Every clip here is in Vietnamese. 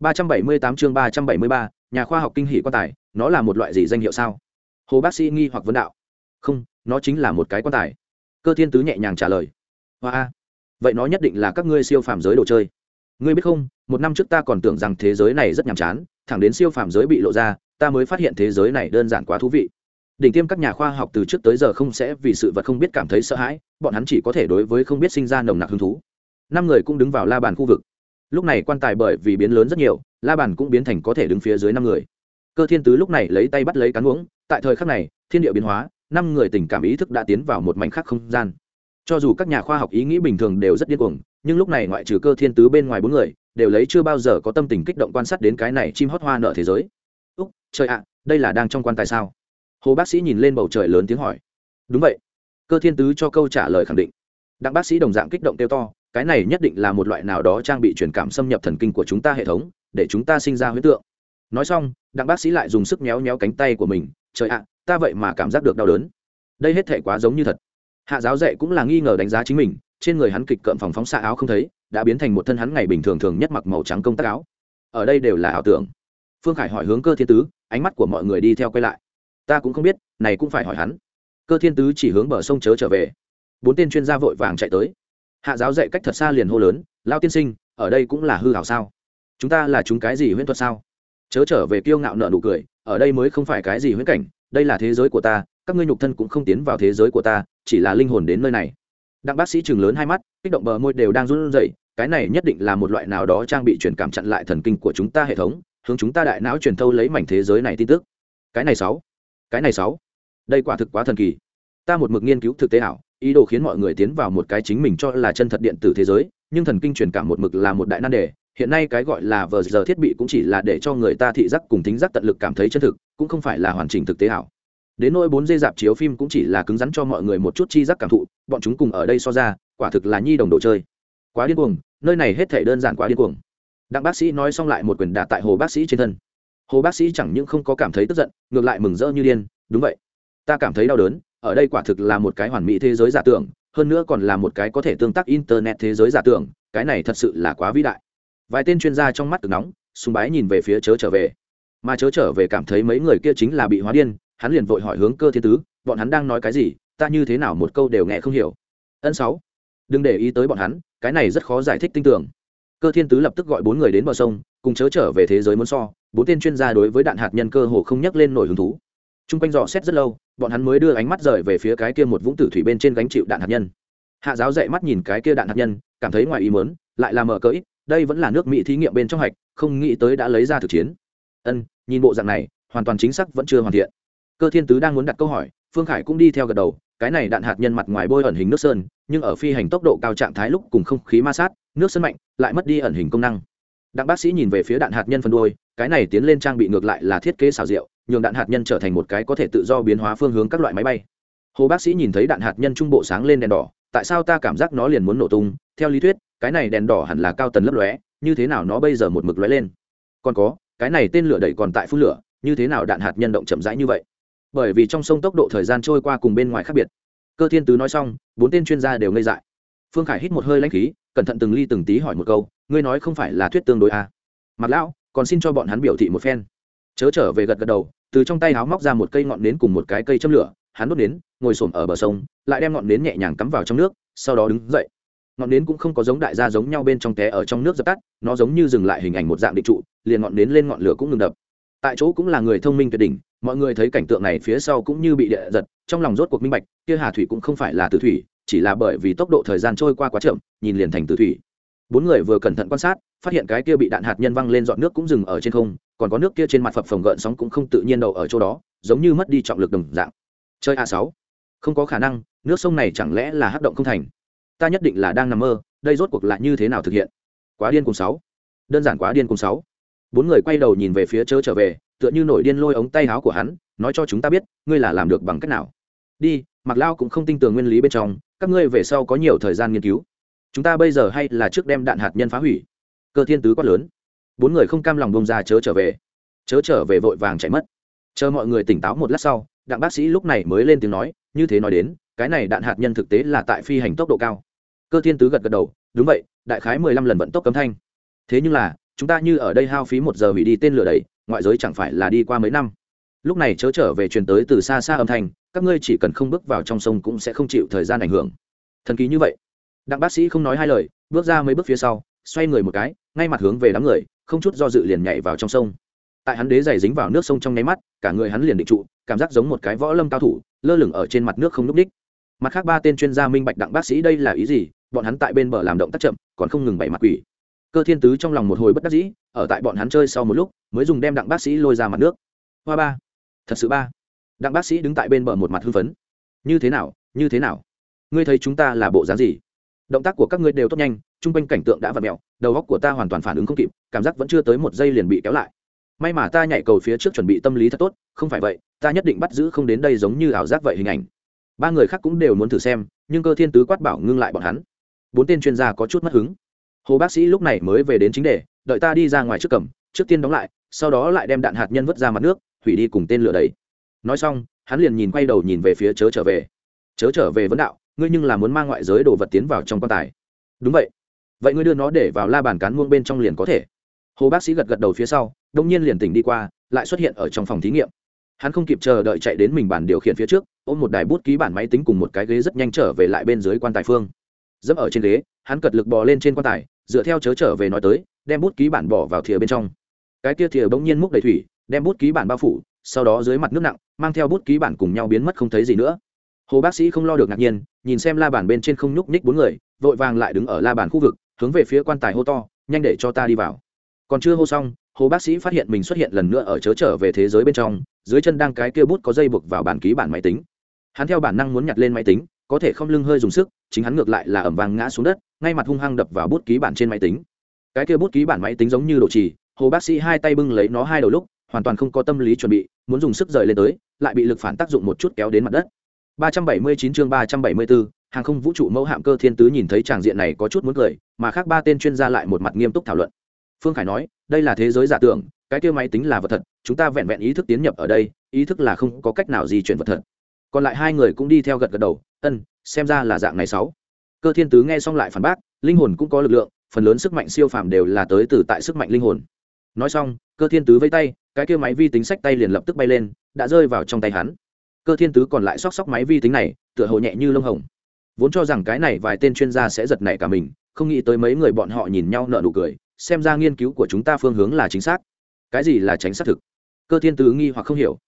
378 chương 373, nhà khoa học kinh hỉ quan tài, nó là một loại gì danh hiệu sao? Hồ bác sĩ nghi hoặc vấn đạo. Không, nó chính là một cái quan tài. Cơ Thiên Tứ nhẹ nhàng trả lời. Hoa, vậy nó nhất định là các ngươi siêu phàm giới đồ chơi. Ngươi biết không, một năm trước ta còn tưởng rằng thế giới này rất nhàm chán, thẳng đến siêu phàm giới bị lộ ra, ta mới phát hiện thế giới này đơn giản quá thú vị. Đỉnh tiêm các nhà khoa học từ trước tới giờ không sẽ vì sự vật không biết cảm thấy sợ hãi, bọn hắn chỉ có thể đối với không biết sinh ra nồng nặc hứng thú. Năm người cũng đứng vào la bàn khu vực lúc này quan tài bởi vì biến lớn rất nhiều, la bàn cũng biến thành có thể đứng phía dưới năm người. Cơ thiên tứ lúc này lấy tay bắt lấy cán uống, tại thời khắc này, thiên địa biến hóa, năm người tình cảm ý thức đã tiến vào một mảnh khắc không gian. Cho dù các nhà khoa học ý nghĩ bình thường đều rất điên cuồng, nhưng lúc này ngoại trừ cơ thiên tứ bên ngoài bốn người, đều lấy chưa bao giờ có tâm tình kích động quan sát đến cái này chim hót hoa nợ thế giới. Úc, trời ạ, đây là đang trong quan tài sao? Hồ bác sĩ nhìn lên bầu trời lớn tiếng hỏi. Đúng vậy. Cơ thiên tứ cho câu trả lời khẳng định. Đặng bác sĩ đồng dạng kích động kêu to cái này nhất định là một loại nào đó trang bị truyền cảm xâm nhập thần kinh của chúng ta hệ thống, để chúng ta sinh ra huyết tượng. Nói xong, đặng bác sĩ lại dùng sức méo méo cánh tay của mình. Trời ạ, ta vậy mà cảm giác được đau đớn. Đây hết thể quá giống như thật. Hạ giáo dạy cũng là nghi ngờ đánh giá chính mình, trên người hắn kịch cợm phòng phóng xạ áo không thấy, đã biến thành một thân hắn ngày bình thường thường nhất mặc màu trắng công tác áo. Ở đây đều là ảo tưởng. Phương khải hỏi hướng cơ thiên tứ, ánh mắt của mọi người đi theo quay lại. Ta cũng không biết, này cũng phải hỏi hắn. Cơ thiên tứ chỉ hướng bờ sông chớ trở về. Bốn tên chuyên gia vội vàng chạy tới hạ giáo dạy cách thật xa liền hô lớn, lao tiên sinh, ở đây cũng là hư hảo sao? Chúng ta là chúng cái gì huyễn thuật sao? Chớ trở về kiêu ngạo nợ nụ cười, ở đây mới không phải cái gì huyễn cảnh, đây là thế giới của ta, các ngươi nhục thân cũng không tiến vào thế giới của ta, chỉ là linh hồn đến nơi này. Đặng bác sĩ chừng lớn hai mắt, kích động bờ môi đều đang run rẩy, cái này nhất định là một loại nào đó trang bị truyền cảm chặn lại thần kinh của chúng ta hệ thống, hướng chúng ta đại não truyền thâu lấy mảnh thế giới này tin tức. Cái này sáu, cái này sáu, đây quả thực quá thần kỳ, ta một mực nghiên cứu thực tế ảo ý đồ khiến mọi người tiến vào một cái chính mình cho là chân thật điện tử thế giới, nhưng thần kinh truyền cảm một mực là một đại nan đề. Hiện nay cái gọi là vờ giờ thiết bị cũng chỉ là để cho người ta thị giác cùng thính giác tận lực cảm thấy chân thực, cũng không phải là hoàn chỉnh thực tế ảo đến nỗi bốn dây dạp chiếu phim cũng chỉ là cứng rắn cho mọi người một chút chi giác cảm thụ, bọn chúng cùng ở đây so ra, quả thực là nhi đồng đồ chơi. Quá điên cuồng, nơi này hết thể đơn giản quá điên cuồng. Đặng bác sĩ nói xong lại một quyền đả tại hồ bác sĩ trên thân. Hồ bác sĩ chẳng những không có cảm thấy tức giận, ngược lại mừng rỡ như điên, đúng vậy, ta cảm thấy đau đớn ở đây quả thực là một cái hoàn mỹ thế giới giả tưởng, hơn nữa còn là một cái có thể tương tác internet thế giới giả tưởng, cái này thật sự là quá vĩ đại. Vài tên chuyên gia trong mắt cực nóng, sùng bái nhìn về phía chớ trở về. Mà chớ trở về cảm thấy mấy người kia chính là bị hóa điên, hắn liền vội hỏi hướng cơ thiên tứ, bọn hắn đang nói cái gì, ta như thế nào một câu đều nghe không hiểu. Ân sáu, đừng để ý tới bọn hắn, cái này rất khó giải thích tinh tưởng. Cơ thiên tứ lập tức gọi bốn người đến bờ sông, cùng chớ trở về thế giới muốn so, bốn tên chuyên gia đối với đạn hạt nhân cơ hồ không nhắc lên nổi hứng thú. T r u n g quanh dò xét rất lâu bọn hắn mới đưa ánh mắt rời về phía cái kia một vũng tử thủy bên trên gánh chịu đạn hạt nhân. Hạ giáo dạy mắt nhìn cái kia đạn hạt nhân, cảm thấy ngoài ý mớn lại là mở cỡ ít, đây vẫn là nước mỹ thí nghiệm bên trong hạch, không nghĩ tới đã lấy ra thực chiến. Ân, nhìn bộ dạng này, hoàn toàn chính xác vẫn chưa hoàn thiện. Cơ thiên tứ đang muốn đặt câu hỏi, phương khải cũng đi theo gật đầu, cái này đạn hạt nhân mặt ngoài bôi ẩn hình nước sơn, nhưng ở phi hành tốc độ cao trạng thái lúc cùng không khí ma sát, nước sơn mạnh, lại mất đi ẩn hình công năng đặng bác sĩ nhìn về phía đạn hạt nhân phân đôi, cái này tiến lên trang bị ngược lại là thiết kế xào rượu nhường đạn hạt nhân trở thành một cái có thể tự do biến hóa phương hướng các loại máy bay. Hồ bác sĩ nhìn thấy đạn hạt nhân trung bộ sáng lên đèn đỏ, tại sao ta cảm giác nó liền muốn nổ tung? Theo lý thuyết, cái này đèn đỏ hẳn là cao tần lấp lóe, như thế nào nó bây giờ một mực lóe lên? Còn có, cái này tên lửa đẩy còn tại phun lửa, như thế nào đạn hạt nhân động chậm rãi như vậy? Bởi vì trong sông tốc độ thời gian trôi qua cùng bên ngoài khác biệt. Cơ thiên tứ nói xong, bốn tên chuyên gia đều ngây dại phương khải hít một hơi lãnh khí, cẩn thận từng ly từng tí hỏi một câu, ngươi nói không phải là thuyết tương đối à. mặt lão, còn xin cho bọn hắn biểu thị một phen. Chớ trở về gật gật đầu, từ trong tay háo móc ra một cây ngọn nến cùng một cái cây châm lửa, hắn đốt nến, ngồi xổm ở bờ sông, lại đem ngọn nến nhẹ nhàng cắm vào trong nước, sau đó đứng dậy. Ngọn nến cũng không có giống đại gia giống nhau bên trong té ở trong nước dập tắt, nó giống như dừng lại hình ảnh một dạng định trụ, liền ngọn nến lên ngọn lửa cũng ngừng đập. Tại chỗ cũng là người thông minh tuyệt đỉnh, mọi người thấy cảnh tượng này phía sau cũng như bị địa giật, trong lòng rốt cuộc minh bạch, kia hà thủy cũng không phải là tử thủy chỉ là bởi vì tốc độ thời gian trôi qua quá chậm, nhìn liền thành tử thủy. Bốn người vừa cẩn thận quan sát, phát hiện cái kia bị đạn hạt nhân văng lên dọn nước cũng dừng ở trên không, còn có nước kia trên mặt phập phồng gợn sóng cũng không tự nhiên đậu ở chỗ đó, giống như mất đi trọng lực đồng dạng. Chơi a sáu. Không có khả năng, nước sông này chẳng lẽ là hắc động không thành? Ta nhất định là đang nằm mơ, đây rốt cuộc lại như thế nào thực hiện? Quá điên cùng sáu. Đơn giản quá điên cùng sáu. Bốn người quay đầu nhìn về phía chớ trở về, tựa như nổi điên lôi ống tay áo của hắn, nói cho chúng ta biết, ngươi là làm được bằng cách nào? Đi mặc lao cũng không tin tưởng nguyên lý bên trong các ngươi về sau có nhiều thời gian nghiên cứu. Chúng ta bây giờ hay là trước đem đạn hạt nhân phá hủy. Cơ thiên tứ quát lớn. Bốn người không cam lòng bông ra chớ trở về. Chớ trở về vội vàng chạy mất. Chờ mọi người tỉnh táo một lát sau, đặng bác sĩ lúc này mới lên tiếng nói, như thế nói đến, cái này đạn hạt nhân thực tế là tại phi hành tốc độ cao. Cơ thiên tứ gật gật đầu, đúng vậy, đại khái mười lăm lần vận tốc cấm thanh. Thế nhưng là, chúng ta như ở đây hao phí một giờ hủy đi tên lửa đầy ngoại giới chẳng phải là đi qua mấy năm. Lúc này chớ trở về truyền tới từ xa xa âm thanh các ngươi chỉ cần không bước vào trong sông cũng sẽ không chịu thời gian ảnh hưởng. Thần kỳ như vậy. Đặng bác sĩ không nói hai lời, bước ra mấy bước phía sau, xoay người một cái, ngay mặt hướng về đám người, không chút do dự liền nhảy vào trong sông. Tại hắn đế giày dính vào nước sông trong nháy mắt, cả người hắn liền định trụ, cảm giác giống một cái võ lâm cao thủ, lơ lửng ở trên mặt nước không n ú c ních mặt khác ba tên chuyên gia minh bạch đặng bác sĩ đây là ý gì, bọn hắn tại bên bờ làm động tác chậm, còn không ngừng bày mặt quỷ. Cơ thiên tứ trong lòng một hồi bất đắc dĩ, ở tại bọn hắn chơi sau một lúc, mới dùng đem đặng bác sĩ lôi ra mặt nước. Hoa ba. Thật sự ba đặng bác sĩ đứng tại bên bờ một mặt hưng phấn. Như thế nào, như thế nào? Ngươi thấy chúng ta là bộ dáng gì? Động tác của các ngươi đều tốt nhanh, chung quanh cảnh tượng đã vặt mẹo, đầu góc của ta hoàn toàn phản ứng không kịp, cảm giác vẫn chưa tới một giây liền bị kéo lại. May mà ta nhảy cầu phía trước chuẩn bị tâm lý thật tốt, không phải vậy, ta nhất định bắt giữ không đến đây giống như ảo giác vậy hình ảnh. Ba người khác cũng đều muốn thử xem, nhưng cơ thiên tứ quát bảo ngưng lại bọn hắn. Bốn tên chuyên gia có chút mất hứng. Hồ bác sĩ lúc này mới về đến chính đề, đợi ta đi ra ngoài trước cầm, trước tiên đóng lại, sau đó lại đem đạn hạt nhân vứt ra mặt nước, hủy đi cùng tên lửa đấy nói xong, hắn liền nhìn quay đầu nhìn về phía chớ trở về. Chớ trở về vấn đạo, ngươi nhưng là muốn mang ngoại giới đồ vật tiến vào trong quan tài. Đúng vậy. Vậy ngươi đưa nó để vào la bàn cán muông bên trong liền có thể. Hồ bác sĩ gật gật đầu phía sau, đông nhiên liền tỉnh đi qua, lại xuất hiện ở trong phòng thí nghiệm. Hắn không kịp chờ đợi chạy đến mình bàn điều khiển phía trước, ôm một đài bút ký bản máy tính cùng một cái ghế rất nhanh trở về lại bên dưới quan tài phương. Dẫm ở trên ghế, hắn cật lực bò lên trên quan tài, dựa theo chớ trở về nói tới, đem bút ký bản bỏ vào thìa bên trong. Cái kia thìa bỗng nhiên múc đầy thủy, đem bút ký bản bao phủ sau đó dưới mặt nước nặng, mang theo bút ký bản cùng nhau biến mất không thấy gì nữa. Hồ bác sĩ không lo được ngạc nhiên, nhìn xem la bàn bên trên không nhúc ních bốn người, vội vàng lại đứng ở la bàn khu vực, hướng về phía quan tài hô to, nhanh để cho ta đi vào. Còn chưa hô xong, hồ bác sĩ phát hiện mình xuất hiện lần nữa ở chớ trở về thế giới bên trong, dưới chân đang cái kia bút có dây buộc vào bàn ký bản máy tính. Hắn theo bản năng muốn nhặt lên máy tính, có thể không lưng hơi dùng sức, chính hắn ngược lại là ẩm vàng ngã xuống đất, ngay mặt hung hăng đập vào bút ký bản trên máy tính. Cái kia bút ký bản máy tính giống như đồ trì, hồ bác sĩ hai tay bưng lấy nó hai đầu lúc hoàn toàn không có tâm lý chuẩn bị muốn dùng sức rời lên tới lại bị lực phản tác dụng một chút kéo đến mặt đất. 379 chương 374, hàng không vũ trụ mẫu hạm cơ thiên tứ nhìn thấy tràng diện này có chút muốn cười mà khác ba tên chuyên gia lại một mặt nghiêm túc thảo luận. Phương khải nói đây là thế giới giả tưởng cái kia máy tính là vật thật chúng ta vẹn vẹn ý thức tiến nhập ở đây ý thức là không có cách nào di chuyển vật thật. Còn lại hai người cũng đi theo gật gật đầu ân xem ra là dạng này sáu. Cơ thiên tứ nghe xong lại phản bác linh hồn cũng có lực lượng phần lớn sức mạnh siêu phàm đều là tới từ tại sức mạnh linh hồn nói xong, cơ thiên tứ vây tay, cái kia máy vi tính sách tay liền lập tức bay lên, đã rơi vào trong tay hắn. Cơ thiên tứ còn lại xóc xóc máy vi tính này, tựa hồ nhẹ như lông hồng. Vốn cho rằng cái này vài tên chuyên gia sẽ giật nảy cả mình, không nghĩ tới mấy người bọn họ nhìn nhau nợ nụ cười, xem ra nghiên cứu của chúng ta phương hướng là chính xác. Cái gì là tránh xác thực? Cơ thiên tứ nghi hoặc không hiểu.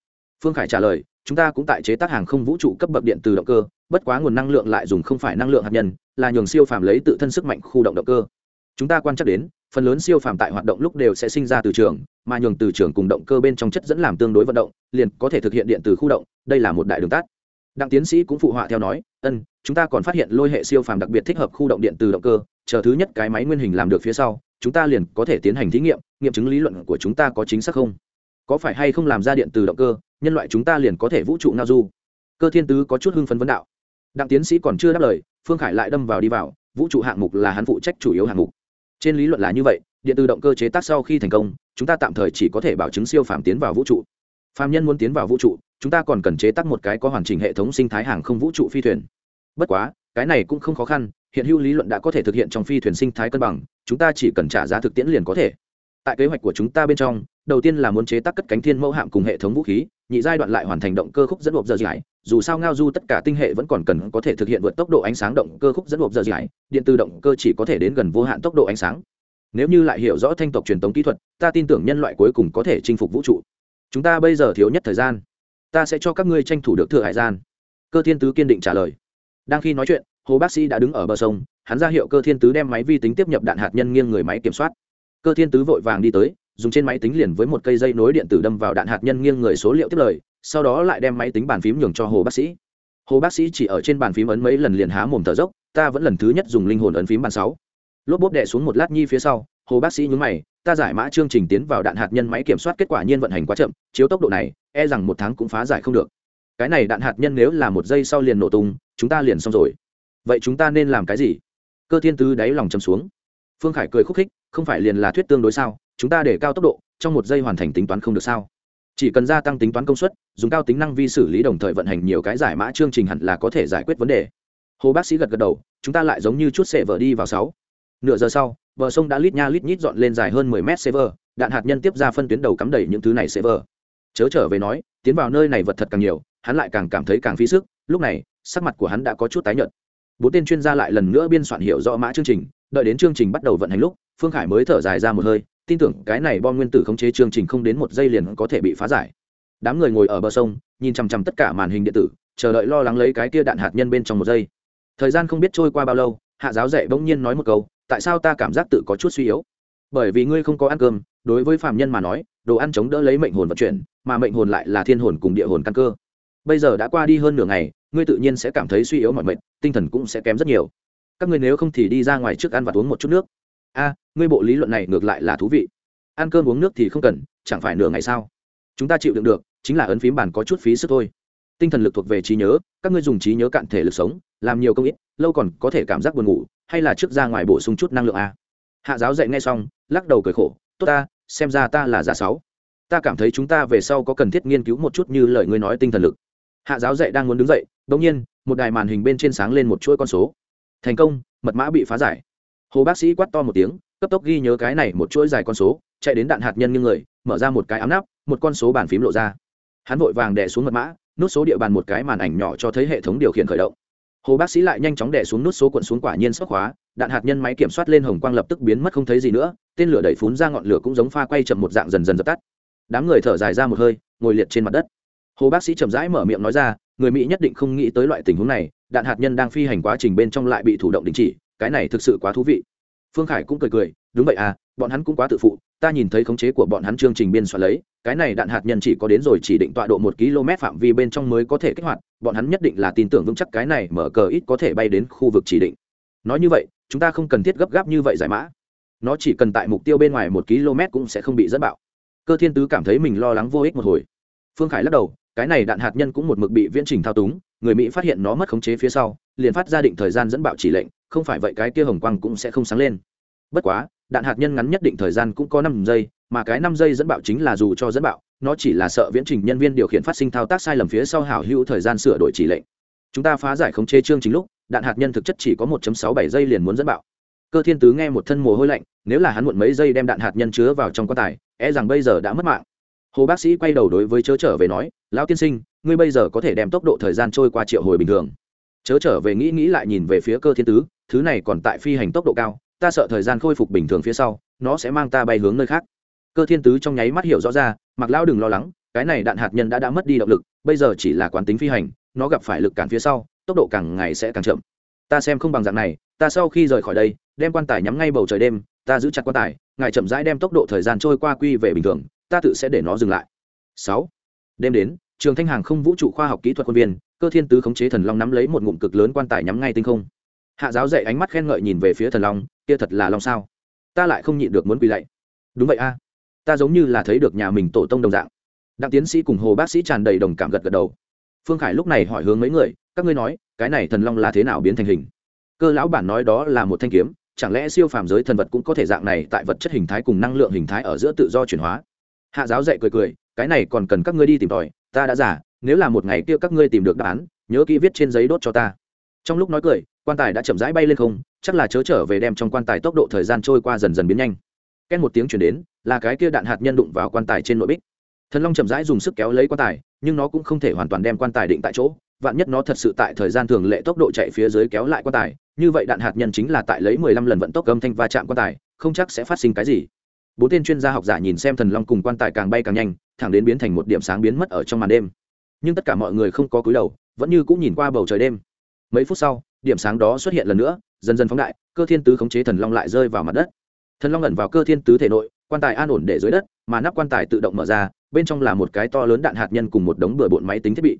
Phương khải trả lời, chúng ta cũng tại chế tác hàng không vũ trụ cấp bậc điện từ động cơ, bất quá nguồn năng lượng lại dùng không phải năng lượng hạt nhân, là nhường siêu phàm lấy tự thân sức mạnh khu động động cơ. Chúng ta quan trắc đến phần lớn siêu phàm tại hoạt động lúc đều sẽ sinh ra từ trường, mà nhường từ trường cùng động cơ bên trong chất dẫn làm tương đối vận động, liền có thể thực hiện điện từ khu động, đây là một đại đường tắt. Đặng tiến sĩ cũng phụ họa theo nói, ân, chúng ta còn phát hiện lôi hệ siêu phàm đặc biệt thích hợp khu động điện từ động cơ, chờ thứ nhất cái máy nguyên hình làm được phía sau, chúng ta liền có thể tiến hành thí nghiệm nghiệm chứng lý luận của chúng ta có chính xác không? Có phải hay không làm ra điện từ động cơ, nhân loại chúng ta liền có thể vũ trụ ngao du? Cơ thiên tứ có chút hưng phấn vấn đạo. Đặng tiến sĩ còn chưa đáp lời, phương khải lại đâm vào đi vào, vũ trụ hạng mục là hắn phụ trách chủ yếu hạng mục trên lý luận là như vậy, điện từ động cơ chế tác sau khi thành công, chúng ta tạm thời chỉ có thể bảo chứng siêu phàm tiến vào vũ trụ. Phàm nhân muốn tiến vào vũ trụ, chúng ta còn cần chế tác một cái có hoàn chỉnh hệ thống sinh thái hàng không vũ trụ phi thuyền. Bất quá, cái này cũng không khó khăn, hiện hữu lý luận đã có thể thực hiện trong phi thuyền sinh thái cân bằng, chúng ta chỉ cần trả giá thực tiễn liền có thể. Tại kế hoạch của chúng ta bên trong, đầu tiên là muốn chế tác cất cánh thiên mẫu hạm cùng hệ thống vũ khí, nhị giai đoạn lại hoàn thành động cơ khúc dẫn hộp giờ dài dù sao ngao du tất cả tinh hệ vẫn còn cần có thể thực hiện vượt tốc độ ánh sáng động cơ khúc dẫn hộp giờ dài điện từ động cơ chỉ có thể đến gần vô hạn tốc độ ánh sáng. Nếu như lại hiểu rõ thanh tộc truyền thống kỹ thuật, ta tin tưởng nhân loại cuối cùng có thể chinh phục vũ trụ. Chúng ta bây giờ thiếu nhất thời gian. Ta sẽ cho các ngươi tranh thủ được thừa hải gian. Cơ thiên tứ kiên định trả lời. Đang khi nói chuyện, hồ bác sĩ đã đứng ở bờ sông, hắn ra hiệu cơ thiên tứ đem máy vi tính tiếp nhập đạn hạt nhân nghiêng người máy kiểm soát. Cơ thiên tứ vội vàng đi tới dùng trên máy tính liền với một cây dây nối điện tử đâm vào đạn hạt nhân nghiêng người số liệu tiếp lời, sau đó lại đem máy tính bàn phím nhường cho hồ bác sĩ. Hồ bác sĩ chỉ ở trên bàn phím ấn mấy lần liền há mồm thở dốc, ta vẫn lần thứ nhất dùng linh hồn ấn phím bàn sáu. Lốp bốp đè xuống một lát nhi phía sau, hồ bác sĩ nhún mày, ta giải mã chương trình tiến vào đạn hạt nhân máy kiểm soát kết quả nhiên vận hành quá chậm, chiếu tốc độ này e rằng một tháng cũng phá giải không được. Cái này đạn hạt nhân nếu là một giây sau liền nổ tung, chúng ta liền xong rồi. Vậy chúng ta nên làm cái gì? Cơ thiên tứ đáy lòng chầm xuống. Phương khải cười khúc khích, không phải liền là thuyết tương đối sao? Chúng ta để cao tốc độ, trong một giây hoàn thành tính toán không được sao? Chỉ cần gia tăng tính toán công suất, dùng cao tính năng vi xử lý đồng thời vận hành nhiều cái giải mã chương trình hẳn là có thể giải quyết vấn đề. Hồ bác sĩ gật gật đầu, chúng ta lại giống như chút sệ vở đi vào sáu. Nửa giờ sau, bờ sông đã lít nha lít nhít dọn lên dài hơn mười mét server đạn hạt nhân tiếp ra phân tuyến đầu cắm đầy những thứ này server chớ trở về nói, tiến vào nơi này vật thật càng nhiều, hắn lại càng cảm thấy càng phí sức, lúc này, sắc mặt của hắn đã có chút tái nhợt. Bốn tên chuyên gia lại lần nữa biên soạn hiểu rõ mã chương trình, đợi đến chương trình bắt đầu vận hành lúc, phương khải mới thở dài ra một hơi tin tưởng cái này bom nguyên tử khống chế chương trình không đến một giây liền có thể bị phá giải. Đám người ngồi ở bờ sông, nhìn chằm chằm tất cả màn hình điện tử, chờ đợi lo lắng lấy cái kia đạn hạt nhân bên trong một giây. Thời gian không biết trôi qua bao lâu, hạ giáo dạy bỗng nhiên nói một câu, tại sao ta cảm giác tự có chút suy yếu? Bởi vì ngươi không có ăn cơm, đối với phạm nhân mà nói, đồ ăn chống đỡ lấy mệnh hồn vận chuyển, mà mệnh hồn lại là thiên hồn cùng địa hồn căn cơ. Bây giờ đã qua đi hơn nửa ngày, ngươi tự nhiên sẽ cảm thấy suy yếu mọi mệnh tinh thần cũng sẽ kém rất nhiều. Các ngươi nếu không thì đi ra ngoài trước ăn và uống một chút nước a, ngươi bộ lý luận này ngược lại là thú vị. Ăn cơm uống nước thì không cần, chẳng phải nửa ngày sao? Chúng ta chịu đựng được, chính là ấn phím bàn có chút phí sức thôi. Tinh thần lực thuộc về trí nhớ, các ngươi dùng trí nhớ cạn thể lực sống, làm nhiều công ít, lâu còn có thể cảm giác buồn ngủ, hay là trước ra ngoài bổ sung chút năng lượng a. Hạ giáo dạy ngay xong, lắc đầu cười khổ, tốt ta, xem ra ta là giả sáu. Ta cảm thấy chúng ta về sau có cần thiết nghiên cứu một chút như lời ngươi nói tinh thần lực. Hạ giáo dạy đang muốn đứng dậy đ ỗ n g nhiên, một đài màn hình bên trên sáng lên một chuỗi con số. Thành công, mật mã bị phá giải hồ bác sĩ quát to một tiếng, cấp tốc ghi nhớ cái này một chuỗi dài con số, chạy đến đạn hạt nhân như người, mở ra một cái ám nắp, một con số bàn phím lộ ra. Hắn vội vàng đè xuống mật mã, nút số địa bàn một cái màn ảnh nhỏ cho thấy hệ thống điều khiển khởi động. Hồ bác sĩ lại nhanh chóng đè xuống nút số cuộn xuống quả nhiên sốc khóa đạn hạt nhân máy kiểm soát lên hồng quang lập tức biến mất không thấy gì nữa, tên lửa đẩy phún ra ngọn lửa cũng giống pha quay chậm một dạng dần dần dập tắt. Đám người thở dài ra một hơi, ngồi liệt trên mặt đất. Hồ bác sĩ chậm rãi mở miệng nói ra, người mỹ nhất định không nghĩ tới loại tình huống này, đạn hạt nhân đang phi hành quá trình bên trong lại bị thủ động đình chỉ cái này thực sự quá thú vị. Phương khải cũng cười cười, đúng vậy à bọn hắn cũng quá tự phụ, ta nhìn thấy khống chế của bọn hắn chương trình biên soạn lấy, cái này đạn hạt nhân chỉ có đến rồi chỉ định tọa độ một km phạm vi bên trong mới có thể kích hoạt, bọn hắn nhất định là tin tưởng vững chắc cái này mở cờ ít có thể bay đến khu vực chỉ định. Nói như vậy, chúng ta không cần thiết gấp gáp như vậy giải mã. Nó chỉ cần tại mục tiêu bên ngoài một km cũng sẽ không bị dẫn bạo. Cơ thiên tứ cảm thấy mình lo lắng vô ích một hồi. Phương khải lắc đầu, cái này đạn hạt nhân cũng một mực bị viễn trình thao túng, người mỹ phát hiện nó mất khống chế phía sau, liền phát ra định thời gian dẫn bạo chỉ lệnh không phải vậy cái kia hồng quang cũng sẽ không sáng lên. Bất quá, đạn hạt nhân ngắn nhất định thời gian cũng có năm giây, mà cái năm giây dẫn bạo chính là dù cho dẫn bạo, nó chỉ là sợ viễn trình nhân viên điều khiển phát sinh thao tác sai lầm phía sau hảo hữu thời gian sửa đổi chỉ lệnh. Chúng ta phá giải khống chế chương chính lúc, đạn hạt nhân thực chất chỉ có 1.67 giây liền muốn dẫn bạo. Cơ thiên tứ nghe một thân mồ hôi lạnh, nếu là hắn muộn mấy giây đem đạn hạt nhân chứa vào trong quan tài e rằng bây giờ đã mất mạng. Hồ bác sĩ quay đầu đối với chớ trở về nói, lão tiên sinh, ngươi bây giờ có thể đem tốc độ thời gian trôi qua triệu hồi bình thường chớ trở về nghĩ nghĩ lại nhìn về phía cơ thiên tứ, thứ này còn tại phi hành tốc độ cao, ta sợ thời gian khôi phục bình thường phía sau, nó sẽ mang ta bay hướng nơi khác. Cơ thiên tứ trong nháy mắt hiểu rõ ra, mặc lão đừng lo lắng, cái này đạn hạt nhân đã đã mất đi động lực, bây giờ chỉ là quán tính phi hành, nó gặp phải lực cản phía sau, tốc độ càng ngày sẽ càng chậm. Ta xem không bằng dạng này, ta sau khi rời khỏi đây, đem quan tài nhắm ngay bầu trời đêm, ta giữ chặt quan tài, ngài chậm rãi đem tốc độ thời gian trôi qua quy về bình thường, ta tự sẽ để nó dừng lại. Sáu. Đêm đến, trường thanh hàng không vũ trụ khoa học kỹ thuật quân viên cơ thiên tứ khống chế thần long nắm lấy một ngụm cực lớn quan tài nhắm ngay tinh không. Hạ giáo dạy ánh mắt khen ngợi nhìn về phía thần long, kia thật là long sao? Ta lại không nhịn được muốn quỳ lạy. Đúng vậy a. Ta giống như là thấy được nhà mình tổ tông đồng dạng. Đặng tiến sĩ cùng hồ bác sĩ tràn đầy đồng cảm gật gật đầu. Phương khải lúc này hỏi hướng mấy người, các ngươi nói, cái này thần long là thế nào biến thành hình? Cơ lão bản nói đó là một thanh kiếm, chẳng lẽ siêu phàm giới thần vật cũng có thể dạng này tại vật chất hình thái cùng năng lượng hình thái ở giữa tự do chuyển hóa? Hạ giáo dạy cười cười, cái này còn cần các ngươi đi tìm tòi, ta đã giả nếu là một ngày kia các ngươi tìm được đáp án, nhớ kỹ viết trên giấy đốt cho ta. Trong lúc nói cười, quan tài đã chậm rãi bay lên không, chắc là chớ trở về đem trong quan tài tốc độ thời gian trôi qua dần dần biến nhanh. Két một tiếng chuyển đến, là cái kia đạn hạt nhân đụng vào quan tài trên nội bích. Thần long chậm rãi dùng sức kéo lấy quan tài, nhưng nó cũng không thể hoàn toàn đem quan tài định tại chỗ, vạn nhất nó thật sự tại thời gian thường lệ tốc độ chạy phía dưới kéo lại quan tài, như vậy đạn hạt nhân chính là tại lấy mười lăm lần vận tốc âm thanh va chạm quan tài, không chắc sẽ phát sinh cái gì. Bốn tên chuyên gia học giả nhìn xem thần long cùng quan tài càng bay càng nhanh, thẳng đến biến thành một điểm sáng biến mất ở trong màn đêm nhưng tất cả mọi người không có cúi đầu, vẫn như cũng nhìn qua bầu trời đêm. Mấy phút sau, điểm sáng đó xuất hiện lần nữa, dần dần phóng đại, cơ thiên tứ khống chế thần long lại rơi vào mặt đất. Thần long ẩn vào cơ thiên tứ thể nội, quan tài an ổn để dưới đất, mà nắp quan tài tự động mở ra, bên trong là một cái to lớn đạn hạt nhân cùng một đống bừa bộn máy tính thiết bị.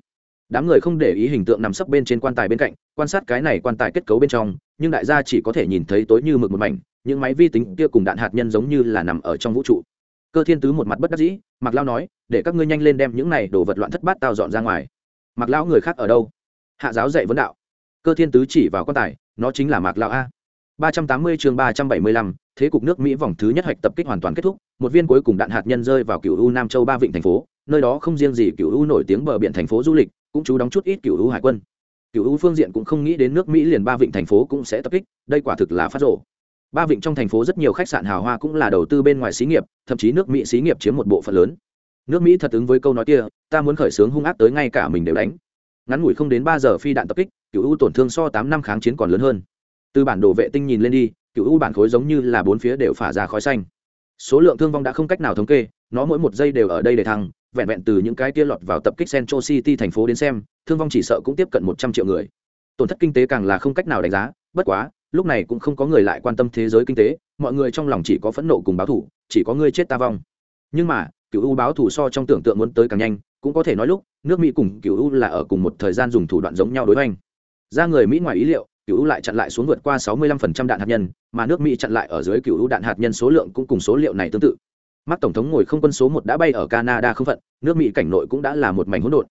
Đám người không để ý hình tượng nằm sấp bên trên quan tài bên cạnh, quan sát cái này quan tài kết cấu bên trong, nhưng đại gia chỉ có thể nhìn thấy tối như mực một mảnh, những máy vi tính kia cùng đạn hạt nhân giống như là nằm ở trong vũ trụ. Cơ thiên tứ một mặt bất đắc dĩ mặc lao nói để các ngươi nhanh lên đem những này đồ vật loạn thất bát tao dọn ra ngoài. Mặc lão người khác ở đâu? Hạ giáo dạy vấn đạo. Cơ thiên tứ chỉ vào quan tài, nó chính là mạc lão a. ba trăm tám mươi chương ba trăm bảy mươi lăm, thế cục nước mỹ vòng thứ nhất hoạch tập kích hoàn toàn kết thúc, một viên cuối cùng đạn hạt nhân rơi vào cựu u nam châu ba vịnh thành phố, nơi đó không riêng gì cựu u nổi tiếng bờ biển thành phố du lịch, cũng chú đóng chút ít cựu u hải quân. Cựu u phương diện cũng không nghĩ đến nước mỹ liền ba vịnh thành phố cũng sẽ tập kích, đây quả thực là phát rộ ba vịnh trong thành phố rất nhiều khách sạn hào hoa cũng là đầu tư bên ngoài xí nghiệp, thậm chí nước mỹ xí nghiệp chiếm một bộ phận lớn nước mỹ thật ứng với câu nói kia, ta muốn khởi xướng hung ác tới ngay cả mình đều đánh. Ngắn ngủi không đến ba giờ phi đạn tập kích, cựu u tổn thương so tám năm kháng chiến còn lớn hơn. Từ bản đồ vệ tinh nhìn lên đi, cựu u bản khối giống như là bốn phía đều phả ra khói xanh. Số lượng thương vong đã không cách nào thống kê, nó mỗi một giây đều ở đây để thăng, vẹn vẹn từ những cái kia lọt vào tập kích central city thành phố đến xem, thương vong chỉ sợ cũng tiếp cận một trăm triệu người. Tổn thất kinh tế càng là không cách nào đánh giá, bất quá, lúc này cũng không có người lại quan tâm thế giới kinh tế, mọi người trong lòng chỉ có phẫn nộ cùng báo thủ chỉ có người chết ta vong. Nhưng mà cựu u báo thủ so trong tưởng tượng muốn tới càng nhanh, cũng có thể nói lúc, nước mỹ cùng cựu u là ở cùng một thời gian dùng thủ đoạn giống nhau đối hoành. Ra người mỹ ngoài ý liệu cựu u lại chặn lại xuống vượt qua 65% đạn hạt nhân, mà nước mỹ chặn lại ở dưới cựu u đạn hạt nhân số lượng cũng cùng số liệu này tương tự. Mắt tổng thống ngồi không quân số một đã bay ở canada không phận, nước mỹ cảnh nội cũng đã là một mảnh hỗn độn.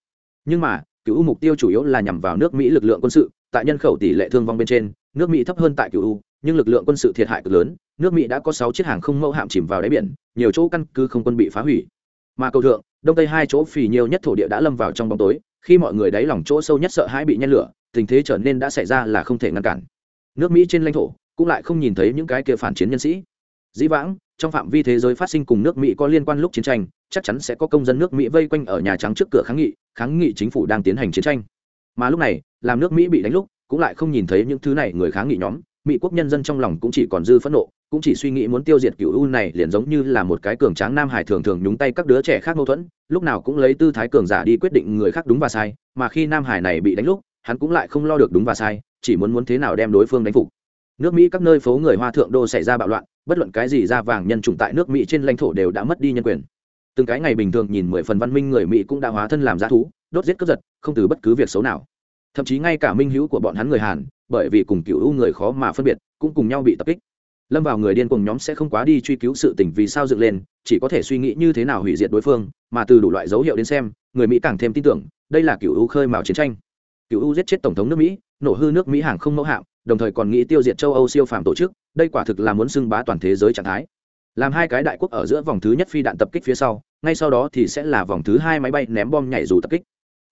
Nhưng mà cựu u mục tiêu chủ yếu là nhằm vào nước mỹ lực lượng quân sự, tại nhân khẩu tỷ lệ thương vong bên trên, nước mỹ thấp hơn tại cựu u, nhưng lực lượng quân sự thiệt hại cực lớn nước mỹ đã có sáu chiếc hàng không mẫu hạm chìm vào đáy biển, nhiều chỗ căn cứ không quân bị phá hủy. Mà cầu thượng, đông tây hai chỗ phì nhiều nhất thổ địa đã lâm vào trong bóng tối, khi mọi người đáy lòng chỗ sâu nhất sợ hãi bị nhen lửa, tình thế trở nên đã xảy ra là không thể ngăn cản. Nước mỹ trên lãnh thổ cũng lại không nhìn thấy những cái kia phản chiến nhân sĩ. Dĩ vãng, trong phạm vi thế giới phát sinh cùng nước mỹ có liên quan lúc chiến tranh, chắc chắn sẽ có công dân nước mỹ vây quanh ở nhà trắng trước cửa kháng nghị kháng nghị chính phủ đang tiến hành chiến tranh. Mà lúc này, làm nước mỹ bị đánh lúc, cũng lại không nhìn thấy những thứ này người kháng nghị nhóm mỹ quốc nhân dân trong lòng cũng chỉ còn dư phẫn nộ, cũng chỉ suy nghĩ muốn tiêu diệt cựu u này liền giống như là một cái cường tráng nam hải thường thường nhúng tay các đứa trẻ khác mâu thuẫn, lúc nào cũng lấy tư thái cường giả đi quyết định người khác đúng và sai, mà khi nam hải này bị đánh lúc, hắn cũng lại không lo được đúng và sai, chỉ muốn muốn thế nào đem đối phương đánh phục. Nước mỹ các nơi phố người hoa thượng đô xảy ra bạo loạn, bất luận cái gì ra vàng nhân chủng tại nước mỹ trên lãnh thổ đều đã mất đi nhân quyền. Từng cái ngày bình thường nhìn mười phần văn minh người mỹ cũng đã hóa thân làm g thú, đốt giết cướp giật, không từ bất cứ việc xấu nào. Thậm chí ngay cả minh hữu của bọn hắn người hàn bởi vì cùng cựu u người khó mà phân biệt, cũng cùng nhau bị tập kích. Lâm vào người điên cùng nhóm sẽ không quá đi truy cứu sự tình vì sao dựng lên, chỉ có thể suy nghĩ như thế nào hủy diệt đối phương, mà từ đủ loại dấu hiệu đến xem, người mỹ càng thêm tin tưởng, đây là cựu u khơi mào chiến tranh. Cựu u giết chết tổng thống nước mỹ, nổ hư nước mỹ hàng không mẫu hạm, đồng thời còn nghĩ tiêu diệt châu âu siêu phàm tổ chức, đây quả thực là muốn xưng bá toàn thế giới trạng thái. Làm hai cái đại quốc ở giữa vòng thứ nhất phi đạn tập kích phía sau, ngay sau đó thì sẽ là vòng thứ hai máy bay ném bom nhảy dù tập kích.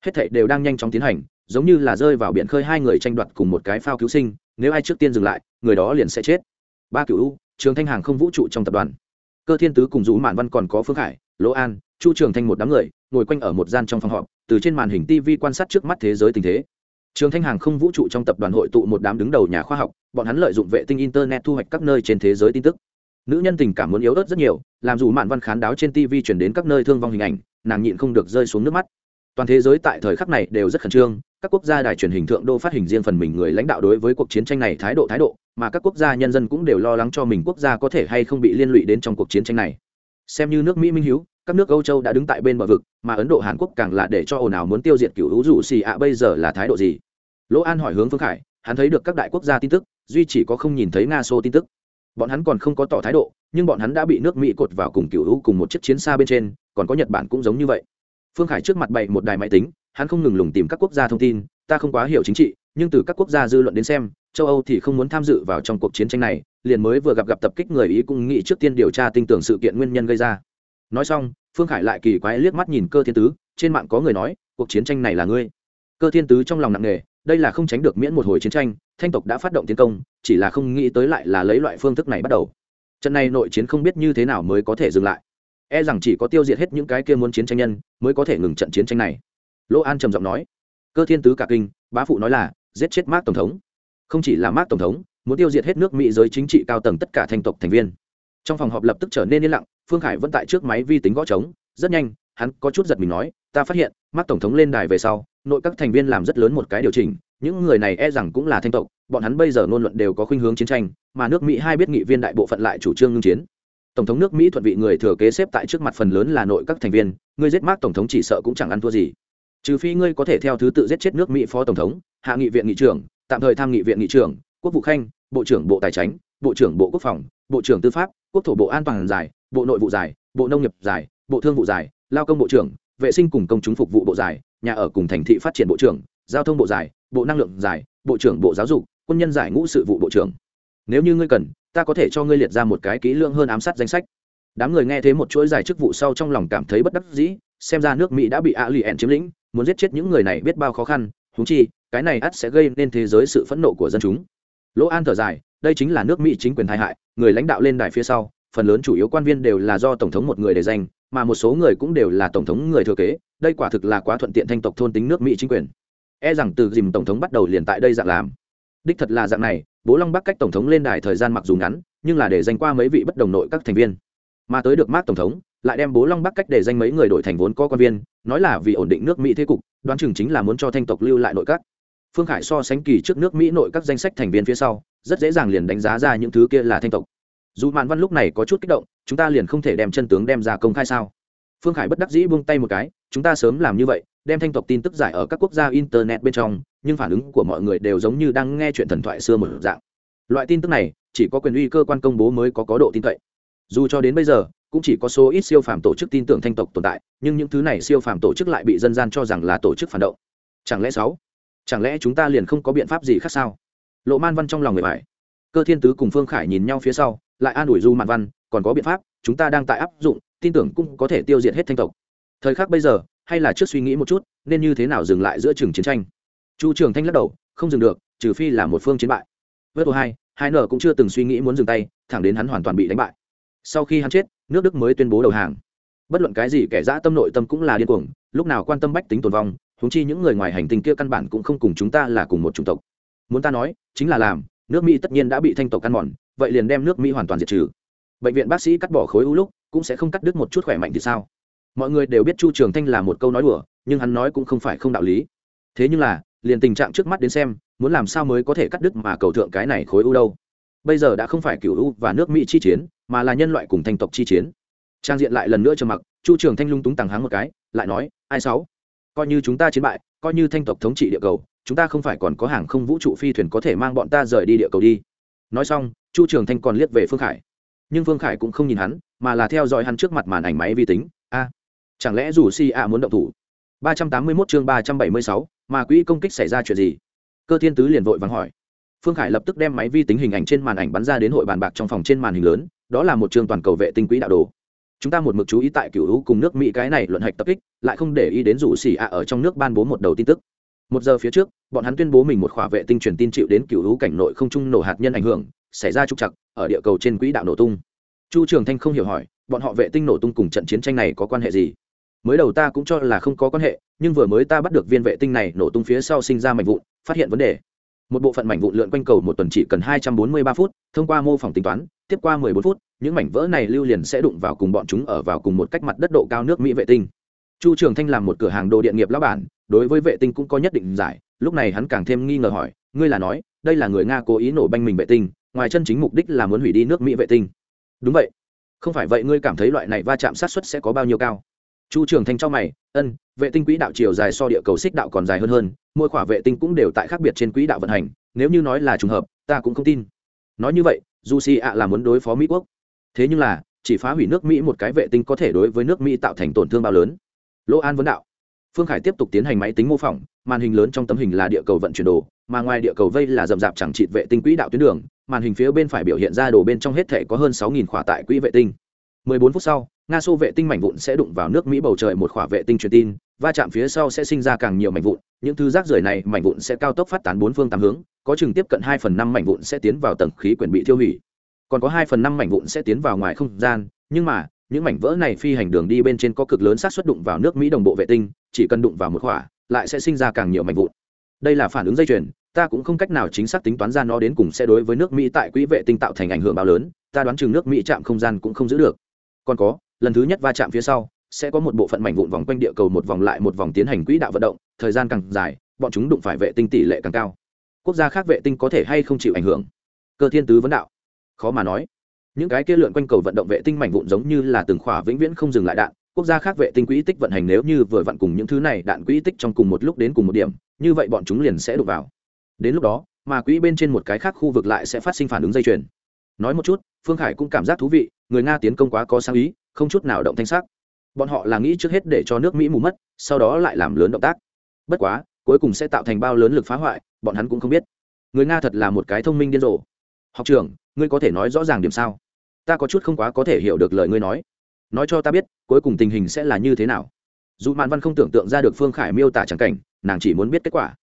Hết thảy đều đang nhanh chóng tiến hành giống như là rơi vào biển khơi hai người tranh đoạt cùng một cái phao cứu sinh, nếu ai trước tiên dừng lại, người đó liền sẽ chết. Ba cựu u, trường thanh hàng không vũ trụ trong tập đoàn. Cơ thiên tứ cùng rú mạn văn còn có phương khải, lỗ an, chu trường thanh một đám người, ngồi quanh ở một gian trong phòng họp, từ trên màn hình tv quan sát trước mắt thế giới tình thế. Trường thanh hàng không vũ trụ trong tập đoàn hội tụ một đám đứng đầu nhà khoa học, bọn hắn lợi dụng vệ tinh internet thu hoạch các nơi trên thế giới tin tức. Nữ nhân tình cảm muốn yếu ớt rất nhiều, làm dù mạn văn khán đáo trên tv chuyển đến các nơi thương vong hình ảnh, nàng nhịn không được rơi xuống nước mắt. Toàn thế giới tại thời khắc này đều rất khẩn trương các quốc gia đài truyền hình thượng đô phát hình riêng phần mình người lãnh đạo đối với cuộc chiến tranh này thái độ thái độ, mà các quốc gia nhân dân cũng đều lo lắng cho mình quốc gia có thể hay không bị liên lụy đến trong cuộc chiến tranh này. Xem như nước mỹ minh hiếu, các nước âu châu đã đứng tại bên bờ vực, mà ấn độ, hàn quốc càng là để cho ồn ào muốn tiêu diệt cựu hữu rủ xì ạ bây giờ là thái độ gì? Lỗ an hỏi hướng phương khải, hắn thấy được các đại quốc gia tin tức, duy chỉ có không nhìn thấy nga xô tin tức. Bọn hắn còn không có tỏ thái độ, nhưng bọn hắn đã bị nước mỹ cột vào cùng cựu hữu cùng một chiếc chiến xa bên trên, còn có nhật bản cũng giống như vậy. Phương khải trước mặt bày một đài máy tính hắn không ngừng lùng tìm các quốc gia thông tin, ta không quá hiểu chính trị, nhưng từ các quốc gia dư luận đến xem, châu âu thì không muốn tham dự vào trong cuộc chiến tranh này, liền mới vừa gặp gặp tập kích người ý cũng nghĩ trước tiên điều tra tin tưởng sự kiện nguyên nhân gây ra. Nói xong, phương khải lại kỳ quái liếc mắt nhìn cơ thiên tứ, trên mạng có người nói, cuộc chiến tranh này là ngươi. Cơ thiên tứ trong lòng nặng nề, đây là không tránh được miễn một hồi chiến tranh, thanh tộc đã phát động tiến công, chỉ là không nghĩ tới lại là lấy loại phương thức này bắt đầu. Trận này nội chiến không biết như thế nào mới có thể dừng lại. E rằng chỉ có tiêu diệt hết những cái kia muốn chiến tranh nhân, mới có thể ngừng trận chiến tranh này lỗ an trầm giọng nói, cơ thiên tứ cả kinh, bá phụ nói là, giết chết mác tổng thống. Không chỉ là mác tổng thống, muốn tiêu diệt hết nước mỹ giới chính trị cao tầng tất cả thành tộc thành viên. Trong phòng họp lập tức trở nên yên lặng, phương khải vẫn tại trước máy vi tính gõ trống. Rất nhanh, hắn có chút giật mình nói, ta phát hiện mác tổng thống lên đài về sau, nội các thành viên làm rất lớn một cái điều chỉnh, những người này e rằng cũng là thanh tộc, bọn hắn bây giờ ngôn luận đều có khuynh hướng chiến tranh, mà nước mỹ hai biết nghị viên đại bộ phận lại chủ trương ngưng chiến. Tổng thống nước mỹ thuận vị người thừa kế xếp tại trước mặt phần lớn là nội các thành viên ngươi giết mác tổng thống chỉ sợ cũng chẳng ăn thua gì trừ phi ngươi có thể theo thứ tự giết chết nước mỹ phó tổng thống, hạ nghị viện nghị trưởng, tạm thời tham nghị viện nghị trưởng, quốc vụ khanh, bộ trưởng bộ tài chính, bộ trưởng bộ quốc phòng, bộ trưởng tư pháp, quốc thổ bộ an toàn giải bộ nội vụ giải bộ nông nghiệp giải bộ thương vụ giải lao công bộ trưởng, vệ sinh cùng công chúng phục vụ bộ giải nhà ở cùng thành thị phát triển bộ trưởng, giao thông bộ giải bộ năng lượng giải bộ trưởng bộ giáo dục, quân nhân giải ngũ sự vụ bộ trưởng. Nếu như ngươi cần, ta có thể cho ngươi liệt ra một cái kỹ lưỡng hơn ám sát danh sách. Đám người nghe thấy một chuỗi dài chức vụ sau trong lòng cảm thấy bất đắc dĩ, xem ra nước mỹ đã bị a lì ẻn chiếm lĩnh muốn giết chết những người này biết bao khó khăn húng chi, cái này ắt sẽ gây nên thế giới sự phẫn nộ của dân chúng. Lỗ an thở dài, đây chính là nước mỹ chính quyền tai hại, người lãnh đạo lên đài phía sau, phần lớn chủ yếu quan viên đều là do tổng thống một người để danh mà một số người cũng đều là tổng thống người thừa kế, đây quả thực là quá thuận tiện thanh tộc thôn tính nước mỹ chính quyền. E rằng từ dìm tổng thống bắt đầu liền tại đây dạng làm. Đích thật là dạng này, bố long bắc cách tổng thống lên đài thời gian mặc dù ngắn, nhưng là để dành qua mấy vị bất đồng nội các thành viên. Mà tới được mát tổng thống lại đem bố long bắc cách để danh mấy người đổi thành vốn có quan viên, nói là vì ổn định nước mỹ thế cục, đoán chừng chính là muốn cho thanh tộc lưu lại nội các. Phương khải so sánh kỳ trước nước mỹ nội các danh sách thành viên phía sau, rất dễ dàng liền đánh giá ra những thứ kia là thanh tộc. Dù mạn văn lúc này có chút kích động, chúng ta liền không thể đem chân tướng đem ra công khai sao? Phương khải bất đắc dĩ buông tay một cái, chúng ta sớm làm như vậy, đem thanh tộc tin tức giải ở các quốc gia internet bên trong, nhưng phản ứng của mọi người đều giống như đang nghe chuyện thần thoại xưa một dạng. Loại tin tức này, chỉ có quyền uy cơ quan công bố mới có có độ tin cậy dù cho đến bây giờ, cũng chỉ có số ít siêu phàm tổ chức tin tưởng thanh tộc tồn tại, nhưng những thứ này siêu phàm tổ chức lại bị dân gian cho rằng là tổ chức phản động. Chẳng lẽ sáu? Chẳng lẽ chúng ta liền không có biện pháp gì khác sao? Lộ man văn trong lòng người phải cơ thiên tứ cùng phương khải nhìn nhau phía sau, lại an ủi du mạn văn, còn có biện pháp, chúng ta đang tại áp dụng, tin tưởng cũng có thể tiêu diệt hết thanh tộc. Thời khắc bây giờ, hay là trước suy nghĩ một chút, nên như thế nào dừng lại giữa trường chiến tranh? Chu trường thanh lắc đầu, không dừng được, trừ phi là một phương chiến bại. Vớt ô hai hai nở cũng chưa từng suy nghĩ muốn dừng tay, thẳng đến hắn hoàn toàn bị đánh bại sau khi hắn chết, nước đức mới tuyên bố đầu hàng. Bất luận cái gì kẻ dã tâm nội tâm cũng là điên cuồng, lúc nào quan tâm bách tính tồn vong húng chi những người ngoài hành tinh kia căn bản cũng không cùng chúng ta là cùng một chủng tộc. Muốn ta nói, chính là làm, nước mỹ tất nhiên đã bị thanh tộc căn mòn, vậy liền đem nước mỹ hoàn toàn diệt trừ. Bệnh viện bác sĩ cắt bỏ khối u lúc, cũng sẽ không cắt đứt một chút khỏe mạnh thì sao? Mọi người đều biết chu trường thanh là một câu nói đùa, nhưng hắn nói cũng không phải không đạo lý. Thế nhưng là, liền tình trạng trước mắt đến xem, muốn làm sao mới có thể cắt đứt mà cầu thượng cái này khối u đâu? Bây giờ đã không phải cựu u và nước mỹ chi chiến, mà là nhân loại cùng thanh tộc chi chiến. Trang diện lại lần nữa trầm mặc, chu trường thanh lung túng tàng háng một cái, lại nói, ai sáu? Coi như chúng ta chiến bại, coi như thanh tộc thống trị địa cầu, chúng ta không phải còn có hàng không vũ trụ phi thuyền có thể mang bọn ta rời đi địa cầu đi. Nói xong, chu trường thanh còn liếc về phương khải. Nhưng phương khải cũng không nhìn hắn, mà là theo dõi hắn trước mặt màn ảnh máy vi tính. A, chẳng lẽ dù si a muốn động thủ? Ba trăm tám mươi 381 chương ba trăm bảy mươi sáu mà quỹ công kích xảy ra chuyện gì? Cơ thiên tứ liền vội vàng hỏi phương khải lập tức đem máy vi tính hình ảnh trên màn ảnh bắn ra đến hội bàn bạc trong phòng trên màn hình lớn, đó là một trường toàn cầu vệ tinh quỹ đạo đồ. Chúng ta một mực chú ý tại cựu hữu cùng nước mỹ cái này luận hạch tập kích, lại không để ý đến rủ xỉ ạ ở trong nước ban bố một đầu tin tức. Một giờ phía trước, bọn hắn tuyên bố mình một khỏa vệ tinh truyền tin chịu đến cựu hữu cảnh nội không trung nổ hạt nhân ảnh hưởng, xảy ra trục chặt ở địa cầu trên quỹ đạo nổ tung. Chu trường thanh không hiểu hỏi, bọn họ vệ tinh nổ tung cùng trận chiến tranh này có quan hệ gì? Mới đầu ta cũng cho là không có quan hệ, nhưng vừa mới ta bắt được viên vệ tinh này nổ tung phía sau sinh ra mạnh vụn, phát hiện vấn đề một bộ phận mảnh vụn lượn quanh cầu một tuần chỉ cần hai trăm bốn mươi ba phút, thông qua mô phỏng tính toán, tiếp qua mười bốn phút, những mảnh vỡ này lưu liền sẽ đụng vào cùng bọn chúng ở vào cùng một cách mặt đất độ cao nước mỹ vệ tinh. Chu trường thanh làm một cửa hàng đồ điện nghiệp lão bản, đối với vệ tinh cũng có nhất định giải, lúc này hắn càng thêm nghi ngờ hỏi, ngươi là nói, đây là người nga cố ý nổ banh mình vệ tinh, ngoài chân chính mục đích là muốn hủy đi nước mỹ vệ tinh? Đúng vậy. Không phải vậy, ngươi cảm thấy loại này va chạm sát xuất sẽ có bao nhiêu cao? Chu trường thanh cho mày, ân, vệ tinh quỹ đạo chiều dài so địa cầu xích đạo còn dài hơn hơn, mỗi khỏa vệ tinh cũng đều tại khác biệt trên quỹ đạo vận hành, nếu như nói là trùng hợp, ta cũng không tin. Nói như vậy dù xì ạ là muốn đối phó mỹ quốc. Thế nhưng là, chỉ phá hủy nước mỹ một cái vệ tinh có thể đối với nước mỹ tạo thành tổn thương bao lớn. Lỗ an vấn đạo. Phương khải tiếp tục tiến hành máy tính mô phỏng, màn hình lớn trong tấm hình là địa cầu vận chuyển đồ, mà ngoài địa cầu vây là rậm rạp chẳng trịt vệ tinh quỹ đạo tuyến đường, màn hình phía bên phải biểu hiện ra đồ bên trong hết thể có hơn sáu khỏa tại quỹ vệ tinh. 14 phút sau nga xô vệ tinh mảnh vụn sẽ đụng vào nước mỹ bầu trời một khỏa vệ tinh truyền tin, va chạm phía sau sẽ sinh ra càng nhiều mảnh vụn, những thứ rác rưởi này mảnh vụn sẽ cao tốc phát tán bốn phương tám hướng, có chừng tiếp cận hai phần năm mảnh vụn sẽ tiến vào tầng khí quyển bị tiêu hủy. Còn có hai phần năm mảnh vụn sẽ tiến vào ngoài không gian, nhưng mà, những mảnh vỡ này phi hành đường đi bên trên có cực lớn xác suất đụng vào nước mỹ đồng bộ vệ tinh, chỉ cần đụng vào một khỏa, lại sẽ sinh ra càng nhiều mảnh vụn. Đây là phản ứng dây chuyền, ta cũng không cách nào chính xác tính toán ra nó đến cùng sẽ đối với nước mỹ tại quỹ vệ tinh tạo thành ảnh hưởng bao lớn, ta đoán chừng nước mỹ chạm không gian cũng không giữ được. Còn có lần thứ nhất va chạm phía sau, sẽ có một bộ phận mảnh vụn vòng quanh địa cầu một vòng lại một vòng tiến hành quỹ đạo vận động, thời gian càng dài, bọn chúng đụng phải vệ tinh tỷ lệ càng cao. Quốc gia khác vệ tinh có thể hay không chịu ảnh hưởng? Cơ thiên tứ vấn đạo. Khó mà nói. Những cái kia lượn quanh cầu vận động vệ tinh mảnh vụn giống như là từng khỏa vĩnh viễn không dừng lại đạn, quốc gia khác vệ tinh quỹ tích vận hành nếu như vừa vặn cùng những thứ này đạn quỹ tích trong cùng một lúc đến cùng một điểm, như vậy bọn chúng liền sẽ đụng vào. Đến lúc đó, mà quỹ bên trên một cái khác khu vực lại sẽ phát sinh phản ứng dây chuyền. Nói một chút, phương khải cũng cảm giác thú vị, người nga tiến công quá có sáng ý không chút nào động thanh sắc. Bọn họ là nghĩ trước hết để cho nước mỹ mù mất, sau đó lại làm lớn động tác. Bất quá, cuối cùng sẽ tạo thành bao lớn lực phá hoại, bọn hắn cũng không biết. Người nga thật là một cái thông minh điên rồ. Học trưởng, ngươi có thể nói rõ ràng điểm sao? Ta có chút không quá có thể hiểu được lời ngươi nói. Nói cho ta biết, cuối cùng tình hình sẽ là như thế nào? Dù mạn văn không tưởng tượng ra được phương khải miêu tả trắng cảnh, nàng chỉ muốn biết kết quả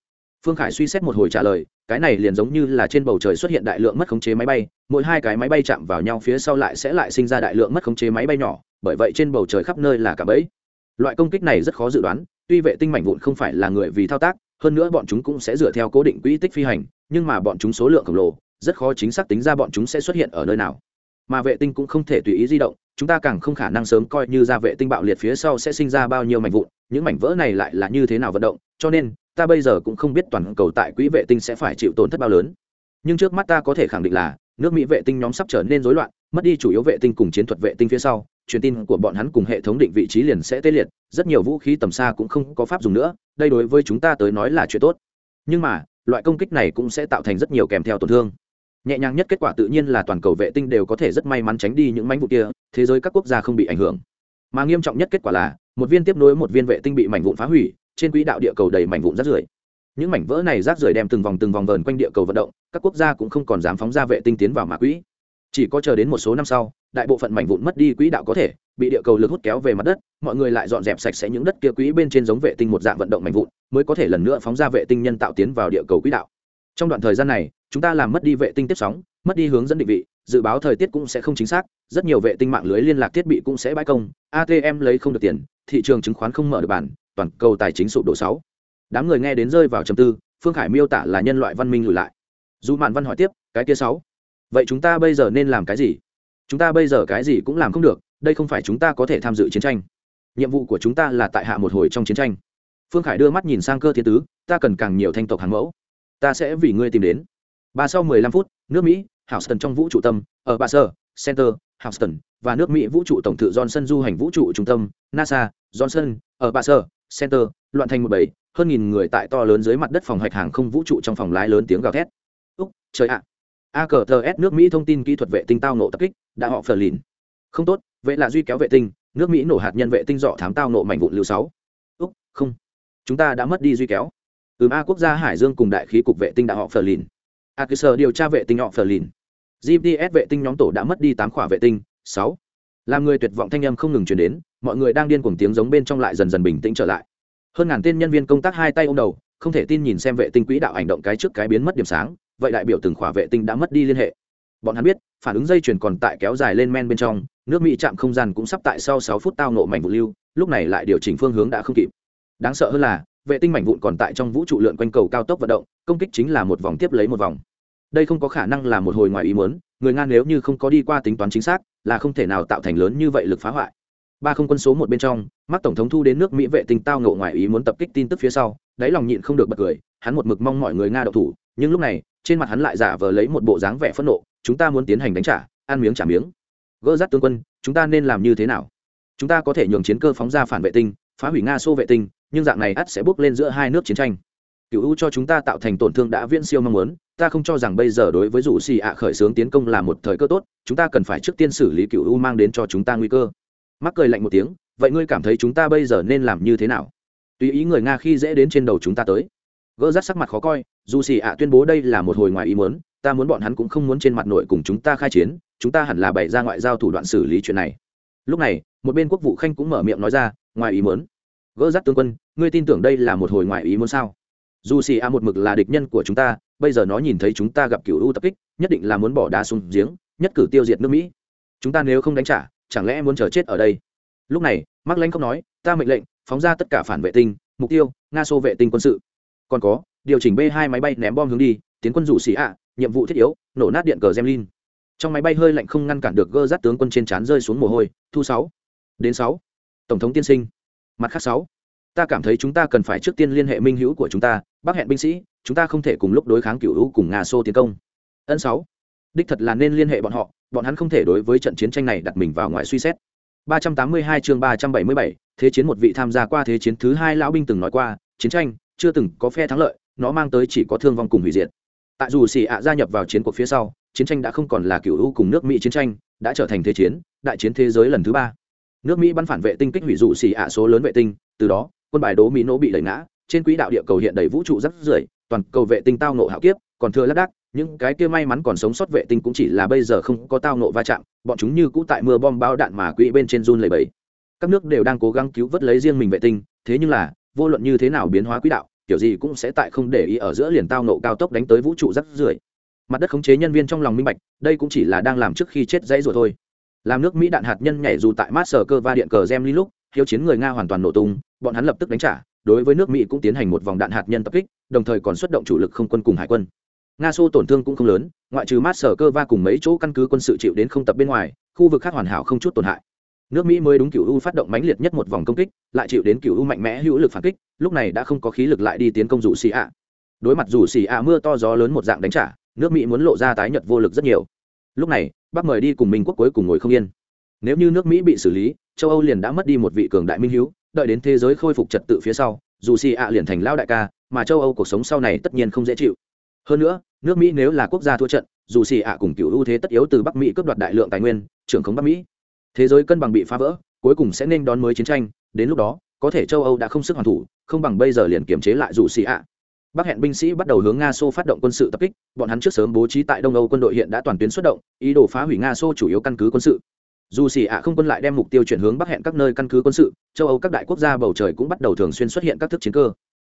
phương khải suy xét một hồi trả lời, cái này liền giống như là trên bầu trời xuất hiện đại lượng mất khống chế máy bay, mỗi hai cái máy bay chạm vào nhau phía sau lại sẽ lại sinh ra đại lượng mất khống chế máy bay nhỏ, bởi vậy trên bầu trời khắp nơi là cả bẫy. Loại công kích này rất khó dự đoán, tuy vệ tinh mảnh vụn không phải là người vì thao tác, hơn nữa bọn chúng cũng sẽ dựa theo cố định quỹ tích phi hành, nhưng mà bọn chúng số lượng khổng lồ, rất khó chính xác tính ra bọn chúng sẽ xuất hiện ở nơi nào. Mà vệ tinh cũng không thể tùy ý di động, chúng ta càng không khả năng sớm coi như ra vệ tinh bạo liệt phía sau sẽ sinh ra bao nhiêu mảnh vụn, những mảnh vỡ này lại là như thế nào vận động, cho nên ta bây giờ cũng không biết toàn cầu tại quỹ vệ tinh sẽ phải chịu tổn thất bao lớn. Nhưng trước mắt ta có thể khẳng định là, nước mỹ vệ tinh nhóm sắp trở nên rối loạn, mất đi chủ yếu vệ tinh cùng chiến thuật vệ tinh phía sau, truyền tin của bọn hắn cùng hệ thống định vị trí liền sẽ tê liệt, rất nhiều vũ khí tầm xa cũng không có pháp dùng nữa, đây đối với chúng ta tới nói là chuyện tốt. Nhưng mà, loại công kích này cũng sẽ tạo thành rất nhiều kèm theo tổn thương. Nhẹ nhàng nhất kết quả tự nhiên là toàn cầu vệ tinh đều có thể rất may mắn tránh đi những mảnh vụ kia, thế giới các quốc gia không bị ảnh hưởng. Mà nghiêm trọng nhất kết quả là, một viên tiếp nối một viên vệ tinh bị mảnh vụn phá hủy trên quỹ đạo địa cầu đầy mảnh vụn rác rưởi. Những mảnh vỡ này rác rưởi đem từng vòng từng vòng vờn quanh địa cầu vận động, các quốc gia cũng không còn dám phóng ra vệ tinh tiến vào mã quỹ. Chỉ có chờ đến một số năm sau, đại bộ phận mảnh vụn mất đi quỹ đạo có thể, bị địa cầu lực hút kéo về mặt đất, mọi người lại dọn dẹp sạch sẽ những đất kia quỹ bên trên giống vệ tinh một dạng vận động mảnh vụn, mới có thể lần nữa phóng ra vệ tinh nhân tạo tiến vào địa cầu quỹ đạo. Trong đoạn thời gian này, chúng ta làm mất đi vệ tinh tiếp sóng, mất đi hướng dẫn định vị, dự báo thời tiết cũng sẽ không chính xác, rất nhiều vệ tinh mạng lưới liên lạc thiết bị cũng sẽ bãi công atm lấy không được tiền thị trường chứng khoán không mở được bản, toàn cầu tài chính sụp đổ sáu. Đám người nghe đến rơi vào trầm tư, phương khải miêu tả là nhân loại văn minh lùi lại. Dù mạn văn hỏi tiếp, cái kia sáu, vậy chúng ta bây giờ nên làm cái gì? Chúng ta bây giờ cái gì cũng làm không được, đây không phải chúng ta có thể tham dự chiến tranh. Nhiệm vụ của chúng ta là tại hạ một hồi trong chiến tranh. Phương khải đưa mắt nhìn sang cơ thiên tứ, ta cần càng nhiều thanh tộc hàng mẫu. Ta sẽ vì ngươi tìm đến. Ba sau mười lăm phút, nước mỹ, houston trong vũ trụ tâm, ở ba sơ, center, houston và nước mỹ vũ trụ tổng thự johnson du hành vũ trụ trung tâm, nasa, johnson, ở ba sơ, center, loạn thành một bảy hơn nghìn người tại to lớn dưới mặt đất phòng hạch hàng không vũ trụ trong phòng lái lớn tiếng gào thét. Úc, trời ạ. A s nước mỹ thông tin kỹ thuật vệ tinh tao nộ tập kích, đã họ phờ lìn. Không tốt, vệ là duy kéo vệ tinh, nước mỹ nổ hạt nhân vệ tinh dọ thám tao nộ mảnh vụn lưu sáu. Úc, không. Chúng ta đã mất đi duy kéo. Ừm, a quốc gia hải dương cùng đại khí cục vệ tinh đã họ phờ lìn. A cơ sở điều tra vệ tinh họ phờ lìn. Gps vệ tinh nhóm tổ đã mất đi tám khỏa vệ tinh sáu. Làm người tuyệt vọng thanh âm không ngừng chuyển đến, mọi người đang điên cuồng tiếng giống bên trong lại dần dần bình tĩnh trở lại. Hơn ngàn tên nhân viên công tác hai tay ô m đầu, không thể tin nhìn xem vệ tinh quỹ đạo hành động cái trước cái biến mất điểm sáng, vậy đại biểu từng khỏa vệ tinh đã mất đi liên hệ. Bọn hắn biết, phản ứng dây chuyền còn tại kéo dài lên men bên trong, nước mỹ chạm không gian cũng sắp tại sau sáu phút tao nộ mảnh vụ lưu, lúc này lại điều chỉnh phương hướng đã không kịp. Đáng sợ hơn là, vệ tinh mảnh vụn còn tại trong vũ trụ lượn quanh cầu cao tốc vận động, công kích chính là một vòng tiếp lấy một vòng. Đây không có khả năng là một hồi ngoài ý muốn, người nga nếu như không có đi qua tính toán chính xác là không thể nào tạo thành lớn như vậy lực phá hoại. Ba không quân số một bên trong mắt tổng thống thu đến nước mỹ vệ tinh tao ngộ ngoài ý muốn tập kích tin tức phía sau, đáy lòng nhịn không được bật cười, hắn một mực mong mọi người nga đậu thủ, nhưng lúc này, trên mặt hắn lại giả vờ lấy một bộ dáng vẻ phẫn nộ, chúng ta muốn tiến hành đánh trả, ăn miếng trả miếng. Gỡ rắt tướng quân, chúng ta nên làm như thế nào? Chúng ta có thể nhường chiến cơ phóng ra phản vệ tinh, phá hủy nga xô vệ tinh, nhưng dạng này ắt sẽ bước lên giữa hai nước chiến tranh cựu u cho chúng ta tạo thành tổn thương đã viễn siêu mong muốn, ta không cho rằng bây giờ đối với rủ xì ạ khởi xướng tiến công là một thời cơ tốt, chúng ta cần phải trước tiên xử lý cựu u mang đến cho chúng ta nguy cơ. Mắc cười lạnh một tiếng, vậy ngươi cảm thấy chúng ta bây giờ nên làm như thế nào? Tùy ý người nga khi dễ đến trên đầu chúng ta tới. Gỡ rát sắc mặt khó coi, dù xì ạ tuyên bố đây là một hồi ngoài ý muốn, ta muốn bọn hắn cũng không muốn trên mặt nội cùng chúng ta khai chiến, chúng ta hẳn là bày ra ngoại giao thủ đoạn xử lý chuyện này. Lúc này, một bên quốc vụ khanh cũng mở miệng nói ra, ngoài ý muốn. Gỡ rát tướng quân, ngươi tin tưởng đây là một hồi ngoài ý muốn sao? Dù xì a một mực là địch nhân của chúng ta, bây giờ nó nhìn thấy chúng ta gặp cựu u tập kích, nhất định là muốn bỏ đá xuống giếng, nhất cử tiêu diệt nước mỹ. Chúng ta nếu không đánh trả, chẳng lẽ muốn chờ chết ở đây? Lúc này mắc lanh không nói, ta mệnh lệnh, phóng ra tất cả phản vệ tinh, mục tiêu, nga xô vệ tinh quân sự. Còn có, điều chỉnh b hai máy bay ném bom hướng đi, tiến quân rủ xì a, nhiệm vụ thiết yếu, nổ nát điện cờ gemlin trong máy bay hơi lạnh không ngăn cản được gơ rát tướng quân trên trán rơi xuống mồ hôi, thu sáu, đến sáu. Tổng thống tiên sinh, mặt khác sáu. Ta cảm thấy chúng ta cần phải trước tiên liên hệ minh hữu của chúng ta bác hẹn binh sĩ chúng ta không thể cùng lúc đối kháng cựu hữu cùng nga xô tiến công. Ân sáu đích thật là nên liên hệ bọn họ bọn hắn không thể đối với trận chiến tranh này đặt mình vào ngoài suy xét. 382 chương 377, thế chiến một vị tham gia qua thế chiến thứ hai lão binh từng nói qua chiến tranh chưa từng có phe thắng lợi nó mang tới chỉ có thương vong cùng hủy diệt. Tại dù xì ạ gia nhập vào chiến cuộc phía sau chiến tranh đã không còn là cựu hữu cùng nước mỹ chiến tranh đã trở thành thế chiến đại chiến thế giới lần thứ ba. Nước mỹ bắn phản vệ tinh kích hủy dụ xì ạ số lớn vệ tinh từ đó quân bài đố mỹ nỗ bị đẩy ngã trên quỹ đạo địa cầu hiện đầy vũ trụ rất rưởi, toàn cầu vệ tinh tao nộ hạo kiếp, còn thừa lác đác, những cái kia may mắn còn sống sót vệ tinh cũng chỉ là bây giờ không có tao nộ va chạm, bọn chúng như cũ tại mưa bom bao đạn mà quỹ bên trên run lầy bẫy các nước đều đang cố gắng cứu vớt lấy riêng mình vệ tinh, thế nhưng là, vô luận như thế nào biến hóa quỹ đạo, kiểu gì cũng sẽ tại không để ý ở giữa liền tao nộ cao tốc đánh tới vũ trụ rắc rưởi. Mặt đất khống chế nhân viên trong lòng minh bạch, đây cũng chỉ là đang làm trước khi chết dãy rồi thôi. Làm nước mỹ đạn hạt nhân nhảy dù tại mát cơ va điện cờ gem ly lúc hiếu chiến người nga hoàn toàn nổ tung, bọn hắn lập tức đánh trả đối với nước mỹ cũng tiến hành một vòng đạn hạt nhân tập kích, đồng thời còn xuất động chủ lực không quân cùng hải quân. Nga xô tổn thương cũng không lớn, ngoại trừ mát sở cơ va cùng mấy chỗ căn cứ quân sự chịu đến không tập bên ngoài, khu vực khác hoàn hảo không chút tổn hại. Nước mỹ mới đúng cựu u phát động mãnh liệt nhất một vòng công kích, lại chịu đến cựu u mạnh mẽ hữu lực phản kích, lúc này đã không có khí lực lại đi tiến công dù xì ạ đối mặt dù xì ạ mưa to gió lớn một dạng đánh trả, nước mỹ muốn lộ ra tái nhật vô lực rất nhiều. Lúc này bác mời đi cùng minh quốc cuối cùng ngồi không yên. Nếu như nước mỹ bị xử lý, châu âu liền đã mất đi một vị cường đại minh hữu đợi đến thế giới khôi phục trật tự phía sau, dù xì ạ liền thành lao đại ca, mà châu âu cuộc sống sau này tất nhiên không dễ chịu. Hơn nữa, nước mỹ nếu là quốc gia thua trận, dù xì ạ cùng cựu ưu thế tất yếu từ bắc mỹ cướp đoạt đại lượng tài nguyên, trưởng khống bắc mỹ. Thế giới cân bằng bị phá vỡ, cuối cùng sẽ nên đón mới chiến tranh, đến lúc đó, có thể châu âu đã không sức hoàn thủ, không bằng bây giờ liền kiềm chế lại dù xì ạ. Bắc hẹn binh sĩ bắt đầu hướng nga xô phát động quân sự tập kích, bọn hắn trước sớm bố trí tại đông âu quân đội hiện đã toàn tuyến xuất động, ý đồ phá hủy nga xô chủ yếu căn cứ quân sự dù xì ạ không quân lại đem mục tiêu chuyển hướng bắc hẹn các nơi căn cứ quân sự, châu âu các đại quốc gia bầu trời cũng bắt đầu thường xuyên xuất hiện các thức chiến cơ.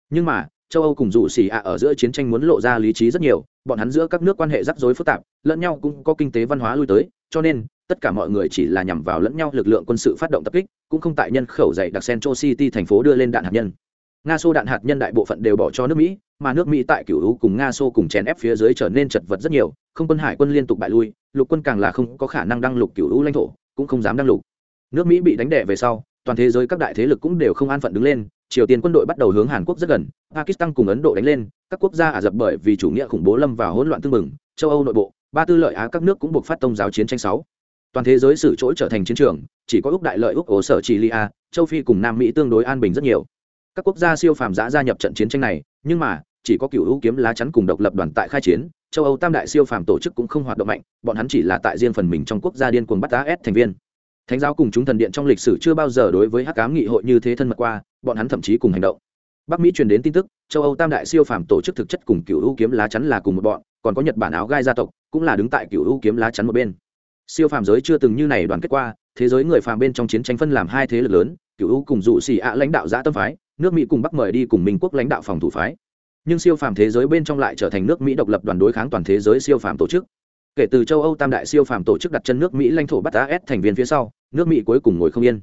Nhưng mà, châu âu cùng dù xì ạ ở giữa chiến tranh muốn lộ ra lý trí rất nhiều, bọn hắn giữa các nước quan hệ rắc rối phức tạp, lẫn nhau cũng có kinh tế văn hóa lui tới, cho nên, tất cả mọi người chỉ là nhằm vào lẫn nhau lực lượng quân sự phát động tập kích, cũng không tại nhân khẩu dày đặc central city thành phố đưa lên đạn hạt nhân. Nga xô đạn hạt nhân đại bộ phận đều bỏ cho nước mỹ, mà nước mỹ tại cựu hữu cùng nga xô cùng chèn ép phía dưới trở nên chật vật rất nhiều, không quân hải quân liên tục bại lui, lục quân càng là không có khả năng đăng lục cựu hữu lãnh thổ cũng không dám đăng lục. Nước mỹ bị đánh đẻ về sau, toàn thế giới các đại thế lực cũng đều không an phận đứng lên, triều tiên quân đội bắt đầu hướng hàn quốc rất gần, pakistan cùng ấn độ đánh lên, các quốc gia ả rập bởi vì chủ nghĩa khủng bố lâm vào hỗn loạn tương mừng, châu âu nội bộ, ba tư lợi á các nước cũng buộc phát tông giáo chiến tranh sáu. Toàn thế giới xử chỗ trở thành chiến trường, chỉ có úc đại lợi úc ổ sở chỉ lia châu phi cùng nam mỹ tương đối an bình rất nhiều. Các quốc gia siêu phàm giã gia nhập trận chiến tranh này, nhưng mà chỉ có cựu hữu kiếm lá chắn cùng độc lập đoàn tại khai chiến, châu âu tam đại siêu phàm tổ chức cũng không hoạt động mạnh, bọn hắn chỉ là tại riêng phần mình trong quốc gia điên cuồng bắt as thành viên. Thánh giáo cùng chúng thần điện trong lịch sử chưa bao giờ đối với hắc cám nghị hội như thế thân mật qua, bọn hắn thậm chí cùng hành động. Bắc mỹ truyền đến tin tức, châu âu tam đại siêu phàm tổ chức thực chất cùng cựu hữu kiếm lá chắn là cùng một bọn, còn có nhật bản áo gai gia tộc cũng là đứng tại cựu hữu kiếm lá chắn một bên. Siêu phàm giới chưa từng như này đoàn kết qua, thế giới người phàm bên trong chiến tranh phân làm hai thế lực lớn, cựu hữu cùng dụ xì ạ lãnh đạo giã tâm phái, nước mỹ cùng bắc mời đi cùng minh quốc lãnh đạo phòng thủ phái nhưng siêu phàm thế giới bên trong lại trở thành nước mỹ độc lập đoàn đối kháng toàn thế giới siêu phàm tổ chức. Kể từ châu âu tam đại siêu phàm tổ chức đặt chân nước mỹ lãnh thổ bắt as thành viên phía sau, nước mỹ cuối cùng ngồi không yên.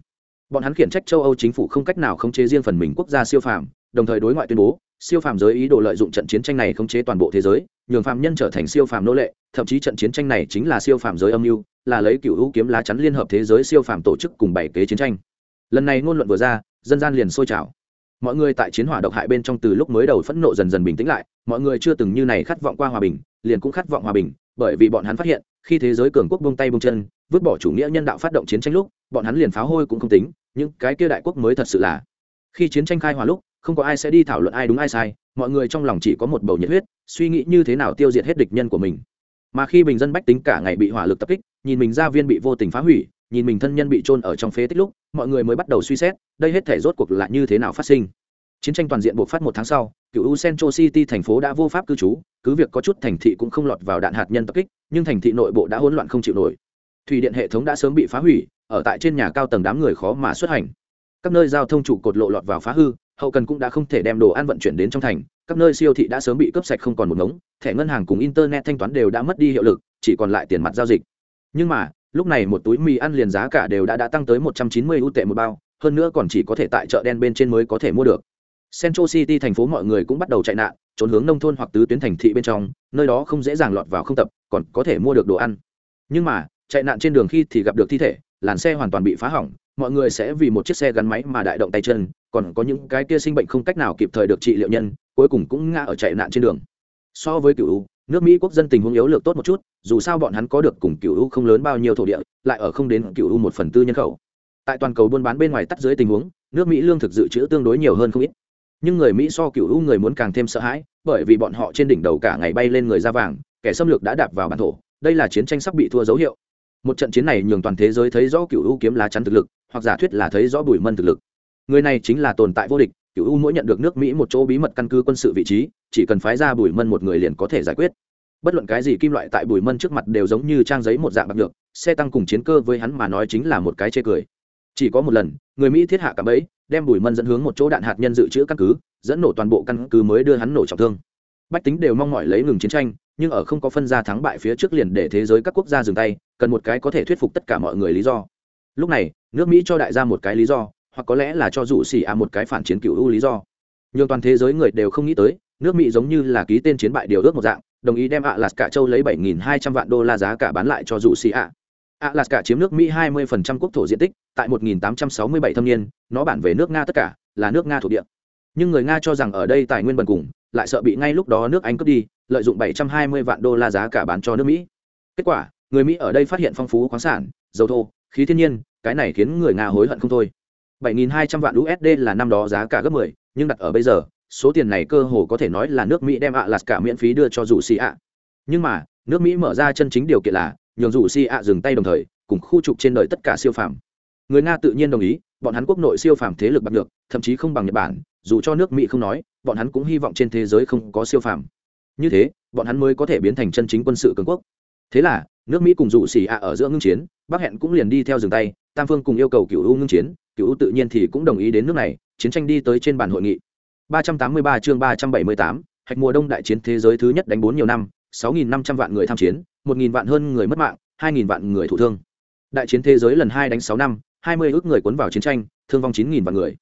Bọn hắn khiển trách châu âu chính phủ không cách nào khống chế riêng phần mình quốc gia siêu phàm, đồng thời đối ngoại tuyên bố, siêu phàm giới ý đồ lợi dụng trận chiến tranh này khống chế toàn bộ thế giới, nhường phàm nhân trở thành siêu phàm nô lệ, thậm chí trận chiến tranh này chính là siêu phàm giới âm mưu, là lấy cựu hữu kiếm lá chắn liên hợp thế giới siêu phàm tổ chức cùng bảy kế chiến tranh. Lần này ngôn luận vừa ra, dân gian liền sôi trào mọi người tại chiến hỏa độc hại bên trong từ lúc mới đầu phẫn nộ dần dần bình tĩnh lại, mọi người chưa từng như này khát vọng qua hòa bình, liền cũng khát vọng hòa bình, bởi vì bọn hắn phát hiện, khi thế giới cường quốc bông tay bông chân, vứt bỏ chủ nghĩa nhân đạo phát động chiến tranh lúc, bọn hắn liền pháo hôi cũng không tính, những cái kia đại quốc mới thật sự là. Khi chiến tranh khai hòa lúc, không có ai sẽ đi thảo luận ai đúng ai sai, mọi người trong lòng chỉ có một bầu nhiệt huyết, suy nghĩ như thế nào tiêu diệt hết địch nhân của mình. Mà khi bình dân bách tính cả ngày bị hỏa lực tập kích, nhìn mình gia viên bị vô tình phá hủy nhìn mình thân nhân bị trôn ở trong phế tích lúc, mọi người mới bắt đầu suy xét, đây hết thể rốt cuộc là như thế nào phát sinh. Chiến tranh toàn diện buộc phát một tháng sau, cựu u central city thành phố đã vô pháp cư trú, cứ việc có chút thành thị cũng không lọt vào đạn hạt nhân tập kích, nhưng thành thị nội bộ đã hỗn loạn không chịu nổi. Thủy điện hệ thống đã sớm bị phá hủy, ở tại trên nhà cao tầng đám người khó mà xuất hành. Các nơi giao thông trụ cột lộ lọt vào phá hư, hậu cần cũng đã không thể đem đồ ăn vận chuyển đến trong thành, các nơi siêu thị đã sớm bị cướp sạch không còn một ngống, thẻ ngân hàng cùng internet thanh toán đều đã mất đi hiệu lực, chỉ còn lại tiền mặt giao dịch. Nhưng mà lúc này một túi mì ăn liền giá cả đều đã đã tăng tới một trăm chín mươi ưu tệ một bao, hơn nữa còn chỉ có thể tại chợ đen bên trên mới có thể mua được. Central city thành phố mọi người cũng bắt đầu chạy nạn, trốn hướng nông thôn hoặc tứ tuyến thành thị bên trong, nơi đó không dễ dàng lọt vào không tập, còn có thể mua được đồ ăn. Nhưng mà, chạy nạn trên đường khi thì gặp được thi thể, làn xe hoàn toàn bị phá hỏng, mọi người sẽ vì một chiếc xe gắn máy mà đại động tay chân, còn có những cái kia sinh bệnh không cách nào kịp thời được trị liệu nhân, cuối cùng cũng ngã ở chạy nạn trên đường. So với cựu nước mỹ quốc dân tình huống yếu lược tốt một chút, dù sao bọn hắn có được cùng cựu U không lớn bao nhiêu thổ địa, lại ở không đến cựu U một phần tư nhân khẩu. Tại toàn cầu buôn bán bên ngoài tắt dưới tình huống, nước mỹ lương thực dự trữ tương đối nhiều hơn không ít. Nhưng người mỹ so cựu u người muốn càng thêm sợ hãi, bởi vì bọn họ trên đỉnh đầu cả ngày bay lên người da vàng, kẻ xâm lược đã đạp vào bản thổ, đây là chiến tranh sắp bị thua dấu hiệu. Một trận chiến này nhường toàn thế giới thấy rõ cựu u kiếm lá chắn thực lực, hoặc giả thuyết là thấy rõ bùi mân thực lực. Người này chính là tồn tại vô địch cựu u mỗi nhận được nước mỹ một chỗ bí mật căn cứ quân sự vị trí, chỉ cần phái ra bùi mân một người liền có thể giải quyết bất luận cái gì kim loại tại bùi mân trước mặt đều giống như trang giấy một dạng bạc được xe tăng cùng chiến cơ với hắn mà nói chính là một cái chê cười. Chỉ có một lần, người mỹ thiết hạ cả bẫy, đem bùi mân dẫn hướng một chỗ đạn hạt nhân dự trữ căn cứ, dẫn nổ toàn bộ căn cứ mới đưa hắn nổ trọng thương. Bách tính đều mong mỏi lấy ngừng chiến tranh, nhưng ở không có phân ra thắng bại phía trước liền để thế giới các quốc gia dừng tay, cần một cái có thể thuyết phục tất cả mọi người lý do. Lúc này, nước mỹ cho đại gia một cái lý do, hoặc có lẽ là cho rủ xì ạ một cái phản chiến cựu ưu lý do. Nhưng toàn thế giới người đều không nghĩ tới, nước mỹ giống như là ký tên chiến bại điều ước một dạng đồng ý đem ạ lạt cả châu lấy 7.200 vạn đô la giá cả bán lại cho rủ xì ạ. Ạ lạt cả chiếm nước mỹ 20% quốc thổ diện tích tại 1.867 thâm niên nó bản về nước nga tất cả là nước nga thuộc địa. Nhưng người nga cho rằng ở đây tài nguyên bần cùng lại sợ bị ngay lúc đó nước anh cướp đi lợi dụng 720 vạn đô la giá cả bán cho nước mỹ. Kết quả người mỹ ở đây phát hiện phong phú khoáng sản dầu thô khí thiên nhiên cái này khiến người nga hối hận không thôi. 7.200 vạn usd là năm đó giá cả gấp 10, nhưng đặt ở bây giờ số tiền này cơ hồ có thể nói là nước mỹ đem ạ lạt cả miễn phí đưa cho dù xì ạ nhưng mà, nước mỹ mở ra chân chính điều kiện là nhường dù xì ạ dừng tay đồng thời, cùng khu trục trên đời tất cả siêu phàm. Người nga tự nhiên đồng ý, bọn hắn quốc nội siêu phàm thế lực bằng được, thậm chí không bằng nhật bản, dù cho nước mỹ không nói, bọn hắn cũng hy vọng trên thế giới không có siêu phàm. Như thế, bọn hắn mới có thể biến thành chân chính quân sự cường quốc. Thế là, nước mỹ cùng dụ xì ạ ở giữa ngưng chiến, bắc hẹn cũng liền đi theo dừng tay, tam phương cùng yêu cầu cựu u ngưng chiến cựu u tự nhiên thì cũng đồng ý đến nước này, chiến tranh đi tới trên bàn hội nghị. 383 chương 378, hạch mùa đông đại chiến thế giới thứ nhất đánh bốn nhiều năm 6.500 vạn người tham chiến 1.000 vạn hơn người mất mạng 2.000 vạn người thụ thương. Đại chiến thế giới lần hai đánh sáu năm 20 ước người cuốn vào chiến tranh thương vong 9.000 vạn người.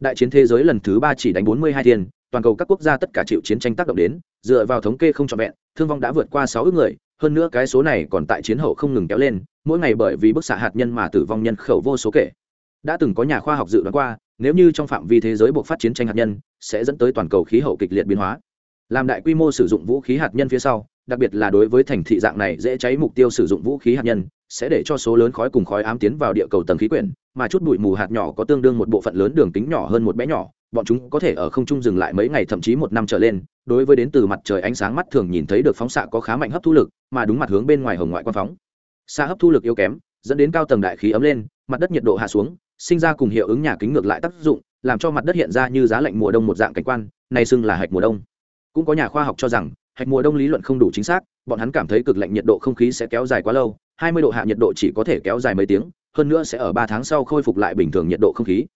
Đại chiến thế giới lần thứ ba chỉ đánh 42 thiên toàn cầu các quốc gia tất cả chịu chiến tranh tác động đến dựa vào thống kê không trọn vẹn thương vong đã vượt qua sáu ước người hơn nữa cái số này còn tại chiến hậu không ngừng kéo lên mỗi ngày bởi vì bức xạ hạt nhân mà tử vong nhân khẩu vô số kể đã từng có nhà khoa học dự đoán qua, nếu như trong phạm vi thế giới buộc phát chiến tranh hạt nhân, sẽ dẫn tới toàn cầu khí hậu kịch liệt biến hóa. Làm đại quy mô sử dụng vũ khí hạt nhân phía sau, đặc biệt là đối với thành thị dạng này dễ cháy mục tiêu sử dụng vũ khí hạt nhân, sẽ để cho số lớn khói cùng khói ám tiến vào địa cầu tầng khí quyển, mà chút bụi mù hạt nhỏ có tương đương một bộ phận lớn đường kính nhỏ hơn một bé nhỏ, bọn chúng có thể ở không trung dừng lại mấy ngày thậm chí một năm trở lên, đối với đến từ mặt trời ánh sáng mắt thường nhìn thấy được phóng xạ có khá mạnh hấp thu lực, mà đúng mặt hướng bên ngoài hồng ngoại quan phóng. Xa hấp thu lực yếu kém, dẫn đến cao tầng đại khí ấm lên, mặt đất nhiệt độ hạ xuống sinh ra cùng hiệu ứng nhà kính ngược lại tác dụng, làm cho mặt đất hiện ra như giá lạnh mùa đông một dạng cảnh quan, này xưng là hạch mùa đông. Cũng có nhà khoa học cho rằng, hạch mùa đông lý luận không đủ chính xác, bọn hắn cảm thấy cực lạnh nhiệt độ không khí sẽ kéo dài quá lâu 20 độ hạ nhiệt độ chỉ có thể kéo dài mấy tiếng, hơn nữa sẽ ở ba tháng sau khôi phục lại bình thường nhiệt độ không khí.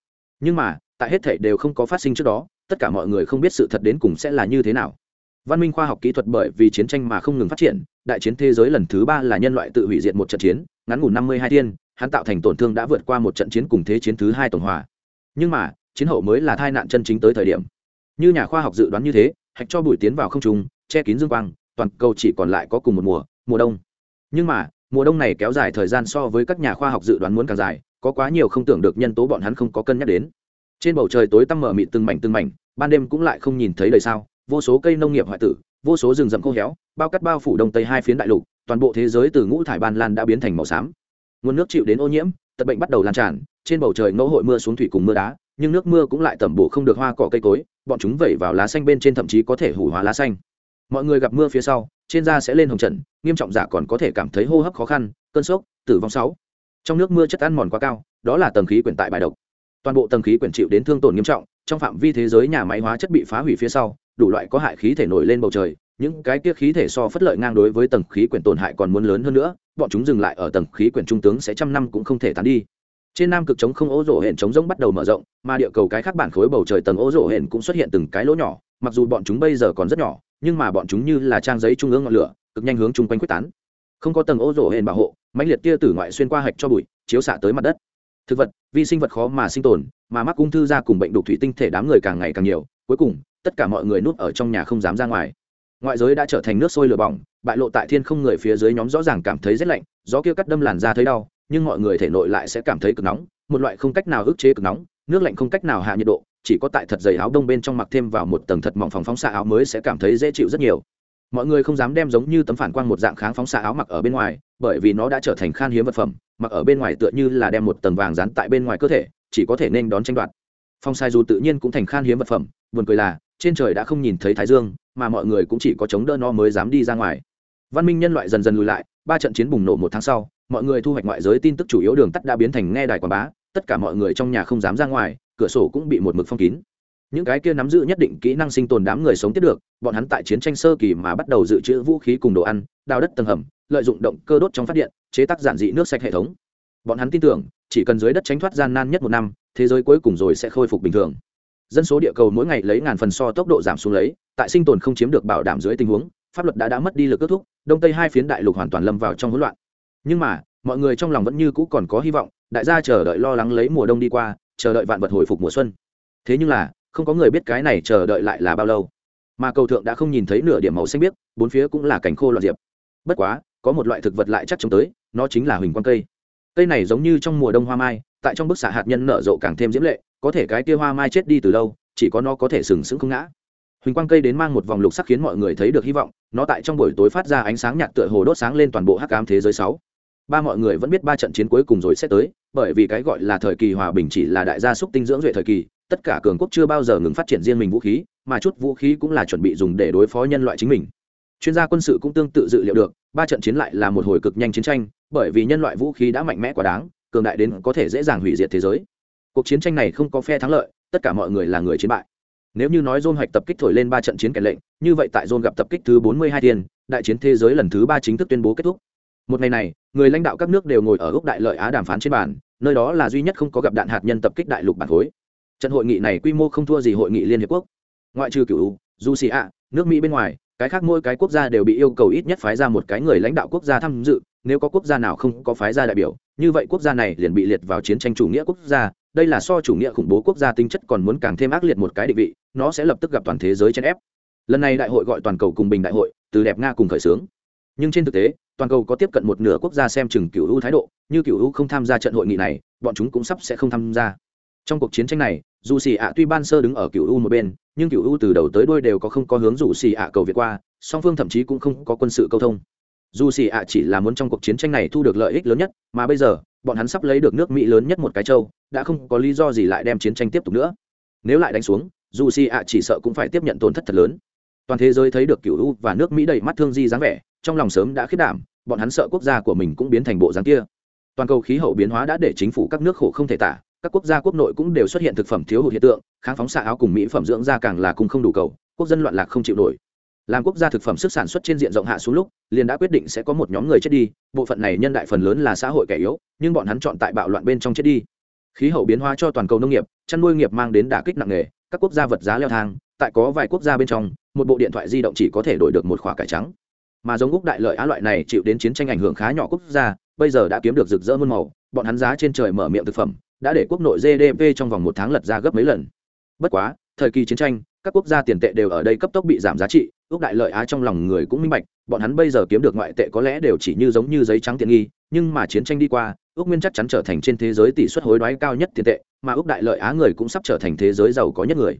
Nhưng mà, tại hết thể đều không có phát sinh trước đó, tất cả mọi người không biết sự thật đến cùng sẽ là như thế nào. Văn minh khoa học kỹ thuật bởi vì chiến tranh mà không ngừng phát triển, đại chiến thế giới lần thứ ba là nhân loại tự hủy diệt một trận chiến, ngắn ngủn năm mươi hai thiên hắn tạo thành tổn thương đã vượt qua một trận chiến cùng thế chiến thứ hai tổng hòa. Nhưng mà, chiến hậu mới là tai nạn chân chính tới thời điểm. Như nhà khoa học dự đoán như thế, hạch cho bụi tiến vào không trung, che kín dương quang, toàn cầu chỉ còn lại có cùng một mùa mùa đông. Nhưng mà, mùa đông này kéo dài thời gian so với các nhà khoa học dự đoán muốn càng dài, có quá nhiều không tưởng được nhân tố bọn hắn không có cân nhắc đến. Trên bầu trời tối tăm mở mịt từng mảnh từng mảnh, ban đêm cũng lại không nhìn thấy đời sao vô số cây nông nghiệp hoại tử, vô số rừng rậm khô héo, bao cắt bao phủ đông tây hai phiến đại lục, toàn bộ thế giới từ ngũ thải ban lan đã biến thành màu xám nguồn nước chịu đến ô nhiễm, tật bệnh bắt đầu lan tràn, trên bầu trời ngẫu hội mưa xuống thủy cùng mưa đá, nhưng nước mưa cũng lại tẩm bổ không được hoa cỏ cây cối, bọn chúng vẩy vào lá xanh bên trên thậm chí có thể hủ hóa lá xanh. Mọi người gặp mưa phía sau, trên da sẽ lên hồng trận nghiêm trọng giả còn có thể cảm thấy hô hấp khó khăn, cơn sốc, tử vong sáu. Trong nước mưa chất ăn mòn quá cao, đó là tầng khí quyển tại bài độc. Toàn bộ tầng khí quyển chịu đến thương tổn nghiêm trọng, trong phạm vi thế giới nhà máy hóa chất bị phá hủy phía sau, đủ loại có hại khí thể nổi lên bầu trời những cái kia khí thể so phất lợi ngang đối với tầng khí quyển tổn hại còn muốn lớn hơn nữa, bọn chúng dừng lại ở tầng khí quyển trung tướng sẽ trăm năm cũng không thể tán đi. Trên nam cực chống không ố rổ hển chống rỗng bắt đầu mở rộng, mà địa cầu cái khác bản khối bầu trời tầng ố rổ hển cũng xuất hiện từng cái lỗ nhỏ, mặc dù bọn chúng bây giờ còn rất nhỏ, nhưng mà bọn chúng như là trang giấy trung ương ngọn lửa, cực nhanh hướng chung quanh quyết tán. Không có tầng ố rổ hển bảo hộ, mãnh liệt tia tử ngoại xuyên qua hạch cho bụi, chiếu xạ tới mặt đất. Thực vật, vi sinh vật khó mà sinh tồn, mà mắc ung thư ra cùng bệnh đục thủy tinh thể đám người càng ngày càng nhiều, cuối cùng, tất cả mọi người núp ở trong nhà không dám ra ngoài ngoại giới đã trở thành nước sôi lửa bỏng, bại lộ tại thiên không người phía dưới nhóm rõ ràng cảm thấy rét lạnh, gió kia cắt đâm làn ra thấy đau, nhưng mọi người thể nội lại sẽ cảm thấy cực nóng, một loại không cách nào ức chế cực nóng, nước lạnh không cách nào hạ nhiệt độ, chỉ có tại thật dày áo đông bên trong mặc thêm vào một tầng thật mỏng phòng phóng xạ áo mới sẽ cảm thấy dễ chịu rất nhiều. Mọi người không dám đem giống như tấm phản quang một dạng kháng phóng xạ áo mặc ở bên ngoài, bởi vì nó đã trở thành khan hiếm vật phẩm, mặc ở bên ngoài tựa như là đem một tầng vàng dán tại bên ngoài cơ thể, chỉ có thể nên đón tranh đoạt. Phong sai dù tự nhiên cũng thành khan hiếm vật phẩm, buồn cười là, trên trời đã không nhìn thấy thái dương mà mọi người cũng chỉ có chống đỡ nó mới dám đi ra ngoài. Văn minh nhân loại dần dần lùi lại, ba trận chiến bùng nổ một tháng sau, mọi người thu hoạch ngoại giới tin tức chủ yếu đường tắt đã biến thành nghe đài quảng bá, tất cả mọi người trong nhà không dám ra ngoài, cửa sổ cũng bị một mực phong kín. Những cái kia nắm giữ nhất định kỹ năng sinh tồn đám người sống tiếp được, bọn hắn tại chiến tranh sơ kỳ mà bắt đầu dự trữ vũ khí cùng đồ ăn, đào đất tầng hầm, lợi dụng động cơ đốt trong phát điện, chế tác giản dị nước sạch hệ thống. Bọn hắn tin tưởng, chỉ cần dưới đất tránh thoát gian nan nhất một năm, thế giới cuối cùng rồi sẽ khôi phục bình thường dân số địa cầu mỗi ngày lấy ngàn phần so tốc độ giảm xuống lấy, tại sinh tồn không chiếm được bảo đảm dưới tình huống, pháp luật đã đã mất đi lực kết thúc, đông tây hai phiến đại lục hoàn toàn lâm vào trong hỗn loạn. Nhưng mà, mọi người trong lòng vẫn như cũ còn có hy vọng, đại gia chờ đợi lo lắng lấy mùa đông đi qua, chờ đợi vạn vật hồi phục mùa xuân. Thế nhưng là, không có người biết cái này chờ đợi lại là bao lâu. Mà cầu thượng đã không nhìn thấy nửa điểm màu xanh biếc, bốn phía cũng là cảnh khô loạn diệp. Bất quá, có một loại thực vật lại chắc chống tới, nó chính là huỳnh quang cây. Cây này giống như trong mùa đông hoa mai, tại trong bức xạ hạt nhân nở rộ càng thêm diễm lệ có thể cái kia hoa mai chết đi từ lâu, chỉ có nó có thể sừng sững không ngã. Huỳnh quang cây đến mang một vòng lục sắc khiến mọi người thấy được hy vọng, nó tại trong buổi tối phát ra ánh sáng nhạt tựa hồ đốt sáng lên toàn bộ hắc ám thế giới sáu. Ba mọi người vẫn biết ba trận chiến cuối cùng rồi sẽ tới, bởi vì cái gọi là thời kỳ hòa bình chỉ là đại gia súc tinh dưỡng duệ thời kỳ, tất cả cường quốc chưa bao giờ ngừng phát triển riêng mình vũ khí, mà chút vũ khí cũng là chuẩn bị dùng để đối phó nhân loại chính mình. Chuyên gia quân sự cũng tương tự dự liệu được, ba trận chiến lại là một hồi cực nhanh chiến tranh, bởi vì nhân loại vũ khí đã mạnh mẽ quá đáng, cường đại đến có thể dễ dàng hủy diệt thế giới cuộc chiến tranh này không có phe thắng lợi, tất cả mọi người là người chiến bại. Nếu như nói dôn hoạch tập kích thổi lên ba trận chiến kẻ lệnh, như vậy tại dôn gặp tập kích thứ bốn mươi hai thiên đại chiến thế giới lần thứ ba chính thức tuyên bố kết thúc. Một ngày này, người lãnh đạo các nước đều ngồi ở gốc đại lợi á đàm phán trên bàn, nơi đó là duy nhất không có gặp đạn hạt nhân tập kích đại lục bản khối. Trận hội nghị này quy mô không thua gì hội nghị liên hiệp quốc. Ngoại trừ cựu du xì ạ nước mỹ bên ngoài, cái khác mỗi cái quốc gia đều bị yêu cầu ít nhất phái ra một cái người lãnh đạo quốc gia tham dự, nếu có quốc gia nào không có phái ra đại biểu như vậy quốc gia này liền bị liệt vào chiến tranh chủ nghĩa quốc gia, đây là so chủ nghĩa khủng bố quốc gia tính chất còn muốn càng thêm ác liệt một cái định vị, nó sẽ lập tức gặp toàn thế giới chen ép. Lần này đại hội gọi toàn cầu cùng bình đại hội, từ đẹp nga cùng khởi xướng. Nhưng trên thực tế, toàn cầu có tiếp cận một nửa quốc gia xem chừng cựu hữu thái độ, như cựu hữu không tham gia trận hội nghị này, bọn chúng cũng sắp sẽ không tham gia. Trong cuộc chiến tranh này, dù xì ạ tuy ban sơ đứng ở cựu u một bên, nhưng cựu u từ đầu tới đuôi đều có không có hướng dù xì ạ cầu việt qua, song phương thậm chí cũng không có quân sự câu thông dù xì ạ chỉ là muốn trong cuộc chiến tranh này thu được lợi ích lớn nhất, mà bây giờ, bọn hắn sắp lấy được nước mỹ lớn nhất một cái châu, đã không có lý do gì lại đem chiến tranh tiếp tục nữa. Nếu lại đánh xuống, dù xì ạ chỉ sợ cũng phải tiếp nhận tổn thất thật lớn. Toàn thế giới thấy được cựu u và nước mỹ đầy mắt thương di dáng vẻ, trong lòng sớm đã khiết đảm, bọn hắn sợ quốc gia của mình cũng biến thành bộ dáng kia. Toàn cầu khí hậu biến hóa đã để chính phủ các nước khổ không thể tả, các quốc gia quốc nội cũng đều xuất hiện thực phẩm thiếu hụt hiện tượng, kháng phóng xạ áo cùng mỹ phẩm dưỡng da càng là cùng không đủ cầu, quốc dân loạn lạc không chịu nổi làm quốc gia thực phẩm sức sản xuất trên diện rộng hạ xuống lúc, liền đã quyết định sẽ có một nhóm người chết đi, bộ phận này nhân đại phần lớn là xã hội kẻ yếu, nhưng bọn hắn chọn tại bạo loạn bên trong chết đi. Khí hậu biến hóa cho toàn cầu nông nghiệp, chăn nuôi nghiệp mang đến đả kích nặng nề, các quốc gia vật giá leo thang, tại có vài quốc gia bên trong, một bộ điện thoại di động chỉ có thể đổi được một khoả cải trắng. Mà giống úc đại lợi á loại này chịu đến chiến tranh ảnh hưởng khá nhỏ quốc gia, bây giờ đã kiếm được rực rỡ muôn màu, bọn hắn giá trên trời mở miệng thực phẩm, đã để quốc nội gdp trong vòng một tháng lật ra gấp mấy lần. Bất quá, thời kỳ chiến tranh các quốc gia tiền tệ đều ở đây cấp tốc bị giảm giá trị ước đại lợi á trong lòng người cũng minh bạch bọn hắn bây giờ kiếm được ngoại tệ có lẽ đều chỉ như giống như giấy trắng tiện nghi nhưng mà chiến tranh đi qua ước nguyên chắc chắn trở thành trên thế giới tỷ suất hối đoái cao nhất tiền tệ mà ước đại lợi á người cũng sắp trở thành thế giới giàu có nhất người.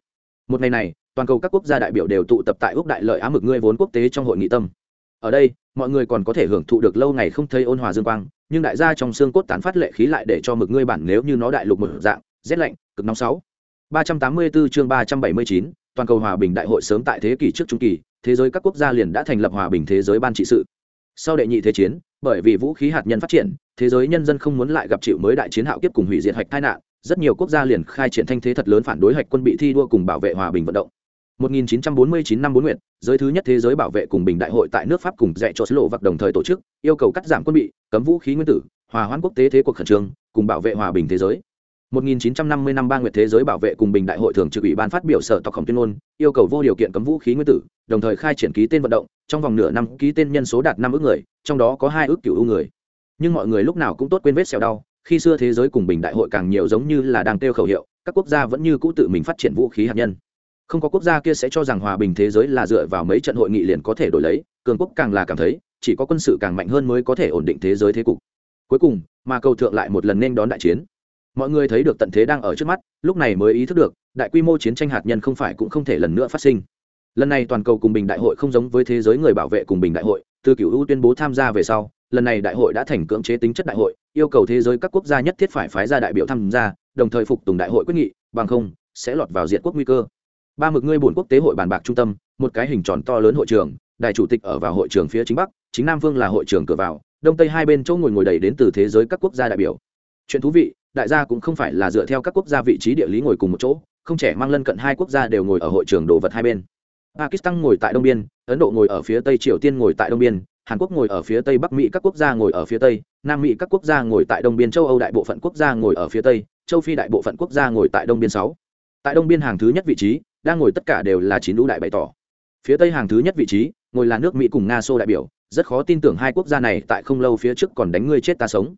Một ngày này toàn cầu các quốc gia đại biểu đều tụ tập tại ước đại lợi á mực ngươi vốn quốc tế trong hội nghị tâm. Ở đây mọi người còn có thể hưởng thụ được lâu ngày không thấy ôn hòa dương quang nhưng đại gia trong xương cốt tán phát lệ khí lại để cho mực ngươi bản nếu như nó đại lục một dạng rét lạnh cực nóng sáu. 384 chương 379, toàn cầu hòa bình đại hội sớm tại thế kỷ trước trung kỳ thế giới các quốc gia liền đã thành lập hòa bình thế giới ban trị sự sau đệ nhị thế chiến bởi vì vũ khí hạt nhân phát triển thế giới nhân dân không muốn lại gặp chịu mới đại chiến hạo kiếp cùng hủy diệt hạch tai nạn rất nhiều quốc gia liền khai triển thanh thế thật lớn phản đối hạch quân bị thi đua cùng bảo vệ hòa bình vận động 1949 năm bốn nguyện, giới thứ nhất thế giới bảo vệ cùng bình đại hội tại nước Pháp cùng dạy cho xứ lộ vặc đồng thời tổ chức, yêu cầu cắt giảm quân bị, cấm vũ khí nguyên tử, hòa hoãn quốc tế thế cuộc khẩn trương, cùng bảo vệ hòa bình thế giới. 1950 năm ba nguyệt thế giới bảo vệ cùng bình đại hội thường trực ủy ban phát biểu sở tộc khổng tuyên ngôn, yêu cầu vô điều kiện cấm vũ khí nguyên tử, đồng thời khai triển ký tên vận động, trong vòng nửa năm ký tên nhân số đạt năm ước người, trong đó có hai ước cửu ưu người. Nhưng mọi người lúc nào cũng tốt quên vết sẹo đau, khi xưa thế giới cùng bình đại hội càng nhiều giống như là đang tiêu khẩu hiệu, các quốc gia vẫn như cũ tự mình phát triển vũ khí hạt nhân. Không có quốc gia kia sẽ cho rằng hòa bình thế giới là dựa vào mấy trận hội nghị liền có thể đổi lấy cường quốc càng là cảm thấy chỉ có quân sự càng mạnh hơn mới có thể ổn định thế giới thế cục. Cuối cùng mà cầu thượng lại một lần nên đón đại chiến mọi người thấy được tận thế đang ở trước mắt, lúc này mới ý thức được, đại quy mô chiến tranh hạt nhân không phải cũng không thể lần nữa phát sinh. Lần này toàn cầu cùng bình đại hội không giống với thế giới người bảo vệ cùng bình đại hội, từ cựu ưu tuyên bố tham gia về sau, lần này đại hội đã thành cưỡng chế tính chất đại hội, yêu cầu thế giới các quốc gia nhất thiết phải phái ra đại biểu tham gia, đồng thời phục tùng đại hội quyết nghị, bằng không, sẽ lọt vào diện quốc nguy cơ. Ba mực ngươi bổn quốc tế hội bàn bạc trung tâm, một cái hình tròn to lớn hội trường, đại chủ tịch ở vào hội trường phía chính bắc, chính nam phương là hội trường cửa vào, đông tây hai bên chỗ ngồi ngồi đầy đến từ thế giới các quốc gia đại biểu. Chuyện thú vị đại gia cũng không phải là dựa theo các quốc gia vị trí địa lý ngồi cùng một chỗ, không trẻ mang lân cận hai quốc gia đều ngồi ở hội trường đồ vật hai bên. Pakistan ngồi tại đông biên, ấn độ ngồi ở phía tây, triều tiên ngồi tại đông biên, hàn quốc ngồi ở phía tây, bắc mỹ các quốc gia ngồi ở phía tây, nam mỹ các quốc gia ngồi tại đông biên, châu âu đại bộ phận quốc gia ngồi ở phía tây, châu phi đại bộ phận quốc gia ngồi tại đông biên sáu. Tại đông biên hàng thứ nhất vị trí, đang ngồi tất cả đều là chín lũ đại bày tỏ. Phía tây hàng thứ nhất vị trí, ngồi là nước mỹ cùng nga xô đại biểu, rất khó tin tưởng hai quốc gia này tại không lâu phía trước còn đánh ngươi chết ta sống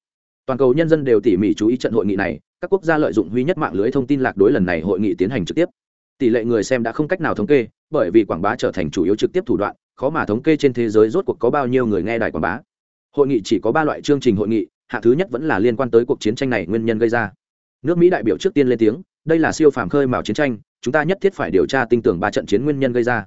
toàn cầu nhân dân đều tỉ mỉ chú ý trận hội nghị này, các quốc gia lợi dụng huy nhất mạng lưới thông tin lạc đối lần này hội nghị tiến hành trực tiếp. Tỷ lệ người xem đã không cách nào thống kê, bởi vì quảng bá trở thành chủ yếu trực tiếp thủ đoạn, khó mà thống kê trên thế giới rốt cuộc có bao nhiêu người nghe đài quảng bá. Hội nghị chỉ có ba loại chương trình hội nghị, hạ thứ nhất vẫn là liên quan tới cuộc chiến tranh này nguyên nhân gây ra. Nước mỹ đại biểu trước tiên lên tiếng, đây là siêu phàm khơi mào chiến tranh, chúng ta nhất thiết phải điều tra tin tưởng ba trận chiến nguyên nhân gây ra.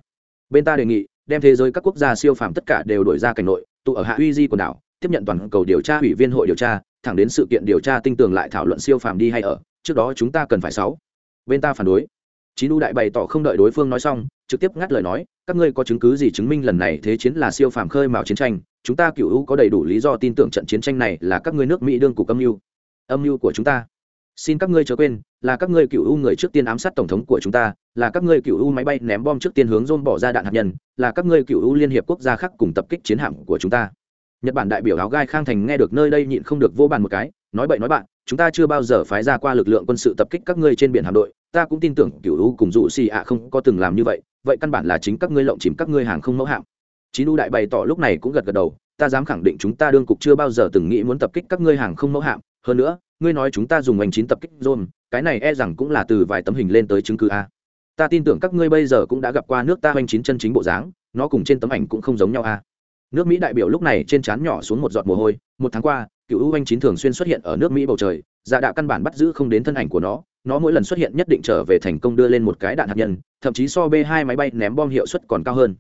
Bên ta đề nghị, đem thế giới các quốc gia siêu phàm tất cả đều đổi ra cảnh nội, tụ ở hạ uy di quần đảo, tiếp nhận toàn cầu điều tra, ủy viên hội điều tra thẳng đến sự kiện điều tra tinh tường lại thảo luận siêu phàm đi hay ở, trước đó chúng ta cần phải sáu. Bên ta phản đối. Chín u đại bày tỏ không đợi đối phương nói xong, trực tiếp ngắt lời nói, các ngươi có chứng cứ gì chứng minh lần này thế chiến là siêu phàm khơi mào chiến tranh, chúng ta cựu u có đầy đủ lý do tin tưởng trận chiến tranh này là các ngươi nước mỹ đương cục âm mưu. Âm mưu của chúng ta. Xin các ngươi chớ quên, là các ngươi cựu u người trước tiên ám sát tổng thống của chúng ta, là các ngươi cựu u máy bay ném bom trước tiên hướng dôn bỏ ra đạn hạt nhân, là các ngươi cựu u liên hiệp quốc gia khác cùng tập kích chiến hạm của chúng ta nhật bản đại biểu áo gai khang thành nghe được nơi đây nhịn không được vô bàn một cái, nói bậy nói bạn, chúng ta chưa bao giờ phái ra qua lực lượng quân sự tập kích các ngươi trên biển hạm đội, ta cũng tin tưởng cựu lũ cùng dụ xì ạ không có từng làm như vậy vậy căn bản là chính các ngươi lộng chìm các ngươi hàng không mẫu hạm. Chín u đại bày tỏ lúc này cũng gật gật đầu, ta dám khẳng định chúng ta đương cục chưa bao giờ từng nghĩ muốn tập kích các ngươi hàng không mẫu hạm, hơn nữa, ngươi nói chúng ta dùng hành chín tập kích dôn cái này e rằng cũng là từ vài tấm hình lên tới chứng cứ a. Ta tin tưởng các ngươi bây giờ cũng đã gặp qua nước ta hành chín chân chính bộ dáng, nó cùng trên tấm ảnh cũng không giống nhau a nước mỹ đại biểu lúc này trên trán nhỏ xuống một giọt mồ hôi. Một tháng qua, cựu u anh chín thường xuyên xuất hiện ở nước mỹ bầu trời. Dạ đạo căn bản bắt giữ không đến thân ảnh của nó. Nó mỗi lần xuất hiện nhất định trở về thành công đưa lên một cái đạn hạt nhân, thậm chí so b hai máy bay ném bom hiệu suất còn cao hơn.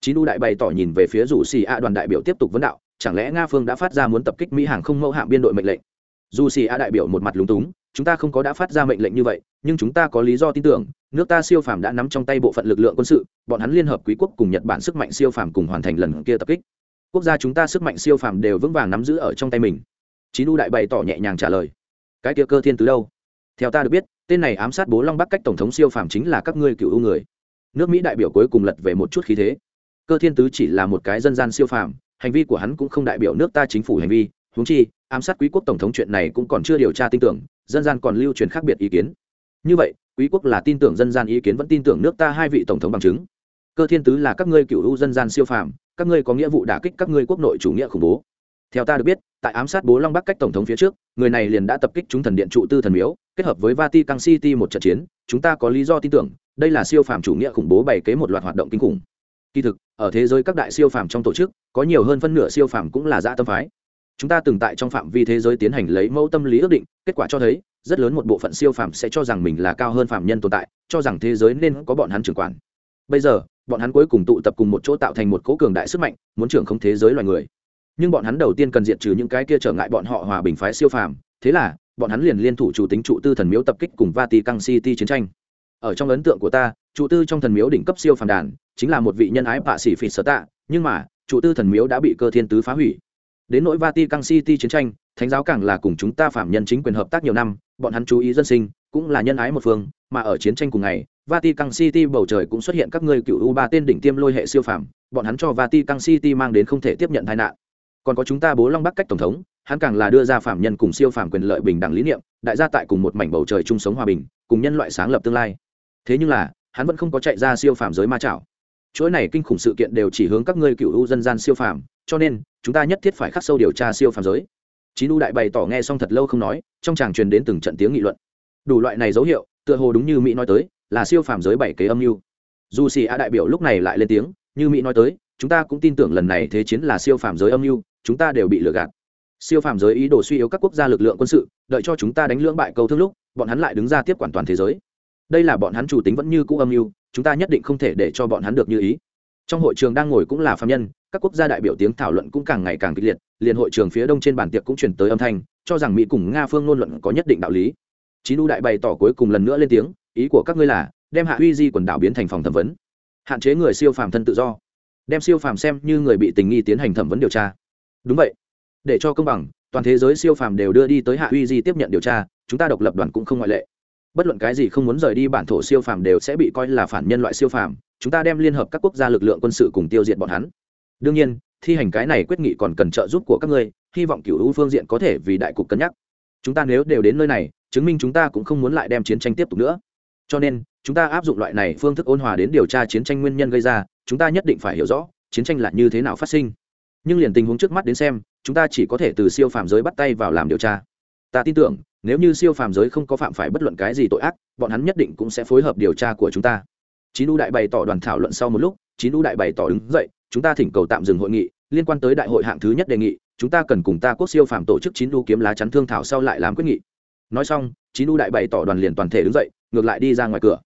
Chín u đại bày tỏ nhìn về phía rủ xì a đoàn đại biểu tiếp tục vấn đạo, chẳng lẽ nga phương đã phát ra muốn tập kích mỹ hàng không mẫu hạm biên đội mệnh lệnh? Dù xì a đại biểu một mặt lúng túng, chúng ta không có đã phát ra mệnh lệnh như vậy, nhưng chúng ta có lý do tin tưởng, nước ta siêu phàm đã nắm trong tay bộ phận lực lượng quân sự, bọn hắn liên hợp quý quốc cùng nhật bản sức mạnh siêu phàm cùng hoàn thành lần kia tập kích quốc gia chúng ta sức mạnh siêu phàm đều vững vàng nắm giữ ở trong tay mình. Chín u đại bày tỏ nhẹ nhàng trả lời. Cái kia cơ thiên tứ đâu? Theo ta được biết, tên này ám sát bố long bắc cách tổng thống siêu phàm chính là các ngươi cựu u người. Nước mỹ đại biểu cuối cùng lật về một chút khí thế. Cơ thiên tứ chỉ là một cái dân gian siêu phàm, hành vi của hắn cũng không đại biểu nước ta chính phủ hành vi. Húng chi, ám sát quý quốc tổng thống chuyện này cũng còn chưa điều tra tin tưởng, dân gian còn lưu truyền khác biệt ý kiến. Như vậy, quý quốc là tin tưởng dân gian ý kiến vẫn tin tưởng nước ta hai vị tổng thống bằng chứng cơ thiên tứ là các ngươi cựu hữu dân gian siêu phàm, các ngươi có nghĩa vụ đả kích các ngươi quốc nội chủ nghĩa khủng bố. Theo ta được biết, tại ám sát bố long bắc cách tổng thống phía trước, người này liền đã tập kích chúng thần điện trụ tư thần miếu, kết hợp với vatican city một trận chiến, chúng ta có lý do tin tưởng, đây là siêu phàm chủ nghĩa khủng bố bày kế một loạt hoạt động kinh khủng. Kỳ thực, ở thế giới các đại siêu phàm trong tổ chức, có nhiều hơn phân nửa siêu phàm cũng là dã tâm phái. Chúng ta từng tại trong phạm vi thế giới tiến hành lấy mẫu tâm lý ước định, kết quả cho thấy, rất lớn một bộ phận siêu phàm sẽ cho rằng mình là cao hơn phạm nhân tồn tại, cho rằng thế giới nên có bọn hắn trưởng quản. Bây giờ bọn hắn cuối cùng tụ tập cùng một chỗ tạo thành một cố cường đại sức mạnh, muốn trưởng không thế giới loài người. Nhưng bọn hắn đầu tiên cần diệt trừ những cái kia trở ngại bọn họ hòa bình phái siêu phàm, thế là, bọn hắn liền liên thủ chủ tính trụ tư thần miếu tập kích cùng vatican city chiến tranh. Ở trong ấn tượng của ta, trụ tư trong thần miếu đỉnh cấp siêu phàm đàn, chính là một vị nhân ái bạ sĩ phỉ sở tạ, nhưng mà, trụ tư thần miếu đã bị cơ thiên tứ phá hủy. Đến nỗi vatican city chiến tranh, thánh giáo càng là cùng chúng ta phạm nhân chính quyền hợp tác nhiều năm bọn hắn chú ý dân sinh, cũng là nhân ái một phương, mà ở chiến tranh cùng ngày, vatican city bầu trời cũng xuất hiện các ngươi cựu u ba tên đỉnh tiêm lôi hệ siêu phàm, bọn hắn cho vatican city mang đến không thể tiếp nhận tai nạn. Còn có chúng ta bố long bắc cách tổng thống, hắn càng là đưa ra phạm nhân cùng siêu phàm quyền lợi bình đẳng lý niệm, đại gia tại cùng một mảnh bầu trời chung sống hòa bình, cùng nhân loại sáng lập tương lai. Thế nhưng là, hắn vẫn không có chạy ra siêu phàm giới ma trảo chuỗi này kinh khủng sự kiện đều chỉ hướng các ngươi cựu u dân gian siêu phàm, cho nên, chúng ta nhất thiết phải khắc sâu điều tra siêu phàm giới chín u đại bày tỏ nghe xong thật lâu không nói, trong tràng truyền đến từng trận tiếng nghị luận. Đủ loại này dấu hiệu, tựa hồ đúng như mỹ nói tới, là siêu phàm giới bảy kế âm mưu. Dù xì a đại biểu lúc này lại lên tiếng, như mỹ nói tới, chúng ta cũng tin tưởng lần này thế chiến là siêu phàm giới âm mưu, chúng ta đều bị lừa gạt. Siêu phàm giới ý đồ suy yếu các quốc gia lực lượng quân sự, đợi cho chúng ta đánh lưỡng bại cầu thương lúc, bọn hắn lại đứng ra tiếp quản toàn thế giới. Đây là bọn hắn chủ tính vẫn như cũ âm mưu, chúng ta nhất định không thể để cho bọn hắn được như ý trong hội trường đang ngồi cũng là phạm nhân, các quốc gia đại biểu tiếng thảo luận cũng càng ngày càng kịch liệt, liền hội trường phía đông trên bàn tiệc cũng chuyển tới âm thanh, cho rằng mỹ cùng nga phương ngôn luận có nhất định đạo lý. Chín u đại bày tỏ cuối cùng lần nữa lên tiếng, ý của các ngươi là, đem hạ uy di quần đảo biến thành phòng thẩm vấn. Hạn chế người siêu phàm thân tự do. Đem siêu phàm xem như người bị tình nghi tiến hành thẩm vấn điều tra. Đúng vậy. Để cho công bằng, toàn thế giới siêu phàm đều đưa đi tới hạ uy di tiếp nhận điều tra, chúng ta độc lập đoàn cũng không ngoại lệ bất luận cái gì không muốn rời đi bản thổ siêu phàm đều sẽ bị coi là phản nhân loại siêu phàm, chúng ta đem liên hợp các quốc gia lực lượng quân sự cùng tiêu diệt bọn hắn. Đương nhiên, thi hành cái này quyết nghị còn cần trợ giúp của các ngươi, hy vọng cựu hữu phương diện có thể vì đại cục cân nhắc. Chúng ta nếu đều đến nơi này, chứng minh chúng ta cũng không muốn lại đem chiến tranh tiếp tục nữa. Cho nên, chúng ta áp dụng loại này phương thức ôn hòa đến điều tra chiến tranh nguyên nhân gây ra, chúng ta nhất định phải hiểu rõ, chiến tranh là như thế nào phát sinh. Nhưng liền tình huống trước mắt đến xem, chúng ta chỉ có thể từ siêu phàm giới bắt tay vào làm điều tra ta tin tưởng nếu như siêu phàm giới không có phạm phải bất luận cái gì tội ác bọn hắn nhất định cũng sẽ phối hợp điều tra của chúng ta. Chín u đại bày tỏ đoàn thảo luận sau một lúc chín u đại bày tỏ đứng dậy chúng ta thỉnh cầu tạm dừng hội nghị liên quan tới đại hội hạng thứ nhất đề nghị chúng ta cần cùng ta quốc siêu phàm tổ chức chín u kiếm lá chắn thương thảo sau lại làm quyết nghị. Nói xong chín u đại bày tỏ đoàn liền toàn thể đứng dậy ngược lại đi ra ngoài cửa.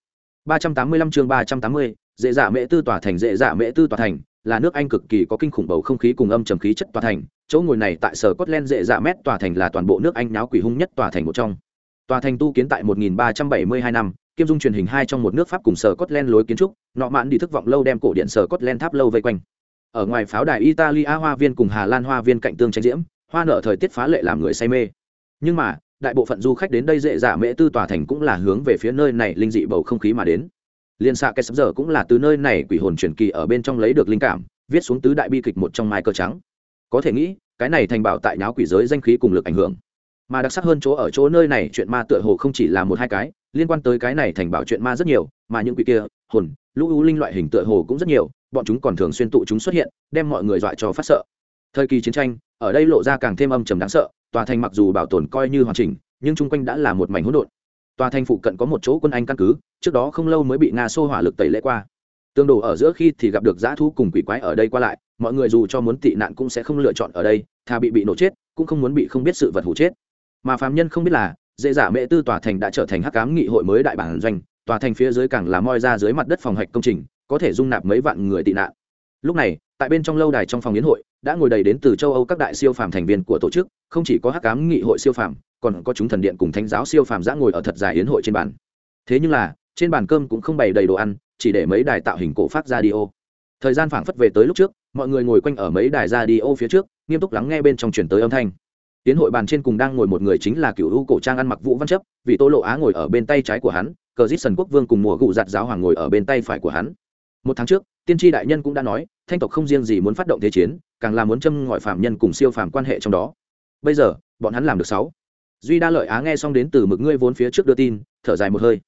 385 chương 380, dễ dạ mễ tư tòa thành dễ dạ mễ tư tòa thành là nước anh cực kỳ có kinh khủng bầu không khí cùng âm trầm khí chất tòa thành. Chỗ ngồi này tại sở Scotland dễ dạ mét tòa thành là toàn bộ nước anh náo quỷ hung nhất tòa thành một trong. Tòa thành tu kiến tại 1372 năm, kiêm dung truyền hình hai trong một nước pháp cùng sở Scotland lối kiến trúc, nọ mạn đi thức vọng lâu đem cổ điện sở Scotland tháp lâu vây quanh. Ở ngoài pháo đài italia hoa viên cùng hà lan hoa viên cạnh tương tranh diễm, hoa nở thời tiết phá lệ làm người say mê. Nhưng mà, đại bộ phận du khách đến đây dễ dạ mễ tư tòa thành cũng là hướng về phía nơi này linh dị bầu không khí mà đến liên xạ cái sắp giờ cũng là từ nơi này quỷ hồn truyền kỳ ở bên trong lấy được linh cảm, viết xuống tứ đại bi kịch một trong mai cờ trắng. Có thể nghĩ, cái này thành bảo tại nháo quỷ giới danh khí cùng lực ảnh hưởng. Mà đặc sắc hơn chỗ ở chỗ nơi này chuyện ma tựa hồ không chỉ là một hai cái, liên quan tới cái này thành bảo chuyện ma rất nhiều, mà những quỷ kia, hồn, lũ u linh loại hình tựa hồ cũng rất nhiều, bọn chúng còn thường xuyên tụ chúng xuất hiện, đem mọi người dọa cho phát sợ. Thời kỳ chiến tranh, ở đây lộ ra càng thêm âm trầm đáng sợ, tòa thành mặc dù bảo tồn coi như hoàn chỉnh, nhưng chung quanh đã là một mảnh hỗn độn tòa thành phụ cận có một chỗ quân anh căn cứ, trước đó không lâu mới bị nga xô hỏa lực tẩy lễ qua. Tương đồ ở giữa khi thì gặp được dã thu cùng quỷ quái ở đây qua lại, mọi người dù cho muốn tị nạn cũng sẽ không lựa chọn ở đây, thà bị bị nổ chết, cũng không muốn bị không biết sự vật hủ chết. Mà phàm nhân không biết là, dễ giả mễ tư tòa thành đã trở thành hắc cám nghị hội mới đại bản doanh, tòa thành phía dưới càng là moi ra dưới mặt đất phòng hạch công trình, có thể dung nạp mấy vạn người tị nạn. Lúc này, tại bên trong lâu đài trong phòng yến hội, đã ngồi đầy đến từ châu âu các đại siêu phàm thành viên của tổ chức, không chỉ có hắc cám nghị hội siêu phàm còn có chúng thần điện cùng thánh giáo siêu phàm giã ngồi ở thật dài yến hội trên bàn. Thế nhưng là, trên bàn cơm cũng không bày đầy đồ ăn, chỉ để mấy đài tạo hình cổ phát ra đi ô. Thời gian phảng phất về tới lúc trước, mọi người ngồi quanh ở mấy đài ra đi ô phía trước, nghiêm túc lắng nghe bên trong chuyển tới âm thanh. Tiến hội bàn trên cùng đang ngồi một người chính là cựu u cổ trang ăn mặc vũ văn chấp, vì tô lộ á ngồi ở bên tay trái của hắn, cờ dít sần quốc vương cùng mùa gụ giặt giáo hoàng ngồi ở bên tay phải của hắn. Một tháng trước, tiên tri đại nhân cũng đã nói, thanh tộc không riêng gì muốn phát động thế chiến, càng là muốn châm ngọi phạm nhân cùng siêu phàm quan hệ trong đó. Bây giờ, bọn hắn làm được sáu duy đa lợi á nghe xong đến từ mực ngươi vốn phía trước đưa tin, thở dài một hơi.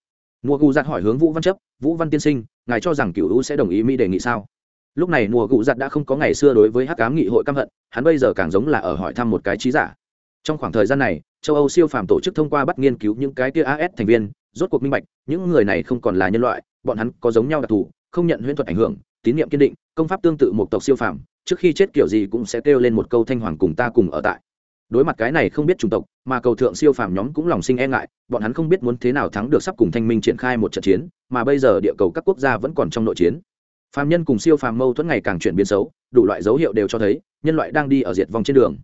Mùa gù giặt hỏi hướng vũ văn chấp, vũ văn tiên sinh, ngài cho rằng cựu u sẽ đồng ý mỹ đề nghị sao? Lúc này mùa gù giặt đã không có ngày xưa đối với hắc cám nghị hội căm hận, hắn bây giờ càng giống là ở hỏi thăm một cái trí giả. Trong khoảng thời gian này, châu âu siêu phàm tổ chức thông qua bắt nghiên cứu những cái kia as thành viên, rốt cuộc minh bạch, những người này không còn là nhân loại, bọn hắn có giống nhau đặc thù, không nhận huyễn thuật ảnh hưởng, tín nhiệm kiên định, công pháp tương tự một tộc siêu phàm, trước khi chết kiểu gì cũng sẽ kêu lên một câu thanh hoàng cùng ta cùng ở tại đối mặt cái này không biết chủng tộc, mà cầu thượng siêu phàm nhóm cũng lòng sinh e ngại, bọn hắn không biết muốn thế nào thắng được sắp cùng thanh minh triển khai một trận chiến, mà bây giờ địa cầu các quốc gia vẫn còn trong nội chiến. Phàm nhân cùng siêu phàm mâu thuẫn ngày càng chuyển biến xấu, đủ loại dấu hiệu đều cho thấy, nhân loại đang đi ở diệt vong trên đường.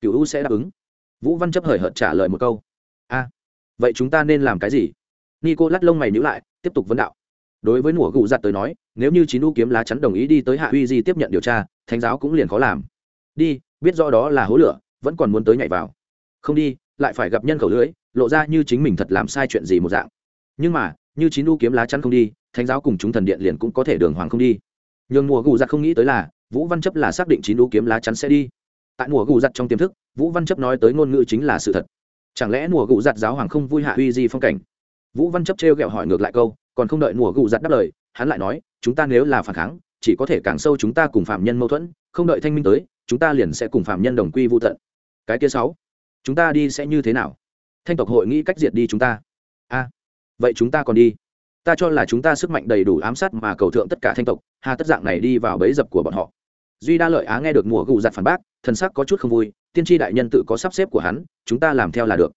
Cựu u sẽ đáp ứng. Vũ văn chấp hời hợt trả lời một câu. A, vậy chúng ta nên làm cái gì? Nico lắt lông mày nhữ lại, tiếp tục vấn đạo. Đối với mùa gù giặt tới nói, nếu như chín u kiếm lá chắn đồng ý đi tới hạ uy di tiếp nhận điều tra, thánh giáo cũng liền khó làm. Đi, biết rõ đó là hố lửa vẫn còn muốn tới nhảy vào. Không đi, lại phải gặp nhân khẩu lưới, lộ ra như chính mình thật làm sai chuyện gì một dạng. Nhưng mà, như chín u kiếm lá chắn không đi, thánh giáo cùng chúng thần điện liền cũng có thể đường hoàng không đi. Nhường mùa gù giặt không nghĩ tới là, vũ văn chấp là xác định chín u kiếm lá chắn sẽ đi. Tại mùa gù giặt trong tiềm thức, vũ văn chấp nói tới ngôn ngữ chính là sự thật. Chẳng lẽ mùa gù giặt giáo hoàng không vui hạ uy di phong cảnh? Vũ văn chấp trêu ghẹo hỏi ngược lại câu, còn không đợi mùa gù giặt đáp lời, hắn lại nói, chúng ta nếu là phản kháng, chỉ có thể càng sâu chúng ta cùng phạm nhân mâu thuẫn, không đợi thanh minh tới, chúng ta liền sẽ cùng phạm nhân đồng quy vô tận cái kia sáu, chúng ta đi sẽ như thế nào? Thanh tộc hội nghĩ cách diệt đi chúng ta. A, vậy chúng ta còn đi. Ta cho là chúng ta sức mạnh đầy đủ ám sát mà cầu thượng tất cả thanh tộc, hà tất dạng này đi vào bẫy dập của bọn họ. Duy đa lợi á nghe được mùa gù giặt phản bác, thần sắc có chút không vui, tiên tri đại nhân tự có sắp xếp của hắn, chúng ta làm theo là được.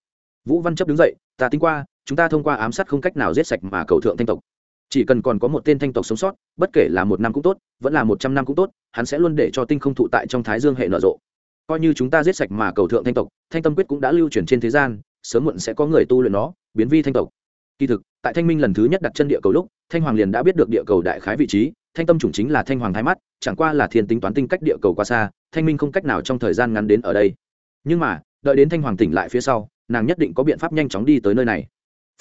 Vũ văn chấp đứng dậy, ta tính qua, chúng ta thông qua ám sát không cách nào giết sạch mà cầu thượng thanh tộc. Chỉ cần còn có một tên thanh tộc sống sót, bất kể là một năm cũng tốt, vẫn là một trăm năm cũng tốt, hắn sẽ luôn để cho tinh không thụ tại trong thái dương hệ nở rộ coi như chúng ta giết sạch mà cầu thượng thanh tộc, thanh tâm quyết cũng đã lưu truyền trên thế gian, sớm muộn sẽ có người tu luyện nó, biến vi thanh tộc. Kỳ thực, tại thanh minh lần thứ nhất đặt chân địa cầu lúc, thanh hoàng liền đã biết được địa cầu đại khái vị trí, thanh tâm chủng chính là thanh hoàng thái mắt, chẳng qua là thiên tính toán tinh cách địa cầu quá xa, thanh minh không cách nào trong thời gian ngắn đến ở đây. Nhưng mà, đợi đến thanh hoàng tỉnh lại phía sau, nàng nhất định có biện pháp nhanh chóng đi tới nơi này.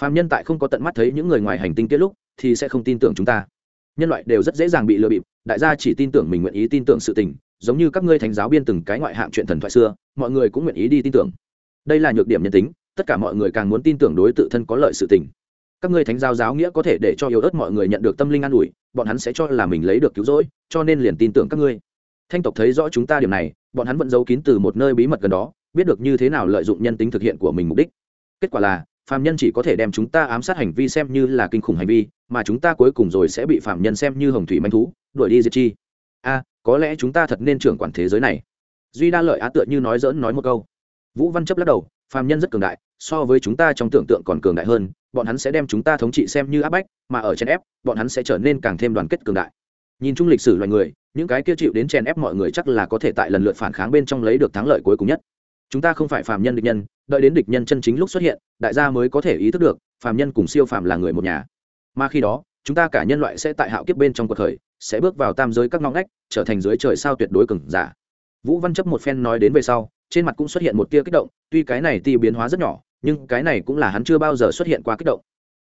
Phạm nhân tại không có tận mắt thấy những người ngoài hành tinh kết lúc, thì sẽ không tin tưởng chúng ta. Nhân loại đều rất dễ dàng bị lừa bịp, đại gia chỉ tin tưởng mình nguyện ý tin tưởng sự tình giống như các ngươi thánh giáo biên từng cái ngoại hạng chuyện thần thoại xưa, mọi người cũng nguyện ý đi tin tưởng. Đây là nhược điểm nhân tính, tất cả mọi người càng muốn tin tưởng đối tự thân có lợi sự tình. Các ngươi thánh giáo giáo nghĩa có thể để cho yếu ớt mọi người nhận được tâm linh an ủi, bọn hắn sẽ cho là mình lấy được cứu rỗi, cho nên liền tin tưởng các ngươi. Thanh tộc thấy rõ chúng ta điểm này, bọn hắn vẫn giấu kín từ một nơi bí mật gần đó, biết được như thế nào lợi dụng nhân tính thực hiện của mình mục đích. Kết quả là, phàm nhân chỉ có thể đem chúng ta ám sát hành vi xem như là kinh khủng hành vi, mà chúng ta cuối cùng rồi sẽ bị phàm nhân xem như hồng thủy manh thú, đuổi đi diệt chi a có lẽ chúng ta thật nên trưởng quản thế giới này. Duy đa lợi á tựa như nói dỡn nói một câu. Vũ văn chấp lắc đầu, phàm nhân rất cường đại, so với chúng ta trong tưởng tượng còn cường đại hơn, bọn hắn sẽ đem chúng ta thống trị xem như áp bách, mà ở trên ép, bọn hắn sẽ trở nên càng thêm đoàn kết cường đại. Nhìn chung lịch sử loài người, những cái kia chịu đến chèn ép mọi người chắc là có thể tại lần lượt phản kháng bên trong lấy được thắng lợi cuối cùng nhất. Chúng ta không phải phàm nhân địch nhân, đợi đến địch nhân chân chính lúc xuất hiện, đại gia mới có thể ý thức được, phàm nhân cùng siêu phàm là người một nhà. Mà khi đó, chúng ta cả nhân loại sẽ tại hạo kiếp bên trong cuộc khởi sẽ bước vào tam giới các ngõ ngách, trở thành dưới trời sao tuyệt đối cứng giả. Vũ văn chấp một phen nói đến về sau, trên mặt cũng xuất hiện một tia kích động, tuy cái này ti biến hóa rất nhỏ, nhưng cái này cũng là hắn chưa bao giờ xuất hiện qua kích động.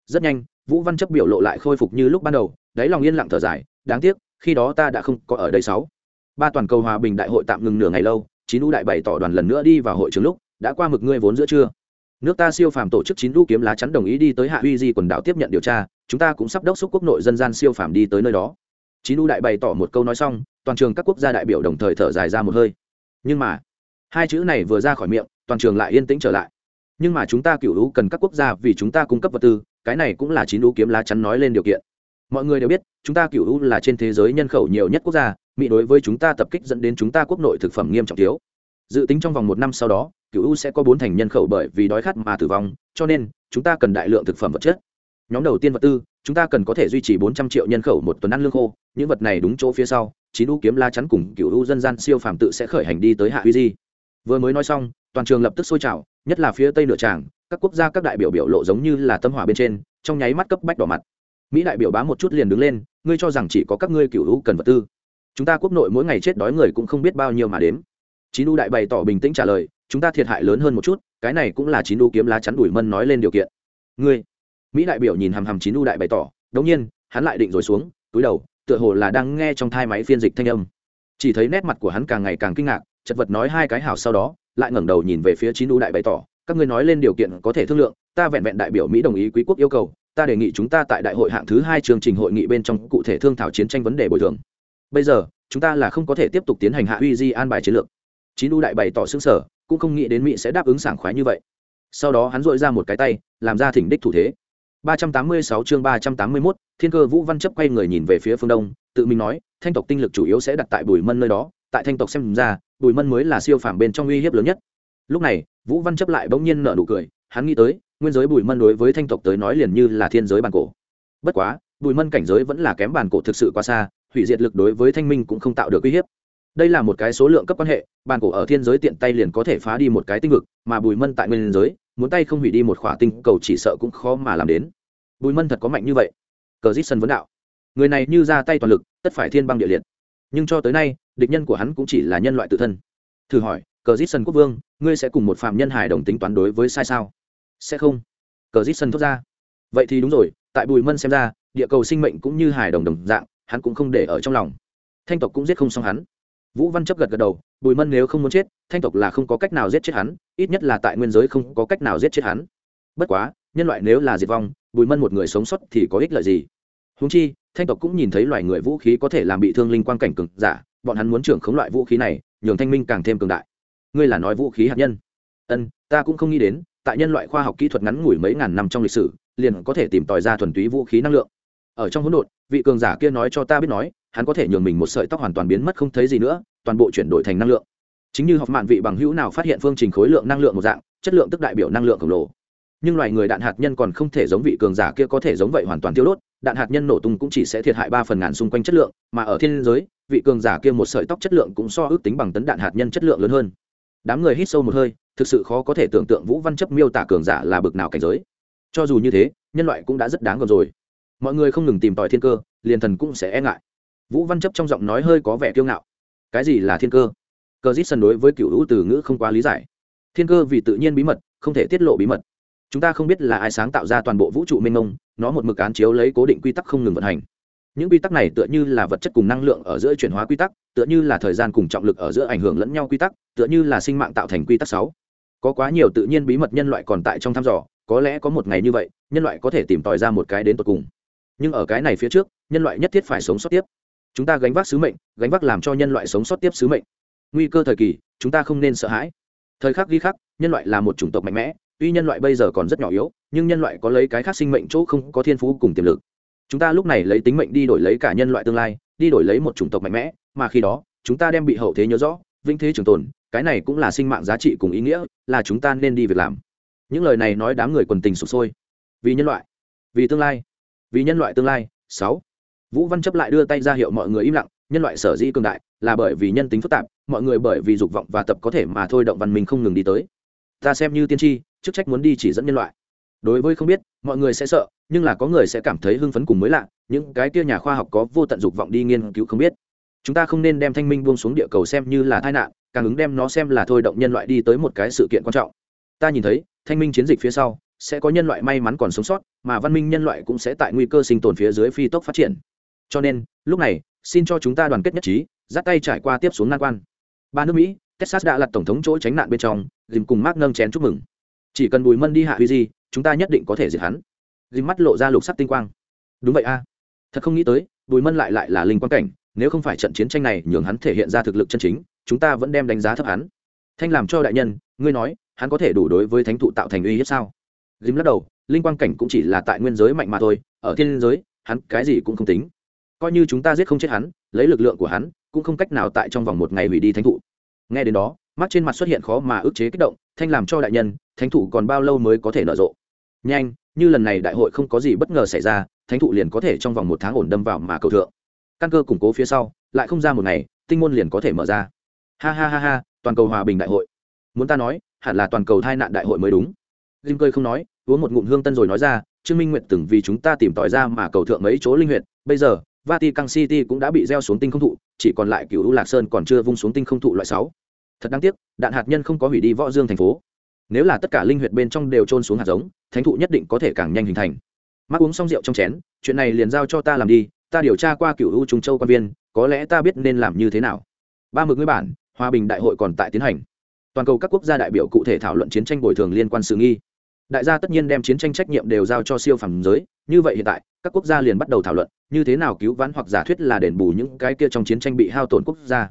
Rất nhanh, vũ văn chấp biểu lộ lại khôi phục như lúc ban đầu, đáy lòng yên lặng thở dài, đáng tiếc, khi đó ta đã không có ở đây sáu. Ba toàn cầu hòa bình đại hội tạm ngừng nửa ngày lâu, chín u đại bày tỏ đoàn lần nữa đi vào hội trường lúc, đã qua mực ngươi vốn giữa trưa. Nước ta siêu phàm tổ chức chín u kiếm lá chắn đồng ý đi tới hạ uy di quần đảo tiếp nhận điều tra, chúng ta cũng sắp đốc xúc quốc nội dân gian siêu phàm đi tới nơi đó chín u đại bày tỏ một câu nói xong, toàn trường các quốc gia đại biểu đồng thời thở dài ra một hơi. Nhưng mà, hai chữ này vừa ra khỏi miệng, toàn trường lại yên tĩnh trở lại. Nhưng mà chúng ta cựu lũ cần các quốc gia vì chúng ta cung cấp vật tư, cái này cũng là chín lũ kiếm lá chắn nói lên điều kiện. Mọi người đều biết, chúng ta cựu lũ là trên thế giới nhân khẩu nhiều nhất quốc gia, mỹ đối với chúng ta tập kích dẫn đến chúng ta quốc nội thực phẩm nghiêm trọng thiếu. Dự tính trong vòng một năm sau đó, cựu u sẽ có bốn thành nhân khẩu bởi vì đói khát mà tử vong, cho nên chúng ta cần đại lượng thực phẩm vật chất. Nhóm đầu tiên vật tư chúng ta cần có thể duy trì bốn trăm triệu nhân khẩu một tuần ăn lương khô, những vật này đúng chỗ phía sau, chín u kiếm la chắn cùng cựu u dân gian siêu phàm tự sẽ khởi hành đi tới hạ huy di. Vừa mới nói xong, toàn trường lập tức sôi trào, nhất là phía tây nửa tràng, các quốc gia các đại biểu biểu lộ giống như là tâm hỏa bên trên, trong nháy mắt cấp bách đỏ mặt. Mỹ đại biểu bá một chút liền đứng lên, ngươi cho rằng chỉ có các ngươi cựu u cần vật tư. Chúng ta quốc nội mỗi ngày chết đói người cũng không biết bao nhiêu mà đếm. Chín u đại bày tỏ bình tĩnh trả lời, chúng ta thiệt hại lớn hơn một chút, cái này cũng là chín u kiếm lá chắn đuổi mân nói lên điều kiện. Ngươi mỹ đại biểu nhìn hằm hằm chín u đại bày tỏ, đống nhiên, hắn lại định rồi xuống, túi đầu, tựa hồ là đang nghe trong thai máy phiên dịch thanh âm. Chỉ thấy nét mặt của hắn càng ngày càng kinh ngạc, chật vật nói hai cái hảo sau đó, lại ngẩng đầu nhìn về phía chín u đại bày tỏ, các ngươi nói lên điều kiện có thể thương lượng, ta vẹn vẹn đại biểu mỹ đồng ý quý quốc yêu cầu, ta đề nghị chúng ta tại đại hội hạng thứ hai chương trình hội nghị bên trong cụ thể thương thảo chiến tranh vấn đề bồi thường. Bây giờ, chúng ta là không có thể tiếp tục tiến hành hạ uy di an bài chiến lược. Chín u đại bày tỏ xứng sở cũng không nghĩ đến mỹ sẽ đáp ứng sảng khoái như vậy. Sau đó hắn dội ra một cái tay, làm ra thỉnh đích thủ thế. 386 chương 381, Thiên Cơ Vũ Văn chấp quay người nhìn về phía phương đông, tự mình nói, thanh tộc tinh lực chủ yếu sẽ đặt tại Bùi Mân nơi đó, tại thanh tộc xem ra, Bùi Mân mới là siêu phàm bên trong uy hiếp lớn nhất. Lúc này, Vũ Văn chấp lại bỗng nhiên nở nụ cười, hắn nghĩ tới, nguyên giới Bùi Mân đối với thanh tộc tới nói liền như là thiên giới bản cổ. Bất quá, Bùi Mân cảnh giới vẫn là kém bản cổ thực sự quá xa, hủy diệt lực đối với thanh minh cũng không tạo được uy hiếp đây là một cái số lượng cấp quan hệ bàn cổ ở thiên giới tiện tay liền có thể phá đi một cái tinh vực mà bùi mân tại nguyên giới muốn tay không hủy đi một khỏa tinh cầu chỉ sợ cũng khó mà làm đến. Bùi mân thật có mạnh như vậy. Cờ dít sân vấn đạo. Người này như ra tay toàn lực, tất phải thiên băng địa liệt. Nhưng cho tới nay, địch nhân của hắn cũng chỉ là nhân loại tự thân. Thử hỏi, cờ dít sân quốc vương, ngươi sẽ cùng một phạm nhân hài đồng tính toán đối với sai sao? Sẽ không. Cờ dít sân thốt ra. Vậy thì đúng rồi, tại bùi mân xem ra, địa cầu sinh mệnh cũng như hài đồng đồng dạng, hắn cũng không để ở trong lòng. Thanh tộc cũng giết không xong hắn vũ văn chấp gật gật đầu, bùi mân nếu không muốn chết, thanh tộc là không có cách nào giết chết hắn, ít nhất là tại nguyên giới không có cách nào giết chết hắn. Bất quá, nhân loại nếu là diệt vong, bùi mân một người sống sót thì có ích lợi gì? Húng chi, thanh tộc cũng nhìn thấy loài người vũ khí có thể làm bị thương linh quan cảnh cực giả, bọn hắn muốn trưởng khống loại vũ khí này, nhường thanh minh càng thêm cường đại. Ngươi là nói vũ khí hạt nhân? Ân, ta cũng không nghĩ đến, tại nhân loại khoa học kỹ thuật ngắn ngủi mấy ngàn năm trong lịch sử, liền có thể tìm tòi ra thuần túy vũ khí năng lượng. Ở trong hỗn độn, vị cường giả kia nói cho ta biết nói hắn có thể nhường mình một sợi tóc hoàn toàn biến mất không thấy gì nữa, toàn bộ chuyển đổi thành năng lượng. Chính như học mạn vị bằng hữu nào phát hiện phương trình khối lượng năng lượng một dạng, chất lượng tức đại biểu năng lượng khổng lồ. Nhưng loài người đạn hạt nhân còn không thể giống vị cường giả kia có thể giống vậy hoàn toàn tiêu đốt, đạn hạt nhân nổ tung cũng chỉ sẽ thiệt hại ba phần ngàn xung quanh chất lượng, mà ở thiên giới, vị cường giả kia một sợi tóc chất lượng cũng so ước tính bằng tấn đạn hạt nhân chất lượng lớn hơn. Đám người hít sâu một hơi, thực sự khó có thể tưởng tượng vũ văn chấp miêu tả cường giả là bực nào cảnh giới. Cho dù như thế, nhân loại cũng đã rất đáng gờm rồi. Mọi người không ngừng tìm tòi thiên cơ, liền thần cũng sẽ e ngại vũ văn chấp trong giọng nói hơi có vẻ kiêu ngạo. Cái gì là thiên cơ? Cơ dít sân đối với cựu hữu từ ngữ không quá lý giải. Thiên cơ vì tự nhiên bí mật, không thể tiết lộ bí mật. Chúng ta không biết là ai sáng tạo ra toàn bộ vũ trụ mênh mông, nó một mực án chiếu lấy cố định quy tắc không ngừng vận hành. Những quy tắc này tựa như là vật chất cùng năng lượng ở giữa chuyển hóa quy tắc, tựa như là thời gian cùng trọng lực ở giữa ảnh hưởng lẫn nhau quy tắc, tựa như là sinh mạng tạo thành quy tắc sáu. Có quá nhiều tự nhiên bí mật nhân loại còn tại trong thăm dò, có lẽ có một ngày như vậy, nhân loại có thể tìm tòi ra một cái đến tột cùng. Nhưng ở cái này phía trước, nhân loại nhất thiết phải sống sót tiếp chúng ta gánh vác sứ mệnh, gánh vác làm cho nhân loại sống sót tiếp sứ mệnh. Nguy cơ thời kỳ, chúng ta không nên sợ hãi. Thời khắc ghi khắc, nhân loại là một chủng tộc mạnh mẽ, tuy nhân loại bây giờ còn rất nhỏ yếu, nhưng nhân loại có lấy cái khác sinh mệnh chỗ không có thiên phú cùng tiềm lực. Chúng ta lúc này lấy tính mệnh đi đổi lấy cả nhân loại tương lai, đi đổi lấy một chủng tộc mạnh mẽ, mà khi đó, chúng ta đem bị hậu thế nhớ rõ, vĩnh thế trường tồn, cái này cũng là sinh mạng giá trị cùng ý nghĩa, là chúng ta nên đi việc làm. Những lời này nói đám người quần tình sụp sôi. Vì nhân loại, vì tương lai, vì nhân loại tương lai, sáu vũ văn chấp lại đưa tay ra hiệu mọi người im lặng, nhân loại sở dĩ cường đại là bởi vì nhân tính phức tạp, mọi người bởi vì dục vọng và tập có thể mà thôi động văn minh không ngừng đi tới. Ta xem như tiên tri, chức trách muốn đi chỉ dẫn nhân loại. Đối với không biết, mọi người sẽ sợ, nhưng là có người sẽ cảm thấy hưng phấn cùng mới lạ, những cái kia nhà khoa học có vô tận dục vọng đi nghiên cứu không biết. Chúng ta không nên đem thanh minh buông xuống địa cầu xem như là tai nạn, càng ứng đem nó xem là thôi động nhân loại đi tới một cái sự kiện quan trọng. Ta nhìn thấy, thanh minh chiến dịch phía sau, sẽ có nhân loại may mắn còn sống sót, mà văn minh nhân loại cũng sẽ tại nguy cơ sinh tồn phía dưới phi tốc phát triển cho nên, lúc này, xin cho chúng ta đoàn kết nhất trí, dắt tay trải qua tiếp xuống nan quan. Ba nước mỹ, texas đã là tổng thống chỗ tránh nạn bên trong dìm cùng mark nâng chén chúc mừng. Chỉ cần bùi mân đi hạ huy di, chúng ta nhất định có thể diệt hắn. Dìm mắt lộ ra lục sắc tinh quang. Đúng vậy a. Thật không nghĩ tới, bùi mân lại lại là linh Quan cảnh, nếu không phải trận chiến tranh này nhường hắn thể hiện ra thực lực chân chính, chúng ta vẫn đem đánh giá thấp hắn. Thanh làm cho đại nhân, ngươi nói, hắn có thể đủ đối với thánh thụ tạo thành uy hiếp sao? Dìm lắc đầu, linh Quan cảnh cũng chỉ là tại nguyên giới mạnh mà thôi, ở thiên giới, hắn cái gì cũng không tính coi như chúng ta giết không chết hắn, lấy lực lượng của hắn, cũng không cách nào tại trong vòng một ngày hủy đi thánh thụ. Nghe đến đó, mắt trên mặt xuất hiện khó mà ức chế kích động, thanh làm cho đại nhân, thánh thụ còn bao lâu mới có thể nở rộ? Nhanh, như lần này đại hội không có gì bất ngờ xảy ra, thánh thụ liền có thể trong vòng một tháng ổn đâm vào mà cầu thượng. Căn cơ củng cố phía sau, lại không ra một ngày, tinh môn liền có thể mở ra. Ha ha ha ha, toàn cầu hòa bình đại hội. Muốn ta nói, hẳn là toàn cầu tai nạn đại hội mới đúng. Jim cười không nói, uống một ngụm hương tân rồi nói ra, trương minh nguyện từng vì chúng ta tìm tòi ra mà cầu thượng mấy chỗ linh huyện, bây giờ vatican city cũng đã bị gieo xuống tinh không thụ, chỉ còn lại cựu lạc sơn còn chưa vung xuống tinh không thụ loại sáu. Thật đáng tiếc, đạn hạt nhân không có hủy đi võ dương thành phố. Nếu là tất cả linh huyệt bên trong đều trôn xuống hạt giống, thánh thụ nhất định có thể càng nhanh hình thành. Mắc uống xong rượu trong chén, chuyện này liền giao cho ta làm đi, ta điều tra qua cựu u trung châu quan viên, có lẽ ta biết nên làm như thế nào. Ba mực người bản, hòa bình đại hội còn tại tiến hành. Toàn cầu các quốc gia đại biểu cụ thể thảo luận chiến tranh bồi thường liên quan sự nghi đại gia tất nhiên đem chiến tranh trách nhiệm đều giao cho siêu phàm giới, như vậy hiện tại, các quốc gia liền bắt đầu thảo luận, như thế nào cứu vãn hoặc giả thuyết là đền bù những cái kia trong chiến tranh bị hao tổn quốc gia.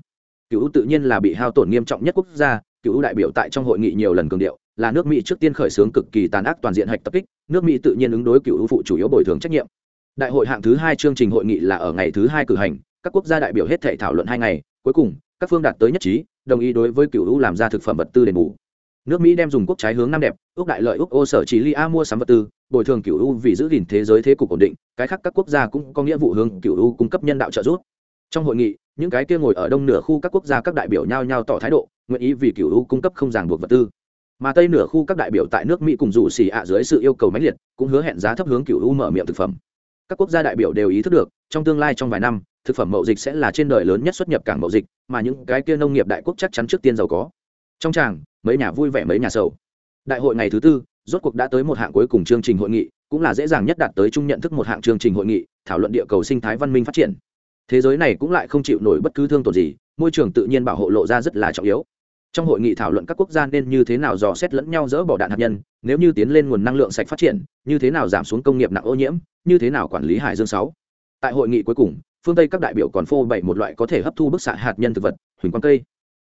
Cựu tự nhiên là bị hao tổn nghiêm trọng nhất quốc gia, cựu đại biểu tại trong hội nghị nhiều lần cường điệu, là nước mỹ trước tiên khởi xướng cực kỳ tàn ác toàn diện hạch tập kích, nước mỹ tự nhiên ứng đối cựu phụ chủ yếu bồi thường trách nhiệm. Đại hội hạng thứ hai chương trình hội nghị là ở ngày thứ hai cử hành, các quốc gia đại biểu hết thể thảo luận hai ngày, cuối cùng, các phương đạt tới nhất trí, đồng ý đối với cựu làm ra thực phẩm vật tư đền bù. Nước mỹ đem dùng quốc trái hướng nam đẹp ước đại lợi ước ô sở chỉ li a mua sắm vật tư, bồi thường cựu u vì giữ gìn thế giới thế cục ổn định, cái khác các quốc gia cũng có nghĩa vụ hướng cựu u cung cấp nhân đạo trợ giúp. Trong hội nghị, những cái kia ngồi ở đông nửa khu các quốc gia các đại biểu nhao nhao tỏ thái độ, nguyện ý vì cựu u cung cấp không ràng buộc vật tư. Mà tây nửa khu các đại biểu tại nước mỹ cùng dù xì ạ dưới sự yêu cầu mãnh liệt, cũng hứa hẹn giá thấp hướng cựu u mở miệng thực phẩm. Các quốc gia đại biểu đều ý thức được, trong tương lai trong vài năm, thực phẩm mậu dịch sẽ là trên đời lớn nhất xuất nhập cảng mậu dịch, mà những cái kia nông nghiệp đại quốc chắc chắn trước tiên giàu có. Trong tràng, mấy nhà vui vẻ mấy nhà sầu đại hội ngày thứ tư, rốt cuộc đã tới một hạng cuối cùng chương trình hội nghị, cũng là dễ dàng nhất đạt tới chung nhận thức một hạng chương trình hội nghị, thảo luận địa cầu sinh thái văn minh phát triển. Thế giới này cũng lại không chịu nổi bất cứ thương tổn gì, môi trường tự nhiên bảo hộ lộ ra rất là trọng yếu. Trong hội nghị thảo luận các quốc gia nên như thế nào dò xét lẫn nhau dỡ bỏ đạn hạt nhân, nếu như tiến lên nguồn năng lượng sạch phát triển, như thế nào giảm xuống công nghiệp nặng ô nhiễm, như thế nào quản lý hải dương sáu. Tại hội nghị cuối cùng, phương tây các đại biểu còn phô bày một loại có thể hấp thu bức xạ hạt nhân thực vật, huỳnh quang cây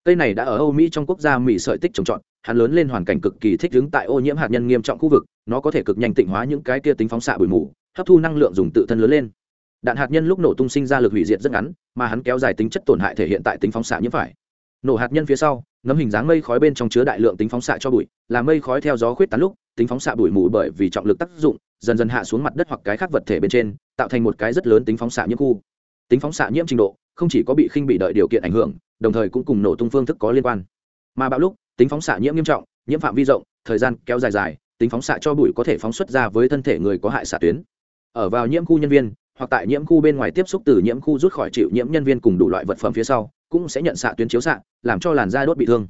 cây này đã ở âu mỹ trong quốc gia mỹ sợi tích trồng trọt, hắn lớn lên hoàn cảnh cực kỳ thích ứng tại ô nhiễm hạt nhân nghiêm trọng khu vực, nó có thể cực nhanh tịnh hóa những cái kia tính phóng xạ bụi mù, hấp thu năng lượng dùng tự thân lớn lên. Đạn hạt nhân lúc nổ tung sinh ra lực hủy diệt rất ngắn, mà hắn kéo dài tính chất tổn hại thể hiện tại tính phóng xạ nhiễm phải. Nổ hạt nhân phía sau nấm hình dáng mây khói bên trong chứa đại lượng tính phóng xạ cho bụi, là mây khói theo gió khuyết tán lúc, tính phóng xạ bụi mù bởi vì trọng lực tác dụng, dần dần hạ xuống mặt đất hoặc cái khác vật thể bên trên, tạo thành một cái rất lớn tính phóng xạ nhiễm khu. Tính phóng xạ nhiễm trình độ không chỉ có bị khinh bị đợi điều kiện ảnh hưởng, đồng thời cũng cùng nổ tung phương thức có liên quan. Mà bạo lúc, tính phóng xạ nhiễm nghiêm trọng, nhiễm phạm vi rộng, thời gian kéo dài dài, tính phóng xạ cho bụi có thể phóng xuất ra với thân thể người có hại xạ tuyến. Ở vào nhiễm khu nhân viên, hoặc tại nhiễm khu bên ngoài tiếp xúc từ nhiễm khu rút khỏi chịu nhiễm nhân viên cùng đủ loại vật phẩm phía sau, cũng sẽ nhận xạ tuyến chiếu xạ, làm cho làn da đốt bị thương.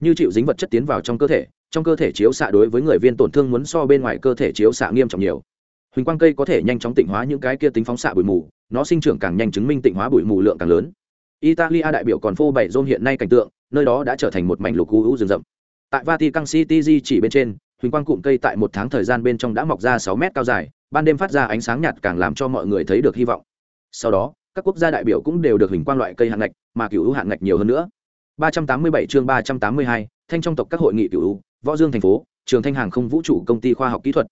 Như chịu dính vật chất tiến vào trong cơ thể, trong cơ thể chiếu xạ đối với người viên tổn thương muốn so bên ngoài cơ thể chiếu xạ nghiêm trọng nhiều. Huỳnh quang cây có thể nhanh chóng tịnh hóa những cái kia tính phóng xạ bụi mù nó sinh trưởng càng nhanh chứng minh tịnh hóa bụi mù lượng càng lớn. Italia đại biểu còn phô bày rôn hiện nay cảnh tượng nơi đó đã trở thành một mảnh lục u rừng rậm. Tại vatican city di chỉ bên trên huỳnh quang cụm cây tại một tháng thời gian bên trong đã mọc ra sáu mét cao dài ban đêm phát ra ánh sáng nhạt càng làm cho mọi người thấy được hy vọng. Sau đó các quốc gia đại biểu cũng đều được huỳnh quang loại cây hạn ngạch mà cựu hữu hạn ngạch nhiều hơn nữa. 387 chương 382, thanh trong tộc các hội nghị cựu hữu võ dương thành phố trường thanh hàng không vũ trụ công ty khoa học kỹ thuật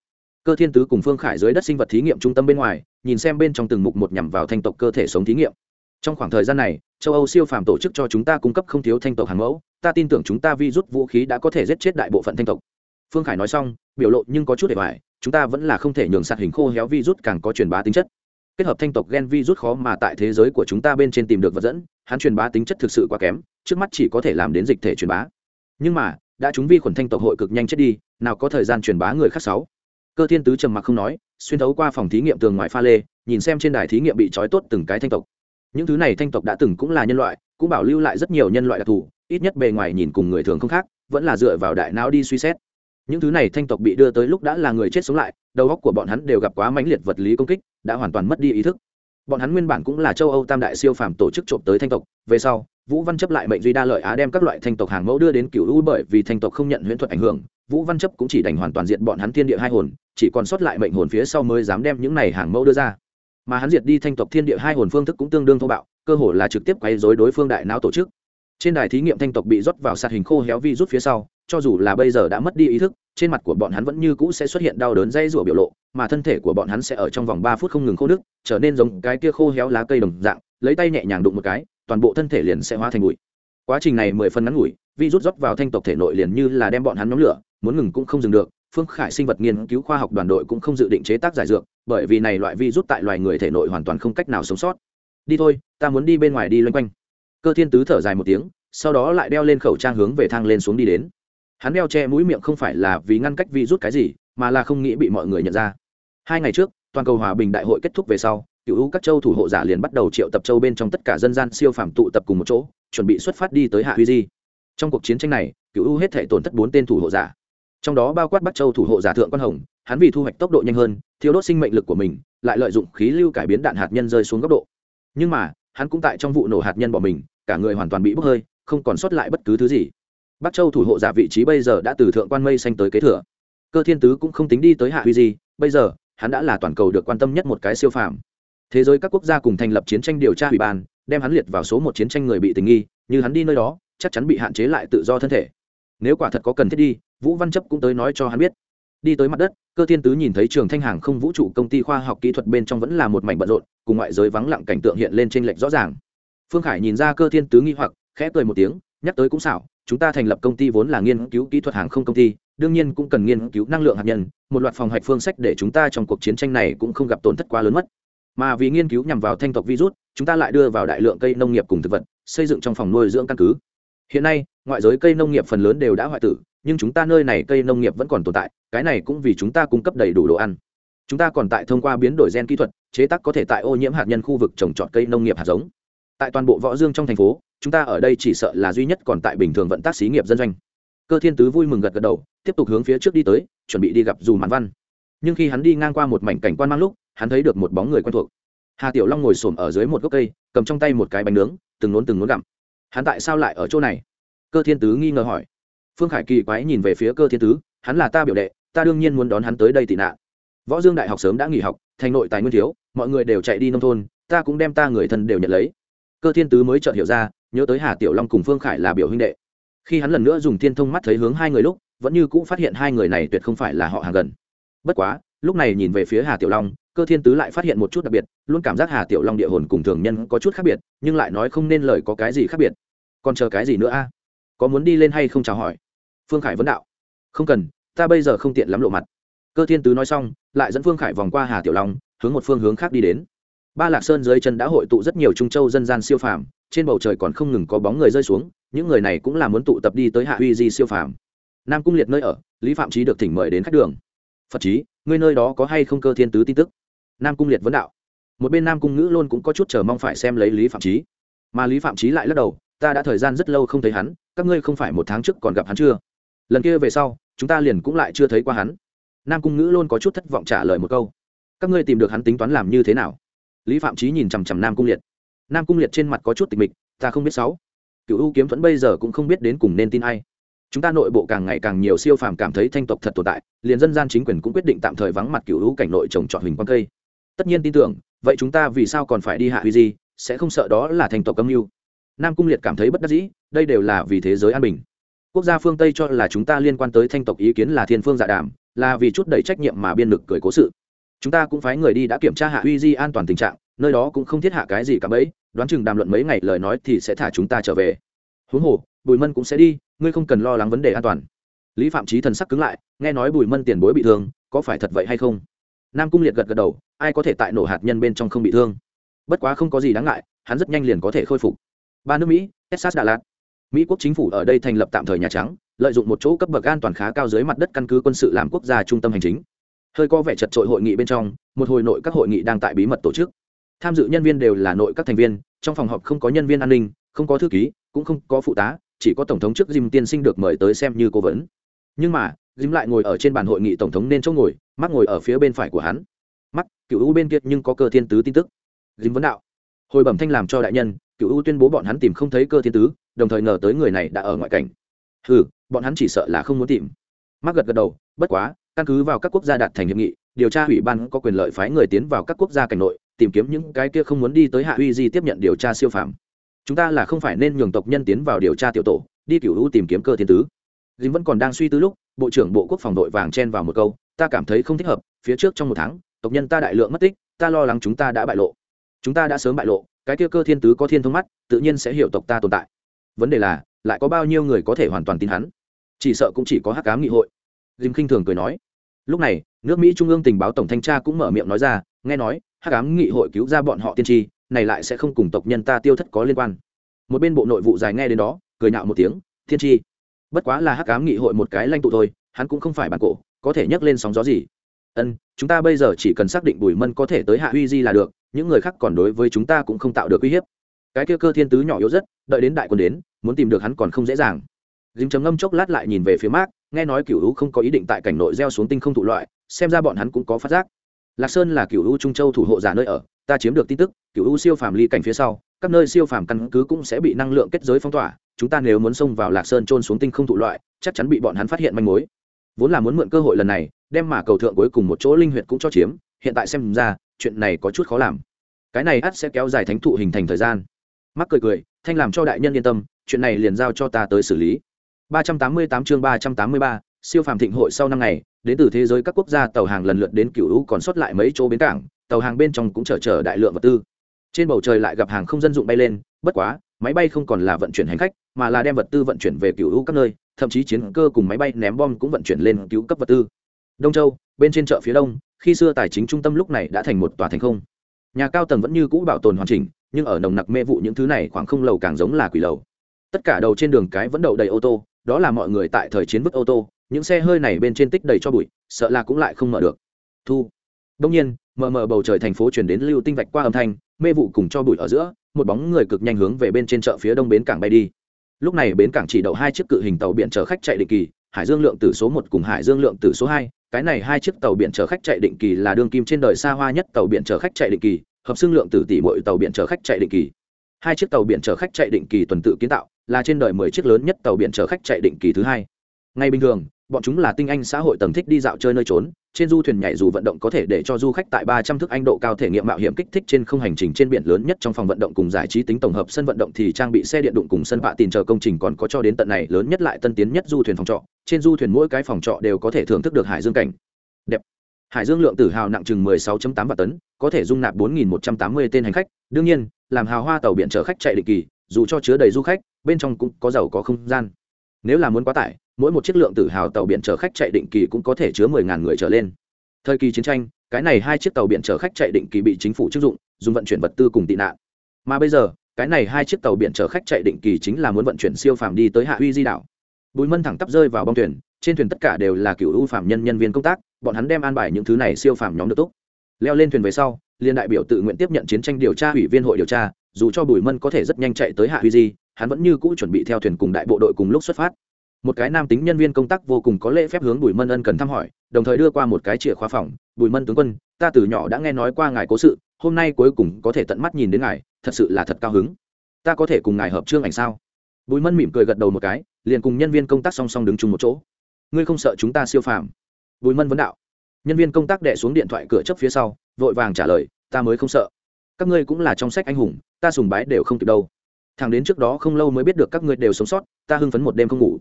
cơ thiên tứ cùng phương khải dưới đất sinh vật thí nghiệm trung tâm bên ngoài, nhìn xem bên trong từng mục một nhằm vào thanh tộc cơ thể sống thí nghiệm. Trong khoảng thời gian này, châu âu siêu phàm tổ chức cho chúng ta cung cấp không thiếu thanh tộc hàng mẫu, ta tin tưởng chúng ta vi rút vũ khí đã có thể giết chết đại bộ phận thanh tộc. Phương khải nói xong, biểu lộ nhưng có chút để hoài chúng ta vẫn là không thể nhường sạt hình khô héo vi rút càng có truyền bá tính chất. Kết hợp thanh tộc gen vi rút khó mà tại thế giới của chúng ta bên trên tìm được vật dẫn, hắn truyền bá tính chất thực sự quá kém, trước mắt chỉ có thể làm đến dịch thể truyền bá. Nhưng mà, đã chúng vi khuẩn thanh tộc hội cực nhanh chết đi, nào có thời gian truyền bá người khác sáu? Cơ thiên tứ trầm mặc không nói, xuyên thấu qua phòng thí nghiệm tường ngoài pha lê, nhìn xem trên đài thí nghiệm bị trói tốt từng cái thanh tộc. Những thứ này thanh tộc đã từng cũng là nhân loại, cũng bảo lưu lại rất nhiều nhân loại đặc thù, ít nhất bề ngoài nhìn cùng người thường không khác, vẫn là dựa vào đại não đi suy xét. Những thứ này thanh tộc bị đưa tới lúc đã là người chết sống lại, đầu óc của bọn hắn đều gặp quá mãnh liệt vật lý công kích, đã hoàn toàn mất đi ý thức. Bọn hắn nguyên bản cũng là châu âu tam đại siêu phàm tổ chức trộm tới thanh tộc, về sau, vũ văn chấp lại mệnh duy đa lợi á đem các loại thanh tộc hàng mẫu đưa đến cựu u bởi vì thanh tộc không nhận huyễn thuật ảnh hưởng vũ văn chấp cũng chỉ đành hoàn toàn diện bọn hắn thiên địa hai hồn, chỉ còn sót lại mệnh hồn phía sau mới dám đem những này hàng mẫu đưa ra. Mà hắn diệt đi thanh tộc thiên địa hai hồn phương thức cũng tương đương thô bạo, cơ hồ là trực tiếp quấy dối đối phương đại não tổ chức. Trên đài thí nghiệm thanh tộc bị rót vào sạt hình khô héo vi rút phía sau, cho dù là bây giờ đã mất đi ý thức, trên mặt của bọn hắn vẫn như cũ sẽ xuất hiện đau đớn dây rủa biểu lộ, mà thân thể của bọn hắn sẽ ở trong vòng ba phút không ngừng khô nước trở nên giống cái kia khô héo lá cây đồng dạng, lấy tay nhẹ nhàng đụng một cái, toàn bộ thân thể liền sẽ hóa thành bụi. Quá trình này mười phần ngắn ngủi vi rút rót vào thanh tộc thể nội liền như là đem bọn hắn nhóm lửa muốn ngừng cũng không dừng được, phương khải sinh vật nghiên cứu khoa học đoàn đội cũng không dự định chế tác giải dược, bởi vì này loại vi rút tại loài người thể nội hoàn toàn không cách nào sống sót. Đi thôi, ta muốn đi bên ngoài đi loanh quanh. Cơ thiên tứ thở dài một tiếng, sau đó lại đeo lên khẩu trang hướng về thang lên xuống đi đến. Hắn đeo che mũi miệng không phải là vì ngăn cách vi rút cái gì, mà là không nghĩ bị mọi người nhận ra. Hai ngày trước, toàn cầu hòa bình đại hội kết thúc về sau, cựu U các châu thủ hộ giả liền bắt đầu triệu tập châu bên trong tất cả dân gian siêu phàm tụ tập cùng một chỗ, chuẩn bị xuất phát đi tới hạ huy di. Trong cuộc chiến tranh này, cựu u hết thể tổn thất bốn tên thủ hộ giả trong đó bao quát bắc châu thủ hộ giả thượng quan hồng, hắn vì thu hoạch tốc độ nhanh hơn thiếu đốt sinh mệnh lực của mình, lại lợi dụng khí lưu cải biến đạn hạt nhân rơi xuống góc độ. Nhưng mà, hắn cũng tại trong vụ nổ hạt nhân bỏ mình, cả người hoàn toàn bị bốc hơi, không còn sót lại bất cứ thứ gì. Bắc châu thủ hộ giả vị trí bây giờ đã từ thượng quan mây xanh tới kế thừa. Cơ thiên tứ cũng không tính đi tới hạ huy gì, bây giờ, hắn đã là toàn cầu được quan tâm nhất một cái siêu phàm. Thế giới các quốc gia cùng thành lập chiến tranh điều tra ủy ban, đem hắn liệt vào số một chiến tranh người bị tình nghi, như hắn đi nơi đó, chắc chắn bị hạn chế lại tự do thân thể. Nếu quả thật có cần thiết đi vũ văn chấp cũng tới nói cho hắn biết. Đi tới mặt đất, cơ thiên tứ nhìn thấy trường thanh hàng không vũ trụ công ty khoa học kỹ thuật bên trong vẫn là một mảnh bận rộn, cùng ngoại giới vắng lặng cảnh tượng hiện lên trên lệch rõ ràng. Phương khải nhìn ra cơ thiên tứ nghi hoặc, khẽ cười một tiếng, nhắc tới cũng xảo, chúng ta thành lập công ty vốn là nghiên cứu kỹ thuật hàng không công ty, đương nhiên cũng cần nghiên cứu năng lượng hạt nhân, một loạt phòng hạch phương sách để chúng ta trong cuộc chiến tranh này cũng không gặp tổn thất quá lớn mất. Mà vì nghiên cứu nhằm vào thanh tộc virus, chúng ta lại đưa vào đại lượng cây nông nghiệp cùng thực vật, xây dựng trong phòng nuôi dưỡng căn cứ. Hiện nay, ngoại giới cây nông nghiệp phần lớn đều đã hoại tử nhưng chúng ta nơi này cây nông nghiệp vẫn còn tồn tại, cái này cũng vì chúng ta cung cấp đầy đủ đồ ăn. Chúng ta còn tại thông qua biến đổi gen kỹ thuật, chế tác có thể tại ô nhiễm hạt nhân khu vực trồng trọt cây nông nghiệp hạt giống. Tại toàn bộ võ dương trong thành phố, chúng ta ở đây chỉ sợ là duy nhất còn tại bình thường vận tác xí nghiệp dân doanh. Cơ thiên tứ vui mừng gật gật đầu, tiếp tục hướng phía trước đi tới, chuẩn bị đi gặp dù mãn văn. Nhưng khi hắn đi ngang qua một mảnh cảnh quan mang lúc, hắn thấy được một bóng người quen thuộc. Hà tiểu long ngồi s ổ m ở dưới một gốc cây, cầm trong tay một cái bánh nướng, từng nốn từng nốn gặm. Hắn tại sao lại ở chỗ này? Cơ thiên tứ nghi ngờ hỏi phương khải kỳ quái nhìn về phía cơ thiên tứ, hắn là ta biểu đệ, ta đương nhiên muốn đón hắn tới đây tị nạn. Võ dương đại học sớm đã nghỉ học, thành nội tài nguyên thiếu, mọi người đều chạy đi nông thôn, ta cũng đem ta người thân đều nhận lấy. Cơ thiên tứ mới chợt hiểu ra, nhớ tới hà tiểu long cùng phương khải là biểu huynh đệ. Khi hắn lần nữa dùng thiên thông mắt thấy hướng hai người lúc, vẫn như cũ phát hiện hai người này tuyệt không phải là họ hàng gần. Bất quá, lúc này nhìn về phía hà tiểu long, cơ thiên tứ lại phát hiện một chút đặc biệt, luôn cảm giác hà tiểu long địa hồn cùng thường nhân có chút khác biệt, nhưng lại nói không nên lời có cái gì khác biệt. Còn chờ cái gì nữa a? Có muốn đi lên hay không chào hỏi? Phương khải vấn đạo. Không cần, ta bây giờ không tiện lắm lộ mặt. Cơ thiên tứ nói xong, lại dẫn phương khải vòng qua hà tiểu long, hướng một phương hướng khác đi đến. Ba lạc sơn dưới chân đã hội tụ rất nhiều trung châu dân gian siêu phàm, trên bầu trời còn không ngừng có bóng người rơi xuống, những người này cũng là muốn tụ tập đi tới hạ huy di siêu phàm. Nam cung liệt nơi ở, lý phạm trí được thỉnh mời đến khách đường. Phật trí, ngươi nơi đó có hay không cơ thiên tứ tin tức? Nam cung liệt vấn đạo. Một bên nam cung ngữ luôn cũng có chút chờ mong phải xem lấy lý phạm trí. Mà lý phạm trí lại lắc đầu, ta đã thời gian rất lâu không thấy hắn, các ngươi không phải một tháng trước còn gặp hắn chưa? Lần kia về sau, chúng ta liền cũng lại chưa thấy qua hắn. Nam cung ngữ luôn có chút thất vọng trả lời một câu. Các ngươi tìm được hắn tính toán làm như thế nào? Lý phạm trí nhìn chằm chằm nam cung liệt. Nam cung liệt trên mặt có chút tịch mịch, ta không biết sáu. Cựu u kiếm thuẫn bây giờ cũng không biết đến cùng nên tin ai. Chúng ta nội bộ càng ngày càng nhiều siêu phàm cảm thấy thanh tộc thật tồn tại, liền dân gian chính quyền cũng quyết định tạm thời vắng mặt cựu ưu cảnh nội trồng trọt hình quang cây. Tất nhiên tin tưởng, vậy chúng ta vì sao còn phải đi hạ huy di? Sẽ không sợ đó là thanh tộc âm mưu. Nam cung liệt cảm thấy bất đắc dĩ, đây đều là vì thế giới an bình quốc gia phương tây cho là chúng ta liên quan tới thanh tộc ý kiến là thiên phương dạ đàm, là vì chút đầy trách nhiệm mà biên lực cười cố sự. Chúng ta cũng phái người đi đã kiểm tra hạ uy di an toàn tình trạng, nơi đó cũng không thiết hạ cái gì cả bấy đoán chừng đàm luận mấy ngày lời nói thì sẽ thả chúng ta trở về. Huống hồ, bùi mân cũng sẽ đi, ngươi không cần lo lắng vấn đề an toàn. Lý phạm trí thần sắc cứng lại, nghe nói bùi mân tiền bối bị thương, có phải thật vậy hay không? Nam cung liệt gật gật đầu, ai có thể tại nổ hạt nhân bên trong không bị thương? Bất quá không có gì đáng ngại, hắn rất nhanh liền có thể khôi phục. Ba nước mỹ, texas, đà lạt mỹ quốc chính phủ ở đây thành lập tạm thời nhà trắng, lợi dụng một chỗ cấp bậc an toàn khá cao dưới mặt đất căn cứ quân sự làm quốc gia trung tâm hành chính. Hơi có vẻ chật trội hội nghị bên trong, một hồi nội các hội nghị đang tại bí mật tổ chức. Tham dự nhân viên đều là nội các thành viên, trong phòng họp không có nhân viên an ninh, không có thư ký, cũng không có phụ tá, chỉ có tổng thống trước dìm tiên sinh được mời tới xem như cố vấn. Nhưng mà dìm lại ngồi ở trên bàn hội nghị tổng thống nên chỗ ngồi mắc ngồi ở phía bên phải của hắn. Mắc cựu u bên kia nhưng có cơ thiên tứ tin tức. Dìm vấn đạo. Hồi bẩm thanh làm cho đại nhân, cựu u tuyên bố bọn hắn tìm không thấy cơ thiên tứ đồng thời ngờ tới người này đã ở ngoại cảnh. Ừ bọn hắn chỉ sợ là không muốn tìm. Mắc gật gật đầu, bất quá, căn cứ vào các quốc gia đạt thành hiệp nghị, điều tra ủy ban có quyền lợi phái người tiến vào các quốc gia cảnh nội, tìm kiếm những cái kia không muốn đi tới hạ uy di tiếp nhận điều tra siêu phạm chúng ta là không phải nên nhường tộc nhân tiến vào điều tra tiểu tổ, đi cựu u tìm kiếm cơ thiên tứ. Dính vẫn còn đang suy tư lúc, bộ trưởng bộ quốc phòng đội vàng chen vào một câu, ta cảm thấy không thích hợp, phía trước trong một tháng, tộc nhân ta đại lượng mất tích, ta lo lắng chúng ta đã bại lộ. Chúng ta đã sớm bại lộ, cái kia cơ thiên tứ có thiên thông mắt, tự nhiên sẽ hiểu tộc ta tồn tại vấn đề là, lại có bao nhiêu người có thể hoàn toàn tin hắn? Chỉ sợ cũng chỉ có hắc cám nghị hội. Dìm khinh thường cười nói. Lúc này, nước mỹ trung ương tình báo tổng thanh tra cũng mở miệng nói ra, nghe nói, hắc ám nghị hội cứu ra bọn họ tiên tri, này lại sẽ không cùng tộc nhân ta tiêu thất có liên quan. Một bên bộ nội vụ dài nghe đến đó, cười nhạo một tiếng thiên tri, bất quá là hắc ám nghị hội một cái lanh tụ thôi, hắn cũng không phải bản cổ, có thể nhấc lên sóng gió gì. Ân, chúng ta bây giờ chỉ cần xác định bùi mân có thể tới hạ uy di là được, những người khác còn đối với chúng ta cũng không tạo được uy hiếp. Cái kia cơ thiên tứ nhỏ yếu rất, đợi đến đại quân đến muốn tìm được hắn còn không dễ dàng. Dính chấm ngâm chốc lát lại nhìn về phía mát nghe nói cựu hữu không có ý định tại cảnh nội gieo xuống tinh không thụ loại, xem ra bọn hắn cũng có phát giác. Lạc sơn là cựu hữu trung châu thủ hộ giả nơi ở, ta chiếm được tin tức cựu hữu siêu phàm ly cảnh phía sau, các nơi siêu phàm căn cứ cũng sẽ bị năng lượng kết giới phong tỏa, chúng ta nếu muốn xông vào lạc sơn trôn xuống tinh không thụ loại, chắc chắn bị bọn hắn phát hiện manh mối. Vốn là muốn mượn cơ hội lần này, đem mà cầu thượng cuối cùng một chỗ linh huyệt cũng cho chiếm, hiện tại xem ra, chuyện này có chút khó làm. Cái này ắt sẽ kéo dài thánh thụ hình thành thời gian. Mắc cười cười, thanh làm cho đại nhân yên tâm chuyện này liền giao cho ta tới xử lý. 388 chương 383, siêu phàm thịnh hội sau năm ngày đến từ thế giới các quốc gia tàu hàng lần lượt đến cựu hữu còn sót lại mấy chỗ bến cảng tàu hàng bên trong cũng chở chở đại lượng vật tư. Trên bầu trời lại gặp hàng không dân dụng bay lên bất quá máy bay không còn là vận chuyển hành khách mà là đem vật tư vận chuyển về cựu hữu các nơi thậm chí chiến cơ cùng máy bay ném bom cũng vận chuyển lên cứu cấp vật tư. Đông châu bên trên chợ phía đông khi xưa tài chính trung tâm lúc này đã thành một tòa thành không. Nhà cao tầng vẫn như cũ bảo tồn hoàn chỉnh nhưng ở nồng nặc mê vụ những thứ này khoảng không lầu càng giống là quỷ lầu tất cả đầu trên đường cái vẫn đậu đầy ô tô, đó là mọi người tại thời chiến vứt ô tô, những xe hơi này bên trên tích đầy cho bụi, sợ là cũng lại không mở được. Thu. Đông nhiên, mờ mờ bầu trời thành phố chuyển đến lưu tinh vạch qua âm thanh, mê vụ cùng cho bụi ở giữa, một bóng người cực nhanh hướng về bên trên chợ phía đông bến cảng bay đi. Lúc này bến cảng chỉ đậu hai chiếc cự hình tàu biển chở khách chạy định kỳ, hải dương lượng từ số một cùng hải dương lượng từ số hai, cái này hai chiếc tàu biển chở khách chạy định kỳ là đương kim trên đời xa hoa nhất tàu biển chở khách chạy định kỳ, hợp xương lượng từ tỷ mỗi tàu biển chở khách chạy định kỳ. Hai chiếc tàu biển chở khách chạy định kỳ tuần tự kiến tạo là trên đời mười chiếc lớn nhất tàu biển chở khách chạy định kỳ thứ hai. Ngay bình thường, bọn chúng là tinh anh xã hội tầng thích đi dạo chơi nơi trốn, trên du thuyền nhảy dù vận động có thể để cho du khách tại ba trăm thước anh độ cao thể nghiệm mạo hiểm kích thích trên không hành trình trên biển lớn nhất trong phòng vận động cùng giải trí tính tổng hợp sân vận động thì trang bị xe điện đụng cùng sân vạ tiền chờ công trình còn có cho đến tận này lớn nhất lại tân tiến nhất du thuyền phòng trọ. Trên du thuyền mỗi cái phòng trọ đều có thể thưởng thức được hải dương cảnh. Đẹp. Hải dương lượng tử hào nặng chừng 16.8 vạn tấn, có thể dung nạp 4.180 tên hành khách. Đương nhiên, làm hào hoa tàu biển chở khách chạy định kỳ dù cho chứa đầy du khách, bên trong cũng có giàu có không gian. Nếu là muốn quá tải, mỗi một chiếc lượng tử hào tàu biển chở khách chạy định kỳ cũng có thể chứa 10.000 người trở lên. Thời kỳ chiến tranh, cái này hai chiếc tàu biển chở khách chạy định kỳ bị chính phủ chức dụng, dùng vận chuyển vật tư cùng tị nạn. Mà bây giờ, cái này hai chiếc tàu biển chở khách chạy định kỳ chính là muốn vận chuyển siêu phàm đi tới hạ huy di đảo. Bùi mân thẳng tắp rơi vào bong thuyền, trên thuyền tất cả đều là cựu ưu phạm nhân nhân viên công tác, bọn hắn đem an bài những thứ này siêu phàm nhóm được túc. Leo lên thuyền về sau liên đại biểu tự nguyện tiếp nhận chiến tranh điều tra, ủy viên hội điều tra dù cho bùi mân có thể rất nhanh chạy tới hạ huy di, hắn vẫn như cũ chuẩn bị theo thuyền cùng đại bộ đội cùng lúc xuất phát. Một cái nam tính nhân viên công tác vô cùng có lễ phép hướng bùi mân ân cần thăm hỏi, đồng thời đưa qua một cái chìa khóa phòng. Bùi mân tướng quân, ta từ nhỏ đã nghe nói qua ngài cố sự, hôm nay cuối cùng có thể tận mắt nhìn đến ngài, thật sự là thật cao hứng. Ta có thể cùng ngài hợp trương ảnh sao? Bùi mân mỉm cười gật đầu một cái, liền cùng nhân viên công tác song song đứng chung một chỗ. Ngươi không sợ chúng ta siêu phàm? Bùi mân vấn đạo. Nhân viên công tác đệ xuống điện thoại cửa chấp phía sau, vội vàng trả lời, ta mới không sợ các ngươi cũng là trong sách anh hùng, ta sùng bái đều không kịp đâu. Thằng đến trước đó không lâu mới biết được các ngươi đều sống sót, ta hưng phấn một đêm không ngủ.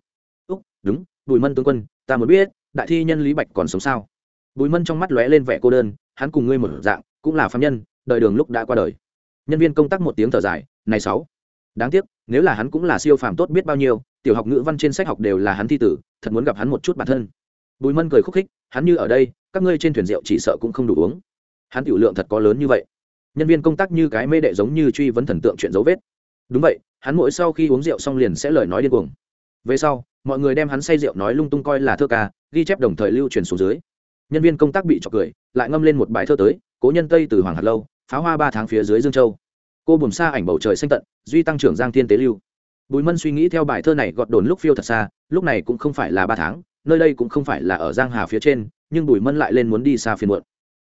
Úc, đúng, bùi mân tướng quân, ta muốn biết, đại thi nhân lý bạch còn sống sao? Bùi mân trong mắt lóe lên vẻ cô đơn, hắn cùng ngươi một dạng, cũng là phạm nhân đợi đường lúc đã qua đời. Nhân viên công tác một tiếng thở dài, này sáu. Đáng tiếc, nếu là hắn cũng là siêu phàm tốt biết bao nhiêu, tiểu học ngữ văn trên sách học đều là hắn thi tử, thật muốn gặp hắn một chút bản thân. Bùi mân cười khúc khích, hắn như ở đây, các ngươi trên thuyền rượu chỉ sợ cũng không đủ uống. Hắn tiểu lượng thật có lớn như vậy nhân viên công tác như cái mê đệ giống như truy vấn thần tượng chuyện dấu vết. Đúng vậy, hắn mỗi sau khi uống rượu xong liền sẽ lời nói điên cuồng. Về sau, mọi người đem hắn say rượu nói lung tung coi là thơ ca, ghi chép đồng thời lưu truyền xuống dưới. Nhân viên công tác bị trọc cười, lại ngâm lên một bài thơ tới, cố nhân tây từ hoàng hạt lâu, pháo hoa ba tháng phía dưới dương châu. Cô buồm xa ảnh bầu trời xanh tận, duy tăng trưởng giang thiên tế lưu. Bùi mân suy nghĩ theo bài thơ này gọt đồn lúc phiêu thật xa, lúc này cũng không phải là ba tháng, nơi đây cũng không phải là ở giang hà phía trên, nhưng bùi mân lại lên muốn đi xa phiên muộn.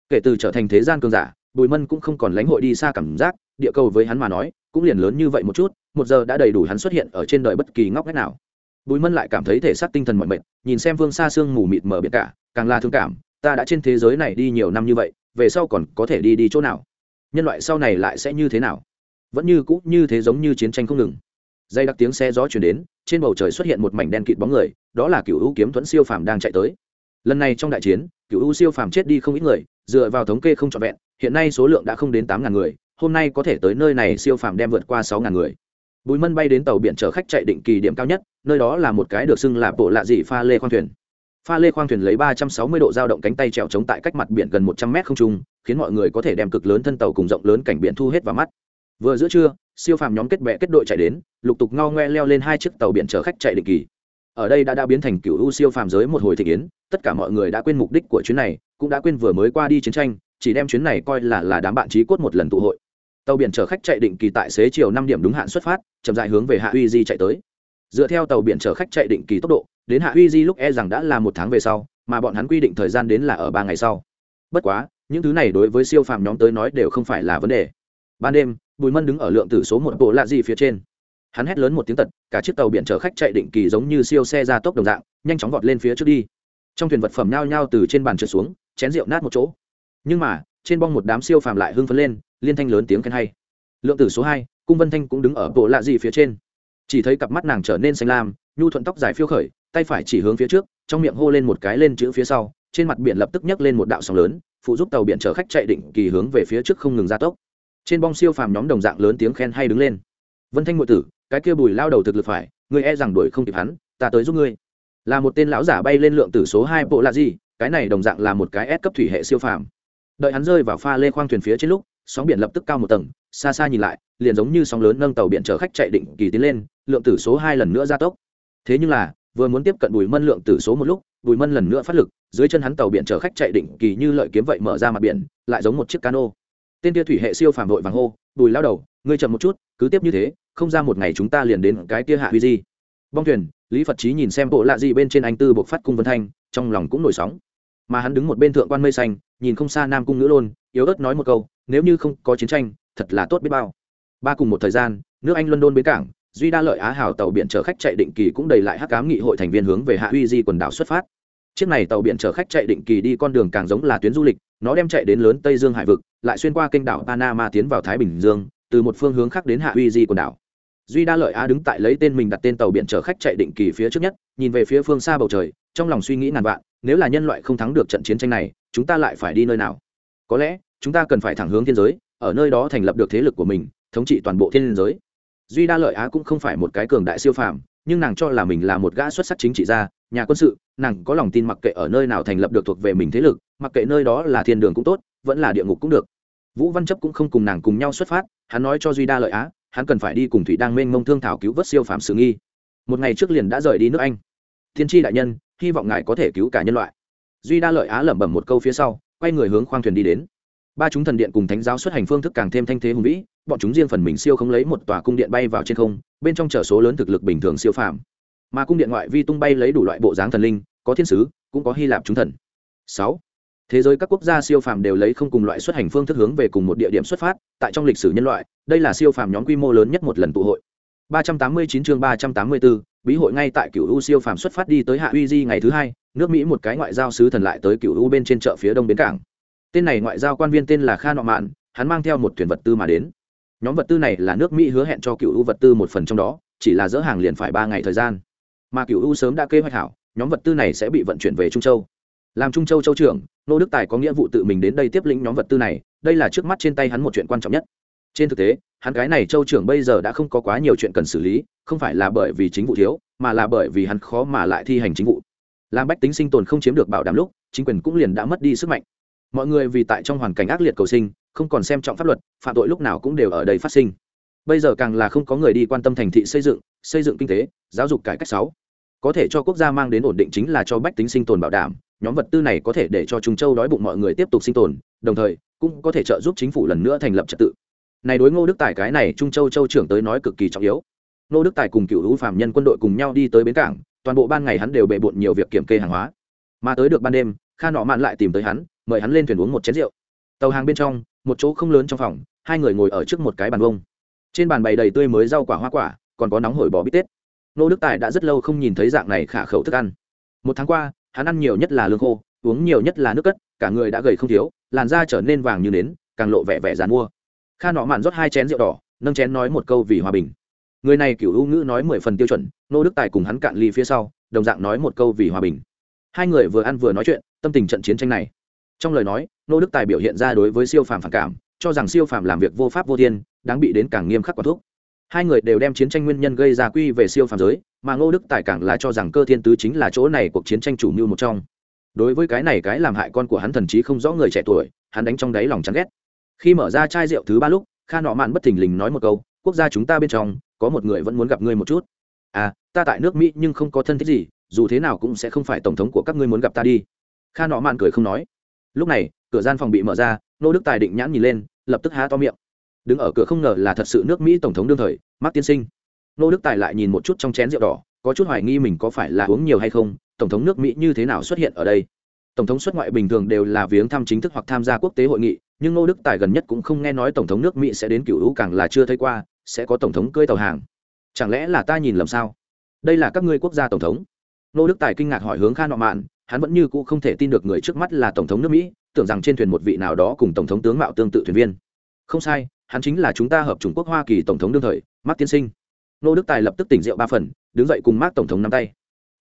Kể từ trở thành thế gian cường giả bùi mân cũng không còn lãnh hội đi xa cảm giác, địa cầu với hắn mà nói, cũng liền lớn như vậy một chút, một giờ đã đầy đủ hắn xuất hiện ở trên đời bất kỳ ngóc ngách nào. Bùi mân lại cảm thấy thể xác tinh thần mọi mệt, nhìn xem vương xa xương mù mịt mờ biệt cả, càng là thương cảm, ta đã trên thế giới này đi nhiều năm như vậy, về sau còn có thể đi đi chỗ nào? Nhân loại sau này lại sẽ như thế nào? Vẫn như cũ như thế giống như chiến tranh không ngừng. Dây đặc tiếng xe gió chuyển đến, trên bầu trời xuất hiện một mảnh đen kịt bóng người, đó là cựu u kiếm thuẫn siêu phàm đang chạy tới. Lần này trong đại chiến, cựu u siêu phàm chết đi không ít người dựa vào thống kê không trọn vẹn, hiện nay số lượng đã không đến tám ngàn người, hôm nay có thể tới nơi này siêu phàm đem vượt qua sáu ngàn người. Bùi mân bay đến tàu biển chở khách chạy định kỳ điểm cao nhất, nơi đó là một cái được xưng là bộ lạ dị pha lê khoang thuyền. Pha lê khoang thuyền lấy ba trăm sáu mươi độ dao động cánh tay trèo chống tại cách mặt biển gần một trăm mét không trung, khiến mọi người có thể đem cực lớn thân tàu cùng rộng lớn cảnh biển thu hết vào mắt. Vừa giữa trưa, siêu phàm nhóm kết bè kết đội chạy đến, lục tục ngao ngoe leo lên hai chiếc tàu biển chở khách chạy định kỳ. Ở đây đã đã biến thành cựu u siêu phàm giới một hồi thị kiến tất cả mọi người đã quên mục đích của chuyến này cũng đã quên vừa mới qua đi chiến tranh, chỉ đem chuyến này coi là là đám bạn trí cốt một lần tụ hội. Tàu biển chở khách chạy định kỳ tại xế chiều năm điểm đúng hạn xuất phát, chậm dại hướng về hạ uy di chạy tới. Dựa theo tàu biển chở khách chạy định kỳ tốc độ, đến hạ uy di lúc e rằng đã là một tháng về sau, mà bọn hắn quy định thời gian đến là ở ba ngày sau. Bất quá, những thứ này đối với siêu phàm nhóm tới nói đều không phải là vấn đề. Ban đêm, bùi mân đứng ở lượng tử số một bộ lạ di phía trên. Hắn hét lớn một tiếng tật, cả chiếc tàu biển chở khách chạy định kỳ giống như siêu xe ra tốc đồng dạng, nhanh chóng vọt lên phía trước đi. Trong thuyền vật phẩm nhao nhao từ trên bàn trượt xuống chén rượu nát một chỗ. Nhưng mà, trên bong một đám siêu phàm lại hưng phấn lên, liên thanh lớn tiếng khen hay. Lượng tử số hai, cung vân thanh cũng đứng ở bộ lạ gì phía trên. Chỉ thấy cặp mắt nàng trở nên xanh lam, nhu thuận tóc dài phiêu khởi, tay phải chỉ hướng phía trước, trong miệng hô lên một cái lên chữ phía sau, trên mặt biển lập tức nhấc lên một đạo sóng lớn, phụ giúp tàu biển chở khách chạy định kỳ hướng về phía trước không ngừng gia tốc. Trên bong siêu phàm nhóm đồng dạng lớn tiếng khen hay đứng lên. Vân thanh ngụy tử, cái kia bùi lao đầu thực lực phải người e rằng đuổi không kịp hắn, ta tới giúp ngươi. Là một tên lão giả bay lên lượng tử số hai bộ lạ gì cái này đồng dạng là một cái S cấp thủy hệ siêu phàm. Đợi hắn rơi vào pha lê khoang thuyền phía trên lúc, sóng biển lập tức cao một tầng, xa xa nhìn lại, liền giống như sóng lớn nâng tàu biển chở khách chạy định kỳ tiến lên, lượng tử số hai lần nữa gia tốc. Thế nhưng là, vừa muốn tiếp cận bùi mân lượng tử số một lúc, bùi mân lần nữa phát lực, dưới chân hắn tàu biển chở khách chạy định kỳ như lợi kiếm vậy mở ra mặt biển, lại giống một chiếc cano. Tên tia thủy hệ siêu phàm vội vàng hô, bùi lao đầu, ngươi chậm một chút, cứ tiếp như thế, không ra một ngày chúng ta liền đến cái tia hạ huy di. Bong thuyền, lý phật trí nhìn xem bộ lạ gì bên trên anh tư buộc phát cung vân thanh trong lòng cũng nổi sóng. Mà hắn đứng một bên thượng quan mây xanh, nhìn không xa nam cung nữ lôn, yếu ớt nói một câu, nếu như không có chiến tranh, thật là tốt biết bao. Ba cùng một thời gian, nước anh london bến cảng, duy đa lợi á hào tàu biển chở khách chạy định kỳ cũng đầy lại hắc cám nghị hội thành viên hướng về hạ uy di quần đảo xuất phát. Chiếc này tàu biển chở khách chạy định kỳ đi con đường càng giống là tuyến du lịch, nó đem chạy đến lớn tây dương hải vực, lại xuyên qua kênh đảo panama tiến vào thái bình dương, từ một phương hướng khác đến hạ uy di quần đảo duy đa lợi á đứng tại lấy tên mình đặt tên tàu biển chở khách chạy định kỳ phía trước nhất, nhìn về phía phương xa bầu trời, trong lòng suy nghĩ ngàn vạn, nếu là nhân loại không thắng được trận chiến tranh này, chúng ta lại phải đi nơi nào? Có lẽ, chúng ta cần phải thẳng hướng thiên giới, ở nơi đó thành lập được thế lực của mình, thống trị toàn bộ thiên giới. Duy đa lợi á cũng không phải một cái cường đại siêu phàm, nhưng nàng cho là mình là một gã xuất sắc chính trị gia, nhà quân sự, nàng có lòng tin mặc kệ ở nơi nào thành lập được thuộc về mình thế lực, mặc kệ nơi đó là thiên đường cũng tốt, vẫn là địa ngục cũng được. Vũ văn chấp cũng không cùng nàng cùng nhau xuất phát, hắn nói cho duy đa lợi á hắn cần phải đi cùng thủy đang mênh mông thương thảo cứu vớt siêu phàm sự nghi. Một ngày trước liền đã rời đi nước anh. Thiên tri đại nhân, hy vọng ngài có thể cứu cả nhân loại. Duy đa lợi á lẩm bẩm một câu phía sau, quay người hướng khoang thuyền đi đến. Ba chúng thần điện cùng thánh giáo xuất hành phương thức càng thêm thanh thế hùng vĩ, bọn chúng riêng phần mình siêu không lấy một tòa cung điện bay vào trên không, bên trong chở số lớn thực lực bình thường siêu phàm. Mà cung điện ngoại vi tung bay lấy đủ loại bộ dáng thần linh, có thiên sứ, cũng có hy lạp chúng thần. Sáu thế giới các quốc gia siêu phàm đều lấy không cùng loại xuất hành phương thức hướng về cùng một địa điểm xuất phát tại trong lịch sử nhân loại đây là siêu phàm nhóm quy mô lớn nhất một lần tụ hội 389 chương 384, bí hội ngay tại cựu U siêu phàm xuất phát đi tới Hạ Uy Di ngày thứ hai, nước Mỹ một cái ngoại giao sứ thần lại tới cựu U bên trên chợ phía đông bến cảng. Tên này ngoại giao quan viên tên là Kha Nọ Mạn, hắn mang theo một thuyền vật tư mà đến. Nhóm vật tư này là nước Mỹ hứa hẹn cho cựu U vật tư một phần trong đó, chỉ là dỡ hàng liền phải ba ngày thời gian. Mà cựu U sớm đã kế hoạch hảo, nhóm vật tư này sẽ bị vận chuyển về Trung Châu. Làm Trung Châu châu trưởng, Nô Đức Tài có nghĩa vụ tự mình đến đây tiếp lĩnh nhóm vật tư này, đây là trước mắt trên tay hắn một chuyện quan trọng nhất. Trên thực tế hắn cái này châu trưởng bây giờ đã không có quá nhiều chuyện cần xử lý không phải là bởi vì chính vụ thiếu mà là bởi vì hắn khó mà lại thi hành chính vụ. Làm bách tính sinh tồn không chiếm được bảo đảm lúc chính quyền cũng liền đã mất đi sức mạnh. Mọi người vì tại trong hoàn cảnh ác liệt cầu sinh không còn xem trọng pháp luật phạm tội lúc nào cũng đều ở đây phát sinh. Bây giờ càng là không có người đi quan tâm thành thị xây dựng xây dựng kinh tế giáo dục cải cách sáu. Có thể cho quốc gia mang đến ổn định chính là cho bách tính sinh tồn bảo đảm nhóm vật tư này có thể để cho trung châu đói bụng mọi người tiếp tục sinh tồn, đồng thời, cũng có thể trợ giúp chính phủ lần nữa thành lập trật tự. Này đối ngô đức tài cái này trung châu châu trưởng tới nói cực kỳ trọng yếu. Ngô đức tài cùng cựu hữu phạm nhân quân đội cùng nhau đi tới bến cảng, toàn bộ ban ngày hắn đều bề bộn nhiều việc kiểm kê hàng hóa. Mà tới được ban đêm, kha nọ mạn lại tìm tới hắn, mời hắn lên thuyền uống một chén rượu. Tàu hàng bên trong, một chỗ không lớn trong phòng, hai người ngồi ở trước một cái bàn vông. Trên bàn bày đầy tươi mới rau quả hoa quả, còn có nóng hổi bò bít tết. Nô đức tài đã rất lâu không nhìn thấy dạng này khả khẩu thức ăn. Một tháng qua hắn ăn nhiều nhất là lương khô, uống nhiều nhất là nước cất, cả người đã gầy không thiếu, làn da trở nên vàng như nến, càng lộ vẻ vẻ dàn mua. Kha nọ mạn rót hai chén rượu đỏ, nâng chén nói một câu vì hòa bình. Người này cựu ưu ngữ nói mười phần tiêu chuẩn, nô đức tài cùng hắn cạn ly phía sau, đồng dạng nói một câu vì hòa bình. Hai người vừa ăn vừa nói chuyện, tâm tình trận chiến tranh này. Trong lời nói, nô đức tài biểu hiện ra đối với siêu phàm phản cảm, cho rằng siêu phàm làm việc vô pháp vô thiên, đáng bị đến càng nghiêm khắc quả thuốc hai người đều đem chiến tranh nguyên nhân gây ra quy về siêu phàm giới, mà ngô đức tài càng là cho rằng cơ thiên tứ chính là chỗ này cuộc chiến tranh chủ mưu một trong. Đối với cái này cái làm hại con của hắn thần chí không rõ người trẻ tuổi, hắn đánh trong đáy lòng chán ghét. Khi mở ra chai rượu thứ ba lúc, kha nọ mạn bất thình lình nói một câu, quốc gia chúng ta bên trong, có một người vẫn muốn gặp ngươi một chút. À ta tại nước mỹ nhưng không có thân thích gì, dù thế nào cũng sẽ không phải tổng thống của các ngươi muốn gặp ta đi. Kha nọ mạn cười không nói. Lúc này, cửa gian phòng bị mở ra nô đức tài định nhãn nhìn lên, lập tức há to miệng đứng ở cửa không ngờ là thật sự nước mỹ tổng thống đương thời mắt tiên sinh. Nô đức tài lại nhìn một chút trong chén rượu đỏ, có chút hoài nghi mình có phải là uống nhiều hay không, tổng thống nước mỹ như thế nào xuất hiện ở đây. Tổng thống xuất ngoại bình thường đều là viếng thăm chính thức hoặc tham gia quốc tế hội nghị, nhưng ngô đức tài gần nhất cũng không nghe nói tổng thống nước mỹ sẽ đến cựu hữu càng là chưa thấy qua, sẽ có tổng thống cưỡi tàu hàng. Chẳng lẽ là ta nhìn lầm sao? Đây là các ngươi quốc gia tổng thống. Ngô đức tài kinh ngạc hỏi hướng kha nọ mạn, hắn vẫn như cũ không thể tin được người trước mắt là tổng thống nước mỹ, tưởng rằng trên thuyền một vị nào đó cùng tổng thống tướng mạo tương tự thuyền viên. Không sai hắn chính là chúng ta hợp chủng quốc hoa kỳ tổng thống đương thời, mark tiên sinh. Ngô đức tài lập tức tỉnh rượu ba phần, đứng dậy cùng mark tổng thống nắm tay.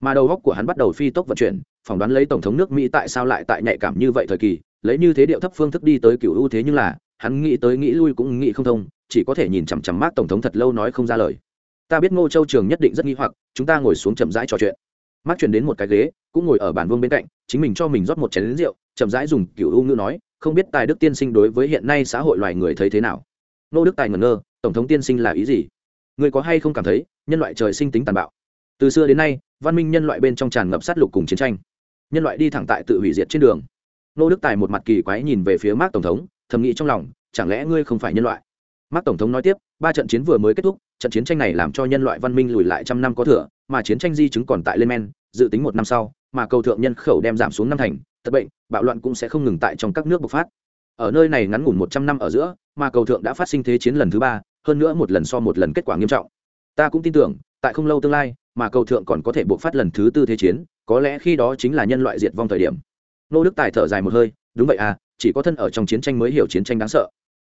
Mà đầu góc của hắn bắt đầu phi tốc vận chuyển, phỏng đoán lấy tổng thống nước mỹ tại sao lại tại nhạy cảm như vậy thời kỳ, lấy như thế điệu thấp phương thức đi tới cựu ưu thế nhưng là, hắn nghĩ tới nghĩ lui cũng nghĩ không thông, chỉ có thể nhìn chằm chằm mát tổng thống thật lâu nói không ra lời. Ta biết ngô châu trường nhất định rất nghi hoặc, chúng ta ngồi xuống chậm rãi trò chuyện. Mát chuyển đến một cái ghế, cũng ngồi ở bàn vương bên cạnh, chính mình cho mình rót một chén lính rượu, chậm rãi dùng cựu ưu ngữ nói, không biết tài đức tiên sinh đối với hiện nay xã hội loài người thấy thế nào? Nô đức tài ngẩn ngơ, tổng thống tiên sinh là ý gì? Người có hay không cảm thấy nhân loại trời sinh tính tàn bạo? Từ xưa đến nay, văn minh nhân loại bên trong tràn ngập sát lục cùng chiến tranh. Nhân loại đi thẳng tại tự hủy diệt trên đường. Nô đức tài một mặt kỳ quái nhìn về phía mác tổng thống, thầm nghĩ trong lòng, chẳng lẽ ngươi không phải nhân loại? Mác tổng thống nói tiếp, ba trận chiến vừa mới kết thúc, trận chiến tranh này làm cho nhân loại văn minh lùi lại trăm năm có thừa, mà chiến tranh di chứng còn tại lên men, dự tính một năm sau, mà cầu thượng nhân khẩu đem giảm xuống năm thành tật bệnh, bạo loạn cũng sẽ không ngừng tại trong các nước bộc phát ở nơi này ngắn ngủn một trăm năm ở giữa, mà cầu thượng đã phát sinh thế chiến lần thứ ba, hơn nữa một lần so một lần kết quả nghiêm trọng. Ta cũng tin tưởng, tại không lâu tương lai, mà cầu thượng còn có thể bộc phát lần thứ tư thế chiến, có lẽ khi đó chính là nhân loại diệt vong thời điểm. Nô đức tài thở dài một hơi, đúng vậy à chỉ có thân ở trong chiến tranh mới hiểu chiến tranh đáng sợ.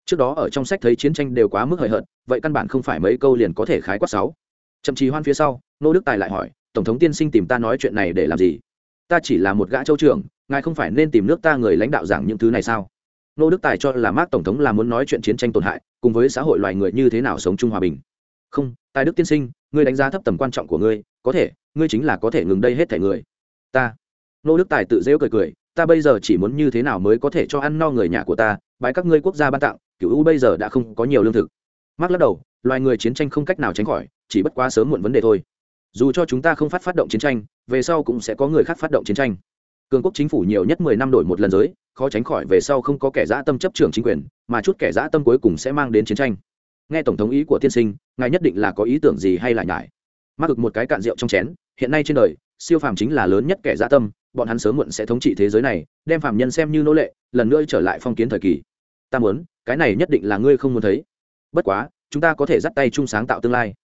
Trước đó ở trong sách thấy chiến tranh đều quá mức hời hợt, vậy căn bản không phải mấy câu liền có thể khái quát sáu. Chậm trì hoan phía sau, nô đức tài lại hỏi, tổng thống tiên sinh tìm ta nói chuyện này để làm gì? Ta chỉ là một gã châu trưởng, ngài không phải nên tìm nước ta người lãnh đạo giảng những thứ này sao? Nô đức tài cho là mác tổng thống là muốn nói chuyện chiến tranh tổn hại, cùng với xã hội loài người như thế nào sống chung hòa bình. Không, tài đức tiên sinh, ngươi đánh giá thấp tầm quan trọng của ngươi, có thể, ngươi chính là có thể ngừng đây hết thể người. Ta. Nô đức tài tự dễu cười cười, ta bây giờ chỉ muốn như thế nào mới có thể cho ăn no người nhà của ta bãi các ngươi quốc gia ban tặng cựu u bây giờ đã không có nhiều lương thực. Mắc lắc đầu, loài người chiến tranh không cách nào tránh khỏi, chỉ bất quá sớm muộn vấn đề thôi. Dù cho chúng ta không phát phát động chiến tranh, về sau cũng sẽ có người khác phát động chiến tranh cường quốc chính phủ nhiều nhất mười năm đổi một lần giới, khó tránh khỏi về sau không có kẻ dã tâm chấp trưởng chính quyền, mà chút kẻ dã tâm cuối cùng sẽ mang đến chiến tranh. Nghe tổng thống ý của tiên sinh, ngài nhất định là có ý tưởng gì hay là nhải? Mắc được một cái cạn rượu trong chén, hiện nay trên đời, siêu phàm chính là lớn nhất kẻ dã tâm, bọn hắn sớm muộn sẽ thống trị thế giới này, đem phàm nhân xem như nô lệ, lần nữa trở lại phong kiến thời kỳ. Ta muốn, cái này nhất định là ngươi không muốn thấy. Bất quá, chúng ta có thể dắt tay chung sáng tạo tương lai.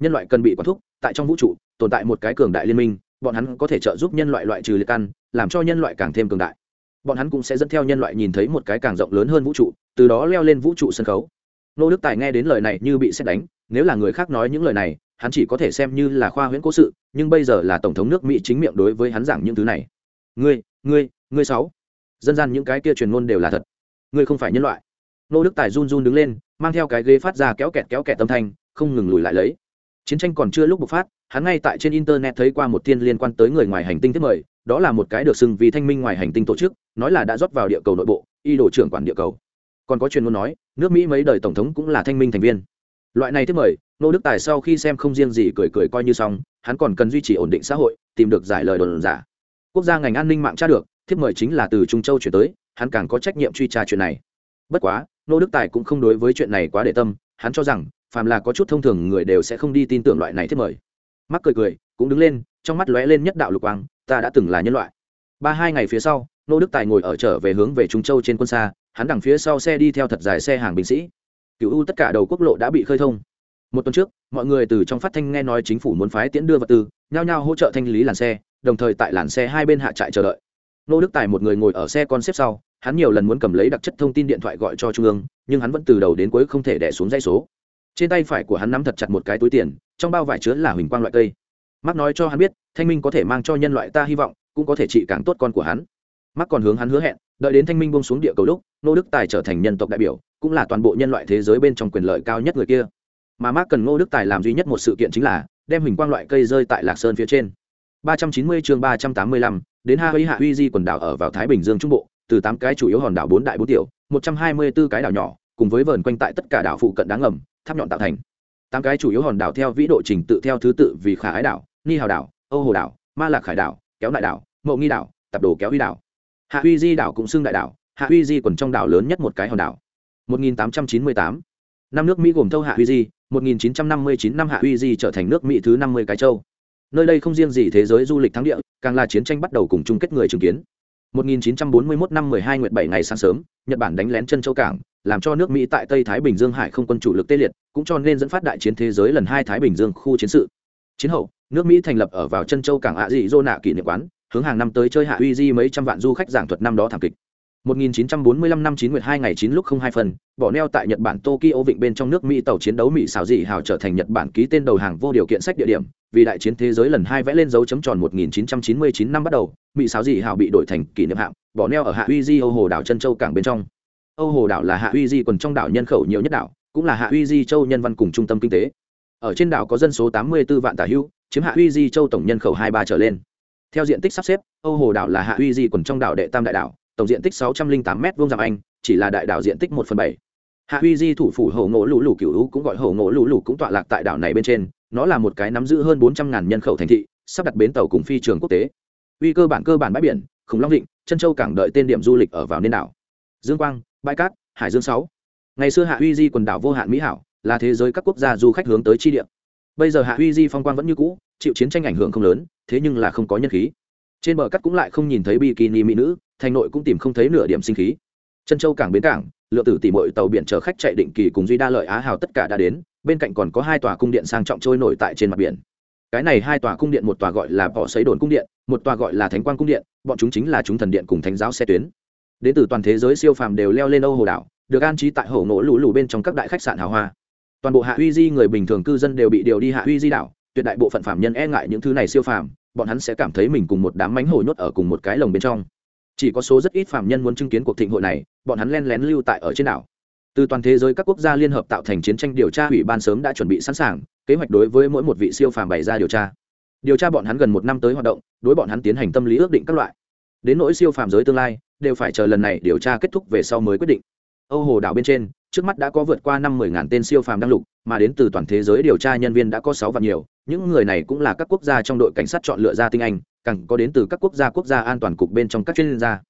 Nhân loại cần bị quản thúc, tại trong vũ trụ, tồn tại một cái cường đại liên minh, bọn hắn có thể trợ giúp nhân loại loại trừ liệt căn làm cho nhân loại càng thêm cường đại. Bọn hắn cũng sẽ dẫn theo nhân loại nhìn thấy một cái càng rộng lớn hơn vũ trụ, từ đó leo lên vũ trụ sân khấu. Nô đức tài nghe đến lời này như bị xét đánh, nếu là người khác nói những lời này, hắn chỉ có thể xem như là khoa huyễn cố sự, nhưng bây giờ là tổng thống nước mỹ chính miệng đối với hắn giảng những thứ này. Ngươi ngươi ngươi sáu. Dân gian những cái kia truyền ngôn đều là thật. Ngươi không phải nhân loại. Nô đức tài run run đứng lên, mang theo cái ghế phát ra kéo kẹt kéo kẹt tâm thanh, không ngừng lùi lại lấy. Chiến tranh còn chưa lúc bộc phát, hắn ngay tại trên internet thấy qua một tiên liên quan tới người ngoài hành tinh thiết mời đó là một cái được xưng vì thanh minh ngoài hành tinh tổ chức, nói là đã rót vào địa cầu nội bộ, y đồ trưởng quản địa cầu. Còn có chuyên môn nói, nước mỹ mấy đời tổng thống cũng là thanh minh thành viên. Loại này thiết mời, nô đức tài sau khi xem không riêng gì cười cười coi như xong, hắn còn cần duy trì ổn định xã hội, tìm được giải lời đồn giả. Quốc gia ngành an ninh mạng tra được, thiếp mời chính là từ trung châu chuyển tới, hắn càng có trách nhiệm truy tra chuyện này. Bất quá, nô đức tài cũng không đối với chuyện này quá để tâm, hắn cho rằng, phàm là có chút thông thường người đều sẽ không đi tin tưởng loại này thiếp mời. Mắc cười cười, cũng đứng lên trong mắt lóe lên nhất đạo lục quang, ta đã từng là nhân loại. Ba hai ngày phía sau, nô đức tài ngồi ở trở về hướng về trung châu trên quân xa, hắn đằng phía sau xe đi theo thật dài xe hàng binh sĩ. Cựu u tất cả đầu quốc lộ đã bị khơi thông. Một tuần trước, mọi người từ trong phát thanh nghe nói chính phủ muốn phái tiễn đưa vật tư, nhao nhao hỗ trợ thanh lý làn xe, đồng thời tại làn xe hai bên hạ trại chờ đợi. Nô đức tài một người ngồi ở xe con xếp sau, hắn nhiều lần muốn cầm lấy đặc chất thông tin điện thoại gọi cho trung ương, nhưng hắn vẫn từ đầu đến cuối không thể đẻ xuống dây số. Trên tay phải của hắn nắm thật chặt một cái túi tiền, trong bao vải chứa là huỳnh quang loại cây mắt nói cho hắn biết thanh minh có thể mang cho nhân loại ta hy vọng cũng có thể trị càng tốt con của hắn. Mắt còn hướng hắn hứa hẹn đợi đến thanh minh bông xuống địa cầu lúc nô đức tài trở thành nhân tộc đại biểu cũng là toàn bộ nhân loại thế giới bên trong quyền lợi cao nhất người kia. Mà mác cần ngô đức tài làm duy nhất một sự kiện chính là đem hình quang loại cây rơi tại lạc sơn phía trên. 390 chương 385, đến Hawaii hạ huy di quần đảo ở vào Thái Bình Dương trung bộ, từ tám cái chủ yếu hòn đảo bốn đại 4 tiểu, 124 cái đảo nhỏ, cùng với vờn quanh tại tất cả đảo phụ cận đáng ngầm, tháp nhọn tạo thành. Tám cái chủ yếu hòn đảo theo vĩ độ trình tự theo thứ tự vì Khả Ái đảo, Ni Hào đảo, Âu Hồ đảo, Ma Lạc Khải đảo, Kéo Đại đảo, Mộ Nghi đảo, Tập Đồ Kéo Huy đảo. Hạ Huy Di đảo cũng xưng đại đảo, Hạ Huy Di còn trong đảo lớn nhất một cái hòn đảo. 1898. Năm nước Mỹ gồm thâu Hạ Huy Di, 1959 năm Hạ Huy Di trở thành nước Mỹ thứ 50 cái châu nơi đây không riêng gì thế giới du lịch thắng địa càng là chiến tranh bắt đầu cùng chung kết người chứng kiến 1941 năm 12 nguyệt 7 ngày sáng sớm nhật bản đánh lén chân châu cảng làm cho nước mỹ tại tây thái bình dương hải không quân chủ lực tê liệt cũng cho nên dẫn phát đại chiến thế giới lần hai thái bình dương khu chiến sự chiến hậu nước mỹ thành lập ở vào chân châu cảng ạ dị dô nạ kỷ niệm quán hướng hàng năm tới chơi hạ uy di mấy trăm vạn du khách giảng thuật năm đó thảm kịch 1945 năm 9 nguyệt 2 ngày 9 lúc không hai phần, bỏ neo tại Nhật Bản Tokyo vịnh bên trong nước Mỹ tàu chiến đấu Mỹ xảo dị hào trở thành Nhật Bản ký tên đầu hàng vô điều kiện sách địa điểm, vì đại chiến thế giới lần hai vẽ lên dấu chấm tròn 1999 năm bắt đầu, Mỹ xảo dị hào bị đổi thành kỷ niệm hạm, bỏ neo ở Hạ Uy Di Âu Hồ đảo chân châu cảng bên trong. Âu Hồ đảo là Hạ Uy Di quần trong đảo nhân khẩu nhiều nhất đảo, cũng là Hạ Uy Di châu nhân văn cùng trung tâm kinh tế. Ở trên đảo có dân số 84 vạn tả hữu, chiếm Hạ Uy Di châu tổng nhân khẩu 23 trở lên. Theo diện tích sắp xếp, Âu Hồ đảo là Hạ Uy Di quần trong đảo đệ tam đại đảo, tổng diện tích 608 m vuông giảm anh, chỉ là đại đảo diện tích một phần bảy Hạ Huy Di thủ phủ hậu Ngộ Lũ Lũ cựu Lũ cũng gọi hậu Ngộ Lũ Lũ cũng tọa lạc tại đảo này bên trên, nó là một cái nắm giữ hơn 400 ngàn nhân khẩu thành thị, sắp đặt bến tàu cùng phi trường quốc tế. Uy cơ bản cơ bản bãi biển, Khủng Long định Chân Châu cảng đợi tên điểm du lịch ở vào nên đảo. Dương Quang, bãi cát, Hải Dương sáu Ngày xưa Hạ Huy Di quần đảo vô hạn mỹ hảo, là thế giới các quốc gia du khách hướng tới chi địa. Bây giờ Hạ Huy Di phong quang vẫn như cũ, chịu chiến tranh ảnh hưởng không lớn, thế nhưng là không có nhân khí. Trên bờ cát cũng lại không nhìn thấy bikini mỹ nữ, thành nội cũng tìm không thấy nửa điểm sinh khí. Chân châu cảng bến cảng lượng tử tỷ mọi tàu biển chở khách chạy định kỳ cùng duy đa lợi á hào tất cả đã đến bên cạnh còn có hai tòa cung điện sang trọng trôi nổi tại trên mặt biển. Cái này hai tòa cung điện một tòa gọi là bỏ xấy đồn cung điện một tòa gọi là thánh quang cung điện bọn chúng chính là chúng thần điện cùng thánh giáo xe tuyến. Đến từ toàn thế giới siêu phàm đều leo lên âu hồ đảo được an trí tại hổ ngỗ lũ lũ bên trong các đại khách sạn hào hoa toàn bộ hạ huy di người bình thường cư dân đều bị điều đi hạ huy di đảo, tuyệt đại bộ phận phạm nhân e ngại những thứ này siêu phàm, bọn hắn sẽ cảm thấy mình cùng một đám mánh hổ nhốt ở cùng một cái lồng bên trong. Chỉ có số rất ít phạm nhân muốn chứng kiến cuộc thịnh hội này, bọn hắn len lén lưu tại ở trên đảo. Từ toàn thế giới các quốc gia liên hợp tạo thành chiến tranh điều tra ủy ban sớm đã chuẩn bị sẵn sàng, kế hoạch đối với mỗi một vị siêu phàm bày ra điều tra. Điều tra bọn hắn gần một năm tới hoạt động, đối bọn hắn tiến hành tâm lý ước định các loại. Đến nỗi siêu phàm giới tương lai, đều phải chờ lần này điều tra kết thúc về sau mới quyết định. Âu hồ đảo bên trên trước mắt đã có vượt qua năm mười ngàn tên siêu phàm đăng lục, mà đến từ toàn thế giới điều tra nhân viên đã có sáu vạn nhiều. Những người này cũng là các quốc gia trong đội cảnh sát chọn lựa ra tinh anh, càng có đến từ các quốc gia quốc gia an toàn cục bên trong các chuyên gia.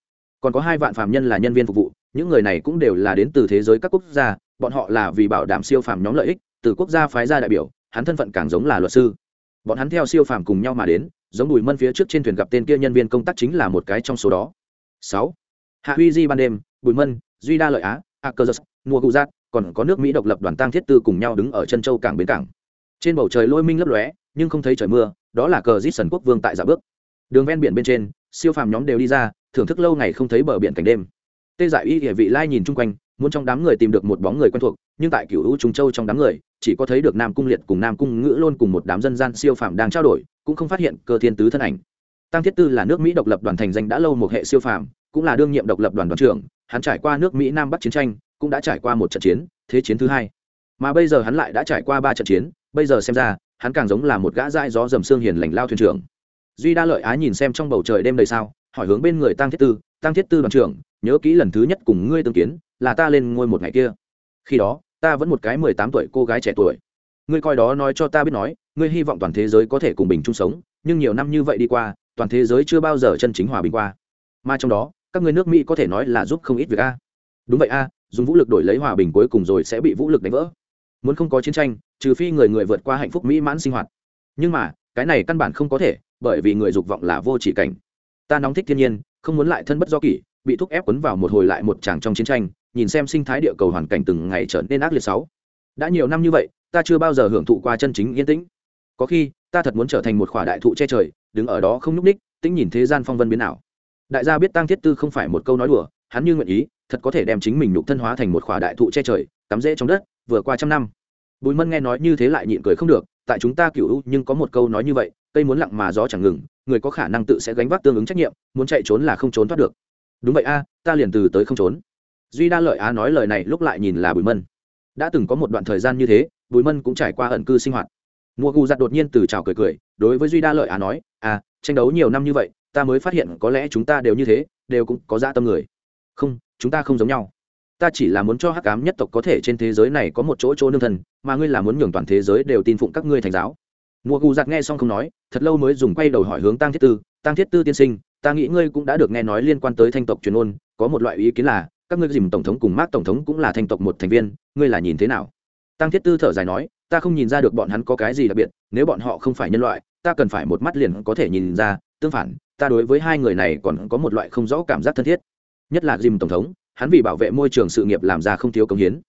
Còn có hai vạn phạm nhân là nhân viên phục vụ, những người này cũng đều là đến từ thế giới các quốc gia, bọn họ là vì bảo đảm siêu phàm nhóm lợi ích, từ quốc gia phái ra đại biểu, hắn thân phận càng giống là luật sư. Bọn hắn theo siêu phàm cùng nhau mà đến, giống bùi mân phía trước trên thuyền gặp tên kia nhân viên công tác chính là một cái trong số đó. Sáu. Hạ huy di ban đêm, bùi mân, duy đa lợi á À, a mùa cụ giác còn có nước mỹ độc lập đoàn tăng thiết tư cùng nhau đứng ở chân châu cảng bến cảng. Trên bầu trời lôi minh lấp lóe, nhưng không thấy trời mưa, đó là cờ dít sần quốc vương tại dạ bước. Đường ven biển bên trên, siêu phàm nhóm đều đi ra, thưởng thức lâu ngày không thấy bờ biển cảnh đêm. Tê Dại y địa vị lai nhìn chung quanh, muốn trong đám người tìm được một bóng người quen thuộc, nhưng tại Cửu Vũ trung châu trong đám người, chỉ có thấy được nam cung liệt cùng nam cung ngữ luôn cùng một đám dân gian siêu phàm đang trao đổi, cũng không phát hiện cơ thiên tứ thân ảnh. Tăng thiết tư là nước mỹ độc lập đoàn thành danh đã lâu một hệ siêu phàm, cũng là đương nhiệm độc lập đoàn đoàn trưởng hắn trải qua nước mỹ nam bắc chiến tranh, cũng đã trải qua một trận chiến, thế chiến thứ hai. Mà bây giờ hắn lại đã trải qua ba trận chiến, bây giờ xem ra, hắn càng giống là một gã dai gió dầm xương hiền lành lao thuyền trưởng. Duy đa lợi á nhìn xem trong bầu trời đêm đầy sao, hỏi hướng bên người tăng thiết tư, tăng thiết tư đoàn trưởng, nhớ kỹ lần thứ nhất cùng ngươi tương kiến, là ta lên ngôi một ngày kia. Khi đó, ta vẫn một cái mười tám tuổi cô gái trẻ tuổi. Ngươi coi đó nói cho ta biết nói, ngươi hy vọng toàn thế giới có thể cùng bình chung sống, nhưng nhiều năm như vậy đi qua, toàn thế giới chưa bao giờ chân chính hòa bình qua. Mà trong đó các người nước mỹ có thể nói là giúp không ít việc a. Đúng vậy a, dùng vũ lực đổi lấy hòa bình cuối cùng rồi sẽ bị vũ lực đánh vỡ. Muốn không có chiến tranh, trừ phi người người vượt qua hạnh phúc mỹ mãn sinh hoạt. Nhưng mà, cái này căn bản không có thể, bởi vì người dục vọng là vô chỉ cảnh. Ta nóng thích thiên nhiên, không muốn lại thân bất do kỷ, bị thúc ép quấn vào một hồi lại một chàng trong chiến tranh, nhìn xem sinh thái địa cầu hoàn cảnh từng ngày trở nên ác liệt sáu. Đã nhiều năm như vậy, ta chưa bao giờ hưởng thụ qua chân chính yên tĩnh. Có khi, ta thật muốn trở thành một khỏa đại thụ che trời, đứng ở đó không nhúc ních tĩnh nhìn thế gian phong vân biến nào đại gia biết tăng thiết tư không phải một câu nói đùa, hắn như nguyện ý, thật có thể đem chính mình nhục thân hóa thành một khỏa đại thụ che trời, cắm rễ trong đất, vừa qua trăm năm. Bùi mân nghe nói như thế lại nhịn cười không được, tại chúng ta cựu nhưng có một câu nói như vậy, cây muốn lặng mà gió chẳng ngừng, người có khả năng tự sẽ gánh vác tương ứng trách nhiệm, muốn chạy trốn là không trốn thoát được. Đúng vậy a, ta liền từ tới không trốn. Duy đa lợi á nói lời này lúc lại nhìn là bùi mân. Đã từng có một đoạn thời gian như thế, bùi mân cũng trải qua ẩn cư sinh hoạt. Mùa gù giặt đột nhiên từ trào cười cười, đối với duy đa lợi á nói à tranh đấu nhiều năm như vậy ta mới phát hiện có lẽ chúng ta đều như thế, đều cũng có dạ tâm người. Không, chúng ta không giống nhau. Ta chỉ là muốn cho hắc ám nhất tộc có thể trên thế giới này có một chỗ chỗ nương thần, mà ngươi là muốn nhường toàn thế giới đều tin phụng các ngươi thành giáo. Mùa gù giặc nghe xong không nói, thật lâu mới dùng quay đầu hỏi hướng tăng thiết tư tăng thiết tư tiên sinh, ta nghĩ ngươi cũng đã được nghe nói liên quan tới thanh tộc truyền ôn, có một loại ý kiến là, các ngươi dìm tổng thống cùng mác tổng thống cũng là thanh tộc một thành viên, ngươi là nhìn thế nào? Tăng thiết tư thở dài nói, ta không nhìn ra được bọn hắn có cái gì đặc biệt, nếu bọn họ không phải nhân loại, ta cần phải một mắt liền có thể nhìn ra, tương phản ta đối với hai người này còn có một loại không rõ cảm giác thân thiết. Nhất là dìm tổng thống, hắn vì bảo vệ môi trường sự nghiệp làm ra không thiếu công hiến.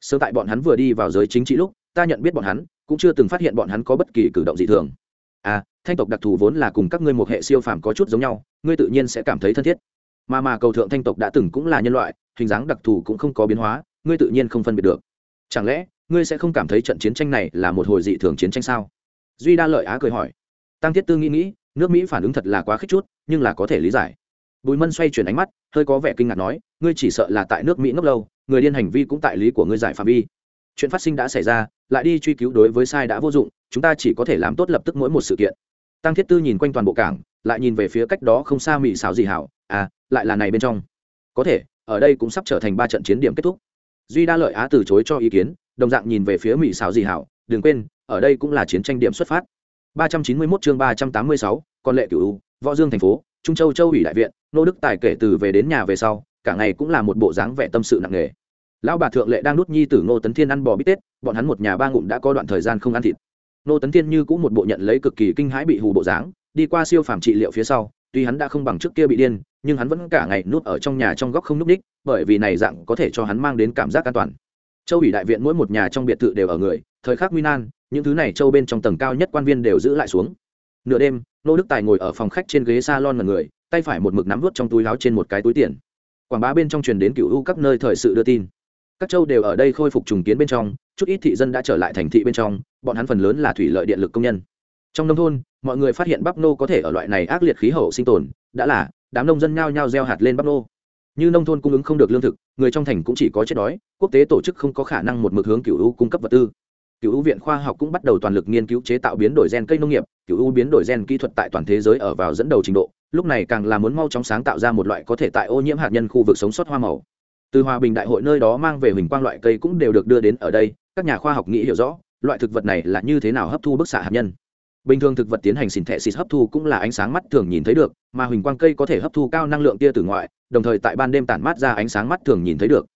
Sớm tại bọn hắn vừa đi vào giới chính trị lúc, ta nhận biết bọn hắn, cũng chưa từng phát hiện bọn hắn có bất kỳ cử động dị thường. À thanh tộc đặc thù vốn là cùng các ngươi một hệ siêu phàm có chút giống nhau, ngươi tự nhiên sẽ cảm thấy thân thiết. Mà mà cầu thượng thanh tộc đã từng cũng là nhân loại, hình dáng đặc thù cũng không có biến hóa, ngươi tự nhiên không phân biệt được. Chẳng lẽ, ngươi sẽ không cảm thấy trận chiến tranh này là một hồi dị thường chiến tranh sao? Duy đa lợi á cười hỏi. Tăng thiết tư nghĩ nghĩ nước mỹ phản ứng thật là quá khích chút, nhưng là có thể lý giải. Bùi mân xoay chuyển ánh mắt, hơi có vẻ kinh ngạc nói, ngươi chỉ sợ là tại nước mỹ ngốc lâu, người điên hành vi cũng tại lý của ngươi giải phạm vi. Chuyện phát sinh đã xảy ra, lại đi truy cứu đối với sai đã vô dụng, chúng ta chỉ có thể làm tốt lập tức mỗi một sự kiện. Tăng thiết tư nhìn quanh toàn bộ cảng, lại nhìn về phía cách đó không xa mỹ xào gì hảo à lại là này bên trong. Có thể, ở đây cũng sắp trở thành ba trận chiến điểm kết thúc. Duy đa lợi á từ chối cho ý kiến, đồng dạng nhìn về phía mỹ xào gì hảo, đừng quên, ở đây cũng là chiến tranh điểm xuất phát. 391 chương 386, con lệ cửu u, võ dương thành phố trung châu châu ủy đại viện nô đức tài kể từ về đến nhà về sau cả ngày cũng là một bộ dáng vẻ tâm sự nặng nề. Lão bà thượng lệ đang nút nhi tử ngô tấn thiên ăn bò bít tết bọn hắn một nhà ba ngụm đã có đoạn thời gian không ăn thịt. Ngô tấn thiên như cũng một bộ nhận lấy cực kỳ kinh hãi bị hù bộ dáng đi qua siêu phàm trị liệu phía sau tuy hắn đã không bằng trước kia bị điên nhưng hắn vẫn cả ngày nút ở trong nhà trong góc không núp đích, bởi vì này dạng có thể cho hắn mang đến cảm giác an toàn. Châu ủy đại viện mỗi một nhà trong biệt thự đều ở người thời khắc nguy nan những thứ này châu bên trong tầng cao nhất quan viên đều giữ lại xuống. Nửa đêm, nô đức tài ngồi ở phòng khách trên ghế s a lon mật người, tay phải một mực nắm vút trong túi láo trên một cái túi tiền. Quảng bá bên trong truyền đến cựu u các nơi thời sự đưa tin. Các châu đều ở đây khôi phục trùng kiến bên trong, chút ít thị dân đã trở lại thành thị bên trong, bọn hắn phần lớn là thủy lợi điện lực công nhân. Trong nông thôn, mọi người phát hiện bắp nô có thể ở loại này ác liệt khí hậu sinh tồn, đã là, đám nông dân nhao nhao gieo hạt lên bắp nô. Như nông thôn cung ứng không được lương thực, người trong thành cũng chỉ có chết đói, quốc tế tổ chức không có khả năng một mực hướng cựu u cung cấp vật tư cựu u viện khoa học cũng bắt đầu toàn lực nghiên cứu chế tạo biến đổi gen cây nông nghiệp cựu u biến đổi gen kỹ thuật tại toàn thế giới ở vào dẫn đầu trình độ, lúc này càng là muốn mau chóng sáng tạo ra một loại có thể tại ô nhiễm hạt nhân khu vực sống sót hoa màu. Từ hòa bình đại hội nơi đó mang về huỳnh quang loại cây cũng đều được đưa đến ở đây, các nhà khoa học nghĩ hiểu rõ, loại thực vật này là như thế nào hấp thu bức xạ hạt nhân. Bình thường thực vật tiến hành xịn thẹ xịt hấp thu cũng là ánh sáng mắt thường nhìn thấy được, mà huỳnh quang cây có thể hấp thu cao năng lượng tia từ ngoại, đồng thời tại ban đêm tản mát ra ánh sáng mắt thường nhìn thấy được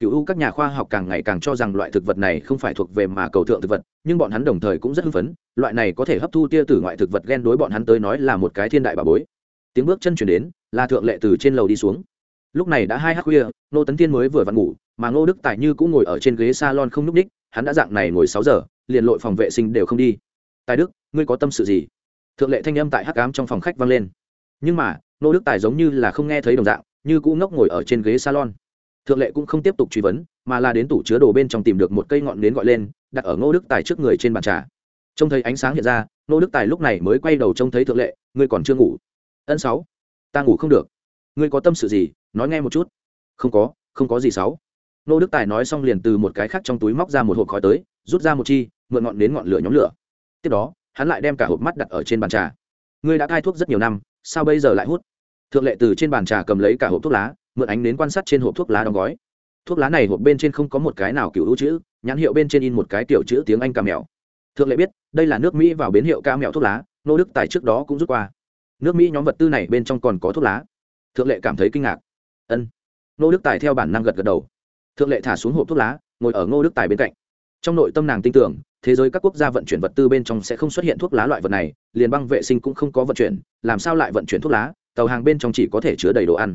cựu u các nhà khoa học càng ngày càng cho rằng loại thực vật này không phải thuộc về mà cầu thượng thực vật, nhưng bọn hắn đồng thời cũng rất hưng phấn, loại này có thể hấp thu tia tử ngoại thực vật ghen đối bọn hắn tới nói là một cái thiên đại bà bối. Tiếng bước chân chuyển đến, là thượng lệ từ trên lầu đi xuống. Lúc này đã hai h khuya nô tấn tiên mới vừa vặn ngủ, mà ngô đức tài như cũng ngồi ở trên ghế s a lon không n ú c ních hắn đã dạng này ngồi sáu giờ, liền lội phòng vệ sinh đều không đi. Tài đức, ngươi có tâm sự gì? Thượng lệ thanh âm tại hắc ám trong phòng khách vang lên. Nhưng mà, Ngô đức tài giống như là không nghe thấy đồng dạng, như cũ ngốc ngồi ở trên ghế salon thượng lệ cũng không tiếp tục truy vấn, mà là đến tủ chứa đồ bên trong tìm được một cây ngọn nến gọi lên, đặt ở ngô đức tài trước người trên bàn trà. Trông thấy ánh sáng hiện ra, ngô đức tài lúc này mới quay đầu trông thấy thượng lệ, ngươi còn chưa ngủ? Ân sáu. Ta ngủ không được. Ngươi có tâm sự gì? Nói nghe một chút. Không có không có gì sáu. Ngô đức tài nói xong liền từ một cái khác trong túi móc ra một hộp khói tới, rút ra một chi, mượn ngọn đến ngọn lửa nhóm lửa. Tiếp đó, hắn lại đem cả hộp mắt đặt ở trên bàn trà. Ngươi đã cai thuốc rất nhiều năm, sao bây giờ lại hút? Thượng lệ từ trên bàn trà cầm lấy cả hộp thuốc lá mượn ánh đến quan sát trên hộp thuốc lá đóng gói. Thuốc lá này hộp bên trên không có một cái nào kiểu hữu chữ, nhãn hiệu bên trên in một cái kiểu chữ tiếng anh ca mèo. Thượng lệ biết, đây là nước mỹ vào biến hiệu ca mèo thuốc lá, nô đức tài trước đó cũng rút qua. Nước mỹ nhóm vật tư này bên trong còn có thuốc lá. Thượng lệ cảm thấy kinh ngạc. Ân. Nô đức tài theo bản năng gật gật đầu. Thượng lệ thả xuống hộp thuốc lá, ngồi ở ngô đức tài bên cạnh. Trong nội tâm nàng tin tưởng, thế giới các quốc gia vận chuyển vật tư bên trong sẽ không xuất hiện thuốc lá loại vật này, liền băng vệ sinh cũng không có vận chuyển, làm sao lại vận chuyển thuốc lá, tàu hàng bên trong chỉ có thể chứa đầy đồ ăn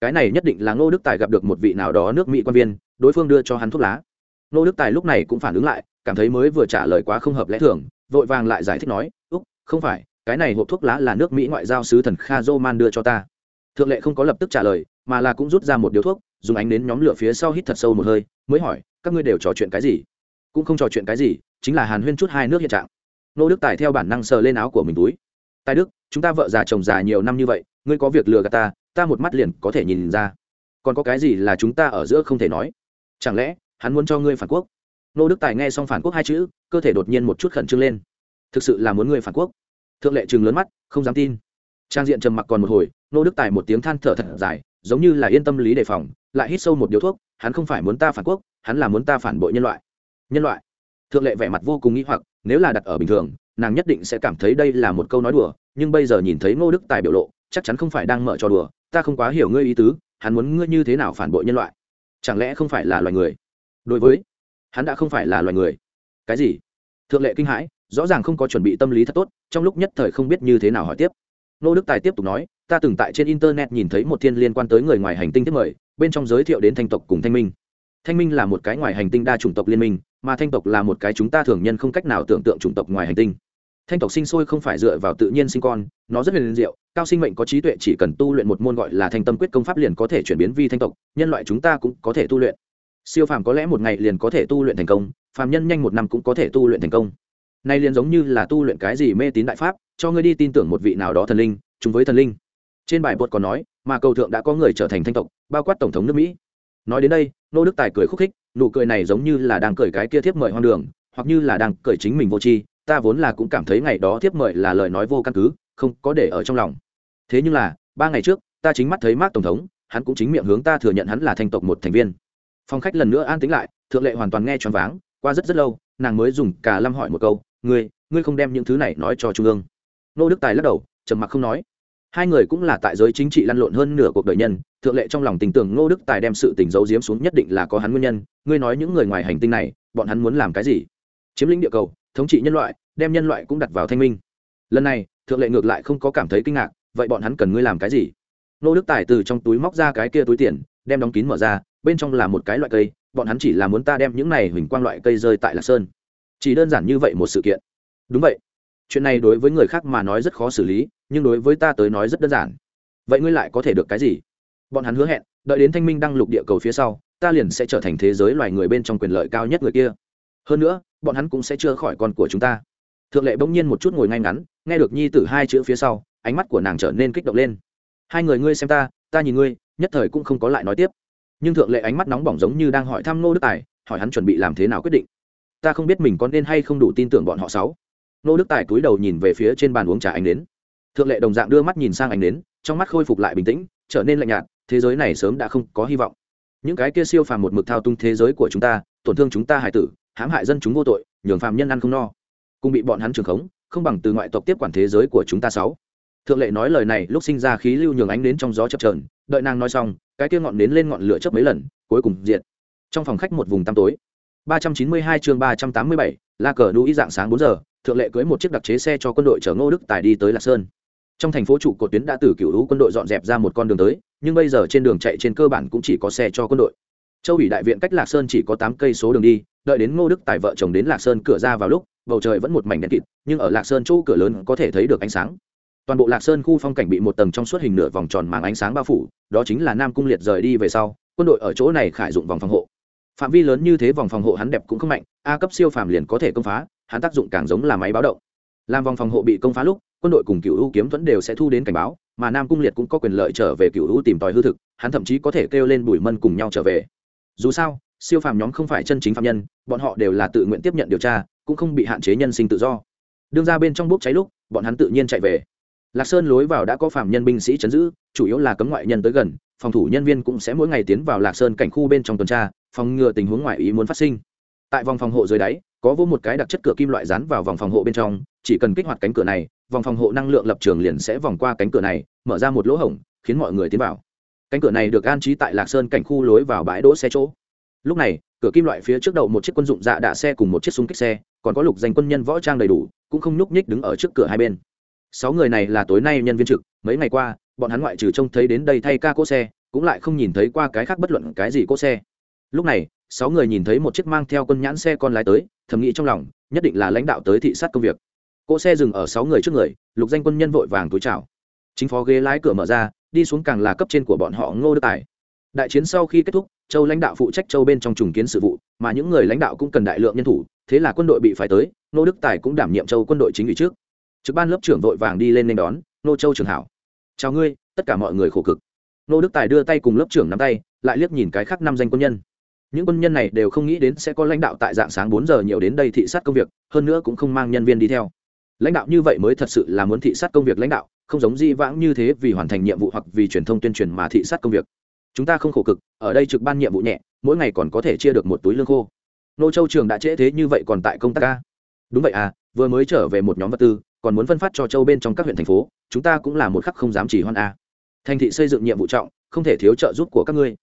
cái này nhất định là ngô đức tài gặp được một vị nào đó nước mỹ quan viên, đối phương đưa cho hắn thuốc lá. Ngô đức tài lúc này cũng phản ứng lại, cảm thấy mới vừa trả lời quá không hợp lẽ thường, vội vàng lại giải thích nói, úc, không phải, cái này hộp thuốc lá là nước mỹ ngoại giao sứ thần kha dô man đưa cho ta. Thượng lệ không có lập tức trả lời, mà là cũng rút ra một điếu thuốc, dùng ánh đến nhóm lửa phía sau hít thật sâu một hơi, mới hỏi, các ngươi đều trò chuyện cái gì? Cũng không trò chuyện cái gì, chính là hàn huyên chút hai nước hiện trạng. Nô đức tài theo bản năng sờ lên áo của mình túi. Tài đức, chúng ta vợ già chồng già nhiều năm như vậy, ngươi có việc lừa gạt ta ta một mắt liền có thể nhìn ra. Còn có cái gì là chúng ta ở giữa không thể nói? Chẳng lẽ, hắn muốn cho ngươi phản quốc? Nô đức tài nghe xong phản quốc hai chữ, cơ thể đột nhiên một chút khẩn trương lên. Thực sự là muốn ngươi phản quốc. Thượng lệ chừng lớn mắt, không dám tin. Trang diện trầm mặc còn một hồi, nô đức tài một tiếng than thở thật dài, giống như là yên tâm lý đề phòng, lại hít sâu một điếu thuốc, hắn không phải muốn ta phản quốc, hắn là muốn ta phản bội nhân loại. Nhân loại? Thượng lệ vẻ mặt vô cùng nghĩ hoặc, nếu là đặt ở bình thường, nàng nhất định sẽ cảm thấy đây là một câu nói đùa, nhưng bây giờ nhìn thấy ngô đức tài biểu lộ, chắc chắn không phải đang mở cho đùa ta không quá hiểu ngươi ý tứ, hắn muốn ngươi như thế nào phản bội nhân loại? Chẳng lẽ không phải là loài người? Đối với, hắn đã không phải là loài người. Cái gì? Thượng lệ kinh hãi, rõ ràng không có chuẩn bị tâm lý thật tốt, trong lúc nhất thời không biết như thế nào hỏi tiếp. Nô đức tài tiếp tục nói, ta từng tại trên internet nhìn thấy một thiên liên quan tới người ngoài hành tinh tiếp mời, bên trong giới thiệu đến thanh tộc cùng thanh minh. Thanh minh là một cái ngoài hành tinh đa chủng tộc liên minh, mà thanh tộc là một cái chúng ta thường nhân không cách nào tưởng tượng chủng tộc ngoài hành tinh thanh tộc sinh sôi không phải dựa vào tự nhiên sinh con, nó rất huyền diệu, cao sinh mệnh có trí tuệ chỉ cần tu luyện một môn gọi là thanh tâm quyết công pháp liền có thể chuyển biến vi thanh tộc, nhân loại chúng ta cũng có thể tu luyện. Siêu phàm có lẽ một ngày liền có thể tu luyện thành công, phàm nhân nhanh một năm cũng có thể tu luyện thành công. Nay liền giống như là tu luyện cái gì mê tín đại pháp, cho ngươi đi tin tưởng một vị nào đó thần linh chúng với thần linh. Trên bài bột còn nói, mà cầu thượng đã có người trở thành thanh tộc, bao quát tổng thống nước mỹ. Nói đến đây, nô đức tài cười khúc khích, nụ cười này giống như là đang cười cái kia thiếp mời hoang đường, hoặc như là đang cười chính mình vô tri ta vốn là cũng cảm thấy ngày đó thiếp mời là lời nói vô căn cứ, không có để ở trong lòng. Thế nhưng là, ba ngày trước, ta chính mắt thấy mark tổng thống, hắn cũng chính miệng hướng ta thừa nhận hắn là thanh tộc một thành viên. Phong khách lần nữa an tính lại, thượng lệ hoàn toàn nghe choáng váng, qua rất rất lâu, nàng mới dùng cả lâm hỏi một câu, ngươi ngươi không đem những thứ này nói cho trung ương? Nô đức tài lắc đầu, trầm mặc không nói. Hai người cũng là tại giới chính trị lăn lộn hơn nửa cuộc đời nhân, thượng lệ trong lòng tình tưởng ngô đức tài đem sự tình giấu giếm xuống nhất định là có hắn nguyên nhân, ngươi nói những người ngoài hành tinh này, bọn hắn muốn làm cái gì? Chiếm lĩnh địa cầu, thống trị nhân loại đem nhân loại cũng đặt vào thanh minh. Lần này, thượng lệ ngược lại không có cảm thấy kinh ngạc, vậy bọn hắn cần ngươi làm cái gì? Ngô đức tài từ trong túi móc ra cái kia túi tiền, đem đóng kín mở ra, bên trong là một cái loại cây, bọn hắn chỉ là muốn ta đem những này huỳnh quang loại cây rơi tại lạc sơn. Chỉ đơn giản như vậy một sự kiện. Đúng vậy. Chuyện này đối với người khác mà nói rất khó xử lý, nhưng đối với ta tới nói rất đơn giản. Vậy ngươi lại có thể được cái gì? Bọn hắn hứa hẹn, đợi đến thanh minh đăng lục địa cầu phía sau, ta liền sẽ trở thành thế giới loài người bên trong quyền lợi cao nhất người kia. Hơn nữa, bọn hắn cũng sẽ chữa khỏi con của chúng ta thượng lệ bỗng nhiên một chút ngồi ngay ngắn, nghe được nhi t ử hai chữ phía sau, ánh mắt của nàng trở nên kích động lên. Hai người ngươi xem ta ta nhìn ngươi, nhất thời cũng không có lại nói tiếp. Nhưng thượng lệ ánh mắt nóng bỏng giống như đang hỏi thăm nô đức tài, hỏi hắn chuẩn bị làm thế nào quyết định. Ta không biết mình có nên hay không đủ tin tưởng bọn họ sáu. Nô đức tài cúi đầu nhìn về phía trên bàn uống trà anh đến thượng lệ đồng dạng đưa mắt nhìn sang anh đến trong mắt khôi phục lại bình tĩnh, trở nên lạnh nhạt, thế giới này sớm đã không có hy vọng. Những cái kia siêu phàm một mực thao tung thế giới của chúng ta, tổn thương chúng ta hải tử, hãm hại dân chúng vô tội, nhường phàm nhân ăn không no cùng bị bọn hắn trường khống không bằng từ ngoại tộc tiếp quản thế giới của chúng ta sáu. Thượng lệ nói lời này lúc sinh ra khí lưu nhường ánh đến trong gió chập trờn đợi nàng nói xong cái kia ngọn đến lên ngọn lửa chớp mấy lần cuối cùng diệt. Trong phòng khách một vùng tăm tối. 392 chương 387, la cờ đu ý dạng sáng 4 giờ thượng lệ cưới một chiếc đặc chế xe cho quân đội chở ngô đức tài đi tới lạc sơn. Trong thành phố trụ cột tuyến đã từ cựu lũ quân đội dọn dẹp ra một con đường tới nhưng bây giờ trên đường chạy trên cơ bản cũng chỉ có xe cho quân đội. Châu ủy đại viện cách lạc sơn chỉ có tám cây số đường đi đợi đến ngô đức tài vợ chồng đến lạc sơn cửa ra vào lúc bầu trời vẫn một mảnh đen kịt, nhưng ở lạc sơn chỗ cửa lớn có thể thấy được ánh sáng. Toàn bộ lạc sơn khu phong cảnh bị một tầng trong suốt hình nửa vòng tròn màng ánh sáng bao phủ, đó chính là nam cung liệt rời đi về sau, quân đội ở chỗ này khải dụng vòng phòng hộ. Phạm vi lớn như thế vòng phòng hộ hắn đẹp cũng không mạnh, a cấp siêu phàm liền có thể công phá, hắn tác dụng càng giống là máy báo động. Làm vòng phòng hộ bị công phá lúc, quân đội cùng cựu u kiếm thuẫn đều sẽ thu đến cảnh báo, mà nam cung liệt cũng có quyền lợi trở về cựu u tìm tòi hư thực, hắn thậm chí có thể kêu lên bùi mân cùng nhau trở về. Dù sao, siêu phàm nhóm không phải chân chính phạm nhân, bọn họ đều là tự nguyện tiếp nhận điều tra cũng không bị hạn chế nhân sinh tự do. Đương ra bên trong bốc cháy lúc, bọn hắn tự nhiên chạy về. Lạc sơn lối vào đã có phạm nhân binh sĩ chấn giữ, chủ yếu là cấm ngoại nhân tới gần, phòng thủ nhân viên cũng sẽ mỗi ngày tiến vào lạc sơn cảnh khu bên trong tuần tra, phòng ngừa tình huống ngoại ý muốn phát sinh. Tại vòng phòng hộ dưới đáy, có vô một cái đặc chất cửa kim loại dán vào vòng phòng hộ bên trong, chỉ cần kích hoạt cánh cửa này, vòng phòng hộ năng lượng lập trường liền sẽ vòng qua cánh cửa này, mở ra một lỗ hổng, khiến mọi người tiến vào. Cánh cửa này được an trí tại lạc sơn cảnh khu lối vào bãi đỗ xe chỗ lúc này, cửa kim loại phía trước đầu một chiếc quân dụng dạ đạ xe cùng một chiếc súng kích xe, còn có lục danh quân nhân võ trang đầy đủ, cũng không nhúc nhích đứng ở trước cửa hai bên. Sáu người này là tối nay nhân viên trực, mấy ngày qua, bọn hắn ngoại trừ trông thấy đến đây thay ca cỗ xe, cũng lại không nhìn thấy qua cái khác bất luận cái gì cỗ xe. Lúc này, sáu người nhìn thấy một chiếc mang theo quân nhãn xe con lái tới, thầm nghĩ trong lòng, nhất định là lãnh đạo tới thị sát công việc. Cỗ xe dừng ở sáu người trước người, lục danh quân nhân vội vàng túi chào. Chính phó ghế lái cửa mở ra, đi xuống càng là cấp trên của bọn họ ngô đức tài. Đại chiến sau khi kết thúc châu lãnh đạo phụ trách châu bên trong trùng kiến sự vụ, mà những người lãnh đạo cũng cần đại lượng nhân thủ, thế là quân đội bị phải tới ngô đức tài cũng đảm nhiệm châu quân đội chính ủy trước. Trực ban lớp trưởng vội vàng đi lên nên đón, nô châu trường hảo. Chào ngươi, tất cả mọi người khổ cực. Nô đức tài đưa tay cùng lớp trưởng nắm tay, lại liếc nhìn cái khác năm danh quân nhân. Những quân nhân này đều không nghĩ đến sẽ có lãnh đạo tại dạng sáng bốn giờ nhiều đến đây thị sát công việc, hơn nữa cũng không mang nhân viên đi theo. Lãnh đạo như vậy mới thật sự là muốn thị sát công việc lãnh đạo, không giống di vãng như thế vì hoàn thành nhiệm vụ hoặc vì truyền thông tuyên truyền mà thị sát công việc chúng ta không khổ cực, ở đây trực ban nhiệm vụ nhẹ, mỗi ngày còn có thể chia được một túi lương khô. Nô châu trường đã trễ thế như vậy còn tại công tác ca? Đúng vậy à vừa mới trở về một nhóm vật tư, còn muốn phân phát cho châu bên trong các huyện thành phố, chúng ta cũng là một khắc không dám chỉ hoan a thành thị xây dựng nhiệm vụ trọng, không thể thiếu trợ giúp của các ngươi.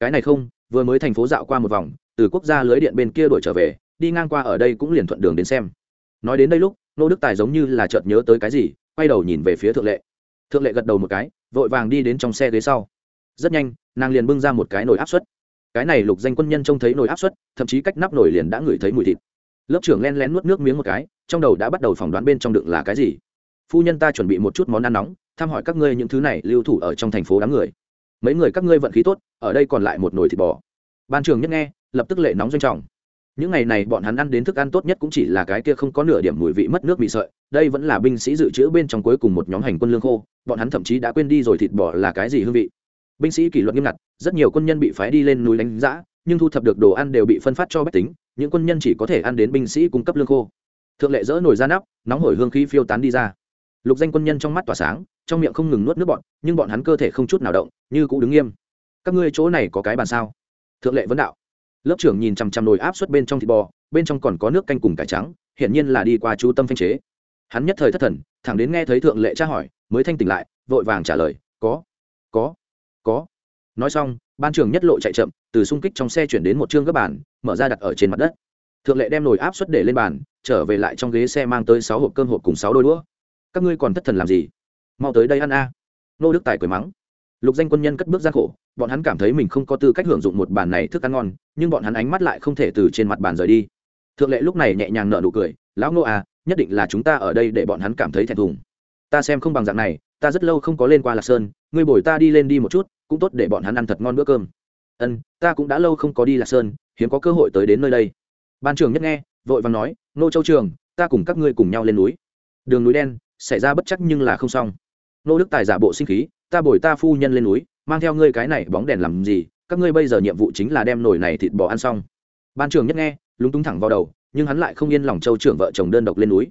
Cái này không, vừa mới thành phố dạo qua một vòng, từ quốc gia lưới điện bên kia đổi trở về, đi ngang qua ở đây cũng liền thuận đường đến xem. Nói đến đây lúc, nô đức tài giống như là chợt nhớ tới cái gì, quay đầu nhìn về phía thượng lệ. Thượng lệ gật đầu một cái, vội vàng đi đến trong xe ghế sau. Rất nhanh nàng liền bưng ra một cái nồi áp suất. Cái này lục danh quân nhân trông thấy nồi áp suất, thậm chí cách nắp nồi liền đã ngửi thấy mùi thịt. Lớp trưởng len lén nuốt nước miếng một cái, trong đầu đã bắt đầu phỏng đoán bên trong đựng là cái gì. Phu nhân ta chuẩn bị một chút món ăn nóng thăm hỏi các ngươi những thứ này lưu thủ ở trong thành phố đám người. Mấy người các ngươi vận khí tốt, ở đây còn lại một nồi thịt bò. Ban trường nhất nghe, lập tức lệ nóng doanh trọng. Những ngày này bọn hắn ăn đến thức ăn tốt nhất cũng chỉ là cái kia không có nửa điểm mùi vị mất nước bị sợi, đây vẫn là binh sĩ dự trữ bên trong cuối cùng một nhóm hành quân lương khô, bọn hắn thậm chí đã quên đi rồi thịt bò là cái gì hương vị binh sĩ kỷ luật nghiêm ngặt, rất nhiều quân nhân bị phái đi lên núi đánh giã, nhưng thu thập được đồ ăn đều bị phân phát cho bách tính, những quân nhân chỉ có thể ăn đến binh sĩ cung cấp lương khô. Thượng lệ dỡ nổi ra nắp, nóng hổi hương khí phiêu tán đi ra. Lục danh quân nhân trong mắt tỏa sáng, trong miệng không ngừng nuốt nước bọn nhưng bọn hắn cơ thể không chút nào động, như cũng đứng nghiêm. Các ngươi chỗ này có cái bàn sao? Thượng lệ vấn đạo. Lớp trưởng nhìn chằm chằm nồi áp suất bên trong thịt bò, bên trong còn có nước canh cùng cải trắng, hiển nhiên là đi qua chú tâm phanh chế. Hắn nhất thời thất thần, thẳng đến nghe thấy thượng lệ tra hỏi, mới thanh tỉnh lại, vội vàng trả lời, có có có. Nói xong, ban trưởng nhất lộ chạy chậm, từ xung kích trong xe chuyển đến một chương gấp bàn, mở ra đặt ở trên mặt đất. Thượng lệ đem nồi áp suất để lên bàn, trở về lại trong ghế xe mang tới sáu hộp cơm hộp cùng sáu đôi đũa. Các ngươi còn thất thần làm gì? Mau tới đây ăn a. Nô đức tài cười mắng. Lục danh quân nhân cất bước ra khổ, bọn hắn cảm thấy mình không có tư cách hưởng dụng một bàn này thức ăn ngon, nhưng bọn hắn ánh mắt lại không thể từ trên mặt bàn rời đi. Thượng lệ lúc này nhẹ nhàng nở nụ cười, lão nô à nhất định là chúng ta ở đây để bọn hắn cảm thấy thẹn thùng. Ta xem không bằng dạng này ta rất lâu không có lên qua lạc sơn, ngươi bồi ta đi lên đi một chút, cũng tốt để bọn hắn ăn thật ngon bữa cơm. Ân, ta cũng đã lâu không có đi lạc sơn, hiếm có cơ hội tới đến nơi đây. Ban trường nhất nghe, vội vàng nói, nô châu trường, ta cùng các ngươi cùng nhau lên núi. Đường núi đen, xảy ra bất chắc nhưng là không xong. Nô đức tài giả bộ sinh khí, ta bồi ta phu nhân lên núi, mang theo ngươi cái này bóng đèn làm gì, các ngươi bây giờ nhiệm vụ chính là đem nồi này thịt bò ăn xong. Ban trường nhất nghe, lúng túng thẳng vào đầu, nhưng hắn lại không yên lòng châu trưởng vợ chồng đơn độc lên núi.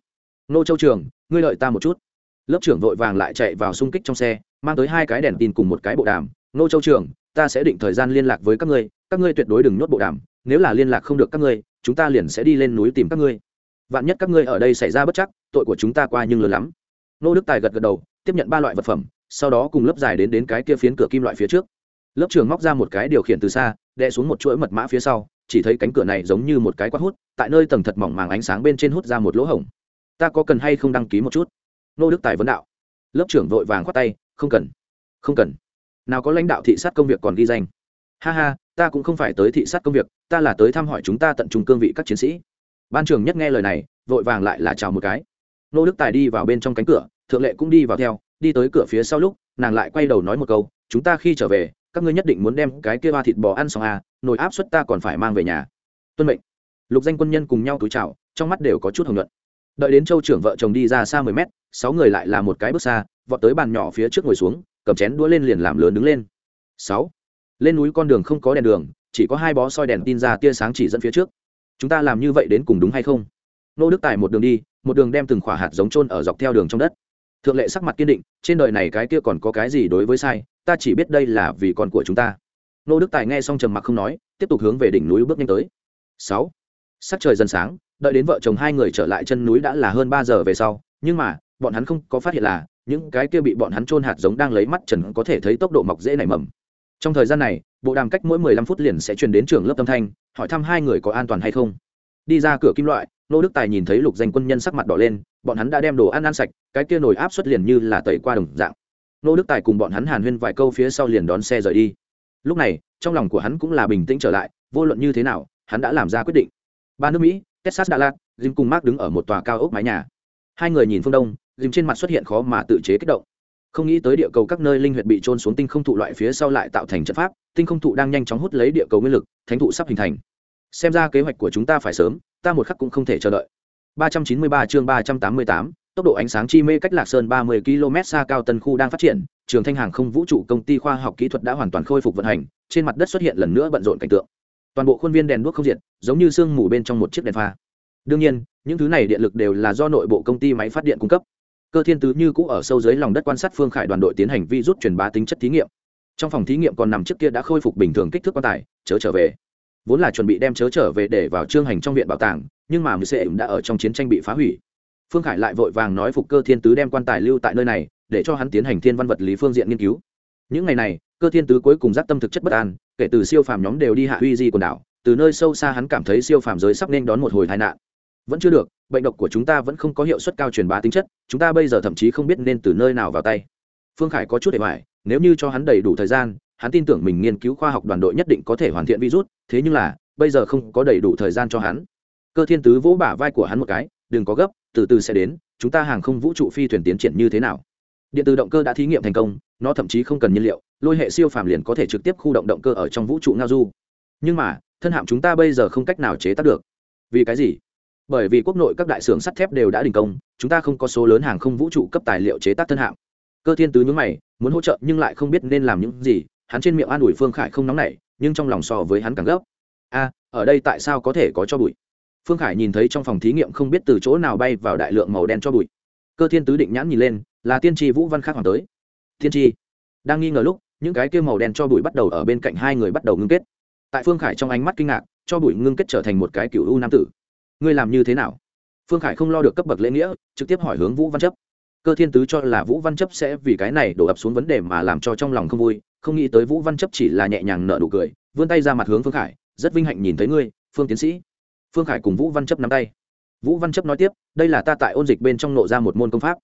Nô châu trường, ngươi lợi ta một chút lớp trưởng vội vàng lại chạy vào xung kích trong xe, mang tới hai cái đèn tin cùng một cái bộ đàm. Nô châu trường ta sẽ định thời gian liên lạc với các ngươi các ngươi tuyệt đối đừng nhốt bộ đàm, nếu là liên lạc không được các ngươi, chúng ta liền sẽ đi lên núi tìm các ngươi. Vạn nhất các ngươi ở đây xảy ra bất chắc, tội của chúng ta qua nhưng lớn lắm. Nô đức tài gật gật đầu, tiếp nhận ba loại vật phẩm, sau đó cùng lớp dài đến đến cái kia phiến cửa kim loại phía trước. Lớp trường móc ra một cái điều khiển từ xa đe xuống một chuỗi mật mã phía sau, chỉ thấy cánh cửa này giống như một cái quát hút, tại nơi tầng thật mỏng màng ánh sáng bên trên hút ra một lỗ hổng. Ta có cần hay không đăng ký một chút? Nô đức tài vấn đạo. Lớp trưởng vội vàng khoát tay, không cần không cần. Nào có lãnh đạo thị sát công việc còn ghi danh. Ha ha, ta cũng không phải tới thị sát công việc, ta là tới thăm hỏi chúng ta tận trung cương vị các chiến sĩ. Ban trưởng nhất nghe lời này, vội vàng lại là chào một cái. Nô đức tài đi vào bên trong cánh cửa, thượng lệ cũng đi vào theo, đi tới cửa phía sau lúc, nàng lại quay đầu nói một câu, chúng ta khi trở về, các ngươi nhất định muốn đem cái kia ba thịt bò ăn xong à nồi áp suất ta còn phải mang về nhà. Tuân mệnh. Lục danh quân nhân cùng nhau túi chào, trong mắt đều có chút hồng luận đợi đến châu trưởng vợ chồng đi ra xa mười mét, sáu người lại là một cái bước xa, vọt tới bàn nhỏ phía trước ngồi xuống, cầm chén đũa lên liền làm lớn đứng lên. Sáu. Lên núi con đường không có đèn đường, chỉ có hai bó soi đèn tin ra tia sáng chỉ dẫn phía trước. Chúng ta làm như vậy đến cùng đúng hay không? Nô đức tài một đường đi, một đường đem từng khỏa hạt giống trôn ở dọc theo đường trong đất. Thượng lệ sắc mặt kiên định, trên đời này cái kia còn có cái gì đối với sai, ta chỉ biết đây là vì con của chúng ta. Nô đức tài nghe xong trầm mặc không nói, tiếp tục hướng về đỉnh núi bước nhanh tới. Sáu. Sắc trời dần sáng đợi đến vợ chồng hai người trở lại chân núi đã là hơn ba giờ về sau, nhưng mà, bọn hắn không có phát hiện là, những cái kia bị bọn hắn trôn hạt giống đang lấy mắt trần có thể thấy tốc độ mọc dễ nảy mầm. Trong thời gian này, bộ đàm cách mỗi mười lăm phút liền sẽ truyền đến trường lớp tâm thanh, hỏi thăm hai người có an toàn hay không. Đi ra cửa kim loại, nô đức tài nhìn thấy lục danh quân nhân sắc mặt đỏ lên, bọn hắn đã đem đồ ăn ăn sạch, cái kia nồi áp suất liền như là tẩy qua đồng dạng. Nô đức tài cùng bọn hắn hàn huyên vài câu phía sau liền đón xe rời đi. Lúc này, trong lòng của hắn cũng là bình tĩnh trở lại, vô luận như thế nào, hắn đã làm ra quyết định. Ba nước mỹ texas đà lạt jim cùng mark đứng ở một tòa cao ốc mái nhà. Hai người nhìn phương đông jim trên mặt xuất hiện khó mà tự chế kích động. Không nghĩ tới địa cầu các nơi linh huyệt bị trôn xuống tinh không thụ loại phía sau lại tạo thành trận pháp tinh không thụ đang nhanh chóng hút lấy địa cầu nguyên lực thánh thụ sắp hình thành. Xem ra kế hoạch của chúng ta phải sớm ta một khắc cũng không thể chờ đợi. 393 chương 388, tốc độ ánh sáng chi mê cách lạc sơn 30 km xa cao tân khu đang phát triển trường thanh hàng không vũ trụ công ty khoa học kỹ thuật đã hoàn toàn khôi phục vận hành trên mặt đất xuất hiện lần nữa bận rộn cảnh tượng toàn bộ khuôn viên đèn đuốc không diệt, giống như sương mù bên trong một chiếc đèn pha. Đương nhiên, những thứ này điện lực đều là do nội bộ công ty máy phát điện cung cấp. Cơ thiên tứ như cũ ở sâu dưới lòng đất quan sát phương khải đoàn đội tiến hành vi rút truyền bá tính chất thí nghiệm. Trong phòng thí nghiệm còn nằm trước kia đã khôi phục bình thường kích thước quan tài, chớ trở về. Vốn là chuẩn bị đem chớ trở về để vào trương hành trong viện bảo tàng, nhưng mà mười sệ đã ở trong chiến tranh bị phá hủy. Phương khải lại vội vàng nói phục cơ thiên tứ đem quan tài lưu tại nơi này, để cho hắn tiến hành thiên văn vật lý phương diện nghiên cứu. Những ngày này, cơ thiên tứ cuối cùng giác tâm thực chất bất an kể từ siêu phàm nhóm đều đi hạ uy di quần đảo, từ nơi sâu xa hắn cảm thấy siêu phàm giới sắp nên đón một hồi tai nạn. Vẫn chưa được, bệnh độc của chúng ta vẫn không có hiệu suất cao truyền bá tính chất, chúng ta bây giờ thậm chí không biết nên từ nơi nào vào tay. Phương khải có chút để hoài nếu như cho hắn đầy đủ thời gian, hắn tin tưởng mình nghiên cứu khoa học đoàn đội nhất định có thể hoàn thiện virus, thế nhưng là, bây giờ không có đầy đủ thời gian cho hắn. Cơ thiên tứ vỗ bả vai của hắn một cái, đừng có gấp, từ từ sẽ đến, chúng ta hàng không vũ trụ phi thuyền tiến triển như thế nào? Điện từ động cơ đã thí nghiệm thành công nó thậm chí không cần nhiên liệu, lôi hệ siêu phàm liền có thể trực tiếp khu động động cơ ở trong vũ trụ ngao du. Nhưng mà, thân hạm chúng ta bây giờ không cách nào chế tác được. Vì cái gì? Bởi vì quốc nội các đại xưởng sắt thép đều đã đình công, chúng ta không có số lớn hàng không vũ trụ cấp tài liệu chế tác thân hạm. Cơ thiên tứ nhướng mày, muốn hỗ trợ nhưng lại không biết nên làm những gì, hắn trên miệng an ủi phương khải không nóng nảy, nhưng trong lòng so với hắn càng gấp. A ở đây tại sao có thể có cho bụi? Phương khải nhìn thấy trong phòng thí nghiệm không biết từ chỗ nào bay vào đại lượng màu đen cho bụi. Cơ thiên tứ định nhãn nhìn lên, là tiên tri vũ văn Khắc hoàng tới tiên tri đang nghi ngờ lúc, những cái kia màu đen cho bụi bắt đầu ở bên cạnh hai người bắt đầu ngưng kết. Tại phương khải trong ánh mắt kinh ngạc, cho bụi ngưng kết trở thành một cái cựu u nam tử. Ngươi làm như thế nào? Phương khải không lo được cấp bậc lễ nghĩa, trực tiếp hỏi hướng vũ văn chấp. Cơ thiên tứ cho là vũ văn chấp sẽ vì cái này đổ ập xuống vấn đề mà làm cho trong lòng không vui, không nghĩ tới vũ văn chấp chỉ là nhẹ nhàng nở nụ cười, vươn tay ra mặt hướng phương khải, rất vinh hạnh nhìn thấy ngươi, phương tiến sĩ. Phương khải cùng vũ văn chấp nắm tay. Vũ văn chấp nói tiếp, đây là ta tại ôn dịch bên trong nộ ra một môn công pháp.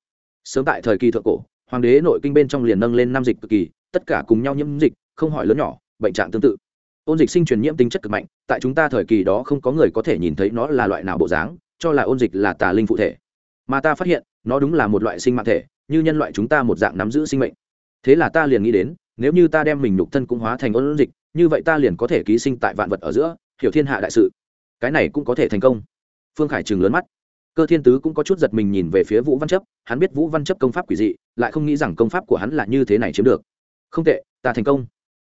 Sớm tại thời kỳ thượng cổ hoàng đế nội kinh bên trong liền nâng lên năm dịch cực kỳ, tất cả cùng nhau nhiễm dịch, không hỏi lớn nhỏ, bệnh trạng tương tự. Ôn dịch sinh truyền nhiễm tính chất cực mạnh, tại chúng ta thời kỳ đó không có người có thể nhìn thấy nó là loại nào bộ dáng, cho là ôn dịch là tà linh phụ thể. Mà ta phát hiện, nó đúng là một loại sinh mạng thể, như nhân loại chúng ta một dạng nắm giữ sinh mệnh. Thế là ta liền nghĩ đến, nếu như ta đem mình nhục thân cũng hóa thành ôn dịch, như vậy ta liền có thể ký sinh tại vạn vật ở giữa, hiểu thiên hạ đại sự. Cái này cũng có thể thành công. Phương khải chừng lớn mắt cơ thiên tứ cũng có chút giật mình nhìn về phía vũ văn chấp, hắn biết vũ văn chấp công pháp quỷ dị, lại không nghĩ rằng công pháp của hắn là như thế này chiếm được. Không tệ, ta thành công.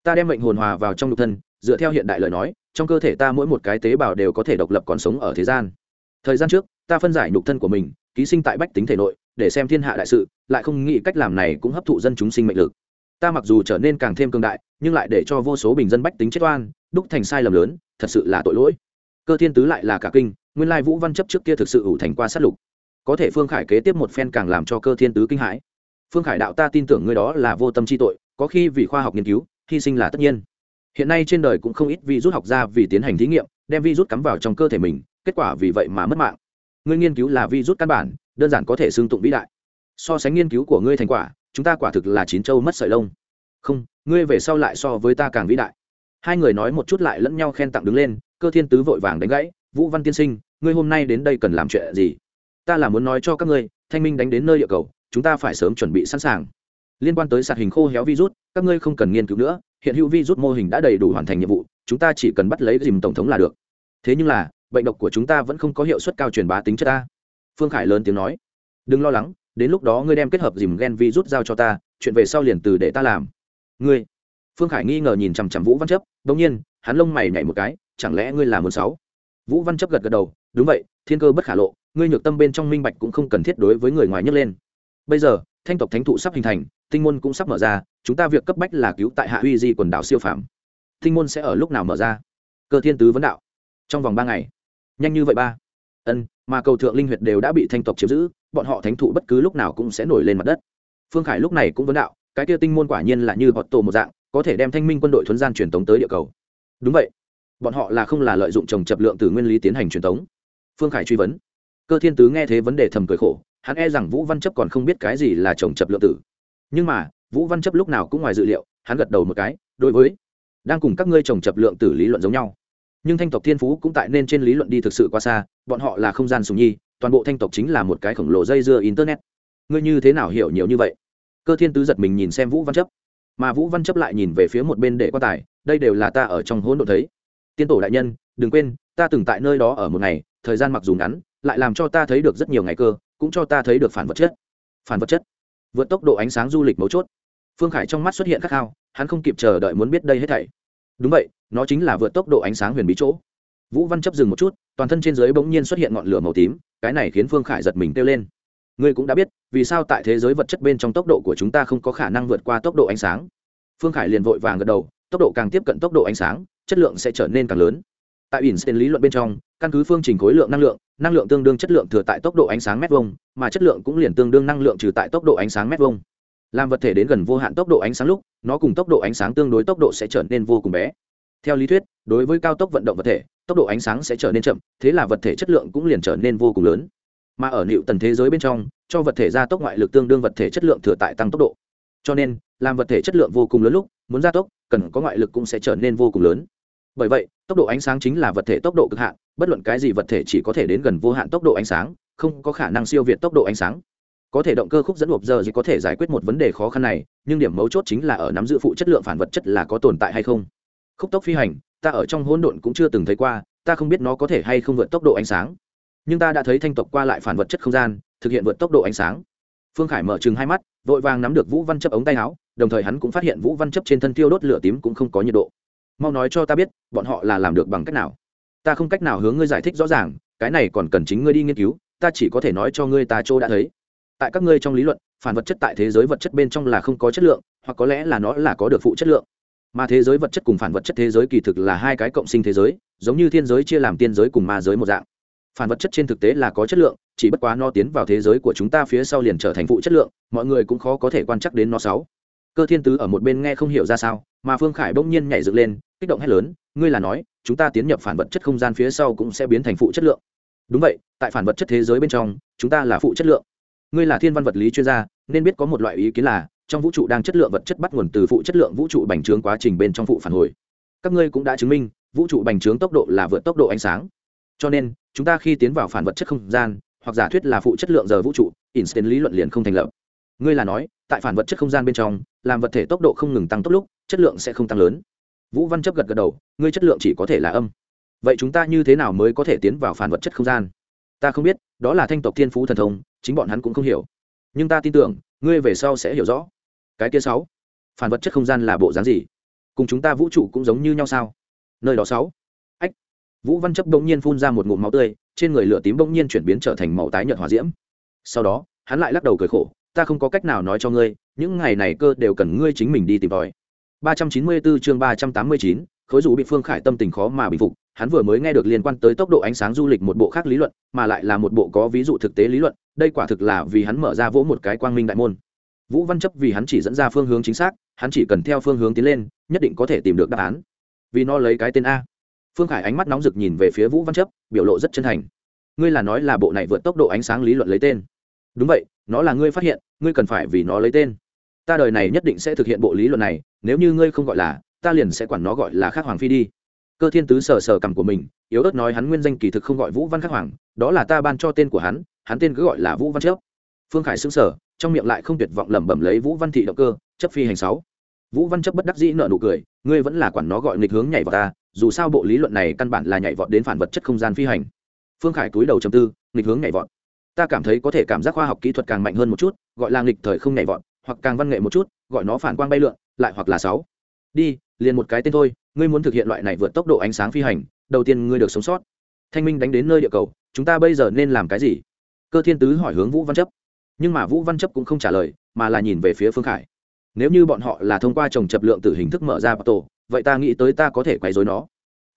Ta đem mệnh hồn hòa vào trong nhục thân, dựa theo hiện đại lời nói, trong cơ thể ta mỗi một cái tế bào đều có thể độc lập còn sống ở thế gian. Thời gian trước, ta phân giải nhục thân của mình, ký sinh tại bách tính thể nội, để xem thiên hạ đại sự, lại không nghĩ cách làm này cũng hấp thụ dân chúng sinh mệnh lực. Ta mặc dù trở nên càng thêm cường đại, nhưng lại để cho vô số bình dân bách tính chết oan, đúc thành sai lầm lớn, thật sự là tội lỗi cơ thiên tứ lại là cả kinh, nguyên lai vũ văn chấp trước kia thực sự ủ thành qua sát lục. Có thể phương khải kế tiếp một phen càng làm cho cơ thiên tứ kinh hãi. Phương khải đạo ta tin tưởng ngươi đó là vô tâm chi tội, có khi vì khoa học nghiên cứu, hy sinh là tất nhiên. Hiện nay trên đời cũng không ít vi rút học ra vì tiến hành thí nghiệm, đem vi rút cắm vào trong cơ thể mình, kết quả vì vậy mà mất mạng. Ngươi nghiên cứu là vi rút căn bản, đơn giản có thể xương tụng vĩ đại. So sánh nghiên cứu của ngươi thành quả, chúng ta quả thực là chín châu mất sợi lông. Không, ngươi về sau lại so với ta càng vĩ đại. Hai người nói một chút lại lẫn nhau khen tặng đứng lên cơ thiên tứ vội vàng đánh gãy, vũ văn tiên sinh, ngươi hôm nay đến đây cần làm chuyện gì? Ta là muốn nói cho các ngươi, thanh minh đánh đến nơi địa cầu, chúng ta phải sớm chuẩn bị sẵn sàng. Liên quan tới sạt hình khô héo virus, các ngươi không cần nghiên cứu nữa, hiện hữu virus mô hình đã đầy đủ hoàn thành nhiệm vụ, chúng ta chỉ cần bắt lấy dìm tổng thống là được. Thế nhưng là, bệnh độc của chúng ta vẫn không có hiệu suất cao truyền bá tính chất ta phương khải lớn tiếng nói, đừng lo lắng, đến lúc đó ngươi đem kết hợp dìm gen virus giao cho ta, chuyện về sau liền từ để ta làm. Ngươi? Phương khải nghi ngờ nhìn chằm chằm vũ văn chấp đ ỗ n g nhiên, hắn lông mày nhảy một cái chẳng lẽ ngươi là muốn sáu? Vũ văn chấp gật gật đầu, đúng vậy, thiên cơ bất khả lộ, ngươi nhược tâm bên trong minh bạch cũng không cần thiết đối với người ngoài nhấc lên. Bây giờ, thanh tộc thánh thụ sắp hình thành, tinh môn cũng sắp mở ra, chúng ta việc cấp bách là cứu tại hạ uy di quần đảo siêu phạm tinh môn sẽ ở lúc nào mở ra? Cơ thiên tứ vấn đạo. Trong vòng ba ngày. Nhanh như vậy ba. Ân, mà cầu thượng linh huyệt đều đã bị thanh tộc chiếm giữ, bọn họ thánh thụ bất cứ lúc nào cũng sẽ nổi lên mặt đất. Phương khải lúc này cũng vấn đạo, cái kia tinh môn quả nhiên là như họ tổ một dạng, có thể đem thanh minh quân đội thuấn gian truyền tống tới địa cầu. Đúng vậy bọn họ là không là lợi dụng trồng chập lượng từ nguyên lý tiến hành truyền tống. Phương khải truy vấn. Cơ thiên tứ nghe thế vấn đề thầm cười khổ, hắn e rằng vũ văn chấp còn không biết cái gì là trồng chập lượng tử. Nhưng mà, vũ văn chấp lúc nào cũng ngoài dự liệu, hắn gật đầu một cái, đối với, đang cùng các ngươi trồng chập lượng tử lý luận giống nhau. Nhưng thanh tộc thiên phú cũng tại nên trên lý luận đi thực sự quá xa, bọn họ là không gian sùng nhi, toàn bộ thanh tộc chính là một cái khổng lồ dây dưa internet. Ngươi như thế nào hiểu nhiều như vậy? Cơ thiên tứ giật mình nhìn xem vũ văn chấp. Mà vũ văn chấp lại nhìn về phía một bên để quan tài, đây đều là ta ở trong hỗn độn thấy tiên tổ đại nhân, đừng quên, ta từng tại nơi đó ở một ngày, thời gian mặc dù ngắn, lại làm cho ta thấy được rất nhiều ngày cơ, cũng cho ta thấy được phản vật chất. Phản vật chất. Vượt tốc độ ánh sáng du lịch mấu chốt. Phương khải trong mắt xuất hiện khát khao, hắn không kịp chờ đợi muốn biết đây hết thảy. Đúng vậy, nó chính là vượt tốc độ ánh sáng huyền bí chỗ. Vũ văn chấp dừng một chút, toàn thân trên dưới bỗng nhiên xuất hiện ngọn lửa màu tím, cái này khiến phương khải giật mình kêu lên. Ngươi cũng đã biết, vì sao tại thế giới vật chất bên trong tốc độ của chúng ta không có khả năng vượt qua tốc độ ánh sáng? Phương khải liền vội vàng gật đầu, tốc độ càng tiếp cận tốc độ ánh sáng chất lượng sẽ trở nên càng lớn. Tại einstein lý luận bên trong, căn cứ phương trình khối lượng năng lượng năng lượng tương đương chất lượng thừa tại tốc độ ánh sáng mét vuông, mà chất lượng cũng liền tương đương năng lượng trừ tại tốc độ ánh sáng mét vuông. Làm vật thể đến gần vô hạn tốc độ ánh sáng lúc, nó cùng tốc độ ánh sáng tương đối tốc độ sẽ trở nên vô cùng bé. Theo lý thuyết, đối với cao tốc vận động vật thể, tốc độ ánh sáng sẽ trở nên chậm, thế là vật thể chất lượng cũng liền trở nên vô cùng lớn. Mà ở nịu tần thế giới bên trong, cho vật thể gia tốc ngoại lực tương đương vật thể chất lượng thừa tại tăng tốc độ. Cho nên, làm vật thể chất lượng vô cùng lớn lúc, muốn gia tốc, cần có ngoại lực cũng sẽ trở nên vô cùng lớn bởi vậy, tốc độ ánh sáng chính là vật thể tốc độ cực hạn, bất luận cái gì vật thể chỉ có thể đến gần vô hạn tốc độ ánh sáng, không có khả năng siêu việt tốc độ ánh sáng. Có thể động cơ khúc dẫn hộp giờ gì có thể giải quyết một vấn đề khó khăn này, nhưng điểm mấu chốt chính là ở nắm giữ phụ chất lượng phản vật chất là có tồn tại hay không. Khúc tốc phi hành, ta ở trong hỗn độn cũng chưa từng thấy qua, ta không biết nó có thể hay không vượt tốc độ ánh sáng. Nhưng ta đã thấy thanh tộc qua lại phản vật chất không gian, thực hiện vượt tốc độ ánh sáng. Phương khải mở chừng hai mắt, vội vàng nắm được vũ văn chấp ống tay áo, đồng thời hắn cũng phát hiện vũ văn chấp trên thân tiêu đốt lửa tím cũng không có nhiệt độ mau nói cho ta biết, bọn họ là làm được bằng cách nào. Ta không cách nào hướng ngươi giải thích rõ ràng, cái này còn cần chính ngươi đi nghiên cứu, ta chỉ có thể nói cho ngươi ta chỗ đã thấy. Tại các ngươi trong lý luận, phản vật chất tại thế giới vật chất bên trong là không có chất lượng, hoặc có lẽ là nó là có được phụ chất lượng. Mà thế giới vật chất cùng phản vật chất thế giới kỳ thực là hai cái cộng sinh thế giới, giống như thiên giới chia làm tiên giới cùng ma giới một dạng. Phản vật chất trên thực tế là có chất lượng, chỉ bất quá nó tiến vào thế giới của chúng ta phía sau liền trở thành phụ chất lượng, mọi người cũng khó có thể quan chắc đến nó sáu cơ thiên tứ ở một bên nghe không hiểu ra sao, mà phương khải bỗng nhiên nhảy dựng lên, kích động hét lớn, ngươi là nói, chúng ta tiến nhập phản vật chất không gian phía sau cũng sẽ biến thành phụ chất lượng. Đúng vậy, tại phản vật chất thế giới bên trong, chúng ta là phụ chất lượng. Ngươi là thiên văn vật lý chuyên gia, nên biết có một loại ý kiến là, trong vũ trụ đang chất lượng vật chất bắt nguồn từ phụ chất lượng vũ trụ bành trướng quá trình bên trong phụ phản hồi. Các ngươi cũng đã chứng minh, vũ trụ bành trướng tốc độ là vượt tốc độ ánh sáng. Cho nên, chúng ta khi tiến vào phản vật chất không gian, hoặc giả thuyết là phụ chất lượng giờ vũ trụ, Einstein lý luận liền không thành lập ngươi là nói, tại phản vật chất không gian bên trong, làm vật thể tốc độ không ngừng tăng tốc lúc, chất lượng sẽ không tăng lớn. Vũ văn chấp gật gật đầu, ngươi chất lượng chỉ có thể là âm. Vậy chúng ta như thế nào mới có thể tiến vào phản vật chất không gian? Ta không biết, đó là thanh tộc thiên phú thần thông, chính bọn hắn cũng không hiểu. Nhưng ta tin tưởng, ngươi về sau sẽ hiểu rõ. Cái kia sáu, phản vật chất không gian là bộ dáng gì? Cùng chúng ta vũ trụ cũng giống như nhau sao? Nơi đó sáu. Ách. Vũ văn chấp bỗng nhiên phun ra một ngụm máu tươi, trên người lửa tím bỗng nhiên chuyển biến trở thành màu tái nhợt hỏa diễm. Sau đó, hắn lại lắc đầu cười khổ ta không có cách nào nói cho ngươi những ngày này cơ đều cần ngươi chính mình đi tìm tòi. 394 chương 389, khối dù bị phương khải tâm tình khó mà bình phục hắn vừa mới nghe được liên quan tới tốc độ ánh sáng du lịch một bộ khác lý luận mà lại là một bộ có ví dụ thực tế lý luận đây quả thực là vì hắn mở ra vỗ một cái quang minh đại môn. Vũ văn chấp vì hắn chỉ dẫn ra phương hướng chính xác hắn chỉ cần theo phương hướng tiến lên nhất định có thể tìm được đáp án. Vì nó lấy cái tên a. Phương khải ánh mắt nóng rực nhìn về phía vũ văn chấp biểu lộ rất chân thành. Ngươi là nói là bộ này vượt tốc độ ánh sáng lý luận lấy tên. Đúng vậy nó là ngươi phát hiện, ngươi cần phải vì nó lấy tên. Ta đời này nhất định sẽ thực hiện bộ lý luận này, nếu như ngươi không gọi là, ta liền sẽ quản nó gọi là khắc hoàng phi đi. Cơ thiên tứ sờ sờ cằm của mình, yếu ớt nói hắn nguyên danh kỳ thực không gọi vũ văn khắc hoàng, đó là ta ban cho tên của hắn hắn tên cứ gọi là vũ văn chấp phương khải xứng sở trong miệng lại không tuyệt vọng lẩm bẩm lấy vũ văn thị động cơ, chấp phi hành sáu. Vũ văn chấp bất đắc dĩ nợ nụ cười, ngươi vẫn là quản nó gọi nghịch hướng nhảy vào ta, dù sao bộ lý luận này căn bản là nhảy vọt đến phản vật chất không gian phi hành. Phương khải túi đầu chầm tư, nghịch hướng nhảy vọt ta cảm thấy có thể cảm giác khoa học kỹ thuật càng mạnh hơn một chút, gọi là nghịch thời không nhảy vọt, hoặc càng văn nghệ một chút, gọi nó phản quang bay lượn, lại hoặc là sáu. Đi, liền một cái tên thôi, ngươi muốn thực hiện loại này vượt tốc độ ánh sáng phi hành, đầu tiên ngươi được sống sót. Thanh minh đánh đến nơi địa cầu, chúng ta bây giờ nên làm cái gì? Cơ thiên tứ hỏi hướng vũ văn chấp. Nhưng mà vũ văn chấp cũng không trả lời, mà là nhìn về phía phương khải. Nếu như bọn họ là thông qua trồng chập lượng từ hình thức mở ra tổ, vậy ta nghĩ tới ta có thể quấy dối nó.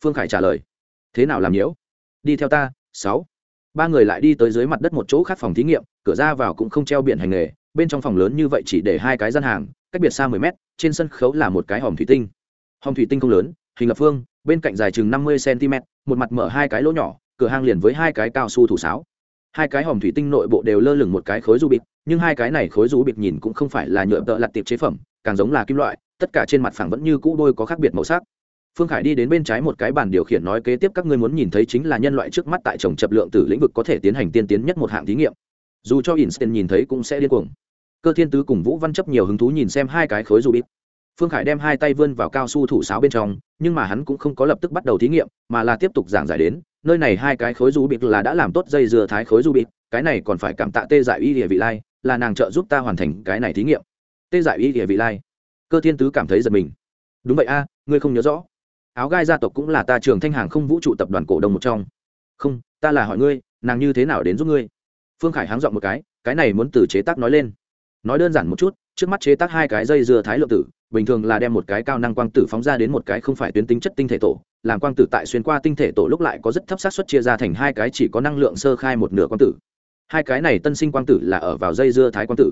Phương khải trả lời. Thế nào làm nhiễu? Đi theo ta, sáu ba người lại đi tới dưới mặt đất một chỗ khác phòng thí nghiệm, cửa ra vào cũng không treo biển hành nghề, bên trong phòng lớn như vậy chỉ để hai cái gian hàng, cách biệt xa mười mét, trên sân khấu là một cái hòm thủy tinh. Hòm thủy tinh không lớn, hình lập phương, bên cạnh dài chừng năm mươi cm, một mặt mở hai cái lỗ nhỏ, cửa hang liền với hai cái cao su thủ sáo. Hai cái hòm thủy tinh nội bộ đều lơ lửng một cái khối du bịt, nhưng hai cái này khối du bịt nhìn cũng không phải là nhựa tợ lặt tiệp chế phẩm, càng giống là kim loại, tất cả trên mặt phẳng vẫn như cũ đôi có khác biệt màu sắc phương khải đi đến bên trái một cái bàn điều khiển nói kế tiếp các ngươi muốn nhìn thấy chính là nhân loại trước mắt tại trồng chập lượng tử lĩnh vực có thể tiến hành tiên tiến nhất một hạng thí nghiệm. Dù cho instant nhìn thấy cũng sẽ điên cuồng. Cơ thiên tứ cùng vũ văn chấp nhiều hứng thú nhìn xem hai cái khối du bịt phương khải đem hai tay vươn vào cao su thủ sáo bên trong, nhưng mà hắn cũng không có lập tức bắt đầu thí nghiệm, mà là tiếp tục giảng giải đến, nơi này hai cái khối du bịt là đã làm tốt dây dừa thái khối du bịt cái này còn phải cảm tạ tê giải y địa vị lai, là nàng trợ giúp ta hoàn thành cái này thí nghiệm. Tê giải y địa vị lai. Cơ thiên tứ cảm thấy giật mình. Đúng vậy a, ngươi không nhớ rõ áo gai gia tộc cũng là ta trường thanh hàng không vũ trụ tập đoàn cổ đông một trong. Không, ta là hỏi ngươi, nàng như thế nào đến giúp ngươi? Phương khải háng dọn một cái cái này muốn từ chế tác nói lên. Nói đơn giản một chút, trước mắt chế tác hai cái dây dưa thái lượng tử, bình thường là đem một cái cao năng quang tử phóng ra đến một cái không phải tuyến tính chất tinh thể tổ, làm quang tử tại xuyên qua tinh thể tổ lúc lại có rất thấp xác suất chia ra thành hai cái chỉ có năng lượng sơ khai một nửa quang tử. Hai cái này tân sinh quang tử là ở vào dây dưa thái quang tử.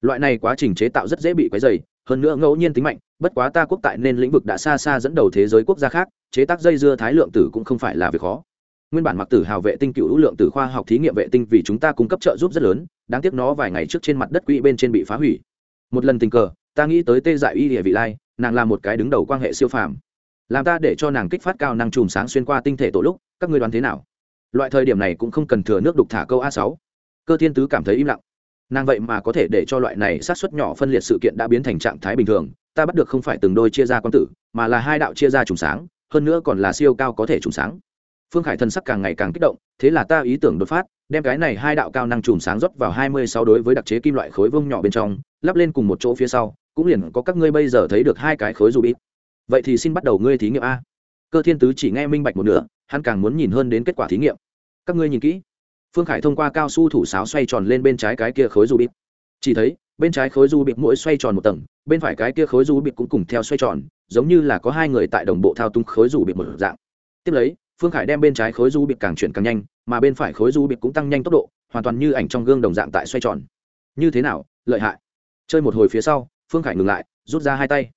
Loại này quá trình chế tạo rất dễ bị quấy dày hơn nữa ngẫu nhiên tính mạnh bất quá ta quốc tại nên lĩnh vực đã xa xa dẫn đầu thế giới quốc gia khác, chế tác dây dưa thái lượng tử cũng không phải là việc khó. Nguyên bản mặc tử hào vệ tinh cựu lượng tử khoa học thí nghiệm vệ tinh vì chúng ta cung cấp trợ giúp rất lớn, đáng tiếc nó vài ngày trước trên mặt đất quỹ bên trên bị phá hủy. Một lần tình cờ, ta nghĩ tới tê dại y địa vị lai, nàng là một cái đứng đầu quan hệ siêu phàm. Làm ta để cho nàng kích phát cao năng chùm sáng xuyên qua tinh thể tổ lúc, các ngươi đoán thế nào? Loại thời điểm này cũng không cần thừa nước đục thả câu a sáu. Cơ thiên tứ cảm thấy im lặng nàng vậy mà có thể để cho loại này sát xuất nhỏ phân liệt sự kiện đã biến thành trạng thái bình thường, ta bắt được không phải từng đôi chia ra quan tử, mà là hai đạo chia ra trùng sáng, hơn nữa còn là siêu cao có thể trùng sáng. Phương khải thân sắc càng ngày càng kích động, thế là ta ý tưởng đột phát, đem cái này hai đạo cao năng trùng sáng rót vào hai mươi sáu đối với đặc chế kim loại khối vương nhỏ bên trong, lắp lên cùng một chỗ phía sau, cũng liền có các ngươi bây giờ thấy được hai cái khối dù bít vậy thì xin bắt đầu ngươi thí nghiệm a. Cơ thiên tứ chỉ nghe minh bạch một nửa, hắn càng muốn nhìn hơn đến kết quả thí nghiệm. Các ngươi nhìn kỹ phương khải thông qua cao su thủ sáo xoay tròn lên bên trái cái kia khối du bịt chỉ thấy, bên trái khối du bịt mỗi xoay tròn một tầng, bên phải cái kia khối du bịt cũng cùng theo xoay tròn, giống như là có hai người tại đồng bộ thao túng khối du bịt một dạng. Tiếp lấy, phương khải đem bên trái khối du bịt càng chuyển càng nhanh, mà bên phải khối du bịt cũng tăng nhanh tốc độ, hoàn toàn như ảnh trong gương đồng dạng tại xoay tròn. Như thế nào, lợi hại? Chơi một hồi phía sau, phương khải ngừng lại, rút ra hai tay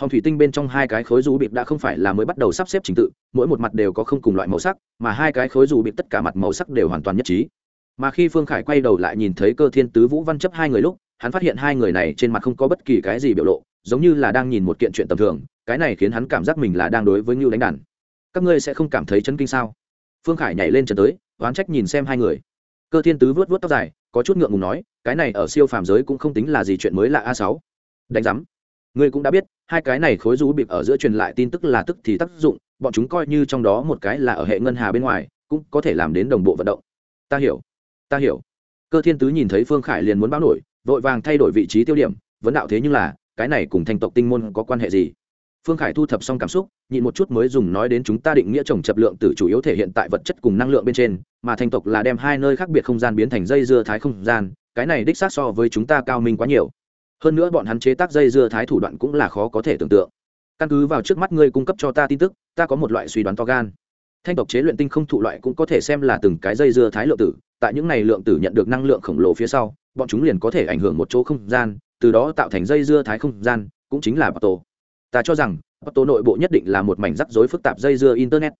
hồng thủy tinh bên trong hai cái khối dù bịp đã không phải là mới bắt đầu sắp xếp trình tự, mỗi một mặt đều có không cùng loại màu sắc, mà hai cái khối dù bịp tất cả mặt màu sắc đều hoàn toàn nhất trí. Mà khi phương khải quay đầu lại nhìn thấy cơ thiên tứ vũ văn chấp hai người lúc, hắn phát hiện hai người này trên mặt không có bất kỳ cái gì biểu lộ, giống như là đang nhìn một kiện chuyện tầm thường, cái này khiến hắn cảm giác mình là đang đối với ngưu đánh đàn. Các ngươi sẽ không cảm thấy chấn kinh sao? Phương khải nhảy lên trần tới, oán trách nhìn xem hai người. Cơ thiên tứ vớt vớt tóc dài, có chút ngượng ngùng nói, cái này ở siêu phàm giới cũng không tính là gì chuyện mới lạ a sáu. Đánh giám ngươi cũng đã biết, hai cái này khối rú bịp ở giữa truyền lại tin tức là tức thì tác dụng, bọn chúng coi như trong đó một cái là ở hệ ngân hà bên ngoài, cũng có thể làm đến đồng bộ vận động. Ta hiểu ta hiểu. Cơ thiên tứ nhìn thấy phương khải liền muốn báo nổi, vội vàng thay đổi vị trí tiêu điểm, vấn đạo thế nhưng là, cái này cùng thành tộc tinh môn có quan hệ gì? Phương khải thu thập xong cảm xúc, nhịn một chút mới dùng nói đến chúng ta định nghĩa trồng chập lượng tử chủ yếu thể hiện tại vật chất cùng năng lượng bên trên, mà thành tộc là đem hai nơi khác biệt không gian biến thành dây dưa thái không gian, cái này đích xác so với chúng ta cao minh quá nhiều hơn nữa bọn hắn chế tác dây dưa thái thủ đoạn cũng là khó có thể tưởng tượng. Căn cứ vào trước mắt ngươi cung cấp cho ta tin tức, ta có một loại suy đoán to gan. Thanh tộc chế luyện tinh không thụ loại cũng có thể xem là từng cái dây dưa thái lượng tử, tại những này lượng tử nhận được năng lượng khổng lồ phía sau, bọn chúng liền có thể ảnh hưởng một chỗ không gian, từ đó tạo thành dây dưa thái không gian, cũng chính là bạc tổ. Ta cho rằng bạc tổ nội bộ nhất định là một mảnh rắc rối phức tạp dây dưa internet.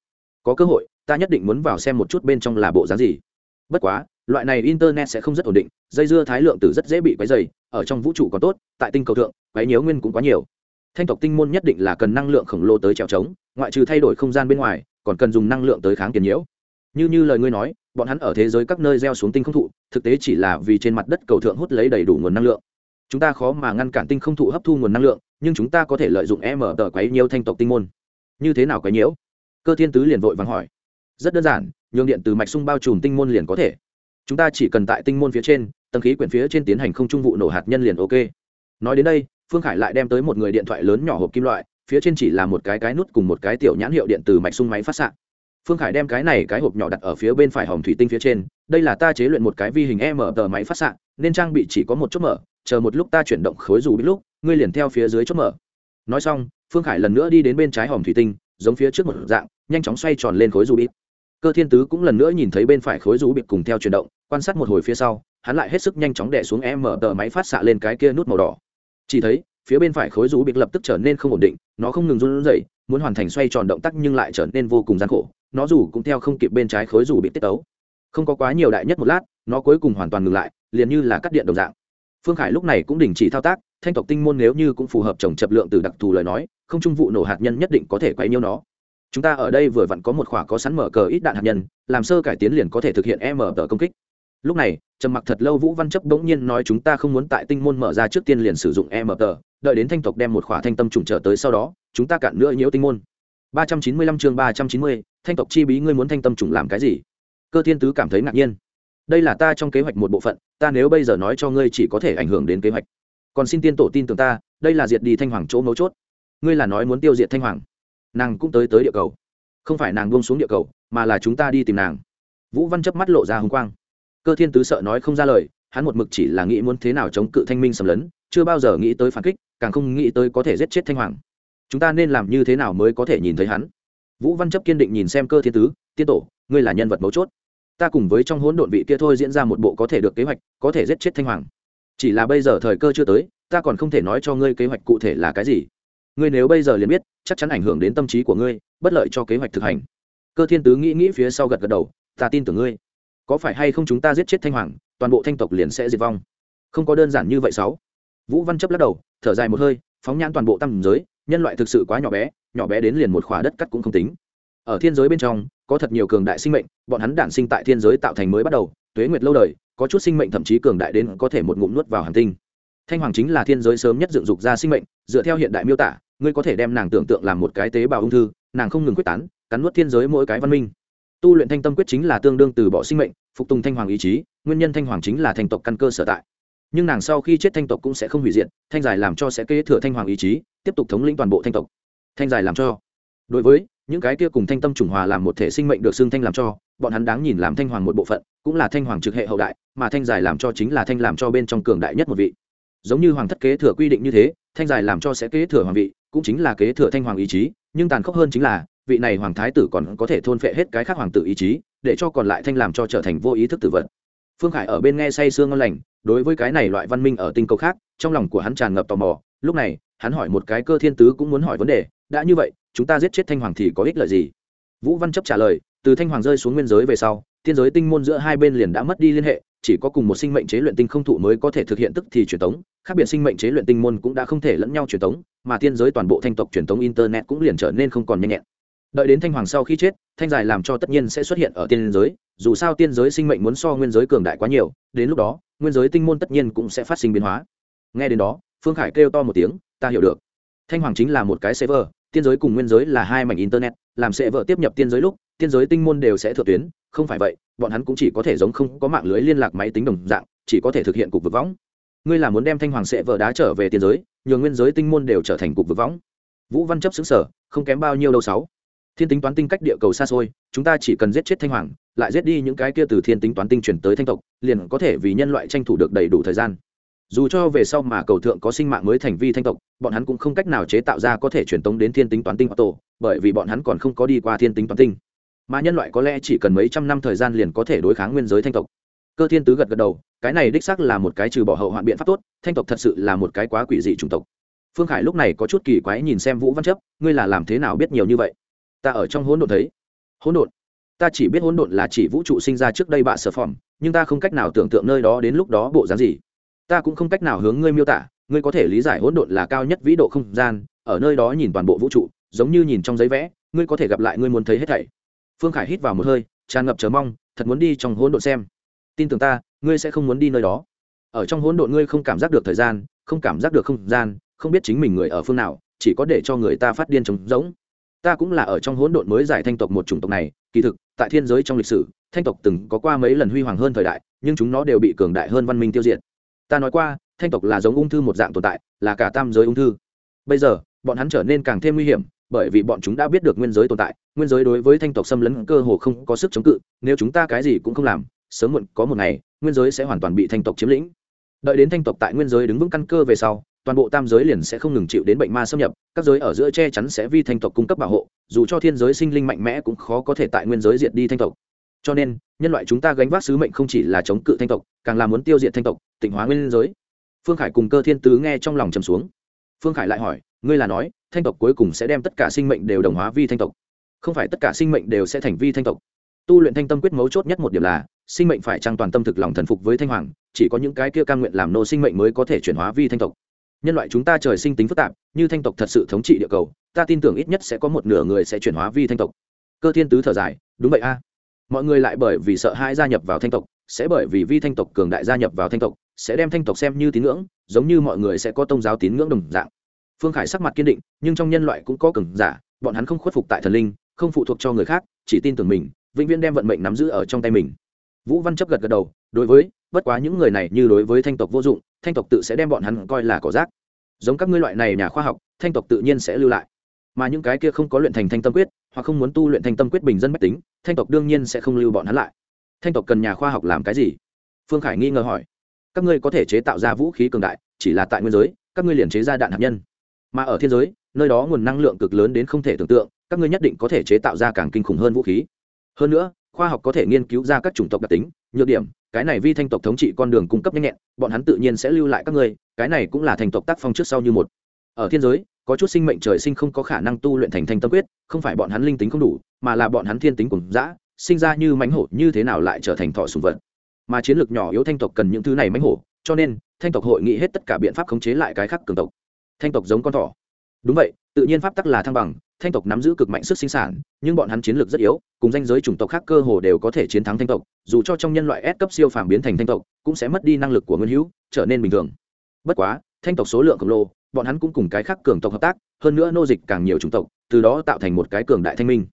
Có cơ hội, ta nhất định muốn vào xem một chút bên trong là bộ dáng gì. Bất quá loại này internet sẽ không rất ổn định, dây dưa thái lượng tử rất dễ bị quấy dày ở trong vũ trụ còn tốt, tại tinh cầu thượng, quấy nhiễu nguyên cũng quá nhiều. Thanh tộc tinh môn nhất định là cần năng lượng khổng lồ tới trèo trống, ngoại trừ thay đổi không gian bên ngoài, còn cần dùng năng lượng tới kháng tiền nhiễu. Như như lời ngươi nói, bọn hắn ở thế giới các nơi gieo xuống tinh không thụ, thực tế chỉ là vì trên mặt đất cầu thượng hút lấy đầy đủ nguồn năng lượng. Chúng ta khó mà ngăn cản tinh không thụ hấp thu nguồn năng lượng, nhưng chúng ta có thể lợi dụng m tờ quấy nhiễu thanh tộc tinh môn. Như thế nào quấy nhiễu? Cơ thiên tứ liền vội vàng hỏi. Rất đơn giản, nhường điện từ mạch sung bao trùm tinh môn liền có thể chúng ta chỉ cần tại tinh môn phía trên, tầng khí quyển phía trên tiến hành không trung vụ nổ hạt nhân liền ok. Nói đến đây, phương khải lại đem tới một người điện thoại lớn nhỏ hộp kim loại, phía trên chỉ là một cái cái nút cùng một cái tiểu nhãn hiệu điện từ mạch sung máy phát s phương khải đem cái này cái hộp nhỏ đặt ở phía bên phải hòm thủy tinh phía trên, đây là ta chế luyện một cái vi hình e mở tờ máy phát s nên trang bị chỉ có một chốt mở, chờ một lúc ta chuyển động khối dù biết lúc, ngươi liền theo phía dưới chốt mở. Nói xong, phương khải lần nữa đi đến bên trái hòm thủy tinh, giống phía trước một dạng, nhanh chóng xoay tròn lên khối dù bít cơ thiên tứ cũng lần nữa nhìn thấy bên phải khối rú bịt cùng theo chuyển động, quan sát một hồi phía sau, hắn lại hết sức nhanh chóng đẻ xuống em mở tờ máy phát xạ lên cái kia nút màu đỏ. Chỉ thấy, phía bên phải khối rú bịt lập tức trở nên không ổn định, nó không ngừng run rẩy, muốn hoàn thành xoay tròn động tác nhưng lại trở nên vô cùng gian khổ, nó dù cũng theo không kịp bên trái khối rú bị tiết tấu. Không có quá nhiều đại nhất một lát, nó cuối cùng hoàn toàn ngừng lại, liền như là cắt điện đồng dạng. Phương khải lúc này cũng đình chỉ thao tác, thanh tộc tinh môn nếu như cũng phù hợp trồng chập lượng từ đặc thù lời nói, không trung vụ nổ hạt nhân nhất định có thể quấy nhiêu nó chúng ta ở đây vừa vặn có một khỏa có sẵn mở cờ ít đạn hạt nhân, làm sơ cải tiến liền có thể thực hiện em mở tờ công kích. Lúc này, trầm mặc thật lâu vũ văn chấp bỗng nhiên nói chúng ta không muốn tại tinh môn mở ra trước tiên liền sử dụng em mở tờ, đợi đến thanh tộc đem một khỏa thanh tâm trùng trở tới sau đó, chúng ta cạn nữa nhiễu tinh môn. ba trăm chín mươi lăm chương ba trăm chín mươi, thanh tộc chi bí ngươi muốn thanh tâm trùng làm cái gì? Cơ thiên tứ cảm thấy ngạc nhiên. Đây là ta trong kế hoạch một bộ phận, ta nếu bây giờ nói cho ngươi chỉ có thể ảnh hưởng đến kế hoạch. Còn xin tiên tổ tin tưởng ta, đây là diệt đi thanh hoàng chỗ mấu chốt. Ngươi là nói muốn tiêu diệt thanh hoàng nàng cũng tới tới địa cầu. Không phải nàng buông xuống địa cầu, mà là chúng ta đi tìm nàng. Vũ văn chấp mắt lộ ra hồng quang. Cơ thiên tứ sợ nói không ra lời, hắn một mực chỉ là nghĩ muốn thế nào chống cự thanh minh sầm lấn, chưa bao giờ nghĩ tới phản kích, càng không nghĩ tới có thể giết chết thanh hoàng. Chúng ta nên làm như thế nào mới có thể nhìn thấy hắn? Vũ văn chấp kiên định nhìn xem cơ thiên tứ, tiên tổ, ngươi là nhân vật mấu chốt. Ta cùng với trong hỗn độn vị kia thôi diễn ra một bộ có thể được kế hoạch, có thể giết chết thanh hoàng. Chỉ là bây giờ thời cơ chưa tới, ta còn không thể nói cho ngươi kế hoạch cụ thể là cái gì ngươi nếu bây giờ liền biết, chắc chắn ảnh hưởng đến tâm trí của ngươi, bất lợi cho kế hoạch thực hành. Cơ thiên tứ nghĩ nghĩ phía sau gật gật đầu, ta tin tưởng ngươi. Có phải hay không chúng ta giết chết thanh hoàng, toàn bộ thanh tộc liền sẽ diệt vong? Không có đơn giản như vậy sáu. Vũ văn chấp lắc đầu, thở dài một hơi, phóng nhãn toàn bộ tam giới, nhân loại thực sự quá nhỏ bé nhỏ bé đến liền một khóa đất cắt cũng không tính. Ở thiên giới bên trong, có thật nhiều cường đại sinh mệnh, bọn hắn đản sinh tại thiên giới tạo thành mới bắt đầu, tuế nguyệt lâu đời, có chút sinh mệnh thậm chí cường đại đến có thể một ngụm nuốt vào hành tinh. Thanh hoàng chính là thiên giới sớm nhất dựng dục ra sinh mệnh, dựa theo hiện đại miêu tả ngươi có thể đem nàng tưởng tượng làm một cái tế bào ung thư, nàng không ngừng quyết tán, cắn nuốt thiên giới mỗi cái văn minh. Tu luyện thanh tâm quyết chính là tương đương từ bỏ sinh mệnh, phục tùng thanh hoàng ý chí, nguyên nhân thanh hoàng chính là thanh tộc căn cơ sở tại. Nhưng nàng sau khi chết thanh tộc cũng sẽ không hủy diệt, thanh giải làm cho sẽ kế thừa thanh hoàng ý chí, tiếp tục thống lĩnh toàn bộ thanh tộc. Thanh giải làm cho. Đối với những cái kia cùng thanh tâm chủng hòa làm một thể sinh mệnh được xưng thanh làm cho, bọn hắn đáng nhìn làm thanh hoàng một bộ phận, cũng là thanh hoàng trực hệ hậu đại, mà thanh giải làm cho chính là thanh làm cho bên trong cường đại nhất một vị. Giống như hoàng thất kế thừa quy định như thế, thanh giải làm cho sẽ kế thừa hoàng vị cũng chính là kế thừa thanh hoàng ý chí, nhưng tàn khốc hơn chính là, vị này hoàng thái tử còn có thể thôn phệ hết cái khác hoàng tử ý chí, để cho còn lại thanh làm cho trở thành vô ý thức tử vật. Phương khải ở bên nghe say sương ngon lành, đối với cái này loại văn minh ở tinh cầu khác, trong lòng của hắn tràn ngập tò mò, lúc này, hắn hỏi một cái cơ thiên tứ cũng muốn hỏi vấn đề, đã như vậy, chúng ta giết chết thanh hoàng thì có ích lợi gì? Vũ văn chấp trả lời, từ thanh hoàng rơi xuống nguyên giới về sau, thiên giới tinh môn giữa hai bên liền đã mất đi liên hệ chỉ có cùng một sinh mệnh chế luyện tinh không thụ mới có thể thực hiện tức thì truyền tống, khác biệt sinh mệnh chế luyện tinh môn cũng đã không thể lẫn nhau truyền tống, mà tiên giới toàn bộ thanh tộc truyền tống internet cũng liền trở nên không còn nhanh nhẹn. Đợi đến thanh hoàng sau khi chết, thanh dài làm cho tất nhiên sẽ xuất hiện ở tiên giới, dù sao tiên giới sinh mệnh muốn so nguyên giới cường đại quá nhiều, đến lúc đó, nguyên giới tinh môn tất nhiên cũng sẽ phát sinh biến hóa. Nghe đến đó, phương khải kêu to một tiếng, ta hiểu được. Thanh hoàng chính là một cái server, tiên giới cùng nguyên giới là hai mảnh internet, làm server tiếp nhập tiên giới lúc tiên giới tinh môn đều sẽ thừa tuyến, không phải vậy, bọn hắn cũng chỉ có thể giống không có mạng lưới liên lạc máy tính đồng dạng, chỉ có thể thực hiện cục vực võng. Ngươi là muốn đem thanh hoàng sẽ vợ đá trở về tiên giới, nhường nguyên giới tinh môn đều trở thành cục vực võng. Vũ văn chấp xứng sở, không kém bao nhiêu đâu sáu. Thiên tính toán tinh cách địa cầu xa xôi, chúng ta chỉ cần giết chết thanh hoàng, lại giết đi những cái kia từ thiên tính toán tinh chuyển tới thanh tộc, liền có thể vì nhân loại tranh thủ được đầy đủ thời gian. Dù cho về sau mà cầu thượng có sinh mạng mới thành vi thanh tộc, bọn hắn cũng không cách nào chế tạo ra có thể truyền tống đến thiên tính toán tinh tổ, bởi vì bọn hắn còn không có đi qua thiên tính toán tinh mà nhân loại có lẽ chỉ cần mấy trăm năm thời gian liền có thể đối kháng nguyên giới thanh tộc. Cơ thiên tứ gật gật đầu, cái này đích xác là một cái trừ bỏ hậu hoạn biện pháp tốt, thanh tộc thật sự là một cái quá quỷ dị chủng tộc. Phương khải lúc này có chút kỳ quái nhìn xem vũ văn chấp, ngươi là làm thế nào biết nhiều như vậy? Ta ở trong hỗn độn thấy. Hỗn độn? Ta chỉ biết hỗn độn là chỉ vũ trụ sinh ra trước đây bạ sở phỏng, nhưng ta không cách nào tưởng tượng nơi đó đến lúc đó bộ dáng gì. Ta cũng không cách nào hướng ngươi miêu tả, ngươi có thể lý giải hỗn độn là cao nhất vĩ độ không gian, ở nơi đó nhìn toàn bộ vũ trụ, giống như nhìn trong giấy vẽ, ngươi có thể gặp lại ngươi muốn thấy hết thảy phương khải hít vào một hơi, tràn ngập chờ mong, thật muốn đi trong hỗn độn xem. Tin tưởng ta, ngươi sẽ không muốn đi nơi đó. Ở trong hỗn độn ngươi không cảm giác được thời gian, không cảm giác được không gian, không biết chính mình người ở phương nào, chỉ có để cho người ta phát điên trống rỗng. Ta cũng là ở trong hỗn độn mới giải thanh tộc một chủng tộc này, kỳ thực, tại thiên giới trong lịch sử, thanh tộc từng có qua mấy lần huy hoàng hơn thời đại, nhưng chúng nó đều bị cường đại hơn văn minh tiêu diệt. Ta nói qua, thanh tộc là giống ung thư một dạng tồn tại, là cả tam giới ung thư. Bây giờ, bọn hắn trở nên càng thêm nguy hiểm bởi vì bọn chúng đã biết được nguyên giới tồn tại, nguyên giới đối với thanh tộc xâm lấn cơ hồ không có sức chống cự, nếu chúng ta cái gì cũng không làm, sớm muộn có một ngày, nguyên giới sẽ hoàn toàn bị thanh tộc chiếm lĩnh. Đợi đến thanh tộc tại nguyên giới đứng vững căn cơ về sau, toàn bộ tam giới liền sẽ không ngừng chịu đến bệnh ma xâm nhập, các giới ở giữa che chắn sẽ vi thanh tộc cung cấp bảo hộ, dù cho thiên giới sinh linh mạnh mẽ cũng khó có thể tại nguyên giới diệt đi thanh tộc. Cho nên, nhân loại chúng ta gánh vác sứ mệnh không chỉ là chống cự thanh tộc, càng là muốn tiêu diệt thanh tộc, tịnh hóa nguyên giới. Phương khải cùng cơ thiên tứ nghe trong lòng trầm xuống. Phương khải lại hỏi ngươi là nói, thanh tộc cuối cùng sẽ đem tất cả sinh mệnh đều đồng hóa vi thanh tộc. Không phải tất cả sinh mệnh đều sẽ thành vi thanh tộc. Tu luyện thanh tâm quyết mấu chốt nhất một điểm là, sinh mệnh phải trang toàn tâm thực lòng thần phục với thanh hoàng, chỉ có những cái kia cam nguyện làm nô sinh mệnh mới có thể chuyển hóa vi thanh tộc. Nhân loại chúng ta trời sinh tính phức tạp, như thanh tộc thật sự thống trị địa cầu, ta tin tưởng ít nhất sẽ có một nửa người sẽ chuyển hóa vi thanh tộc. Cơ thiên tứ thở dài, đúng vậy a. Mọi người lại bởi vì sợ hãi gia nhập vào thanh tộc, sẽ bởi vì vi thanh tộc cường đại gia nhập vào thanh tộc, sẽ đem thanh tộc xem như tín ngưỡng, giống như mọi người sẽ có tôn giáo tín ngưỡng đồng dạng phương khải sắc mặt kiên định, nhưng trong nhân loại cũng có cường giả, bọn hắn không khuất phục tại thần linh, không phụ thuộc cho người khác, chỉ tin tưởng mình, vĩnh viễn đem vận mệnh nắm giữ ở trong tay mình. Vũ văn chấp gật gật đầu, đối với, bất quá những người này như đối với thanh tộc vô dụng, thanh tộc tự sẽ đem bọn hắn coi là cỏ rác. Giống các ngươi loại này nhà khoa học, thanh tộc tự nhiên sẽ lưu lại. Mà những cái kia không có luyện thành thanh tâm quyết, hoặc không muốn tu luyện thanh tâm quyết bình dân mách tính, thanh tộc đương nhiên sẽ không lưu bọn hắn lại. Thanh tộc cần nhà khoa học làm cái gì? Phương khải nghi ngờ hỏi. Các ngươi có thể chế tạo ra vũ khí cường đại, chỉ là tại nguyên giới, các ngươi liền chế ra đạn hạt nhân mà ở thiên giới, nơi đó nguồn năng lượng cực lớn đến không thể tưởng tượng, các ngươi nhất định có thể chế tạo ra càng kinh khủng hơn vũ khí. Hơn nữa, khoa học có thể nghiên cứu ra các chủng tộc đặc tính, nhược điểm, cái này vi thanh tộc thống trị con đường cung cấp nhanh nhẹn, bọn hắn tự nhiên sẽ lưu lại các ngươi, cái này cũng là thành tộc tác phong trước sau như một. Ở thiên giới, có chút sinh mệnh trời sinh không có khả năng tu luyện thành thanh tâm quyết, không phải bọn hắn linh tính không đủ, mà là bọn hắn thiên tính cùng dã, sinh ra như mánh hổ, như thế nào lại trở thành thọ sùng vật. Mà chiến lược nhỏ yếu thanh tộc cần những thứ này mánh hổ, cho nên, thanh tộc hội nghị hết tất cả biện pháp khống chế lại cái khác cường tộc thanh tộc giống con thỏ. Đúng vậy, tự nhiên pháp tắc là thăng bằng, thanh tộc nắm giữ cực mạnh sức sinh sản, nhưng bọn hắn chiến lược rất yếu, cùng danh giới chủng tộc khác cơ hồ đều có thể chiến thắng thanh tộc, dù cho trong nhân loại S cấp siêu phàm biến thành thanh tộc, cũng sẽ mất đi năng lực của nguyên hữu, trở nên bình thường. Bất quá, thanh tộc số lượng khổng lồ, bọn hắn cũng cùng cái khác cường tộc hợp tác, hơn nữa nô dịch càng nhiều chủng tộc, từ đó tạo thành một cái cường đại thanh minh.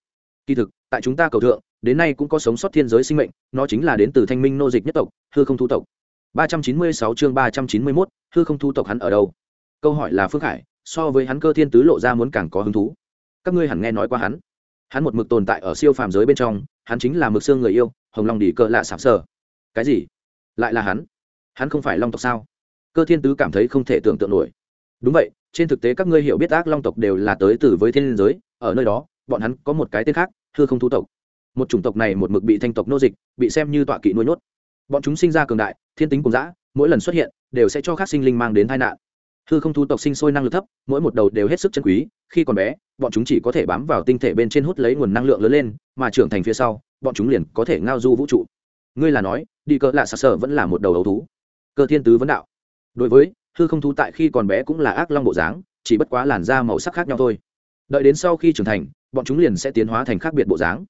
Kỳ thực, tại chúng ta cầu thượng, đến nay cũng có sống sót thiên giới sinh mệnh, nó chính là đến từ thanh minh nô dịch nhất tộc, hư không thu tộc. Ba trăm chín mươi sáu chương ba trăm chín mươi mốt, hư không thu tộc hắn ở đâu? Câu hỏi là Phước khải, so với hắn cơ thiên tứ lộ ra muốn càng có hứng thú. Các ngươi hẳn nghe nói qua hắn. Hắn một mực tồn tại ở siêu phàm giới bên trong, hắn chính là mực xương người yêu, hồng long đỉ cỡ lạ sạp sờ. Cái gì? Lại là hắn? Hắn không phải long tộc sao? Cơ thiên tứ cảm thấy không thể tưởng tượng nổi. Đúng vậy, trên thực tế các ngươi hiểu biết ác long tộc đều là tới từ với thiên giới, ở nơi đó, bọn hắn có một cái tên khác, hư không thu tộc. Một chủng tộc này một mực bị thanh tộc nô dịch, bị xem như tọa kỵ nuôi nhốt. Bọn chúng sinh ra cường đại, thiên tính cùng dã, mỗi lần xuất hiện, đều sẽ cho các sinh linh mang đến tai nạn hư không thu tộc sinh sôi năng lực thấp, mỗi một đầu đều hết sức chân quý, khi còn bé, bọn chúng chỉ có thể bám vào tinh thể bên trên hút lấy nguồn năng lượng lớn lên, mà trưởng thành phía sau, bọn chúng liền có thể ngao du vũ trụ. Ngươi là nói, đi cỡ lạ sặc sở vẫn là một đầu ấu thú. Cơ thiên tứ vấn đạo. Đối với, hư không thú tại khi còn bé cũng là ác long bộ dáng, chỉ bất quá làn da màu sắc khác nhau thôi. Đợi đến sau khi trưởng thành, bọn chúng liền sẽ tiến hóa thành khác biệt bộ dáng.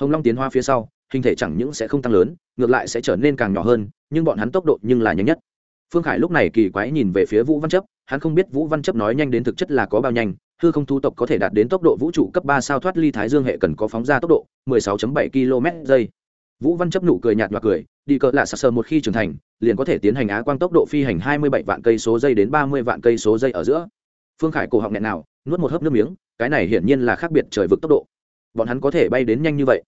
Hồng long tiến hóa phía sau, hình thể chẳng những sẽ không tăng lớn, ngược lại sẽ trở nên càng nhỏ hơn, nhưng bọn hắn tốc độ nhưng là nhanh nhất. Phương khải lúc này kỳ quái nhìn về phía vũ văn chấp hắn không biết vũ văn chấp nói nhanh đến thực chất là có bao nhanh, hư không thu tộc có thể đạt đến tốc độ vũ trụ cấp ba sao thoát ly thái dương hệ cần có phóng ra tốc độ 16.7 km giây. Vũ văn chấp nụ cười nhạt và cười, đi cỡ lạ sạc sờ một khi trưởng thành, liền có thể tiến hành á quang tốc độ phi hành 27 vạn cây số giây đến 30 vạn cây số giây ở giữa. Phương khải cổ họng nghẹn nào, nuốt một hớp nước miếng, cái này hiển nhiên là khác biệt trời vực tốc độ. Bọn hắn có thể bay đến nhanh như vậy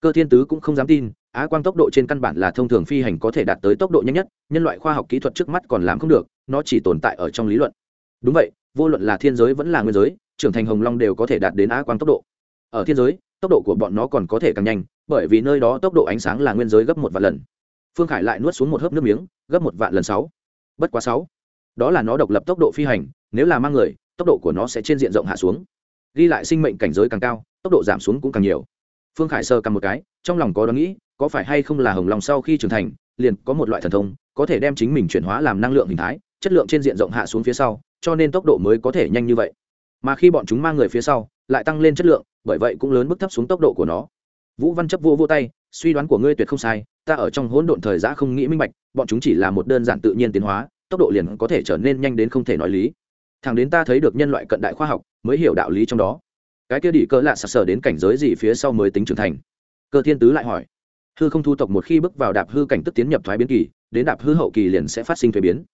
cơ thiên tứ cũng không dám tin, á quang tốc độ trên căn bản là thông thường phi hành có thể đạt tới tốc độ nhanh nhất, nhân loại khoa học kỹ thuật trước mắt còn làm không được, nó chỉ tồn tại ở trong lý luận. Đúng vậy, vô luận là thiên giới vẫn là nguyên giới, trưởng thành hồng long đều có thể đạt đến á quang tốc độ. Ở thiên giới, tốc độ của bọn nó còn có thể càng nhanh, bởi vì nơi đó tốc độ ánh sáng là nguyên giới gấp một vạn lần. Phương khải lại nuốt xuống một hớp nước miếng, gấp một vạn lần sáu. Bất quá sáu. Đó là nó độc lập tốc độ phi hành, nếu là mang người, tốc độ của nó sẽ trên diện rộng hạ xuống. Ghi lại sinh mệnh cảnh giới càng cao, tốc độ giảm xuống cũng càng nhiều phương khải sơ cầm một cái, trong lòng có đoán nghĩ, có phải hay không là hồng long sau khi trưởng thành, liền có một loại thần thông, có thể đem chính mình chuyển hóa làm năng lượng hình thái, chất lượng trên diện rộng hạ xuống phía sau, cho nên tốc độ mới có thể nhanh như vậy. Mà khi bọn chúng mang người phía sau, lại tăng lên chất lượng, bởi vậy cũng lớn mức thấp xuống tốc độ của nó. Vũ văn chấp vô vô tay, suy đoán của ngươi tuyệt không sai, ta ở trong hỗn độn thời giã không nghĩ minh bạch, bọn chúng chỉ là một đơn giản tự nhiên tiến hóa, tốc độ liền có thể trở nên nhanh đến không thể nói lý. Thằng đến ta thấy được nhân loại cận đại khoa học, mới hiểu đạo lý trong đó cái kia đi cỡ lạ sặc sờ đến cảnh giới gì phía sau mới tính trưởng thành? Cơ thiên tứ lại hỏi. Hư không thu tộc một khi bước vào đạp hư cảnh tức tiến nhập thoái biến kỳ, đến đạp hư hậu kỳ liền sẽ phát sinh thuế biến.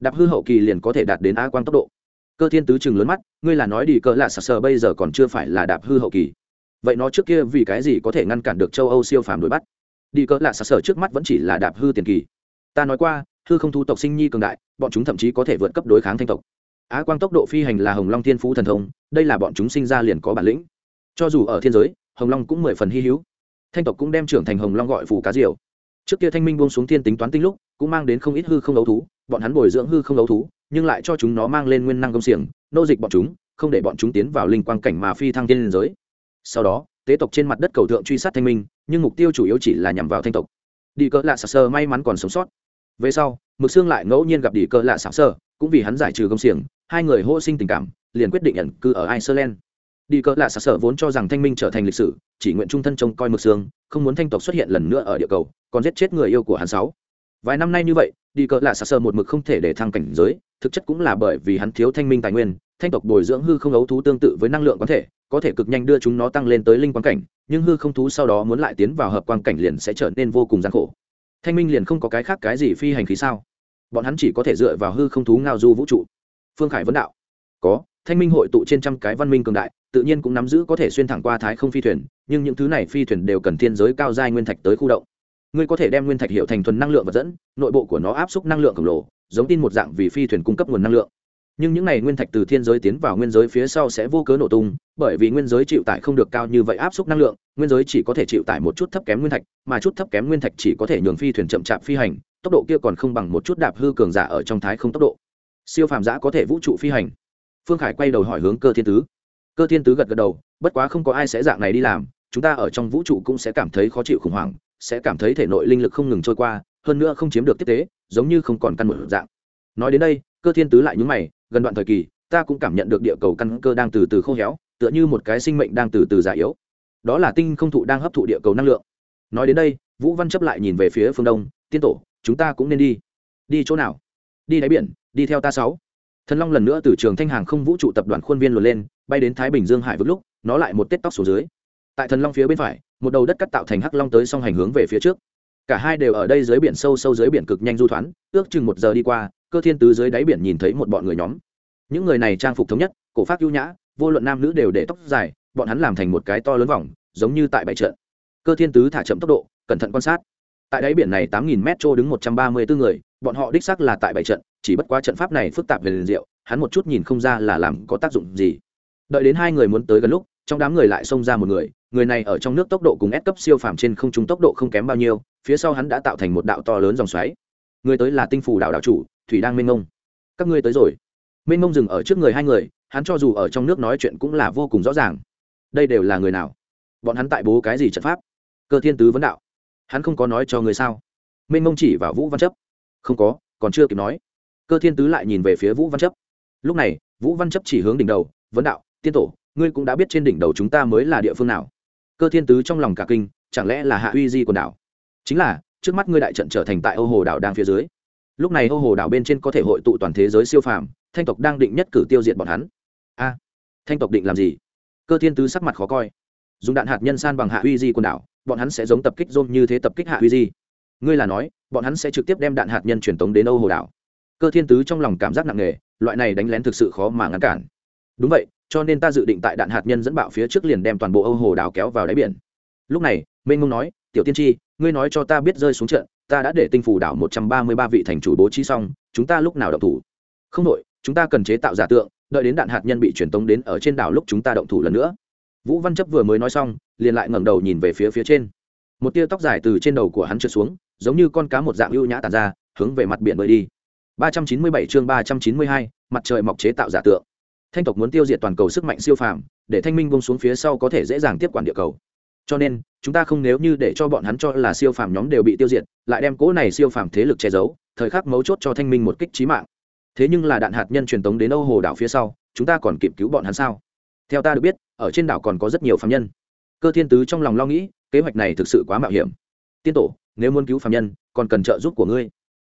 Đạp hư hậu kỳ liền có thể đạt đến a quang tốc độ. Cơ thiên tứ chừng lớn mắt, ngươi là nói đi cỡ lạ sặc sờ bây giờ còn chưa phải là đạp hư hậu kỳ. Vậy nó trước kia vì cái gì có thể ngăn cản được châu âu siêu phàm đuổi bắt? Đi cỡ lạ sặc sờ trước mắt vẫn chỉ là đạp hư tiền kỳ. Ta nói qua, hư không thu tộc sinh nhi cường đại, bọn chúng thậm chí có thể vượt cấp đối kháng thanh tộc á quang tốc độ phi hành là hồng long thiên phú thần thông, đây là bọn chúng sinh ra liền có bản lĩnh. Cho dù ở thiên giới, hồng long cũng mười phần hy hữu. Thanh tộc cũng đem trưởng thành hồng long gọi phù cá diều. Trước kia thanh minh buông xuống thiên tính toán tinh lúc, cũng mang đến không ít hư không đấu thú, bọn hắn bồi dưỡng hư không đấu thú, nhưng lại cho chúng nó mang lên nguyên năng công xiềng, nô dịch bọn chúng, không để bọn chúng tiến vào linh quang cảnh mà phi thăng thiên giới. Sau đó, tế tộc trên mặt đất cầu thượng truy sát thanh minh, nhưng mục tiêu chủ yếu chỉ là nhằm vào thanh tộc. Đi cỡ lạ sạc sơ may mắn còn sống sót. Về sau, mực xương lại ngẫu nhiên gặp đi cỡ lạ sạc sơ, cũng vì hắn giải trừ công xiềng hai người hô sinh tình cảm, liền quyết định nhận cư ở iceland. Đi cỡ lạ sạc sở vốn cho rằng thanh minh trở thành lịch sử, chỉ nguyện trung thân trông coi mực xương, không muốn thanh tộc xuất hiện lần nữa ở địa cầu, còn giết chết người yêu của hắn sáu. Vài năm nay như vậy, đi cỡ lạ sạc sơ một mực không thể để thăng cảnh giới, thực chất cũng là bởi vì hắn thiếu thanh minh tài nguyên, thanh tộc bồi dưỡng hư không ấu thú tương tự với năng lượng có thể có thể cực nhanh đưa chúng nó tăng lên tới linh quang cảnh, nhưng hư không thú sau đó muốn lại tiến vào hợp quang cảnh liền sẽ trở nên vô cùng gian khổ. Thanh minh liền không có cái khác cái gì phi hành khí sao? Bọn hắn chỉ có thể dựa vào hư không thú ngao du vũ trụ phương khải vấn đạo. Có, thanh minh hội tụ trên trăm cái văn minh cường đại, tự nhiên cũng nắm giữ có thể xuyên thẳng qua thái không phi thuyền, nhưng những thứ này phi thuyền đều cần thiên giới cao giai nguyên thạch tới khu động. Ngươi có thể đem nguyên thạch hiệu thành thuần năng lượng vật dẫn, nội bộ của nó áp suất năng lượng khổng lồ, giống tin một dạng vì phi thuyền cung cấp nguồn năng lượng. Nhưng những này nguyên thạch từ thiên giới tiến vào nguyên giới phía sau sẽ vô cớ nổ tung, bởi vì nguyên giới chịu tải không được cao như vậy áp suất năng lượng, nguyên giới chỉ có thể chịu tải một chút thấp kém nguyên thạch, mà chút thấp kém nguyên thạch chỉ có thể nhường phi thuyền chậm chạp phi hành, tốc độ kia còn không bằng một chút đạp hư cường giả ở trong thái không tốc độ siêu phàm giã có thể vũ trụ phi hành. Phương khải quay đầu hỏi hướng cơ thiên tứ. Cơ thiên tứ gật gật đầu, bất quá không có ai sẽ dạng này đi làm, chúng ta ở trong vũ trụ cũng sẽ cảm thấy khó chịu khủng hoảng, sẽ cảm thấy thể nội linh lực không ngừng trôi qua, hơn nữa không chiếm được tiếp tế, giống như không còn căn một dạng. Nói đến đây, cơ thiên tứ lại nhúng mày, gần đoạn thời kỳ, ta cũng cảm nhận được địa cầu căn cơ đang từ từ khô héo, tựa như một cái sinh mệnh đang từ từ già yếu. Đó là tinh không thụ đang hấp thụ địa cầu năng lượng. Nói đến đây, vũ văn chấp lại nhìn về phía phương đông, tiên tổ, chúng ta cũng nên đi. Đi chỗ nào? Đi đáy biển đi theo ta sáu. Thần long lần nữa từ trường thanh hàng không vũ trụ tập đoàn khuôn viên luồn lên, bay đến thái bình dương hải vực lúc, nó lại một tết tóc xuống dưới. Tại thần long phía bên phải, một đầu đất cắt tạo thành hắc long tới song hành hướng về phía trước. Cả hai đều ở đây dưới biển sâu sâu dưới biển cực nhanh du thoán, ước chừng một giờ đi qua, cơ thiên tứ dưới đáy biển nhìn thấy một bọn người nhóm. Những người này trang phục thống nhất, cổ pháp ưu nhã, vô luận nam nữ đều để tóc dài, bọn hắn làm thành một cái to lớn vòng, giống như tại bãi trận. Cơ thiên tứ thả chậm tốc độ, cẩn thận quan sát. Tại đáy biển này tám nghìn mét trô đứng một trăm ba mươi bốn người bọn họ đích xác là tại bảy trận, chỉ bất quá trận pháp này phức tạp về liền diệu, hắn một chút nhìn không ra là làm có tác dụng gì. Đợi đến hai người muốn tới gần lúc, trong đám người lại xông ra một người người này ở trong nước tốc độ cùng ép cấp siêu phàm trên không trung tốc độ không kém bao nhiêu, phía sau hắn đã tạo thành một đạo to lớn dòng xoáy. Người tới là tinh phủ đạo đạo chủ, thủy đang minh ngông. Các ngươi tới rồi. Minh ngông dừng ở trước người hai người, hắn cho dù ở trong nước nói chuyện cũng là vô cùng rõ ràng. Đây đều là người nào? Bọn hắn tại bố cái gì trận pháp? Cơ thiên tứ vấn đạo. Hắn không có nói cho người sao? Minh ngông chỉ vào vũ văn chấp không có, còn chưa kịp nói. Cơ thiên tứ lại nhìn về phía vũ văn chấp. Lúc này, vũ văn chấp chỉ hướng đỉnh đầu, vấn đạo, tiên tổ, ngươi cũng đã biết trên đỉnh đầu chúng ta mới là địa phương nào. Cơ thiên tứ trong lòng cả kinh, chẳng lẽ là hạ uy di quần đảo? Chính là, trước mắt ngươi đại trận trở thành tại âu hồ đảo đang phía dưới. Lúc này âu hồ đảo bên trên có thể hội tụ toàn thế giới siêu phàm, thanh tộc đang định nhất cử tiêu diệt bọn hắn. A, thanh tộc định làm gì? Cơ thiên tứ sắc mặt khó coi. Dùng đạn hạt nhân san bằng hạ uy di quần đảo, bọn hắn sẽ giống tập kích dôm như thế tập kích hạ uy di ngươi là nói, bọn hắn sẽ trực tiếp đem đạn hạt nhân truyền tống đến âu hồ đảo. Cơ thiên tứ trong lòng cảm giác nặng nề, loại này đánh lén thực sự khó mà ngăn cản. Đúng vậy, cho nên ta dự định tại đạn hạt nhân dẫn bạo phía trước liền đem toàn bộ âu hồ đảo kéo vào đáy biển. Lúc này mênh ngông nói, tiểu tiên tri, ngươi nói cho ta biết rơi xuống trận, ta đã để tinh phủ đảo một trăm ba mươi ba vị thành chủ bố trí xong, chúng ta lúc nào động thủ? Không đội, chúng ta cần chế tạo giả tượng, đợi đến đạn hạt nhân bị truyền tống đến ở trên đảo lúc chúng ta động thủ lần nữa. Vũ văn chấp vừa mới nói xong, liền lại ngẩng đầu nhìn về phía phía trên. Một tia tóc dài từ trên đầu của hắn trượt xuống giống như con cá một dạng ưu nhã tàn ra hướng về mặt biển bơi đi. 397 chương 392, mặt trời mọc chế tạo giả tượng. Thanh tộc muốn tiêu diệt toàn cầu sức mạnh siêu phàm để thanh minh bông xuống phía sau có thể dễ dàng tiếp quản địa cầu. Cho nên chúng ta không nếu như để cho bọn hắn cho là siêu phàm nhóm đều bị tiêu diệt lại đem cỗ này siêu phàm thế lực che giấu thời khắc mấu chốt cho thanh minh một kích trí mạng. Thế nhưng là đạn hạt nhân truyền tống đến âu hồ đảo phía sau chúng ta còn kịp cứu bọn hắn sao? Theo ta được biết ở trên đảo còn có rất nhiều phạm nhân. Cơ thiên tứ trong lòng lo nghĩ kế hoạch này thực sự quá mạo hiểm. Tiên tổ nếu muốn cứu phạm nhân, còn cần trợ giúp của ngươi.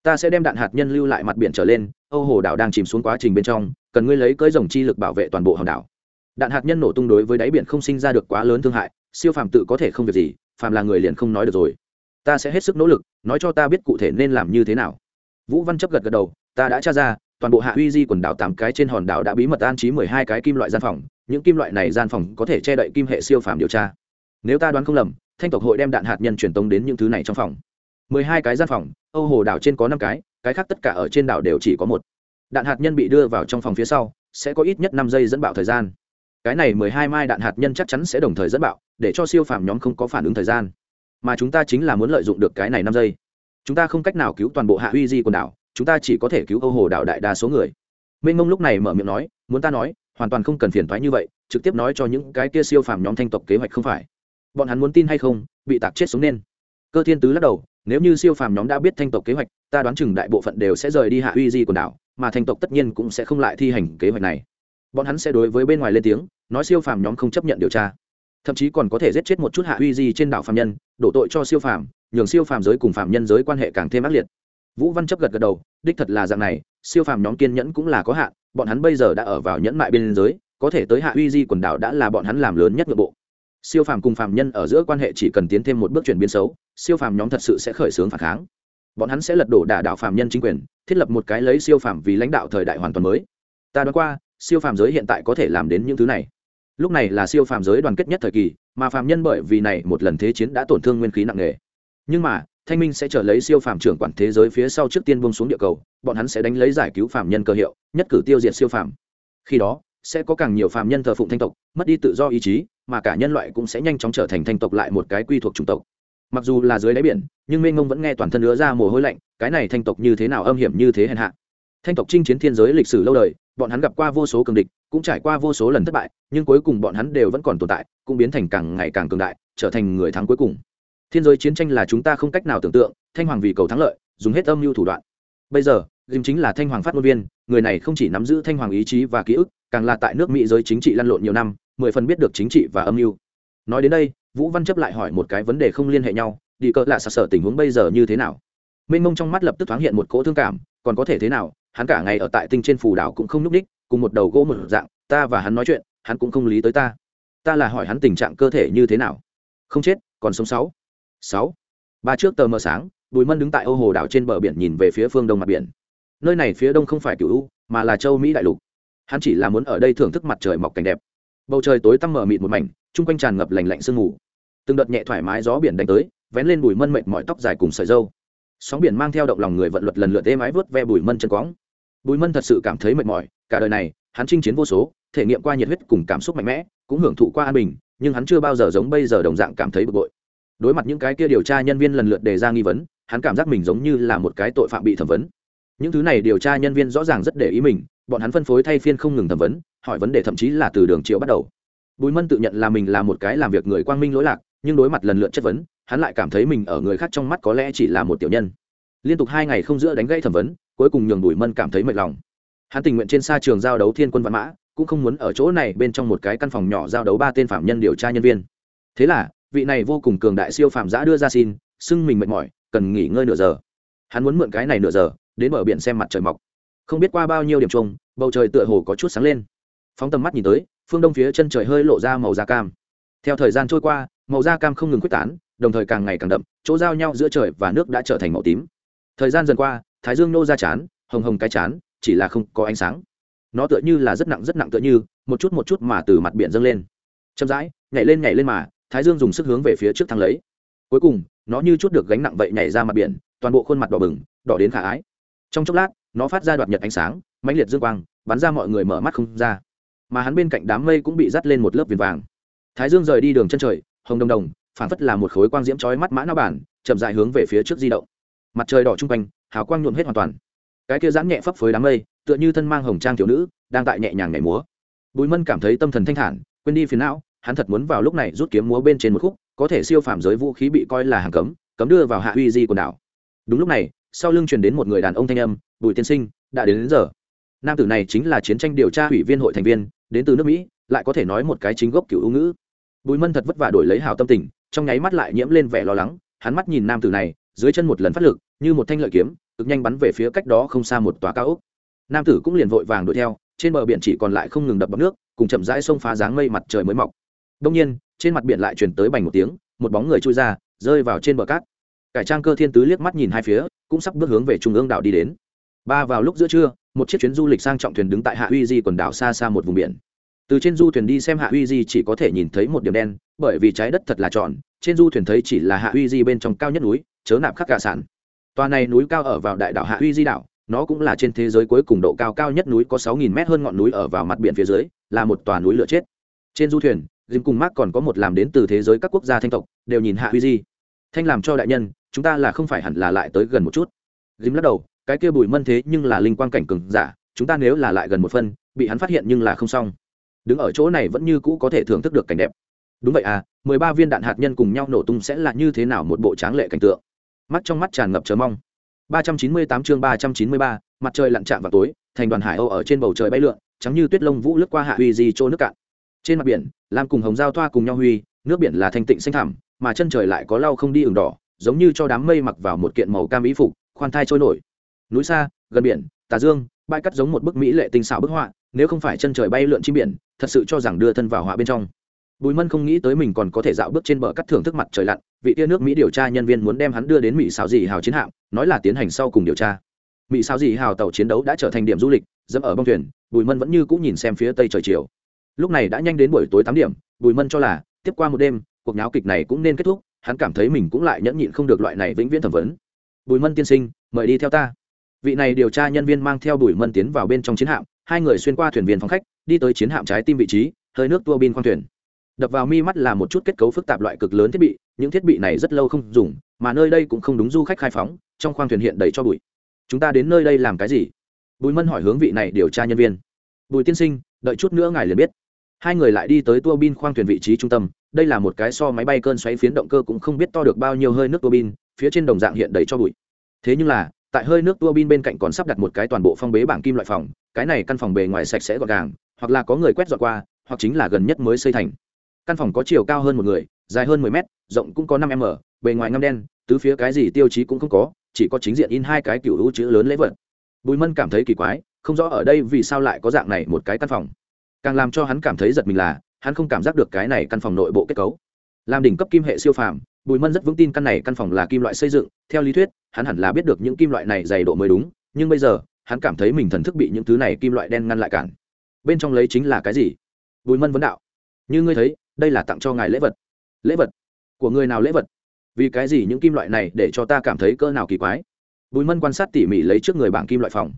Ta sẽ đem đạn hạt nhân lưu lại mặt biển trở lên, âu hồ đảo đang chìm xuống quá trình bên trong, cần ngươi lấy cơi rồng chi lực bảo vệ toàn bộ hòn đảo. Đạn hạt nhân nổ tung đối với đáy biển không sinh ra được quá lớn thương hại, siêu phàm tự có thể không việc gì, phàm là người liền không nói được rồi. Ta sẽ hết sức nỗ lực, nói cho ta biết cụ thể nên làm như thế nào. Vũ văn chấp gật gật đầu, ta đã tra ra, toàn bộ hạ uy di quần đảo tám cái trên hòn đảo đã bí mật an trí mười hai cái kim loại gian phòng, những kim loại này gian phòng có thể che đậy kim hệ siêu phàm điều tra. Nếu ta đoán không lầm thanh tộc hội đem đạn hạt nhân truyền tống đến những thứ này trong phòng. mười hai cái gian phòng, âu hồ đảo trên có năm cái cái khác tất cả ở trên đảo đều chỉ có một. Đạn hạt nhân bị đưa vào trong phòng phía sau, sẽ có ít nhất năm giây dẫn bạo thời gian. Cái này mười hai mai đạn hạt nhân chắc chắn sẽ đồng thời dẫn bạo, để cho siêu phàm nhóm không có phản ứng thời gian. Mà chúng ta chính là muốn lợi dụng được cái này năm giây. Chúng ta không cách nào cứu toàn bộ hạ uy di quần đảo, chúng ta chỉ có thể cứu âu hồ đảo đại đa số người. Minh mông lúc này mở miệng nói, muốn ta nói, hoàn toàn không cần phiền thoái như vậy, trực tiếp nói cho những cái kia siêu phàm nhóm thanh tộc kế hoạch không phải bọn hắn muốn tin hay không, bị tạc chết sống nên. Cơ thiên tứ lắc đầu, nếu như siêu phàm nhóm đã biết thanh tộc kế hoạch, ta đoán chừng đại bộ phận đều sẽ rời đi hạ uy di quần đảo, mà thanh tộc tất nhiên cũng sẽ không lại thi hành kế hoạch này. Bọn hắn sẽ đối với bên ngoài lên tiếng, nói siêu phàm nhóm không chấp nhận điều tra. Thậm chí còn có thể giết chết một chút hạ uy di trên đảo phàm nhân, đổ tội cho siêu phàm, nhường siêu phàm giới cùng phàm nhân giới quan hệ càng thêm ác liệt. Vũ văn chấp gật gật đầu, đích thật là dạng này, siêu phàm nhóm kiên nhẫn cũng là có hạn, bọn hắn bây giờ đã ở vào nhẫn mại biên giới, có thể tới hạ uy di quần đảo đã là bọn hắn làm lớn nhất nội bộ siêu phàm cùng phàm nhân ở giữa quan hệ chỉ cần tiến thêm một bước chuyển biến xấu, siêu phàm nhóm thật sự sẽ khởi xướng phản kháng. Bọn hắn sẽ lật đổ đả đảo phàm nhân chính quyền, thiết lập một cái lấy siêu phàm vì lãnh đạo thời đại hoàn toàn mới. Ta đoán qua, siêu phàm giới hiện tại có thể làm đến những thứ này. Lúc này là siêu phàm giới đoàn kết nhất thời kỳ, mà phàm nhân bởi vì này một lần thế chiến đã tổn thương nguyên khí nặng nề. Nhưng mà, thanh minh sẽ trở lấy siêu phàm trưởng quản thế giới phía sau trước tiên bông xuống địa cầu, bọn hắn sẽ đánh lấy giải cứu phàm nhân cơ hiệu, nhất cử tiêu diệt siêu phàm. Khi đó, sẽ có càng nhiều phàm nhân thờ phụng thanh tộc, mất đi tự do ý chí mà cả nhân loại cũng sẽ nhanh chóng trở thành thanh tộc lại một cái quy thuộc chủng tộc. Mặc dù là dưới đáy biển, nhưng mênh ngông vẫn nghe toàn thân nữa ra mồ hôi lạnh, cái này thanh tộc như thế nào âm hiểm như thế hèn hạ. Thanh tộc chinh chiến thiên giới lịch sử lâu đời, bọn hắn gặp qua vô số cường địch, cũng trải qua vô số lần thất bại, nhưng cuối cùng bọn hắn đều vẫn còn tồn tại, cũng biến thành càng ngày càng cường đại, trở thành người thắng cuối cùng. Thiên giới chiến tranh là chúng ta không cách nào tưởng tượng, thanh hoàng vì cầu thắng lợi, dùng hết âm mưu thủ đoạn. Bây giờ, dìm chính là thanh hoàng phát ngôn viên, người này không chỉ nắm giữ thanh hoàng ý chí và ký ức, càng là tại nước mỹ giới chính trị lăn lộn nhiều năm mười phần biết được chính trị và âm mưu. Nói đến đây, vũ văn chấp lại hỏi một cái vấn đề không liên hệ nhau, đi cỡ lạ sặc sở tình huống bây giờ như thế nào? Mênh mông trong mắt lập tức thoáng hiện một cỗ thương cảm, còn có thể thế nào? Hắn cả ngày ở tại tinh trên phù đảo cũng không nhúc ních cùng một đầu gỗ một dạng, ta và hắn nói chuyện, hắn cũng không lý tới ta. Ta là hỏi hắn tình trạng cơ thể như thế nào. Không chết, còn sống sáu. Sáu. Ba trước tờ mờ sáng, bùi mân đứng tại ô hồ đảo trên bờ biển nhìn về phía phương đông mặt biển. Nơi này phía đông không phải cựu u, mà là châu mỹ đại lục. Hắn chỉ là muốn ở đây thưởng thức mặt trời mọc cảnh đẹp bầu trời tối tăm mờ mịt một mảnh, chung quanh tràn ngập lành lạnh sương mù. Từng đợt nhẹ thoải mái gió biển đánh tới, vén lên bùi mân mệt mọi tóc dài cùng sợi dâu sóng biển mang theo động lòng người vận luật lần lượt êm ái vớt ve bùi mân chân quõng bùi mân thật sự cảm thấy mệt mỏi, cả đời này, hắn chinh chiến vô số, thể nghiệm qua nhiệt huyết cùng cảm xúc mạnh mẽ, cũng hưởng thụ qua an bình, nhưng hắn chưa bao giờ giống bây giờ đồng dạng cảm thấy bực bội. Đối mặt những cái kia điều tra nhân viên lần lượt đề ra nghi vấn, hắn cảm giác mình giống như là một cái tội phạm bị thẩm vấn những thứ này điều tra nhân viên rõ ràng rất để ý mình, bọn hắn phân phối thay phiên không ngừng thẩm vấn, hỏi vấn đề thậm chí là từ đường triệu bắt đầu. Bùi mân tự nhận là mình là một cái làm việc người quang minh lỗi lạc, nhưng đối mặt lần lượt chất vấn, hắn lại cảm thấy mình ở người khác trong mắt có lẽ chỉ là một tiểu nhân. Liên tục hai ngày không giữa đánh gãy thẩm vấn, cuối cùng nhường bùi mân cảm thấy mệt lòng. Hắn tình nguyện trên xa trường giao đấu thiên quân văn mã, cũng không muốn ở chỗ này bên trong một cái căn phòng nhỏ giao đấu ba tên phạm nhân điều tra nhân viên. Thế là, vị này vô cùng cường đại siêu phạm giã đưa ra xin, xưng mình mệt mỏi, cần nghỉ ngơi nửa giờ. Hắn muốn mượn cái này nửa giờ đến bờ biển xem mặt trời mọc. Không biết qua bao nhiêu điểm trông bầu trời tựa hồ có chút sáng lên. Phóng tầm mắt nhìn tới, phương đông phía chân trời hơi lộ ra màu da cam. Theo thời gian trôi qua, màu da cam không ngừng quyết tán, đồng thời càng ngày càng đậm, chỗ giao nhau giữa trời và nước đã trở thành màu tím. Thời gian dần qua, thái dương nô ra chán, hồng hồng cái chán, chỉ là không có ánh sáng. Nó tựa như là rất nặng rất nặng tựa như, một chút một chút mà từ mặt biển dâng lên. Chậm rãi, nhảy lên nhảy lên mà, thái dương dùng sức hướng về phía trước thang lấy. Cuối cùng, nó như chút được gánh nặng vậy nhảy ra mặt biển, toàn bộ khuôn mặt đỏ bừng, đỏ đến khả ái trong chốc lát, nó phát ra đoạt nhật ánh sáng, mãnh liệt dương quang, bắn ra mọi người mở mắt không ra. Mà hắn bên cạnh đám mây cũng bị dắt lên một lớp viền vàng. Thái dương rời đi đường chân trời, hồng đồng đồng phản phất là một khối quang diễm chói mắt mã não bản, chậm dại hướng về phía trước di động. Mặt trời đỏ chung quanh, hào quang nhuộm hết hoàn toàn. Cái kia giãn nhẹ phấp phới đám mây, tựa như thân mang hồng trang thiếu nữ, đang tại nhẹ nhàng nhảy múa. Bùi mân cảm thấy tâm thần thanh thản, quên đi phiền não, hắn thật muốn vào lúc này rút kiếm múa bên trên một khúc, có thể siêu phàm giới vũ khí bị coi là hàng cấm cấm đưa vào hạ uy di quần đảo. Đúng lúc này sau lưng truyền đến một người đàn ông thanh âm bùi tiên sinh đã đến, đến giờ. Nam tử này chính là chiến tranh điều tra ủy viên hội thành viên đến từ nước mỹ lại có thể nói một cái chính gốc cựu ưu ngữ. Bùi mân thật vất vả đổi lấy hào tâm tình trong nháy mắt lại nhiễm lên vẻ lo lắng hắn mắt nhìn nam tử này dưới chân một lần phát lực như một thanh lợi kiếm cực nhanh bắn về phía cách đó không xa một tòa cao ốc. Nam tử cũng liền vội vàng đuổi theo trên bờ biển chỉ còn lại không ngừng đập bọc nước cùng chậm rãi sông phá dáng mây mặt trời mới mọc. Đông nhiên trên mặt biển lại chuyển tới bành một tiếng một bóng người trôi ra rơi vào trên bờ cát. Cải trang cơ thiên tứ liếc mắt nhìn hai phía cũng sắp bước hướng về trung ương đảo đi đến. Ba vào lúc giữa trưa, một chiếc chuyến du lịch sang trọng thuyền đứng tại hạ uy di quần đảo xa xa một vùng biển. Từ trên du thuyền đi xem hạ uy di chỉ có thể nhìn thấy một điểm đen, bởi vì trái đất thật là tròn, trên du thuyền thấy chỉ là hạ uy di bên trong cao nhất núi, chớ nạp khắc cả sản. Tòa này núi cao ở vào đại đảo hạ uy di đảo, nó cũng là trên thế giới cuối cùng độ cao cao nhất núi có sáu nghìn mét hơn ngọn núi ở vào mặt biển phía dưới, là một tòa núi lửa chết. Trên du thuyền dìm cùng mark còn có một làm đến từ thế giới các quốc gia thanh tộc, đều nhìn hạ uy di. Thanh làm cho đại nhân chúng ta là không phải hẳn là lại tới gần một chút. Dìm lắc đầu, cái kia bùi mân thế nhưng là linh quang cảnh cường giả, chúng ta nếu là lại gần một phân, bị hắn phát hiện nhưng là không xong. Đứng ở chỗ này vẫn như cũ có thể thưởng thức được cảnh đẹp. Đúng vậy à mười ba viên đạn hạt nhân cùng nhau nổ tung sẽ là như thế nào một bộ tráng lệ cảnh tượng? Mắt trong mắt tràn ngập chờ mong. Ba trăm chín mươi tám chương ba trăm chín mươi ba, mặt trời lặn chạm vào tối, thành đoàn hải âu ở trên bầu trời bay lượn, trắng như tuyết lông vũ lướt qua hạ huy di trô nước cạn. Trên mặt biển, lam cùng hồng giao thoa cùng nhau huy, nước biển là thanh tịnh xanh thẳm, mà chân trời lại có lau không đi ửng đỏ giống như cho đám mây mặc vào một kiện màu cam ý phục, khoan thai trôi nổi. Núi xa, gần biển, tà dương, bãi cắt giống một bức mỹ lệ tinh xảo bức họa, nếu không phải chân trời bay lượn chim biển, thật sự cho rằng đưa thân vào họa bên trong. Bùi mân không nghĩ tới mình còn có thể dạo bước trên bờ cắt thưởng thức mặt trời lặn, vị tia nước mỹ điều tra nhân viên muốn đem hắn đưa đến mỹ xào dị hào chiến hạm, nói là tiến hành sau cùng điều tra. Mỹ xào dị hào tàu chiến đấu đã trở thành điểm du lịch, dẫm ở bông thuyền, bùi mân vẫn như cũng nhìn xem phía tây trời chiều. Lúc này đã nhanh đến buổi tối tám điểm, bùi mân cho là, tiếp qua một đêm, cuộc nháo kịch này cũng nên kết thúc hắn cảm thấy mình cũng lại nhẫn nhịn không được loại này vĩnh viễn thẩm vấn. Bùi mân tiên sinh, mời đi theo ta. Vị này điều tra nhân viên mang theo bùi mân tiến vào bên trong chiến hạm, hai người xuyên qua thuyền viên phòng khách, đi tới chiến hạm trái tim vị trí, hơi nước tua bin khoang thuyền. Đập vào mi mắt là một chút kết cấu phức tạp loại cực lớn thiết bị, những thiết bị này rất lâu không dùng, mà nơi đây cũng không đúng du khách khai phóng, trong khoang thuyền hiện đầy cho bụi. Chúng ta đến nơi đây làm cái gì? Bùi mân hỏi hướng vị này điều tra nhân viên. Bùi tiên sinh, đợi chút nữa ngài liền biết hai người lại đi tới tua bin khoang thuyền vị trí trung tâm, đây là một cái so máy bay cơn xoáy phiến động cơ cũng không biết to được bao nhiêu hơi nước tua bin, phía trên đồng dạng hiện đầy cho bụi. Thế nhưng là, tại hơi nước tua bin bên cạnh còn sắp đặt một cái toàn bộ phong bế bảng kim loại phòng, cái này căn phòng bề ngoài sạch sẽ gọn gàng, hoặc là có người quét dọn qua, hoặc chính là gần nhất mới xây thành. Căn phòng có chiều cao hơn một người, dài hơn mười mét, rộng cũng có năm m bề ngoài ngâm đen, tứ phía cái gì tiêu chí cũng không có, chỉ có chính diện in hai cái cựu hữu chữ lớn lễ vật. Bùi mân cảm thấy kỳ quái, không rõ ở đây vì sao lại có dạng này một cái căn phòng càng làm cho hắn cảm thấy giật mình là, hắn không cảm giác được cái này căn phòng nội bộ kết cấu. Làm đỉnh cấp kim hệ siêu phàm, bùi mân rất vững tin căn này căn phòng là kim loại xây dựng, theo lý thuyết, hắn hẳn là biết được những kim loại này dày độ mới đúng, nhưng bây giờ, hắn cảm thấy mình thần thức bị những thứ này kim loại đen ngăn lại cản. Bên trong lấy chính là cái gì? Bùi mân vấn đạo. Như ngươi thấy, đây là tặng cho ngài lễ vật. Lễ vật? Của người nào lễ vật? Vì cái gì những kim loại này để cho ta cảm thấy cỡ nào kỳ quái? Bùi mân quan sát tỉ mỉ lấy trước người bảng kim loại phòng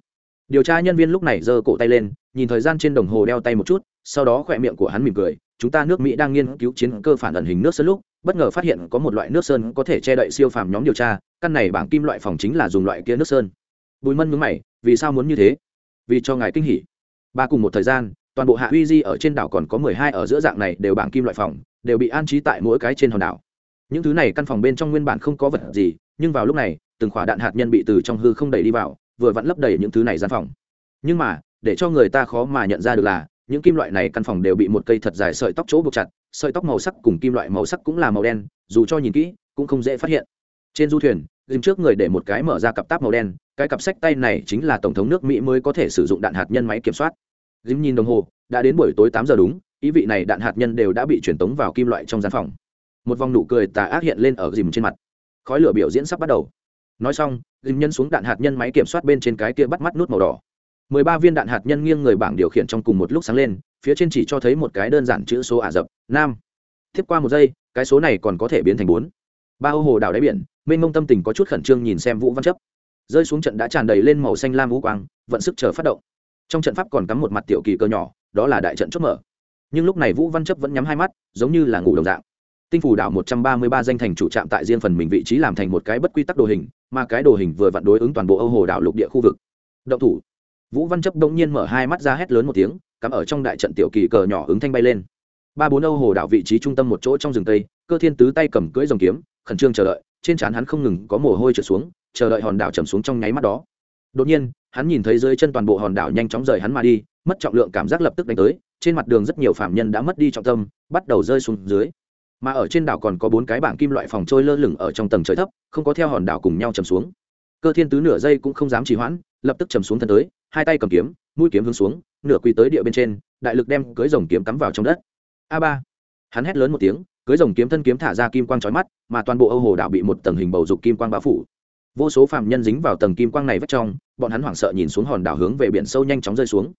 điều tra nhân viên lúc này giơ cổ tay lên, nhìn thời gian trên đồng hồ đeo tay một chút, sau đó khỏe miệng của hắn mỉm cười, chúng ta nước mỹ đang nghiên cứu chiến cơ phản ẩn hình nước sơn lúc, bất ngờ phát hiện có một loại nước sơn có thể che đậy siêu phàm nhóm điều tra, căn này bảng kim loại phòng chính là dùng loại kia nước sơn. Bùi mân mướn mày, vì sao muốn như thế? Vì cho ngài kinh hỉ. Ba cùng một thời gian, toàn bộ hạ uy di ở trên đảo còn có mười hai ở giữa dạng này đều bảng kim loại phòng, đều bị an trí tại mỗi cái trên hòn đảo. Những thứ này căn phòng bên trong nguyên bản không có vật gì, nhưng vào lúc này, từng khỏa đạn hạt nhân bị từ trong hư không đẩy đi vào vừa vặn lấp đầy những thứ này gian phòng. Nhưng mà, để cho người ta khó mà nhận ra được là, những kim loại này căn phòng đều bị một cây thật dài sợi tóc chỗ buộc chặt, sợi tóc màu sắc cùng kim loại màu sắc cũng là màu đen, dù cho nhìn kỹ, cũng không dễ phát hiện. Trên du thuyền, dìm trước người để một cái mở ra cặp táp màu đen, cái cặp sách tay này chính là tổng thống nước mỹ mới có thể sử dụng đạn hạt nhân máy kiểm soát. Dìm nhìn đồng hồ, đã đến buổi tối tám giờ đúng, ý vị này đạn hạt nhân đều đã bị truyền tống vào kim loại trong gian phòng. Một vòng nụ cười tà ác hiện lên ở dìm trên mặt. Khói lửa biểu diễn sắp bắt đầu nói xong dìm nhân xuống đạn hạt nhân máy kiểm soát bên trên cái kia bắt mắt nút màu đỏ. Mười ba viên đạn hạt nhân nghiêng người bảng điều khiển trong cùng một lúc sáng lên, phía trên chỉ cho thấy một cái đơn giản chữ số ả rập, nam. Tiếp qua một giây, cái số này còn có thể biến thành bốn. Ba ô hồ đảo đáy biển, mênh mông tâm tình có chút khẩn trương nhìn xem vũ văn chấp. Rơi xuống trận đã tràn đầy lên màu xanh lam vũ quang, vận sức chờ phát động. Trong trận pháp còn cắm một mặt tiểu kỳ cơ nhỏ, đó là đại trận chốt mở. Nhưng lúc này vũ văn chấp vẫn nhắm hai mắt, giống như là ngủ đồng dạng tinh phủ đảo một trăm ba mươi ba danh thành chủ trạm tại riêng phần mình vị trí làm thành một cái bất quy tắc đồ hình, mà cái đồ hình vừa vặn đối ứng toàn bộ âu hồ đảo lục địa khu vực. Động thủ. Vũ văn chấp đông nhiên mở hai mắt ra hét lớn một tiếng, cắm ở trong đại trận tiểu kỳ cờ nhỏ ứng thanh bay lên. Ba bốn âu hồ đảo vị trí trung tâm một chỗ trong rừng tây, cơ thiên tứ tay cầm cưỡi dòng kiếm, khẩn trương chờ đợi, trên trán hắn không ngừng có mồ hôi trượt xuống, chờ đợi hòn đảo trầm xuống trong nháy mắt đó. Đột nhiên, hắn nhìn thấy dưới chân toàn bộ hòn đảo nhanh chóng rời hắn mà đi, mất trọng lượng cảm giác lập tức đánh tới, trên mặt đường rất nhiều phạm nhân đã mất đi trọng tâm, bắt đầu rơi xuống dưới mà ở trên đảo còn có bốn cái bảng kim loại phòng trôi lơ lửng ở trong tầng trời thấp, không có theo hòn đảo cùng nhau chầm xuống. Cơ thiên tứ nửa giây cũng không dám trì hoãn, lập tức chầm xuống thân tới, hai tay cầm kiếm, mũi kiếm hướng xuống, nửa quỳ tới địa bên trên, đại lực đem cưới rồng kiếm cắm vào trong đất. A ba. Hắn hét lớn một tiếng, cưới rồng kiếm thân kiếm thả ra kim quang trói mắt, mà toàn bộ âu hồ đảo bị một tầng hình bầu dục kim quang bao phủ. Vô số phạm nhân dính vào tầng kim quang này vách trong, bọn hắn hoảng sợ nhìn xuống hòn đảo hướng về biển sâu nhanh chóng rơi xuống.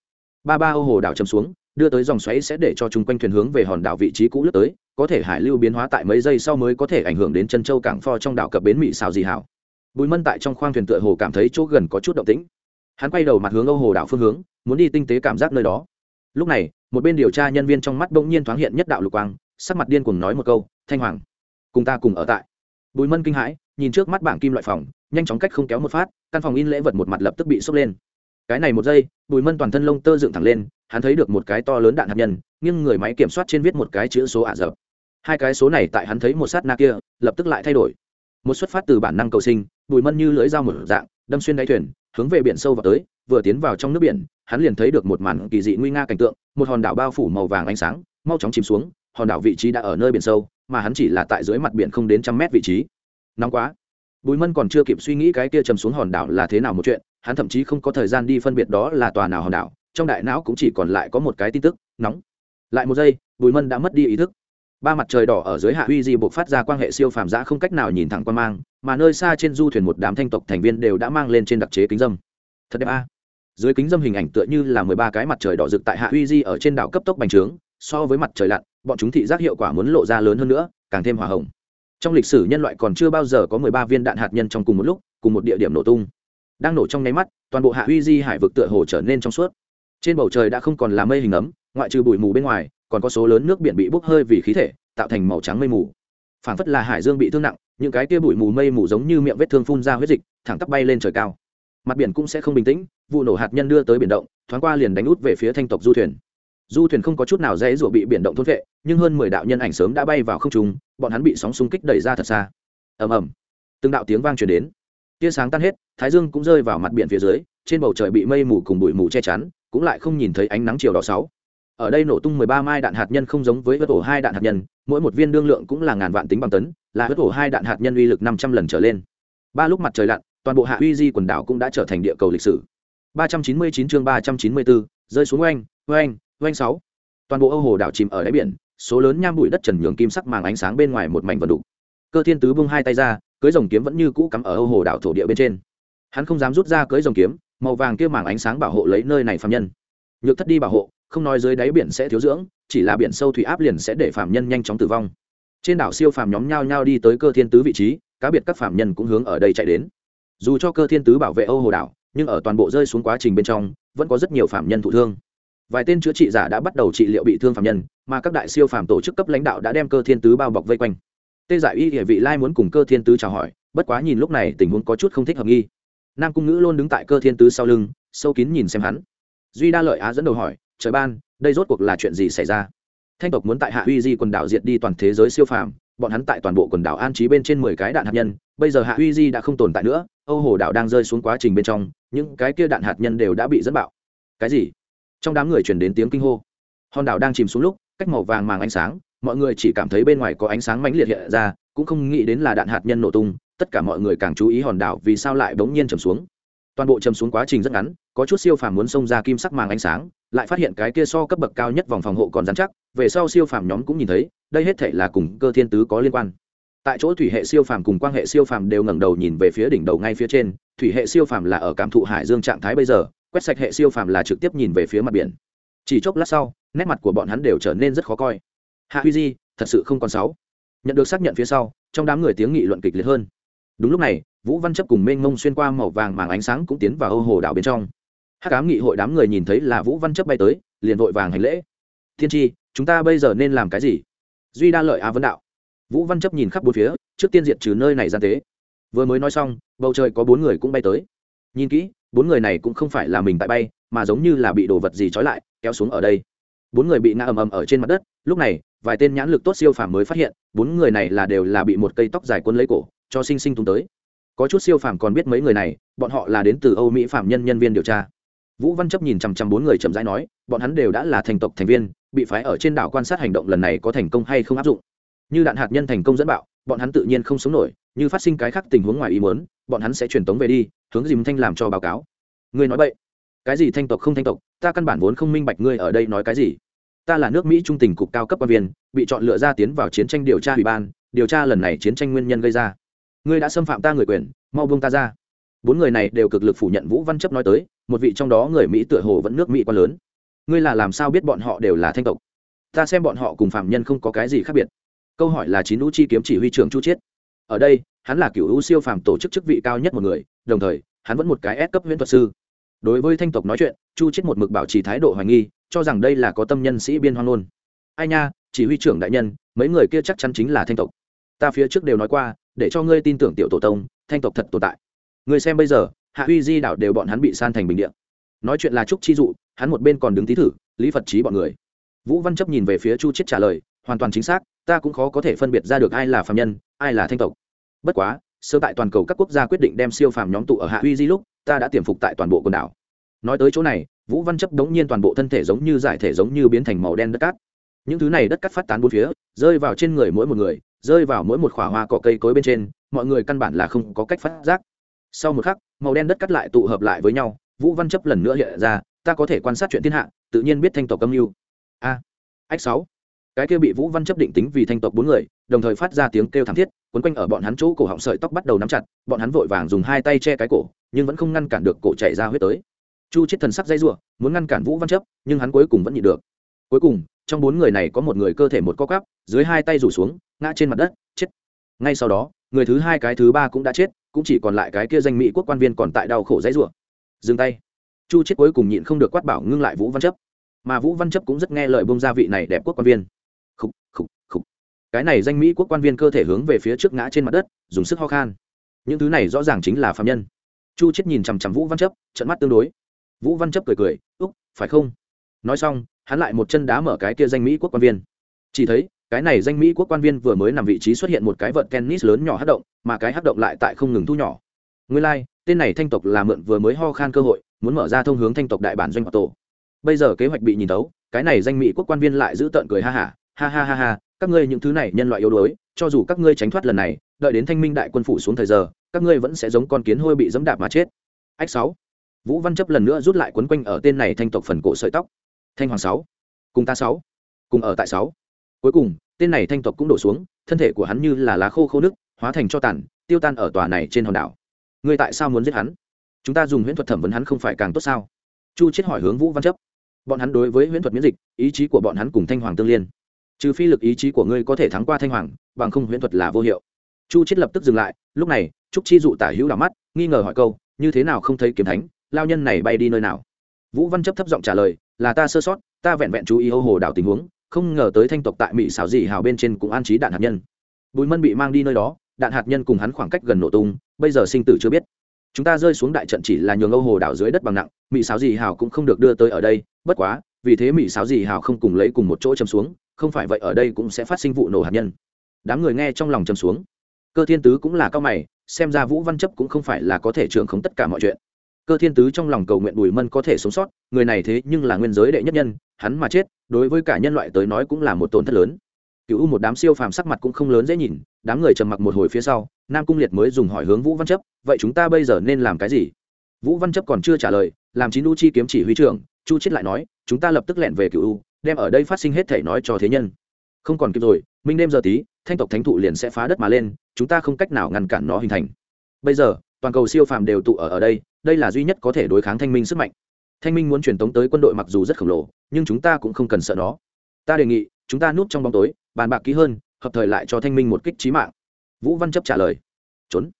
Ba ba âu hồ đảo chầm xuống, đưa tới dòng xoáy sẽ để cho chung quanh thuyền hướng về hòn đảo vị trí cũ lướt tới có thể hải lưu biến hóa tại mấy giây sau mới có thể ảnh hưởng đến chân châu cảng pho trong đảo cập bến mỹ xào gì hảo. Bùi mân tại trong khoang thuyền tựa hồ cảm thấy chỗ gần có chút động tĩnh. Hắn quay đầu mặt hướng âu hồ đảo phương hướng, muốn đi tinh tế cảm giác nơi đó. Lúc này, một bên điều tra nhân viên trong mắt bỗng nhiên thoáng hiện nhất đạo lục quang, sắc mặt điên cuồng nói một câu, thanh hoàng, cùng ta cùng ở tại. Bùi mân kinh hãi, nhìn trước mắt bảng kim loại phòng, nhanh chóng cách không kéo một phát, căn phòng in lễ vật một mặt lập tức bị sốc lên cái này một giây, bùi mân toàn thân lông tơ dựng thẳng lên, hắn thấy được một cái to lớn đạn hạt nhân nhưng người máy kiểm soát trên viết một cái chữ số ả rập hai cái số này tại hắn thấy một sát na kia, lập tức lại thay đổi. Một xuất phát từ bản năng cầu sinh, bùi mân như lưỡi dao một dạng, đâm xuyên đáy thuyền, hướng về biển sâu vào tới, vừa tiến vào trong nước biển, hắn liền thấy được một màn kỳ dị nguy nga cảnh tượng, một hòn đảo bao phủ màu vàng ánh sáng, mau chóng chìm xuống, hòn đảo vị trí đã ở nơi biển sâu, mà hắn chỉ là tại dưới mặt biển không đến trăm mét vị trí. Nóng quá. Bùi mân còn chưa kịp suy nghĩ cái kia chầm xuống hòn đảo là thế nào một chuyện hắn thậm chí không có thời gian đi phân biệt đó là tòa nào hòn đảo, trong đại não cũng chỉ còn lại có một cái tin tức, nóng. Lại một giây, bùi mân đã mất đi ý thức. Ba mặt trời đỏ ở dưới hạ uy di buộc phát ra quan hệ siêu phàm giã không cách nào nhìn thẳng qua mang, mà nơi xa trên du thuyền một đám thanh tộc thành viên đều đã mang lên trên đặc chế kính dâm. Thật đẹp a. Dưới kính dâm hình ảnh tựa như là mười ba cái mặt trời đỏ rực tại hạ uy di ở trên đảo cấp tốc bành trướng, so với mặt trời lặn, bọn chúng thị giác hiệu quả muốn lộ ra lớn hơn nữa, càng thêm hỏa hồng. Trong lịch sử nhân loại còn chưa bao giờ có mười ba viên đạn hạt nhân trong cùng một lúc, cùng một địa điểm nổ tung đang nổ trong nháy mắt, toàn bộ hạ uy di hải vực tựa hồ trở nên trong suốt. Trên bầu trời đã không còn là mây hình ấm, ngoại trừ bụi mù bên ngoài, còn có số lớn nước biển bị bốc hơi vì khí thể, tạo thành màu trắng mây mù. Phảng phất là hải dương bị thương nặng, những cái kia bụi mù mây mù giống như miệng vết thương phun ra huyết dịch, thẳng tắp bay lên trời cao. Mặt biển cũng sẽ không bình tĩnh, vụ nổ hạt nhân đưa tới biển động, thoáng qua liền đánh út về phía thanh tộc du thuyền. Du thuyền không có chút nào dễ dụa bị biển động thôn vệ, nhưng hơn mười đạo nhân ảnh sớm đã bay vào không trung, bọn hắn bị sóng xung kích đẩy ra thật xa. Ầm ầm. Từng đạo tiếng vang truyền đến tia sáng tan hết, thái dương cũng rơi vào mặt biển phía dưới, trên bầu trời bị mây mù cùng bụi mù che chắn, cũng lại không nhìn thấy ánh nắng chiều đỏ sáu. Ở đây nổ tung mười ba mai đạn hạt nhân không giống với vớt ổ hai đạn hạt nhân, mỗi một viên đương lượng cũng là ngàn vạn tính bằng tấn, là vớt ổ hai đạn hạt nhân uy lực năm trăm lần trở lên. Ba lúc mặt trời lặn, toàn bộ hạ uy di quần đảo cũng đã trở thành địa cầu lịch sử. Ba trăm chín mươi chín chương ba trăm chín mươi bốn rơi xuống oanh oanh oanh sáu. Toàn bộ âu hồ đảo chìm ở đáy biển, số lớn nham bụi đất trần nhường kim sắc màng ánh sáng bên ngoài một mảnh vần đục cơ thiên tứ bung hai tay ra, cưới rồng kiếm vẫn như cũ cắm ở âu hồ đảo thổ địa bên trên. Hắn không dám rút ra cưới rồng kiếm, màu vàng kia màng ánh sáng bảo hộ lấy nơi này phạm nhân. Nhược thất đi bảo hộ, không nói dưới đáy biển sẽ thiếu dưỡng, chỉ là biển sâu thủy áp liền sẽ để phạm nhân nhanh chóng tử vong. Trên đảo siêu phàm nhóm nhao nhao đi tới cơ thiên tứ vị trí, cá biệt các phạm nhân cũng hướng ở đây chạy đến. Dù cho cơ thiên tứ bảo vệ âu hồ đảo, nhưng ở toàn bộ rơi xuống quá trình bên trong, vẫn có rất nhiều phạm nhân thụ thương. Vài tên chữa trị giả đã bắt đầu trị liệu bị thương phạm nhân, mà các đại siêu phàm tổ chức cấp lãnh đạo đã đem cơ thiên tứ bao bọc vây quanh tê giải y địa vị lai muốn cùng cơ thiên tứ chào hỏi, bất quá nhìn lúc này tình huống có chút không thích hợp nghi. Nam cung ngữ luôn đứng tại cơ thiên tứ sau lưng, sâu kín nhìn xem hắn. Duy đa lợi á dẫn đầu hỏi, trời ban, đây rốt cuộc là chuyện gì xảy ra? Thanh tộc muốn tại hạ uy di quần đảo diệt đi toàn thế giới siêu phàm, bọn hắn tại toàn bộ quần đảo an trí bên trên mười cái đạn hạt nhân, bây giờ hạ uy di đã không tồn tại nữa, âu hồ đảo đang rơi xuống quá trình bên trong, những cái kia đạn hạt nhân đều đã bị dẫn bạo. Cái gì? Trong đám người chuyển đến tiếng kinh hô. Hòn đảo đang chìm xuống lúc, cách màu vàng màng ánh sáng mọi người chỉ cảm thấy bên ngoài có ánh sáng mãnh liệt hiện ra, cũng không nghĩ đến là đạn hạt nhân nổ tung, tất cả mọi người càng chú ý hòn đảo vì sao lại bỗng nhiên chầm xuống. Toàn bộ chầm xuống quá trình rất ngắn, có chút siêu phàm muốn xông ra kim sắc màng ánh sáng, lại phát hiện cái kia so cấp bậc cao nhất vòng phòng hộ còn dán chắc, về sau siêu phàm nhóm cũng nhìn thấy, đây hết thể là cùng cơ thiên tứ có liên quan. Tại chỗ thủy hệ siêu phàm cùng quan hệ siêu phàm đều ngẩng đầu nhìn về phía đỉnh đầu ngay phía trên, thủy hệ siêu phàm là ở cảm thụ hải dương trạng thái bây giờ, quét sạch hệ siêu phàm là trực tiếp nhìn về phía mặt biển. Chỉ chốc lát sau, nét mặt của bọn hắn đều trở nên rất khó coi hạ huy di, thật sự không còn sáu. Nhận được xác nhận phía sau, trong đám người tiếng nghị luận kịch liệt hơn. Đúng lúc này, vũ văn chấp cùng mênh mông xuyên qua màu vàng màng ánh sáng cũng tiến vào âu hồ đảo bên trong. Hát cám nghị hội đám người nhìn thấy là vũ văn chấp bay tới, liền vội vàng hành lễ. Thiên tri chúng ta bây giờ nên làm cái gì? Duy đa lợi á vấn đạo. Vũ văn chấp nhìn khắp bốn phía, trước tiên diệt trừ nơi này gian tế. Vừa mới nói xong, bầu trời có bốn người cũng bay tới. Nhìn kỹ, bốn người này cũng không phải là mình tại bay, mà giống như là bị đồ vật gì trói lại, kéo xuống ở đây. Bốn người bị ngã ầm ầm ở trên mặt đất, lúc này vài tên nhãn lực tốt siêu phàm mới phát hiện, bốn người này là đều là bị một cây tóc dài quân lấy cổ, cho sinh sinh tung tới. Có chút siêu phàm còn biết mấy người này, bọn họ là đến từ âu mỹ phạm nhân nhân viên điều tra. Vũ văn chấp nhìn chằm chằm bốn người chậm rãi nói, bọn hắn đều đã là thành tộc thành viên, bị phái ở trên đảo quan sát hành động lần này có thành công hay không áp dụng. Như đạn hạt nhân thành công dẫn bạo, bọn hắn tự nhiên không sống nổi, như phát sinh cái khác tình huống ngoài ý muốn, bọn hắn sẽ truyền tống về đi, hướng dìm thanh làm cho báo cáo. Ngươi nói vậy cái gì thanh tộc không thanh tộc, ta căn bản vốn không minh bạch ngươi ở đây nói cái gì ta là nước mỹ trung tình cục cao cấp quan viên, bị chọn lựa ra tiến vào chiến tranh điều tra ủy ban, điều tra lần này chiến tranh nguyên nhân gây ra. Ngươi đã xâm phạm ta người quyền, mau buông ta ra. Bốn người này đều cực lực phủ nhận vũ văn chấp nói tới, một vị trong đó người mỹ tựa hồ vẫn nước mỹ quá lớn. Ngươi là làm sao biết bọn họ đều là thanh tộc? Ta xem bọn họ cùng phạm nhân không có cái gì khác biệt. Câu hỏi là chín lũ chi kiếm chỉ huy trưởng chu chiết. Ở đây, hắn là cựu hữu siêu phàm tổ chức chức vị cao nhất một người, đồng thời, hắn vẫn một cái ép cấp huyễn thuật sư đối với thanh tộc nói chuyện, chu chết một mực bảo trì thái độ hoài nghi, cho rằng đây là có tâm nhân sĩ biên hoang luôn. Ai nha, chỉ huy trưởng đại nhân, mấy người kia chắc chắn chính là thanh tộc. Ta phía trước đều nói qua, để cho ngươi tin tưởng tiểu tổ tông, thanh tộc thật tồn tại. Ngươi xem bây giờ, hạ huy di đảo đều bọn hắn bị san thành bình điện nói chuyện là trúc chi dụ, hắn một bên còn đứng tí thử, lý phật trí bọn người. Vũ văn chấp nhìn về phía chu chết trả lời, hoàn toàn chính xác, ta cũng khó có thể phân biệt ra được ai là phạm nhân, ai là thanh tộc. Bất quá sơ tại toàn cầu các quốc gia quyết định đem siêu phàm nhóm tụ ở hạ uy di lúc, ta đã tiềm phục tại toàn bộ quần đảo. Nói tới chỗ này, vũ văn chấp đống nhiên toàn bộ thân thể giống như giải thể giống như biến thành màu đen đất cát. Những thứ này đất cát phát tán bốn phía, rơi vào trên người mỗi một người, rơi vào mỗi một khỏa hoa cỏ cây cối bên trên, mọi người căn bản là không có cách phát giác. Sau một khắc, màu đen đất cắt lại tụ hợp lại với nhau, vũ văn chấp lần nữa hiện ra, ta có thể quan sát chuyện thiên hạ, tự nhiên biết thanh tộc âm mưu. A, ách sáu cái kia bị vũ văn chấp định tính vì thanh tộc bốn người, đồng thời phát ra tiếng kêu thảm thiết, quấn quanh ở bọn hắn chỗ cổ họng sợi tóc bắt đầu nắm chặt, bọn hắn vội vàng dùng hai tay che cái cổ, nhưng vẫn không ngăn cản được cổ chạy ra huyết tới. Chu chết thần sắc dây rủa, muốn ngăn cản vũ văn chấp, nhưng hắn cuối cùng vẫn nhịn được. Cuối cùng, trong bốn người này có một người cơ thể một co cắp dưới hai tay rủ xuống, ngã trên mặt đất, chết. Ngay sau đó, người thứ hai cái thứ ba cũng đã chết, cũng chỉ còn lại cái kia danh mỹ quốc quan viên còn tại đau khổ dãy rủa. Dừng tay. Chu chết cuối cùng nhịn không được quát bảo ngưng lại vũ văn chấp. Mà vũ văn chấp cũng rất nghe lời bông gia vị này đẹp quốc quan viên khục khục khục. Cái này danh mỹ quốc quan viên cơ thể hướng về phía trước ngã trên mặt đất dùng sức ho khan. Những thứ này rõ ràng chính là phạm nhân. Chu chết nhìn chằm chằm vũ văn chấp trận mắt tương đối. Vũ văn chấp cười cười úc phải không? Nói xong hắn lại một chân đá mở cái kia danh mỹ quốc quan viên. Chỉ thấy cái này danh mỹ quốc quan viên vừa mới nằm vị trí xuất hiện một cái vợt tennis lớn nhỏ hát động mà cái hát động lại tại không ngừng thu nhỏ. Nguyên lai、like, tên này thanh tộc là mượn vừa mới ho khan cơ hội muốn mở ra thông hướng thanh tộc đại bản doanh hoạt tổ. Bây giờ kế hoạch bị nhìn tấu cái này danh mỹ quốc quan viên lại giữ tợn cười ha hả ha, ha ha ha các ngươi những thứ này nhân loại yếu đuối cho dù các ngươi tránh thoát lần này đợi đến thanh minh đại quân phủ xuống thời giờ các ngươi vẫn sẽ giống con kiến hôi bị dẫm đạp mà chết. Ách sáu. Vũ văn chấp lần nữa rút lại quấn quanh ở tên này thanh tộc phần cổ sợi tóc. Thanh hoàng sáu. Cùng ta sáu. Cùng ở tại sáu. Cuối cùng tên này thanh tộc cũng đổ xuống thân thể của hắn như là lá khô khô nước hóa thành cho tàn tiêu tan ở tòa này trên hòn đảo. Ngươi tại sao muốn giết hắn? Chúng ta dùng huyễn thuật thẩm vấn hắn không phải càng tốt sao? Chu chết hỏi hướng vũ văn chấp. Bọn hắn đối với huyễn thuật miễn dịch ý chí của bọn hắn cùng thanh hoàng tương liên trừ phi lực ý chí của ngươi có thể thắng qua thanh hoàng, bằng không huyễn thuật là vô hiệu. Chu chết lập tức dừng lại, lúc này, trúc chi dụ tả hữu đảo mắt, nghi ngờ hỏi câu, như thế nào không thấy kiếm thánh? Lao nhân này bay đi nơi nào? Vũ văn chấp thấp giọng trả lời, là ta sơ sót, ta vẹn vẹn chú ý ô hồ đảo tình huống, không ngờ tới thanh tộc tại mỹ xảo dị hào bên trên cũng an trí đạn hạt nhân. Bùi mân bị mang đi nơi đó, đạn hạt nhân cùng hắn khoảng cách gần nổ tung, bây giờ sinh tử chưa biết. Chúng ta rơi xuống đại trận chỉ là nhường âu hồ đảo dưới đất bằng nặng mỹ xảo dị hào cũng không được đưa tới ở đây, bất quá vì thế mỹ sáo dì hào không cùng lấy cùng một chỗ châm xuống, không phải vậy ở đây cũng sẽ phát sinh vụ nổ hạt nhân. Đám người nghe trong lòng châm xuống. Cơ thiên tứ cũng là cao mày, xem ra vũ văn chấp cũng không phải là có thể trưởng không tất cả mọi chuyện. Cơ thiên tứ trong lòng cầu nguyện bùi mân có thể sống sót, người này thế nhưng là nguyên giới đệ nhất nhân, hắn mà chết, đối với cả nhân loại tới nói cũng là một tổn thất lớn. Cựu một đám siêu phàm sắc mặt cũng không lớn dễ nhìn, đám người trầm mặc một hồi phía sau, nam cung liệt mới dùng hỏi hướng vũ văn chấp, vậy chúng ta bây giờ nên làm cái gì? Vũ văn chấp còn chưa trả lời, làm chín u chi kiếm chỉ huy trưởng chu chết lại nói, chúng ta lập tức lẹn về cựu u, đem ở đây phát sinh hết thể nói cho thế nhân. Không còn kịp rồi, minh đêm giờ tí, thanh tộc thánh thụ liền sẽ phá đất mà lên, chúng ta không cách nào ngăn cản nó hình thành. Bây giờ, toàn cầu siêu phàm đều tụ ở ở đây đây là duy nhất có thể đối kháng thanh minh sức mạnh. Thanh minh muốn truyền tống tới quân đội mặc dù rất khổng lồ, nhưng chúng ta cũng không cần sợ nó. Ta đề nghị, chúng ta núp trong bóng tối, bàn bạc kỹ hơn, hợp thời lại cho thanh minh một kích trí mạng. Vũ văn chấp trả lời. Trốn.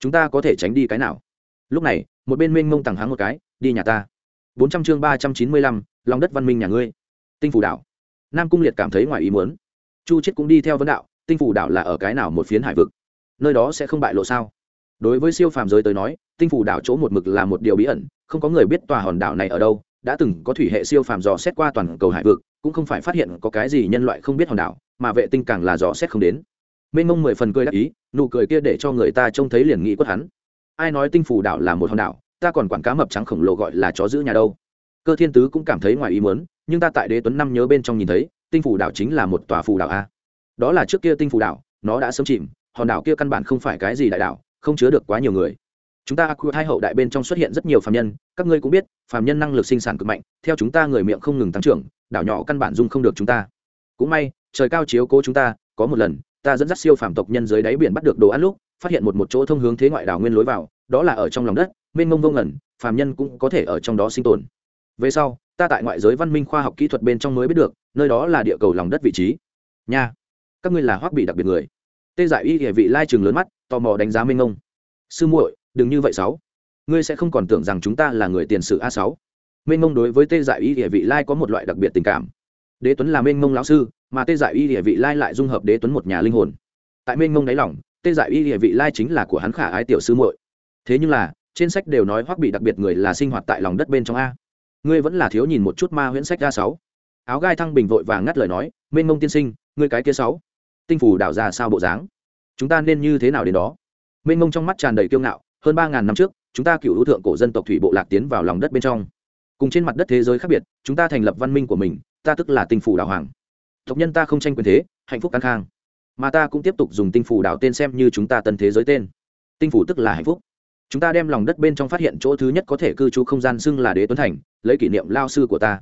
Chúng ta có thể tránh đi cái nào? Lúc này, một bên minh mông tằng háng một cái, đi nhà ta bốn trăm chương ba trăm chín mươi lăm, lòng đất văn minh nhà ngươi. Tinh phủ đảo. Nam cung liệt cảm thấy ngoài ý muốn. Chu chết cũng đi theo vấn đạo, tinh phủ đảo là ở cái nào một phiến hải vực? Nơi đó sẽ không bại lộ sao? Đối với siêu phàm giới tới nói, tinh phủ đảo chỗ một mực là một điều bí ẩn, không có người biết tòa hòn đảo này ở đâu, đã từng có thủy hệ siêu phàm dò xét qua toàn cầu hải vực, cũng không phải phát hiện có cái gì nhân loại không biết hòn đảo, mà vệ tinh càng là dò xét không đến. Mênh mông mười phần cười đắc ý, nụ cười kia để cho người ta trông thấy liền nghĩ quất hắn. Ai nói tinh phủ đảo là một hòn đảo ta còn quản cá mập trắng khổng lồ gọi là chó giữ nhà đâu. Cơ thiên tứ cũng cảm thấy ngoài ý muốn, nhưng ta tại đế tuấn năm nhớ bên trong nhìn thấy, tinh phủ đảo chính là một tòa phù đảo a. Đó là trước kia tinh phủ đảo, nó đã sớm chìm, hòn đảo kia căn bản không phải cái gì đại đảo, không chứa được quá nhiều người. Chúng ta aqua hai hậu đại bên trong xuất hiện rất nhiều phàm nhân, các ngươi cũng biết, phàm nhân năng lực sinh sản cực mạnh, theo chúng ta người miệng không ngừng tăng trưởng, đảo nhỏ căn bản dung không được chúng ta. Cũng may, trời cao chiếu cố chúng ta, có một lần, ta dẫn dắt siêu phàm tộc nhân dưới đáy biển bắt được đồ ăn lúc, phát hiện một một chỗ thông hướng thế ngoại đảo nguyên lối vào, đó là ở trong lòng đất mênh mông vô ngẩn phàm nhân cũng có thể ở trong đó sinh tồn. Về sau, ta tại ngoại giới văn minh khoa học kỹ thuật bên trong mới biết được, nơi đó là địa cầu lòng đất vị trí. Nha, các ngươi là hoác bị đặc biệt người. Tê giải y địa vị lai trường lớn mắt, tò mò đánh giá mênh mông. Sư muội, đừng như vậy sáu. Ngươi sẽ không còn tưởng rằng chúng ta là người tiền sử a sáu. Mênh mông đối với tê giải y địa vị lai có một loại đặc biệt tình cảm. Đế tuấn là mênh mông lão sư, mà tê giải y địa vị lai lại dung hợp đế tuấn một nhà linh hồn. Tại mênh mông đáy lỏng tê giải y địa vị lai chính là của hắn khả ái tiểu sư muội. Thế nhưng là trên sách đều nói hoắc bị đặc biệt người là sinh hoạt tại lòng đất bên trong a. Ngươi vẫn là thiếu nhìn một chút ma huyễn sách ra sáu. Áo gai thăng bình vội vàng ngắt lời nói, mênh mông tiên sinh, ngươi cái kia sáu, tinh phủ đảo ra sao bộ dáng? Chúng ta nên như thế nào đến đó? Mênh mông trong mắt tràn đầy kiêu ngạo, hơn ba ngàn năm trước, chúng ta cựu ưu thượng cổ dân tộc thủy bộ lạc tiến vào lòng đất bên trong. Cùng trên mặt đất thế giới khác biệt, chúng ta thành lập văn minh của mình, ta tức là tinh phủ đảo hoàng. Tộc nhân ta không tranh quyền thế, hạnh phúc an khang mà ta cũng tiếp tục dùng tinh phủ đảo tên xem như chúng ta tân thế giới tên. Tinh phủ tức là hạnh phúc chúng ta đem lòng đất bên trong phát hiện chỗ thứ nhất có thể cư trú không gian xưng là đế tuấn thành, lấy kỷ niệm lao sư của ta.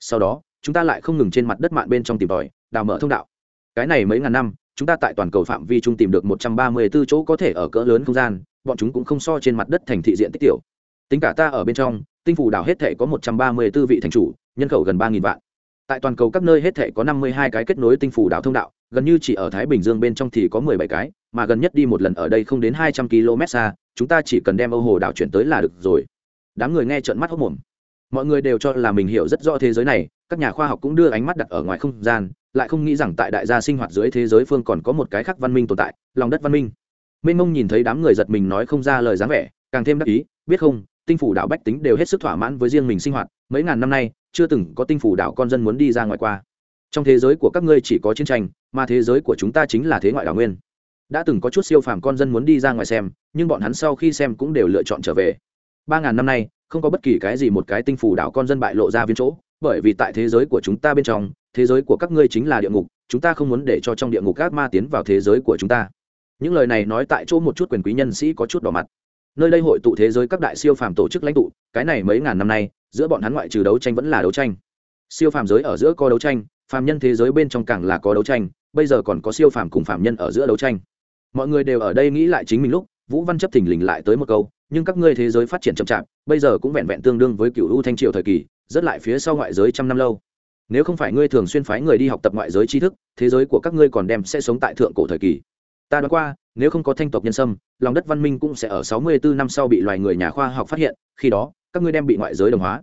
Sau đó, chúng ta lại không ngừng trên mặt đất mạn bên trong tìm tòi, đào mở thông đạo. Cái này mấy ngàn năm, chúng ta tại toàn cầu phạm vi trung tìm được một trăm ba mươi 134 chỗ có thể ở cỡ lớn không gian, bọn chúng cũng không so trên mặt đất thành thị diện tích tiểu. Tính cả ta ở bên trong, tinh phủ đảo hết thể có một trăm ba mươi 134 vị thành chủ, nhân khẩu gần ba nghìn vạn tại toàn cầu các nơi hết thể có năm mươi hai cái kết nối tinh phủ đảo thông đạo, gần như chỉ ở thái bình dương bên trong thì có mười bảy cái, mà gần nhất đi một lần ở đây không đến hai trăm km xa, chúng ta chỉ cần đem âu hồ đảo chuyển tới là được rồi. Đám người nghe trợn mắt hốc mồm mọi người đều cho là mình hiểu rất rõ thế giới này, các nhà khoa học cũng đưa ánh mắt đặt ở ngoài không gian, lại không nghĩ rằng tại đại gia sinh hoạt dưới thế giới phương còn có một cái khác văn minh tồn tại, lòng đất văn minh. Mênh mông nhìn thấy đám người giật mình nói không ra lời dáng vẻ, càng thêm đắc ý, biết không, tinh phủ đảo bách tính đều hết sức thỏa mãn với riêng mình sinh hoạt, mấy ngàn năm nay chưa từng có tinh phủ đảo con dân muốn đi ra ngoài qua. Trong thế giới của các ngươi chỉ có chiến tranh, mà thế giới của chúng ta chính là thế ngoại đảo nguyên. Đã từng có chút siêu phàm con dân muốn đi ra ngoài xem, nhưng bọn hắn sau khi xem cũng đều lựa chọn trở về. Ba ngàn năm nay, không có bất kỳ cái gì một cái tinh phủ đảo con dân bại lộ ra viên chỗ, bởi vì tại thế giới của chúng ta bên trong, thế giới của các ngươi chính là địa ngục, chúng ta không muốn để cho trong địa ngục các ma tiến vào thế giới của chúng ta. Những lời này nói tại chỗ một chút quyền quý nhân sĩ có chút đỏ mặt nơi đây hội tụ thế giới các đại siêu phàm tổ chức lãnh tụ, cái này mấy ngàn năm nay, giữa bọn hắn ngoại trừ đấu tranh vẫn là đấu tranh. Siêu phàm giới ở giữa có đấu tranh, phàm nhân thế giới bên trong càng là có đấu tranh, bây giờ còn có siêu phàm cùng phàm nhân ở giữa đấu tranh. Mọi người đều ở đây nghĩ lại chính mình lúc, vũ văn chấp thình lình lại tới một câu, nhưng các ngươi thế giới phát triển chậm chạp, bây giờ cũng vẹn vẹn tương đương với cựu u thanh triều thời kỳ, rất lại phía sau ngoại giới trăm năm lâu. Nếu không phải ngươi thường xuyên phái người đi học tập ngoại giới tri thức, thế giới của các ngươi còn đem sẽ sống tại thượng cổ thời kỳ. Ta đoán qua nếu không có thanh tộc nhân sâm, lòng đất văn minh cũng sẽ ở sáu mươi bốn năm sau bị loài người nhà khoa học phát hiện, khi đó, các ngươi đem bị ngoại giới đồng hóa.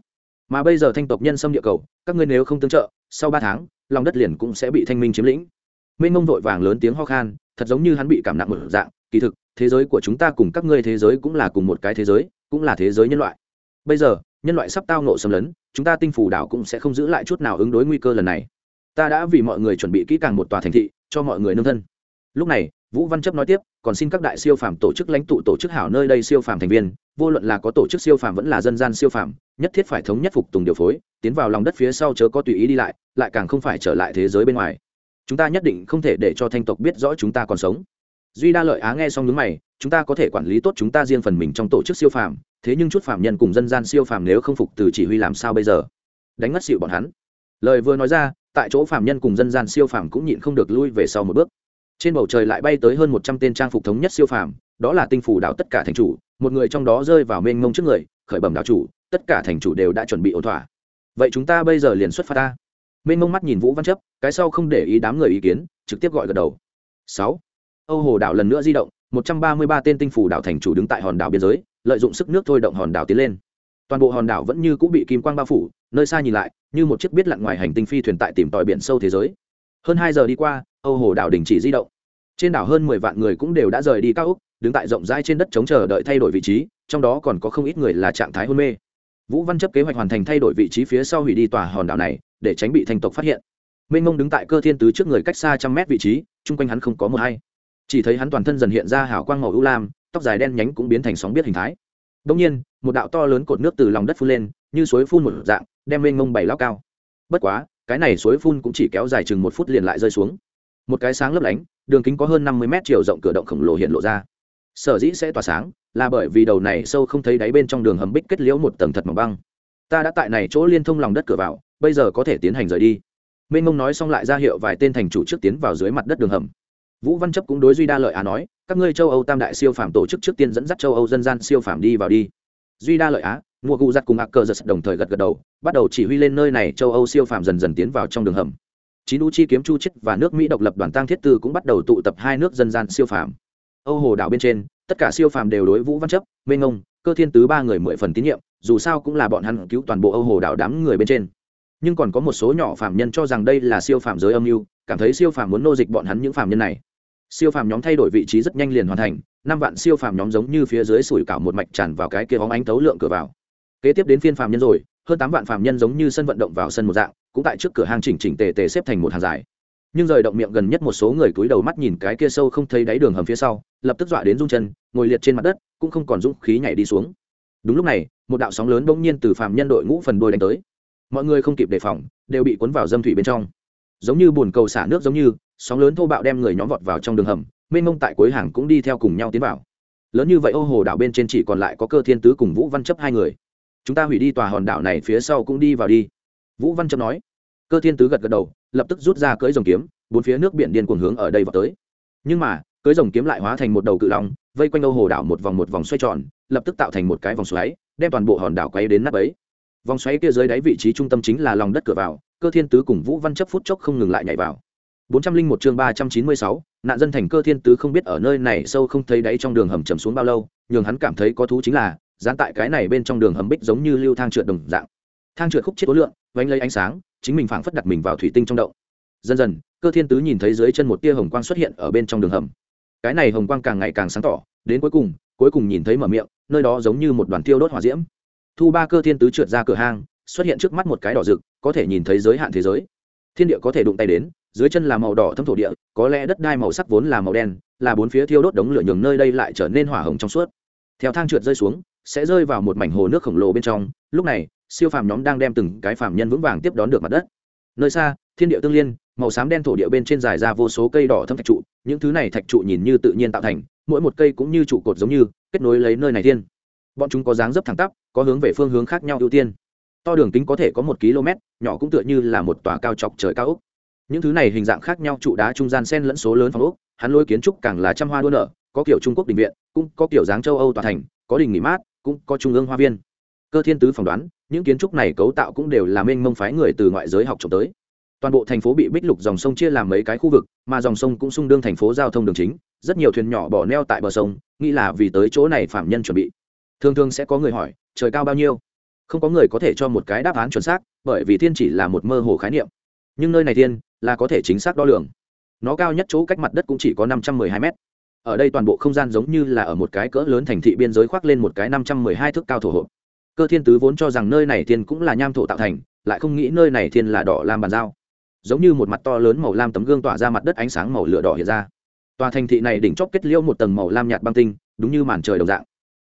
Mà bây giờ thanh tộc nhân xâm địa cầu, các ngươi nếu không tương trợ, sau ba tháng, lòng đất liền cũng sẽ bị thanh minh chiếm lĩnh. Minh mông vội vàng lớn tiếng ho khan, thật giống như hắn bị cảm nặng một dạng, kỳ thực, thế giới của chúng ta cùng các ngươi thế giới cũng là cùng một cái thế giới, cũng là thế giới nhân loại. Bây giờ, nhân loại sắp tao nộ xâm lấn, chúng ta tinh phủ đảo cũng sẽ không giữ lại chút nào ứng đối nguy cơ lần này. Ta đã vì mọi người chuẩn bị kỹ càng một tòa thành thị, cho mọi người nương thân. Lúc này vũ văn chấp nói tiếp, còn xin các đại siêu phàm tổ chức lãnh tụ tổ chức hảo nơi đây siêu phàm thành viên, vô luận là có tổ chức siêu phàm vẫn là dân gian siêu phàm, nhất thiết phải thống nhất phục tùng điều phối, tiến vào lòng đất phía sau chớ có tùy ý đi lại lại càng không phải trở lại thế giới bên ngoài. Chúng ta nhất định không thể để cho thanh tộc biết rõ chúng ta còn sống. Duy đa lợi á nghe xong những mày, chúng ta có thể quản lý tốt chúng ta riêng phần mình trong tổ chức siêu phàm, thế nhưng chút phạm nhân cùng dân gian siêu phàm nếu không phục từ chỉ huy làm sao bây giờ? Đánh ngất xịu bọn hắn. Lời vừa nói ra, tại chỗ phạm nhân cùng dân gian siêu phàm cũng nhịn không được lui về sau một bước trên bầu trời lại bay tới hơn một trăm tên trang phục thống nhất siêu phàm, đó là tinh phủ đảo tất cả thành chủ, một người trong đó rơi vào mênh mông trước người, khởi bẩm đảo chủ, tất cả thành chủ đều đã chuẩn bị ổn thỏa. Vậy chúng ta bây giờ liền xuất phát ta. Mênh mông mắt nhìn vũ văn chấp, cái sau không để ý đám người ý kiến, trực tiếp gọi gật đầu. Sáu. Âu hồ đảo lần nữa di động, một trăm ba mươi ba tên tinh phủ đảo thành chủ đứng tại hòn đảo biên giới, lợi dụng sức nước thôi động hòn đảo tiến lên. Toàn bộ hòn đảo vẫn như cũng bị kim quang bao phủ, nơi xa nhìn lại, như một chiếc biết lặn ngoài hành tinh phi thuyền tại tìm tòi biển sâu thế giới. Hơn hai giờ đi qua âu hồ đảo đình chỉ di động. Trên đảo hơn mười vạn người cũng đều đã rời đi cao ốc, đứng tại rộng rãi trên đất chống chờ đợi thay đổi vị trí trong đó còn có không ít người là trạng thái hôn mê. Vũ văn chấp kế hoạch hoàn thành thay đổi vị trí phía sau hủy đi tòa hòn đảo này để tránh bị thành tộc phát hiện. Minh Ngông đứng tại cơ thiên tứ trước người cách xa trăm mét vị trí chung quanh hắn không có một ai, chỉ thấy hắn toàn thân dần hiện ra hào quang màu ưu lam tóc dài đen nhánh cũng biến thành sóng biết hình thái. Đông nhiên một đạo to lớn cột nước từ lòng đất phun lên như suối phun một dạng đem Minh Ngông bảy lao cao. Bất quá cái này suối phun cũng chỉ kéo dài chừng một phút liền lại rơi xuống một cái sáng lấp lánh, đường kính có hơn năm mươi mét chiều rộng cửa động khổng lồ hiện lộ ra. Sở dĩ sẽ tỏa sáng là bởi vì đầu này sâu không thấy đáy bên trong đường hầm bích kết liễu một tầng thật mỏng băng. Ta đã tại này chỗ liên thông lòng đất cửa vào, bây giờ có thể tiến hành rời đi. Minh mông nói xong lại ra hiệu vài tên thành chủ trước tiến vào dưới mặt đất đường hầm. Vũ văn chấp cũng đối duy đa lợi á nói, các ngươi châu âu tam đại siêu phàm tổ chức trước tiên dẫn dắt châu âu dân gian siêu phàm đi vào đi. Duy đa lợi á mua gu giặt cùng ạc cờ giật đồng thời gật gật đầu, bắt đầu chỉ huy lên nơi này châu âu siêu phàm dần dần tiến vào trong đường hầm chín u chi kiếm chu chết và nước mỹ độc lập đoàn tăng thiết tư cũng bắt đầu tụ tập hai nước dân gian siêu phàm. Âu hồ đảo bên trên, tất cả siêu phàm đều đối vũ văn chấp, mê ngông, cơ thiên tứ ba người mười phần tín nhiệm, dù sao cũng là bọn hắn cứu toàn bộ âu hồ đảo đám người bên trên. Nhưng còn có một số nhỏ phàm nhân cho rằng đây là siêu phàm giới âm mưu, cảm thấy siêu phàm muốn nô dịch bọn hắn những phàm nhân này. Siêu phàm nhóm thay đổi vị trí rất nhanh liền hoàn thành, năm vạn siêu phàm nhóm giống như phía dưới sủi cảo một mạch tràn vào cái kia hóng ánh tấu lượng cửa vào. Kế tiếp đến phiên phàm nhân rồi hơn tám vạn phạm nhân giống như sân vận động vào sân một dạng, cũng tại trước cửa hàng chỉnh chỉnh tề tề xếp thành một hàng dài. Nhưng rời động miệng gần nhất một số người cúi đầu mắt nhìn cái kia sâu không thấy đáy đường hầm phía sau, lập tức dọa đến rung chân, ngồi liệt trên mặt đất, cũng không còn dũng khí nhảy đi xuống. Đúng lúc này, một đạo sóng lớn bỗng nhiên từ phạm nhân đội ngũ phần đôi đánh tới. Mọi người không kịp đề phòng, đều bị cuốn vào dâm thủy bên trong. Giống như bồn cầu xả nước giống như, sóng lớn thô bạo đem người nhóm vọt vào trong đường hầm, mênh mông tại cuối hàng cũng đi theo cùng nhau tiến vào. Lớn như vậy ô hồ đảo bên trên chỉ còn lại có cơ thiên tứ cùng vũ văn chấp hai người chúng ta hủy đi tòa hòn đảo này phía sau cũng đi vào đi. Vũ văn trâm nói. Cơ thiên tứ gật gật đầu, lập tức rút ra cưỡi dòng kiếm, bốn phía nước biển điên cuồng hướng ở đây vào tới. Nhưng mà, cưỡi dòng kiếm lại hóa thành một đầu cự long, vây quanh âu hồ đảo một vòng một vòng xoay tròn, lập tức tạo thành một cái vòng xoáy, đem toàn bộ hòn đảo quay đến nắp ấy vòng xoáy kia dưới đáy vị trí trung tâm chính là lòng đất cửa vào, cơ thiên tứ cùng vũ văn chấp phút chốc không ngừng lại nhảy vào. Bốn trăm linh một chương ba trăm chín mươi sáu, nạn dân thành cơ thiên tứ không biết ở nơi này sâu không thấy đáy trong đường hầm chầm xuống bao lâu, nhường hắn cảm thấy có thú chính là dán tại cái này bên trong đường hầm bích giống như lưu thang trượt đồng dạng. Thang trượt khúc chết ối lượng, vánh lấy ánh sáng, chính mình phảng phất đặt mình vào thủy tinh trong động. Dần dần, cơ thiên tứ nhìn thấy dưới chân một tia hồng quang xuất hiện ở bên trong đường hầm. Cái này hồng quang càng ngày càng sáng tỏ, đến cuối cùng cuối cùng nhìn thấy mở miệng, nơi đó giống như một đoàn tiêu đốt hỏa diễm. Thu ba cơ thiên tứ trượt ra cửa hang, xuất hiện trước mắt một cái đỏ rực, có thể nhìn thấy giới hạn thế giới. Thiên địa có thể đụng tay đến, dưới chân là màu đỏ thâm thổ địa, có lẽ đất đai màu sắc vốn là màu đen, là bốn phía thiêu đốt đống lửa nhường nơi đây lại trở nên hỏa hồng trong suốt. Theo thang trượt rơi xuống sẽ rơi vào một mảnh hồ nước khổng lồ bên trong. Lúc này, siêu phàm nhóm đang đem từng cái phàm nhân vững vàng tiếp đón được mặt đất. Nơi xa, thiên địa tương liên, màu xám đen thổ địa bên trên dài ra vô số cây đỏ thâm thạch trụ. Những thứ này thạch trụ nhìn như tự nhiên tạo thành, mỗi một cây cũng như trụ cột giống như, kết nối lấy nơi này thiên. Bọn chúng có dáng dấp thẳng tắp, có hướng về phương hướng khác nhau ưu tiên. To đường kính có thể có một km, nhỏ cũng tựa như là một tòa cao chọc trời cao ốc. Những thứ này hình dạng khác nhau, trụ đá trung gian sen lẫn số lớn phòng ốc, hắn lôi kiến trúc càng là trăm hoa đua nở, có kiểu trung quốc đình viện, cũng có kiểu dáng châu âu tòa thành, có đình nghỉ mát cũng có trung ương hoa viên. Cơ thiên tứ phỏng đoán, những kiến trúc này cấu tạo cũng đều là mênh mông phái người từ ngoại giới học trộm tới. Toàn bộ thành phố bị bích lục dòng sông chia làm mấy cái khu vực, mà dòng sông cũng xung đương thành phố giao thông đường chính, rất nhiều thuyền nhỏ bỏ neo tại bờ sông, nghĩ là vì tới chỗ này phạm nhân chuẩn bị. Thường thường sẽ có người hỏi, trời cao bao nhiêu? Không có người có thể cho một cái đáp án chuẩn xác, bởi vì thiên chỉ là một mơ hồ khái niệm. Nhưng nơi này thiên là có thể chính xác đo lường. Nó cao nhất chỗ cách mặt đất cũng chỉ có năm trăm mười hai mét ở đây toàn bộ không gian giống như là ở một cái cỡ lớn thành thị biên giới khoác lên một cái năm trăm mười hai thước cao thổ hộp cơ thiên tứ vốn cho rằng nơi này thiên cũng là nham thổ tạo thành, lại không nghĩ nơi này thiên là đỏ làm bàn giao. Giống như một mặt to lớn màu lam tấm gương tỏa ra mặt đất ánh sáng màu lửa đỏ hiện ra. Tòa thành thị này đỉnh chóp kết liễu một tầng màu lam nhạt băng tinh, đúng như màn trời đồng dạng.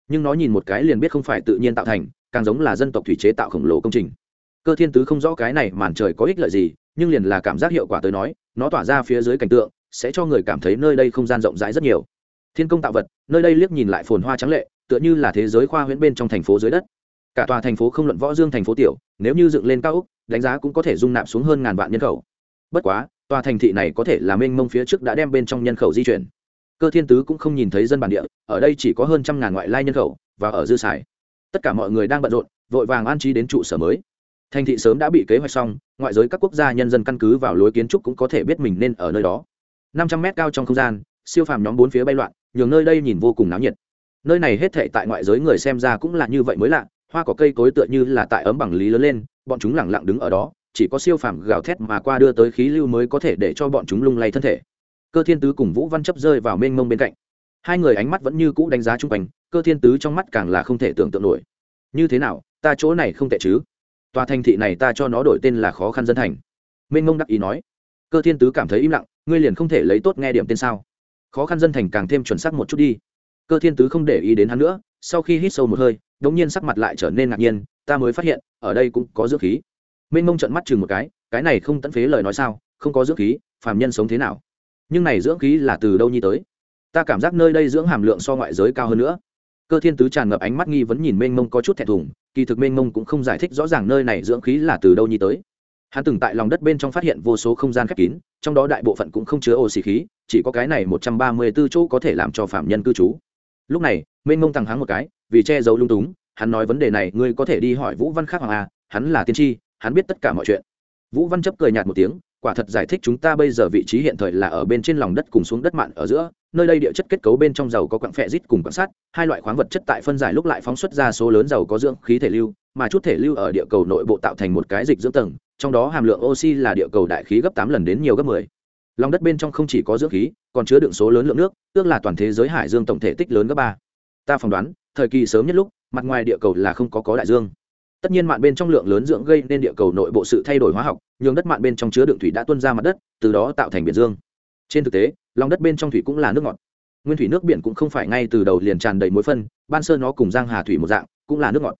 Nhưng nó nhìn một cái liền biết không phải tự nhiên tạo thành, càng giống là dân tộc thủy chế tạo khổng lồ công trình. Cơ thiên tứ không rõ cái này màn trời có ích lợi gì, nhưng liền là cảm giác hiệu quả tới nói, nó tỏa ra phía dưới cảnh tượng sẽ cho người cảm thấy nơi đây không gian rộng rãi rất nhiều. Thiên công tạo vật, nơi đây liếc nhìn lại phồn hoa trắng lệ, tựa như là thế giới khoa huyễn bên trong thành phố dưới đất. Cả tòa thành phố không luận võ dương thành phố tiểu, nếu như dựng lên cao úc đánh giá cũng có thể dung nạp xuống hơn ngàn vạn nhân khẩu. Bất quá, tòa thành thị này có thể là mênh mông phía trước đã đem bên trong nhân khẩu di chuyển. Cơ thiên tứ cũng không nhìn thấy dân bản địa, ở đây chỉ có hơn trăm ngàn ngoại lai nhân khẩu, và ở dư xài. Tất cả mọi người đang bận rộn, vội vàng an trí đến trụ sở mới. Thành thị sớm đã bị kế hoạch xong, ngoại giới các quốc gia nhân dân căn cứ vào lối kiến trúc cũng có thể biết mình nên ở nơi đó năm trăm mét cao trong không gian, siêu phàm nhóm bốn phía bay loạn, nhường nơi đây nhìn vô cùng náo nhiệt. Nơi này hết thệ tại ngoại giới người xem ra cũng là như vậy mới lạ, hoa cỏ cây cối tựa như là tại ấm bằng lý lớn lên, bọn chúng lẳng lặng đứng ở đó, chỉ có siêu phàm gào thét mà qua đưa tới khí lưu mới có thể để cho bọn chúng lung lay thân thể. Cơ thiên tứ cùng vũ văn chấp rơi vào mênh mông bên cạnh. Hai người ánh mắt vẫn như cũ đánh giá chung quanh, cơ thiên tứ trong mắt càng là không thể tưởng tượng nổi. Như thế nào, ta chỗ này không tệ chứ? Tòa thành thị này ta cho nó đổi tên là khó khăn dân thành. Mênh mông đắc ý nói cơ thiên tứ cảm thấy im lặng, ngươi liền không thể lấy tốt nghe điểm tên sao? Khó khăn dân thành càng thêm chuẩn xác một chút đi. Cơ thiên tứ không để ý đến hắn nữa, sau khi hít sâu một hơi đ ỗ n g nhiên sắc mặt lại trở nên ngạc nhiên, ta mới phát hiện, ở đây cũng có dưỡng khí. Mênh mông trận mắt chừng một cái cái này không tẫn phế lời nói sao, không có dưỡng khí, phàm nhân sống thế nào? Nhưng này dưỡng khí là từ đâu nhi tới? Ta cảm giác nơi đây dưỡng hàm lượng so ngoại giới cao hơn nữa. Cơ thiên tứ tràn ngập ánh mắt nghi vấn nhìn mênh mông có chút thẹn thùng, kỳ thực mênh mông cũng không giải thích rõ ràng nơi này dưỡng khí là từ đâu nhi tới hắn từng tại lòng đất bên trong phát hiện vô số không gian khép kín trong đó đại bộ phận cũng không chứa oxy khí chỉ có cái này một trăm ba mươi b ố chỗ có thể làm cho phạm nhân cư trú. Lúc này mênh mông thằng hắn một cái vì che giấu lung túng hắn nói vấn đề này ngươi có thể đi hỏi vũ văn Khắc hoàng a hắn là tiên tri hắn biết tất cả mọi chuyện. Vũ văn chấp cười nhạt một tiếng quả thật giải thích chúng ta bây giờ vị trí hiện thời là ở bên trên lòng đất cùng xuống đất mạn ở giữa nơi đây địa chất kết cấu bên trong dầu có quặng phẹ rít cùng quặng sắt, hai loại khoáng vật chất tại phân giải lúc lại phóng xuất ra số lớn dầu có dưỡng khí thể lưu mà chút thể lưu ở địa cầu nội bộ tạo thành một cái dịch dưỡng tầng trong đó hàm lượng oxy là địa cầu đại khí gấp tám lần đến nhiều gấp mười. Lòng đất bên trong không chỉ có dưỡng khí, còn chứa đựng số lớn lượng nước tức là toàn thế giới hải dương tổng thể tích lớn gấp ba. Ta phỏng đoán, thời kỳ sớm nhất lúc, mặt ngoài địa cầu là không có có đại dương. Tất nhiên mạn bên trong lượng lớn dưỡng gây nên địa cầu nội bộ sự thay đổi hóa học, nhường đất mạn bên trong chứa đựng thủy đã tuôn ra mặt đất, từ đó tạo thành biển dương. Trên thực tế, lòng đất bên trong thủy cũng là nước ngọt. Nguyên thủy nước biển cũng không phải ngay từ đầu liền tràn đầy muối phân, ban sơ nó cùng giang hà thủy một dạng, cũng là nước ngọt.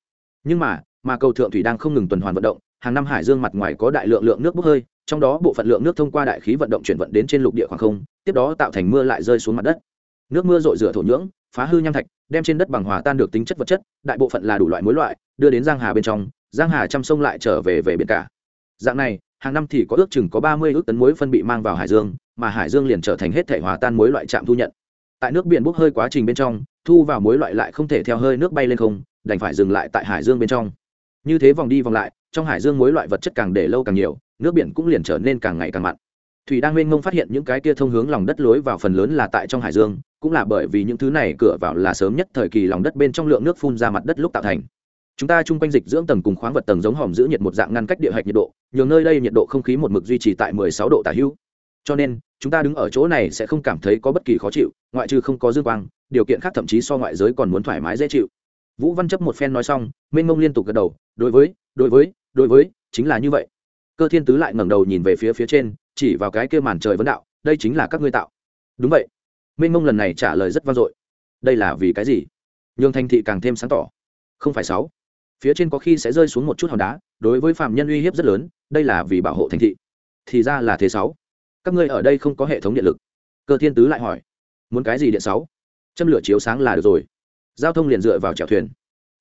Nhưng mà mà cầu thượng thủy đang không ngừng tuần hoàn vận động hàng năm hải dương mặt ngoài có đại lượng lượng nước bốc hơi, trong đó bộ phận lượng nước thông qua đại khí vận động chuyển vận đến trên lục địa khoảng không, tiếp đó tạo thành mưa lại rơi xuống mặt đất. Nước mưa rội rửa thổ nhưỡng, phá hư nham thạch, đem trên đất bằng hòa tan được tính chất vật chất, đại bộ phận là đủ loại mối loại, đưa đến giang hà bên trong, giang hà chăm sông lại trở về về biển cả. Dạng này, hàng năm thì có ước chừng có ba mươi ước tấn muối phân bị mang vào hải dương, mà hải dương liền trở thành hết thể hòa tan muối loại trạm thu nhận. Tại nước biển bốc hơi quá trình bên trong, thu vào muối loại lại không thể theo hơi nước bay lên không, đành phải dừng lại tại hải dương bên trong. Như thế vòng đi vòng lại trong hải dương muối loại vật chất càng để lâu càng nhiều, nước biển cũng liền trở nên càng ngày càng mặn. Thủy đang mênh mông phát hiện những cái kia thông hướng lòng đất lối vào phần lớn là tại trong hải dương, cũng là bởi vì những thứ này cửa vào là sớm nhất thời kỳ lòng đất bên trong lượng nước phun ra mặt đất lúc tạo thành. Chúng ta chung quanh dịch dưỡng tầng cùng khoáng vật tầng giống hòm giữ nhiệt một dạng ngăn cách địa hạch nhiệt độ, nhường nơi đây nhiệt độ không khí một mực duy trì tại 16 độ tả hữu. Cho nên, chúng ta đứng ở chỗ này sẽ không cảm thấy có bất kỳ khó chịu, ngoại trừ không có dương quang, điều kiện khác thậm chí so ngoại giới còn muốn thoải mái dễ chịu. Vũ văn chấp một phen nói xong mênh mông liên tục gật đầu, đối với đối với đối với, chính là như vậy. Cơ thiên tứ lại ngẩng đầu nhìn về phía phía trên, chỉ vào cái kia màn trời vấn đạo, đây chính là các ngươi tạo. Đúng vậy. Minh mông lần này trả lời rất vang dội. Đây là vì cái gì? Nhường thành thị càng thêm sáng tỏ. Không phải sáu. Phía trên có khi sẽ rơi xuống một chút hòn đá, đối với phạm nhân uy hiếp rất lớn, đây là vì bảo hộ thành thị. Thì ra là thế sáu. Các ngươi ở đây không có hệ thống điện lực. Cơ thiên tứ lại hỏi. Muốn cái gì điện sáu? Châm lửa chiếu sáng là được rồi. Giao thông liền dựa vào chèo thuyền.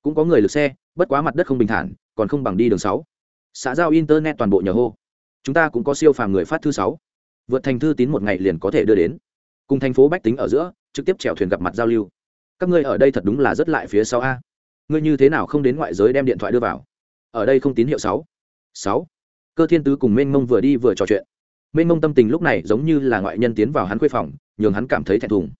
Cũng có người lực xe, bất quá mặt đất không bình thản còn không bằng đi đường sáu. Xã giao internet toàn bộ nhờ hô. Chúng ta cũng có siêu phàm người phát thư sáu. Vượt thành thư tín một ngày liền có thể đưa đến. Cùng thành phố bách tính ở giữa, trực tiếp chèo thuyền gặp mặt giao lưu. Các ngươi ở đây thật đúng là rất lại phía sau a. Ngươi như thế nào không đến ngoại giới đem điện thoại đưa vào? Ở đây không tín hiệu sáu. Sáu. Cơ thiên tứ cùng mênh mông vừa đi vừa trò chuyện. Mênh mông tâm tình lúc này giống như là ngoại nhân tiến vào hắn khuê phòng, nhường hắn cảm thấy thẹn thùng.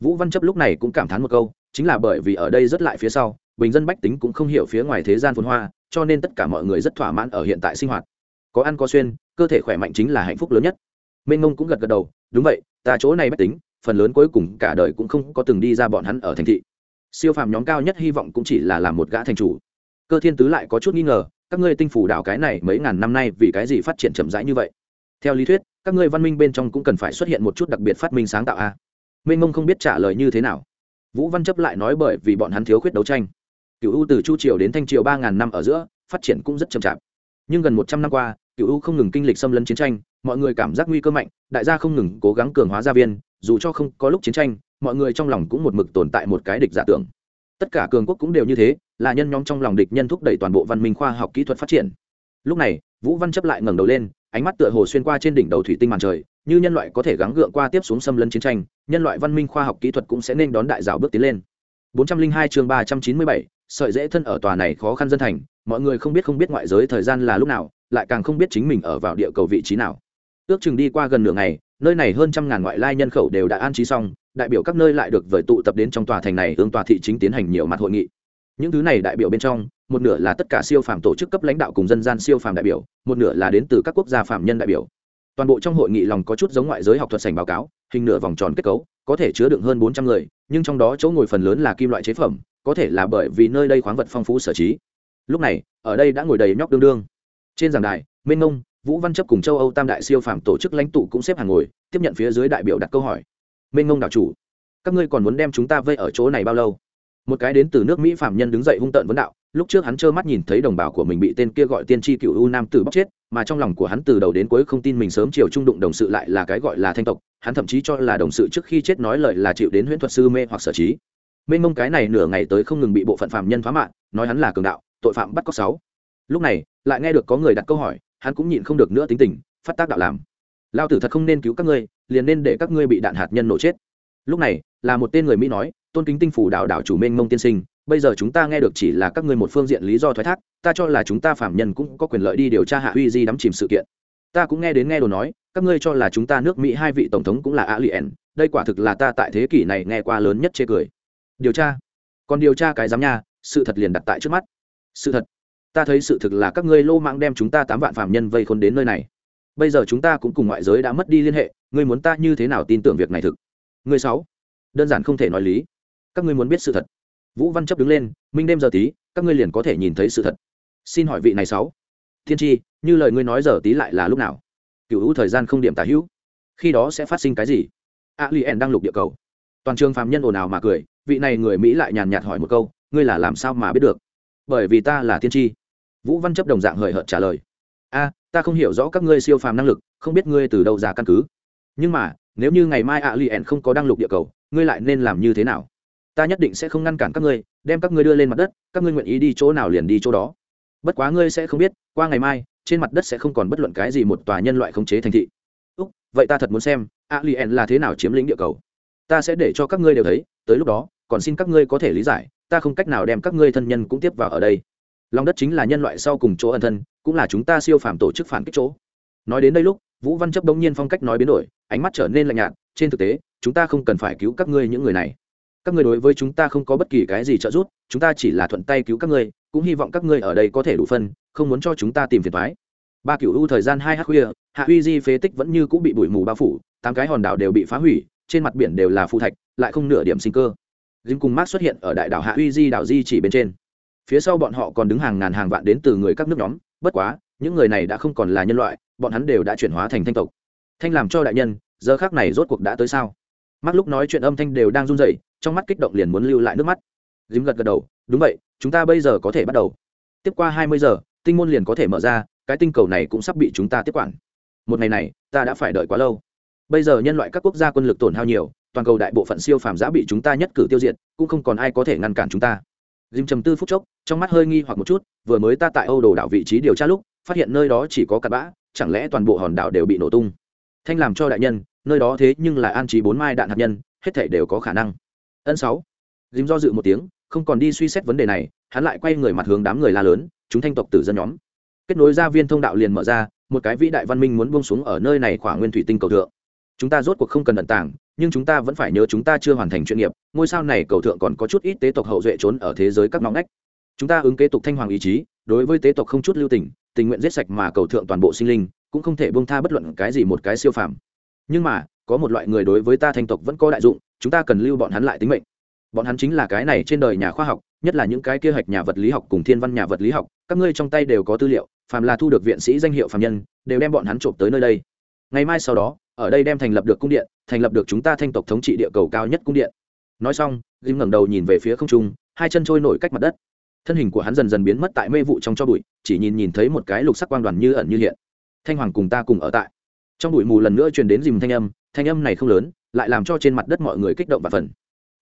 Vũ văn chấp lúc này cũng cảm thán một câu, chính là bởi vì ở đây rất lại phía sau, bình dân bách tính cũng không hiểu phía ngoài thế gian phồn hoa cho nên tất cả mọi người rất thỏa mãn ở hiện tại sinh hoạt. Có ăn có xuyên, cơ thể khỏe mạnh chính là hạnh phúc lớn nhất. Mênh mông cũng gật gật đầu, đúng vậy, ta chỗ này bách tính, phần lớn cuối cùng cả đời cũng không có từng đi ra bọn hắn ở thành thị. Siêu phàm nhóm cao nhất hy vọng cũng chỉ là làm một gã thành chủ. Cơ thiên tứ lại có chút nghi ngờ, các ngươi tinh phủ đảo cái này mấy ngàn năm nay vì cái gì phát triển chậm rãi như vậy? Theo lý thuyết, các ngươi văn minh bên trong cũng cần phải xuất hiện một chút đặc biệt phát minh sáng tạo a. À? minh mông không biết trả lời như thế nào. Vũ văn chấp lại nói bởi vì bọn hắn thiếu khuyết đấu tranh cựu u từ chu triều đến thanh triều ba ngàn năm ở giữa, phát triển cũng rất chậm chạp. Nhưng gần một trăm năm qua cựu u không ngừng kinh lịch xâm lấn chiến tranh, mọi người cảm giác nguy cơ mạnh, đại gia không ngừng cố gắng cường hóa gia viên, dù cho không có lúc chiến tranh, mọi người trong lòng cũng một mực tồn tại một cái địch giả tưởng. Tất cả cường quốc cũng đều như thế, là nhân nhóm trong lòng địch nhân thúc đẩy toàn bộ văn minh khoa học kỹ thuật phát triển. Lúc này, vũ văn chấp lại ngẩng đầu lên, ánh mắt tựa hồ xuyên qua trên đỉnh đầu thủy tinh màn trời, như nhân loại có thể gắng gượng qua tiếp xuống xâm lấn chiến tranh, nhân loại văn minh khoa học kỹ thuật cũng sẽ nên đón đại rào bước tiến lên. 402 chương 397, sợi dễ thân ở tòa này khó khăn dân thành mọi người không biết không biết ngoại giới thời gian là lúc nào lại càng không biết chính mình ở vào địa cầu vị trí nào. Ước chừng đi qua gần nửa ngày nơi này hơn trăm ngàn ngoại lai nhân khẩu đều đã an trí xong đại biểu các nơi lại được vời tụ tập đến trong tòa thành này hướng tòa thị chính tiến hành nhiều mặt hội nghị. Những thứ này đại biểu bên trong một nửa là tất cả siêu phàm tổ chức cấp lãnh đạo cùng dân gian siêu phàm đại biểu một nửa là đến từ các quốc gia phàm nhân đại biểu. Toàn bộ trong hội nghị lòng có chút giống ngoại giới học thuật sảnh báo cáo hình nửa vòng tròn kết cấu có thể chứa đựng hơn bốn trăm người nhưng trong đó chỗ ngồi phần lớn là kim loại chế phẩm, có thể là bởi vì nơi đây khoáng vật phong phú sở trí. Lúc này, ở đây đã ngồi đầy nhóc đương đương. Trên giảng đài, minh ngông, vũ văn chấp cùng châu âu tam đại siêu phàm tổ chức lãnh tụ cũng xếp hàng ngồi, tiếp nhận phía dưới đại biểu đặt câu hỏi. Minh ngông đảo chủ, các ngươi còn muốn đem chúng ta vây ở chỗ này bao lâu? Một cái đến từ nước mỹ phạm nhân đứng dậy hung tợn vấn đạo, lúc trước hắn trơ mắt nhìn thấy đồng bào của mình bị tên kia gọi tiên tri cựu u nam tử bóc chết mà trong lòng của hắn từ đầu đến cuối không tin mình sớm chiều trung đụng đồng sự lại là cái gọi là thanh tộc, hắn thậm chí cho là đồng sự trước khi chết nói lời là chịu đến huyễn thuật sư mê hoặc sở trí. Mênh mông cái này nửa ngày tới không ngừng bị bộ phận phạm nhân phá mạng, nói hắn là cường đạo, tội phạm bắt cóc sáu. Lúc này, lại nghe được có người đặt câu hỏi, hắn cũng nhịn không được nữa tính tình, phát tác đạo làm. Lao tử thật không nên cứu các ngươi, liền nên để các ngươi bị đạn hạt nhân nổ chết. Lúc này, là một tên người mỹ nói, tôn kính tinh phủ đạo đạo chủ mênh mông tiên sinh bây giờ chúng ta nghe được chỉ là các ngươi một phương diện lý do thoái thác, ta cho là chúng ta phạm nhân cũng có quyền lợi đi điều tra hạ uy di đắm chìm sự kiện. Ta cũng nghe đến nghe đồ nói, các ngươi cho là chúng ta nước mỹ hai vị tổng thống cũng là a lien đây quả thực là ta tại thế kỷ này nghe qua lớn nhất chê cười. Điều tra? Còn điều tra cái giám nha, sự thật liền đặt tại trước mắt. Sự thật? Ta thấy sự thực là các ngươi lô mạng đem chúng ta tám vạn phạm nhân vây khôn đến nơi này. Bây giờ chúng ta cũng cùng ngoại giới đã mất đi liên hệ, ngươi muốn ta như thế nào tin tưởng việc này thực? Ngươi sáu. Đơn giản không thể nói lý. Các ngươi muốn biết sự thật vũ văn chấp đứng lên, minh đêm giờ tí, các ngươi liền có thể nhìn thấy sự thật. Xin hỏi vị này sáu, thiên tri như lời ngươi nói giờ tí lại là lúc nào? Cựu hữu thời gian không điểm tả hữu. Khi đó sẽ phát sinh cái gì? A li en đang lục địa cầu. Toàn trường phàm nhân ồn ào mà cười, vị này người mỹ lại nhàn nhạt hỏi một câu, ngươi là làm sao mà biết được? Bởi vì ta là thiên tri vũ văn chấp đồng dạng hời hợt trả lời, a, ta không hiểu rõ các ngươi siêu phàm năng lực, không biết ngươi từ đâu ra căn cứ. Nhưng mà, nếu như ngày mai a li en không có đăng lục địa cầu, ngươi lại nên làm như thế nào? Ta nhất định sẽ không ngăn cản các ngươi, đem các ngươi đưa lên mặt đất, các ngươi nguyện ý đi chỗ nào liền đi chỗ đó. Bất quá ngươi sẽ không biết, qua ngày mai, trên mặt đất sẽ không còn bất luận cái gì một tòa nhân loại khống chế thành thị. Úc, vậy ta thật muốn xem, Alien là thế nào chiếm lĩnh địa cầu. Ta sẽ để cho các ngươi đều thấy, tới lúc đó, còn xin các ngươi có thể lý giải, ta không cách nào đem các ngươi thân nhân cũng tiếp vào ở đây. Lòng đất chính là nhân loại sau cùng chỗ ẩn thân, cũng là chúng ta siêu phàm tổ chức phản kích chỗ. Nói đến đây lúc, vũ văn chấp đông nhiên phong cách nói biến đổi, ánh mắt trở nên lạnh nhạt, trên thực tế, chúng ta không cần phải cứu các ngươi những người này các ngươi đối với chúng ta không có bất kỳ cái gì trợ giúp, chúng ta chỉ là thuận tay cứu các ngươi, cũng hy vọng các ngươi ở đây có thể đủ phân, không muốn cho chúng ta tìm phiền thoái ba cựu u thời gian hai h khuya, hạ uy di phế tích vẫn như cũng bị bụi mù bao phủ, tám cái hòn đảo đều bị phá hủy, trên mặt biển đều là phù thạch, lại không nửa điểm sinh cơ. Dinh cùng mát xuất hiện ở đại đảo hạ uy di đảo di chỉ bên trên. Phía sau bọn họ còn đứng hàng ngàn hàng vạn đến từ người các nước nhóm, bất quá, những người này đã không còn là nhân loại, bọn hắn đều đã chuyển hóa thành thanh tộc. Thanh làm cho đại nhân, giờ khác này rốt cuộc đã tới sao? Mắt lúc nói chuyện âm thanh đều đang run rẩy trong mắt kích động liền muốn lưu lại nước mắt. Dím gật gật đầu, đúng vậy, chúng ta bây giờ có thể bắt đầu. Tiếp qua hai mươi giờ, tinh môn liền có thể mở ra, cái tinh cầu này cũng sắp bị chúng ta tiếp quản. Một ngày này, ta đã phải đợi quá lâu. Bây giờ nhân loại các quốc gia quân lực tổn hao nhiều, toàn cầu đại bộ phận siêu phàm giã bị chúng ta nhất cử tiêu diệt, cũng không còn ai có thể ngăn cản chúng ta. Dìm trầm tư phút chốc, trong mắt hơi nghi hoặc một chút, vừa mới ta tại âu đồ đảo vị trí điều tra lúc, phát hiện nơi đó chỉ có cặp bã, chẳng lẽ toàn bộ hòn đảo đều bị nổ tung? Thanh làm cho đại nhân, nơi đó thế nhưng là an trí bốn mai đạn hạt nhân, hết thể đều có khả năng ân sáu. Dìm do dự một tiếng, không còn đi suy xét vấn đề này, hắn lại quay người mặt hướng đám người la lớn, chúng thanh tộc tử dân nhóm. Kết nối ra viên thông đạo liền mở ra, một cái vĩ đại văn minh muốn buông xuống ở nơi này khỏa nguyên thủy tinh cầu thượng. Chúng ta rốt cuộc không cần ẩn tàng, nhưng chúng ta vẫn phải nhớ chúng ta chưa hoàn thành chuyên nghiệp, ngôi sao này cầu thượng còn có chút ít tế tộc hậu duệ trốn ở thế giới các ngõ ngách. Chúng ta ứng kế tục thanh hoàng ý chí, đối với tế tộc không chút lưu tình tình nguyện giết sạch mà cầu thượng toàn bộ sinh linh, cũng không thể bông tha bất luận cái gì một cái siêu phàm. Nhưng mà, có một loại người đối với ta thanh tộc vẫn có đại dụng chúng ta cần lưu bọn hắn lại tính mệnh. Bọn hắn chính là cái này trên đời nhà khoa học, nhất là những cái kia hạch nhà vật lý học cùng thiên văn nhà vật lý học, các ngươi trong tay đều có tư liệu, phàm là thu được viện sĩ danh hiệu phàm nhân, đều đem bọn hắn trộm tới nơi đây. Ngày mai sau đó, ở đây đem thành lập được cung điện, thành lập được chúng ta thanh tộc thống trị địa cầu cao nhất cung điện. Nói xong ghim ngẩng đầu nhìn về phía không trung, hai chân trôi nổi cách mặt đất. Thân hình của hắn dần dần biến mất tại mê vụ trong cho bụi, chỉ nhìn nhìn thấy một cái lục sắc quang đoàn như ẩn như hiện. Thanh hoàng cùng ta cùng ở tại. Trong bụi mù lần nữa truyền đến dìm thanh âm thanh âm này không lớn lại làm cho trên mặt đất mọi người kích động và phần.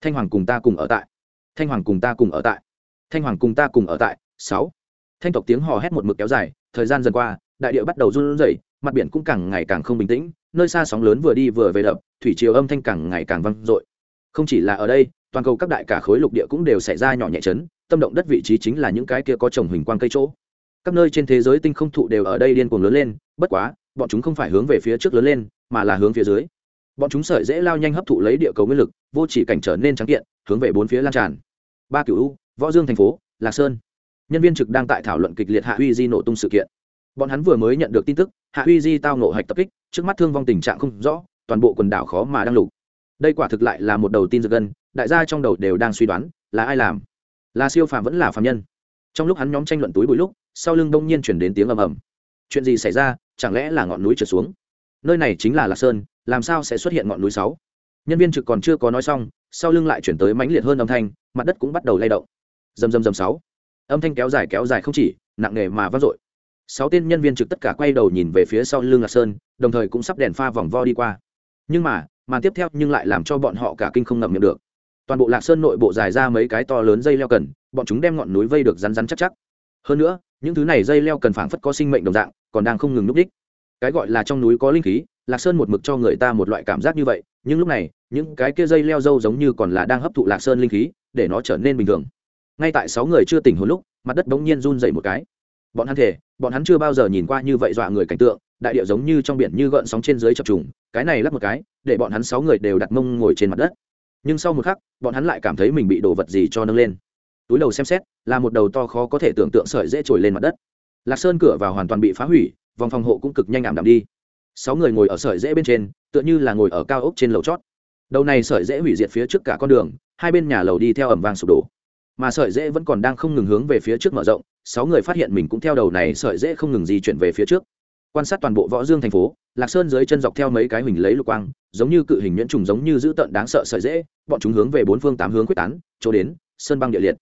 Thanh hoàng cùng ta cùng ở tại. Thanh hoàng cùng ta cùng ở tại. Thanh hoàng cùng ta cùng ở tại. Sáu. Thanh tộc tiếng hò hét một mực kéo dài, thời gian dần qua, đại địa bắt đầu run rẩy, mặt biển cũng càng ngày càng không bình tĩnh, nơi xa sóng lớn vừa đi vừa về đập, thủy chiều âm thanh càng ngày càng vang dội. Không chỉ là ở đây, toàn cầu các đại cả khối lục địa cũng đều xảy ra nhỏ nhẹ chấn, tâm động đất vị trí chính là những cái kia có trồng hình quang cây chỗ. Các nơi trên thế giới tinh không thụ đều ở đây điên cuồng lớn lên, bất quá, bọn chúng không phải hướng về phía trước lớn lên, mà là hướng phía dưới bọn chúng sợi dễ lao nhanh hấp thụ lấy địa cầu nguyên lực, vô chỉ cảnh trở nên trắng kiện, hướng về bốn phía lan tràn. Ba cựu u, võ dương thành phố, lạc sơn. Nhân viên trực đang tại thảo luận kịch liệt hạ huy di nổ tung sự kiện. Bọn hắn vừa mới nhận được tin tức, hạ huy di tao nổ hạch tập kích, trước mắt thương vong tình trạng không rõ, toàn bộ quần đảo khó mà đang lục. Đây quả thực lại là một đầu tin giật gân, đại gia trong đầu đều đang suy đoán, là ai làm? Là siêu phàm vẫn là phàm nhân? Trong lúc hắn nhóm tranh luận túi bụi lúc, sau lưng đông nhiên chuyển đến tiếng ầm ầm. Chuyện gì xảy ra? Chẳng lẽ là ngọn núi trượt xuống? Nơi này chính là lạc sơn, làm sao sẽ xuất hiện ngọn núi sáu? Nhân viên trực còn chưa có nói xong, sau lưng lại chuyển tới mãnh liệt hơn âm thanh, mặt đất cũng bắt đầu lay động. Dầm dầm dầm sáu. Âm thanh kéo dài kéo dài không chỉ, nặng nề mà vang dội. Sáu tên nhân viên trực tất cả quay đầu nhìn về phía sau lưng lạc sơn, đồng thời cũng sắp đèn pha vòng vo đi qua. Nhưng mà, màn tiếp theo nhưng lại làm cho bọn họ cả kinh không ngậm miệng được. Toàn bộ lạc sơn nội bộ dài ra mấy cái to lớn dây leo cần, bọn chúng đem ngọn núi vây được rắn rắn chắc chắc. Hơn nữa, những thứ này dây leo cần phảng phất có sinh mệnh đồng dạng, còn đang không ngừng núp đích cái gọi là trong núi có linh khí, lạc sơn một mực cho người ta một loại cảm giác như vậy, nhưng lúc này, những cái kia dây leo dâu giống như còn là đang hấp thụ lạc sơn linh khí, để nó trở nên bình thường. Ngay tại sáu người chưa tỉnh hồn lúc, mặt đất bỗng nhiên run dậy một cái. Bọn hắn thể bọn hắn chưa bao giờ nhìn qua như vậy dọa người cảnh tượng, đại điệu giống như trong biển như gợn sóng trên dưới chập trùng, cái này lắp một cái, để bọn hắn sáu người đều đặt mông ngồi trên mặt đất. Nhưng sau một khắc, bọn hắn lại cảm thấy mình bị đồ vật gì cho nâng lên. Túi đầu xem xét, là một đầu to khó có thể tưởng tượng sợi dễ trồi lên mặt đất. Lạc sơn cửa vào hoàn toàn bị phá hủy vòng phòng hộ cũng cực nhanh ảm đạm đi. Sáu người ngồi ở sợi rễ bên trên tựa như là ngồi ở cao ốc trên lầu chót. Đầu này sợi rễ hủy diệt phía trước cả con đường hai bên nhà lầu đi theo ẩm vàng sụp đổ. Mà sợi rễ vẫn còn đang không ngừng hướng về phía trước mở rộng sáu người phát hiện mình cũng theo đầu này sợi rễ không ngừng di chuyển về phía trước. Quan sát toàn bộ võ dương thành phố lạc sơn dưới chân dọc theo mấy cái hình lấy lục quang giống như cự hình nhuyễn trùng giống như dữ tợn đáng sợ sợi dễ bọn chúng hướng về bốn phương tám hướng quyết tán chỗ đến sơn băng địa liệt.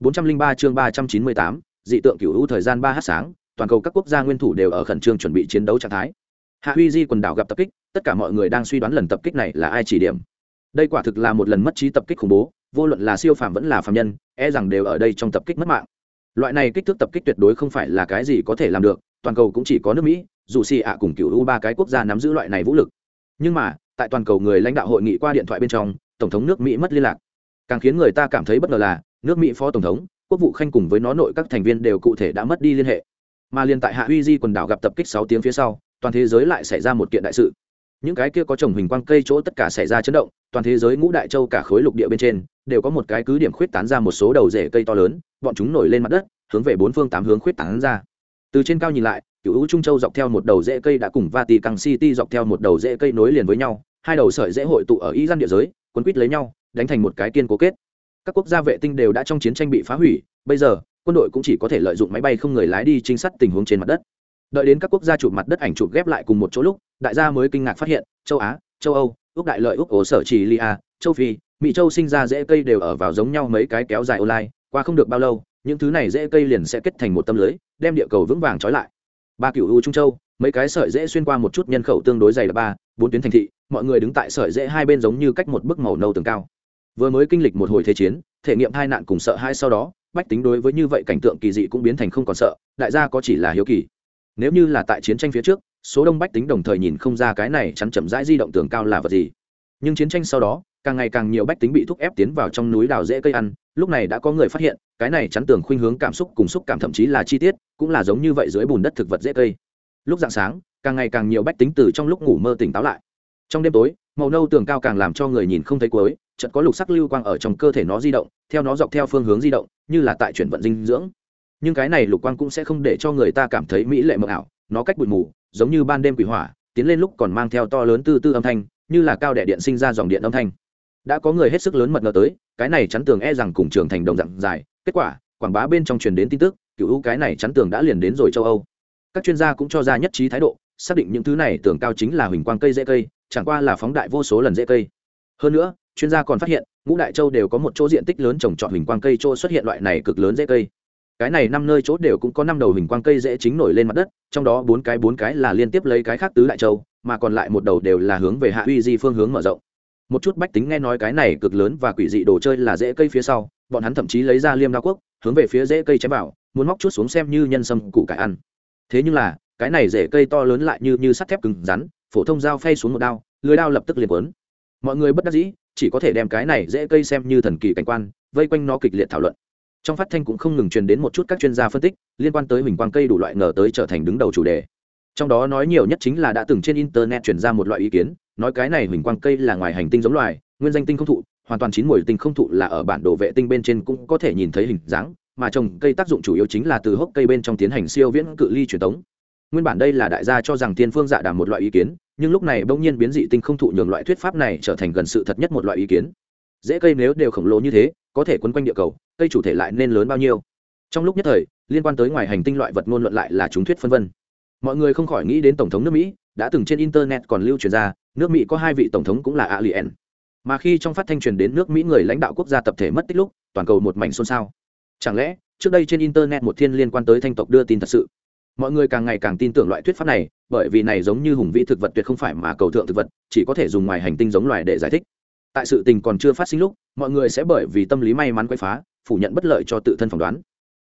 403 chương 398, dị tượng cửu u thời gian ba h sáng toàn cầu các quốc gia nguyên thủ đều ở khẩn trương chuẩn bị chiến đấu trạng thái. Hạ huy di quần đảo gặp tập kích, tất cả mọi người đang suy đoán lần tập kích này là ai chỉ điểm. Đây quả thực là một lần mất trí tập kích khủng bố, vô luận là siêu phàm vẫn là phàm nhân e rằng đều ở đây trong tập kích mất mạng. Loại này kích thước tập kích tuyệt đối không phải là cái gì có thể làm được, toàn cầu cũng chỉ có nước mỹ, dù xì ạ cùng cựu u ba cái quốc gia nắm giữ loại này vũ lực. Nhưng mà, tại toàn cầu người lãnh đạo hội nghị qua điện thoại bên trong, tổng thống nước mỹ mất liên lạc. Càng khiến người ta cảm thấy bất ngờ là, nước mỹ phó tổng thống, quốc vụ khanh cùng với nó nội các thành viên đều cụ thể đã mất đi liên hệ mà liên tại hạ uy di quần đảo gặp tập kích sáu tiếng phía sau, toàn thế giới lại xảy ra một kiện đại sự. Những cái kia có trồng hình quang cây chỗ tất cả xảy ra chấn động, toàn thế giới ngũ đại châu cả khối lục địa bên trên, đều có một cái cứ điểm khuyết tán ra một số đầu rễ cây to lớn, bọn chúng nổi lên mặt đất, hướng về bốn phương tám hướng khuyết tán ra. Từ trên cao nhìn lại cựu hữu trung châu dọc theo một đầu rễ cây đã cùng vati căng city dọc theo một đầu rễ cây nối liền với nhau, hai đầu sợi rễ hội tụ ở y gian địa giới, quấn quýt lấy nhau, đánh thành một cái kiên cố kết. Các quốc gia vệ tinh đều đã trong chiến tranh bị phá hủy, bây giờ quân đội cũng chỉ có thể lợi dụng máy bay không người lái đi trinh sát tình huống trên mặt đất. Đợi đến các quốc gia chụp mặt đất ảnh chụp ghép lại cùng một chỗ lúc, đại gia mới kinh ngạc phát hiện, châu á, châu âu, úc đại lợi, úc ổ sở chỉ lia châu phi, mỹ châu sinh ra dễ cây đều ở vào giống nhau mấy cái kéo dài online, qua không được bao lâu, những thứ này dễ cây liền sẽ kết thành một tâm lưới, đem địa cầu vững vàng trói lại. Ba cựu u trung châu, mấy cái sợi dễ xuyên qua một chút nhân khẩu tương đối dày là ba, bốn tuyến thành thị, mọi người đứng tại sợi dễ hai bên giống như cách một bức màu nâu tường cao. Vừa mới kinh lịch một hồi thế chiến, thể nghiệm hai nạn cùng sợ hai sau đó bách tính đối với như vậy cảnh tượng kỳ dị cũng biến thành không còn sợ, đại gia có chỉ là hiếu kỳ. Nếu như là tại chiến tranh phía trước, số đông bách tính đồng thời nhìn không ra cái này chắn chậm rãi di động tường cao là vật gì. Nhưng chiến tranh sau đó, càng ngày càng nhiều bách tính bị thúc ép tiến vào trong núi đào dễ cây ăn, lúc này đã có người phát hiện, cái này chắn tường khuynh hướng cảm xúc cùng xúc cảm thậm chí là chi tiết, cũng là giống như vậy dưới bùn đất thực vật dễ cây. Lúc dạng sáng, càng ngày càng nhiều bách tính từ trong lúc ngủ mơ tỉnh táo lại. Trong đêm tối, màu nâu tường cao càng làm cho người nhìn không thấy cuối chợt có lục sắc lưu quang ở trong cơ thể nó di động, theo nó dọc theo phương hướng di động, như là tại chuyển vận dinh dưỡng. Nhưng cái này lục quang cũng sẽ không để cho người ta cảm thấy mỹ lệ mờ ảo, nó cách bụi mù, giống như ban đêm quỷ hỏa, tiến lên lúc còn mang theo to lớn tư tư âm thanh, như là cao đẻ điện sinh ra dòng điện âm thanh. Đã có người hết sức lớn mật ngờ tới, cái này chắn tường e rằng cùng trường thành đồng dạng dài, kết quả, quảng bá bên trong truyền đến tin tức, cựu cái này chắn tường đã liền đến rồi châu âu. Các chuyên gia cũng cho ra nhất trí thái độ, xác định những thứ này tường cao chính là huỳnh quang cây dễ cây, chẳng qua là phóng đại vô số lần dễ cây. Hơn nữa chuyên gia còn phát hiện, ngũ đại châu đều có một chỗ diện tích lớn trồng trọt hình quang cây chỗ xuất hiện loại này cực lớn dễ cây. Cái này năm nơi chỗ đều cũng có năm đầu hình quang cây dễ chính nổi lên mặt đất, trong đó bốn cái bốn cái là liên tiếp lấy cái khác tứ đại châu, mà còn lại một đầu đều là hướng về hạ uy di phương hướng mở rộng. Một chút bách tính nghe nói cái này cực lớn và quỷ dị đồ chơi là dễ cây phía sau, bọn hắn thậm chí lấy ra liêm đa quốc, hướng về phía dễ cây chém vào, muốn móc chút xuống xem như nhân sâm củ cải ăn. Thế nhưng là, cái này dễ cây to lớn lại như như sắt thép cứng rắn, phổ thông dao phay xuống một đao, lưới đao lập tức liền quấn mọi người bất đắc dĩ chỉ có thể đem cái này dễ cây xem như thần kỳ cảnh quan, vây quanh nó kịch liệt thảo luận. Trong phát thanh cũng không ngừng truyền đến một chút các chuyên gia phân tích, liên quan tới huỳnh quang cây đủ loại ngờ tới trở thành đứng đầu chủ đề. Trong đó nói nhiều nhất chính là đã từng trên internet truyền ra một loại ý kiến, nói cái này huỳnh quang cây là ngoài hành tinh giống loài, nguyên danh tinh không thụ, hoàn toàn chín mùi tinh không thụ là ở bản đồ vệ tinh bên trên cũng có thể nhìn thấy hình dáng, mà trồng cây tác dụng chủ yếu chính là từ hốc cây bên trong tiến hành siêu viễn cự ly truyền tống nguyên bản đây là đại gia cho rằng Thiên phương dạ đàm một loại ý kiến nhưng lúc này bỗng nhiên biến dị tinh không thụ nhường loại thuyết pháp này trở thành gần sự thật nhất một loại ý kiến. Dễ cây nếu đều khổng lồ như thế, có thể quấn quanh địa cầu, cây chủ thể lại nên lớn bao nhiêu? Trong lúc nhất thời, liên quan tới ngoài hành tinh loại vật ngôn luận lại là chúng thuyết phân vân. Mọi người không khỏi nghĩ đến tổng thống nước mỹ, đã từng trên internet còn lưu truyền ra, nước mỹ có hai vị tổng thống cũng là alien. Mà khi trong phát thanh truyền đến nước mỹ người lãnh đạo quốc gia tập thể mất tích lúc, toàn cầu một mảnh xôn xao. Chẳng lẽ, trước đây trên internet một thiên liên quan tới thanh tộc đưa tin thật sự? Mọi người càng ngày càng tin tưởng loại thuyết pháp này, bởi vì này giống như hùng vĩ thực vật tuyệt không phải mà cầu thượng thực vật, chỉ có thể dùng ngoài hành tinh giống loài để giải thích. Tại sự tình còn chưa phát sinh lúc, mọi người sẽ bởi vì tâm lý may mắn quay phá, phủ nhận bất lợi cho tự thân phỏng đoán.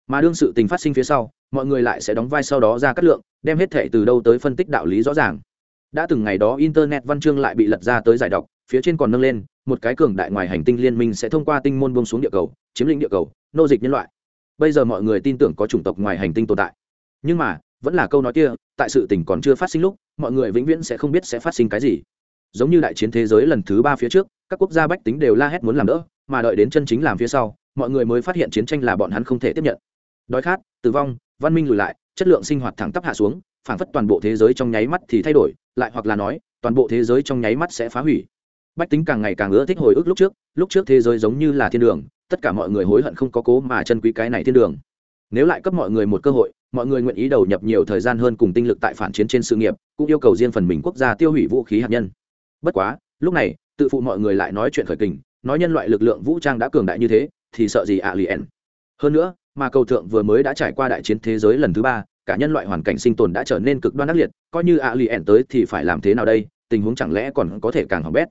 Mà đương sự tình phát sinh phía sau, mọi người lại sẽ đóng vai sau đó ra cắt lượng, đem hết thệ từ đâu tới phân tích đạo lý rõ ràng. Đã từng ngày đó internet văn chương lại bị lật ra tới giải đọc, phía trên còn nâng lên, một cái cường đại ngoài hành tinh liên minh sẽ thông qua tinh môn buông xuống địa cầu, chiếm lĩnh địa cầu, nô dịch nhân loại. Bây giờ mọi người tin tưởng có chủng tộc ngoài hành tinh tồn tại nhưng mà, vẫn là câu nói kia, tại sự tình còn chưa phát sinh lúc, mọi người vĩnh viễn sẽ không biết sẽ phát sinh cái gì. Giống như đại chiến thế giới lần thứ ba phía trước, các quốc gia bách tính đều la hét muốn làm đỡ, mà đợi đến chân chính làm phía sau, mọi người mới phát hiện chiến tranh là bọn hắn không thể tiếp nhận. Đói khát, tử vong, văn minh lùi lại, chất lượng sinh hoạt thẳng tắp hạ xuống, phảng phất toàn bộ thế giới trong nháy mắt thì thay đổi, lại hoặc là nói, toàn bộ thế giới trong nháy mắt sẽ phá hủy. Bách tính càng ngày càng ưa thích hồi ức lúc trước lúc trước thế giới giống như là thiên đường, tất cả mọi người hối hận không có cố mà chân quý cái này thiên đường nếu lại cấp mọi người một cơ hội, mọi người nguyện ý đầu nhập nhiều thời gian hơn cùng tinh lực tại phản chiến trên sự nghiệp, cũng yêu cầu riêng phần mình quốc gia tiêu hủy vũ khí hạt nhân. Bất quá, lúc này, tự phụ mọi người lại nói chuyện khởi kình, nói nhân loại lực lượng vũ trang đã cường đại như thế, thì sợ gì ạ liền hơn nữa, mà cầu thượng vừa mới đã trải qua đại chiến thế giới lần thứ ba, cả nhân loại hoàn cảnh sinh tồn đã trở nên cực đoan ác liệt, coi như ạ liền tới thì phải làm thế nào đây? Tình huống chẳng lẽ còn có thể càng hỏng bét?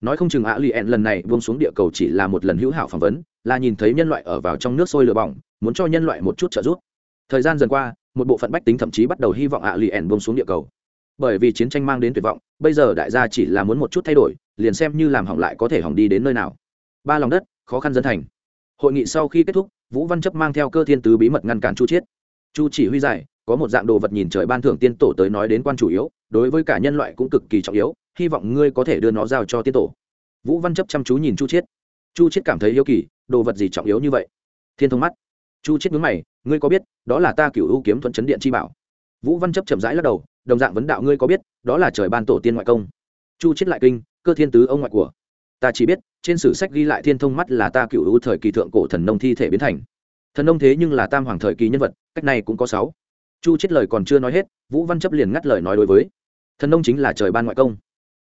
Nói không chừng ạ liền lần này buông xuống địa cầu chỉ là một lần hữu hảo phỏng vấn, là nhìn thấy nhân loại ở vào trong nước sôi lửa bỏng, muốn cho nhân loại một chút trợ giúp. Thời gian dần qua, một bộ phận bách tính thậm chí bắt đầu hy vọng ạ liền buông xuống địa cầu. Bởi vì chiến tranh mang đến tuyệt vọng, bây giờ đại gia chỉ là muốn một chút thay đổi, liền xem như làm hỏng lại có thể hỏng đi đến nơi nào. Ba lòng đất, khó khăn dân thành. Hội nghị sau khi kết thúc, vũ văn chấp mang theo cơ thiên tứ bí mật ngăn cản chu chiết. Chu chỉ huy giải, có một dạng đồ vật nhìn trời ban thưởng tiên tổ tới nói đến quan chủ yếu, đối với cả nhân loại cũng cực kỳ trọng yếu hy vọng ngươi có thể đưa nó giao cho tiên tổ. Vũ văn chấp chăm chú nhìn chu chiết. Chu chiết cảm thấy yêu kỳ, đồ vật gì trọng yếu như vậy? Thiên thông mắt. Chu chiết nhướng mày, ngươi có biết, đó là ta cửu ưu kiếm thuận chấn điện chi bảo? Vũ văn chấp chậm rãi lắc đầu, đồng dạng vấn đạo ngươi có biết, đó là trời ban tổ tiên ngoại công. Chu chiết lại kinh, cơ thiên tứ ông ngoại của ta chỉ biết, trên sử sách ghi lại thiên thông mắt là ta cựu ưu thời kỳ thượng cổ thần nông thi thể biến thành. Thần nông thế nhưng là tam hoàng thời kỳ nhân vật, cách này cũng có sáu. Chu chết lời còn chưa nói hết, vũ văn chấp liền ngắt lời nói đối với. Thần nông chính là trời ban ngoại công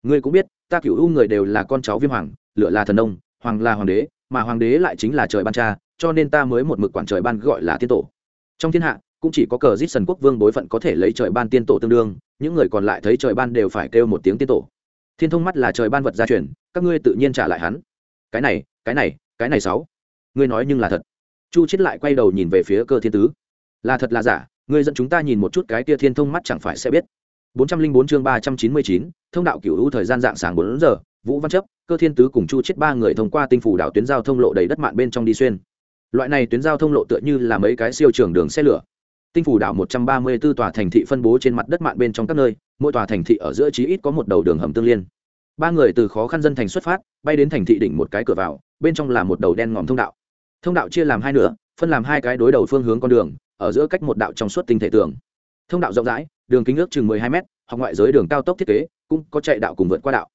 ngươi cũng biết, ta cựu ưu người đều là con cháu viêm hoàng lựa là thần nông, hoàng là hoàng đế, mà hoàng đế lại chính là trời ban cha, cho nên ta mới một mực quản trời ban gọi là tiên tổ. Trong thiên hạ, cũng chỉ có cờ giết sần quốc vương bối phận có thể lấy trời ban tiên tổ tương đương, những người còn lại thấy trời ban đều phải kêu một tiếng tiên tổ. Thiên thông mắt là trời ban vật gia truyền, các ngươi tự nhiên trả lại hắn. Cái này cái này cái này sáu. Ngươi nói nhưng là thật. Chu chết lại quay đầu nhìn về phía cơ thiên tứ. Là thật là giả, ngươi dẫn chúng ta nhìn một chút cái kia thiên thông mắt chẳng phải sẽ biết. 404 chương 399, thông đạo cửu u thời gian dạng sáng 4 giờ, Vũ Văn Chấp, Cơ Thiên Tứ cùng Chu Chết ba người thông qua tinh phủ đảo tuyến giao thông lộ đầy đất mạn bên trong đi xuyên. Loại này tuyến giao thông lộ tựa như là mấy cái siêu trường đường xe lửa. Tinh phủ đảo 134 tòa thành thị phân bố trên mặt đất mạn bên trong các nơi, mỗi tòa thành thị ở giữa chí ít có một đầu đường hầm tương liên ba người từ khó khăn dân thành xuất phát bay đến thành thị đỉnh một cái cửa vào bên trong là một đầu đen ngòm thông đạo thông đạo chia làm hai nửa phân làm hai cái đối đầu phương hướng con đường ở giữa cách một đạo trong suốt tinh thể tường thông đạo rộng rãi, đường kính ước chừng mười hai m hoặc ngoại giới đường cao tốc thiết kế, cũng có chạy đạo cùng vượt qua đạo.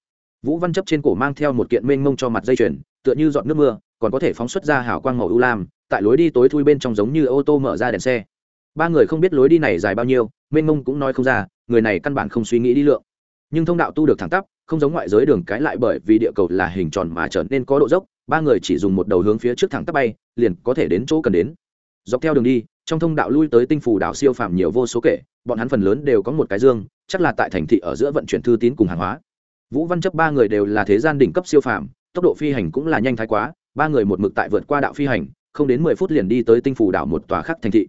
Vũ văn chấp trên cổ mang theo một kiện mênh mông cho mặt dây chuyền, tựa như dọn nước mưa, còn có thể phóng xuất ra hào quang màu ưu lam, tại lối đi tối thui bên trong giống như ô tô mở ra đèn xe. Ba người không biết lối đi này dài bao nhiêu, mênh mông cũng nói không ra, người này căn bản không suy nghĩ đi lượng. Nhưng thông đạo tu được thẳng tắp, không giống ngoại giới đường cái lại bởi vì địa cầu là hình tròn mà trở nên có độ dốc, ba người chỉ dùng một đầu hướng phía trước thẳng tắp bay, liền có thể đến chỗ cần đến. Dọc theo đường đi trong thông đạo lui tới tinh phủ đảo siêu phàm nhiều vô số kể, bọn hắn phần lớn đều có một cái dương, chắc là tại thành thị ở giữa vận chuyển thư tín cùng hàng hóa. Vũ văn chấp ba người đều là thế gian đỉnh cấp siêu phàm, tốc độ phi hành cũng là nhanh thái quá, ba người một mực tại vượt qua đạo phi hành, không đến mười phút liền đi tới tinh phủ đảo một tòa khác thành thị.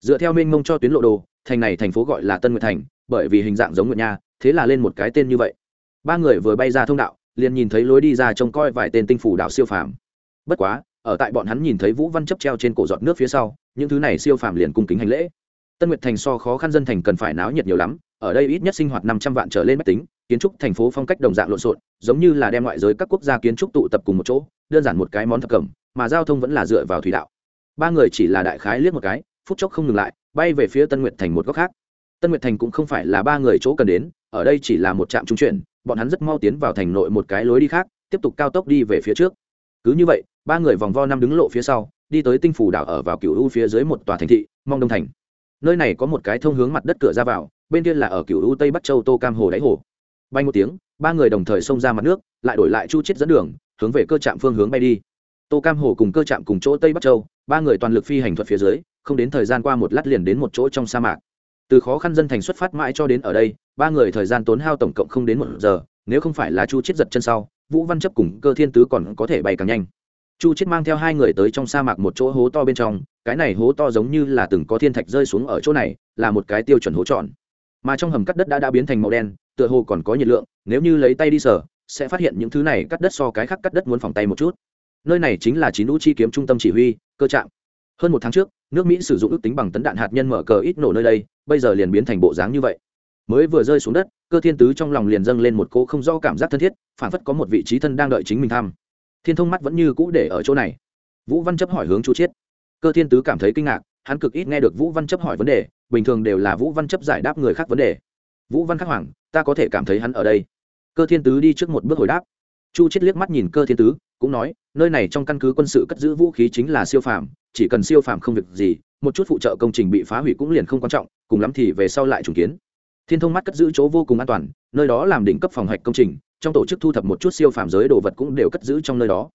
Dựa theo mênh mông cho tuyến lộ đồ, thành này thành phố gọi là tân nguyệt thành, bởi vì hình dạng giống nguyệt nha, thế là lên một cái tên như vậy. Ba người vừa bay ra thông đạo, liền nhìn thấy lối đi ra trông coi vài tên tinh phủ đảo siêu phàm. Bất quá ở tại bọn hắn nhìn thấy vũ văn chấp treo trên cổ giọt nước phía sau, những thứ này siêu phàm liền cung kính hành lễ. Tân nguyệt thành so khó khăn dân thành cần phải náo nhiệt nhiều lắm, ở đây ít nhất sinh hoạt năm trăm vạn trở lên máy tính, kiến trúc thành phố phong cách đồng dạng lộn xộn, giống như là đem ngoại giới các quốc gia kiến trúc tụ tập cùng một chỗ, đơn giản một cái món thập cẩm, mà giao thông vẫn là dựa vào thủy đạo. Ba người chỉ là đại khái liếc một cái, phút chốc không ngừng lại, bay về phía tân nguyệt thành một góc khác. Tân nguyệt thành cũng không phải là ba người chỗ cần đến, ở đây chỉ là một trạm trung chuyển, bọn hắn rất mau tiến vào thành nội một cái lối đi khác, tiếp tục cao tốc đi về phía trước. Cứ như vậy ba người vòng vo năm đứng lộ phía sau, đi tới tinh phủ đảo ở vào cựu u phía dưới một tòa thành thị mong đông thành. Nơi này có một cái thông hướng mặt đất cửa ra vào, bên kia là ở cựu u tây bắc châu tô cam hồ đáy hồ. Bay một tiếng, ba người đồng thời xông ra mặt nước, lại đổi lại chu chết dẫn đường, hướng về cơ trạm phương hướng bay đi. Tô cam hồ cùng cơ trạm cùng chỗ tây bắc châu, ba người toàn lực phi hành thuật phía dưới, không đến thời gian qua một lát liền đến một chỗ trong sa mạc. Từ khó khăn dân thành xuất phát mãi cho đến ở đây, ba người thời gian tốn hao tổng cộng không đến một giờ, nếu không phải là chu chết giật chân sau, vũ văn chấp cùng cơ thiên tứ còn có thể bay càng nhanh chu chết mang theo hai người tới trong sa mạc một chỗ hố to bên trong, cái này hố to giống như là từng có thiên thạch rơi xuống ở chỗ này, là một cái tiêu chuẩn hố tròn. Mà trong hầm cắt đất đã đã biến thành màu đen, tựa hồ còn có nhiệt lượng, nếu như lấy tay đi sở sẽ phát hiện những thứ này cắt đất so cái khác cắt đất muốn phòng tay một chút. Nơi này chính là chín lũ chi kiếm trung tâm chỉ huy, cơ trạm hơn một tháng trước, nước mỹ sử dụng ước tính bằng tấn đạn hạt nhân mở cờ ít nổ nơi đây, bây giờ liền biến thành bộ dáng như vậy. Mới vừa rơi xuống đất, cơ thiên tứ trong lòng liền dâng lên một cỗ không rõ cảm giác thân thiết, phản phất có một vị trí thân đang đợi chính mình thăm thiên thông mắt vẫn như cũ để ở chỗ này. Vũ văn chấp hỏi hướng chu chiết. Cơ thiên tứ cảm thấy kinh ngạc, hắn cực ít nghe được vũ văn chấp hỏi vấn đề, bình thường đều là vũ văn chấp giải đáp người khác vấn đề. Vũ văn khắc hoàng, ta có thể cảm thấy hắn ở đây. Cơ thiên tứ đi trước một bước hồi đáp. Chu chiết liếc mắt nhìn cơ thiên tứ, cũng nói, nơi này trong căn cứ quân sự cất giữ vũ khí chính là siêu phàm, chỉ cần siêu phàm không việc gì, một chút phụ trợ công trình bị phá hủy cũng liền không quan trọng, cùng lắm thì về sau lại trùng kiến. Thiên thông mắt cất giữ chỗ vô cùng an toàn, nơi đó làm đỉnh cấp phòng hạch công trình trong tổ chức thu thập một chút siêu phàm giới đồ vật cũng đều cất giữ trong nơi đó.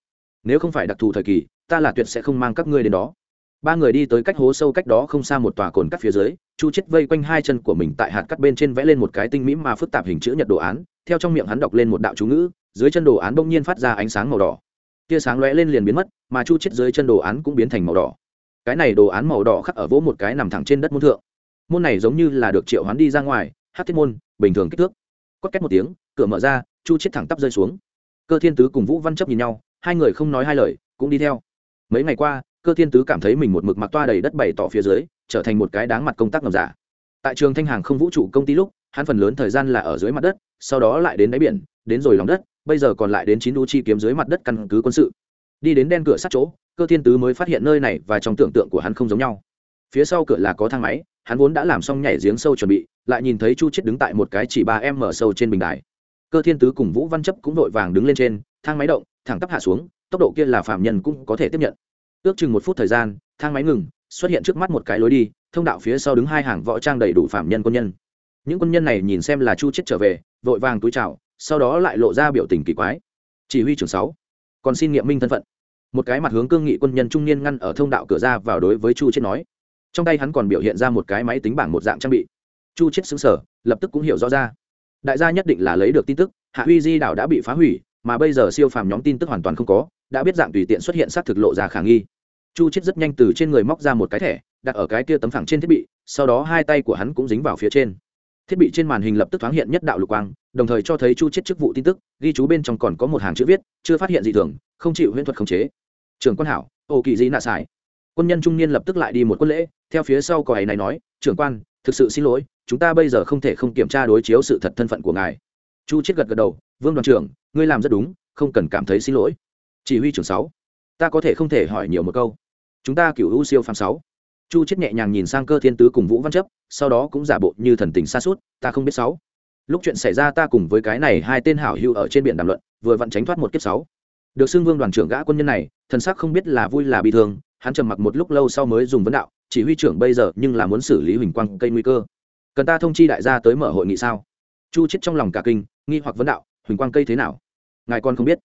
Nếu không phải đặc thù thời kỳ, ta là tuyệt sẽ không mang các ngươi đến đó. Ba người đi tới cách hố sâu cách đó không xa một tòa cồn cắt phía dưới, chu chết vây quanh hai chân của mình tại hạt cắt bên trên vẽ lên một cái tinh mỹ mà phức tạp hình chữ nhật đồ án, theo trong miệng hắn đọc lên một đạo chú ngữ, dưới chân đồ án bỗng nhiên phát ra ánh sáng màu đỏ. Tia sáng lóe lên liền biến mất, mà chu chết dưới chân đồ án cũng biến thành màu đỏ. Cái này đồ án màu đỏ khắc ở vỗ một cái nằm thẳng trên đất môn thượng. Môn này giống như là được triệu hoán đi ra ngoài, hát thiết môn, bình thường kích thước. Quất két một tiếng cửa mở ra, chu chết thẳng tắp rơi xuống. Cơ thiên tứ cùng vũ văn chấp nhìn nhau, hai người không nói hai lời, cũng đi theo. Mấy ngày qua, cơ thiên tứ cảm thấy mình một mực mặc toa đầy đất bày tỏ phía dưới, trở thành một cái đáng mặt công tác ngầm giả. Tại trường thanh hàng không vũ trụ công ty lúc, hắn phần lớn thời gian là ở dưới mặt đất, sau đó lại đến đáy biển, đến rồi lòng đất, bây giờ còn lại đến chín đu chi kiếm dưới mặt đất căn cứ quân sự. Đi đến đen cửa sát chỗ, cơ thiên tứ mới phát hiện nơi này và trong tưởng tượng của hắn không giống nhau. Phía sau cửa là có thang máy, hắn vốn đã làm xong nhảy giếng sâu chuẩn bị, lại nhìn thấy chu chết đứng tại một cái chỉ ba em mở sâu trên bình đài cơ thiên tứ cùng vũ văn chấp cũng vội vàng đứng lên trên, thang máy động, thẳng tắp hạ xuống, tốc độ kia là phạm nhân cũng có thể tiếp nhận. Ước chừng một phút thời gian, thang máy ngừng, xuất hiện trước mắt một cái lối đi, thông đạo phía sau đứng hai hàng võ trang đầy đủ phạm nhân quân nhân. Những quân nhân này nhìn xem là chu chết trở về, vội vàng túi chào, sau đó lại lộ ra biểu tình kỳ quái. Chỉ huy trưởng sáu, còn xin nghiệm minh thân phận. Một cái mặt hướng cương nghị quân nhân trung niên ngăn ở thông đạo cửa ra vào đối với chu chết nói. Trong tay hắn còn biểu hiện ra một cái máy tính bảng một dạng trang bị. Chu chết xứng sở lập tức cũng hiểu rõ ra đại gia nhất định là lấy được tin tức, hạ huy di đảo đã bị phá hủy, mà bây giờ siêu phàm nhóm tin tức hoàn toàn không có, đã biết dạng tùy tiện xuất hiện xác thực lộ ra khả nghi. Chu chết rất nhanh từ trên người móc ra một cái thẻ, đặt ở cái kia tấm phẳng trên thiết bị, sau đó hai tay của hắn cũng dính vào phía trên. Thiết bị trên màn hình lập tức thoáng hiện nhất đạo lục quang, đồng thời cho thấy chu chết chức vụ tin tức, ghi chú bên trong còn có một hàng chữ viết, chưa phát hiện gì thường, không chịu huyễn thuật khống chế. Trường quan hảo, ô kỳ di nạ xài quân nhân trung niên lập tức lại đi một quân lễ, theo phía sau cò ấy này nói, trưởng quan, thực sự xin lỗi, chúng ta bây giờ không thể không kiểm tra đối chiếu sự thật thân phận của ngài. Chu chết gật gật đầu, vương đoàn trưởng, ngươi làm rất đúng, không cần cảm thấy xin lỗi. Chỉ huy trưởng sáu, ta có thể không thể hỏi nhiều một câu. Chúng ta cựu hữu siêu phàm sáu. Chu chết nhẹ nhàng nhìn sang cơ thiên tứ cùng vũ văn chấp, sau đó cũng giả bộ như thần tình xa suốt ta không biết sáu. Lúc chuyện xảy ra ta cùng với cái này hai tên hảo hữu ở trên biển đàm luận, vừa vặn tránh thoát một kiếp sáu. Được xưng vương đoàn trưởng gã quân nhân này, thần sắc không biết là vui là bị thương hắn trầm mặc một lúc lâu sau mới dùng vấn đạo, chỉ huy trưởng bây giờ nhưng là muốn xử lý huỳnh quang cây nguy cơ. Cần ta thông chi đại gia tới mở hội nghị sao? Chu chết trong lòng cả kinh, nghi hoặc vấn đạo, huỳnh quang cây thế nào? Ngài con không biết.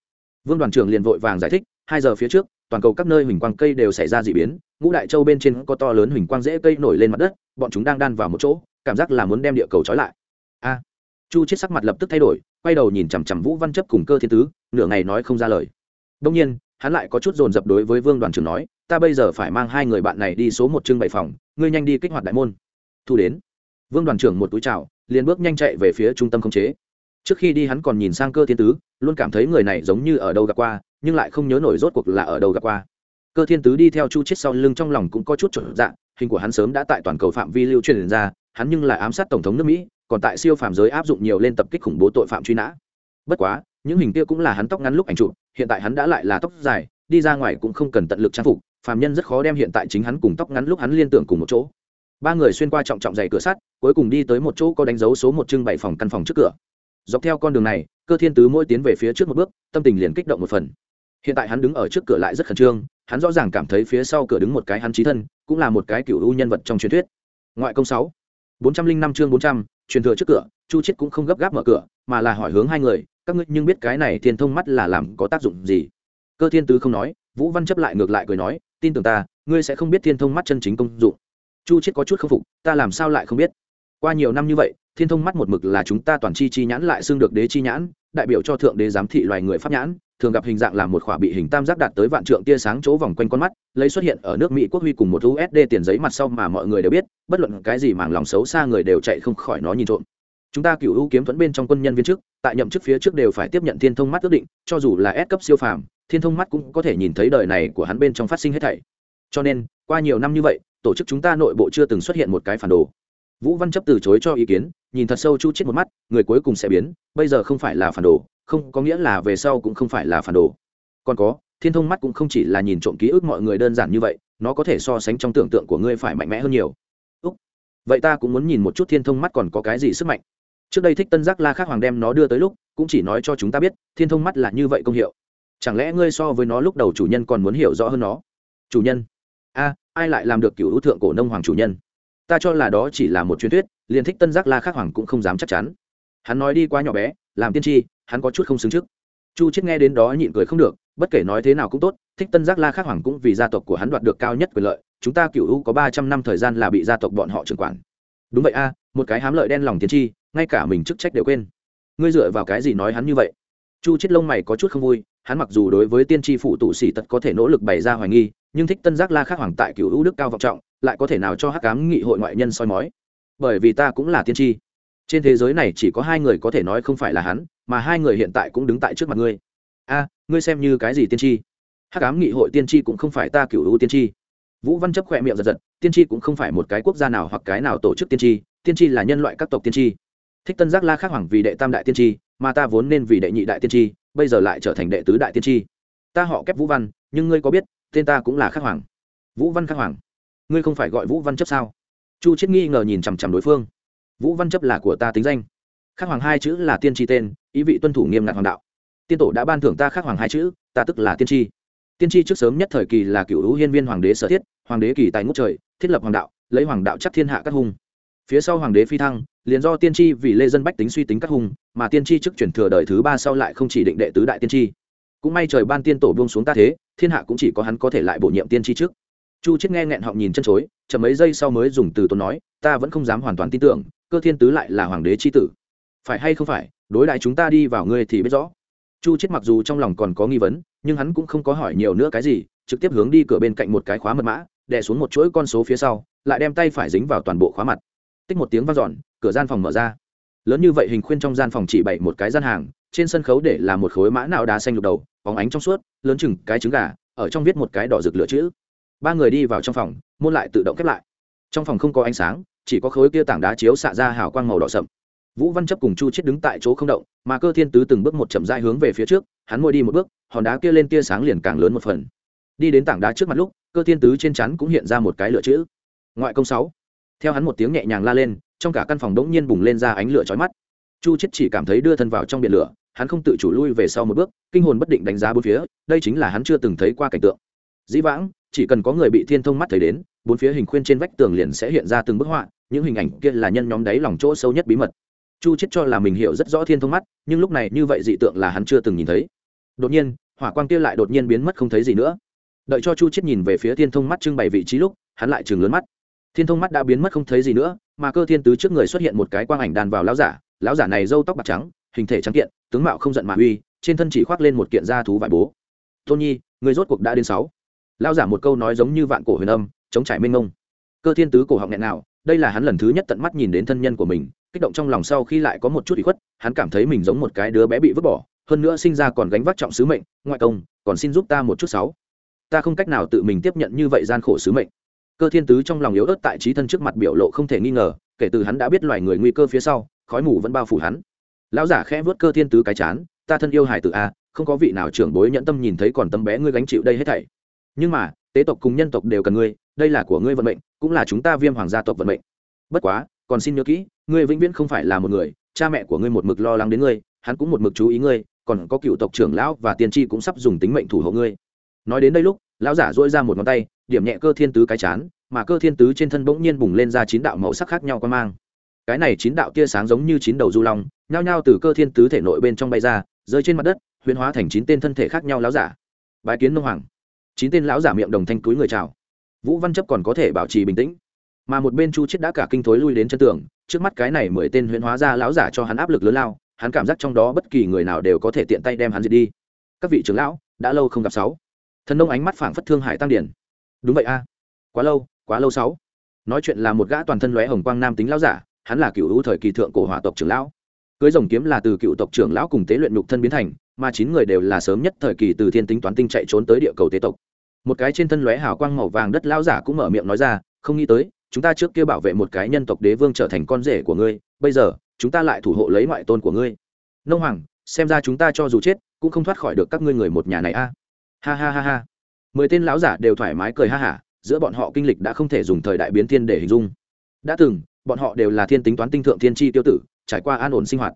Vương đoàn trưởng liền vội vàng giải thích, hai giờ phía trước, toàn cầu các nơi huỳnh quang cây đều xảy ra d ị biến, ngũ đại châu bên trên có to lớn huỳnh quang dễ cây nổi lên mặt đất, bọn chúng đang đan vào một chỗ, cảm giác là muốn đem địa cầu trói lại. A. Chu chết sắc mặt lập tức thay đổi, quay đầu nhìn chằm chằm vũ văn chấp cùng cơ thiên tứ, nửa ngày nói không ra lời. Đông nhiên, hắn lại có chút dồn dập đối với vương đoàn trưởng nói ta bây giờ phải mang hai người bạn này đi số một trưng bày phòng, ngươi nhanh đi kích hoạt đại môn. Thu đến. Vương đoàn trưởng một túi chào, liền bước nhanh chạy về phía trung tâm khống chế. Trước khi đi hắn còn nhìn sang cơ thiên tứ, luôn cảm thấy người này giống như ở đâu gặp qua, nhưng lại không nhớ nổi rốt cuộc là ở đâu gặp qua. Cơ thiên tứ đi theo chu chết sau lưng trong lòng cũng có chút trở dạng hình của hắn sớm đã tại toàn cầu phạm vi lưu truyền ra, hắn nhưng lại ám sát tổng thống nước mỹ, còn tại siêu phạm giới áp dụng nhiều lên tập kích khủng bố tội phạm truy nã. Bất quá, những hình kia cũng là hắn tóc ngắn lúc ảnh chụp, hiện tại hắn đã lại là tóc dài, đi ra ngoài cũng không cần tận lực trang phục phàm nhân rất khó đem hiện tại chính hắn cùng tóc ngắn lúc hắn liên tưởng cùng một chỗ. Ba người xuyên qua trọng trọng dày cửa sắt, cuối cùng đi tới một chỗ có đánh dấu số một trưng bày phòng căn phòng trước cửa. Dọc theo con đường này, cơ thiên tứ mỗi tiến về phía trước một bước, tâm tình liền kích động một phần. Hiện tại hắn đứng ở trước cửa lại rất khẩn trương, hắn rõ ràng cảm thấy phía sau cửa đứng một cái hắn trí thân, cũng là một cái cựu ưu nhân vật trong truyền thuyết. Ngoại công sáu, bốn trăm linh năm chương bốn trăm, truyền thừa trước cửa, chu chết cũng không gấp gáp mở cửa, mà là hỏi hướng hai người, các ngươi nhưng biết cái này thiên thông mắt là làm có tác dụng gì? Cơ thiên tứ không nói vũ văn chấp lại ngược lại cười nói, tin tưởng ta, ngươi sẽ không biết thiên thông mắt chân chính công dụng. Chu chết có chút k phục, ta làm sao lại không biết? Qua nhiều năm như vậy, thiên thông mắt một mực là chúng ta toàn chi chi nhãn lại xưng được đế chi nhãn, đại biểu cho thượng đế giám thị loài người pháp nhãn, thường gặp hình dạng là một khỏa bị hình tam giác đạt tới vạn trượng tia sáng chỗ vòng quanh con mắt, lấy xuất hiện ở nước mỹ quốc huy cùng một usd tiền giấy mặt sau mà mọi người đều biết, bất luận cái gì màng lòng xấu xa người đều chạy không khỏi nó nhìn trộm. Chúng ta cựu u kiếm thuẫn bên trong quân nhân viên chức tại nhậm chức phía trước đều phải tiếp nhận thiên thông mắt ước định, cho dù là S cấp siêu phàm thiên thông mắt cũng có thể nhìn thấy đời này của hắn bên trong phát sinh hết thảy. Cho nên, qua nhiều năm như vậy, tổ chức chúng ta nội bộ chưa từng xuất hiện một cái phản đồ. Vũ văn chấp từ chối cho ý kiến, nhìn thật sâu chu chết một mắt, người cuối cùng sẽ biến, bây giờ không phải là phản đồ, không có nghĩa là về sau cũng không phải là phản đồ. Còn có, thiên thông mắt cũng không chỉ là nhìn trộm ký ức mọi người đơn giản như vậy, nó có thể so sánh trong tưởng tượng của ngươi phải mạnh mẽ hơn nhiều. Úc. vậy ta cũng muốn nhìn một chút thiên thông mắt còn có cái gì sức mạnh. Trước đây thích tân giác la khác hoàng đem nó đưa tới lúc, cũng chỉ nói cho chúng ta biết, thiên thông mắt là như vậy công hiệu chẳng lẽ ngươi so với nó lúc đầu chủ nhân còn muốn hiểu rõ hơn nó? Chủ nhân? A, ai lại làm được cựu ưu thượng cổ nông hoàng chủ nhân? Ta cho là đó chỉ là một truyền thuyết, liền thích tân giác la khắc hoàng cũng không dám chắc chắn. Hắn nói đi quá nhỏ bé, làm tiên tri, hắn có chút không xứng trước. Chu chết nghe đến đó nhịn cười không được, bất kể nói thế nào cũng tốt, thích tân giác la khắc hoàng cũng vì gia tộc của hắn đoạt được cao nhất quyền lợi, chúng ta cựu u có ba trăm năm thời gian là bị gia tộc bọn họ trưởng quản. Đúng vậy a, một cái hám lợi đen lòng tiên tri, ngay cả mình chức trách đều quên. Ngươi dựa vào cái gì nói hắn như vậy? Chu chết lông mày có chút không vui hắn mặc dù đối với tiên tri phụ tụ sĩ tật có thể nỗ lực bày ra hoài nghi, nhưng thích tân giác la khác hoàng tại cựu hữu đức cao vọng trọng, lại có thể nào cho hắc cám nghị hội ngoại nhân soi mói? Bởi vì ta cũng là tiên tri. Trên thế giới này chỉ có hai người có thể nói không phải là hắn, mà hai người hiện tại cũng đứng tại trước mặt ngươi. A, ngươi xem như cái gì tiên tri? Hắc ám nghị hội tiên tri cũng không phải ta cựu hữu tiên tri. Vũ văn chấp khỏe miệng giật giật, tiên tri cũng không phải một cái quốc gia nào hoặc cái nào tổ chức tiên tri tiên tri là nhân loại các tộc tiên tri. Thích tân giác la khắc hoàng vì đệ tam đại tiên tri, mà ta vốn nên vì đệ nhị đại tiên tri bây giờ lại trở thành đệ tứ đại tiên tri. Ta họ kép vũ văn, nhưng ngươi có biết, tên ta cũng là khắc hoàng. Vũ văn khắc hoàng? Ngươi không phải gọi vũ văn chấp sao? Chu chết nghi ngờ nhìn chằm chằm đối phương. Vũ văn chấp là của ta tính danh. Khắc hoàng hai chữ là tiên tri tên, ý vị tuân thủ nghiêm ngặt hoàng đạo. Tiên tổ đã ban thưởng ta khắc hoàng hai chữ, ta tức là tiên tri. Tiên tri trước sớm nhất thời kỳ là cựu hữu hiên viên hoàng đế sở thiết, hoàng đế kỳ tài ngút trời, thiết lập hoàng đạo, lấy hoàng đạo chắc thiên hạ các hung phía sau hoàng đế phi thăng, liền do tiên tri vì lê dân bách tính suy tính các hùng mà tiên tri trước chuyển thừa đời thứ ba sau lại không chỉ định đệ tứ đại tiên tri. Cũng may trời ban tiên tổ buông xuống ta thế, thiên hạ cũng chỉ có hắn có thể lại bổ nhiệm tiên tri trước. Chu chết nghe nghẹn họng nhìn chân chối, chậm mấy giây sau mới dùng từ tốn nói, ta vẫn không dám hoàn toàn tin tưởng, cơ thiên tứ lại là hoàng đế tri tử. Phải hay không phải, đối đại chúng ta đi vào ngươi thì biết rõ. Chu chết mặc dù trong lòng còn có nghi vấn, nhưng hắn cũng không có hỏi nhiều nữa cái gì, trực tiếp hướng đi cửa bên cạnh một cái khóa mật mã, đè xuống một chuỗi con số phía sau, lại đem tay phải dính vào toàn bộ khóa mặt tích một tiếng vang dọn, cửa gian phòng mở ra. Lớn như vậy hình khuyên trong gian phòng chỉ bày một cái gian hàng, trên sân khấu để là một khối mã nào đá xanh lục đầu, bóng ánh trong suốt, lớn chừng cái trứng gà, ở trong viết một cái đỏ rực lửa chữ. Ba người đi vào trong phòng, môn lại tự động khép lại. Trong phòng không có ánh sáng, chỉ có khối kia tảng đá chiếu xạ ra hào quang màu đỏ sậm. Vũ văn chấp cùng chu chết đứng tại chỗ không động, mà cơ thiên tứ từng bước một chậm dai hướng về phía trước, hắn môi đi một bước, hòn đá kia lên tia sáng liền càng lớn một phần. Đi đến tảng đá trước mặt lúc, cơ thiên tứ trên chắn cũng hiện ra một cái lửa chữ. Ngoại công sáu theo hắn một tiếng nhẹ nhàng la lên, trong cả căn phòng đống nhiên bùng lên ra ánh lửa chói mắt. Chu chết chỉ cảm thấy đưa thân vào trong biển lửa, hắn không tự chủ lui về sau một bước, kinh hồn bất định đánh giá bốn phía, đây chính là hắn chưa từng thấy qua cảnh tượng. Dĩ vãng, chỉ cần có người bị thiên thông mắt thấy đến, bốn phía hình khuyên trên vách tường liền sẽ hiện ra từng bức họa, những hình ảnh kia là nhân nhóm đáy lòng chỗ sâu nhất bí mật. Chu chết cho là mình hiểu rất rõ thiên thông mắt, nhưng lúc này như vậy dị tượng là hắn chưa từng nhìn thấy. Đột nhiên, hỏa quang kia lại đột nhiên biến mất không thấy gì nữa. Đợi cho chu chết nhìn về phía thiên thông mắt trưng bày vị trí lúc, hắn lại chừng lớn mắt thiên thông mắt đã biến mất không thấy gì nữa, mà cơ thiên tứ trước người xuất hiện một cái quang ảnh đàn vào lão giả lão giả này râu tóc bạc trắng, hình thể trắng kiện, tướng mạo không giận mà uy, trên thân chỉ khoác lên một kiện da thú vải bố. Tôn nhi, người rốt cuộc đã đến sáu. Lão giả một câu nói giống như vạn cổ huyền âm, chống trải mênh mông. Cơ thiên tứ cổ họng nghẹn nào đây là hắn lần thứ nhất tận mắt nhìn đến thân nhân của mình, kích động trong lòng sau khi lại có một chút bị khuất, hắn cảm thấy mình giống một cái đứa bé bị vứt bỏ, hơn nữa sinh ra còn gánh vác trọng sứ mệnh, ngoại công, còn xin giúp ta một chút sáu. Ta không cách nào tự mình tiếp nhận như vậy gian khổ sứ mệnh cơ thiên tứ trong lòng yếu ớt tại trí thân trước mặt biểu lộ không thể nghi ngờ, kể từ hắn đã biết loài người nguy cơ phía sau, khói mù vẫn bao phủ hắn. Lão giả khẽ vớt cơ thiên tứ cái chán, ta thân yêu hải tử a, không có vị nào trưởng bối nhẫn tâm nhìn thấy còn tâm bé ngươi gánh chịu đây hết thảy. Nhưng mà, tế tộc cùng nhân tộc đều cần ngươi, đây là của ngươi vận mệnh, cũng là chúng ta viêm hoàng gia tộc vận mệnh. Bất quá, còn xin nhớ kỹ, ngươi vĩnh viễn không phải là một người, cha mẹ của ngươi một mực lo lắng đến ngươi, hắn cũng một mực chú ý ngươi, còn có cựu tộc trưởng lão và tiên tri cũng sắp dùng tính mệnh thủ hộ ngươi. Nói đến đây lúc, lão giả dỗi ra một ngón tay điểm nhẹ cơ thiên tứ cái chán, mà cơ thiên tứ trên thân bỗng nhiên bùng lên ra chín đạo màu sắc khác nhau quan mang. Cái này chín đạo tia sáng giống như chín đầu du long, nhao nhao từ cơ thiên tứ thể nội bên trong bay ra, rơi trên mặt đất huyễn hóa thành chín tên thân thể khác nhau láo giả. Bái kiến nông hoàng. Chín tên lão giả miệng đồng thanh túi người chào. Vũ văn chấp còn có thể bảo trì bình tĩnh. Mà một bên chu chết đã cả kinh thối lui đến chân tường, trước mắt cái này mười tên huyễn hóa ra lão giả cho hắn áp lực lớn lao, hắn cảm giác trong đó bất kỳ người nào đều có thể tiện tay đem hắn diệt đi. Các vị trưởng lão, đã lâu không gặp sáu. Thần nông ánh mắt phảng phất thương hải tăng điển đúng vậy a. Quá lâu quá lâu sáu. Nói chuyện là một gã toàn thân lóe hồng quang nam tính lão giả, hắn là cựu hữu thời kỳ thượng cổ hỏa tộc trưởng lão. Cưới rồng kiếm là từ cựu tộc trưởng lão cùng tế luyện nhục thân biến thành, mà chín người đều là sớm nhất thời kỳ từ thiên tính toán tinh chạy trốn tới địa cầu tế tộc. Một cái trên thân lóe hào quang màu vàng đất lão giả cũng mở miệng nói ra, không nghĩ tới, chúng ta trước kia bảo vệ một cái nhân tộc đế vương trở thành con rể của ngươi, bây giờ, chúng ta lại thủ hộ lấy ngoại tôn của ngươi. Nông hoàng, xem ra chúng ta cho dù chết, cũng không thoát khỏi được các ngươi người một nhà này a. Ha ha ha ha mười tên lão giả đều thoải mái cười ha hả, giữa bọn họ kinh lịch đã không thể dùng thời đại biến thiên để hình dung. Đã từng, bọn họ đều là thiên tính toán tinh thượng thiên tri tiêu tử, trải qua an ổn sinh hoạt.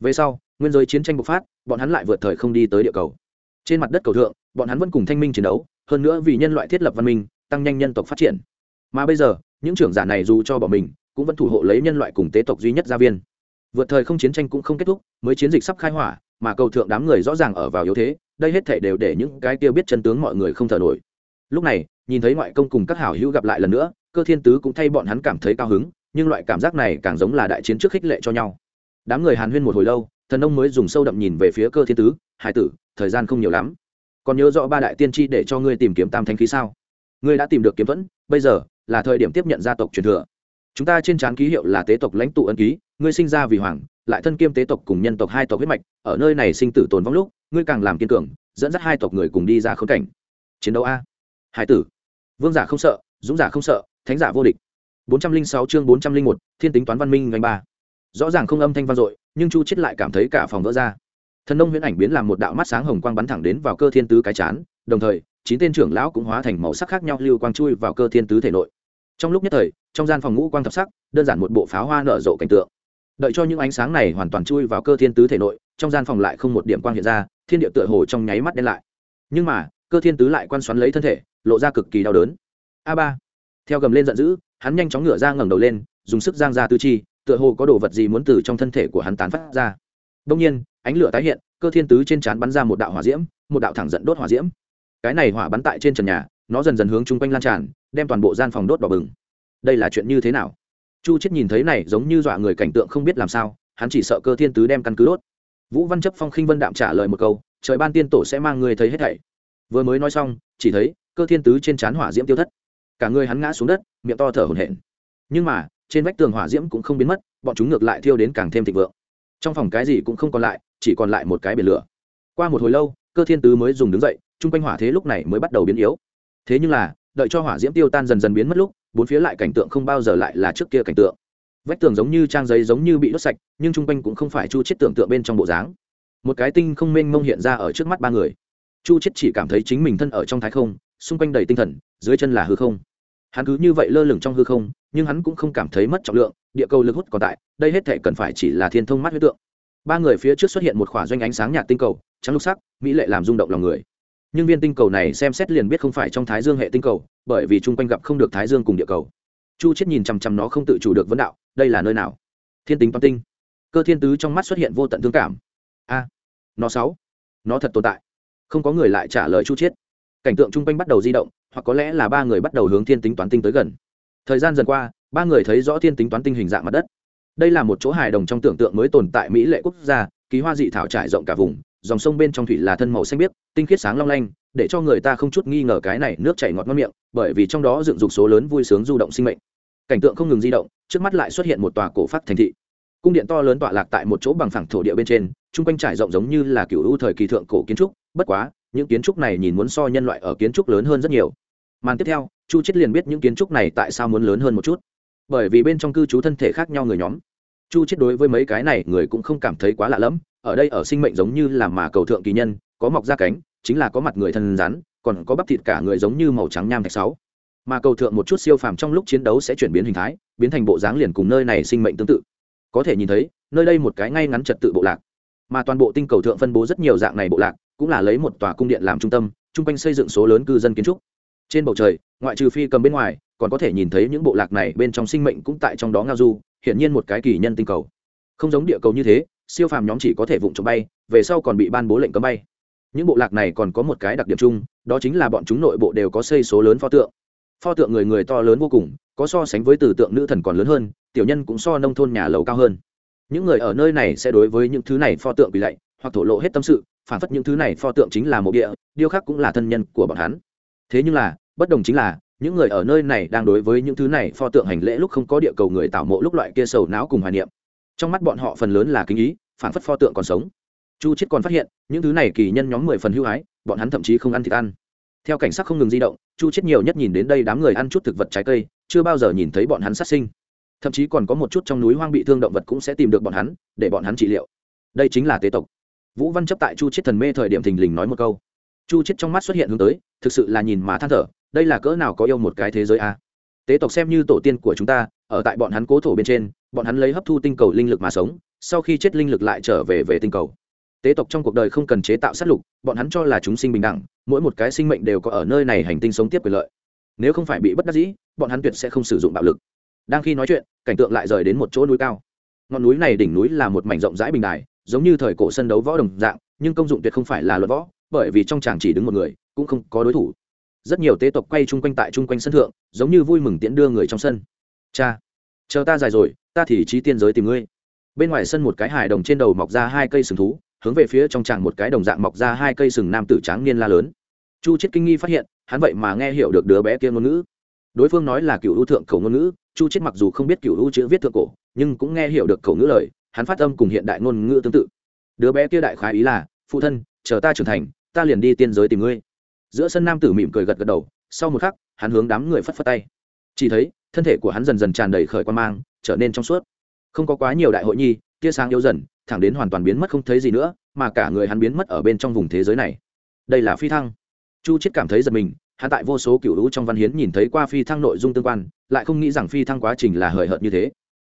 Về sau, nguyên giới chiến tranh bộc phát, bọn hắn lại vượt thời không đi tới địa cầu. Trên mặt đất cầu thượng, bọn hắn vẫn cùng thanh minh chiến đấu, hơn nữa vì nhân loại thiết lập văn minh, tăng nhanh nhân tộc phát triển. Mà bây giờ, những trưởng giả này dù cho bỏ mình, cũng vẫn thủ hộ lấy nhân loại cùng tế tộc duy nhất gia viên. Vượt thời không chiến tranh cũng không kết thúc, mới chiến dịch sắp khai hỏa mà cầu thượng đám người rõ ràng ở vào yếu thế, đây hết thể đều để những cái kia biết chân tướng mọi người không thở nổi. Lúc này, nhìn thấy ngoại công cùng các hảo hữu gặp lại lần nữa, cơ thiên tứ cũng thay bọn hắn cảm thấy cao hứng, nhưng loại cảm giác này càng giống là đại chiến trước khích lệ cho nhau. Đám người hàn huyên một hồi lâu, thần ông mới dùng sâu đậm nhìn về phía cơ thiên tứ, hải tử, thời gian không nhiều lắm. Còn nhớ rõ ba đại tiên tri để cho ngươi tìm kiếm tam thanh khí sao? Ngươi đã tìm được kiếm vẫn, bây giờ là thời điểm tiếp nhận gia tộc truyền thừa. Chúng ta trên trán ký hiệu là tế tộc lãnh tụ ân ký, ngươi sinh ra vì hoàng lại thân kiêm tế tộc cùng nhân tộc hai tộc huyết mạch, ở nơi này sinh tử tồn vong lúc, ngươi càng làm kiên cường, dẫn dắt hai tộc người cùng đi ra khốn cảnh. Chiến đấu a. Hải tử. Vương giả không sợ, dũng giả không sợ, thánh giả vô địch. Bốn trăm linh sáu chương bốn trăm linh một, thiên tính toán văn minh ngành ba. Rõ ràng không âm thanh vang dội, nhưng chu chết lại cảm thấy cả phòng vỡ ra. Thần nông huyễn ảnh biến làm một đạo mắt sáng hồng quang bắn thẳng đến vào cơ thiên tứ cái chán, đồng thời, chín tên trưởng lão cũng hóa thành màu sắc khác nhau lưu quang chui vào cơ thiên tứ thể nội. Trong lúc nhất thời, trong gian phòng ngũ quang thập sắc, đơn giản một bộ pháo hoa nở rộ cảnh tượng đợi cho những ánh sáng này hoàn toàn chui vào cơ thiên tứ thể nội, trong gian phòng lại không một điểm quang hiện ra, thiên địa tựa hồ trong nháy mắt đen lại. Nhưng mà, cơ thiên tứ lại quan xoắn lấy thân thể, lộ ra cực kỳ đau đớn. A ba. Theo gầm lên giận dữ, hắn nhanh chóng ngửa ra ngẩng đầu lên, dùng sức giang ra tư chi, tựa hồ có đồ vật gì muốn từ trong thân thể của hắn tán phát ra. Đông nhiên, ánh lửa tái hiện, cơ thiên tứ trên trán bắn ra một đạo hỏa diễm, một đạo thẳng giận đốt hỏa diễm. Cái này hỏa bắn tại trên trần nhà, nó dần dần hướng chung quanh lan tràn, đem toàn bộ gian phòng đốt đỏ bừng. Đây là chuyện như thế nào? Chu chết nhìn thấy này giống như dọa người cảnh tượng không biết làm sao, hắn chỉ sợ cơ thiên tứ đem căn cứ đốt. Vũ văn chấp phong khinh vân đạm trả lời một câu, trời ban tiên tổ sẽ mang người thấy hết thảy. Vừa mới nói xong, chỉ thấy cơ thiên tứ trên trán hỏa diễm tiêu thất. Cả người hắn ngã xuống đất, miệng to thở hổn hển. Nhưng mà, trên vách tường hỏa diễm cũng không biến mất, bọn chúng ngược lại thiêu đến càng thêm thịnh vượng. Trong phòng cái gì cũng không còn lại, chỉ còn lại một cái biển lửa. Qua một hồi lâu, cơ thiên tứ mới dùng đứng dậy, chung quanh hỏa thế lúc này mới bắt đầu biến yếu. Thế nhưng là, đợi cho hỏa diễm tiêu tan dần dần biến mất lúc bốn phía lại cảnh tượng không bao giờ lại là trước kia cảnh tượng. Vách tường giống như trang giấy giống như bị đốt sạch, nhưng chung quanh cũng không phải chu chết tưởng tượng bên trong bộ dáng. Một cái tinh không mênh mông hiện ra ở trước mắt ba người. Chu chết chỉ cảm thấy chính mình thân ở trong thái không, xung quanh đầy tinh thần, dưới chân là hư không. Hắn cứ như vậy lơ lửng trong hư không, nhưng hắn cũng không cảm thấy mất trọng lượng, địa cầu lực hút còn tại, đây hết thể cần phải chỉ là thiên thông mắt huyết tượng. Ba người phía trước xuất hiện một khỏa doanh ánh sáng nhạt tinh cầu, trắng lục sắc, mỹ lệ làm rung động lòng người nhưng viên tinh cầu này xem xét liền biết không phải trong thái dương hệ tinh cầu, bởi vì chung quanh gặp không được thái dương cùng địa cầu. Chu chết nhìn chằm chằm nó không tự chủ được vấn đạo, đây là nơi nào? Thiên tính toàn tinh. Cơ thiên tứ trong mắt xuất hiện vô tận thương cảm. A, nó sáu. Nó thật tồn tại. Không có người lại trả lời chu chiết. Cảnh tượng chung quanh bắt đầu di động, hoặc có lẽ là ba người bắt đầu hướng thiên tính toán tinh tới gần. Thời gian dần qua, ba người thấy rõ thiên tính toán tinh hình dạng mặt đất. Đây là một chỗ hài đồng trong tưởng tượng mới tồn tại mỹ lệ quốc gia, ký hoa dị thảo trải rộng cả vùng dòng sông bên trong thủy là thân màu xanh biếc, tinh khiết sáng long lanh, để cho người ta không chút nghi ngờ cái này nước chảy ngọt ngon miệng, bởi vì trong đó dựng dục số lớn vui sướng du động sinh mệnh. Cảnh tượng không ngừng di động, trước mắt lại xuất hiện một tòa cổ phát thành thị. Cung điện to lớn tọa lạc tại một chỗ bằng phẳng thổ địa bên trên, chung quanh trải rộng giống như là cựu ưu thời kỳ thượng cổ kiến trúc, bất quá, những kiến trúc này nhìn muốn so nhân loại ở kiến trúc lớn hơn rất nhiều. Màn tiếp theo, chu chết liền biết những kiến trúc này tại sao muốn lớn hơn một chút. Bởi vì bên trong cư trú thân thể khác nhau người nhóm. Chu chết đối với mấy cái này người cũng không cảm thấy quá lạ lẫm ở đây ở sinh mệnh giống như là mà cầu thượng kỳ nhân, có mọc da cánh, chính là có mặt người thân rắn, còn có bắp thịt cả người giống như màu trắng nham thạch sáu. Mà cầu thượng một chút siêu phàm trong lúc chiến đấu sẽ chuyển biến hình thái, biến thành bộ dáng liền cùng nơi này sinh mệnh tương tự. Có thể nhìn thấy, nơi đây một cái ngay ngắn trật tự bộ lạc. Mà toàn bộ tinh cầu thượng phân bố rất nhiều dạng này bộ lạc, cũng là lấy một tòa cung điện làm trung tâm, chung quanh xây dựng số lớn cư dân kiến trúc. Trên bầu trời, ngoại trừ phi cầm bên ngoài, còn có thể nhìn thấy những bộ lạc này bên trong sinh mệnh cũng tại trong đó ngao du, hiển nhiên một cái kỳ nhân tinh cầu. Không giống địa cầu như thế siêu phàm nhóm chỉ có thể vụng trộm bay, về sau còn bị ban bố lệnh cấm bay. Những bộ lạc này còn có một cái đặc điểm chung, đó chính là bọn chúng nội bộ đều có xây số lớn pho tượng. Pho tượng người người to lớn vô cùng, có so sánh với từ tượng nữ thần còn lớn hơn, tiểu nhân cũng so nông thôn nhà lầu cao hơn. Những người ở nơi này sẽ đối với những thứ này pho tượng bị lạy, hoặc thổ lộ hết tâm sự, phản phất những thứ này pho tượng chính là mộ địa, điêu khắc cũng là thân nhân của bọn hắn. Thế nhưng là, bất đồng chính là, những người ở nơi này đang đối với những thứ này pho tượng hành lễ lúc không có địa cầu người tạo mộ lúc loại kia sầu não cùng hoài niệm trong mắt bọn họ phần lớn là kính ý phản phất pho tượng còn sống. Chu chết còn phát hiện, những thứ này kỳ nhân nhóm mười phần hưu hái bọn hắn thậm chí không ăn thịt ăn. Theo cảnh sát không ngừng di động, chu chết nhiều nhất nhìn đến đây đám người ăn chút thực vật trái cây, chưa bao giờ nhìn thấy bọn hắn sát sinh. Thậm chí còn có một chút trong núi hoang bị thương động vật cũng sẽ tìm được bọn hắn, để bọn hắn trị liệu. Đây chính là tế tộc. Vũ văn chấp tại chu chết thần mê thời điểm thình lình nói một câu. Chu chết trong mắt xuất hiện hướng tới, thực sự là nhìn mà than thở, đây là cỡ nào có yêu một cái thế giới a. Tế tộc xem như tổ tiên của chúng ta, ở tại bọn hắn cố thổ bên trên bọn hắn lấy hấp thu tinh cầu linh lực mà sống, sau khi chết linh lực lại trở về về tinh cầu. Tế tộc trong cuộc đời không cần chế tạo sát lục, bọn hắn cho là chúng sinh bình đẳng, mỗi một cái sinh mệnh đều có ở nơi này hành tinh sống tiếp quyền lợi. Nếu không phải bị bất đắc dĩ, bọn hắn tuyệt sẽ không sử dụng bạo lực. Đang khi nói chuyện, cảnh tượng lại rời đến một chỗ núi cao. Ngọn núi này đỉnh núi là một mảnh rộng rãi bình đài, giống như thời cổ sân đấu võ đồng dạng, nhưng công dụng tuyệt không phải là luật võ, bởi vì trong chàng chỉ đứng một người, cũng không có đối thủ. Rất nhiều tế tộc quay chung quanh tại chung quanh sân thượng, giống như vui mừng tiễn đưa người trong sân. Cha, chờ ta dài rồi ta thì trí tiên giới tìm ngươi. Bên ngoài sân một cái hài đồng trên đầu mọc ra hai cây sừng thú, hướng về phía trong tràng một cái đồng dạng mọc ra hai cây sừng nam tử tráng niên la lớn. Chu chết kinh nghi phát hiện, hắn vậy mà nghe hiểu được đứa bé kia ngôn ngữ. Đối phương nói là cựu ưu thượng khẩu ngôn ngữ, chu chết mặc dù không biết cựu ưu chữ viết thượng cổ, nhưng cũng nghe hiểu được khẩu ngữ lời, hắn phát âm cùng hiện đại ngôn ngữ tương tự. Đứa bé kia đại khái ý là, phụ thân, chờ ta trưởng thành, ta liền đi tiên giới tìm ngươi. Giữa sân nam tử mỉm cười gật gật đầu, sau một khắc, hắn hướng đám người phất phất tay chỉ thấy, thân thể của hắn dần dần tràn đầy khởi quan mang, trở nên trong suốt. Không có quá nhiều đại hội nhi, tia sáng yếu dần, thẳng đến hoàn toàn biến mất không thấy gì nữa, mà cả người hắn biến mất ở bên trong vùng thế giới này. Đây là phi thăng. Chu chết cảm thấy giật mình, hắn tại vô số cựu lũ trong văn hiến nhìn thấy qua phi thăng nội dung tương quan, lại không nghĩ rằng phi thăng quá trình là hời hợt như thế.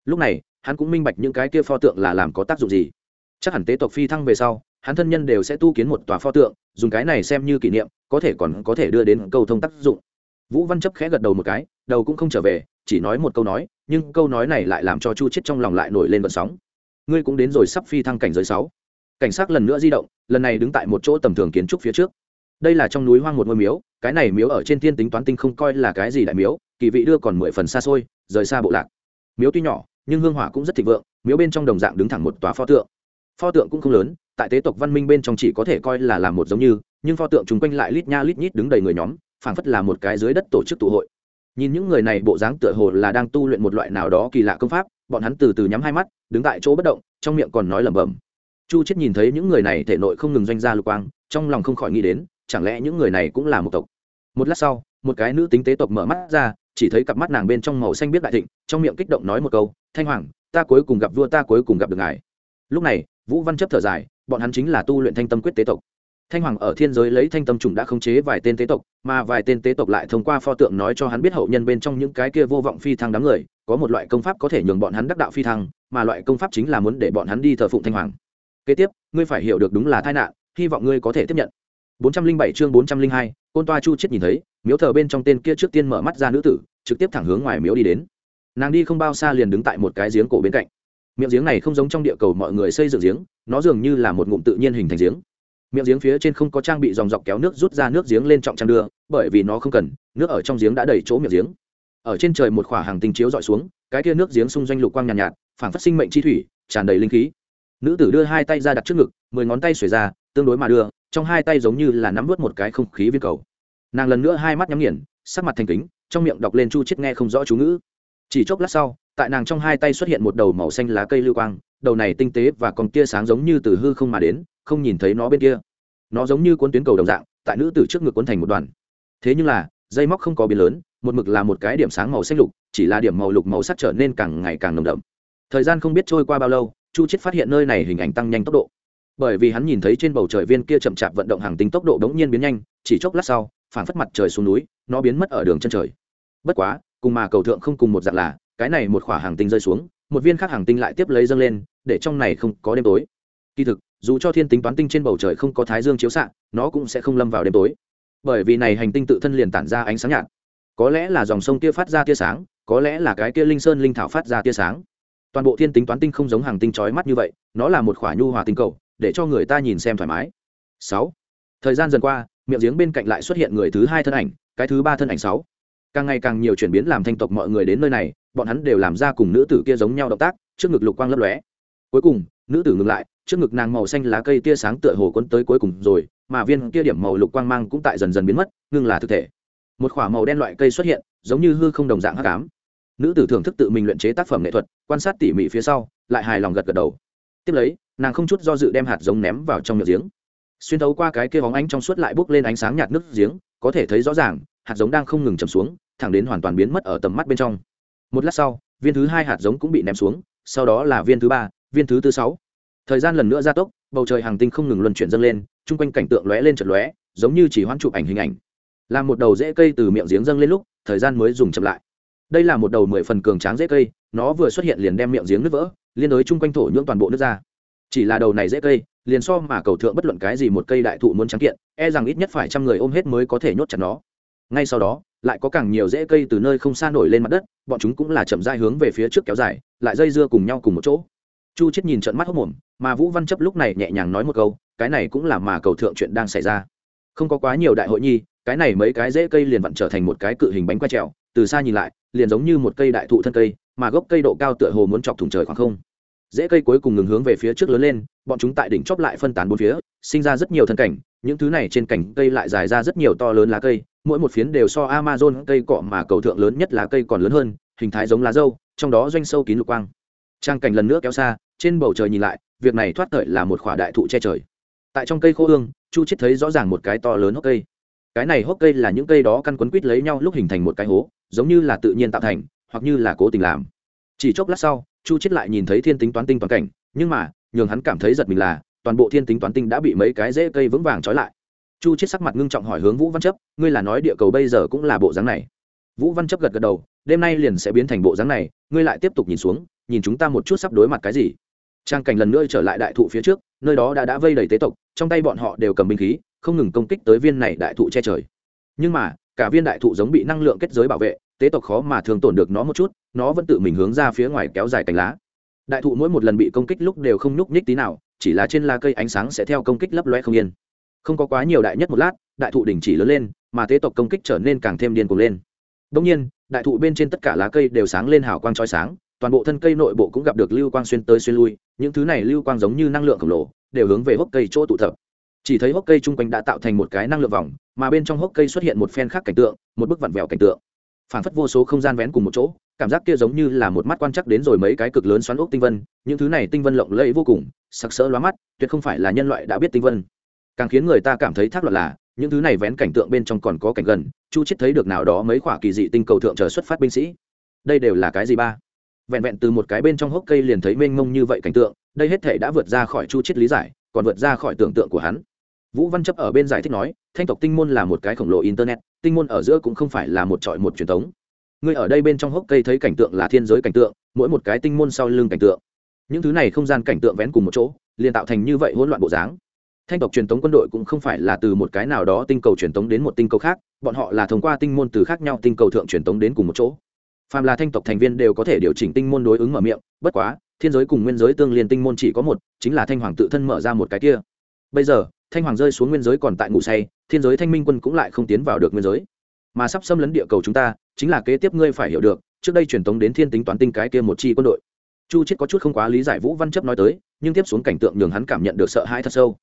Lúc này, hắn cũng minh bạch những cái kia pho tượng là làm có tác dụng gì. Chắc hẳn tế tộc phi thăng về sau, hắn thân nhân đều sẽ tu kiến một tòa pho tượng, dùng cái này xem như kỷ niệm, có thể còn có thể đưa đến cầu thông tác dụng vũ văn chấp khẽ gật đầu một cái, đầu cũng không trở về, chỉ nói một câu nói, nhưng câu nói này lại làm cho chu chết trong lòng lại nổi lên vận sóng. Ngươi cũng đến rồi sắp phi thăng cảnh giới sáu. Cảnh sát lần nữa di động, lần này đứng tại một chỗ tầm thường kiến trúc phía trước. Đây là trong núi hoang một ngôi miếu, cái này miếu ở trên thiên tính toán tinh không coi là cái gì đại miếu, kỳ vị đưa còn mười phần xa xôi, rời xa bộ lạc. Miếu tuy nhỏ, nhưng hương hỏa cũng rất thịnh vượng, miếu bên trong đồng dạng đứng thẳng một tòa pho tượng. Pho tượng cũng không lớn, tại tế tộc văn minh bên trong chỉ có thể coi là làm một giống như, nhưng pho tượng chung quanh lại lít nha lít nhít đứng đầy người nhóm phảng phất là một cái dưới đất tổ chức tụ hội. Nhìn những người này bộ dáng tựa hồ là đang tu luyện một loại nào đó kỳ lạ công pháp, bọn hắn từ từ nhắm hai mắt, đứng tại chỗ bất động, trong miệng còn nói lẩm bẩm. Chu chết nhìn thấy những người này thể nội không ngừng doanh ra lục quang, trong lòng không khỏi nghĩ đến, chẳng lẽ những người này cũng là một tộc? Một lát sau, một cái nữ tính tế tộc mở mắt ra, chỉ thấy cặp mắt nàng bên trong màu xanh biết đại thịnh, trong miệng kích động nói một câu, thanh hoàng, ta cuối cùng gặp vua, ta cuối cùng gặp được ngài. Lúc này, vũ văn chấp thở dài, bọn hắn chính là tu luyện thanh tâm quyết tế tộc thanh hoàng ở thiên giới lấy thanh tâm trùng đã khống chế vài tên tế tộc mà vài tên tế tộc lại thông qua pho tượng nói cho hắn biết hậu nhân bên trong những cái kia vô vọng phi thăng đám người có một loại công pháp có thể nhường bọn hắn đắc đạo phi thăng mà loại công pháp chính là muốn để bọn hắn đi thờ phụng thanh hoàng. Kế tiếp ngươi phải hiểu được đúng là tai nạn hy vọng ngươi có thể tiếp nhận. 407 chương 402, côn toa chu chết nhìn thấy miếu thờ bên trong tên kia trước tiên mở mắt ra nữ tử trực tiếp thẳng hướng ngoài miếu đi đến. Nàng đi không bao xa liền đứng tại một cái giếng cổ bên cạnh. Miệng giếng này không giống trong địa cầu mọi người xây dựng giếng nó dường như là một ngụm tự nhiên hình thành giếng miệng giếng phía trên không có trang bị dòng dọc kéo nước rút ra nước giếng lên trọng trang đưa bởi vì nó không cần nước ở trong giếng đã đầy chỗ miệng giếng. Ở trên trời một khỏa hàng tinh chiếu dọi xuống cái kia nước giếng xung doanh lục quang nhàn nhạt, nhạt phảng phát sinh mệnh chi thủy tràn đầy linh khí. Nữ tử đưa hai tay ra đặt trước ngực mười ngón tay xuề ra tương đối mà đưa trong hai tay giống như là nắm vớt một cái không khí viên cầu. Nàng lần nữa hai mắt nhắm nghiền sắc mặt thành kính trong miệng đọc lên chu chết nghe không rõ chú ngữ. Chỉ chốc lát sau tại nàng trong hai tay xuất hiện một đầu màu xanh lá cây lưu quang đầu này tinh tế và còn tia sáng giống như từ hư không mà đến không nhìn thấy nó bên kia. Nó giống như cuốn tuyến cầu đồng dạng, tại nữ tử trước ngực cuốn thành một đoàn. Thế nhưng là, dây móc không có biến lớn, một mực là một cái điểm sáng màu xanh lục, chỉ là điểm màu lục màu sắc trở nên càng ngày càng nồng đậm. Thời gian không biết trôi qua bao lâu, chu chết phát hiện nơi này hình ảnh tăng nhanh tốc độ. Bởi vì hắn nhìn thấy trên bầu trời viên kia chậm chạp vận động hàng tinh tốc độ đống nhiên biến nhanh, chỉ chốc lát sau phản phất mặt trời xuống núi, nó biến mất ở đường chân trời. Bất quá, cùng mà cầu thượng không cùng một dạng là, cái này một khỏa hàng tinh rơi xuống, một viên khác hàng tinh lại tiếp lấy dâng lên, để trong này không có đêm tối. Kỳ thực dù cho thiên tính toán tinh trên bầu trời không có thái dương chiếu xạ, nó cũng sẽ không lâm vào đêm tối. Bởi vì này hành tinh tự thân liền tản ra ánh sáng nhạt. Có lẽ là dòng sông kia phát ra tia sáng, có lẽ là cái kia linh sơn linh thảo phát ra tia sáng. Toàn bộ thiên tính toán tinh không giống hàng tinh chói mắt như vậy, nó là một khoả nhu hòa tinh cầu, để cho người ta nhìn xem thoải mái. Sáu. Thời gian dần qua, miệng giếng bên cạnh lại xuất hiện người thứ hai thân ảnh, cái thứ ba thân ảnh sáu. Càng ngày càng nhiều chuyển biến làm thanh tộc mọi người đến nơi này, bọn hắn đều làm ra cùng nữ tử kia giống nhau động tác, trước ngực lục quang lấp lóe. Cuối cùng, nữ tử ngừng lại trước ngực nàng màu xanh lá cây tia sáng tựa hồ quấn tới cuối cùng rồi, mà viên kia điểm màu lục quang mang cũng tại dần dần biến mất, ngưng là thực thể. Một k h ỏ a màu đen loại cây xuất hiện, giống như hư không đồng dạng hắc ám. Nữ tử thưởng thức tự mình luyện chế tác phẩm nghệ thuật, quan sát tỉ mỉ phía sau, lại hài lòng gật gật đầu. Tiếp lấy, nàng không chút do dự đem hạt giống ném vào trong miệng giếng. Xuyên thấu qua cái kia bóng ánh trong suốt lại bốc lên ánh sáng nhạt nước giếng, có thể thấy rõ ràng, hạt giống đang không ngừng chầm xuống, thẳng đến hoàn toàn biến mất ở tầm mắt bên trong. Một lát sau, viên thứ hai hạt giống cũng bị ném xuống, sau đó là viên thứ ba, viên thứ tư sáu thời gian lần nữa gia tốc, bầu trời hàng tinh không ngừng luân chuyển dâng lên, chung quanh cảnh tượng lóe lên chật lóe, giống như chỉ hoãn chụp ảnh hình ảnh. Làm một đầu rễ cây từ miệng giếng dâng lên lúc, thời gian mới dùng chậm lại. Đây là một đầu mười phần cường tráng rễ cây, nó vừa xuất hiện liền đem miệng giếng nước vỡ, liên đối chung quanh thổ nhưỡng toàn bộ nước ra. Chỉ là đầu này rễ cây, liền so mà cầu thượng bất luận cái gì một cây đại thụ muốn trắng kiện e rằng ít nhất phải trăm người ôm hết mới có thể nhốt chặt nó. Ngay sau đó, lại có càng nhiều rễ cây từ nơi không xa nổi lên mặt đất, bọn chúng cũng là chậm dai hướng về phía trước kéo dài, lại dây dưa cùng nhau cùng một chỗ chu chết nhìn trận mắt hốc mồm, mà vũ văn chấp lúc này nhẹ nhàng nói một câu, cái này cũng là mà cầu thượng chuyện đang xảy ra. Không có quá nhiều đại hội nhi, cái này mấy cái rễ cây liền vặn trở thành một cái cự hình bánh quay trèo, từ xa nhìn lại, liền giống như một cây đại thụ thân cây, mà gốc cây độ cao tựa hồ muốn chọc thủng trời khoảng không. Rễ cây cuối cùng ngừng hướng về phía trước lớn lên, bọn chúng tại đỉnh chóp lại phân tán bốn phía, sinh ra rất nhiều thân cảnh, những thứ này trên cảnh cây lại dài ra rất nhiều to lớn lá cây, mỗi một phiến đều so amazon cây cọ mà cầu thượng lớn nhất lá cây còn lớn hơn, hình thái giống lá dâu, trong đó doanh sâu kín lục quang. Trang cảnh lần nữa kéo xa trên bầu trời nhìn lại, việc này thoát thời là một khỏa đại thụ che trời. Tại trong cây khô ương, chu chết thấy rõ ràng một cái to lớn hốc cây. Cái này hốc cây là những cây đó căn quấn quít lấy nhau lúc hình thành một cái hố, giống như là tự nhiên tạo thành, hoặc như là cố tình làm. Chỉ chốc lát sau, chu chết lại nhìn thấy thiên tính toán tinh toàn cảnh, nhưng mà, nhường hắn cảm thấy giật mình là, toàn bộ thiên tính toán tinh đã bị mấy cái rễ cây vững vàng trói lại. Chu chết sắc mặt ngưng trọng hỏi hướng vũ văn chấp, ngươi là nói địa cầu bây giờ cũng là bộ dáng này? Vũ văn chấp gật gật đầu, đêm nay liền sẽ biến thành bộ dáng này, ngươi lại tiếp tục nhìn xuống, nhìn chúng ta một chút sắp đối mặt cái gì? Trang cảnh lần nữa trở lại đại thụ phía trước, nơi đó đã đã vây đầy tế tộc, trong tay bọn họ đều cầm binh khí, không ngừng công kích tới viên này đại thụ che trời. Nhưng mà, cả viên đại thụ giống bị năng lượng kết giới bảo vệ, tế tộc khó mà thường tổn được nó một chút, nó vẫn tự mình hướng ra phía ngoài kéo dài cành lá. Đại thụ mỗi một lần bị công kích lúc đều không nhúc nhích tí nào, chỉ là trên lá cây ánh sáng sẽ theo công kích lấp loe không yên. Không có quá nhiều đại nhất một lát, đại thụ đình chỉ lớn lên, mà tế tộc công kích trở nên càng thêm điên cuồng lên. Đông nhiên, đại thụ bên trên tất cả lá cây đều sáng lên hào quang trói sáng toàn bộ thân cây nội bộ cũng gặp được lưu quang xuyên tới xuyên lui, những thứ này lưu quang giống như năng lượng khổng lồ, đều hướng về hốc cây chỗ tụ tập. Chỉ thấy hốc cây chung quanh đã tạo thành một cái năng lượng vòng, mà bên trong hốc cây xuất hiện một phen khác cảnh tượng, một bức vặn vẹo cảnh tượng. Phản phất vô số không gian vén cùng một chỗ, cảm giác kia giống như là một mắt quan chắc đến rồi mấy cái cực lớn xoắn ốc tinh vân, những thứ này tinh vân lộng lẫy vô cùng, sặc sỡ lóa mắt, tuyệt không phải là nhân loại đã biết tinh vân. Càng khiến người ta cảm thấy thác loạn là, những thứ này vén cảnh tượng bên trong còn có cảnh gần, chu chết thấy được nào đó mấy khoả kỳ dị tinh cầu thượng chờ xuất phát binh sĩ. Đây đều là cái gì ba? Vẹn vẹn từ một cái bên trong hốc cây liền thấy mênh mông như vậy cảnh tượng, đây hết thể đã vượt ra khỏi chu chết lý giải, còn vượt ra khỏi tưởng tượng của hắn. Vũ văn chấp ở bên giải thích nói, thanh tộc tinh môn là một cái khổng lồ internet, tinh môn ở giữa cũng không phải là một trọi một truyền thống. Ngươi ở đây bên trong hốc cây thấy cảnh tượng là thiên giới cảnh tượng, mỗi một cái tinh môn sau lưng cảnh tượng. Những thứ này không gian cảnh tượng vén cùng một chỗ, liền tạo thành như vậy hỗn loạn bộ dáng. Thanh tộc truyền thống quân đội cũng không phải là từ một cái nào đó tinh cầu truyền thống đến một tinh cầu khác, bọn họ là thông qua tinh môn từ khác nhau tinh cầu thượng truyền thống đến cùng một chỗ phàm là thanh tộc thành viên đều có thể điều chỉnh tinh môn đối ứng mở miệng, bất quá, thiên giới cùng nguyên giới tương liên tinh môn chỉ có một, chính là thanh hoàng tự thân mở ra một cái kia. Bây giờ, thanh hoàng rơi xuống nguyên giới còn tại ngủ say, thiên giới thanh minh quân cũng lại không tiến vào được nguyên giới. Mà sắp xâm lấn địa cầu chúng ta, chính là kế tiếp ngươi phải hiểu được, trước đây truyền tống đến thiên tính toán tinh cái kia một chi quân đội. Chu chết có chút không quá lý giải vũ văn chấp nói tới, nhưng tiếp xuống cảnh tượng nhường hắn cảm nhận được sợ hãi thật sâu.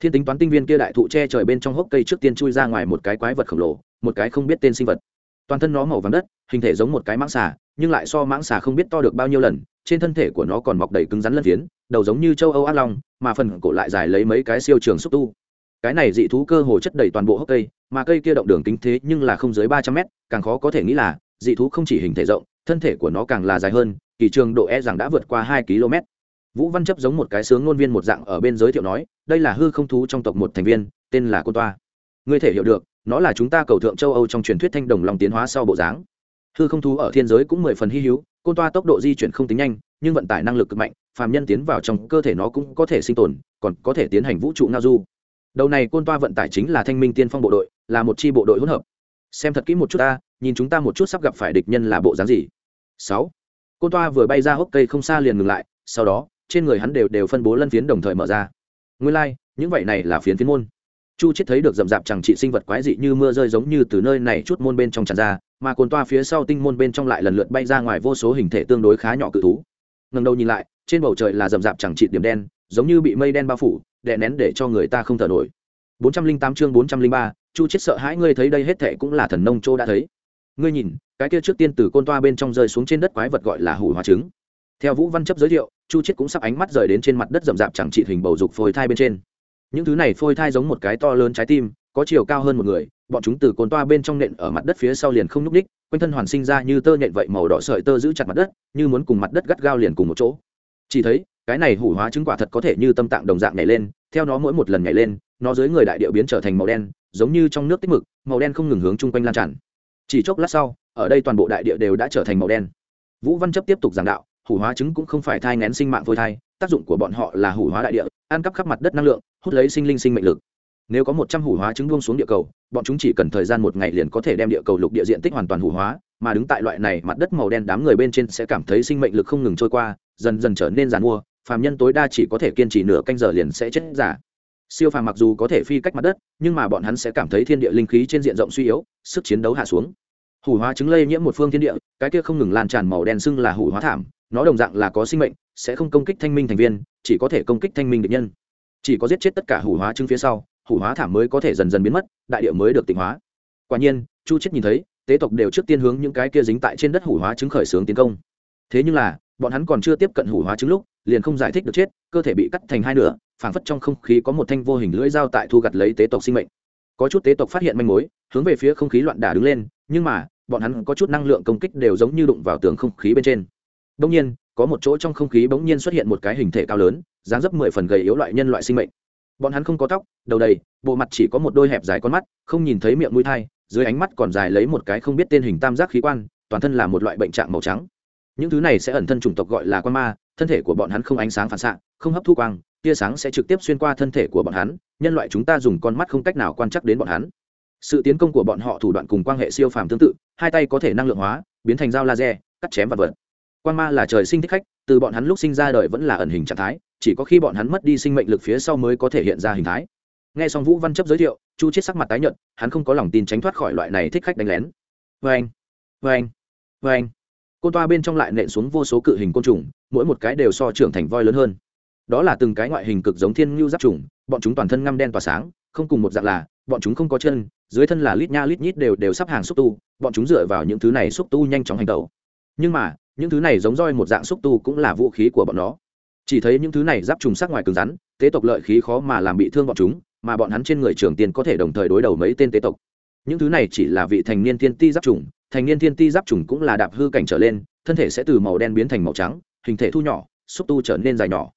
Thiên tính toán tinh viên kia đại thụ che trời bên trong hốc cây trước tiên chui ra ngoài một cái quái vật khổng lồ, một cái không biết tên sinh vật toàn thân nó màu vàng đất, hình thể giống một cái mãng xà, nhưng lại so mãng xà không biết to được bao nhiêu lần, trên thân thể của nó còn mọc đầy cứng rắn lân phiến, đầu giống như châu âu ác long, mà phần cổ lại dài lấy mấy cái siêu trường xúc tu. Cái này dị thú cơ hồ chất đầy toàn bộ hốc cây, mà cây kia động đường kính thế nhưng là không dưới ba trăm mét, càng khó có thể nghĩ là, dị thú không chỉ hình thể rộng, thân thể của nó càng là dài hơn, kỳ trường độ e rằng đã vượt qua hai km. Vũ văn chấp giống một cái sướng ngôn viên một dạng ở bên giới thiệu nói, đây là hư không thú trong tộc một thành viên, tên là cô toa. Ngươi thể hiểu được nó là chúng ta cầu thượng châu âu trong truyền thuyết thanh đồng lòng tiến hóa sau bộ dáng. Hư không thú ở thiên giới cũng mười phần hy hữu côn toa tốc độ di chuyển không tính nhanh nhưng vận tải năng lực cực mạnh phàm nhân tiến vào trong cơ thể nó cũng có thể sinh tồn còn có thể tiến hành vũ trụ ngao du. Đầu này côn toa vận tải chính là thanh minh tiên phong bộ đội là một chi bộ đội hỗn hợp. Xem thật kỹ một chút ta nhìn chúng ta một chút sắp gặp phải địch nhân là bộ dáng gì. Sáu. Côn toa vừa bay ra hốc cây không xa liền ngừng lại sau đó trên người hắn đều đều phân bố lân phiến đồng thời mở ra. Nguyên lai、like, những vậy này là phiến phiến môn chu chết thấy được rậm rạp chẳng trị sinh vật quái dị như mưa rơi giống như từ nơi này chút môn bên trong tràn ra mà cồn toa phía sau tinh môn bên trong lại lần lượt bay ra ngoài vô số hình thể tương đối khá nhỏ cự thú. Ngần đầu nhìn lại trên bầu trời là rậm rạp chẳng trị điểm đen giống như bị mây đen bao phủ đè nén để cho người ta không thở nổi. 408 chương 403, chu chết sợ hãi ngươi thấy đây hết thệ cũng là thần nông châu đã thấy. Ngươi nhìn cái kia trước tiên từ côn toa bên trong rơi xuống trên đất quái vật gọi là hủ hóa trứng. Theo vũ văn chấp giới thiệu chu chết cũng sắp ánh mắt rời đến trên mặt đất rậm rạp chẳng trị hình bầu dục phôi thai bên trên những thứ này phôi thai giống một cái to lớn trái tim, có chiều cao hơn một người, bọn chúng từ cồn toa bên trong nện ở mặt đất phía sau liền không nhúc ních quanh thân hoàn sinh ra như tơ nhện vậy màu đỏ sợi tơ giữ chặt mặt đất, như muốn cùng mặt đất gắt gao liền cùng một chỗ. Chỉ thấy, cái này hủ hóa trứng quả thật có thể như tâm tạng đồng dạng nhảy lên, theo nó mỗi một lần nhảy lên, nó dưới người đại điệu biến trở thành màu đen, giống như trong nước tích mực, màu đen không ngừng hướng chung quanh lan tràn. Chỉ chốc lát sau, ở đây toàn bộ đại địa đều đã trở thành màu đen. Vũ văn chấp tiếp tục giảng đạo, hủ hóa trứng cũng không phải thai ngén sinh mạng phôi thai, tác dụng của bọn họ là hủ hóa đại địa, ăn cắp khắp mặt đất năng lượng hút lấy sinh linh sinh mệnh lực. Nếu có một trăm hủ hóa trứng buông xuống địa cầu, bọn chúng chỉ cần thời gian một ngày liền có thể đem địa cầu lục địa diện tích hoàn toàn hủ hóa, mà đứng tại loại này mặt đất màu đen đám người bên trên sẽ cảm thấy sinh mệnh lực không ngừng trôi qua, dần dần trở nên giàn mua, phàm nhân tối đa chỉ có thể kiên trì nửa canh giờ liền sẽ chết giả. Siêu phàm mặc dù có thể phi cách mặt đất, nhưng mà bọn hắn sẽ cảm thấy thiên địa linh khí trên diện rộng suy yếu, sức chiến đấu hạ xuống. Hủ hóa trứng lây nhiễm một phương thiên địa, cái kia không ngừng lan tràn màu đen xưng là hủ hóa thảm, nó đồng dạng là có sinh mệnh, sẽ không công kích thanh minh thành viên, chỉ có thể công kích thanh minh địch nhân chỉ có giết chết tất cả hủ hóa trứng phía sau, hủ hóa thảm mới có thể dần dần biến mất, đại địa mới được tịnh hóa. Quả nhiên, chu chết nhìn thấy, tế tộc đều trước tiên hướng những cái kia dính tại trên đất hủ hóa trứng khởi xướng tiến công. Thế nhưng là, bọn hắn còn chưa tiếp cận hủ hóa trứng lúc, liền không giải thích được chết, cơ thể bị cắt thành hai nửa, phảng phất trong không khí có một thanh vô hình lưỡi dao tại thu gặt lấy tế tộc sinh mệnh. Có chút tế tộc phát hiện manh mối, hướng về phía không khí loạn đả đứng lên, nhưng mà, bọn hắn có chút năng lượng công kích đều giống như đụng vào tường không khí bên trên. Đông nhiên, có một chỗ trong không khí bỗng nhiên xuất hiện một cái hình thể cao lớn dáng dấp mười phần gầy yếu loại nhân loại sinh mệnh. Bọn hắn không có tóc, đầu đầy, bộ mặt chỉ có một đôi hẹp dài con mắt, không nhìn thấy miệng mũi thai, dưới ánh mắt còn dài lấy một cái không biết tên hình tam giác khí quan, toàn thân là một loại bệnh trạng màu trắng. Những thứ này sẽ ẩn thân chủng tộc gọi là quan ma, thân thể của bọn hắn không ánh sáng phản xạ, không hấp thu quang, tia sáng sẽ trực tiếp xuyên qua thân thể của bọn hắn, nhân loại chúng ta dùng con mắt không cách nào quan chắc đến bọn hắn. Sự tiến công của bọn họ thủ đoạn cùng quan hệ siêu phàm tương tự, hai tay có thể năng lượng hóa, biến thành dao laser, cắt chém và vật. Quan ma là trời sinh thích khách, từ bọn hắn lúc sinh ra đời vẫn là ẩn hình trạng thái chỉ có khi bọn hắn mất đi sinh mệnh lực phía sau mới có thể hiện ra hình thái. Nghe xong vũ văn chấp giới thiệu, chu chết sắc mặt tái nhợt, hắn không có lòng tin tránh thoát khỏi loại này thích khách đánh lén. Vê anh vê anh vê anh côn toa bên trong lại nện xuống vô số cự hình côn trùng, mỗi một cái đều so trưởng thành voi lớn hơn. Đó là từng cái ngoại hình cực giống thiên ngưu giáp trùng, bọn chúng toàn thân ngăm đen tỏa sáng, không cùng một dạng là, bọn chúng không có chân, dưới thân là lít nha lít nhít đều đều sắp hàng xúc tu, bọn chúng dựa vào những thứ này xúc tu nhanh chóng hành tẩu. Nhưng mà, những thứ này giống roi một dạng xúc tu cũng là vũ khí của bọn nó chỉ thấy những thứ này giáp trùng sắc ngoài cứng rắn, tế tộc lợi khí khó mà làm bị thương bọn chúng, mà bọn hắn trên người trưởng tiên có thể đồng thời đối đầu mấy tên tế tộc. Những thứ này chỉ là vị thành niên thiên ti giáp trùng, thành niên thiên ti giáp trùng cũng là đạp hư cảnh trở lên, thân thể sẽ từ màu đen biến thành màu trắng, hình thể thu nhỏ, xúc tu trở nên dài nhỏ.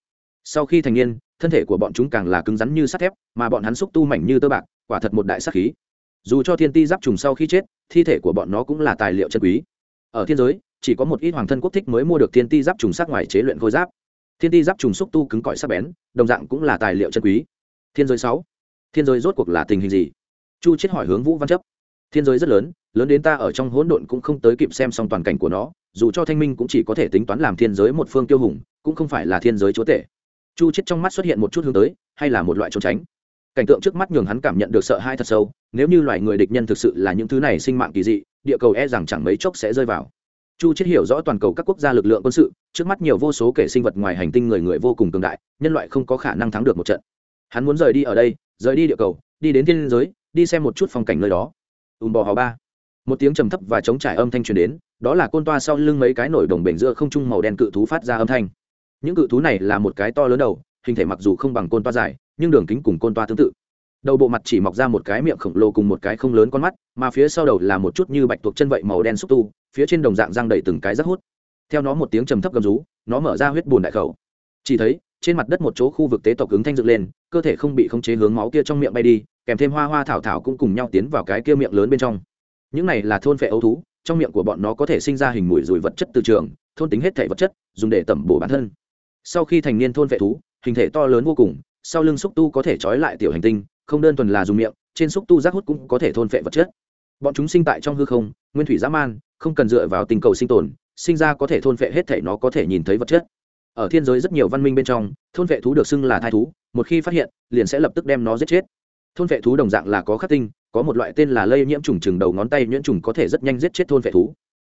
Sau khi thành niên, thân thể của bọn chúng càng là cứng rắn như sắt thép, mà bọn hắn xúc tu mảnh như tơ bạc, quả thật một đại sắc khí. Dù cho thiên ti giáp trùng sau khi chết, thi thể của bọn nó cũng là tài liệu chân quý. Ở thiên giới, chỉ có một ít hoàng thân quốc thích mới mua được thiên ti giáp trùng sắc ngoài chế luyện khôi giáp thiên ti giáp trùng xúc tu cứng cỏi sắc bén, đồng dạng cũng là tài liệu chân quý. Thiên giới sáu. Thiên giới rốt cuộc là tình hình gì? Chu chết hỏi hướng vũ văn chấp. Thiên giới rất lớn lớn đến ta ở trong hỗn độn cũng không tới kịp xem xong toàn cảnh của nó, dù cho thanh minh cũng chỉ có thể tính toán làm thiên giới một phương tiêu hùng, cũng không phải là thiên giới chúa tể. Chu chết trong mắt xuất hiện một chút hướng tới, hay là một loại trốn tránh? Cảnh tượng trước mắt nhường hắn cảm nhận được sợ hãi thật sâu, nếu như loài người địch nhân thực sự là những thứ này sinh mạng kỳ dị, địa cầu e rằng chẳng mấy chốc sẽ rơi vào chu chết hiểu rõ toàn cầu các quốc gia lực lượng quân sự, trước mắt nhiều vô số kể sinh vật ngoài hành tinh người người vô cùng cường đại, nhân loại không có khả năng thắng được một trận. Hắn muốn rời đi ở đây, rời đi địa cầu, đi đến thiên giới, đi xem một chút phong cảnh nơi đó. Ùm bò hò ba. Một tiếng trầm thấp và chống trải âm thanh truyền đến, đó là côn toa sau lưng mấy cái nổi đồng bể giữa không trung màu đen cự thú phát ra âm thanh. Những cự thú này là một cái to lớn đầu, hình thể mặc dù không bằng côn toa dài, nhưng đường kính cùng côn toa tương tự đầu bộ mặt chỉ mọc ra một cái miệng khổng lồ cùng một cái không lớn con mắt, mà phía sau đầu là một chút như bạch tuộc chân vậy màu đen xúc tu, phía trên đồng dạng răng đầy từng cái rác hút. Theo nó một tiếng trầm thấp gầm rú, nó mở ra huyết bùn đại khẩu. Chỉ thấy, trên mặt đất một chỗ khu vực tế tộc ứng thanh dựng lên, cơ thể không bị khống chế hướng máu kia trong miệng bay đi, kèm thêm hoa hoa thảo thảo cũng cùng nhau tiến vào cái kia miệng lớn bên trong. Những này là thôn phệ ấu thú, trong miệng của bọn nó có thể sinh ra hình mùi rùi vật chất từ trường, thôn tính hết thể vật chất, dùng để tẩm bổ bản thân. Sau khi thành niên thôn vệ thú, hình thể to lớn vô cùng, sau lưng xúc tu có thể trói lại tiểu hành tinh không đơn thuần là dùng miệng, trên xúc tu giác hút cũng có thể thôn phệ vật chất. Bọn chúng sinh tại trong hư không, nguyên thủy dã man, không cần dựa vào tình cầu sinh tồn, sinh ra có thể thôn phệ hết thể nó có thể nhìn thấy vật chất. Ở thiên giới rất nhiều văn minh bên trong, thôn vệ thú được xưng là thai thú, một khi phát hiện, liền sẽ lập tức đem nó giết chết. Thôn vệ thú đồng dạng là có khắc tinh, có một loại tên là lây nhiễm trùng chừng đầu ngón tay nhuyễn trùng có thể rất nhanh giết chết thôn vệ thú.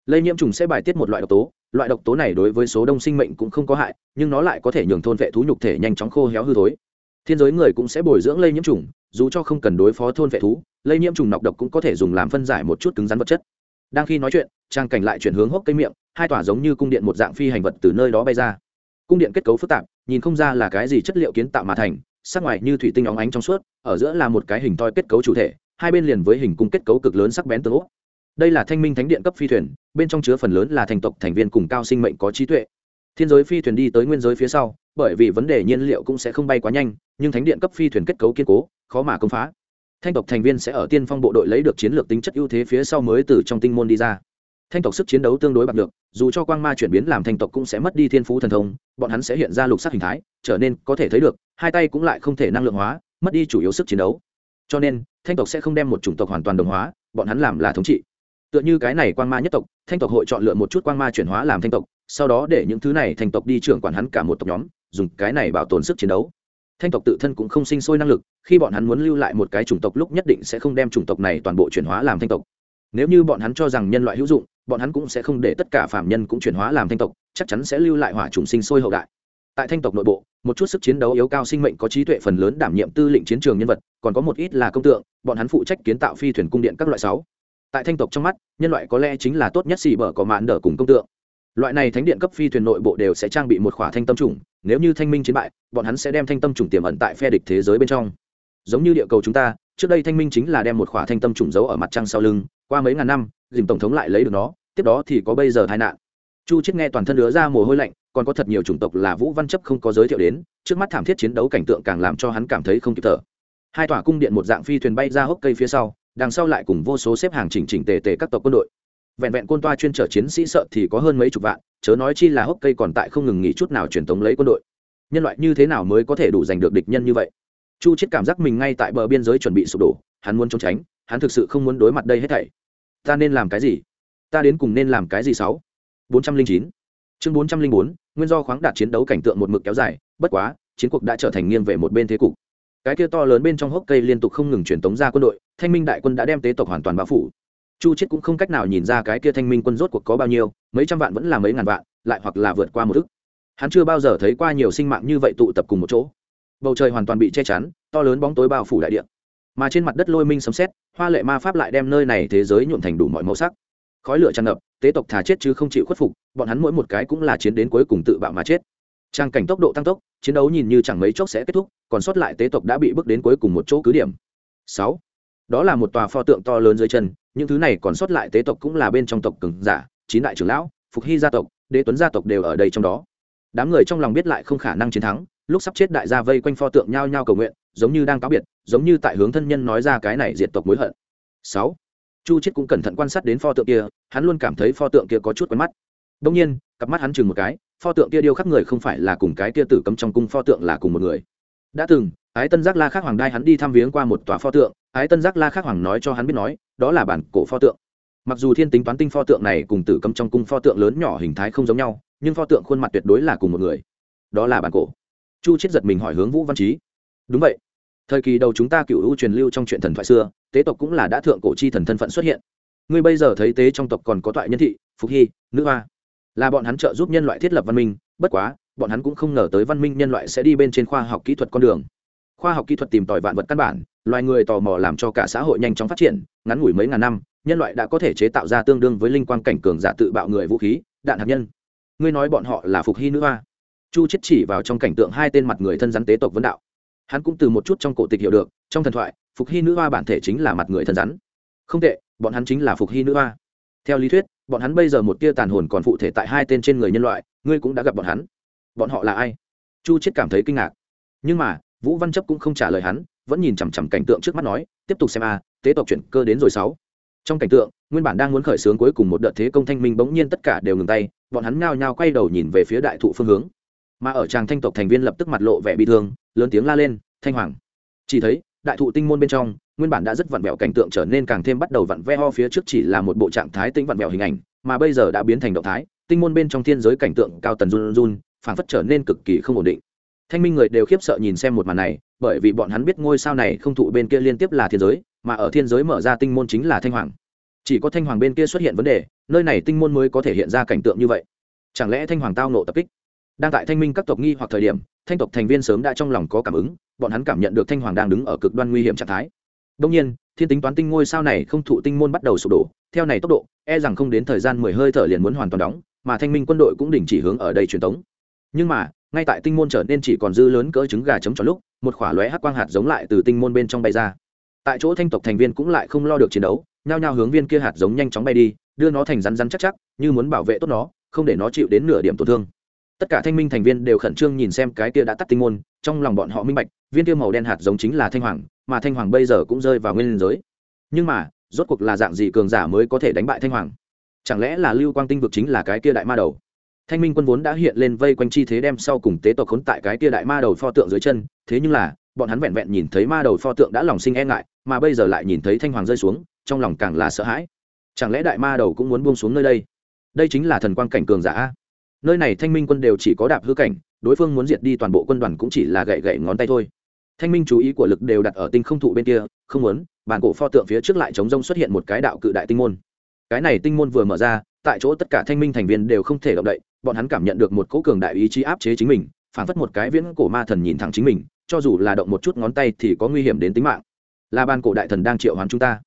Lây nhiễm trùng sẽ bài tiết một loại độc tố, loại độc tố này đối với số đông sinh mệnh cũng không có hại, nhưng nó lại có thể nhường thôn vệ thú nhục thể nhanh chóng khô héo hư thối thiên giới người cũng sẽ bồi dưỡng lây nhiễm trùng, dù cho không cần đối phó thôn vệ thú, lây nhiễm trùng nọc độc cũng có thể dùng làm phân giải một chút cứng rắn vật chất. Đang khi nói chuyện, trang cảnh lại chuyển hướng hốc cây miệng, hai tòa giống như cung điện một dạng phi hành vật từ nơi đó bay ra. Cung điện kết cấu phức tạp, nhìn không ra là cái gì chất liệu kiến tạo mà thành, sắc ngoài như thủy tinh óng ánh trong suốt, ở giữa là một cái hình toi kết cấu chủ thể, hai bên liền với hình cung kết cấu cực lớn sắc bén tương ốc đây là thanh minh thánh điện cấp phi thuyền, bên trong chứa phần lớn là thành tộc thành viên cùng cao sinh mệnh có trí tuệ. Thiên giới phi thuyền đi tới nguyên giới phía sau bởi vì vấn đề nhiên liệu cũng sẽ không bay quá nhanh, nhưng thánh điện cấp phi thuyền kết cấu kiên cố, khó mà công phá. Thanh tộc thành viên sẽ ở tiên phong bộ đội lấy được chiến lược tính chất ưu thế phía sau mới từ trong tinh môn đi ra. Thanh tộc sức chiến đấu tương đối bạc được dù cho quang ma chuyển biến làm thanh tộc cũng sẽ mất đi thiên phú thần thông, bọn hắn sẽ hiện ra lục sắc hình thái, trở nên có thể thấy được, hai tay cũng lại không thể năng lượng hóa, mất đi chủ yếu sức chiến đấu. Cho nên, thanh tộc sẽ không đem một chủng tộc hoàn toàn đồng hóa, bọn hắn làm là thống trị. Tựa như cái này quang ma nhất tộc, thanh tộc hội chọn lựa một chút quang ma chuyển hóa làm thanh tộc, sau đó để những thứ này thanh tộc đi trưởng quản hắn cả một tộc nhóm dùng cái này bảo tồn sức chiến đấu. Thanh tộc tự thân cũng không sinh sôi năng lực, khi bọn hắn muốn lưu lại một cái chủng tộc lúc nhất định sẽ không đem chủng tộc này toàn bộ chuyển hóa làm thanh tộc. Nếu như bọn hắn cho rằng nhân loại hữu dụng, bọn hắn cũng sẽ không để tất cả phạm nhân cũng chuyển hóa làm thanh tộc, chắc chắn sẽ lưu lại hỏa chủng sinh sôi hậu đại. Tại thanh tộc nội bộ, một chút sức chiến đấu yếu cao sinh mệnh có trí tuệ phần lớn đảm nhiệm tư lệnh chiến trường nhân vật, còn có một ít là công tượng, bọn hắn phụ trách kiến tạo phi thuyền cung điện các loại sáu. Tại thanh tộc trong mắt, nhân loại có lẽ chính là tốt nhất xì bở có mạn đỡ cùng công tượng. Loại này thánh điện cấp phi thuyền nội bộ đều sẽ trang bị một khỏa thanh tâm trùng nếu như thanh minh chiến bại, bọn hắn sẽ đem thanh tâm trùng tiềm ẩn tại phe địch thế giới bên trong. Giống như địa cầu chúng ta, trước đây thanh minh chính là đem một khỏa thanh tâm trùng giấu ở mặt trăng sau lưng, qua mấy ngàn năm, dìm tổng thống lại lấy được nó, tiếp đó thì có bây giờ tai nạn. Chu chết nghe toàn thân lứa ra mồ hôi lạnh, còn có thật nhiều chủng tộc là vũ văn chấp không có giới thiệu đến, trước mắt thảm thiết chiến đấu cảnh tượng càng làm cho hắn cảm thấy không kịp thở. Hai tòa cung điện một dạng phi thuyền bay ra hốc cây phía sau, đằng sau lại cùng vô số xếp hàng chỉnh chỉnh tề tề các tộc quân đội vẹn vẹn côn toa chuyên trở chiến sĩ sợ thì có hơn mấy chục vạn, chớ nói chi là hốc cây còn tại không ngừng nghỉ chút nào truyền tống lấy quân đội. Nhân loại như thế nào mới có thể đủ giành được địch nhân như vậy? Chu chết cảm giác mình ngay tại bờ biên giới chuẩn bị sụp đổ, hắn muốn trốn tránh, hắn thực sự không muốn đối mặt đây hết thảy. Ta nên làm cái gì? Ta đến cùng nên làm cái gì sáu? Bốn trăm linh chín. Chương bốn trăm linh bốn, nguyên do khoáng đạt chiến đấu cảnh tượng một mực kéo dài, bất quá, chiến cuộc đã trở thành nghiêng về một bên thế cục. Cái kia to lớn bên trong hốc cây liên tục không ngừng truyền tống ra quân đội, thanh minh đại quân đã đem tế tộc hoàn toàn bao phủ chu chết cũng không cách nào nhìn ra cái kia thanh minh quân rốt cuộc có bao nhiêu, mấy trăm vạn vẫn là mấy ngàn vạn, lại hoặc là vượt qua một thức hắn chưa bao giờ thấy qua nhiều sinh mạng như vậy tụ tập cùng một chỗ. Bầu trời hoàn toàn bị che chắn, to lớn bóng tối bao phủ đại địa. Mà trên mặt đất lôi minh sấm xét hoa lệ ma pháp lại đem nơi này thế giới nhuộm thành đủ mọi màu sắc. Khói lửa tràn ngập, tế tộc thả chết chứ không chịu khuất phục, bọn hắn mỗi một cái cũng là chiến đến cuối cùng tự bạo mà chết. Trang cảnh tốc độ tăng tốc, chiến đấu nhìn như chẳng mấy chốc sẽ kết thúc, còn sót lại tế tộc đã bị bước đến cuối cùng một chỗ cứ điểm. Sáu đó là một tòa pho tượng to lớn dưới chân, những thứ này còn sót lại tế tộc cũng là bên trong tộc cường giả, chín đại trưởng lão, phục hy gia tộc, đế tuấn gia tộc đều ở đây trong đó. Đám người trong lòng biết lại không khả năng chiến thắng, lúc sắp chết đại gia vây quanh pho tượng nhao nhao cầu nguyện, giống như đang cáo biệt, giống như tại hướng thân nhân nói ra cái này diệt tộc mối hận. Sáu, chu chết cũng cẩn thận quan sát đến pho tượng kia, hắn luôn cảm thấy pho tượng kia có chút quen mắt. Đông nhiên, cặp mắt hắn chừng một cái, pho tượng kia điêu khắc người không phải là cùng cái kia tử cấm trong cung pho tượng là cùng một người. Đã từng, ái tân giác la khắc hoàng đai hắn đi thăm viếng qua một tòa pho tượng ái tân giác la khắc hoàng nói cho hắn biết nói, đó là bản cổ pho tượng. Mặc dù thiên tính toán tinh pho tượng này cùng tử cấm trong cung pho tượng lớn nhỏ hình thái không giống nhau, nhưng pho tượng khuôn mặt tuyệt đối là cùng một người. Đó là bản cổ. Chu chết giật mình hỏi hướng vũ văn trí đúng vậy. Thời kỳ đầu chúng ta cựu hữu truyền lưu trong chuyện thần thoại xưa, tế tộc cũng là đã thượng cổ chi thần thân phận xuất hiện. Ngươi bây giờ thấy tế trong tộc còn có thoại nhân thị, phục hy, nữ hoa. Là bọn hắn trợ giúp nhân loại thiết lập văn minh, bất quá, bọn hắn cũng không ngờ tới văn minh nhân loại sẽ đi bên trên khoa học kỹ thuật con đường khoa học kỹ thuật tìm tòi vạn vật căn bản, loài người tò mò làm cho cả xã hội nhanh chóng phát triển, ngắn ngủi mấy ngàn năm, nhân loại đã có thể chế tạo ra tương đương với linh quang cảnh cường giả tự bạo người vũ khí, đạn hạt nhân. Ngươi nói bọn họ là phục hy nữ hoa. Chu chết chỉ vào trong cảnh tượng hai tên mặt người thân rắn tế tộc vấn đạo. Hắn cũng từ một chút trong cổ tịch hiểu được, trong thần thoại, phục hy nữ hoa bản thể chính là mặt người thân rắn. Không tệ, bọn hắn chính là phục hy nữ hoa. Theo lý thuyết, bọn hắn bây giờ một tia tàn hồn còn phụ thể tại hai tên trên người nhân loại, ngươi cũng đã gặp bọn hắn. Bọn họ là ai? Chu chết cảm thấy kinh ngạc. Nhưng mà vũ văn chấp cũng không trả lời hắn, vẫn nhìn chằm chằm cảnh tượng trước mắt nói, tiếp tục xem a tế tộc chuyển cơ đến rồi sáu. Trong cảnh tượng, nguyên bản đang muốn khởi xướng cuối cùng một đợt thế công thanh minh bỗng nhiên tất cả đều ngừng tay, bọn hắn ngao nhao quay đầu nhìn về phía đại thụ phương hướng. Mà ở tràng thanh tộc thành viên lập tức mặt lộ vẻ bị thương, lớn tiếng la lên, thanh hoàng! Chỉ thấy, đại thụ tinh môn bên trong, nguyên bản đã rất vặn vẹo cảnh tượng trở nên càng thêm bắt đầu vặn veo phía trước chỉ là một bộ trạng thái tĩnh vặn vẹo hình ảnh, mà bây giờ đã biến thành động thái, tinh môn bên trong thiên giới cảnh tượng cao tần run run, phảng phất trở nên cực kỳ không ổn định thanh minh người đều khiếp sợ nhìn xem một màn này, bởi vì bọn hắn biết ngôi sao này không thụ bên kia liên tiếp là thiên giới, mà ở thiên giới mở ra tinh môn chính là thanh hoàng. Chỉ có thanh hoàng bên kia xuất hiện vấn đề, nơi này tinh môn mới có thể hiện ra cảnh tượng như vậy. Chẳng lẽ thanh hoàng tao nộ tập kích? Đang tại thanh minh các tộc nghi hoặc thời điểm, thanh tộc thành viên sớm đã trong lòng có cảm ứng, bọn hắn cảm nhận được thanh hoàng đang đứng ở cực đoan nguy hiểm trạng thái. Đông nhiên, thiên tính toán tinh ngôi sao này không thụ tinh môn bắt đầu sụp đổ, theo này tốc độ e rằng không đến thời gian mười hơi thở liền muốn hoàn toàn đóng, mà thanh minh quân đội cũng đình chỉ hướng ở đây truyền tống. Nhưng mà ngay tại tinh môn trở nên chỉ còn dư lớn cỡ trứng gà chấm tròn lúc, một khỏa lóe hắc quang hạt giống lại từ tinh môn bên trong bay ra. Tại chỗ thanh tộc thành viên cũng lại không lo được chiến đấu, nhao nhao hướng viên kia hạt giống nhanh chóng bay đi, đưa nó thành rắn rắn chắc chắc, như muốn bảo vệ tốt nó, không để nó chịu đến nửa điểm tổn thương. Tất cả thanh minh thành viên đều khẩn trương nhìn xem cái kia đã tắt tinh môn, trong lòng bọn họ minh bạch, viên kia màu đen hạt giống chính là thanh hoàng, mà thanh hoàng bây giờ cũng rơi vào nguyên giới. Nhưng mà, rốt cuộc là dạng gì cường giả mới có thể đánh bại thanh hoàng? Chẳng lẽ là lưu quang tinh vực chính là cái kia đại ma đầu? Thanh minh quân vốn đã hiện lên vây quanh chi thế đem sau cùng tế tộc khốn tại cái kia đại ma đầu pho tượng dưới chân, thế nhưng là, bọn hắn vẹn vẹn nhìn thấy ma đầu pho tượng đã lòng sinh e ngại, mà bây giờ lại nhìn thấy thanh hoàng rơi xuống, trong lòng càng là sợ hãi. Chẳng lẽ đại ma đầu cũng muốn buông xuống nơi đây? Đây chính là thần quang cảnh cường giả nơi này thanh minh quân đều chỉ có đạp hư cảnh, đối phương muốn diệt đi toàn bộ quân đoàn cũng chỉ là gậy gậy ngón tay thôi. Thanh minh chú ý của lực đều đặt ở tinh không thụ bên kia, không muốn, bàn cổ pho tượng phía trước lại chống rông xuất hiện một cái đạo cự đại tinh môn. Cái này tinh môn vừa mở ra tại chỗ tất cả thanh minh thành viên đều không thể động đậy, bọn hắn cảm nhận được một cỗ cường đại ý chí áp chế chính mình phản phất một cái viễn cổ ma thần nhìn thẳng chính mình, cho dù là động một chút ngón tay thì có nguy hiểm đến tính mạng. Là ban cổ đại thần đang triệu hoán chúng ta.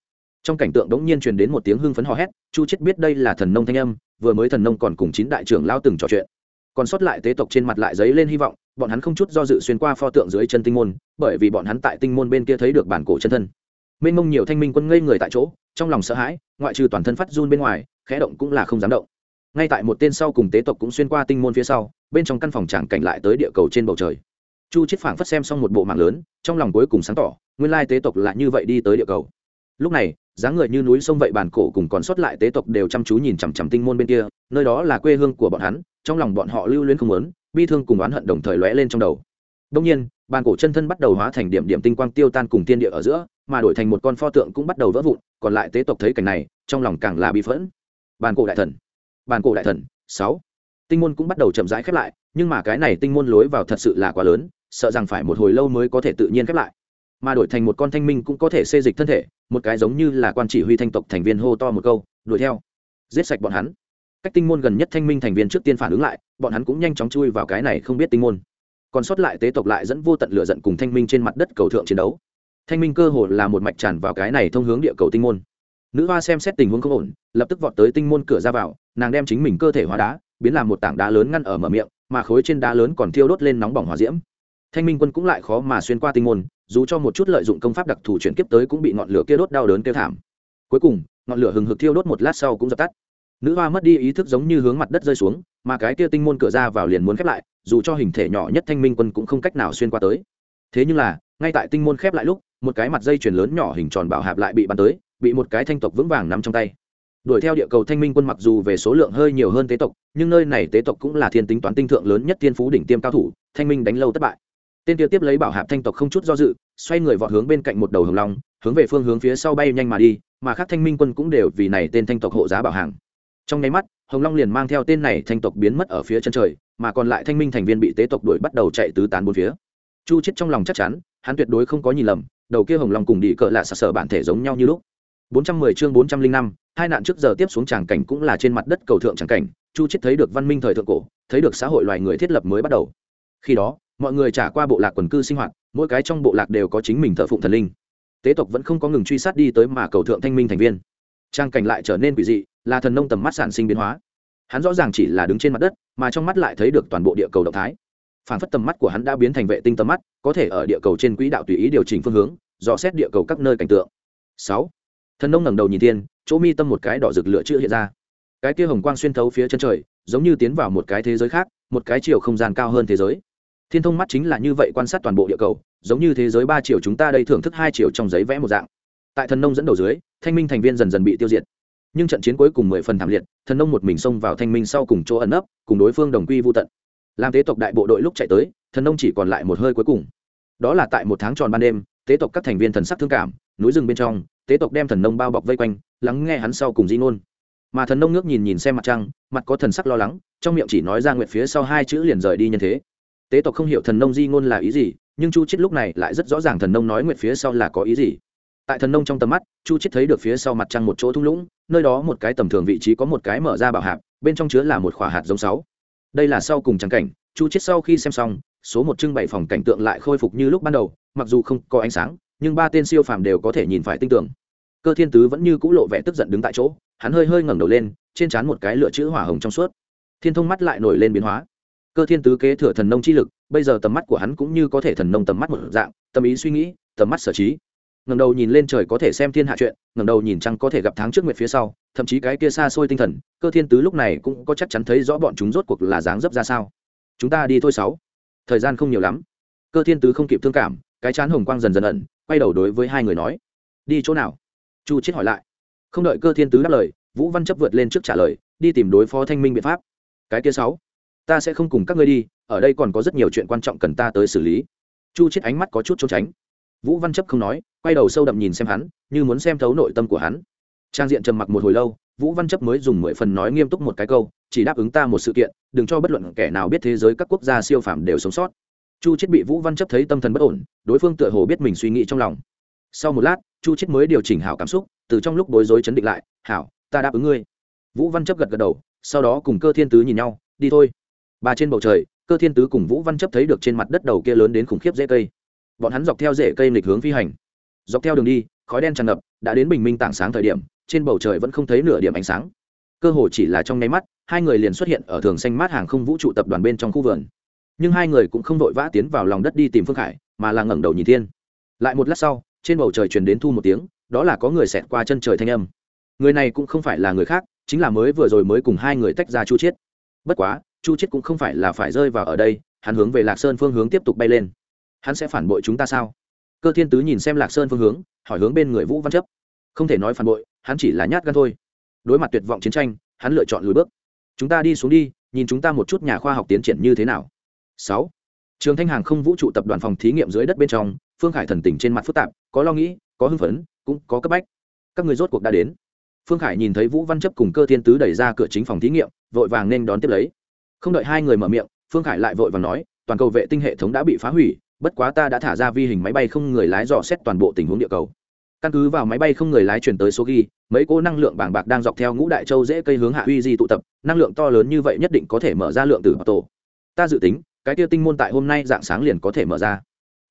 Trong cảnh tượng đống nhiên truyền đến một tiếng hưng phấn hò hét, chu chết biết đây là thần nông thanh âm, vừa mới thần nông còn cùng chín đại trưởng lao từng trò chuyện. Còn sót lại tế tộc trên mặt lại giấy lên hy vọng, bọn hắn không chút do dự xuyên qua pho tượng dưới chân tinh môn, bởi vì bọn hắn tại tinh môn bên kia thấy được bản cổ chân thân mênh mông nhiều thanh minh quân ngây người tại chỗ, trong lòng sợ hãi, ngoại trừ toàn thân phát run bên ngoài, khẽ động cũng là không dám động. Ngay tại một tên sau cùng tế tộc cũng xuyên qua tinh môn phía sau, bên trong căn phòng tràng cảnh lại tới địa cầu trên bầu trời. Chu chết phảng phất xem xong một bộ mạng lớn, trong lòng cuối cùng sáng tỏ, nguyên lai tế tộc lại như vậy đi tới địa cầu. Lúc này, dáng người như núi sông vậy bản cổ cùng còn sót lại tế tộc đều chăm chú nhìn chằm chằm tinh môn bên kia, nơi đó là quê hương của bọn hắn, trong lòng bọn họ lưu luyến không lớn bi thương cùng oán hận đồng thời lóe lên trong đầu. Đông nhiên bàn cổ chân thân bắt đầu hóa thành điểm điểm tinh quang tiêu tan cùng tiên địa ở giữa, mà đổi thành một con pho tượng cũng bắt đầu vỡ vụn, còn lại tế tộc thấy cảnh này, trong lòng càng là bị phẫn. Bàn cổ đại thần, bàn cổ đại thần, sáu. Tinh môn cũng bắt đầu chậm rãi khép lại, nhưng mà cái này tinh môn lối vào thật sự là quá lớn, sợ rằng phải một hồi lâu mới có thể tự nhiên khép lại. Mà đổi thành một con thanh minh cũng có thể xê dịch thân thể, một cái giống như là quan chỉ huy thanh tộc thành viên hô to một câu, đuổi theo. Giết sạch bọn hắn. Cách tinh môn gần nhất thanh minh thành viên trước tiên phản ứng lại, bọn hắn cũng nhanh chóng chui vào cái này không biết tinh môn còn sót lại tế tộc lại dẫn vô tận lửa giận cùng thanh minh trên mặt đất cầu thượng chiến đấu. Thanh minh cơ hồ là một mạch tràn vào cái này thông hướng địa cầu tinh môn. Nữ hoa xem xét tình huống không ổn, lập tức vọt tới tinh môn cửa ra vào, nàng đem chính mình cơ thể hóa đá, biến làm một tảng đá lớn ngăn ở mở miệng, mà khối trên đá lớn còn thiêu đốt lên nóng bỏng hỏa diễm. Thanh minh quân cũng lại khó mà xuyên qua tinh môn, dù cho một chút lợi dụng công pháp đặc thù chuyển kiếp tới cũng bị ngọn lửa kia đốt đau đớn kêu thảm. Cuối cùng, ngọn lửa hừng hực thiêu đốt một lát sau cũng dập tắt nữ hoa mất đi ý thức giống như hướng mặt đất rơi xuống, mà cái kia tinh môn cửa ra vào liền muốn khép lại, dù cho hình thể nhỏ nhất thanh minh quân cũng không cách nào xuyên qua tới. Thế nhưng là, ngay tại tinh môn khép lại lúc, một cái mặt dây chuyền lớn nhỏ hình tròn bảo hạp lại bị bắn tới, bị một cái thanh tộc vững vàng nằm trong tay. Đuổi theo địa cầu thanh minh quân mặc dù về số lượng hơi nhiều hơn tế tộc, nhưng nơi này tế tộc cũng là thiên tính toán tinh thượng lớn nhất thiên phú đỉnh tiêm cao thủ, thanh minh đánh lâu thất bại. Tên kia tiếp lấy bảo hạp thanh tộc không chút do dự, xoay người vọt hướng bên cạnh một đầu hồng long, hướng về phương hướng phía sau bay nhanh mà đi, mà khác thanh minh quân cũng đều vì này tên thanh tộc hộ giá bảo hàng trong nháy mắt hồng long liền mang theo tên này thanh tộc biến mất ở phía chân trời mà còn lại thanh minh thành viên bị tế tộc đuổi bắt đầu chạy tứ tán bốn phía. Chu chết trong lòng chắc chắn hắn tuyệt đối không có nhìn lầm đầu kia hồng long cùng đi cỡ lạ sặc sở bản thể giống nhau như lúc. 410 chương 405, hai nạn trước giờ tiếp xuống tràng cảnh cũng là trên mặt đất cầu thượng tràng cảnh chu chết thấy được văn minh thời thượng cổ thấy được xã hội loài người thiết lập mới bắt đầu. Khi đó mọi người trả qua bộ lạc quần cư sinh hoạt mỗi cái trong bộ lạc đều có chính mình thờ phụng thần linh. Tế tộc vẫn không có ngừng truy sát đi tới mà cầu thượng thanh minh thành viên. Trang cảnh lại trở nên quỷ dị là thần nông tầm mắt sản sinh biến hóa. Hắn rõ ràng chỉ là đứng trên mặt đất mà trong mắt lại thấy được toàn bộ địa cầu động thái. Phản phất tầm mắt của hắn đã biến thành vệ tinh tầm mắt có thể ở địa cầu trên quỹ đạo tùy ý điều chỉnh phương hướng dò xét địa cầu các nơi cảnh tượng. Sáu. Thần nông ngẩng đầu nhìn thiên, chỗ mi tâm một cái đỏ rực lửa chưa hiện ra. Cái kia hồng quang xuyên thấu phía chân trời giống như tiến vào một cái thế giới khác một cái chiều không gian cao hơn thế giới. Thiên thông mắt chính là như vậy quan sát toàn bộ địa cầu giống như thế giới ba chiều chúng ta đây thưởng thức hai chiều trong giấy vẽ một dạng. Tại thần nông dẫn đầu dưới thanh minh thành viên dần dần bị tiêu diệt nhưng trận chiến cuối cùng mười phần thảm liệt, thần nông một mình xông vào thanh minh sau cùng chỗ ẩn ấp cùng đối phương đồng quy vô tận. Làm tế tộc đại bộ đội lúc chạy tới, thần nông chỉ còn lại một hơi cuối cùng. Đó là tại một tháng tròn ban đêm, tế tộc các thành viên thần sắc thương cảm, núi rừng bên trong, tế tộc đem thần nông bao bọc vây quanh, lắng nghe hắn sau cùng di ngôn. Mà thần nông ngước nhìn nhìn xem mặt trăng, mặt có thần sắc lo lắng, trong miệng chỉ nói ra nguyện phía sau hai chữ liền rời đi nhân thế. Tế tộc không hiểu thần nông di ngôn là ý gì, nhưng chu chết lúc này lại rất rõ ràng thần nông nói nguyện phía sau là có ý gì tại thần nông trong tầm mắt, chu chết thấy được phía sau mặt trăng một chỗ thung lũng, nơi đó một cái tầm thường vị trí có một cái mở ra bảo hạp, bên trong chứa là một khỏa hạt giống sáu. Đây là sau cùng trắng cảnh, chu chết sau khi xem xong, số một trưng bày phòng cảnh tượng lại khôi phục như lúc ban đầu, mặc dù không có ánh sáng, nhưng ba tên siêu phàm đều có thể nhìn phải tinh tưởng cơ thiên tứ vẫn như cũ lộ vẻ tức giận đứng tại chỗ, hắn hơi hơi ngẩng đầu lên, trên trán một cái lửa chữ hỏa hồng trong suốt. Thiên thông mắt lại nổi lên biến hóa. Cơ thiên tứ kế thừa thần nông chi lực, bây giờ tầm mắt của hắn cũng như có thể thần nông tầm mắt một dạng, tâm ý suy nghĩ, tầm mắt sở trí ngẩng đầu nhìn lên trời có thể xem thiên hạ chuyện, ngẩng đầu nhìn trăng có thể gặp tháng trước nguyệt phía sau, thậm chí cái kia xa xôi tinh thần, cơ thiên tứ lúc này cũng có chắc chắn thấy rõ bọn chúng rốt cuộc là dáng dấp ra sao. Chúng ta đi thôi sáu. Thời gian không nhiều lắm. Cơ thiên tứ không kịp thương cảm, cái chán hồng quang dần dần ẩn, quay đầu đối với hai người nói, đi chỗ nào? Chu chết hỏi lại. Không đợi cơ thiên tứ đáp lời, vũ văn chấp vượt lên trước trả lời, đi tìm đối phó thanh minh biện pháp. Cái kia sáu, ta sẽ không cùng các ngươi đi, ở đây còn có rất nhiều chuyện quan trọng cần ta tới xử lý. Chu chết ánh mắt có chút trốn tránh vũ văn chấp không nói, quay đầu sâu đậm nhìn xem hắn, như muốn xem thấu nội tâm của hắn. Trang diện trầm mặc một hồi lâu, vũ văn chấp mới dùng mười phần nói nghiêm túc một cái câu, chỉ đáp ứng ta một sự kiện, đừng cho bất luận kẻ nào biết thế giới các quốc gia siêu phàm đều sống sót. Chu chết bị vũ văn chấp thấy tâm thần bất ổn, đối phương tựa hồ biết mình suy nghĩ trong lòng. Sau một lát, chu chết mới điều chỉnh hảo cảm xúc, từ trong lúc bối rối chấn định lại, hảo, ta đáp ứng ngươi. Vũ văn chấp gật gật đầu, sau đó cùng cơ thiên tứ nhìn nhau, đi thôi. Ba trên bầu trời, cơ thiên tứ cùng vũ văn chấp thấy được trên mặt đất đầu kia lớn đến khủng khiếp dễ cây bọn hắn dọc theo rễ cây nghịch hướng phi hành. Dọc theo đường đi, khói đen tràn ngập, đã đến bình minh tảng sáng thời điểm, trên bầu trời vẫn không thấy nửa điểm ánh sáng. Cơ hồ chỉ là trong nháy mắt, hai người liền xuất hiện ở thường xanh mát hàng không vũ trụ tập đoàn bên trong khu vườn. Nhưng hai người cũng không vội vã tiến vào lòng đất đi tìm phương khải, mà là ngẩng đầu nhìn thiên. Lại một lát sau, trên bầu trời truyền đến thu một tiếng, đó là có người xẹt qua chân trời thanh âm. Người này cũng không phải là người khác, chính là mới vừa rồi mới cùng hai người tách ra chu chiết. Bất quá, chu chiết cũng không phải là phải rơi vào ở đây, hắn hướng về lạc sơn phương hướng tiếp tục bay lên hắn sẽ phản bội chúng ta sao? Cơ thiên tứ nhìn xem lạc sơn phương hướng, hỏi hướng bên người vũ văn chấp. Không thể nói phản bội, hắn chỉ là nhát gan thôi. Đối mặt tuyệt vọng chiến tranh, hắn lựa chọn lùi bước. Chúng ta đi xuống đi, nhìn chúng ta một chút nhà khoa học tiến triển như thế nào. Sáu. Trường thanh hàng không vũ trụ tập đoàn phòng thí nghiệm dưới đất bên trong, phương khải thần tình trên mặt phức tạp, có lo nghĩ, có hưng phấn, cũng có cấp bách. Các người rốt cuộc đã đến. Phương khải nhìn thấy vũ văn chấp cùng cơ thiên tứ đẩy ra cửa chính phòng thí nghiệm, vội vàng nên đón tiếp lấy. Không đợi hai người mở miệng, phương khải lại vội vàng nói, toàn cầu vệ tinh hệ thống đã bị phá hủy bất quá ta đã thả ra vi hình máy bay không người lái dò xét toàn bộ tình huống địa cầu. Căn cứ vào máy bay không người lái chuyển tới số ghi, mấy cô năng lượng bảng bạc đang dọc theo ngũ đại châu dễ cây hướng hạ uy di tụ tập, năng lượng to lớn như vậy nhất định có thể mở ra lượng tử bảo tổ. Ta dự tính, cái tiêu tinh môn tại hôm nay dạng sáng liền có thể mở ra.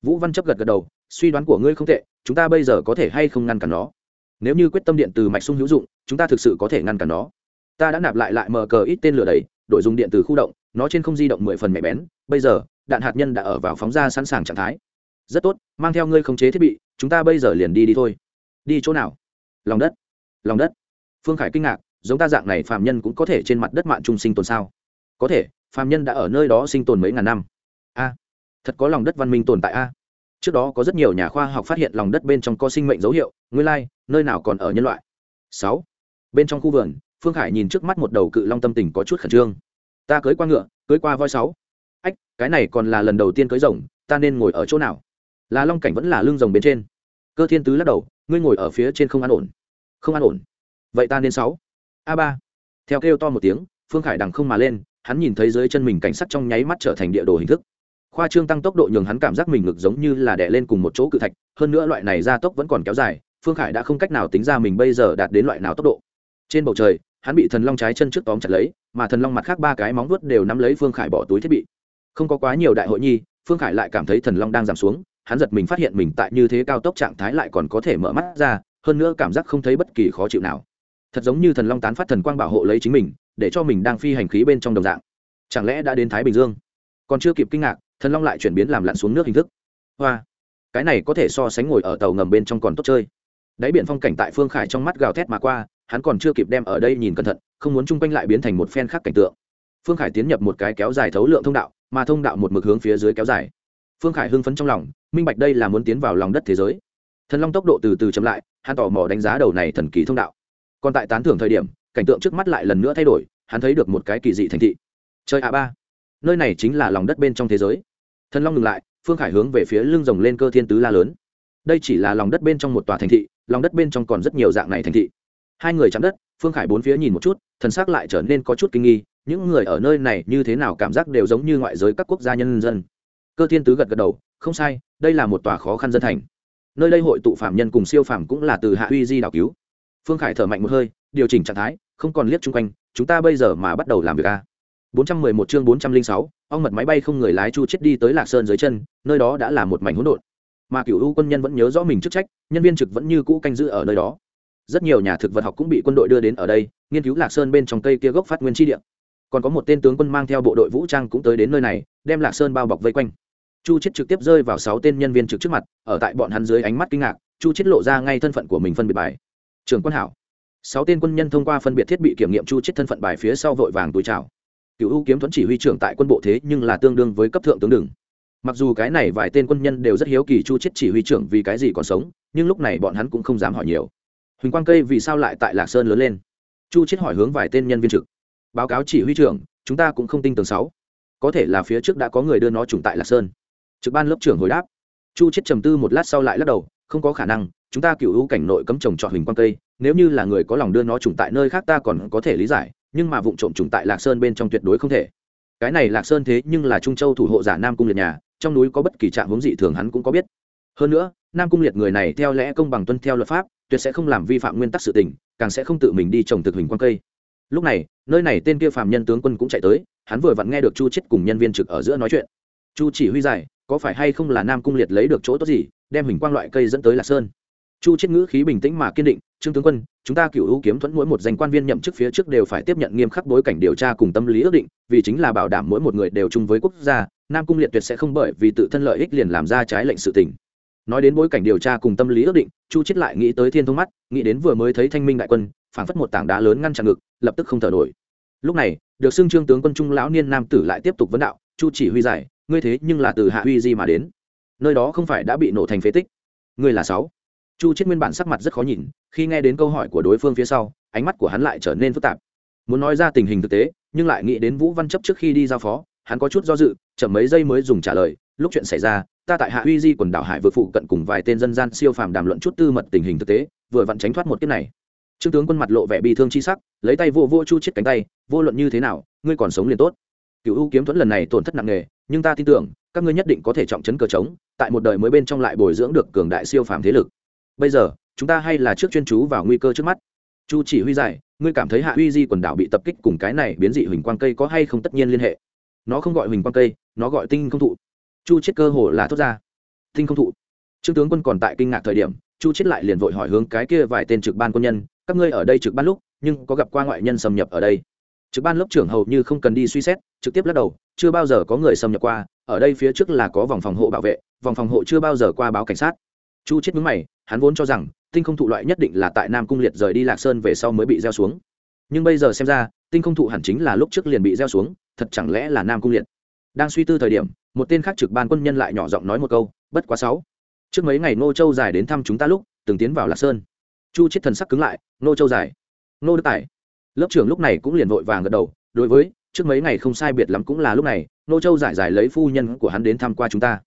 Vũ văn chấp gật gật đầu, suy đoán của ngươi không tệ, chúng ta bây giờ có thể hay không ngăn cản nó? Nếu như quyết tâm điện từ mạch sung hữu dụng, chúng ta thực sự có thể ngăn cản nó. Ta đã nạp lại lại mở cờ ít tên lửa đầy đổi dùng điện từ khu động, nó trên không di động mười phần mẹ bén, bây giờ đạn hạt nhân đã ở vào phóng ra sẵn sàng trạng thái. Rất tốt mang theo ngươi khống chế thiết bị chúng ta bây giờ liền đi đi thôi. Đi chỗ nào? Lòng đất. Lòng đất. Phương khải kinh ngạc giống ta dạng này phàm nhân cũng có thể trên mặt đất mạng trung sinh tồn sao? Có thể phàm nhân đã ở nơi đó sinh tồn mấy ngàn năm. A thật có lòng đất văn minh tồn tại a. Trước đó có rất nhiều nhà khoa học phát hiện lòng đất bên trong có sinh mệnh dấu hiệu nguyên lai、like, nơi nào còn ở nhân loại. Sáu bên trong khu vườn phương khải nhìn trước mắt một đầu cự long tâm tình có chút khẩn trương. Ta cưới qua ngựa cưới qua voi sáu cái này còn là lần đầu tiên cưới rồng, ta nên ngồi ở chỗ nào? Là long cảnh vẫn là lưng rồng bên trên. Cơ thiên tứ lắc đầu, ngươi ngồi ở phía trên không an ổn. Không an ổn. Vậy ta nên sáu. A ba. Theo kêu to một tiếng, phương khải đằng không mà lên, hắn nhìn thấy dưới chân mình cảnh sắc trong nháy mắt trở thành địa đồ hình thức. Khoa trương tăng tốc độ nhường hắn cảm giác mình ngực giống như là đè lên cùng một chỗ cự thạch, hơn nữa loại này gia tốc vẫn còn kéo dài, phương khải đã không cách nào tính ra mình bây giờ đạt đến loại nào tốc độ. Trên bầu trời, hắn bị thần long trái chân trước tóm chặt lấy, mà thần long mặt khác ba cái móng vuốt đều nắm lấy phương khải bỏ túi thiết bị không có quá nhiều đại hội nhi, phương khải lại cảm thấy thần long đang giảm xuống, hắn giật mình phát hiện mình tại như thế cao tốc trạng thái lại còn có thể mở mắt ra, hơn nữa cảm giác không thấy bất kỳ khó chịu nào. Thật giống như thần long tán phát thần quang bảo hộ lấy chính mình, để cho mình đang phi hành khí bên trong đồng dạng. Chẳng lẽ đã đến thái bình dương? Còn chưa kịp kinh ngạc, thần long lại chuyển biến làm lặn xuống nước hình thức. Hoa! Cái này có thể so sánh ngồi ở tàu ngầm bên trong còn tốt chơi. Đáy biển phong cảnh tại phương khải trong mắt gào thét mà qua, hắn còn chưa kịp đem ở đây nhìn cẩn thận, không muốn chung quanh lại biến thành một phen khác cảnh tượng phương khải tiến nhập một cái kéo dài thấu lượng thông đạo, mà thông đạo một mực hướng phía dưới kéo dài. Phương khải hưng phấn trong lòng, minh bạch đây là muốn tiến vào lòng đất thế giới. Thần long tốc độ từ từ chậm lại, hắn tò mò đánh giá đầu này thần kỳ thông đạo. Còn tại tán thưởng thời điểm, cảnh tượng trước mắt lại lần nữa thay đổi, hắn thấy được một cái kỳ dị thành thị. Chơi a ba. Nơi này chính là lòng đất bên trong thế giới. Thần long ngừng lại, phương khải hướng về phía lưng rồng lên cơ thiên tứ la lớn. Đây chỉ là lòng đất bên trong một tòa thành thị, lòng đất bên trong còn rất nhiều dạng này thành thị. Hai người chạm đất, phương khải bốn phía nhìn một chút, thần xác lại trở nên có chút kinh nghi những người ở nơi này như thế nào cảm giác đều giống như ngoại giới các quốc gia nhân dân. Cơ thiên tứ gật gật đầu không sai đây là một tòa khó khăn dân thành. Nơi đây hội tụ phạm nhân cùng siêu phạm cũng là từ hạ uy di đảo cứu. Phương khải thở mạnh một hơi điều chỉnh trạng thái không còn liếc chung quanh chúng ta bây giờ mà bắt đầu làm việc a. 411 chương 406, ong mật máy bay không người lái chu chết đi tới lạc sơn dưới chân nơi đó đã là một mảnh hỗn độn. Mà cựu u quân nhân vẫn nhớ rõ mình chức trách nhân viên trực vẫn như cũ canh giữ ở nơi đó. Rất nhiều nhà thực vật học cũng bị quân đội đưa đến ở đây nghiên cứu lạc sơn bên trong cây kia gốc phát nguyên chi địa còn có một tên tướng quân mang theo bộ đội vũ trang cũng tới đến nơi này, đem lạc sơn bao bọc vây quanh. Chu chết trực tiếp rơi vào sáu tên nhân viên trực trước mặt, ở tại bọn hắn dưới ánh mắt kinh ngạc, chu chết lộ ra ngay thân phận của mình phân biệt bài. Trưởng quân hảo. Sáu tên quân nhân thông qua phân biệt thiết bị kiểm nghiệm chu chết thân phận bài phía sau vội vàng túi chào. Cựu u kiếm thuẫn chỉ huy trưởng tại quân bộ thế nhưng là tương đương với cấp thượng tướng đừng. Mặc dù cái này vài tên quân nhân đều rất hiếu kỳ chu chết chỉ huy trưởng vì cái gì còn sống, nhưng lúc này bọn hắn cũng không dám hỏi nhiều. Huỳnh quang cây vì sao lại tại lạc sơn lớn lên? Chu chết hỏi hướng vài tên nhân viên trực báo cáo chỉ huy trưởng, chúng ta cũng không tin tưởng sáu. Có thể là phía trước đã có người đưa nó trùng tại lạc sơn. Trực ban lớp trưởng hồi đáp. Chu chết trầm tư một lát sau lại lắc đầu, không có khả năng, chúng ta cựu hữu cảnh nội cấm trồng trọt hình quang cây, nếu như là người có lòng đưa nó trùng tại nơi khác ta còn có thể lý giải, nhưng mà vụ trộm trùng tại lạc sơn bên trong tuyệt đối không thể. Cái này lạc sơn thế nhưng là trung châu thủ hộ giả nam cung liệt nhà, trong núi có bất kỳ trạng hướng dị thường hắn cũng có biết. Hơn nữa, nam cung liệt người này theo lẽ công bằng tuân theo luật pháp, tuyệt sẽ không làm vi phạm nguyên tắc sự tình, càng sẽ không tự mình đi trồng thực hình quang cây lúc này, nơi này tên kia phạm nhân tướng quân cũng chạy tới, hắn vừa vặn nghe được chu chết cùng nhân viên trực ở giữa nói chuyện. Chu chỉ huy giải, có phải hay không là nam cung liệt lấy được chỗ tốt gì, đem hình quang loại cây dẫn tới lạc sơn? Chu chết ngữ khí bình tĩnh mà kiên định, trương tướng quân, chúng ta cựu hữu kiếm thuẫn mỗi một danh quan viên nhậm chức phía trước đều phải tiếp nhận nghiêm khắc bối cảnh điều tra cùng tâm lý ước định, vì chính là bảo đảm mỗi một người đều chung với quốc gia, nam cung liệt tuyệt sẽ không bởi vì tự thân lợi ích liền làm ra trái lệnh sự tình. Nói đến bối cảnh điều tra cùng tâm lý ước định, chu chết lại nghĩ tới thiên thông mắt, nghĩ đến vừa mới thấy thanh minh đại quân, phảng phất một tảng đá lớn ngăn chặn ngực lập tức không thở nổi. Lúc này, được xưng trương tướng quân trung lão niên nam tử lại tiếp tục vấn đạo, chu chỉ huy giải, ngươi thế nhưng là từ hạ huy di mà đến. Nơi đó không phải đã bị nổ thành phế tích. Ngươi là sáu. Chu chết nguyên bản sắc mặt rất khó nhìn, khi nghe đến câu hỏi của đối phương phía sau, ánh mắt của hắn lại trở nên phức tạp. Muốn nói ra tình hình thực tế, nhưng lại nghĩ đến vũ văn chấp trước khi đi giao phó, hắn có chút do dự, chậm mấy giây mới dùng trả lời, lúc chuyện xảy ra, ta tại hạ huy di quần đảo hải vượt phụ cận cùng vài tên dân gian siêu phàm đàm luận chút tư mật tình hình thực tế, vừa vặn tránh thoát một kiếp này trương tướng quân mặt lộ vẻ bi thương chi sắc, lấy tay vô vô chu chết cánh tay, vô luận như thế nào, ngươi còn sống liền tốt. Cựu u kiếm thuẫn lần này tổn thất nặng nề, nhưng ta tin tưởng, các ngươi nhất định có thể trọng chấn cờ trống, tại một đời mới bên trong lại bồi dưỡng được cường đại siêu phàm thế lực. Bây giờ, chúng ta hay là trước chuyên chú vào nguy cơ trước mắt. Chu chỉ huy giải, ngươi cảm thấy hạ uy di quần đảo bị tập kích cùng cái này biến dị huỳnh quang cây có hay không tất nhiên liên hệ? Nó không gọi huỳnh quang cây, nó gọi tinh không thụ. Chu chết cơ hồ là thốt ra. Tinh không thụ. Trương tướng quân còn tại kinh ngạc thời điểm, chu chết lại liền vội hỏi hướng cái kia vài tên trực ban quân nhân các ngươi ở đây trực ban lúc, nhưng có gặp qua ngoại nhân xâm nhập ở đây. Trực ban lớp trưởng hầu như không cần đi suy xét, trực tiếp lắc đầu, chưa bao giờ có người xâm nhập qua, ở đây phía trước là có vòng phòng hộ bảo vệ, vòng phòng hộ chưa bao giờ qua báo cảnh sát. Chu chết mướn mày, hắn vốn cho rằng, tinh không thụ loại nhất định là tại nam cung liệt rời đi lạc sơn về sau mới bị gieo xuống. Nhưng bây giờ xem ra, tinh không thụ hẳn chính là lúc trước liền bị gieo xuống, thật chẳng lẽ là nam cung liệt? Đang suy tư thời điểm, một tên khác trực ban quân nhân lại nhỏ giọng nói một câu, bất quá sáu. Trước mấy ngày ngô châu dài đến thăm chúng ta lúc, từng tiến vào lạc sơn chu chết thần sắc cứng lại, Nô châu dài Nô đức tài. Lớp trưởng lúc này cũng liền vội vàng gật đầu, đối với, trước mấy ngày không sai biệt lắm cũng là lúc này, Nô châu giải giải lấy phu nhân của hắn đến thăm qua chúng ta.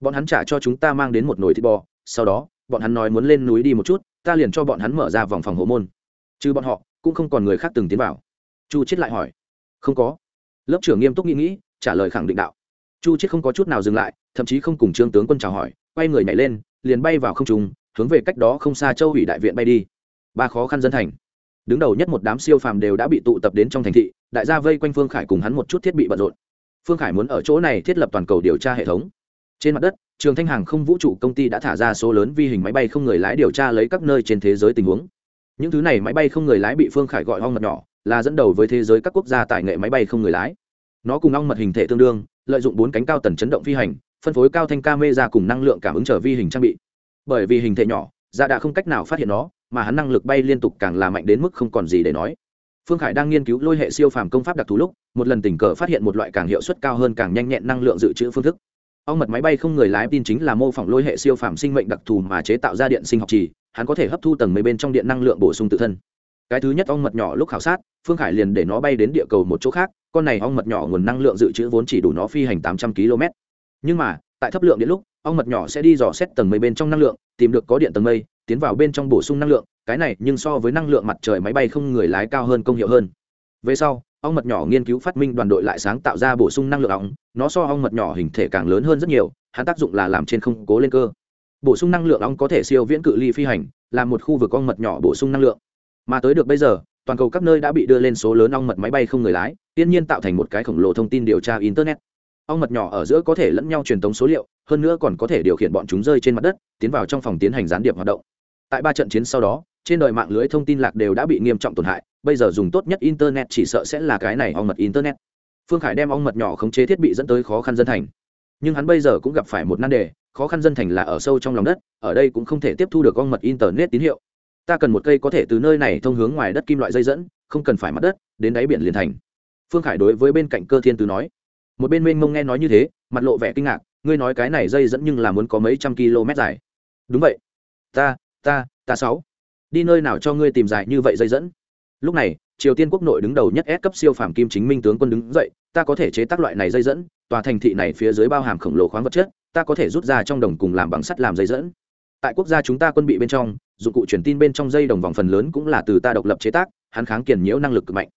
Bọn hắn trả cho chúng ta mang đến một nồi thịt bò, sau đó, bọn hắn nói muốn lên núi đi một chút, ta liền cho bọn hắn mở ra vòng phòng hộ môn. Chứ bọn họ, cũng không còn người khác từng tiến vào. Chu chết lại hỏi, không có. Lớp trưởng nghiêm túc nghĩ nghĩ, trả lời khẳng định đạo. Chu chết không có chút nào dừng lại, thậm chí không cùng trương tướng quân chào hỏi, quay người nhảy lên, liền bay vào không trung hướng về cách đó không xa châu ủy đại viện bay đi. Ba khó khăn dân thành. Đứng đầu nhất một đám siêu phàm đều đã bị tụ tập đến trong thành thị, đại gia vây quanh phương khải cùng hắn một chút thiết bị bận rộn. Phương khải muốn ở chỗ này thiết lập toàn cầu điều tra hệ thống. Trên mặt đất, trường thanh hàng không vũ trụ công ty đã thả ra số lớn vi hình máy bay không người lái điều tra lấy các nơi trên thế giới tình huống. Những thứ này máy bay không người lái bị phương khải gọi ong mật nhỏ, là dẫn đầu với thế giới các quốc gia tài nghệ máy bay không người lái. Nó cùng ong mật hình thể tương đương, lợi dụng bốn cánh cao tần chấn động phi hành, phân phối cao thanh ca mê ra cùng năng lượng cảm ứng trở vi hình trang bị bởi vì hình thể nhỏ dạ đã không cách nào phát hiện nó, mà hắn năng lực bay liên tục càng là mạnh đến mức không còn gì để nói. Phương khải đang nghiên cứu lôi hệ siêu phàm công pháp đặc thù lúc, một lần tình cờ phát hiện một loại càng hiệu suất cao hơn càng nhanh nhẹn năng lượng dự trữ phương thức. Ong mật máy bay không người lái tin chính là mô phỏng lôi hệ siêu phàm sinh mệnh đặc thù mà chế tạo ra điện sinh học trì, hắn có thể hấp thu tầng mấy bên trong điện năng lượng bổ sung tự thân. Cái thứ nhất ong mật nhỏ lúc khảo sát, phương khải liền để nó bay đến địa cầu một chỗ khác, con này ong mật nhỏ nguồn năng lượng dự trữ vốn chỉ đủ nó phi hành tám trăm km nhưng mà, tại thấp lượng điện lúc ong mật nhỏ sẽ đi dò xét tầng mây bên trong năng lượng, tìm được có điện tầng mây, tiến vào bên trong bổ sung năng lượng, cái này nhưng so với năng lượng mặt trời máy bay không người lái cao hơn công hiệu hơn. Về sau, ong mật nhỏ nghiên cứu phát minh đoàn đội lại sáng tạo ra bổ sung năng lượng ong, nó so ong mật nhỏ hình thể càng lớn hơn rất nhiều, hắn tác dụng là làm trên không cố lên cơ. Bổ sung năng lượng ong có thể siêu viễn cự ly phi hành, làm một khu vực ong mật nhỏ bổ sung năng lượng. Mà tới được bây giờ, toàn cầu các nơi đã bị đưa lên số lớn ong mật máy bay không người lái tiên nhiên tạo thành một cái khổng lồ thông tin điều tra internet ong mật nhỏ ở giữa có thể lẫn nhau truyền tống số liệu, hơn nữa còn có thể điều khiển bọn chúng rơi trên mặt đất, tiến vào trong phòng tiến hành gián điệp hoạt động. Tại ba trận chiến sau đó, trên đời mạng lưới thông tin lạc đều đã bị nghiêm trọng tổn hại, bây giờ dùng tốt nhất internet chỉ sợ sẽ là cái này ong mật internet. Phương khải đem ong mật nhỏ khống chế thiết bị dẫn tới khó khăn dân thành. Nhưng hắn bây giờ cũng gặp phải một nan đề, khó khăn dân thành là ở sâu trong lòng đất, ở đây cũng không thể tiếp thu được ong mật internet tín hiệu. Ta cần một cây có thể từ nơi này thông hướng ngoài đất kim loại dây dẫn, không cần phải mặt đất, đến đáy biển liền thành. Phương khải đối với bên cạnh cơ thiên tứ nói một bên mênh mông nghe nói như thế, mặt lộ vẻ kinh ngạc, ngươi nói cái này dây dẫn nhưng là muốn có mấy trăm km dài. Đúng vậy. Ta ta ta sáu. Đi nơi nào cho ngươi tìm dài như vậy dây dẫn? Lúc này, triều tiên quốc nội đứng đầu nhất S cấp siêu phàm kim chính minh tướng quân đứng dậy, ta có thể chế tác loại này dây dẫn, tòa thành thị này phía dưới bao hàm khổng lồ khoáng vật chất, ta có thể rút ra trong đồng cùng làm bằng sắt làm dây dẫn. Tại quốc gia chúng ta quân bị bên trong, dụng cụ truyền tin bên trong dây đồng vòng phần lớn cũng là từ ta độc lập chế tác, hắn kháng kiền nhiễu năng lực cực mạnh.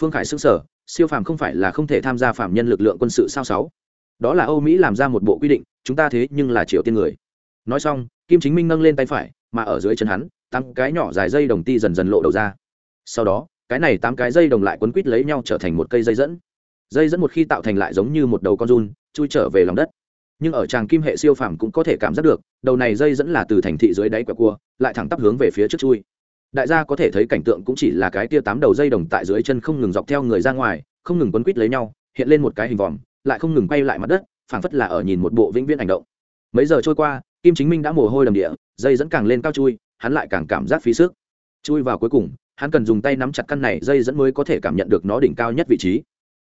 Phương khải xứng sở siêu phàm không phải là không thể tham gia phạm nhân lực lượng quân sự sao sáu? Đó là âu mỹ làm ra một bộ quy định, chúng ta thế nhưng là triều tiên người. Nói xong, kim chính minh nâng lên tay phải, mà ở dưới chân hắn, tám cái nhỏ dài dây đồng ti dần dần lộ đầu ra. Sau đó, cái này tám cái dây đồng lại quấn quít lấy nhau trở thành một cây dây dẫn. Dây dẫn một khi tạo thành lại giống như một đầu con run, chui trở về lòng đất. Nhưng ở tràng kim hệ siêu phàm cũng có thể cảm giác được, đầu này dây dẫn là từ thành thị dưới đáy quẹo cua, lại thẳng tắp hướng về phía trước chui đại gia có thể thấy cảnh tượng cũng chỉ là cái tia tám đầu dây đồng tại dưới chân không ngừng dọc theo người ra ngoài, không ngừng quấn quít lấy nhau, hiện lên một cái hình vòm, lại không ngừng quay lại mặt đất, phảng phất là ở nhìn một bộ vĩnh viễn hành động. Mấy giờ trôi qua, kim chính minh đã mồ hôi đầm địa, dây dẫn càng lên cao chui, hắn lại càng cảm giác phí sức. Chui vào cuối cùng, hắn cần dùng tay nắm chặt căn này, dây dẫn mới có thể cảm nhận được nó đỉnh cao nhất vị trí.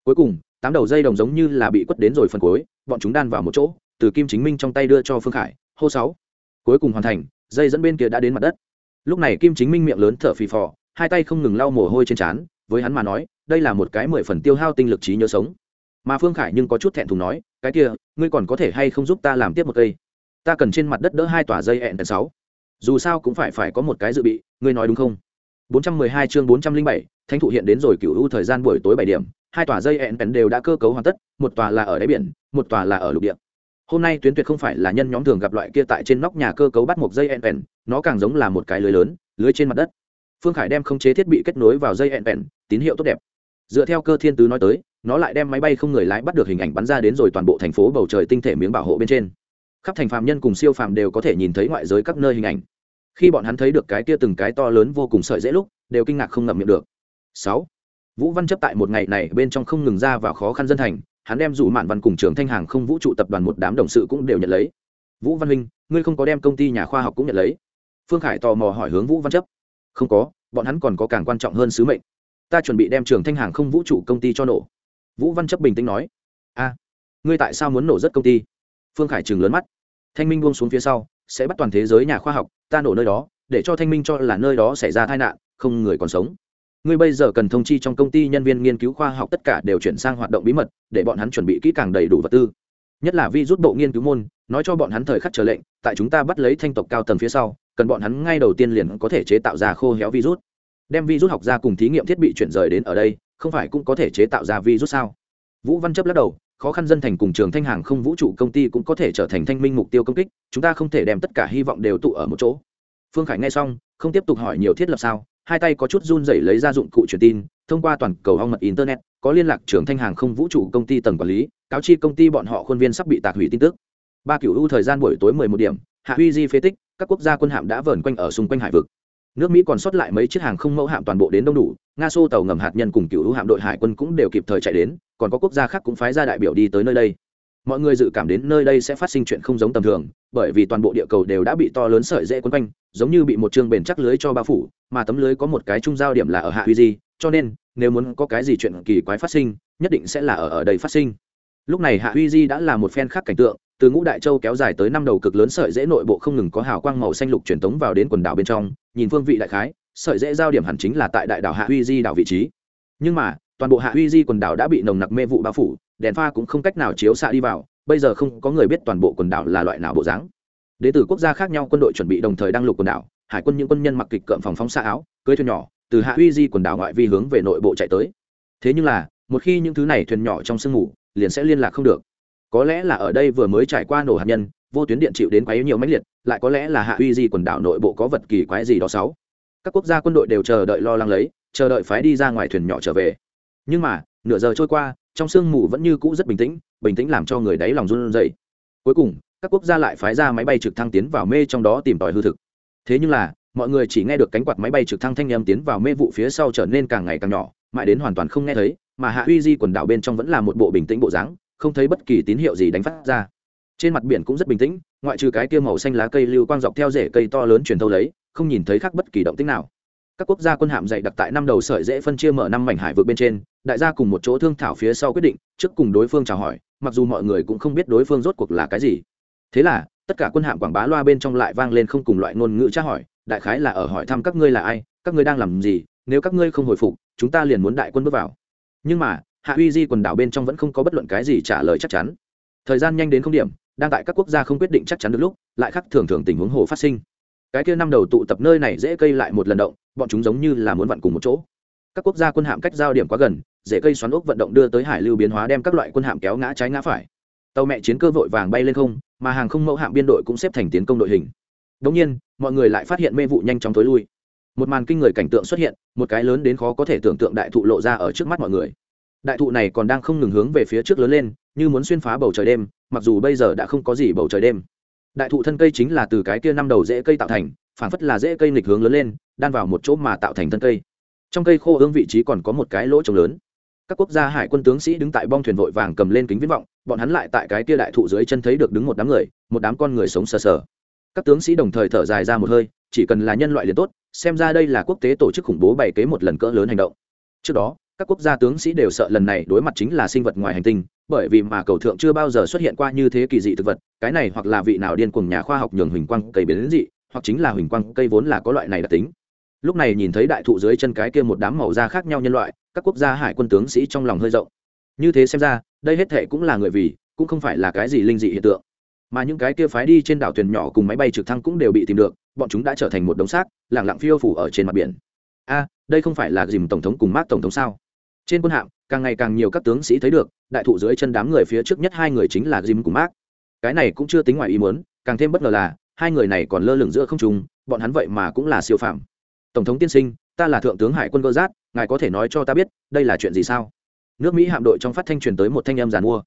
Cuối cùng, tám đầu dây đồng giống như là bị quất đến rồi phần cuối, bọn chúng đan vào một chỗ, từ kim chính minh trong tay đưa cho phương khải, hô sáu. Cuối cùng hoàn thành, dây dẫn bên kia đã đến mặt đất lúc này kim chính minh miệng lớn thở phì phò hai tay không ngừng lau mồ hôi trên trán với hắn mà nói đây là một cái mười phần tiêu hao tinh lực trí nhớ sống. Mà phương khải nhưng có chút thẹn thùng nói cái kia ngươi còn có thể hay không giúp ta làm tiếp một cây? Ta cần trên mặt đất đỡ hai tòa dây hẹn tận sáu. Dù sao cũng phải phải có một cái dự bị ngươi nói đúng không? 412 chương 407, thánh thụ hiện đến rồi cựu u thời gian buổi tối 7 điểm hai tòa dây hẹn tận đều đã cơ cấu hoàn tất một tòa là ở đáy biển một tòa là ở lục địa hôm nay tuyến tuyệt không phải là nhân nhóm thường gặp loại kia tại trên nóc nhà cơ cấu bắt một dây ẹn ẹn nó càng giống là một cái lưới lớn, lưới trên mặt đất. Phương khải đem không chế thiết bị kết nối vào dây ẹn ẹn tín hiệu tốt đẹp. Dựa theo cơ thiên tứ nói tới, nó lại đem máy bay không người lái bắt được hình ảnh bắn ra đến rồi toàn bộ thành phố bầu trời tinh thể miếng bảo hộ bên trên. Khắp thành phàm nhân cùng siêu phàm đều có thể nhìn thấy ngoại giới các nơi hình ảnh. Khi bọn hắn thấy được cái kia từng cái to lớn vô cùng sợi dễ lúc, đều kinh ngạc không ngậm miệng được. Sáu, vũ văn chấp tại một ngày này bên trong không ngừng ra vào khó khăn dân thành hắn đem rủ mạn văn cùng trường thanh hàng không vũ trụ tập đoàn một đám đồng sự cũng đều nhận lấy. Vũ văn minh ngươi không có đem công ty nhà khoa học cũng nhận lấy. Phương khải tò mò hỏi hướng vũ văn chấp. Không có, bọn hắn còn có càng quan trọng hơn sứ mệnh. Ta chuẩn bị đem trường thanh hàng không vũ trụ công ty cho nổ. Vũ văn chấp bình tĩnh nói. A, ngươi tại sao muốn nổ rất công ty? Phương khải chừng lớn mắt. Thanh minh buông xuống phía sau, sẽ bắt toàn thế giới nhà khoa học, ta nổ nơi đó, để cho thanh minh cho là nơi đó xảy ra tai nạn, không người còn sống ngươi bây giờ cần thông chi trong công ty nhân viên nghiên cứu khoa học tất cả đều chuyển sang hoạt động bí mật, để bọn hắn chuẩn bị kỹ càng đầy đủ vật tư. Nhất là vi rút bộ nghiên cứu môn, nói cho bọn hắn thời khắc trở lệnh, tại chúng ta bắt lấy thanh tộc cao tầng phía sau, cần bọn hắn ngay đầu tiên liền có thể chế tạo ra khô héo virus đem virus học ra cùng thí nghiệm thiết bị chuyển rời đến ở đây, không phải cũng có thể chế tạo ra virus sao? Vũ văn chấp lắc đầu, khó khăn dân thành cùng trường thanh hàng không vũ trụ công ty cũng có thể trở thành thanh minh mục tiêu công kích, chúng ta không thể đem tất cả hy vọng đều tụ ở một chỗ. Phương khải nghe xong, không tiếp tục hỏi nhiều thiết lập sao hai tay có chút run rẩy lấy ra dụng cụ truyền tin, thông qua toàn cầu hong mật internet, có liên lạc trưởng thanh hàng không vũ trụ công ty tầng quản lý, cáo chi công ty bọn họ khuôn viên sắp bị tạc hủy tin tức. Ba cựu u thời gian buổi tối mười một điểm, hạ huy di phế tích, các quốc gia quân hạm đã vờn quanh ở xung quanh hải vực. Nước mỹ còn sót lại mấy chiếc hàng không mẫu hạm toàn bộ đến đông đủ, nga xô tàu ngầm hạt nhân cùng cựu hạm đội hải quân cũng đều kịp thời chạy đến, còn có quốc gia khác cũng phái ra đại biểu đi tới nơi đây mọi người dự cảm đến nơi đây sẽ phát sinh chuyện không giống tầm thường, bởi vì toàn bộ địa cầu đều đã bị to lớn sợi dễ quấn quanh, giống như bị một chương bền chắc lưới cho bao phủ, mà tấm lưới có một cái trung giao điểm là ở hạ huy di, cho nên, nếu muốn có cái gì chuyện kỳ quái phát sinh, nhất định sẽ là ở ở đây phát sinh. Lúc này hạ huy di đã là một phen khác cảnh tượng, từ ngũ đại châu kéo dài tới năm đầu cực lớn sợi dễ nội bộ không ngừng có hào quang màu xanh lục truyền tống vào đến quần đảo bên trong, nhìn phương vị đại khái, sợi dễ giao điểm hẳn chính là tại đại đảo hạ huy di đảo vị trí. Nhưng mà, toàn bộ hạ huy di quần đảo đã bị nồng nặc mê vụ bao phủ đèn pha cũng không cách nào chiếu xạ đi vào, bây giờ không có người biết toàn bộ quần đảo là loại nào bộ dáng. Đế từ quốc gia khác nhau, quân đội chuẩn bị đồng thời đăng lục quần đảo, hải quân những quân nhân mặc kịch cợm phòng phóng xa áo, cưới thuyền nhỏ, từ hạ uy di quần đảo ngoại vi hướng về nội bộ chạy tới. Thế nhưng là, một khi những thứ này thuyền nhỏ trong sương mù, liền sẽ liên lạc không được. Có lẽ là ở đây vừa mới trải qua nổ hạt nhân, vô tuyến điện chịu đến quá yếu nhiều mãnh liệt, lại có lẽ là hạ uy di quần đảo nội bộ có vật kỳ quái gì đó sáu các quốc gia quân đội đều chờ đợi lo lắng lấy, chờ đợi phái đi ra ngoài thuyền nhỏ trở về. Nhưng mà, nửa giờ trôi qua trong sương mù vẫn như cũ rất bình tĩnh bình tĩnh làm cho người đáy lòng run rẩy. Cuối cùng, các quốc gia lại phái ra máy bay trực thăng tiến vào mê trong đó tìm tòi hư thực. Thế nhưng là, mọi người chỉ nghe được cánh quạt máy bay trực thăng thanh âm tiến vào mê vụ phía sau trở nên càng ngày càng nhỏ, mãi đến hoàn toàn không nghe thấy, mà hạ uy di quần đảo bên trong vẫn là một bộ bình tĩnh bộ dáng, không thấy bất kỳ tín hiệu gì đánh phát ra. Trên mặt biển cũng rất bình tĩnh, ngoại trừ cái kia màu xanh lá cây lưu quang dọc theo rễ cây to lớn truyền thâu lấy, không nhìn thấy khác bất kỳ động tĩnh nào các quốc gia quân hạm dày đặc tại năm đầu sợi dễ phân chia mở năm mảnh hải vượt bên trên, đại gia cùng một chỗ thương thảo phía sau quyết định, trước cùng đối phương chào hỏi, mặc dù mọi người cũng không biết đối phương rốt cuộc là cái gì. Thế là, tất cả quân hạm quảng bá loa bên trong lại vang lên không cùng loại ngôn ngữ tra hỏi, đại khái là ở hỏi thăm các ngươi là ai, các ngươi đang làm gì, nếu các ngươi không hồi phục, chúng ta liền muốn đại quân bước vào. Nhưng mà, hạ uy di quần đảo bên trong vẫn không có bất luận cái gì trả lời chắc chắn. Thời gian nhanh đến không điểm, đang tại các quốc gia không quyết định chắc chắn được lúc, lại khác thường thường tình huống hồ phát sinh cái kia năm đầu tụ tập nơi này dễ cây lại một lần động bọn chúng giống như là muốn vặn cùng một chỗ các quốc gia quân hạm cách giao điểm quá gần dễ cây xoắn ốc vận động đưa tới hải lưu biến hóa đem các loại quân hạm kéo ngã trái ngã phải tàu mẹ chiến cơ vội vàng bay lên không mà hàng không mẫu hạm biên đội cũng xếp thành tiến công đội hình Đống nhiên, mọi người lại phát hiện mê vụ nhanh chóng tối lui. Một màn kinh người cảnh tượng xuất hiện, một cái lớn đến khó có thể tưởng tượng đại thụ lộ ra ở trước mắt mọi người. Đại thụ này còn đang không ngừng hướng về phía trước lớn lên, như muốn xuyên phá bầu trời đêm, mặc dù bây giờ đã không có gì bầu trời đêm. Đại thụ thân cây chính là từ cái kia năm đầu rễ cây tạo thành, phản phất là rễ cây nghịch hướng lớn lên, đan vào một chỗ mà tạo thành thân cây. Trong cây khô hương vị trí còn có một cái lỗ trống lớn. Các quốc gia hải quân tướng sĩ đứng tại bong thuyền vội vàng cầm lên kính viễn vọng, bọn hắn lại tại cái kia đại thụ dưới chân thấy được đứng một đám người, một đám con người sống sờ sờ các tướng sĩ đồng thời thở dài ra một hơi chỉ cần là nhân loại liền tốt xem ra đây là quốc tế tổ chức khủng bố bày kế một lần cỡ lớn hành động trước đó các quốc gia tướng sĩ đều sợ lần này đối mặt chính là sinh vật ngoài hành tinh bởi vì mà cầu thượng chưa bao giờ xuất hiện qua như thế kỳ dị thực vật, cái này hoặc là vị nào điên cuồng nhà khoa học nhường huỳnh quang cây biến dị, hoặc chính là huỳnh quang cây vốn là có loại này đặc tính. Lúc này nhìn thấy đại thụ dưới chân cái kia một đám màu da khác nhau nhân loại, các quốc gia hải quân tướng sĩ trong lòng hơi rộng. Như thế xem ra, đây hết thệ cũng là người vì, cũng không phải là cái gì linh dị hiện tượng. Mà những cái kia phái đi trên đảo thuyền nhỏ cùng máy bay trực thăng cũng đều bị tìm được, bọn chúng đã trở thành một đống xác lẳng lặng phiêu phủ ở trên mặt biển. A, đây không phải là dìm tổng thống cùng mát tổng thống sao? Trên quân hạm, càng ngày càng nhiều các tướng sĩ thấy được, đại thụ dưới chân đám người phía trước nhất hai người chính là jim cùng mark. Cái này cũng chưa tính ngoài ý muốn, càng thêm bất ngờ là, hai người này còn lơ lửng giữa không trung, bọn hắn vậy mà cũng là siêu phạm tổng thống tiên sinh, ta là thượng tướng hải quân cơ giác ngài có thể nói cho ta biết, đây là chuyện gì sao? Nước mỹ hạm đội trong phát thanh truyền tới một thanh em giàn mua.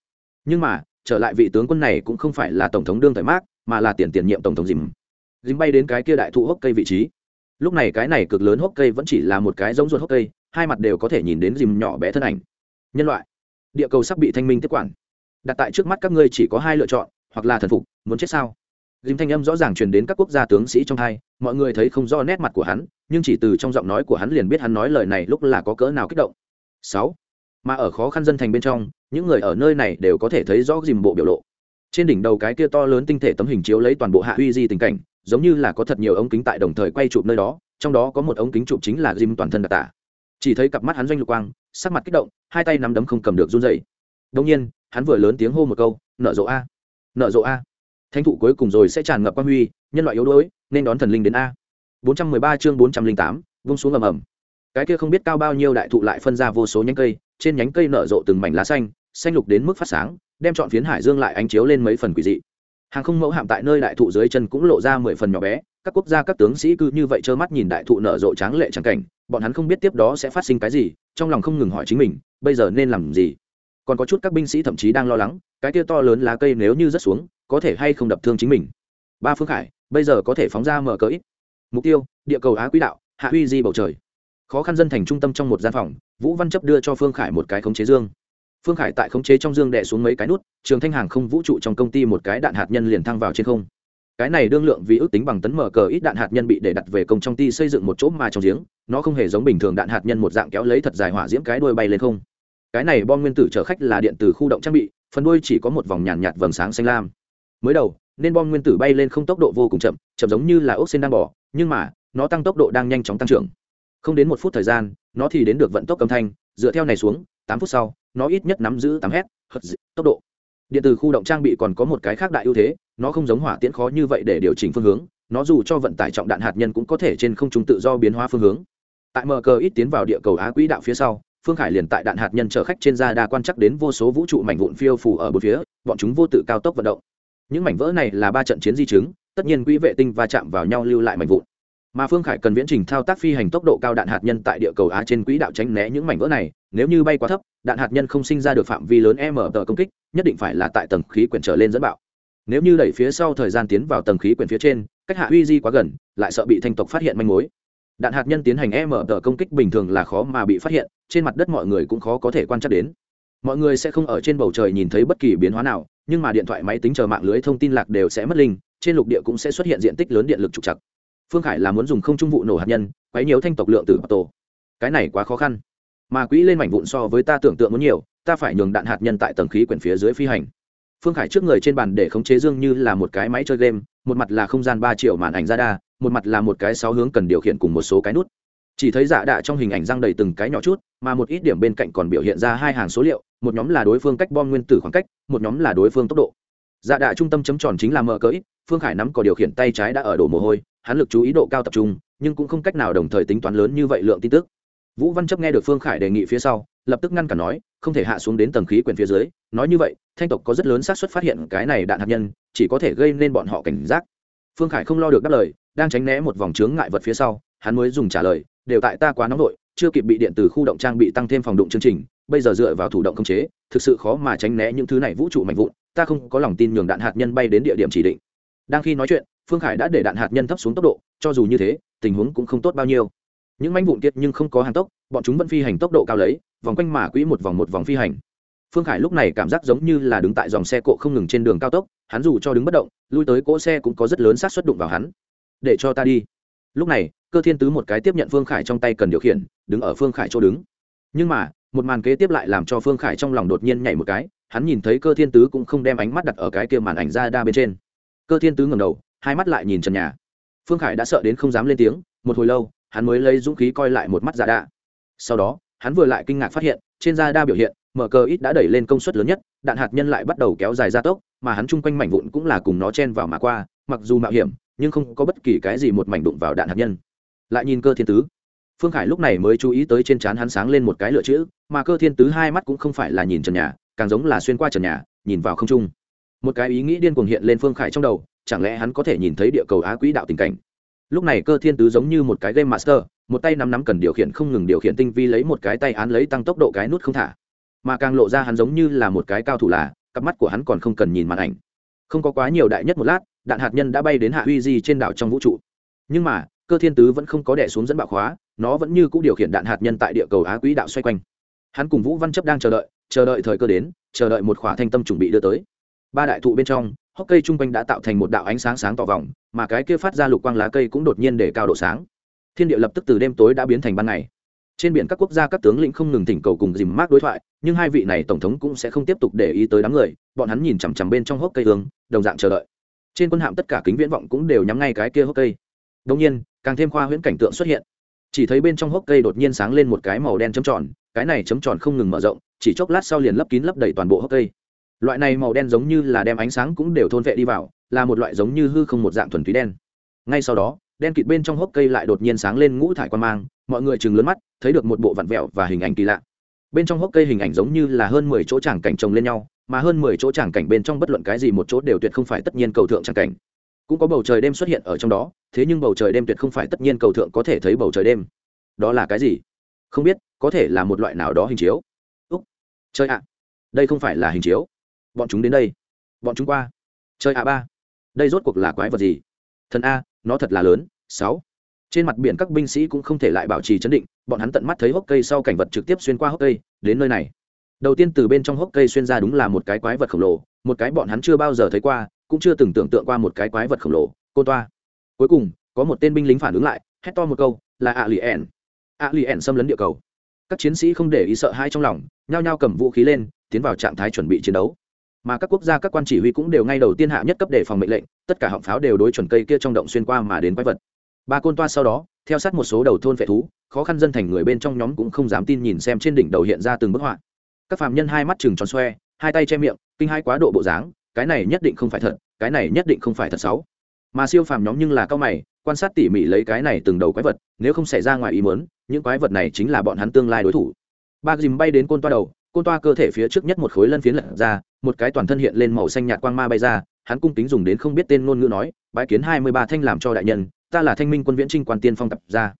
Nhưng mà, trở lại vị tướng quân này cũng không phải là tổng thống đương thời mác mà là tiền tiền nhiệm tổng thống dìm dìm bay đến cái kia đại thụ hốc cây vị trí. Lúc này cái này cực lớn hốc cây vẫn chỉ là một cái giống ruột hốc cây hai mặt đều có thể nhìn đến dìm nhỏ bé thân ảnh. Nhân loại, địa cầu sắp bị thanh minh tiếp quản. Đặt tại trước mắt các ngươi chỉ có hai lựa chọn, hoặc là thần phục, muốn chết sao? Dìm thanh âm rõ ràng truyền đến các quốc gia tướng sĩ trong hai, mọi người thấy không rõ nét mặt của hắn, nhưng chỉ từ trong giọng nói của hắn liền biết hắn nói lời này lúc là có cỡ nào kích động. Sáu, mà ở khó khăn dân thành bên trong, những người ở nơi này đều có thể thấy rõ dìm bộ biểu lộ. Trên đỉnh đầu cái kia to lớn tinh thể tấm hình chiếu lấy toàn bộ hạ uy di tình cảnh, giống như là có thật nhiều ống kính tại đồng thời quay chụp nơi đó, trong đó có một ống kính chụp chính là dìm toàn thân đặc tả chỉ thấy cặp mắt hắn doanh lục quang sắc mặt kích động hai tay nắm đấm không cầm được run dậy đông nhiên hắn vừa lớn tiếng hô một câu nợ rộ a! Nợ rộ a! Thanh thụ cuối cùng rồi sẽ tràn ngập quan huy nhân loại yếu đuối nên đón thần linh đến a. 413 chương 408, vung xuống ầm ầm. Cái kia không biết cao bao nhiêu đại thụ lại phân ra vô số nhánh cây trên nhánh cây nở rộ từng mảnh lá xanh xanh lục đến mức phát sáng đem chọn phiến hải dương lại ánh chiếu lên mấy phần quỷ dị. Hàng không mẫu hạm tại nơi đại thụ dưới chân cũng lộ ra mười phần nhỏ bé các quốc gia các tướng sĩ cứ như vậy trơ mắt nhìn đại thụ nở rộ tráng lệ trắng cảnh, bọn hắn không biết tiếp đó sẽ phát sinh cái gì, trong lòng không ngừng hỏi chính mình, bây giờ nên làm gì? Còn có chút các binh sĩ thậm chí đang lo lắng, cái kia to lớn lá cây nếu như rớt xuống, có thể hay không đập thương chính mình? Ba phương khải, bây giờ có thể phóng ra mở cỡ ít. Mục tiêu, địa cầu á quỹ đạo, hạ uy di bầu trời. Khó khăn dân thành trung tâm trong một gian phòng, vũ văn chấp đưa cho phương khải một cái khống chế dương. Phương khải tại khống chế trong dương đẻ xuống mấy cái nút, trường thanh hàng không vũ trụ trong công ty một cái đạn hạt nhân liền thăng vào trên không cái này đương lượng vì ước tính bằng tấn mở cờ ít đạn hạt nhân bị để đặt về công trong ty xây dựng một chỗ mà trong giếng nó không hề giống bình thường đạn hạt nhân một dạng kéo lấy thật dài hỏa diễm cái đuôi bay lên không. Cái này bom nguyên tử chở khách là điện từ khu động trang bị phần đuôi chỉ có một vòng nhàn nhạt, nhạt vầng sáng xanh lam. Mới đầu nên bom nguyên tử bay lên không tốc độ vô cùng chậm chậm giống như là ốc sen đang bỏ nhưng mà nó tăng tốc độ đang nhanh chóng tăng trưởng. Không đến một phút thời gian nó thì đến được vận tốc âm thanh dựa theo này xuống tám phút sau nó ít nhất nắm giữ tám h tốc độ điện từ khu động trang bị còn có một cái khác đại ưu thế, nó không giống hỏa tiễn khó như vậy để điều chỉnh phương hướng, nó dù cho vận tải trọng đạn hạt nhân cũng có thể trên không trung tự do biến hóa phương hướng. Tại mờ cờ ít tiến vào địa cầu á quỹ đạo phía sau, phương khải liền tại đạn hạt nhân chở khách trên da đa quan chắc đến vô số vũ trụ mảnh vụn phiêu phủ ở bốn phía, bọn chúng vô tự cao tốc vận động. Những mảnh vỡ này là ba trận chiến di chứng, tất nhiên quỹ vệ tinh va chạm vào nhau lưu lại mảnh vụn mà phương khải cần viễn trình thao tác phi hành tốc độ cao đạn hạt nhân tại địa cầu á trên quỹ đạo tránh né những mảnh vỡ này, nếu như bay quá thấp, đạn hạt nhân không sinh ra được phạm vi lớn m tờ công kích, nhất định phải là tại tầng khí quyển trở lên dẫn bạo. Nếu như đẩy phía sau thời gian tiến vào tầng khí quyển phía trên, cách hạ uy di quá gần, lại sợ bị thanh tộc phát hiện manh mối. Đạn hạt nhân tiến hành m tờ công kích bình thường là khó mà bị phát hiện, trên mặt đất mọi người cũng khó có thể quan trắc đến. Mọi người sẽ không ở trên bầu trời nhìn thấy bất kỳ biến hóa nào, nhưng mà điện thoại, máy tính chờ mạng lưới thông tin lạc đều sẽ mất linh, trên lục địa cũng sẽ xuất hiện diện tích lớn điện lực trục chặt phương khải là muốn dùng không trung vụ nổ hạt nhân, quấy nhiều thanh tộc lượng tử tổ. Cái này quá khó khăn. Mà quỹ lên mảnh vụn so với ta tưởng tượng muốn nhiều, ta phải nhường đạn hạt nhân tại tầng khí quyển phía dưới phi hành. Phương khải trước người trên bàn để khống chế dương như là một cái máy chơi game, một mặt là không gian ba triệu màn ảnh ra đa một mặt là một cái sáu hướng cần điều khiển cùng một số cái nút. Chỉ thấy dạ đạ trong hình ảnh răng đầy từng cái nhỏ chút, mà một ít điểm bên cạnh còn biểu hiện ra hai hàng số liệu, một nhóm là đối phương cách bom nguyên tử khoảng cách, một nhóm là đối phương tốc độ. Dạ đạ trung tâm chấm tròn chính là mờ cỡ phương khải nắm cò điều khiển tay trái đã ở đổ mồ hôi hắn lực chú ý độ cao tập trung, nhưng cũng không cách nào đồng thời tính toán lớn như vậy lượng tin tức. Vũ văn chấp nghe được phương khải đề nghị phía sau, lập tức ngăn cản nói, không thể hạ xuống đến tầng khí quyển phía dưới, nói như vậy, thanh tộc có rất lớn xác suất phát hiện cái này đạn hạt nhân, chỉ có thể gây nên bọn họ cảnh giác. Phương khải không lo được đáp lời, đang tránh né một vòng chướng ngại vật phía sau, hắn mới dùng trả lời, đều tại ta quá nóng vội chưa kịp bị điện từ khu động trang bị tăng thêm phòng đụng chương trình, bây giờ dựa vào thủ động công chế, thực sự khó mà tránh né những thứ này vũ trụ mạnh vụn, ta không có lòng tin nhường đạn hạt nhân bay đến địa điểm chỉ định đang khi nói chuyện, phương khải đã để đạn hạt nhân thấp xuống tốc độ, cho dù như thế, tình huống cũng không tốt bao nhiêu. Những manh vụn kiệt nhưng không có hàng tốc, bọn chúng vẫn phi hành tốc độ cao lấy, vòng quanh mà quỹ một vòng một vòng phi hành. Phương khải lúc này cảm giác giống như là đứng tại dòng xe cộ không ngừng trên đường cao tốc, hắn dù cho đứng bất động, lui tới cỗ xe cũng có rất lớn xác suất đụng vào hắn. Để cho ta đi. Lúc này, cơ thiên tứ một cái tiếp nhận phương khải trong tay cần điều khiển, đứng ở phương khải chỗ đứng. Nhưng mà, một màn kế tiếp lại làm cho phương khải trong lòng đột nhiên nhảy một cái, hắn nhìn thấy cơ thiên tứ cũng không đem ánh mắt đặt ở cái kia màn ảnh ra đa bên trên cơ thiên tứ ngầm đầu, hai mắt lại nhìn trần nhà. Phương khải đã sợ đến không dám lên tiếng, một hồi lâu, hắn mới lấy dũng khí coi lại một mắt giả đạ. Sau đó, hắn vừa lại kinh ngạc phát hiện, trên da đa biểu hiện, mở cờ ít đã đẩy lên công suất lớn nhất, đạn hạt nhân lại bắt đầu kéo dài gia tốc, mà hắn chung quanh mảnh vụn cũng là cùng nó chen vào mà qua, mặc dù mạo hiểm, nhưng không có bất kỳ cái gì một mảnh đụng vào đạn hạt nhân. Lại nhìn cơ thiên tứ. Phương khải lúc này mới chú ý tới trên trán hắn sáng lên một cái lựa chữ, mà cơ thiên tứ hai mắt cũng không phải là nhìn trần nhà, càng giống là xuyên qua trần nhà, nhìn vào không trung một cái ý nghĩ điên cuồng hiện lên phương khải trong đầu, chẳng lẽ hắn có thể nhìn thấy địa cầu á quỹ đạo tình cảnh? Lúc này cơ thiên tứ giống như một cái game master, một tay nắm nắm cần điều khiển không ngừng điều khiển tinh vi lấy một cái tay án lấy tăng tốc độ cái nút không thả. Mà càng lộ ra hắn giống như là một cái cao thủ là, cặp mắt của hắn còn không cần nhìn màn ảnh. Không có quá nhiều đại nhất một lát, đạn hạt nhân đã bay đến hạ huy di trên đảo trong vũ trụ. Nhưng mà, cơ thiên tứ vẫn không có đẻ xuống dẫn bạo khóa, nó vẫn như c ũ điều khiển đạn hạt nhân tại địa cầu á quỹ đạo xoay quanh. Hắn cùng vũ văn chấp đang chờ đợi chờ đợi thời cơ đến, chờ đợi một khỏa thanh tâm chuẩn bị đưa tới ba đại thụ bên trong, hốc cây chung quanh đã tạo thành một đạo ánh sáng sáng tỏ vòng, mà cái kia phát ra lục quang lá cây cũng đột nhiên để cao độ sáng. Thiên địa lập tức từ đêm tối đã biến thành ban ngày. Trên biển các quốc gia các tướng lĩnh không ngừng thỉnh cầu cùng dìm mát đối thoại, nhưng hai vị này tổng thống cũng sẽ không tiếp tục để ý tới đám người, bọn hắn nhìn chằm chằm bên trong hốc cây hương, đồng dạng chờ đợi. Trên quân hạm tất cả kính viễn vọng cũng đều nhắm ngay cái kia hốc cây. Đông nhiên, càng thêm khoa huyễn cảnh tượng xuất hiện. Chỉ thấy bên trong hốc cây đột nhiên sáng lên một cái màu đen chấm tròn, cái này chấm tròn không ngừng mở rộng, chỉ chốc lát sau liền lấp kín lấp đầy toàn bộ hốc cây loại này màu đen giống như là đem ánh sáng cũng đều thôn vệ đi vào, là một loại giống như hư không một dạng thuần túy đen. Ngay sau đó, đen kịt bên trong hốc cây lại đột nhiên sáng lên ngũ thải quan mang, mọi người chừng lớn mắt, thấy được một bộ vặn vẹo và hình ảnh kỳ lạ. Bên trong hốc cây hình ảnh giống như là hơn mười chỗ tràng cảnh chồng lên nhau, mà hơn mười chỗ tràng cảnh bên trong bất luận cái gì một chỗ đều tuyệt không phải tất nhiên cầu thượng tràng cảnh. Cũng có bầu trời đêm xuất hiện ở trong đó, thế nhưng bầu trời đêm tuyệt không phải tất nhiên cầu thượng có thể thấy bầu trời đêm. Đó là cái gì? Không biết, có thể là một loại nào đó hình chiếu. Úc chơi ạ. Đây không phải là hình chiếu bọn chúng đến đây. Bọn chúng qua. Chơi a ba. Đây rốt cuộc là quái vật gì? Thần a, nó thật là lớn. Sáu. Trên mặt biển các binh sĩ cũng không thể lại bảo trì chấn định, bọn hắn tận mắt thấy hốc cây sau cảnh vật trực tiếp xuyên qua hốc cây, đến nơi này. Đầu tiên từ bên trong hốc cây xuyên ra đúng là một cái quái vật khổng lồ, một cái bọn hắn chưa bao giờ thấy qua, cũng chưa từng tưởng tượng qua một cái quái vật khổng lồ. Côn toa. Cuối cùng, có một tên binh lính phản ứng lại, hét to một câu, là ạ lì ẻn. Ạ lì ẻn xâm lấn địa cầu. Các chiến sĩ không để ý sợ hai trong lòng, nhao nhao cầm vũ khí lên, tiến vào trạng thái chuẩn bị chiến đấu mà các quốc gia các quan chỉ huy cũng đều ngay đầu tiên hạ nhất cấp để phòng mệnh lệnh, tất cả họng pháo đều đối chuẩn cây kia trong động xuyên qua mà đến quái vật. Ba côn toa sau đó, theo sát một số đầu thôn vệ thú, khó khăn dân thành người bên trong nhóm cũng không dám tin nhìn xem trên đỉnh đầu hiện ra từng bức họa. Các phạm nhân hai mắt chừng tròn xoe, hai tay che miệng, kinh hai quá độ bộ dáng, cái này nhất định không phải thật, cái này nhất định không phải thật xấu. Mà siêu phàm nhóm nhưng là cao mày, quan sát tỉ mỉ lấy cái này từng đầu quái vật, nếu không xảy ra ngoài ý muốn, những quái vật này chính là bọn hắn tương lai đối thủ. Ba dìm bay đến côn toa đầu côn toa cơ thể phía trước nhất một khối lân phiến lật ra, một cái toàn thân hiện lên màu xanh nhạt quang ma bay ra, hắn cung kính dùng đến không biết tên ngôn ngữ nói bãi kiến hai mươi ba thanh làm cho đại nhân, ta là thanh minh quân viễn trinh quan tiên phong tập ra.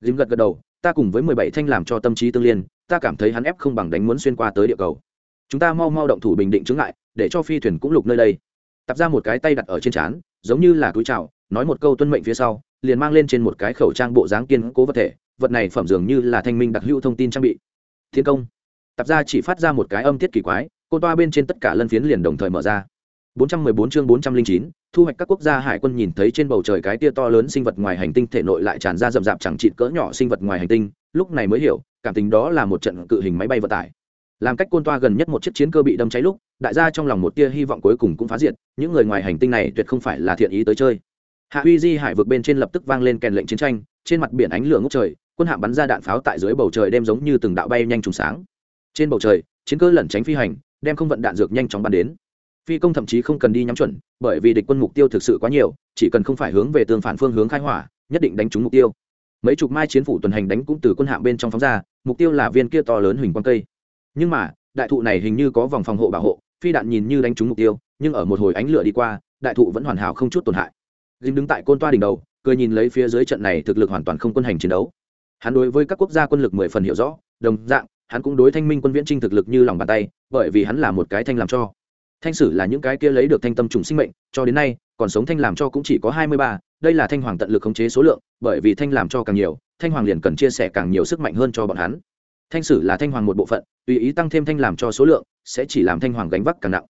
Dìm gật gật đầu, ta cùng với mười bảy thanh làm cho tâm trí tương liên, ta cảm thấy hắn ép không bằng đánh muốn xuyên qua tới địa cầu. Chúng ta mau mau động thủ bình định chứng lại để cho phi thuyền cũng lục nơi đây. Tập ra một cái tay đặt ở trên trán, giống như là túi chào, nói một câu tuân mệnh phía sau, liền mang lên trên một cái khẩu trang bộ dáng kiên cố vật thể, vật này phẩm dường như là thanh minh đặc hữu thông tin trang bị. Thiên công tập ra chỉ phát ra một cái âm tiết kỳ quái côn toa bên trên tất cả lân phiến liền đồng thời mở ra 414 chương 409, thu hoạch các quốc gia hải quân nhìn thấy trên bầu trời cái tia to lớn sinh vật ngoài hành tinh thể nội lại tràn ra rậm rạp chẳng chịt cỡ nhỏ sinh vật ngoài hành tinh, lúc này mới hiểu, cảm tình đó là một trận cự hình máy bay vận tải. Làm cách côn toa gần nhất một chiếc chiến cơ bị đâm cháy lúc, đại gia trong lòng một tia hy vọng cuối cùng cũng phá diệt, những người ngoài hành tinh này tuyệt không phải là thiện ý tới chơi. Hạ Uy Di hải vực bên trên lập tức vang lên kèn lệnh chiến tranh, trên mặt biển ánh lửa ngút trời, quân hạm bắn ra đạn pháo tại dưới bầu trời đem giống như từng đạo bay nhanh trùng sáng. Trên bầu trời, chiến cơ lẩn tránh phi hành, đem không vận đạn dược nhanh chóng bắn đến. Phi công thậm chí không cần đi nhắm chuẩn bởi vì địch quân mục tiêu thực sự quá nhiều chỉ cần không phải hướng về tương phản phương hướng khai hỏa nhất định đánh trúng mục tiêu. Mấy chục mai chiến phủ tuần hành đánh cũng từ quân hạm bên trong phóng ra mục tiêu là viên kia to lớn huỳnh quang cây. Nhưng mà đại thụ này hình như có vòng phòng hộ bảo hộ phi đạn nhìn như đánh trúng mục tiêu nhưng ở một hồi ánh lửa đi qua đại thụ vẫn hoàn hảo không chút tổn hại. Dinh đứng tại côn toa đỉnh đầu cười nhìn lấy phía dưới trận này thực lực hoàn toàn không quân hành chiến đấu. Hắn đối với các quốc gia quân lực mười phần hiểu rõ đồng dạng hắn cũng đối thanh minh quân viễn trinh thực lực như lòng bàn tay, bởi vì hắn là một cái thanh làm cho. Thanh sử là những cái kia lấy được thanh tâm trùng sinh mệnh, cho đến nay, còn sống thanh làm cho cũng chỉ có hai mươi ba, đây là thanh hoàng tận lực khống chế số lượng, bởi vì thanh làm cho càng nhiều, thanh hoàng liền cần chia sẻ càng nhiều sức mạnh hơn cho bọn hắn. Thanh sử là thanh hoàng một bộ phận, tùy ý tăng thêm thanh làm cho số lượng, sẽ chỉ làm thanh hoàng gánh vác càng nặng.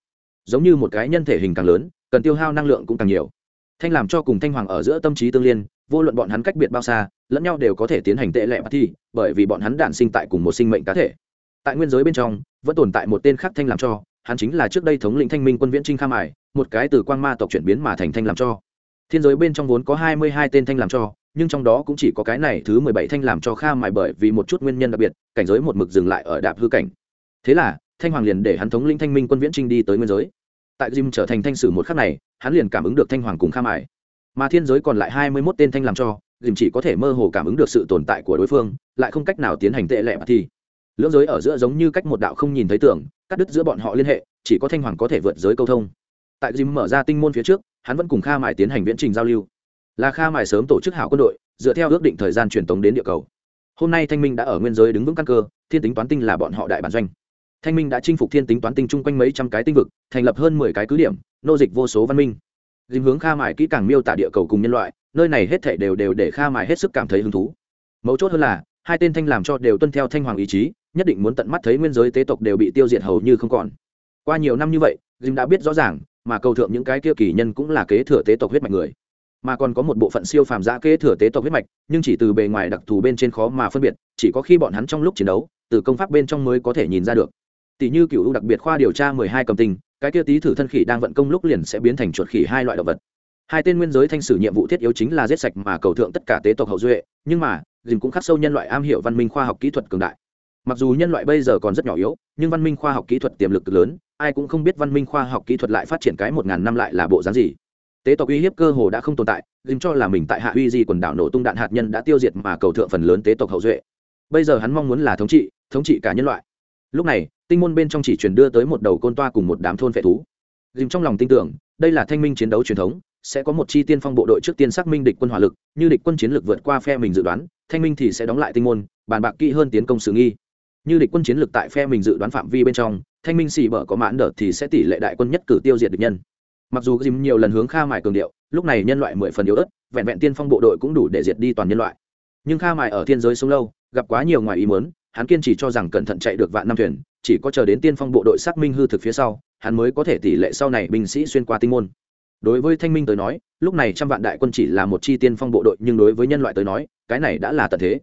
Giống như một cái nhân thể hình càng lớn, cần tiêu hao năng lượng cũng càng nhiều. Thanh làm cho cùng thanh hoàng ở giữa tâm trí tương liên vô luận bọn hắn cách biệt bao xa, lẫn nhau đều có thể tiến hành tệ lệ bát thi bởi vì bọn hắn đản sinh tại cùng một sinh mệnh cá thể. Tại nguyên giới bên trong, vẫn tồn tại một tên khác thanh làm cho, hắn chính là trước đây thống lĩnh thanh minh quân viễn trinh kha mải một cái từ quang ma tộc chuyển biến mà thành thanh làm cho. Thiên giới bên trong vốn có hai mươi hai tên thanh làm cho, nhưng trong đó cũng chỉ có cái này thứ mười bảy thanh làm cho kha mải bởi vì một chút nguyên nhân đặc biệt, cảnh giới một mực dừng lại ở đạp hư cảnh. Thế là, thanh hoàng liền để hắn thống lĩnh thanh minh quân viễn trinh đi tới nguyên giới. Tại dìm trở thành thanh sử một khắc này, hắn liền cảm ứng được thanh hoàng cùng kha mải mà thiên giới còn lại hai mươi mốt tên thanh làm cho dìm chỉ có thể mơ hồ cảm ứng được sự tồn tại của đối phương, lại không cách nào tiến hành tệ lệ mà thi. Lưỡng giới ở giữa giống như cách một đạo không nhìn thấy tưởng cắt đứt giữa bọn họ liên hệ, chỉ có thanh hoàng có thể vượt giới câu thông. Tại dìm mở ra tinh môn phía trước, hắn vẫn cùng kha mải tiến hành viễn trình giao lưu. Là kha mải sớm tổ chức hảo quân đội, dựa theo ước định thời gian truyền tống đến địa cầu. Hôm nay thanh minh đã ở nguyên giới đứng vững căn cơ, thiên tính toán tinh là bọn họ đại bản doanh. Thanh minh đã chinh phục thiên tính toán tinh chung quanh mấy trăm cái tinh vực, thành lập hơn mười cái cứ điểm, nô dịch vô số văn minh dìm hướng kha mải kỹ càng miêu tả địa cầu cùng nhân loại, nơi này hết thể đều đều để kha mải hết sức cảm thấy hứng thú. Mấu chốt hơn là, hai tên thanh làm cho đều tuân theo thanh hoàng ý chí, nhất định muốn tận mắt thấy nguyên giới tế tộc đều bị tiêu diệt hầu như không còn. Qua nhiều năm như vậy, dìm đã biết rõ ràng, mà cầu thượng những cái kia kỳ nhân cũng là kế thừa tế tộc huyết mạch người. Mà còn có một bộ phận siêu phàm giã kế thừa tế tộc huyết mạch, nhưng chỉ từ bề ngoài đặc thù bên trên khó mà phân biệt, chỉ có khi bọn hắn trong lúc chiến đấu, từ công pháp bên trong mới có thể nhìn ra được. Tỷ như cựu đặc biệt khoa điều tra mười hai cầm tình cái kia tí thử thân khỉ đang vận công lúc liền sẽ biến thành chuột khỉ hai loại động vật. Hai tên nguyên giới thanh sử nhiệm vụ thiết yếu chính là giết sạch mà cầu thượng tất cả tế tộc hậu duệ, nhưng mà dìm cũng khắc sâu nhân loại am hiểu văn minh khoa học kỹ thuật cường đại. Mặc dù nhân loại bây giờ còn rất nhỏ yếu, nhưng văn minh khoa học kỹ thuật tiềm lực lớn, ai cũng không biết văn minh khoa học kỹ thuật lại phát triển cái một ngàn năm lại là bộ dáng gì. Tế tộc uy hiếp cơ hồ đã không tồn tại dìm cho là mình tại hạ uy di quần đảo nổ tung đạn hạt nhân đã tiêu diệt mà cầu thượng phần lớn tế tộc hậu duệ. Bây giờ hắn mong muốn là thống trị thống trị cả nhân loại. Lúc này tinh môn bên trong chỉ truyền đưa tới một đầu côn toa cùng một đám thôn vệ thú. Dìm trong lòng tin tưởng, đây là thanh minh chiến đấu truyền thống, sẽ có một chi tiên phong bộ đội trước tiên xác minh địch quân hỏa lực, như địch quân chiến lược vượt qua phe mình dự đoán, thanh minh thì sẽ đóng lại tinh môn, bàn bạc kỹ hơn tiến công sự nghi. Như địch quân chiến lược tại phe mình dự đoán phạm vi bên trong, thanh minh xì bở có mãn đợt thì sẽ tỷ lệ đại quân nhất cử tiêu diệt địch nhân. Mặc dù dìm nhiều lần hướng kha mải cường điệu, lúc này nhân loại mười phần yếu ớt, vẹn vẹn tiên phong bộ đội cũng đủ để diệt đi toàn nhân loại. Nhưng kha mải ở thiên giới sống lâu, gặp quá nhiều ngoài ý muốn, hắn kiên trì cho rằng cẩn thận chạy được vạn năm thuyền chỉ có chờ đến tiên phong bộ đội xác minh hư thực phía sau, hắn mới có thể tỷ lệ sau này binh sĩ xuyên qua tinh môn. Đối với thanh minh tới nói, lúc này trăm vạn đại quân chỉ là một chi tiên phong bộ đội, nhưng đối với nhân loại tới nói, cái này đã là tận thế.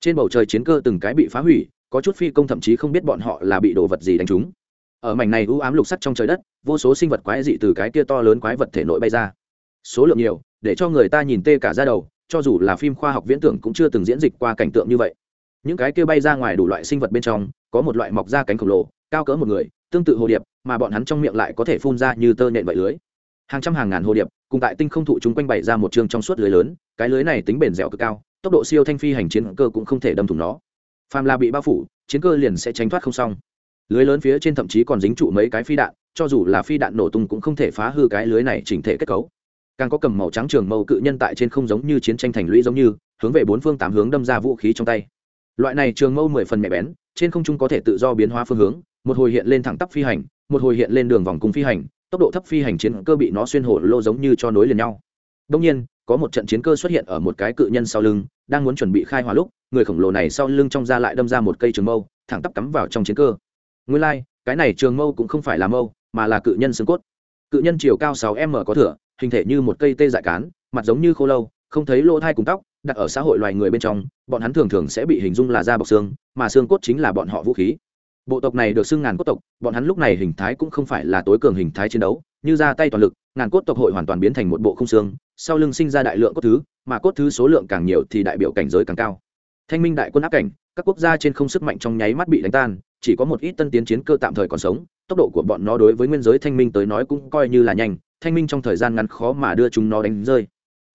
Trên bầu trời chiến cơ từng cái bị phá hủy, có chút phi công thậm chí không biết bọn họ là bị đồ vật gì đánh trúng. Ở mảnh này u ám lục sắt trong trời đất, vô số sinh vật quái dị từ cái kia to lớn quái vật thể nội bay ra. Số lượng nhiều, để cho người ta nhìn tê cả ra đầu, cho dù là phim khoa học viễn tưởng cũng chưa từng diễn dịch qua cảnh tượng như vậy. Những cái kia bay ra ngoài đủ loại sinh vật bên trong có một loại mọc ra cánh khổng lồ, cao cỡ một người, tương tự hồ điệp, mà bọn hắn trong miệng lại có thể phun ra như tơ nện vậy lưới. Hàng trăm hàng ngàn hồ điệp cùng tại tinh không thụ chúng quanh bày ra một chương trong suốt lưới lớn, cái lưới này tính bền dẻo cực cao, tốc độ siêu thanh phi hành chiến cơ cũng không thể đâm thủng nó. Phàm là bị bao phủ, chiến cơ liền sẽ tránh thoát không xong. Lưới lớn phía trên thậm chí còn dính trụ mấy cái phi đạn, cho dù là phi đạn nổ tung cũng không thể phá hư cái lưới này chỉnh thể kết cấu. Càng có cầm màu trắng trường mâu cự nhân tại trên không giống như chiến tranh thành lũy giống như, hướng về bốn phương tám hướng đâm ra vũ khí trong tay. Loại này trường mâu mười phần mẹ bén trên không trung có thể tự do biến hóa phương hướng một hồi hiện lên thẳng tắp phi hành một hồi hiện lên đường vòng cung phi hành tốc độ thấp phi hành chiến cơ bị nó xuyên hổ lô giống như cho nối liền nhau. Đông nhiên có một trận chiến cơ xuất hiện ở một cái cự nhân sau lưng đang muốn chuẩn bị khai hỏa lúc người khổng lồ này sau lưng trong ra lại đâm ra một cây trường mâu thẳng tắp cắm vào trong chiến cơ. Nguyên lai、like, cái này trường mâu cũng không phải là mâu mà là cự nhân xương cốt. Cự nhân chiều cao sáu m có thửa hình thể như một cây tê dại cán mặt giống như khô lâu không thấy lỗ thai cùng tóc, đặt ở xã hội loài người bên trong, bọn hắn thường thường sẽ bị hình dung là da bọc xương, mà xương cốt chính là bọn họ vũ khí. Bộ tộc này được xưng ngàn cốt tộc, bọn hắn lúc này hình thái cũng không phải là tối cường hình thái chiến đấu, như ra tay toàn lực, ngàn cốt tộc hội hoàn toàn biến thành một bộ không xương, sau lưng sinh ra đại lượng cốt thứ, mà cốt thứ số lượng càng nhiều thì đại biểu cảnh giới càng cao. Thanh minh đại quân áp cảnh, các quốc gia trên không sức mạnh trong nháy mắt bị đánh tan, chỉ có một ít tân tiến chiến cơ tạm thời còn sống, tốc độ của bọn nó đối với nguyên giới thanh minh tới nói cũng coi như là nhanh, thanh minh trong thời gian ngắn khó mà đưa chúng nó đánh rơi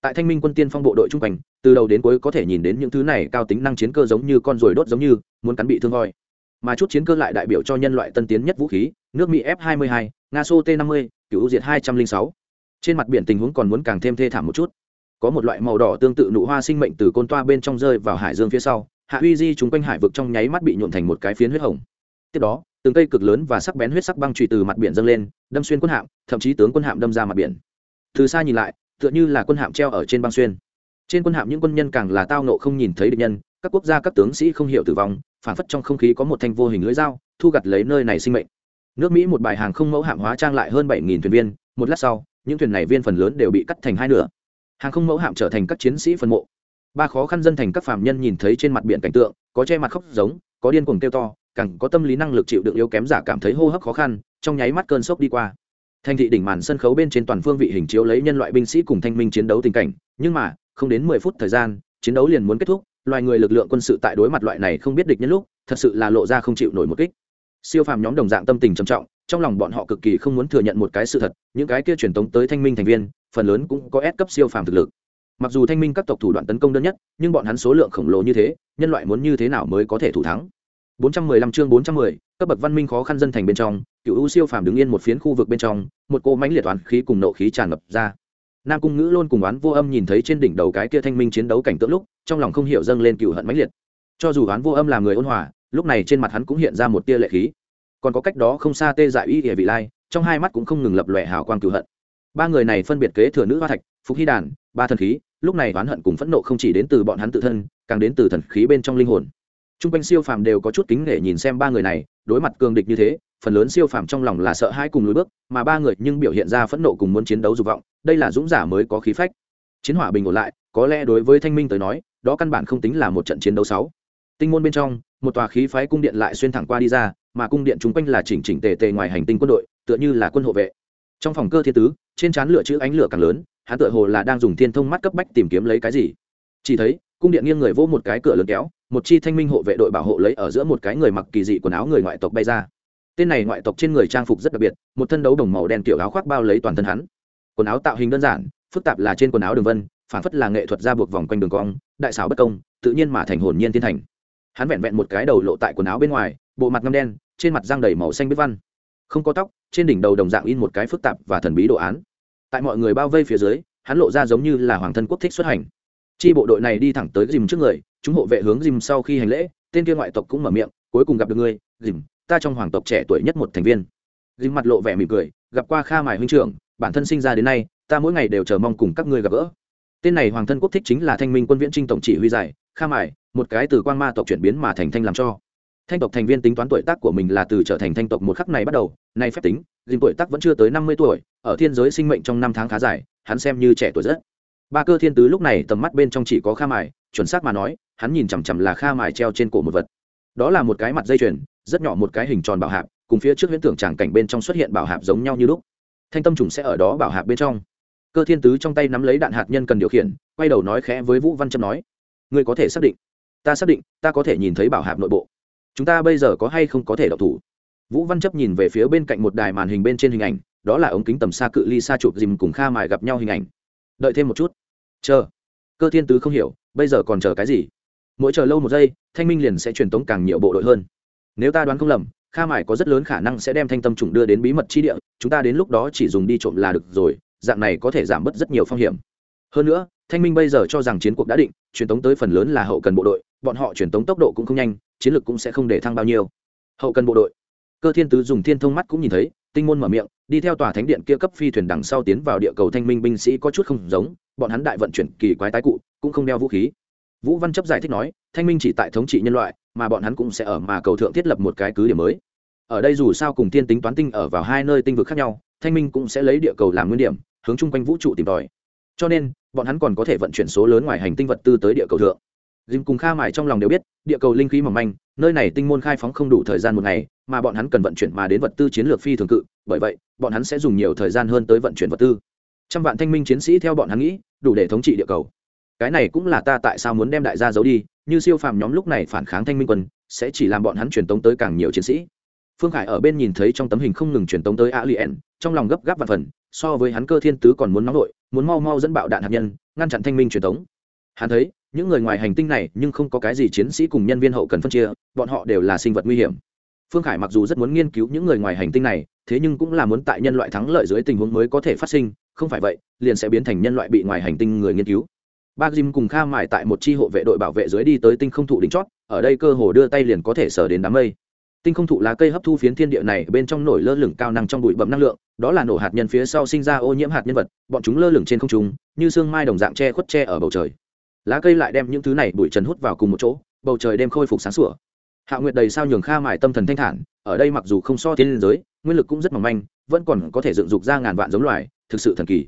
tại thanh minh quân tiên phong bộ đội trung thành, từ đầu đến cuối có thể nhìn đến những thứ này cao tính năng chiến cơ giống như con ruồi đốt giống như muốn cắn bị thương voi. Mà chút chiến cơ lại đại biểu cho nhân loại tân tiến nhất vũ khí nước mỹ f 22 nga sô t 50 cựu diệt 206. trên mặt biển tình huống còn muốn càng thêm thê thảm một chút. Có một loại màu đỏ tương tự nụ hoa sinh mệnh từ côn toa bên trong rơi vào hải dương phía sau hạ uy di chúng quanh hải vực trong nháy mắt bị nhuộn thành một cái phiến huyết hồng. Tiếp đó từng cây cực lớn và sắc bén huyết sắc băng trụy từ mặt biển dâng lên đâm xuyên quân hạm thậm chí tướng quân hạm đâm ra mặt biển. Từ xa nhìn lại tựa như là quân hạm treo ở trên băng xuyên. Trên quân hạm những quân nhân càng là tao nộ không nhìn thấy địch nhân, các quốc gia, các tướng sĩ không hiểu tử vong phản phất trong không khí có một thanh vô hình lưỡi dao, thu gặt lấy nơi này sinh mệnh. Nước mỹ một bài hàng không mẫu hạm hóa trang lại hơn bảy thuyền viên, một lát sau, những thuyền này viên phần lớn đều bị cắt thành hai nửa. Hàng không mẫu hạm trở thành các chiến sĩ phân mộ. Ba khó khăn dân thành các phạm nhân nhìn thấy trên mặt biển cảnh tượng, có che mặt khóc giống, có điên cuồng kêu to, càng có tâm lý năng lực chịu đựng yếu kém giả cảm thấy hô hấp khó khăn, trong nháy mắt cơn sốc đi qua thành thị đỉnh màn sân khấu bên trên toàn phương vị hình chiếu lấy nhân loại binh sĩ cùng thanh minh chiến đấu tình cảnh nhưng mà không đến mười phút thời gian chiến đấu liền muốn kết thúc loài người lực lượng quân sự tại đối mặt loại này không biết địch nhân lúc thật sự là lộ ra không chịu nổi một kích. Siêu phàm nhóm đồng dạng tâm tình trầm trọng trong lòng bọn họ cực kỳ không muốn thừa nhận một cái sự thật những cái kia truyền tống tới thanh minh thành viên phần lớn cũng có ép cấp siêu phàm thực lực. Mặc dù thanh minh các tộc thủ đoạn tấn công đơn nhất nhưng bọn hắn số lượng khổng lồ như thế nhân loại muốn như thế nào mới có thể thủ thắng? 415 chương 410, cấp bậc văn minh khó khăn dân thành bên trong, cựu u siêu phàm đứng yên một phiến khu vực bên trong, một cô mánh liệt toán khí cùng nộ khí tràn ngập ra. Nam cung ngữ luôn cùng oán vô âm nhìn thấy trên đỉnh đầu cái kia thanh minh chiến đấu cảnh tượng lúc, trong lòng không hiểu dâng lên cựu hận mãnh liệt. Cho dù oán vô âm là người ôn hòa, lúc này trên mặt hắn cũng hiện ra một tia lệ khí. Còn có cách đó không xa tê dại y địa vị lai, trong hai mắt cũng không ngừng lập lòe hào quang cựu hận. Ba người này phân biệt kế thừa nữ hoa thạch, phục hy đàn, ba thần khí, lúc này oán hận cùng phẫn nộ không chỉ đến từ bọn hắn tự thân, càng đến từ thần khí bên trong linh hồn t r u n g quanh siêu phàm đều có chút kính nể nhìn xem ba người này, đối mặt cường địch như thế, phần lớn siêu phàm trong lòng là sợ hãi cùng lùi bước, mà ba người nhưng biểu hiện ra phẫn nộ cùng muốn chiến đấu dục vọng, đây là dũng giả mới có khí phách. Chiến hỏa bình ổn lại, có lẽ đối với thanh minh tới nói, đó căn bản không tính là một trận chiến đấu sáu tinh môn bên trong, một tòa khí phái cung điện lại xuyên thẳng qua đi ra, mà cung điện chung quanh là chỉnh chỉnh tề tề ngoài hành tinh quân đội, tựa như là quân hộ vệ. Trong phòng cơ thiên tứ, trên trán lửa chữ ánh lửa càng lớn, hắn tựa hồ là đang dùng thiên thông mắt cấp bách tìm kiếm lấy cái gì. Chỉ thấy, cung điện nghiêng người vỗ một cái cửa lớn kéo một chi thanh minh hộ vệ đội bảo hộ lấy ở giữa một cái người mặc kỳ dị quần áo người ngoại tộc bay ra. Tên này ngoại tộc trên người trang phục rất đặc biệt, một thân đấu đồng màu đen kiểu áo khoác bao lấy toàn thân hắn. Quần áo tạo hình đơn giản, phức tạp là trên quần áo đường vân, phản phất là nghệ thuật ra buộc vòng quanh đường cong, đại xảo bất công, tự nhiên mà thành hồn nhiên thiên thành. Hắn vẹn vẹn một cái đầu lộ tại quần áo bên ngoài, bộ mặt ngâm đen, trên mặt răng đầy màu xanh biết văn. Không có tóc, trên đỉnh đầu đồng dạng in một cái phức tạp và thần bí đồ án. Tại mọi người bao vây phía dưới, hắn lộ ra giống như là hoàng thân quốc thích xuất hành. Chi bộ đội này đi thẳng tới dìm trước người chúng hộ vệ hướng dìm sau khi hành lễ, tên kia ngoại tộc cũng mở miệng, cuối cùng gặp được ngươi, dìm, ta trong hoàng tộc trẻ tuổi nhất một thành viên. Dìm mặt lộ vẻ mỉm cười, gặp qua kha mài huynh trưởng, bản thân sinh ra đến nay, ta mỗi ngày đều chờ mong cùng các ngươi gặp gỡ. Tên này hoàng thân quốc thích chính là thanh minh quân viễn trinh tổng chỉ huy giải, kha mài, một cái từ quan ma tộc chuyển biến mà thành thanh làm cho. Thanh tộc thành viên tính toán tuổi tác của mình là từ trở thành thanh tộc một khắc này bắt đầu, nay phép tính, dìm tuổi tác vẫn chưa tới năm mươi tuổi, ở thiên giới sinh mệnh trong năm tháng khá dài, hắn xem như trẻ tuổi rất ba cơ thiên tứ lúc này tầm mắt bên trong chỉ có kha mài, chuẩn xác mà nói, hắn nhìn chằm chằm là kha mài treo trên cổ một vật. Đó là một cái mặt dây chuyền, rất nhỏ một cái hình tròn bảo hạp, cùng phía trước huyễn tưởng tràng cảnh bên trong xuất hiện bảo hạp giống nhau như lúc. Thanh tâm trùng sẽ ở đó bảo hạp bên trong. Cơ thiên tứ trong tay nắm lấy đạn hạt nhân cần điều khiển, quay đầu nói khẽ với vũ văn trâm nói, ngươi có thể xác định, ta xác định, ta có thể nhìn thấy bảo hạp nội bộ. Chúng ta bây giờ có hay không có thể đọc thủ? Vũ văn chấp nhìn về phía bên cạnh một đài màn hình bên trên hình ảnh, đó là ống kính tầm xa cự ly xa chụp dìm cùng kha mài gặp nhau hình ảnh. Đợi thêm một chút chờ. Cơ thiên tứ không hiểu, bây giờ còn chờ cái gì? Mỗi chờ lâu một giây, thanh minh liền sẽ truyền tống càng nhiều bộ đội hơn. Nếu ta đoán không lầm, kha mải có rất lớn khả năng sẽ đem thanh tâm trùng đưa đến bí mật chi địa, chúng ta đến lúc đó chỉ dùng đi trộm là được rồi, dạng này có thể giảm bớt rất nhiều phong hiểm. Hơn nữa, thanh minh bây giờ cho rằng chiến cuộc đã định, truyền tống tới phần lớn là hậu cần bộ đội, bọn họ truyền tống tốc độ cũng không nhanh, chiến lược cũng sẽ không để thăng bao nhiêu. Hậu cần bộ đội. Cơ thiên tứ dùng thiên thông mắt cũng nhìn thấy, tinh môn mở miệng, đi theo tòa thánh điện kia cấp phi thuyền đằng sau tiến vào địa cầu thanh minh binh sĩ có chút không giống bọn hắn đại vận chuyển kỳ quái tái cụ, cũng không đeo vũ khí. Vũ văn chấp giải thích nói, thanh minh chỉ tại thống trị nhân loại, mà bọn hắn cũng sẽ ở mà cầu thượng thiết lập một cái cứ điểm mới. Ở đây dù sao cùng tiên tính toán tinh ở vào hai nơi tinh vực khác nhau, thanh minh cũng sẽ lấy địa cầu làm nguyên điểm, hướng chung quanh vũ trụ tìm tòi. Cho nên, bọn hắn còn có thể vận chuyển số lớn ngoài hành tinh vật tư tới địa cầu thượng. Dìm cùng kha mải trong lòng đều biết, địa cầu linh khí mỏng manh, nơi này tinh môn khai phóng không đủ thời gian một ngày, mà bọn hắn cần vận chuyển mà đến vật tư chiến lược phi thường cự, bởi vậy, bọn hắn sẽ dùng nhiều thời gian hơn tới vận chuyển vật tư trăm vạn thanh minh chiến sĩ theo bọn hắn nghĩ, đủ để thống trị địa cầu. Cái này cũng là ta tại sao muốn đem đại gia giấu đi, như siêu phàm nhóm lúc này phản kháng thanh minh quân, sẽ chỉ làm bọn hắn truyền tống tới càng nhiều chiến sĩ. Phương khải ở bên nhìn thấy trong tấm hình không ngừng truyền tống tới alien trong lòng gấp gáp và phần, so với hắn cơ thiên tứ còn muốn nóng nội, muốn mau mau dẫn bạo đạn hạt nhân, ngăn chặn thanh minh truyền tống. Hắn thấy, những người ngoài hành tinh này nhưng không có cái gì chiến sĩ cùng nhân viên hậu cần phân chia, bọn họ đều là sinh vật nguy hiểm phương khải mặc dù rất muốn nghiên cứu những người ngoài hành tinh này, thế nhưng cũng là muốn tại nhân loại thắng lợi dưới tình huống mới có thể phát sinh, không phải vậy, liền sẽ biến thành nhân loại bị ngoài hành tinh người nghiên cứu. Ba jim cùng kha mải tại một chi hộ vệ đội bảo vệ dưới đi tới tinh không thụ đỉnh chót, ở đây cơ hồ đưa tay liền có thể sở đến đám mây. Tinh không thụ lá cây hấp thu phiến thiên địa này bên trong nổi lơ lửng cao năng trong bụi bậm năng lượng, đó là nổ hạt nhân phía sau sinh ra ô nhiễm hạt nhân vật, bọn chúng lơ lửng trên không trung, như sương mai đồng dạng che khuất che ở bầu trời. Lá cây lại đem những thứ này bụi trần hút vào cùng một chỗ, bầu trời đêm khôi phục sáng sủa hạ nguyệt đầy sao nhường kha mải tâm thần thanh thản, ở đây mặc dù không so thiên liên giới, nguyên lực cũng rất mỏng manh, vẫn còn có thể dựng dục ra ngàn vạn giống loài, thực sự thần kỳ.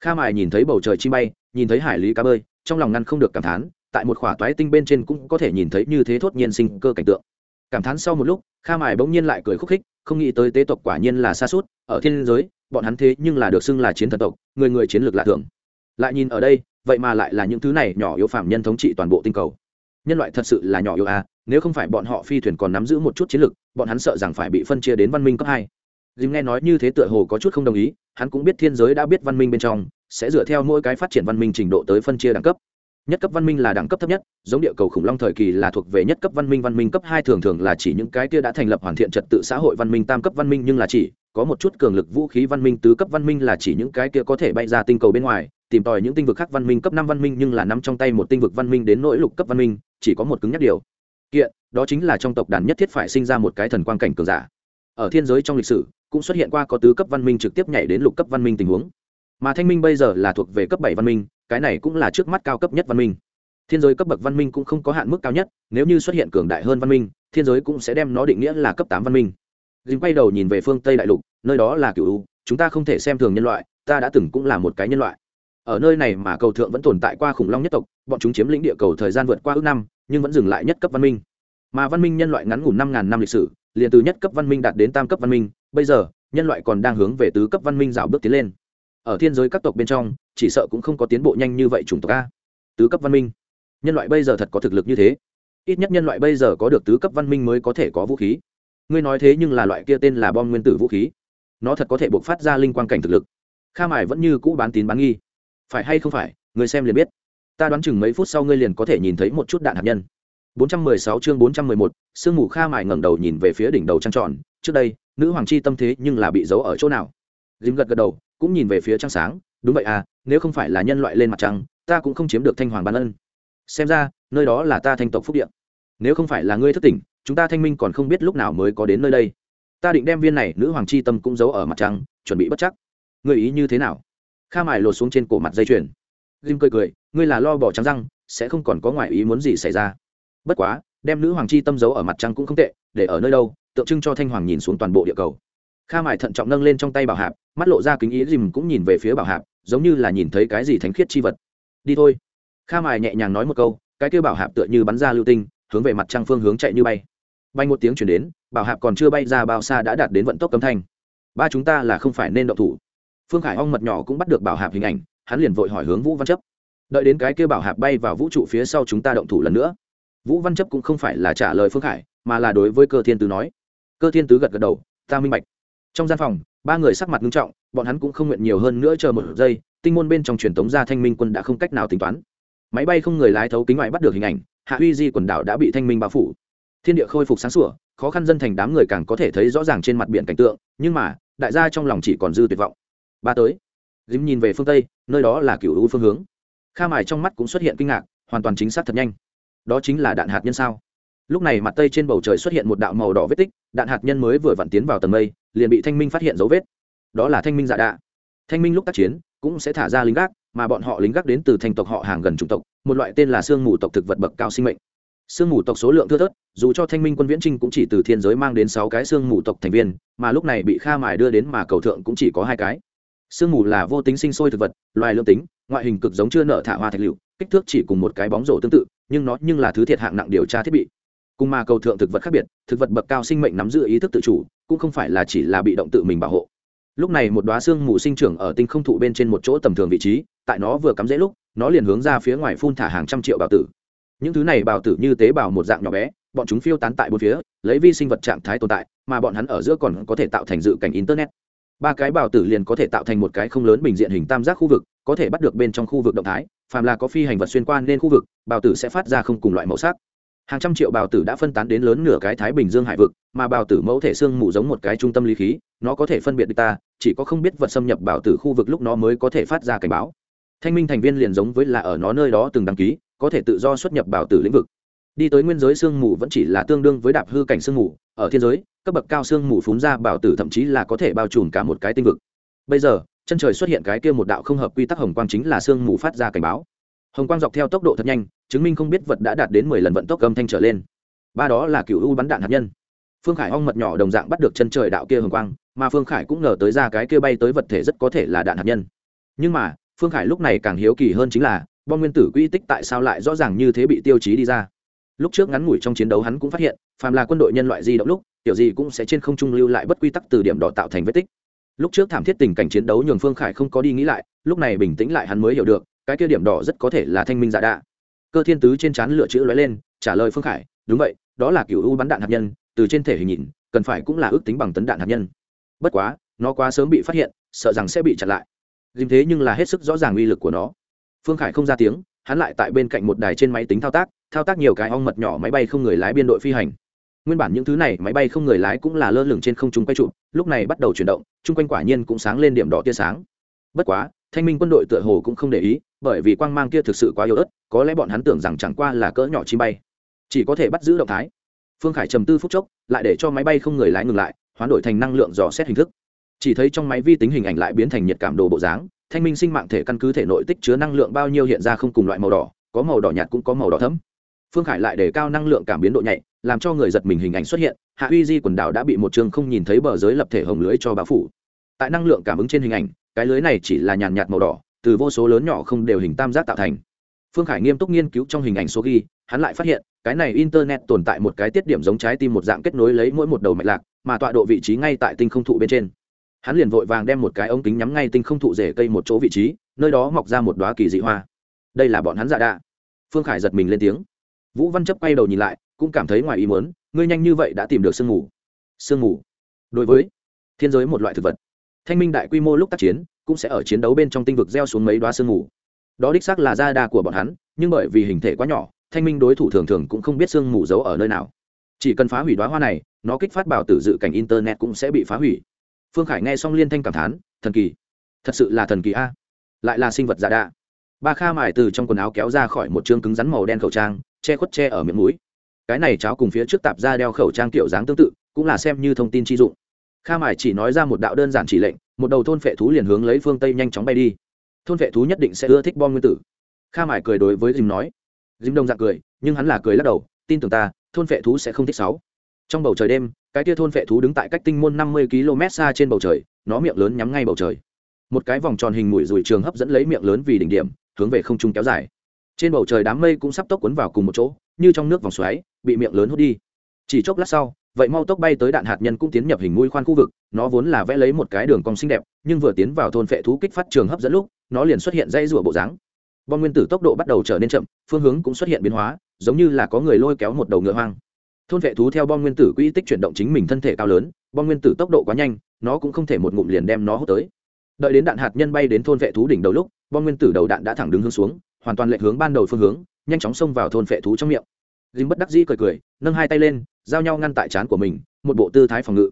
Kha mải nhìn thấy bầu trời chim bay, nhìn thấy hải lý cá bơi, trong lòng ngăn không được cảm thán, tại một khỏa toái tinh bên trên cũng có thể nhìn thấy như thế thốt nhiên sinh cơ cảnh tượng. Cảm thán sau một lúc, kha mải bỗng nhiên lại cười khúc khích, không nghĩ tới tế tộc quả nhiên là xa suốt, ở thiên giới, bọn hắn thế nhưng là được xưng là chiến thần tộc, người người chiến lược lạ thường. Lại nhìn ở đây, vậy mà lại là những thứ này nhỏ yếu phạm nhân thống trị toàn bộ tinh cầu. Nhân loại thật sự là nhỏ yếu à nếu không phải bọn họ phi thuyền còn nắm giữ một chút chiến lược bọn hắn sợ rằng phải bị phân chia đến văn minh cấp hai dìm nghe nói như thế tựa hồ có chút không đồng ý hắn cũng biết thiên giới đã biết văn minh bên trong sẽ dựa theo mỗi cái phát triển văn minh trình độ tới phân chia đẳng cấp nhất cấp văn minh là đẳng cấp thấp nhất giống địa cầu khủng long thời kỳ là thuộc về nhất cấp văn minh văn minh cấp hai thường thường là chỉ những cái kia đã thành lập hoàn thiện trật tự xã hội văn minh tam cấp văn minh nhưng là chỉ có một chút cường lực vũ khí văn minh tứ cấp văn minh là chỉ những cái kia có thể bay ra tinh cầu bên ngoài tìm tòi những tinh vực khác văn minh cấp năm văn minh nhưng là nắm trong tay một tinh vực văn minh đến nỗi lục cấp văn minh chỉ có một cứng nhắc điều kiện, đó chính là trong tộc đàn nhất thiết phải sinh ra một cái thần quan cảnh cường giả. Ở thiên giới trong lịch sử, cũng xuất hiện qua có tứ cấp văn minh trực tiếp nhảy đến lục cấp văn minh tình huống. Mà thanh minh bây giờ là thuộc về cấp bảy văn minh, cái này cũng là trước mắt cao cấp nhất văn minh. Thiên giới cấp bậc văn minh cũng không có hạn mức cao nhất, nếu như xuất hiện cường đại hơn văn minh, thiên giới cũng sẽ đem nó định nghĩa là cấp tám văn minh. Dính quay đầu nhìn về phương tây đại lục, nơi đó là cựu chúng ta không thể xem thường nhân loại, ta đã từng cũng là một cái nhân loại ở nơi này mà cầu thượng vẫn tồn tại qua khủng long nhất tộc, bọn chúng chiếm lĩnh địa cầu thời gian vượt qua ước năm, nhưng vẫn dừng lại nhất cấp văn minh. Mà văn minh nhân loại ngắn ngủn năm ngàn năm lịch sử, liền từ nhất cấp văn minh đạt đến tam cấp văn minh, bây giờ, nhân loại còn đang hướng về tứ cấp văn minh rào bước tiến lên. Ở thiên giới các tộc bên trong, chỉ sợ cũng không có tiến bộ nhanh như vậy chủng tộc a. Tứ cấp văn minh. Nhân loại bây giờ thật có thực lực như thế. Ít nhất nhân loại bây giờ có được tứ cấp văn minh mới có thể có vũ khí. Ngươi nói thế nhưng là loại kia tên là bom nguyên tử vũ khí. Nó thật có thể buộc phát ra linh quan cảnh thực lực. Kha mải vẫn như cũ bán tín bán nghi phải hay không phải ngươi xem liền biết. Ta đoán chừng mấy phút sau ngươi liền có thể nhìn thấy một chút đạn hạt nhân. 416 chương 411, sương mù kha mải ngẩng đầu nhìn về phía đỉnh đầu trăng tròn. Trước đây nữ hoàng chi tâm thế nhưng là bị giấu ở chỗ nào? Dìm gật gật đầu cũng nhìn về phía trăng sáng. Đúng vậy à nếu không phải là nhân loại lên mặt trăng ta cũng không chiếm được thanh hoàng ban ân. Xem ra nơi đó là ta thanh tộc phúc điện nếu không phải là ngươi thất tỉnh chúng ta thanh minh còn không biết lúc nào mới có đến nơi đây. Ta định đem viên này nữ hoàng chi tâm cũng giấu ở mặt trăng chuẩn bị bất chắc. Ngươi ý như thế nào? Kha mài lột xuống trên cổ mặt dây chuyền. Jim cười cười, ngươi là lo bỏ trắng răng, sẽ không còn có ngoại ý muốn gì xảy ra. Bất quá, đem nữ hoàng chi tâm giấu ở mặt trăng cũng không tệ, để ở nơi đâu, tượng trưng cho thanh hoàng nhìn xuống toàn bộ địa cầu. Kha mải thận trọng nâng lên trong tay bảo hạp, mắt lộ ra kính ý dìm cũng nhìn về phía bảo hạp, giống như là nhìn thấy cái gì thánh khiết chi vật. Đi thôi. Kha mải nhẹ nhàng nói một câu, cái kêu bảo hạp tựa như bắn ra lưu tinh, hướng về mặt trăng phương hướng chạy như bay. Bay một tiếng chuyển đến, bảo hạp còn chưa bay ra bao xa đã đạt đến vận tốc cấm thanh. Ba chúng ta là không phải nên động thủ phương khải ong mật nhỏ cũng bắt được bảo hạp hình ảnh, hắn liền vội hỏi hướng vũ văn chấp. Đợi đến cái kêu bảo hạp bay vào vũ trụ phía sau chúng ta động thủ lần nữa. Vũ văn chấp cũng không phải là trả lời phương khải, mà là đối với cơ thiên tứ nói. Cơ thiên tứ gật gật đầu, ta minh bạch. Trong gian phòng, ba người sắc mặt nghiêm trọng, bọn hắn cũng không nguyện nhiều hơn nữa chờ một giây, tinh môn bên trong truyền thống gia thanh minh quân đã không cách nào tính toán. Máy bay không người lái thấu kính ngoại bắt được hình ảnh, hạ huy di quần đảo đã bị thanh minh bao phủ. Thiên địa khôi phục sáng sủa, khó khăn dân thành đám người càng có thể thấy rõ ràng trên mặt biển cảnh tượng, nhưng mà, đại gia trong lòng chỉ còn dư tuyệt vọng ba tới. Dìm nhìn về phương tây, nơi đó là cựu u phương hướng. Kha mài trong mắt cũng xuất hiện kinh ngạc, hoàn toàn chính xác thật nhanh. Đó chính là đạn hạt nhân sao? Lúc này mặt tây trên bầu trời xuất hiện một đạo màu đỏ vết tích, đạn hạt nhân mới vừa vặn tiến vào tầng mây, liền bị thanh minh phát hiện dấu vết. Đó là thanh minh dạ đạ. Thanh minh lúc tác chiến, cũng sẽ thả ra lính gác, mà bọn họ lính gác đến từ thành tộc họ hàng gần chủng tộc, một loại tên là sương mù tộc thực vật bậc cao sinh mệnh. Sương mù tộc số lượng thưa thớt, dù cho thanh minh quân viễn trinh cũng chỉ từ thiên giới mang đến sáu cái sương mù tộc thành viên, mà lúc này bị kha mài đưa đến mà cầu thượng cũng chỉ có hai cái sương mù là vô tính sinh sôi thực vật, loài lương tính, ngoại hình cực giống chưa nở thả hoa thạch liệu, kích thước chỉ cùng một cái bóng rổ tương tự, nhưng nó nhưng là thứ thiệt hạng nặng điều tra thiết bị. Cùng mà cầu thượng thực vật khác biệt, thực vật bậc cao sinh mệnh nắm giữ ý thức tự chủ, cũng không phải là chỉ là bị động tự mình bảo hộ. Lúc này một đoá xương mù sinh trưởng ở tinh không thụ bên trên một chỗ tầm thường vị trí, tại nó vừa cắm rễ lúc, nó liền hướng ra phía ngoài phun thả hàng trăm triệu bào tử. Những thứ này bào tử như tế bào một dạng nhỏ bé, bọn chúng phiêu tán tại bốn phía, lấy vi sinh vật trạng thái tồn tại, mà bọn hắn ở giữa còn có thể tạo thành dự cảnh internet ba cái bào tử liền có thể tạo thành một cái không lớn bình diện hình tam giác khu vực, có thể bắt được bên trong khu vực động thái, phàm là có phi hành vật xuyên quan nên khu vực bào tử sẽ phát ra không cùng loại màu sắc. Hàng trăm triệu bào tử đã phân tán đến lớn nửa cái thái bình dương hải vực, mà bào tử mẫu thể xương mù giống một cái trung tâm lý khí, nó có thể phân biệt được ta, chỉ có không biết vật xâm nhập bào tử khu vực lúc nó mới có thể phát ra cảnh báo. Thanh minh thành viên liền giống với là ở nó nơi đó từng đăng ký, có thể tự do xuất nhập bào tử lĩnh vực. Đi tới nguyên giới xương mù vẫn chỉ là tương đương với đạp hư cảnh xương mù, ở thiên giới cấp bậc cao xương mù phúng ra bảo tử thậm chí là có thể bao trùm cả một cái tinh vực. Bây giờ, chân trời xuất hiện cái kia một đạo không hợp quy tắc hồng quang chính là xương mù phát ra cảnh báo. Hồng quang dọc theo tốc độ thật nhanh, chứng minh không biết vật đã đạt đến mười lần vận tốc âm thanh trở lên. Ba đó là cựu u bắn đạn hạt nhân. Phương khải ong mật nhỏ đồng dạng bắt được chân trời đạo kia hồng quang, mà phương khải cũng ngờ tới ra cái kia bay tới vật thể rất có thể là đạn hạt nhân. Nhưng mà, phương khải lúc này càng hiếu kỳ hơn chính là, bom nguyên tử quy tích tại sao lại rõ ràng như thế bị tiêu chí đi ra. Lúc trước ngắn ngủi trong chiến đấu hắn cũng phát hiện, phàm là quân đội nhân loại di động lúc kiểu gì cũng sẽ trên không trung lưu lại bất quy tắc từ điểm đỏ tạo thành vết tích. Lúc trước thảm thiết tình cảnh chiến đấu nhường phương khải không có đi nghĩ lại, lúc này bình tĩnh lại hắn mới hiểu được, cái kia điểm đỏ rất có thể là thanh minh giả đạ. Cơ thiên tứ trên trán lựa chữ lóe lên, trả lời phương khải, đúng vậy, đó là kiểu u bắn đạn hạt nhân, từ trên thể hình nhìn, cần phải cũng là ước tính bằng tấn đạn hạt nhân. Bất quá, nó quá sớm bị phát hiện, sợ rằng sẽ bị chặn lại. Dìm thế nhưng là hết sức rõ ràng uy lực của nó. Phương khải không ra tiếng, hắn lại tại bên cạnh một đài trên máy tính thao tác thao tác nhiều cái ong mật nhỏ máy bay không người lái biên đội phi hành nguyên bản những thứ này máy bay không người lái cũng là lơ lửng trên không trung quay trụ, lúc này bắt đầu chuyển động, chung quanh quả nhiên cũng sáng lên điểm đỏ tia sáng. Bất quá, thanh minh quân đội tựa hồ cũng không để ý, bởi vì quang mang kia thực sự quá yếu ớt, có lẽ bọn hắn tưởng rằng chẳng qua là cỡ nhỏ chim bay. Chỉ có thể bắt giữ động thái. Phương khải trầm tư phút chốc, lại để cho máy bay không người lái ngừng lại, hoán đổi thành năng lượng dò xét hình thức. Chỉ thấy trong máy vi tính hình ảnh lại biến thành nhiệt cảm đồ bộ dáng, thanh minh sinh mạng thể căn cứ thể nội tích chứa năng lượng bao nhiêu hiện ra không cùng loại màu đỏ, có màu đỏ nhạt cũng có màu đỏ thấm phương khải lại để cao năng lượng cảm biến độ nhạy làm cho người giật mình hình ảnh xuất hiện, hạ uy di quần đảo đã bị một trường không nhìn thấy bờ giới lập thể hồng lưới cho bao phủ. Tại năng lượng cảm ứng trên hình ảnh, cái lưới này chỉ là nhàn nhạt màu đỏ, từ vô số lớn nhỏ không đều hình tam giác tạo thành. Phương khải nghiêm túc nghiên cứu trong hình ảnh số ghi, hắn lại phát hiện, cái này internet tồn tại một cái tiết điểm giống trái tim một dạng kết nối lấy mỗi một đầu mạch lạc, mà tọa độ vị trí ngay tại tinh không thụ bên trên. Hắn liền vội vàng đem một cái ống kính nhắm ngay tinh không thụ rễ cây một chỗ vị trí, nơi đó mọc ra một đoá kỳ dị hoa. Đây là bọn hắn dạ đạ. Phương khải giật mình lên tiếng. Vũ văn chấp quay đầu nhìn lại cũng cảm thấy ngoài ý muốn, ngươi nhanh như vậy đã tìm được sương mù. Sương mù? Đối với thiên giới một loại thực vật, thanh minh đại quy mô lúc tác chiến, cũng sẽ ở chiến đấu bên trong tinh vực gieo xuống mấy đoá sương mù. Đó đích xác là da đa của bọn hắn, nhưng bởi vì hình thể quá nhỏ, thanh minh đối thủ thường thường cũng không biết sương mù giấu ở nơi nào. Chỉ cần phá hủy đoá hoa này, nó kích phát bảo tử dự cảnh internet cũng sẽ bị phá hủy. Phương khải nghe xong liên thanh cảm thán, thần kỳ. Thật sự là thần kỳ a. Lại là sinh vật giả đa. Ba kha mải từ trong quần áo kéo ra khỏi một chương cứng rắn màu đen khẩu trang, che khuất che ở miệng mũi cái này cháo cùng phía trước tạp ra đeo khẩu trang kiểu dáng tương tự, cũng là xem như thông tin chi dụng. Kha mải chỉ nói ra một đạo đơn giản chỉ lệnh, một đầu thôn phệ thú liền hướng lấy phương tây nhanh chóng bay đi. Thôn phệ thú nhất định sẽ ưa thích bom nguyên tử. Kha mải cười đối với dìm nói. Dìm đông dạng cười, nhưng hắn là cười lắc đầu, tin tưởng ta, thôn phệ thú sẽ không thích sáu. Trong bầu trời đêm, cái tia thôn phệ thú đứng tại cách tinh môn năm mươi km xa trên bầu trời, nó miệng lớn nhắm ngay bầu trời. Một cái vòng tròn hình mũi rùi trường hấp dẫn lấy miệng lớn vì đỉnh điểm, hướng về không trung kéo dài. Trên bầu trời đám mây cũng sắp tốc cuốn vào cùng một chỗ như trong nước vòng xoáy, bị miệng lớn hút đi. Chỉ chốc lát sau, vậy mau tốc bay tới đạn hạt nhân cũng tiến nhập hình mũi khoan khu vực, nó vốn là vẽ lấy một cái đường cong xinh đẹp, nhưng vừa tiến vào thôn phệ thú kích phát trường hấp dẫn lúc, nó liền xuất hiện dây rủa bộ dáng. Bom nguyên tử tốc độ bắt đầu trở nên chậm, phương hướng cũng xuất hiện biến hóa, giống như là có người lôi kéo một đầu ngựa hoang. Thôn vệ thú theo bom nguyên tử quỹ tích chuyển động chính mình thân thể cao lớn, bom nguyên tử tốc độ quá nhanh, nó cũng không thể một ngụm liền đem nó hút tới. Đợi đến đạn hạt nhân bay đến thôn vệ thú đỉnh đầu lúc, bom nguyên tử đầu đạn đã thẳng đứng hướng xuống, hoàn toàn lệch hướng ban đầu phương hướng nhanh chóng xông vào thôn vệ thú trong miệng. Dính bất đắc dĩ cười cười nâng hai tay lên giao nhau ngăn tại trán của mình một bộ tư thái phòng ngự.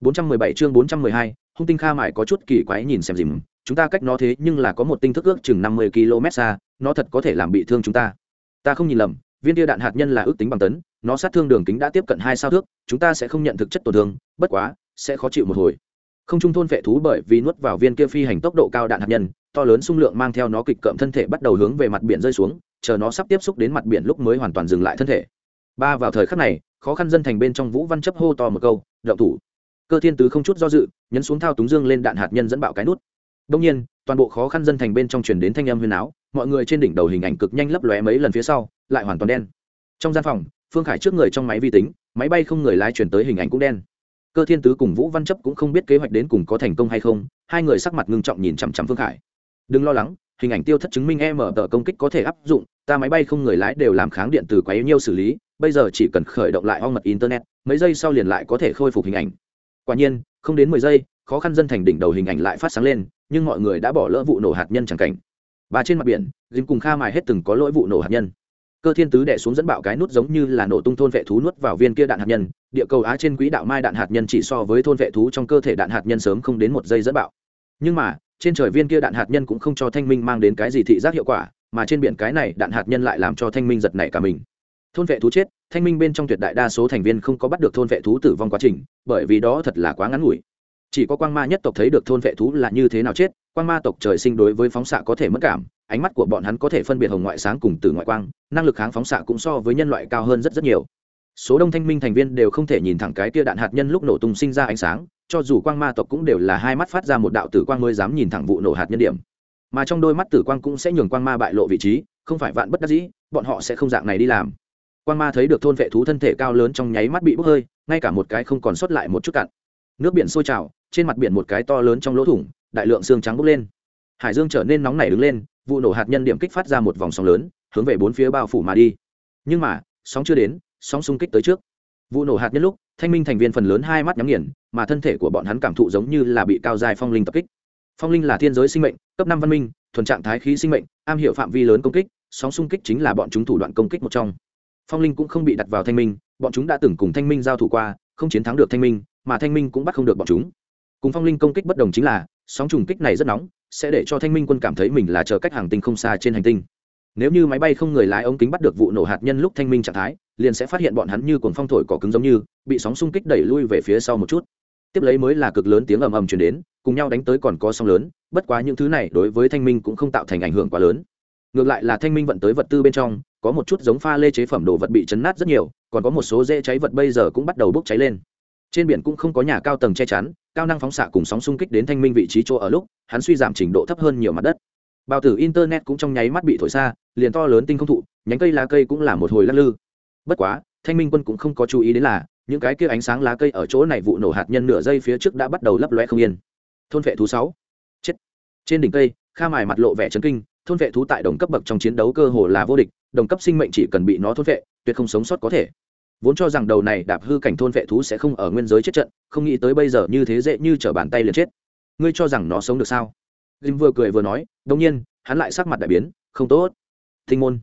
417 chương 412, hung tinh kha mải có chút kỳ quái nhìn xem dìm. Chúng ta cách nó thế nhưng là có một tinh thức ước chừng 50 km xa nó thật có thể làm bị thương chúng ta. Ta không nhìn lầm viên tia đạn hạt nhân là ước tính bằng tấn nó sát thương đường kính đã tiếp cận hai sao thước chúng ta sẽ không nhận thực chất tổn thương bất quá sẽ khó chịu một hồi. Không trung thôn vệ thú bởi vì nuốt vào viên kia phi hành tốc độ cao đạn hạt nhân to lớn xung lượng mang theo nó kịch cậm thân thể bắt đầu hướng về mặt biển rơi xuống chờ nó sắp tiếp xúc đến mặt biển lúc mới hoàn toàn dừng lại thân thể. Ba vào thời khắc này, khó khăn dân thành bên trong vũ văn chấp hô to một câu, động thủ. Cơ thiên tứ không chút do dự, nhấn xuống thao túng dương lên đạn hạt nhân dẫn bạo cái nút. Đông nhiên, toàn bộ khó khăn dân thành bên trong truyền đến thanh âm huyền áo mọi người trên đỉnh đầu hình ảnh cực nhanh lấp lóe mấy lần phía sau, lại hoàn toàn đen. Trong gian phòng, phương khải trước người trong máy vi tính, máy bay không người lái chuyển tới hình ảnh cũng đen. Cơ thiên tứ cùng vũ văn chấp cũng không biết kế hoạch đến cùng có thành công hay không, hai người sắc mặt ngưng trọng nhìn chằm chằm phương khải. Đừng lo lắng hình ảnh tiêu thất chứng minh em ở tờ công kích có thể áp dụng, ta máy bay không người lái đều làm kháng điện từ quá yếu nhiêu xử lý, bây giờ chỉ cần khởi động lại hoang mật internet, mấy giây sau liền lại có thể khôi phục hình ảnh. Quả nhiên, không đến mười giây, khó khăn dân thành đỉnh đầu hình ảnh lại phát sáng lên, nhưng mọi người đã bỏ lỡ vụ nổ hạt nhân chẳng cảnh. Và trên mặt biển dìm cùng kha mài hết từng có lỗi vụ nổ hạt nhân. Cơ thiên tứ đẻ xuống dẫn bạo cái nút giống như là nổ tung thôn vệ thú nuốt vào viên kia đạn hạt nhân, địa cầu á trên quỹ đạo mai đạn hạt nhân chỉ so với thôn vệ thú trong cơ thể đạn hạt nhân sớm không đến một giây dẫn bạo. Nhưng mà trên trời viên kia đạn hạt nhân cũng không cho thanh minh mang đến cái gì thị giác hiệu quả, mà trên biển cái này đạn hạt nhân lại làm cho thanh minh giật nảy cả mình. Thôn vệ thú chết, thanh minh bên trong tuyệt đại đa số thành viên không có bắt được thôn vệ thú tử vong quá trình, bởi vì đó thật là quá ngắn ngủi. Chỉ có quang ma nhất tộc thấy được thôn vệ thú là như thế nào chết, quang ma tộc trời sinh đối với phóng xạ có thể mất cảm, ánh mắt của bọn hắn có thể phân biệt hồng ngoại sáng cùng từ ngoại quang, năng lực kháng phóng xạ cũng so với nhân loại cao hơn rất rất nhiều số đông thanh minh thành viên đều không thể nhìn thẳng cái tia đạn hạt nhân lúc nổ tung sinh ra ánh sáng, cho dù quang ma tộc cũng đều là hai mắt phát ra một đạo tử quang mới dám nhìn thẳng vụ nổ hạt nhân điểm. Mà trong đôi mắt tử quang cũng sẽ nhường quang ma bại lộ vị trí, không phải vạn bất đắc dĩ, bọn họ sẽ không dạng này đi làm. Quang ma thấy được thôn vệ thú thân thể cao lớn trong nháy mắt bị bốc hơi, ngay cả một cái không còn sót lại một chút cặn nước biển sôi trào, trên mặt biển một cái to lớn trong lỗ thủng, đại lượng xương trắng bốc lên. Hải dương trở nên nóng nảy đứng lên, vụ nổ hạt nhân điểm kích phát ra một vòng sóng lớn, hướng về bốn phía bao phủ mà đi. Nhưng mà, sóng chưa đến sóng xung kích tới trước. Vụ nổ hạt nhân lúc, thanh minh thành viên phần lớn hai mắt nhắm nghiền, mà thân thể của bọn hắn cảm thụ giống như là bị cao dài phong linh tập kích. Phong linh là thiên giới sinh mệnh, cấp năm văn minh, thuần trạng thái khí sinh mệnh, am hiểu phạm vi lớn công kích, sóng xung kích chính là bọn chúng thủ đoạn công kích một trong. Phong linh cũng không bị đặt vào thanh minh, bọn chúng đã từng cùng thanh minh giao thủ qua, không chiến thắng được thanh minh, mà thanh minh cũng bắt không được bọn chúng. Cùng phong linh công kích bất đồng chính là, sóng trùng kích này rất nóng, sẽ để cho thanh minh quân cảm thấy mình là chờ cách hàng tinh không xa trên hành tinh nếu như máy bay không người lái ống kính bắt được vụ nổ hạt nhân lúc thanh minh trạng thái, liền sẽ phát hiện bọn hắn như cuồng phong thổi cỏ cứng giống như, bị sóng xung kích đẩy lui về phía sau một chút. Tiếp lấy mới là cực lớn tiếng ầm ầm chuyển đến, cùng nhau đánh tới còn có sóng lớn, bất quá những thứ này đối với thanh minh cũng không tạo thành ảnh hưởng quá lớn. Ngược lại là thanh minh vận tới vật tư bên trong, có một chút giống pha lê chế phẩm đồ vật bị chấn nát rất nhiều, còn có một số dễ cháy vật bây giờ cũng bắt đầu bốc cháy lên. Trên biển cũng không có nhà cao tầng che chắn, cao năng phóng xạ cùng sóng xung kích đến thanh minh vị trí chỗ ở lúc, hắn suy giảm trình độ thấp hơn nhiều mặt đất bao tử internet cũng trong nháy mắt bị thổi xa, liền to lớn tinh không thụ, nhánh cây lá cây cũng là một hồi lắc lư. Bất quá, thanh minh quân cũng không có chú ý đến là, những cái kia ánh sáng lá cây ở chỗ này vụ nổ hạt nhân nửa giây phía trước đã bắt đầu lấp loe không yên. Thôn vệ thú sáu. Chết. Trên đỉnh cây, kha mài mặt lộ vẻ chấn kinh, thôn vệ thú tại đồng cấp bậc trong chiến đấu cơ hồ là vô địch, đồng cấp sinh mệnh chỉ cần bị nó thôn vệ, tuyệt không sống sót có thể. Vốn cho rằng đầu này đạp hư cảnh thôn vệ thú sẽ không ở nguyên giới chết trận, không nghĩ tới bây giờ như thế dễ như t bàn tay liền chết. Ngươi cho rằng nó sống được sao? Jim vừa cười vừa nói đồng nhiên, hắn lại sắc mặt đại biến, không tốt. Tinh môn.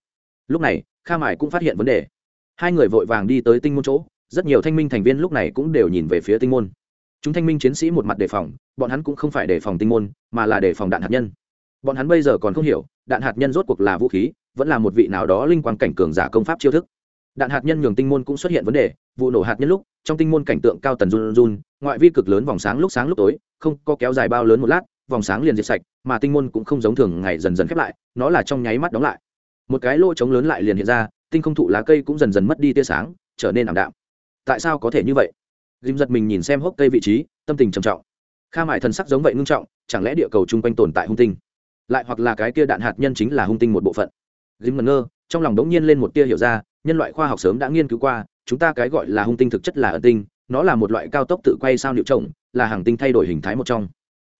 Lúc này, kha Mại cũng phát hiện vấn đề. Hai người vội vàng đi tới tinh môn chỗ, rất nhiều thanh minh thành viên lúc này cũng đều nhìn về phía tinh môn. Chúng thanh minh chiến sĩ một mặt đề phòng, bọn hắn cũng không phải đề phòng tinh môn, mà là đề phòng đạn hạt nhân. Bọn hắn bây giờ còn không hiểu, đạn hạt nhân rốt cuộc là vũ khí, vẫn là một vị nào đó linh quang cảnh cường giả công pháp chiêu thức. Đạn hạt nhân nhường tinh môn cũng xuất hiện vấn đề, vụ nổ hạt nhân lúc, trong tinh môn cảnh tượng cao tần run run, ngoại vi cực lớn vòng sáng lúc sáng lúc tối, không có kéo dài bao lớn một lát vòng sáng liền diệt sạch, mà tinh môn cũng không giống thường ngày dần dần khép lại, nó là trong nháy mắt đóng lại. Một cái lỗ trống lớn lại liền hiện ra, tinh không thụ lá cây cũng dần dần mất đi tia sáng, trở nên ảm đạm. Tại sao có thể như vậy? Dìm giật mình nhìn xem hốc cây vị trí, tâm tình trầm trọng. Kha mại thần sắc giống vậy ngưng trọng, chẳng lẽ địa cầu chung quanh tồn tại hung tinh? Lại hoặc là cái kia đạn hạt nhân chính là hung tinh một bộ phận? Dìm ngẩn ngơ, trong lòng đống nhiên lên một tia hiểu ra, nhân loại khoa học sớm đã nghiên cứu qua, chúng ta cái gọi là hung tinh thực chất là ẩn tinh, nó là một loại cao tốc tự quay sao liệu trồng, là hàng tinh thay đổi hình thái một trong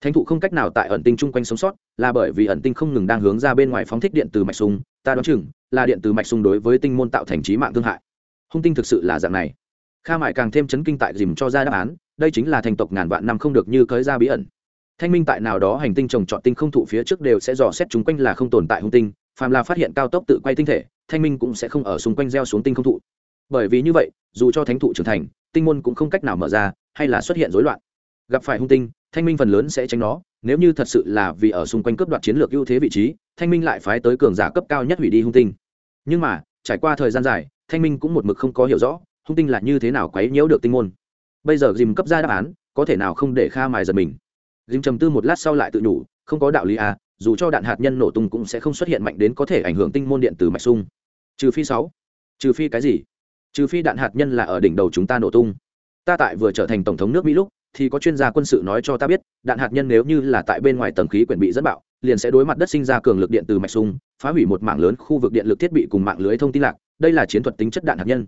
thánh thụ không cách nào tại ẩn tinh chung quanh sống sót, là bởi vì ẩn tinh không ngừng đang hướng ra bên ngoài phóng thích điện từ mạch sung ta đoán chừng là điện từ mạch sung đối với tinh môn tạo thành trí mạng thương hại. Hung tinh thực sự là dạng này. Kha mại càng thêm chấn kinh tại dìm cho ra đáp án, đây chính là thành tộc ngàn vạn năm không được như cới ra bí ẩn. Thanh minh tại nào đó hành tinh trồng trọt tinh không thụ phía trước đều sẽ dò xét chúng quanh là không tồn tại hung tinh, phàm là phát hiện cao tốc tự quay tinh thể, thanh minh cũng sẽ không ở xung quanh gieo xuống tinh không thụ. Bởi vì như vậy, dù cho thánh thụ trưởng thành, tinh môn cũng không cách nào mở ra, hay là xuất hiện rối loạn. Gặp phải hung tinh thanh minh phần lớn sẽ tránh nó, nếu như thật sự là vì ở xung quanh cấp đoạt chiến lược ưu thế vị trí, thanh minh lại phái tới cường giả cấp cao nhất hủy đi hung tinh. Nhưng mà, trải qua thời gian dài, thanh minh cũng một mực không có hiểu rõ, hung tinh là như thế nào quấy nhiễu được tinh môn. Bây giờ dìm cấp ra đáp án, có thể nào không để kha mài giật mình? Dìm trầm tư một lát sau lại tự nhủ, không có đạo lý à dù cho đạn hạt nhân nổ tung cũng sẽ không xuất hiện mạnh đến có thể ảnh hưởng tinh môn điện từ mạch sung trừ phi sáu. Trừ phi cái gì? Trừ phi đạn hạt nhân là ở đỉnh đầu chúng ta nổ tung. Ta tại vừa trở thành tổng thống nước mỹ lúc thì có chuyên gia quân sự nói cho ta biết, đạn hạt nhân nếu như là tại bên ngoài tầng khí quyển bị dẫn bạo, liền sẽ đối mặt đất sinh ra cường lực điện từ mạch sung phá hủy một mạng lớn khu vực điện lực thiết bị cùng mạng lưới thông tin lạc, đây là chiến thuật tính chất đạn hạt nhân.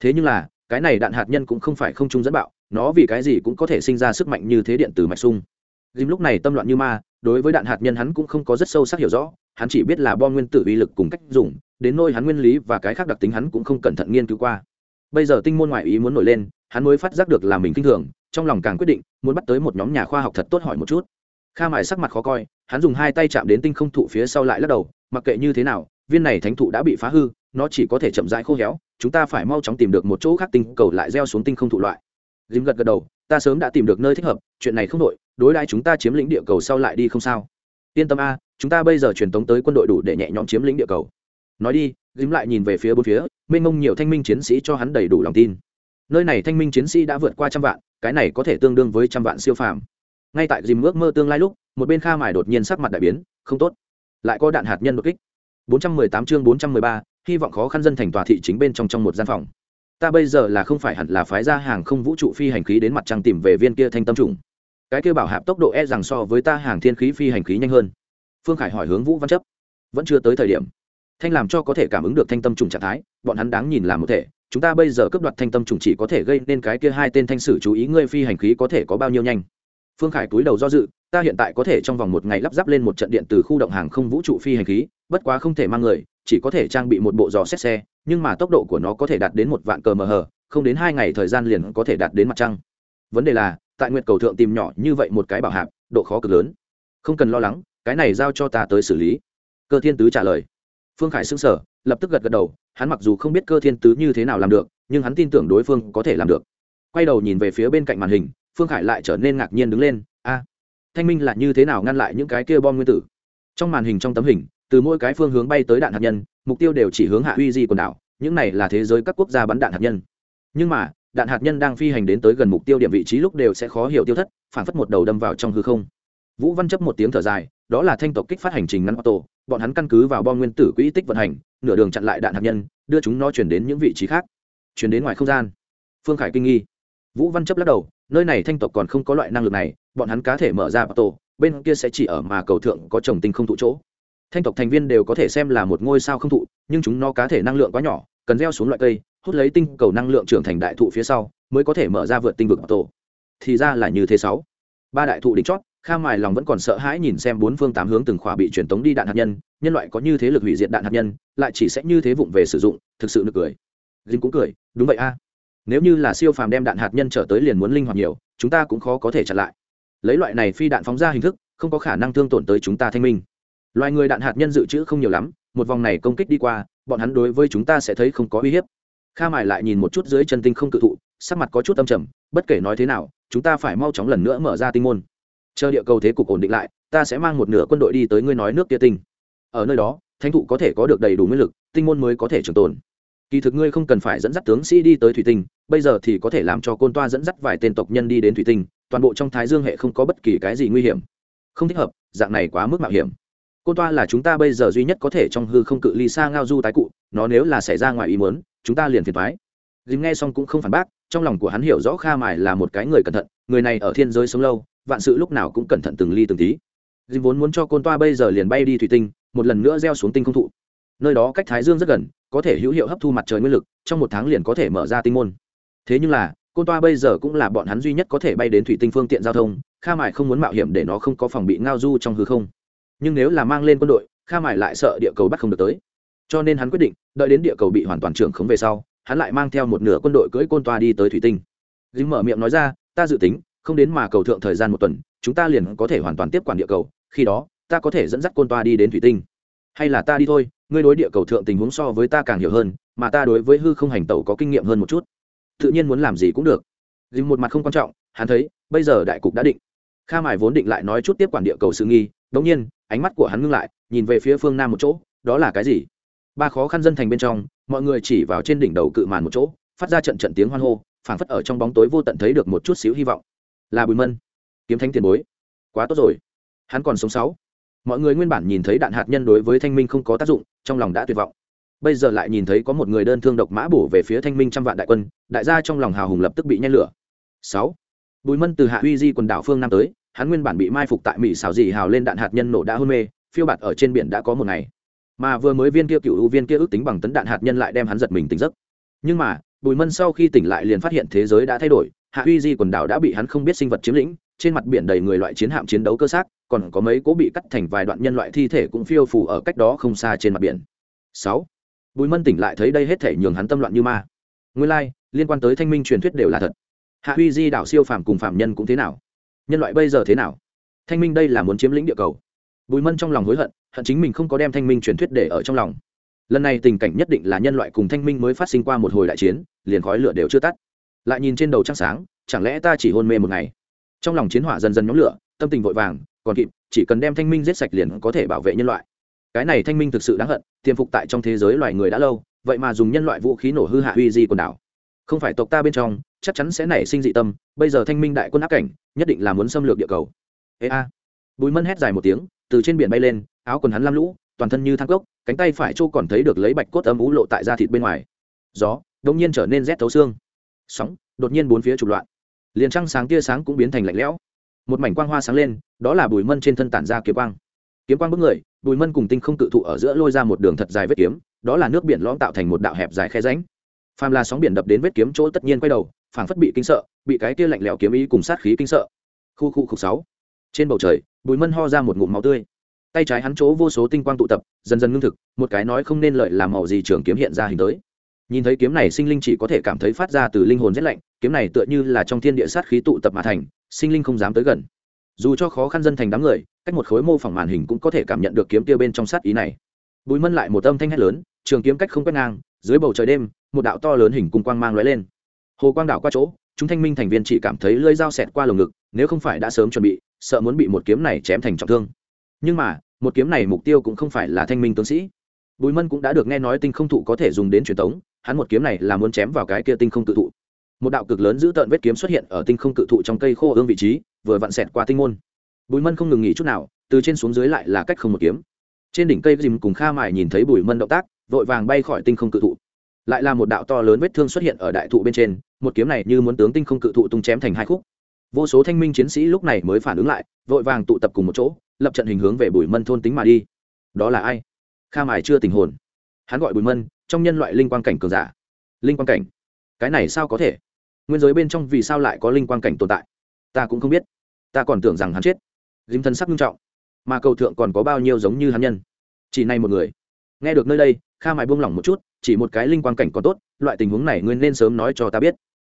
Thế nhưng là, cái này đạn hạt nhân cũng không phải không trung dẫn bạo, nó vì cái gì cũng có thể sinh ra sức mạnh như thế điện từ mạch sung dìm lúc này tâm loạn như ma, đối với đạn hạt nhân hắn cũng không có rất sâu sắc hiểu rõ, hắn chỉ biết là bom nguyên tử uy lực cùng cách dùng, đến nôi hắn nguyên lý và cái khác đặc tính hắn cũng không cẩn thận nghiên cứu qua. Bây giờ tinh môn ngoại ý muốn nổi lên, hắn mới phát giác được là mình kinh thường trong lòng càng quyết định, muốn bắt tới một nhóm nhà khoa học thật tốt hỏi một chút. Kha mại sắc mặt khó coi, hắn dùng hai tay chạm đến tinh không thụ phía sau lại lắc đầu, mặc kệ như thế nào, viên này thánh thụ đã bị phá hư, nó chỉ có thể chậm rãi khô héo, chúng ta phải mau chóng tìm được một chỗ khác tinh cầu lại gieo xuống tinh không thụ loại. Dìm gật gật đầu, ta sớm đã tìm được nơi thích hợp, chuyện này không đội đối đãi chúng ta chiếm lĩnh địa cầu sau lại đi không sao. Yên tâm a, chúng ta bây giờ truyền tống tới quân đội đủ để nhẹ nhõm chiếm lĩnh địa cầu. Nói đi, dìm lại nhìn về phía bốn phía, mênh mông nhiều thanh minh chiến sĩ cho hắn đầy đủ lòng tin. Nơi này thanh minh chiến sĩ đã vượt qua trăm vạn cái này có thể tương đương với trăm vạn siêu phàm. Ngay tại dìm ước mơ tương lai lúc một bên kha mải đột nhiên sắc mặt đại biến không tốt. Lại có đạn hạt nhân đột kích. 418 chương 413, hy vọng khó khăn dân thành tòa thị chính bên trong trong một gian phòng. Ta bây giờ là không phải hẳn là phái ra hàng không vũ trụ phi hành khí đến mặt trăng tìm về viên kia thanh tâm trùng. Cái kia bảo hạp tốc độ e rằng so với ta hàng thiên khí phi hành khí nhanh hơn. Phương khải hỏi hướng vũ văn chấp. Vẫn chưa tới thời điểm. Thanh làm cho có thể cảm ứng được thanh tâm trùng trạng thái bọn hắn đáng nhìn làm một thể chúng ta bây giờ cướp đoạt thanh tâm trùng chỉ có thể gây nên cái kia hai tên thanh sử chú ý ngươi phi hành khí có thể có bao nhiêu nhanh. Phương khải túi đầu do dự, ta hiện tại có thể trong vòng một ngày lắp ráp lên một trận điện từ khu động hàng không vũ trụ phi hành khí, bất quá không thể mang người, chỉ có thể trang bị một bộ dò xét xe, nhưng mà tốc độ của nó có thể đạt đến một vạn cờ mờ hờ, không đến hai ngày thời gian liền có thể đạt đến mặt trăng. Vấn đề là, tại nguyệt cầu thượng tìm nhỏ như vậy một cái bảo hạp, độ khó cực lớn. Không cần lo lắng, cái này giao cho ta tới xử lý. Cơ thiên tứ trả lời. Phương khải xưng sở lập tức gật gật đầu hắn mặc dù không biết cơ thiên tứ như thế nào làm được, nhưng hắn tin tưởng đối phương có thể làm được. Quay đầu nhìn về phía bên cạnh màn hình, phương khải lại trở nên ngạc nhiên đứng lên, a, thanh minh là như thế nào ngăn lại những cái kia bom nguyên tử? Trong màn hình trong tấm hình, từ mỗi cái phương hướng bay tới đạn hạt nhân, mục tiêu đều chỉ hướng hạ uy di quần đảo, những này là thế giới các quốc gia bắn đạn hạt nhân. Nhưng mà, đạn hạt nhân đang phi hành đến tới gần mục tiêu điểm vị trí lúc đều sẽ khó hiểu tiêu thất phản phất một đầu đâm vào trong hư không. Vũ văn chấp một tiếng thở dài đó là thanh tộc kích phát hành trình ngắn ô tô bọn hắn căn cứ vào bom nguyên tử quỹ tích vận hành, nửa đường chặn lại đạn hạt nhân, đưa chúng nó chuyển đến những vị trí khác. Chuyển đến ngoài không gian. Phương khải kinh nghi. Vũ văn chấp lắc đầu, nơi này thanh tộc còn không có loại năng lực này, bọn hắn cá thể mở ra ô bên kia sẽ chỉ ở mà cầu thượng có trồng tinh không thụ chỗ. Thanh tộc thành viên đều có thể xem là một ngôi sao không thụ, nhưng chúng nó cá thể năng lượng quá nhỏ, cần gieo xuống loại cây, hút lấy tinh cầu năng lượng trưởng thành đại thụ phía sau, mới có thể mở ra vượt tinh vực tổ thì ra là như thế sáu. Ba đại thụ đỉnh chót kha mài lòng vẫn còn sợ hãi nhìn xem bốn phương tám hướng từng khỏa bị truyền tống đi đạn hạt nhân nhân loại có như thế lực hủy diệt đạn hạt nhân, lại chỉ sẽ như thế vụng về sử dụng, thực sự nực cười. Linh cũng cười, đúng vậy a. Nếu như là siêu phàm đem đạn hạt nhân trở tới liền muốn linh hoạt nhiều, chúng ta cũng khó có thể chặn lại. Lấy loại này phi đạn phóng ra hình thức, không có khả năng thương tổn tới chúng ta thanh minh. Loài người đạn hạt nhân dự trữ không nhiều lắm, một vòng này công kích đi qua, bọn hắn đối với chúng ta sẽ thấy không có uy hiếp. Kha mài lại nhìn một chút dưới chân tinh không cự thụ, sắc mặt có chút âm trầm, bất kể nói thế nào, chúng ta phải mau chóng lần nữa mở ra tinh môn chờ địa cầu thế cục ổn định lại, ta sẽ mang một nửa quân đội đi tới ngươi nói nước kia tinh. Ở nơi đó, thánh thụ có thể có được đầy đủ nguyên lực, tinh môn mới có thể trường tồn. Kỳ thực ngươi không cần phải dẫn dắt tướng sĩ đi tới thủy tinh, bây giờ thì có thể làm cho côn toa dẫn dắt vài tên tộc nhân đi đến thủy tinh, toàn bộ trong thái dương hệ không có bất kỳ cái gì nguy hiểm. Không thích hợp, dạng này quá mức mạo hiểm. Côn toa là chúng ta bây giờ duy nhất có thể trong hư không cự ly xa ngao du tái cụ, nó nếu là xảy ra ngoài ý muốn, chúng ta liền phiền thoái dìm nghe xong cũng không phản bác, trong lòng của hắn hiểu rõ kha mài là một cái người cẩn thận, người này ở thiên giới sống lâu vạn sự lúc nào cũng cẩn thận từng ly từng tí. Dìm vốn muốn cho côn toa bây giờ liền bay đi thủy tinh, một lần nữa gieo xuống tinh không thụ. Nơi đó cách thái dương rất gần, có thể hữu hiệu hấp thu mặt trời nguyên lực, trong một tháng liền có thể mở ra tinh môn. Thế nhưng là, côn toa bây giờ cũng là bọn hắn duy nhất có thể bay đến thủy tinh phương tiện giao thông, kha Mại không muốn mạo hiểm để nó không có phòng bị ngao du trong hư không. Nhưng nếu là mang lên quân đội, kha mải lại sợ địa cầu bắt không được tới. Cho nên hắn quyết định, đợi đến địa cầu bị hoàn toàn trưởng khống về sau, hắn lại mang theo một nửa quân đội cưỡi côn toa đi tới thủy tinh. Dính mở miệng nói ra, ta dự tính không đến mà cầu thượng thời gian một tuần, chúng ta liền có thể hoàn toàn tiếp quản địa cầu, khi đó, ta có thể dẫn dắt côn toa đi đến thủy tinh. Hay là ta đi thôi, ngươi đối địa cầu thượng tình huống so với ta càng hiểu hơn, mà ta đối với hư không hành tẩu có kinh nghiệm hơn một chút. Tự nhiên muốn làm gì cũng được. Dìm một mặt không quan trọng, hắn thấy, bây giờ đại cục đã định. Kha mải vốn định lại nói chút tiếp quản địa cầu sự nghi, đống nhiên, ánh mắt của hắn ngưng lại, nhìn về phía phương nam một chỗ, đó là cái gì? Ba khó khăn dân thành bên trong, mọi người chỉ vào trên đỉnh đầu cự màn một chỗ, phát ra trận trận tiếng hoan hô, phảng phất ở trong bóng tối vô tận thấy được một chút xíu hy vọng là bùi mân kiếm thánh tiền bối quá tốt rồi hắn còn sống sáu mọi người nguyên bản nhìn thấy đạn hạt nhân đối với thanh minh không có tác dụng trong lòng đã tuyệt vọng bây giờ lại nhìn thấy có một người đơn thương độc mã bổ về phía thanh minh trăm vạn đại quân đại gia trong lòng hào hùng lập tức bị nhen lửa sáu bùi mân từ hạ uy di quần đảo phương nam tới hắn nguyên bản bị mai phục tại mỹ xào dì hào lên đạn hạt nhân nổ đã hôn mê phiêu bạt ở trên biển đã có một ngày mà vừa mới viên kia cựu ưu viên kia ước tính bằng tấn đạn hạt nhân lại đem hắn giật mình tỉnh giấc nhưng mà bùi mân sau khi tỉnh lại liền phát hiện thế giới đã thay đổi hạ uy di quần đảo đã bị hắn không biết sinh vật chiếm lĩnh trên mặt biển đầy người loại chiến hạm chiến đấu cơ xác còn có mấy cố bị cắt thành vài đoạn nhân loại thi thể cũng phiêu phù ở cách đó không xa trên mặt biển. Sáu. Bùi mân tỉnh lại thấy đây hết thể nhường hắn tâm loạn như ma. Nguyên lai、like, liên quan tới thanh minh truyền thuyết đều là thật. Hạ huy di đảo siêu phàm cùng phạm nhân cũng thế nào? Nhân loại bây giờ thế nào? Thanh minh đây là muốn chiếm lĩnh địa cầu. Bùi mân trong lòng hối hận hận chính mình không có đem thanh minh truyền thuyết để ở trong lòng. Lần này tình cảnh nhất định là nhân loại cùng thanh minh mới phát sinh qua một hồi đại chiến liền khói lửa đều chưa tắt lại nhìn trên đầu trăng sáng, chẳng lẽ ta chỉ hôn mê một ngày? Trong lòng chiến hỏa dần dần nhóm lửa, tâm tình vội vàng, còn kịp, chỉ cần đem thanh minh giết sạch liền có thể bảo vệ nhân loại. Cái này thanh minh thực sự đáng hận, tiềm phục tại trong thế giới loài người đã lâu, vậy mà dùng nhân loại vũ khí nổ hư hạ uy di quần đảo. Không phải tộc ta bên trong, chắc chắn sẽ nảy sinh dị tâm, bây giờ thanh minh đại quân áp cảnh, nhất định là muốn xâm lược địa cầu. Ê a. Bùi mân hét dài một tiếng, từ trên biển bay lên, áo quần hắn lam lũ, toàn thân như thang cốc, cánh tay phải châu còn thấy được lấy bạch cốt âm ú lộ tại da thịt bên ngoài. Gió đông nhiên trở nên rét thấu xương sóng, đột nhiên bốn phía trục loạn. Liền trăng sáng tia sáng cũng biến thành lạnh lẽo. Một mảnh quang hoa sáng lên, đó là bùi mân trên thân tản ra kiếm quang. Kiếm quang bước người, bùi mân cùng tinh không tự thụ ở giữa lôi ra một đường thật dài vết kiếm, đó là nước biển lõm tạo thành một đạo hẹp dài khe ránh phàm là sóng biển đập đến vết kiếm chỗ tất nhiên quay đầu, phảng phất bị kinh sợ, bị cái kia lạnh lẽo kiếm ý cùng sát khí kinh sợ. Khu khu khu sáu. Trên bầu trời, bùi mân ho ra một ngụm máu tươi. Tay trái hắn chỗ vô số tinh quang tụ tập, dần dần ngưng thực, một cái nói không nên lợi làm màu gì trường kiếm hiện ra hình tới nhìn thấy kiếm này, sinh linh chỉ có thể cảm thấy phát ra từ linh hồn rét lạnh, kiếm này tựa như là trong thiên địa sát khí tụ tập mà thành, sinh linh không dám tới gần. Dù cho khó khăn dân thành đám người, cách một khối mô phỏng màn hình cũng có thể cảm nhận được kiếm tiêu bên trong sát ý này. Bùi mân lại một âm thanh hét lớn, trường kiếm cách không quét ngang, dưới bầu trời đêm, một đạo to lớn hình cung quang mang lóe lên. Hồ quang đảo qua chỗ, chúng thanh minh thành viên chỉ cảm thấy lưỡi dao xẹt qua lồng ngực, nếu không phải đã sớm chuẩn bị, sợ muốn bị một kiếm này chém thành trọng thương. Nhưng mà, một kiếm này mục tiêu cũng không phải là thanh minh tướng sĩ. Bùi mân cũng đã được nghe nói tinh không thụ có thể dùng đến truyền thống hắn một kiếm này là muốn chém vào cái kia tinh không tự thụ. Một đạo cực lớn giữ tợn vết kiếm xuất hiện ở tinh không cự thụ trong cây khô ương vị trí, vừa vặn xẹt qua tinh môn. Bùi mân không ngừng nghỉ chút nào, từ trên xuống dưới lại là cách không một kiếm. Trên đỉnh cây dìm cùng kha mài nhìn thấy bùi mân động tác, vội vàng bay khỏi tinh không cự thụ. Lại là một đạo to lớn vết thương xuất hiện ở đại thụ bên trên, một kiếm này như muốn tướng tinh không cự thụ tung chém thành hai khúc. Vô số thanh minh chiến sĩ lúc này mới phản ứng lại, vội vàng tụ tập cùng một chỗ, lập trận hình hướng về bùi mân thôn tính mà đi. Đó là ai? Kha mài chưa tình hồn. Hắn gọi bùi mân trong nhân loại linh quang cảnh cường giả. Linh quang cảnh? Cái này sao có thể? Nguyên giới bên trong vì sao lại có linh quang cảnh tồn tại? Ta cũng không biết. Ta còn tưởng rằng hắn chết. Dìm thân sắc nghiêm trọng. Mà cầu thượng còn có bao nhiêu giống như hắn nhân? Chỉ này một người. Nghe được nơi đây, kha mài buông lỏng một chút, chỉ một cái linh quang cảnh còn tốt, loại tình huống này nguyên nên sớm nói cho ta biết.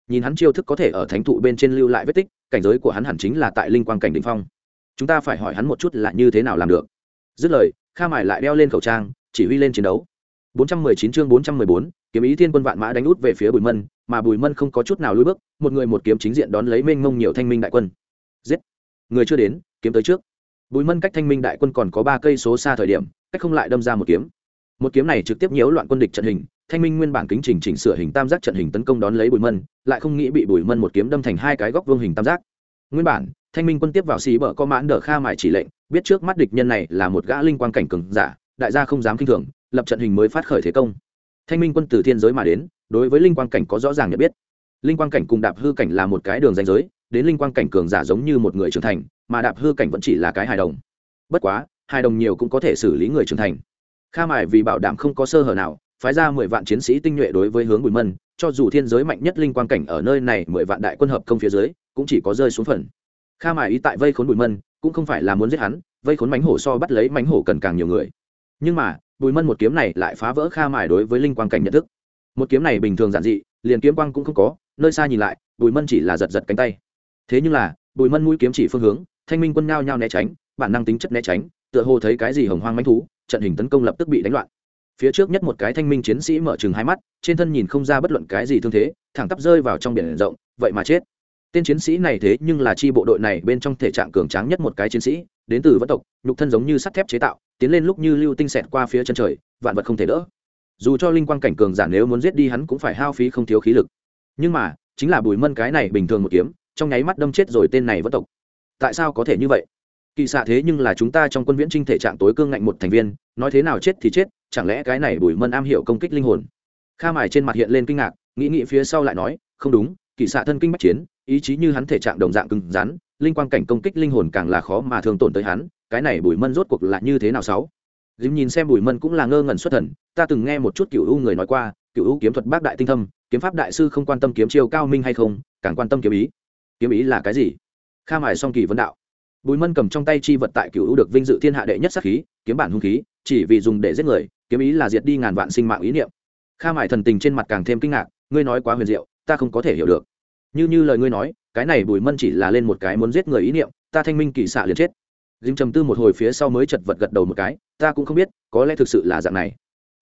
Nhìn hắn chiêu thức có thể ở thánh thụ bên trên lưu lại vết tích, cảnh giới của hắn hẳn chính là tại linh quang cảnh đ ỉ n h phong. Chúng ta phải hỏi hắn một chút là như thế nào làm được. Dứt lời, kha mài lại đeo lên khẩu trang, chỉ huy lên chiến đấu. 419 chương 414, kiếm ý thiên quân vạn mã đánh út về phía Bùi Mân, mà Bùi Mân không có chút nào lùi bước, một người một kiếm chính diện đón lấy mênh mông nhiều thanh minh đại quân. Giết! Người chưa đến, kiếm tới trước. Bùi Mân cách thanh minh đại quân còn có 3 cây số xa thời điểm, cách không lại đâm ra một kiếm. Một kiếm này trực tiếp nhiễu loạn quân địch trận hình, thanh minh nguyên bản kính trình chỉnh sửa hình tam giác trận hình tấn công đón lấy Bùi Mân, lại không nghĩ bị Bùi Mân một kiếm đâm thành hai cái góc vuông hình tam giác. Nguyên bản, thanh minh quân tiếp vào xí bở có mãn đỡ kha mại chỉ lệnh, biết trước mắt địch nhân này là một gã linh quang cảnh cường giả, đại gia không dám kinh thường, lập trận hình mới phát khởi thế công. Thanh minh quân từ thiên giới mà đến, đối với linh quang cảnh có rõ ràng nhận biết. Linh quang cảnh cùng đạp hư cảnh là một cái đường danh giới, đến linh quang cảnh cường giả giống như một người trưởng thành, mà đạp hư cảnh vẫn chỉ là cái hài đồng. Bất quá, hài đồng nhiều cũng có thể xử lý người trưởng thành. Kha mài vì bảo đảm không có sơ hở nào, phái ra mười vạn chiến sĩ tinh nhuệ đối với hướng bùi mân, cho dù thiên giới mạnh nhất linh quang cảnh ở nơi này mười vạn đại quân hợp công phía dưới, cũng chỉ có rơi xuống phần. Kha mài ý tại vây khốn bùi mân, cũng không phải là muốn giết hắn, vây khốn mánh hổ so bắt lấy mánh hổ cần càng nhiều người. Nhưng mà bùi mân một kiếm này lại phá vỡ kha mài đối với linh quang cảnh nhận thức. Một kiếm này bình thường giản dị, liền kiếm quang cũng không có, nơi xa nhìn lại, bùi mân chỉ là giật giật cánh tay. Thế nhưng là, bùi mân mũi kiếm chỉ phương hướng, thanh minh quân nhao nhao né tránh, bản năng tính chất né tránh, tựa hồ thấy cái gì hồng hoang manh thú, trận hình tấn công lập tức bị đánh loạn. Phía trước nhất một cái thanh minh chiến sĩ mở chừng hai mắt, trên thân nhìn không ra bất luận cái gì thương thế, thẳng tắp rơi vào trong biển rộng, vậy mà chết tên chiến sĩ này thế nhưng là chi bộ đội này bên trong thể trạng cường tráng nhất một cái chiến sĩ, đến từ vân tộc, nhục thân giống như sắt thép chế tạo, tiến lên lúc như lưu tinh xẹt qua phía chân trời, vạn vật không thể đỡ. Dù cho linh quang cảnh cường giả nếu muốn giết đi hắn cũng phải hao phí không thiếu khí lực. Nhưng mà, chính là bùi mân cái này bình thường một kiếm, trong nháy mắt đâm chết rồi tên này vân tộc. Tại sao có thể như vậy? Kỳ xạ thế nhưng là chúng ta trong quân viễn trinh thể trạng tối cương ngạnh một thành viên, nói thế nào chết thì chết, chẳng lẽ cái này bùi mân am hiểu công kích linh hồn? Kha mài trên mặt hiện lên kinh ngạc, nghĩ nghĩ phía sau lại nói, không đúng kỳ xạ thân kinh bách chiến, ý chí như hắn thể trạng đồng dạng cứng rắn, linh quang cảnh công kích linh hồn càng là khó mà thường tổn tới hắn, cái này bùi mân rốt cuộc là như thế nào sáu? Dìm nhìn xem bùi mân cũng là ngơ ngẩn xuất thần, ta từng nghe một chút cựu u người nói qua cựu u kiếm thuật bác đại tinh thâm, kiếm pháp đại sư không quan tâm kiếm chiêu cao minh hay không, càng quan tâm kiếm ý. Kiếm ý là cái gì? Kha mài song kỳ vấn đạo. Bùi mân cầm trong tay chi vật tại cựu u được vinh dự thiên hạ đệ nhất sắc khí, kiếm bản hung khí, chỉ vì dùng để giết người, kiếm ý là diệt đi ngàn vạn sinh mạng ý niệm. Kha mài thần tình trên mặt càng thêm kinh ngạc, ngươi nói quá huyền diệu, ta không có thể hiểu được như như lời ngươi nói, cái này bùi mân chỉ là lên một cái muốn giết người ý niệm, ta thanh minh kỳ xạ liền chết. Dìm trầm tư một hồi phía sau mới chật vật gật đầu một cái, ta cũng không biết, có lẽ thực sự là dạng này.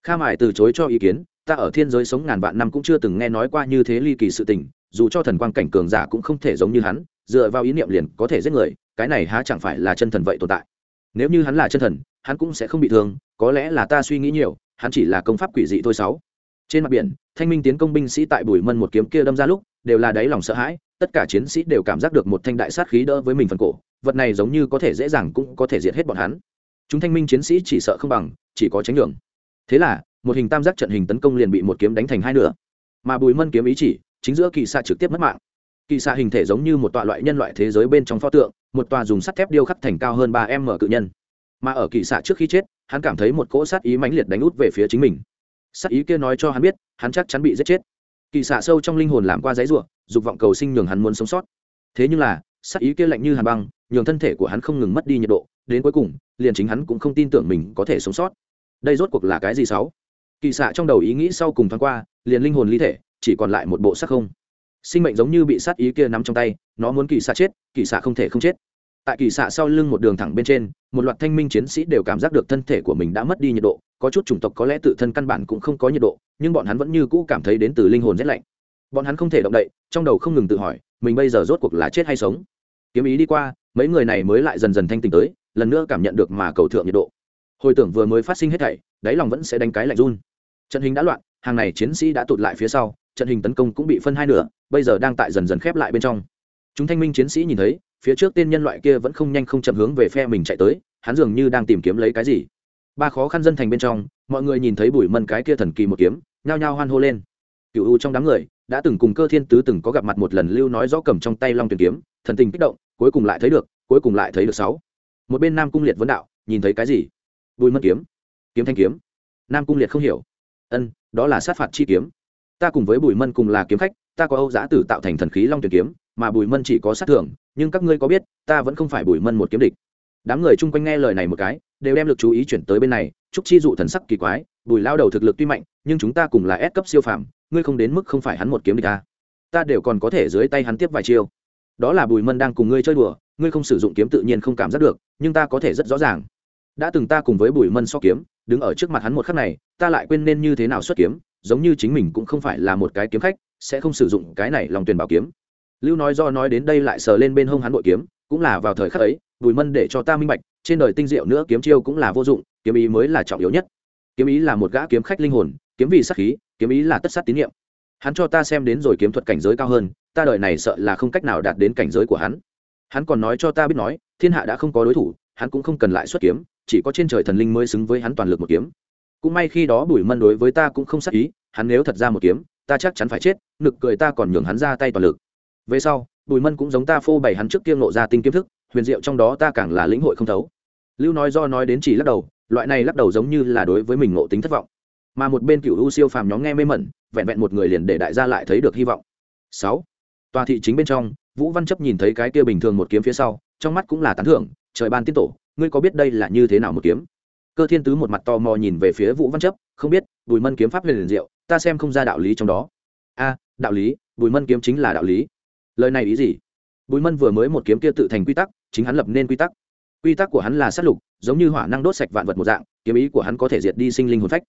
Kha mải từ chối cho ý kiến, ta ở thiên giới sống ngàn vạn năm cũng chưa từng nghe nói qua như thế ly kỳ sự tình, dù cho thần quang cảnh cường giả cũng không thể giống như hắn, dựa vào ý niệm liền có thể giết người, cái này há chẳng phải là chân thần vậy tồn tại. Nếu như hắn là chân thần, hắn cũng sẽ không bị thương, có lẽ là ta suy nghĩ nhiều, hắn chỉ là công pháp quỷ dị thôi sáu. Trên mặt biển thanh minh tiến công binh sĩ tại bùi mân một kiếm kia đâm ra lúc, đều là đáy lòng sợ hãi, tất cả chiến sĩ đều cảm giác được một thanh đại sát khí đỡ với mình phần cổ, vật này giống như có thể dễ dàng cũng có thể diệt hết bọn hắn. Chúng thanh minh chiến sĩ chỉ sợ không bằng, chỉ có tránh đường thế là, một hình tam giác trận hình tấn công liền bị một kiếm đánh thành hai nửa. Mà bùi mân kiếm ý chỉ, chính giữa kỳ xạ trực tiếp mất mạng. Kỳ xạ hình thể giống như một tọa loại nhân loại thế giới bên trong pho tượng, một tòa dùng sắt thép điêu khắc thành cao hơn ba m cự nhân. Mà ở kỳ xạ trước khi chết, hắn cảm thấy một cỗ sát ý mãnh liệt đánh út về phía chính mình. Sát ý kia nói cho hắn biết hắn chắc chắn bị giết chết. Kỳ xạ sâu trong linh hồn làm qua giấy ruộng dục vọng cầu sinh nhường hắn muốn sống sót. Thế nhưng là sát ý kia lạnh như hàn băng, nhường thân thể của hắn không ngừng mất đi nhiệt độ, đến cuối cùng, liền chính hắn cũng không tin tưởng mình có thể sống sót. Đây rốt cuộc là cái gì sáu? Kỳ xạ trong đầu ý nghĩ sau cùng thoáng qua, liền linh hồn ly thể, chỉ còn lại một bộ sắc không. Sinh mệnh giống như bị sát ý kia nắm trong tay, nó muốn kỳ xạ chết, kỳ xạ không thể không chết. Tại kỳ xạ sau lưng một đường thẳng bên trên, một loạt thanh minh chiến sĩ đều cảm giác được thân thể của mình đã mất đi nhiệt độ có chút chủng tộc có lẽ tự thân căn bản cũng không có nhiệt độ, nhưng bọn hắn vẫn như cũ cảm thấy đến từ linh hồn rét lạnh. Bọn hắn không thể động đậy, trong đầu không ngừng tự hỏi, mình bây giờ rốt cuộc là chết hay sống? Kiếm ý đi qua, mấy người này mới lại dần dần thanh tình tới, lần nữa cảm nhận được mà cầu thượng nhiệt độ. Hồi tưởng vừa mới phát sinh hết thảy, đáy lòng vẫn sẽ đánh cái lạnh run. Trận hình đã loạn, hàng này chiến sĩ đã tụt lại phía sau, trận hình tấn công cũng bị phân hai nửa, bây giờ đang tại dần dần khép lại bên trong. Chúng thanh minh chiến sĩ nhìn thấy, phía trước tên nhân loại kia vẫn không nhanh không chậm hướng về phe mình chạy tới, hắn dường như đang tìm kiếm lấy cái gì ba khó khăn dân thành bên trong, mọi người nhìn thấy bùi mân cái kia thần kỳ một kiếm, nhao nhao hoan hô lên. Cựu u trong đám người đã từng cùng cơ thiên tứ từng có gặp mặt một lần lưu nói rõ cầm trong tay long tuyển kiếm, thần tình kích động, cuối cùng lại thấy được, cuối cùng lại thấy được sáu. Một bên nam cung liệt vấn đạo, nhìn thấy cái gì? Bùi mân kiếm. Kiếm thanh kiếm. Nam cung liệt không hiểu. Ân, đó là sát phạt chi kiếm. Ta cùng với bùi mân cùng là kiếm khách, ta có âu giã tử tạo thành thần khí long tuyển kiếm, mà bùi mân chỉ có sát thưởng, nhưng các ngươi có biết, ta vẫn không phải bùi mân một kiếm địch. Đám người chung quanh nghe lời này một cái đều đem lực chú ý chuyển tới bên này, Trúc chi dụ thần sắc kỳ quái, bùi lao đầu thực lực tuy mạnh, nhưng chúng ta cùng là ép cấp siêu phàm, ngươi không đến mức không phải hắn một kiếm địch ta ta đều còn có thể dưới tay hắn tiếp vài chiêu. Đó là bùi mân đang cùng ngươi chơi đùa, ngươi không sử dụng kiếm tự nhiên không cảm giác được, nhưng ta có thể rất rõ ràng. Đã từng ta cùng với bùi mân so kiếm, đứng ở trước mặt hắn một khắc này, ta lại quên nên như thế nào xuất kiếm, giống như chính mình cũng không phải là một cái kiếm khách, sẽ không sử dụng cái này lòng tuyển bảo kiếm. Lưu nói do nói đến đây lại sờ lên bên hông hắn bội kiếm, cũng là vào thời khắc ấy bùi mân để cho ta minh bạch, trên đời tinh diệu nữa kiếm chiêu cũng là vô dụng, kiếm ý mới là trọng yếu nhất. Kiếm ý là một gã kiếm khách linh hồn, kiếm vì sắc khí, kiếm ý là tất sát tín nhiệm hắn cho ta xem đến rồi kiếm thuật cảnh giới cao hơn, ta đời này sợ là không cách nào đạt đến cảnh giới của hắn. Hắn còn nói cho ta biết nói, thiên hạ đã không có đối thủ, hắn cũng không cần lại xuất kiếm, chỉ có trên trời thần linh mới xứng với hắn toàn lực một kiếm. Cũng may khi đó bùi mân đối với ta cũng không sắc ý, hắn nếu thật ra một kiếm, ta chắc chắn phải chết, nực cười ta còn nhường hắn ra tay toàn lực. Về sau, bùi mân cũng giống ta phô bày hắn trước kia ngộ ra tinh kiếm thức huyền diệu trong đó ta càng là lĩnh hội không thấu. Lưu nói do nói đến chỉ lắc đầu, loại này lắc đầu giống như là đối với mình ngộ tính thất vọng. Mà một bên cựu u siêu phàm nhóm nghe mê mẩn, vẹn vẹn một người liền để đại gia lại thấy được hy vọng. Sáu, tòa thị chính bên trong, vũ văn chấp nhìn thấy cái kia bình thường một kiếm phía sau, trong mắt cũng là tán thưởng, trời ban tiết tổ, ngươi có biết đây là như thế nào một kiếm? Cơ thiên tứ một mặt tò mò nhìn về phía vũ văn chấp, không biết, bùi mân kiếm pháp huyền liền diệu, ta xem không ra đạo lý trong đó. A, đạo lý, bùi mân kiếm chính là đạo lý. Lời này ý gì? Bùi mân vừa mới một kiếm kia tự thành quy tắc, chính hắn lập nên quy tắc. Quy tắc của hắn là sát lục, giống như hỏa năng đốt sạch vạn vật một dạng, kiếm ý của hắn có thể diệt đi sinh linh hồn phách.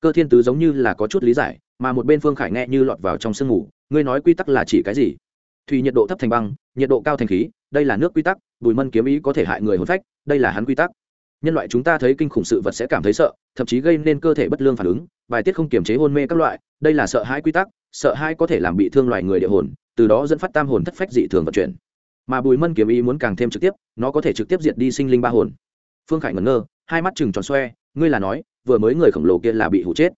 Cơ thiên tứ giống như là có chút lý giải, mà một bên phương khải nghe như lọt vào trong sương ngủ, ngươi nói quy tắc là chỉ cái gì? Thủy nhiệt độ thấp thành băng, nhiệt độ cao thành khí, đây là nước quy tắc, bùi mân kiếm ý có thể hại người hồn phách, đây là hắn quy tắc. Nhân loại chúng ta thấy kinh khủng sự vật sẽ cảm thấy sợ, thậm chí gây nên cơ thể bất lương phản ứng, bài tiết không kiềm chế hôn mê các loại, đây là sợ hãi quy tắc, sợ hãi có thể làm bị thương loài người địa hồn, từ đó dẫn phát tam hồn thất phách dị thường vận chuyển mà bùi mân kiếm ý muốn càng thêm trực tiếp nó có thể trực tiếp diệt đi sinh linh ba hồn. Phương khải ngẩn ngơ hai mắt chừng tròn xoe ngươi là nói vừa mới người khổng lồ kia là bị hụ chết.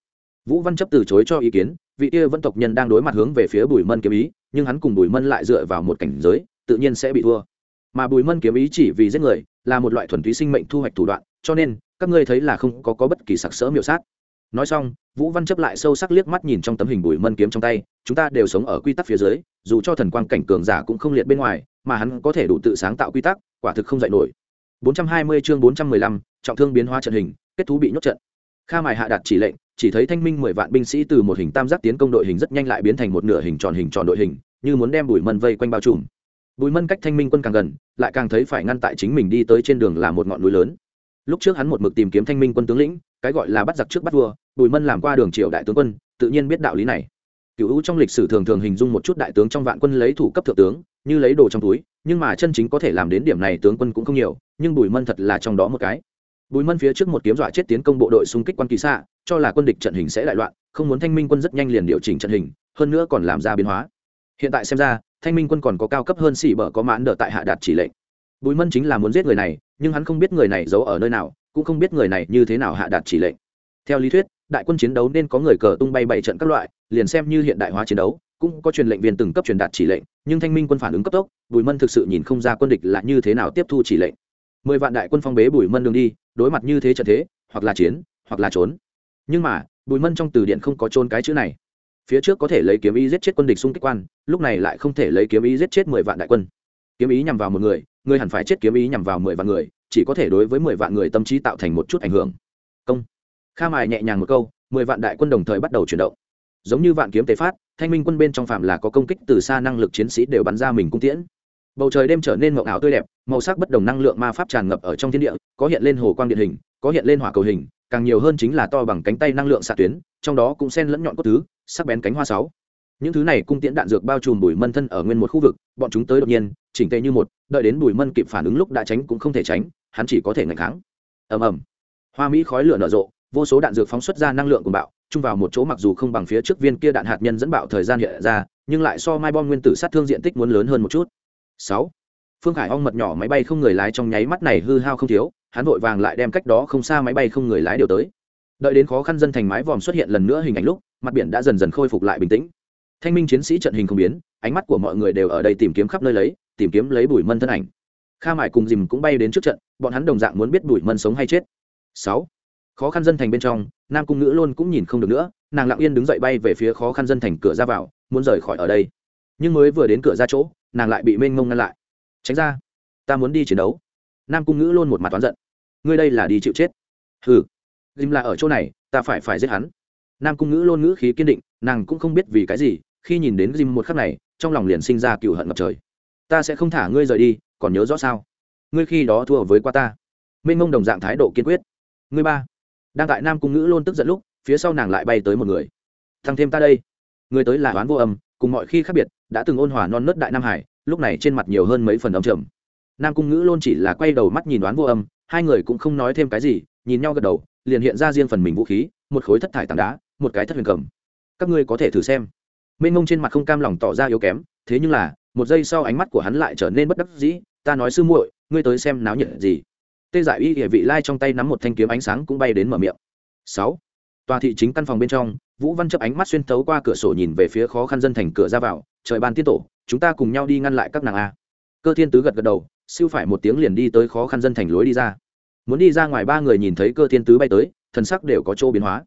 Vũ văn chấp từ chối cho ý kiến vị kia vẫn tộc nhân đang đối mặt hướng về phía bùi mân kiếm ý nhưng hắn cùng bùi mân lại dựa vào một cảnh giới tự nhiên sẽ bị thua. Mà bùi mân kiếm ý chỉ vì giết người là một loại thuần túy sinh mệnh thu hoạch thủ đoạn cho nên các ngươi thấy là không có, có bất kỳ sặc sỡ miểu sát nói xong vũ văn chấp lại sâu sắc liếc mắt nhìn trong tấm hình bùi mân kiếm trong tay chúng ta đều sống ở quy tắc phía dưới dù cho thần quang cảnh cường giả cũng không liệt bên ngoài mà hắn có thể đủ tự sáng tạo quy tắc quả thực không dạy nổi. 420 chương 415, trọng thương biến hóa trận hình kết thú bị nhốt trận. Kha mài hạ đạt chỉ lệnh chỉ thấy thanh minh mười vạn binh sĩ từ một hình tam giác tiến công đội hình rất nhanh lại biến thành một nửa hình tròn hình tròn đội hình như muốn đem bùi mân vây quanh bao trùm. Bùi mân cách thanh minh quân càng gần lại càng thấy phải ngăn tại chính mình đi tới trên đường là một ngọn núi lớn lúc trước hắn một mực tìm kiếm thanh minh quân tướng lĩnh, cái gọi là bắt giặc trước bắt vua, bùi mân làm qua đường triều đại tướng quân, tự nhiên biết đạo lý này. Cựu hữu trong lịch sử thường thường hình dung một chút đại tướng trong vạn quân lấy thủ cấp thượng tướng, như lấy đồ trong túi, nhưng mà chân chính có thể làm đến điểm này tướng quân cũng không nhiều, nhưng bùi mân thật là trong đó một cái. Bùi mân phía trước một kiếm dọa chết tiến công bộ đội xung kích quan kỳ xạ, cho là quân địch trận hình sẽ đại loạn, không muốn thanh minh quân rất nhanh liền điều chỉnh trận hình, hơn nữa còn làm ra biến hóa. Hiện tại xem ra, thanh minh quân còn có cao cấp hơn xỉ bở có mãn đỡ tại hạ đạt chỉ lệnh bùi mân chính là muốn giết người này, nhưng hắn không biết người này giấu ở nơi nào, cũng không biết người này như thế nào hạ đạt chỉ lệnh. Theo lý thuyết, đại quân chiến đấu nên có người cờ tung bay bảy trận các loại, liền xem như hiện đại hóa chiến đấu, cũng có truyền lệnh viên từng cấp truyền đạt chỉ lệnh, nhưng thanh minh quân phản ứng cấp tốc, bùi mân thực sự nhìn không ra quân địch là như thế nào tiếp thu chỉ lệnh. Mười vạn đại quân phong bế bùi mân đường đi, đối mặt như thế trận thế, hoặc là chiến, hoặc là trốn. Nhưng mà, bùi mân trong từ điện không có trôn cái chữ này. Phía trước có thể lấy kiếm ý giết chết quân địch xung kích quan, lúc này lại không thể lấy kiếm ý giết chết mười vạn đại quân. Kiếm ý nhằm vào một người Ngươi hẳn phải chết kiếm ý nhằm vào mười vạn người, chỉ có thể đối với mười vạn người tâm trí tạo thành một chút ảnh hưởng. Công. Kha mài nhẹ nhàng một câu, mười vạn đại quân đồng thời bắt đầu chuyển động. Giống như vạn kiếm tế phát, thanh minh quân bên trong phạm là có công kích từ xa năng lực chiến sĩ đều bắn ra mình cung tiễn. Bầu trời đêm trở nên mộng ảo tươi đẹp, màu sắc bất đồng năng lượng ma pháp tràn ngập ở trong thiên địa, có hiện lên hồ quang điện hình, có hiện lên hỏa cầu hình, càng nhiều hơn chính là to bằng cánh tay năng lượng xạ tuyến, trong đó cũng xen lẫn nhọn cốt thứ, sắc bén cánh hoa sáu những thứ này cung tiễn đạn dược bao trùm bùi mân thân ở nguyên một khu vực, bọn chúng tới đột nhiên, chỉnh tề như một, đợi đến bùi mân kịp phản ứng lúc đã tránh cũng không thể tránh, hắn chỉ có thể ngạch kháng. Ầm ầm. Hoa mỹ khói lửa nở rộ, vô số đạn dược phóng xuất ra năng lượng của bạo, chung vào một chỗ mặc dù không bằng phía trước viên kia đạn hạt nhân dẫn bạo thời gian hiện ra, nhưng lại so mai bom nguyên tử sát thương diện tích muốn lớn hơn một chút. Sáu. Phương khải ong mật nhỏ máy bay không người lái trong nháy mắt này hư hao không thiếu, hắn vội vàng lại đem cách đó không xa máy bay không người lái điều tới. Đợi đến khó khăn dân thành mái vòm xuất hiện lần nữa hình ảnh lúc, mặt biển đã dần dần khôi phục lại bình tĩnh thanh minh chiến sĩ trận hình không biến, ánh mắt của mọi người đều ở đây tìm kiếm khắp nơi lấy, tìm kiếm lấy bùi mân thân ảnh. Kha mải cùng dìm cũng bay đến trước trận, bọn hắn đồng dạng muốn biết bùi mân sống hay chết. Sáu. Khó khăn dân thành bên trong, nam cung ngữ luôn cũng nhìn không được nữa, nàng lặng yên đứng dậy bay về phía khó khăn dân thành cửa ra vào, muốn rời khỏi ở đây. Nhưng mới vừa đến cửa ra chỗ, nàng lại bị mênh mông ngăn lại. Tránh ra. Ta muốn đi chiến đấu. Nam cung ngữ luôn một mặt toán giận. Ngươi đây là đi chịu chết. Ừ dìm là ở chỗ này, ta phải phải giết hắn. Nam cung ngữ luôn ngữ khí kiên định, nàng cũng không biết vì cái gì khi nhìn đến Jim một khắc này, trong lòng liền sinh ra cựu hận ngập trời. Ta sẽ không thả ngươi rời đi, còn nhớ rõ sao? Ngươi khi đó thua với qua ta. Mên mông đồng dạng thái độ kiên quyết. Ngươi ba. Đang tại nam cung ngữ luôn tức giận lúc, phía sau nàng lại bay tới một người. Thăng thêm ta đây. Người tới là đoán vô âm, cùng mọi khi khác biệt, đã từng ôn hòa non nớt đại nam hải, lúc này trên mặt nhiều hơn mấy phần âm trầm. Nam cung ngữ luôn chỉ là quay đầu mắt nhìn đoán vô âm, hai người cũng không nói thêm cái gì, nhìn nhau gật đầu, liền hiện ra riêng phần mình vũ khí, một khối thất thải tảng đá, một cái thất huyền cầm. Các ngươi có thể thử xem mênh mông trên mặt không cam lòng tỏ ra yếu kém, thế nhưng là, một giây sau ánh mắt của hắn lại trở nên bất đắc dĩ, ta nói sư muội, ngươi tới xem náo nhiệt gì? Tê giải y địa vị lai trong tay nắm một thanh kiếm ánh sáng cũng bay đến mở miệng. Sáu. Tòa thị chính căn phòng bên trong, vũ văn chấp ánh mắt xuyên tấu qua cửa sổ nhìn về phía khó khăn dân thành cửa ra vào, trời ban tiết tổ, chúng ta cùng nhau đi ngăn lại các nàng a. Cơ thiên tứ gật gật đầu, siêu phải một tiếng liền đi tới khó khăn dân thành lối đi ra. Muốn đi ra ngoài ba người nhìn thấy cơ thiên tứ bay tới, thần sắc đều có chỗ biến hóa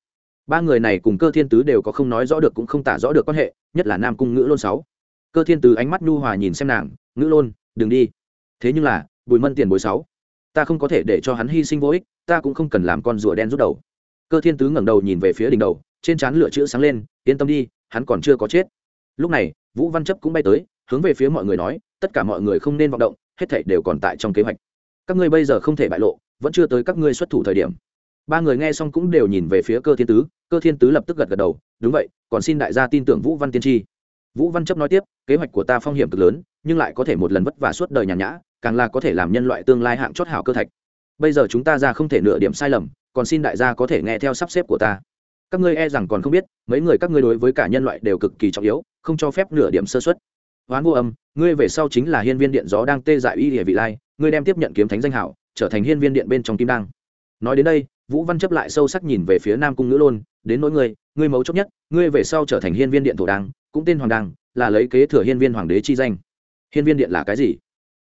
ba người này cùng cơ thiên tứ đều có không nói rõ được cũng không tả rõ được quan hệ, nhất là nam cung ngữ lôn sáu. Cơ thiên tứ ánh mắt nhu hòa nhìn xem nàng, ngữ lôn, đừng đi. Thế nhưng là, bùi mân tiền bối sáu, ta không có thể để cho hắn hy sinh vô ích, ta cũng không cần làm con rùa đen rút đầu. Cơ thiên tứ ngẩng đầu nhìn về phía đỉnh đầu, trên trán lửa chữ sáng lên, yên tâm đi, hắn còn chưa có chết. Lúc này, vũ văn chấp cũng bay tới, hướng về phía mọi người nói, tất cả mọi người không nên vọng động, hết thảy đều còn tại trong kế hoạch. Các ngươi bây giờ không thể bại lộ, vẫn chưa tới các ngươi xuất thủ thời điểm ba người nghe xong cũng đều nhìn về phía cơ thiên tứ, cơ thiên tứ lập tức gật gật đầu, đúng vậy, còn xin đại gia tin tưởng vũ văn tiên tri. Vũ văn chấp nói tiếp, kế hoạch của ta phong hiểm cực lớn, nhưng lại có thể một lần vất vả suốt đời nhàn nhã, càng là có thể làm nhân loại tương lai hạng chót hảo cơ thạch. Bây giờ chúng ta ra không thể nửa điểm sai lầm, còn xin đại gia có thể nghe theo sắp xếp của ta. Các ngươi e rằng còn không biết, mấy người các ngươi đối với cả nhân loại đều cực kỳ trọng yếu, không cho phép nửa điểm sơ xuất hoán vô âm, ngươi về sau chính là hiên viên điện gió đang tê dại y địa vị lai, ngươi đem tiếp nhận kiếm thánh danh hảo, trở thành hiên viên điện bên trong kim đăng. Nói đến đây vũ văn chấp lại sâu sắc nhìn về phía nam cung ngữ lôn, đến nỗi ngươi ngươi mấu chốt nhất, ngươi về sau trở thành hiên viên điện thổ đăng cũng tên hoàng đăng là lấy kế thừa hiên viên hoàng đế chi danh. Hiên viên điện là cái gì?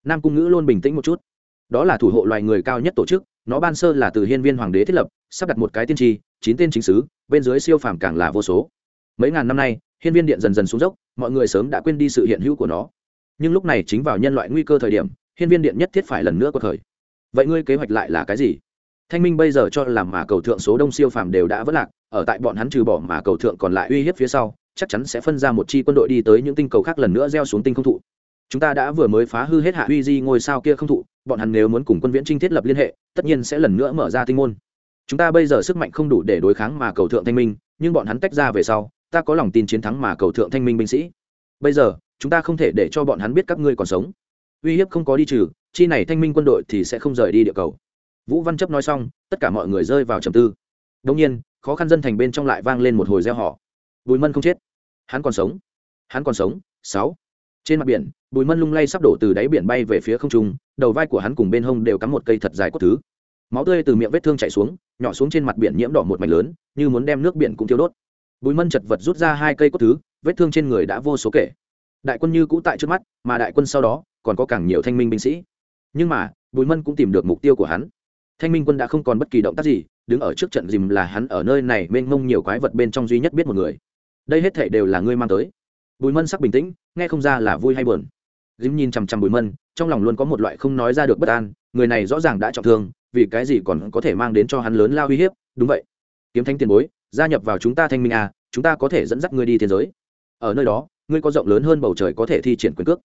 Nam cung ngữ luôn bình tĩnh một chút. Đó là thủ hộ loài người cao nhất tổ chức, nó ban sơ là từ hiên viên hoàng đế thiết lập, sắp đặt một cái tiên tri, chín tên chính sứ, bên dưới siêu phàm càng là vô số. Mấy ngàn năm nay, hiên viên điện dần dần xuống dốc, mọi người sớm đã quên đi sự hiện hữu của nó. Nhưng lúc này chính vào nhân loại nguy cơ thời điểm, hiên viên điện nhất thiết phải lần nữa có thời vậy ngươi kế hoạch lại là cái gì? Thanh minh bây giờ cho làm mà cầu thượng số đông siêu phàm đều đã vỡ lạc, ở tại bọn hắn trừ bỏ mà cầu thượng còn lại uy hiếp phía sau, chắc chắn sẽ phân ra một chi quân đội đi tới những tinh cầu khác lần nữa gieo xuống tinh không thụ. Chúng ta đã vừa mới phá hư hết hạ uy di ngôi sao kia không thụ, bọn hắn nếu muốn cùng quân viễn trinh thiết lập liên hệ, tất nhiên sẽ lần nữa mở ra tinh môn. Chúng ta bây giờ sức mạnh không đủ để đối kháng mà cầu thượng thanh minh, nhưng bọn hắn tách ra về sau, ta có lòng tin chiến thắng mà cầu thượng thanh minh binh sĩ. Bây giờ, chúng ta không thể để cho bọn hắn biết các ngươi còn sống. Uy hiếp không có đi trừ, chi này thanh minh quân đội thì sẽ không rời đi địa cầu vũ văn chấp nói xong, tất cả mọi người rơi vào trầm tư. Đông nhiên, khó khăn dân thành bên trong lại vang lên một hồi gieo họ bùi mân không chết. Hắn còn sống. Hắn còn sống. Sáu. Trên mặt biển, bùi mân lung lay sắp đổ từ đáy biển bay về phía không trung, đầu vai của hắn cùng bên hông đều cắm một cây thật dài cốt thứ. Máu tươi từ miệng vết thương chảy xuống, nhỏ xuống trên mặt biển nhiễm đỏ một mảnh lớn, như muốn đem nước biển cũng thiêu đốt. Bùi mân chật vật rút ra hai cây cốt thứ, vết thương trên người đã vô số kể. Đại quân như cũ tại trước mắt, mà đại quân sau đó, còn có càng nhiều thanh minh binh sĩ. Nhưng mà, bùi mân cũng tìm được mục tiêu của hắn thanh minh quân đã không còn bất kỳ động tác gì, đứng ở trước trận dìm là hắn ở nơi này mênh mông nhiều quái vật bên trong duy nhất biết một người. Đây hết thể đều là ngươi mang tới. Bùi mân sắc bình tĩnh, nghe không ra là vui hay buồn. Dìm nhìn chằm chằm bùi mân, trong lòng luôn có một loại không nói ra được bất an, người này rõ ràng đã trọng thương, vì cái gì còn có thể mang đến cho hắn lớn lao uy hiếp, đúng vậy. Kiếm thanh tiền bối, gia nhập vào chúng ta thanh minh à chúng ta có thể dẫn dắt ngươi đi thiên giới. Ở nơi đó, ngươi có rộng lớn hơn bầu trời có thể thi triển quyền cước.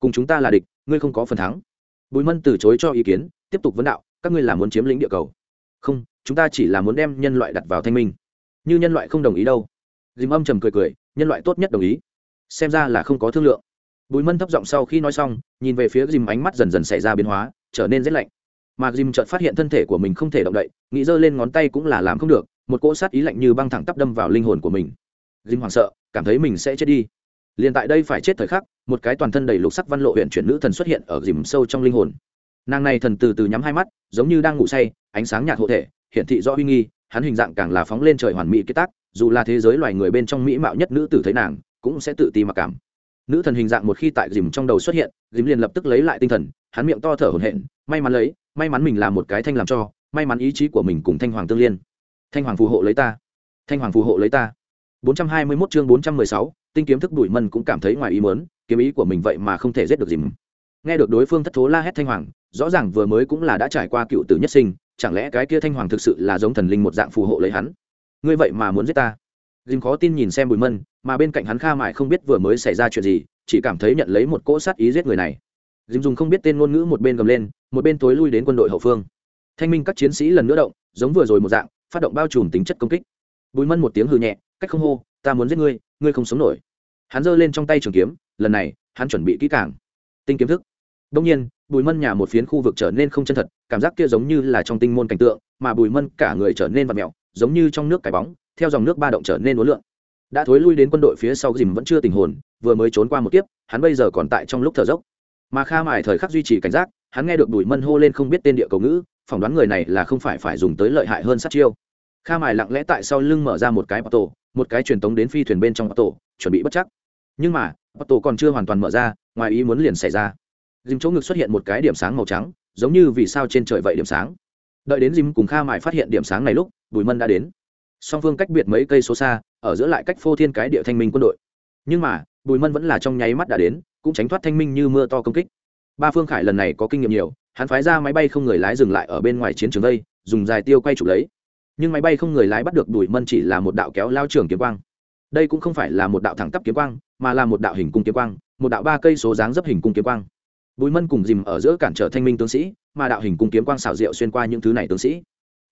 Cùng chúng ta là địch, ngươi không có phần thắng. Bùi mân từ chối cho ý kiến, tiếp tục vấn đạo các ngươi là muốn chiếm lĩnh địa cầu. Không, chúng ta chỉ là muốn đem nhân loại đặt vào thanh minh. Như nhân loại không đồng ý đâu. Dìm âm trầm cười cười, nhân loại tốt nhất đồng ý. Xem ra là không có thương lượng. Bùi mân thấp giọng sau khi nói xong, nhìn về phía dìm, ánh mắt dần dần xảy ra biến hóa, trở nên rét lạnh. Mà dìm chợt phát hiện thân thể của mình không thể động đậy, nghĩ giơ lên ngón tay cũng là làm không được, một cỗ sát ý lạnh như băng thẳng tắp đâm vào linh hồn của mình. Dìm hoảng sợ, cảm thấy mình sẽ chết đi. Liền tại đây phải chết thời khắc, một cái toàn thân đầy lục sắc văn lộ huyện chuyển nữ thần xuất hiện ở dìm sâu trong linh hồn nàng này thần từ từ nhắm hai mắt giống như đang ngủ say ánh sáng nhạt hộ thể hiển thị rõ uy nghi hắn hình dạng càng là phóng lên trời hoàn mỹ kết tác dù là thế giới loài người bên trong mỹ mạo nhất nữ tử thấy nàng cũng sẽ tự ti mặc cảm. Nữ thần hình dạng một khi tại dìm trong đầu xuất hiện dìm liền lập tức lấy lại tinh thần hắn miệng to thở hổn hển may mắn lấy may mắn mình là một cái thanh làm cho may mắn ý chí của mình cùng thanh hoàng tương liên. Thanh hoàng phù hộ lấy ta. Thanh hoàng phù hộ lấy ta. 421 chương 416, tinh kiếm thức đuổi mân cũng cảm thấy ngoài ý muốn kiếm ý của mình vậy mà không thể giết được dìm. Nghe được đối phương thất thố la hét thanh hoàng rõ ràng vừa mới cũng là đã trải qua cựu tử nhất sinh, chẳng lẽ cái kia thanh hoàng thực sự là giống thần linh một dạng phù hộ lấy hắn? Ngươi vậy mà muốn giết ta. Dìm khó tin nhìn xem bùi mân, mà bên cạnh hắn kha mại không biết vừa mới xảy ra chuyện gì, chỉ cảm thấy nhận lấy một cỗ sát ý giết người này. Dìm dùng không biết tên ngôn ngữ một bên gầm lên, một bên tối lui đến quân đội hậu phương. Thanh minh các chiến sĩ lần nữa động, giống vừa rồi một dạng, phát động bao trùm tính chất công kích. Bùi mân một tiếng hư nhẹ, cách không hô, ta muốn giết ngươi ngươi không sống nổi. Hắn giơ lên trong tay trường kiếm, lần này, hắn chuẩn bị kỹ càng. Tinh kiếm thức đông nhiên, bùi mân nhà một phiến khu vực trở nên không chân thật, cảm giác kia giống như là trong tinh môn cảnh tượng, mà bùi mân cả người trở nên vật mẹo giống như trong nước cái bóng, theo dòng nước ba động trở nên uốn lượn. Đã thối lui đến quân đội phía sau dìm vẫn chưa tình hồn, vừa mới trốn qua một kiếp, hắn bây giờ còn tại trong lúc thở dốc. Mà kha mải thời khắc duy trì cảnh giác, hắn nghe được bùi mân hô lên không biết tên địa cầu ngữ, phỏng đoán người này là không phải phải dùng tới lợi hại hơn sát chiêu. Kha mải lặng lẽ tại sau lưng mở ra một cái bọc tổ một cái truyền tống đến phi thuyền bên trong bọc tổ chuẩn bị bất chắc. Nhưng mà bọc tổ còn chưa hoàn toàn mở ra, ngoài ý muốn liền xảy ra dìm chỗ ngực xuất hiện một cái điểm sáng màu trắng, giống như vì sao trên trời vậy điểm sáng. Đợi đến dìm cùng kha mài phát hiện điểm sáng này lúc, bùi mân đã đến. Song phương cách biệt mấy cây số xa, ở giữa lại cách phô thiên cái địa thanh minh quân đội. Nhưng mà, bùi mân vẫn là trong nháy mắt đã đến, cũng tránh thoát thanh minh như mưa to công kích. Ba phương khải lần này có kinh nghiệm nhiều, hắn phái ra máy bay không người lái dừng lại ở bên ngoài chiến trường đây, dùng dài tiêu quay chụp lấy. Nhưng máy bay không người lái bắt được bùi mân chỉ là một đạo kéo lao trường kiếm quang. Đây cũng không phải là một đạo thẳng tắp kiếm quang, mà là một đạo hình cung kiếm quang, một đạo ba cây số dáng dấp hình cung kiếm quang bùi mân cùng dìm ở giữa cản trở thanh minh tướng sĩ, mà đạo hình cung kiếm quang xảo diệu xuyên qua những thứ này tướng sĩ.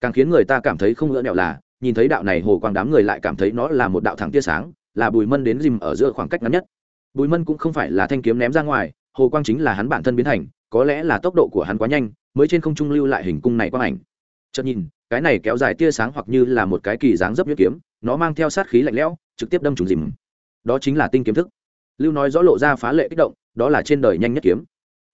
Càng khiến người ta cảm thấy không ngỡ nẹo là, nhìn thấy đạo này hồ quang đám người lại cảm thấy nó là một đạo thẳng tia sáng, là bùi mân đến dìm ở giữa khoảng cách ngắn nhất. Bùi mân cũng không phải là thanh kiếm ném ra ngoài, hồ quang chính là hắn bản thân biến thành, có lẽ là tốc độ của hắn quá nhanh, mới trên không trung lưu lại hình cung này quang ảnh. Chợt nhìn, cái này kéo dài tia sáng hoặc như là một cái kỳ dáng dấp nhuyễn kiếm, nó mang theo sát khí lạnh lẽo, trực tiếp đâm trùng dìm. Đó chính là tinh kiếm thức. Lưu nói rõ lộ ra phá lệ kích động, đó là trên đời nhanh nhất kiếm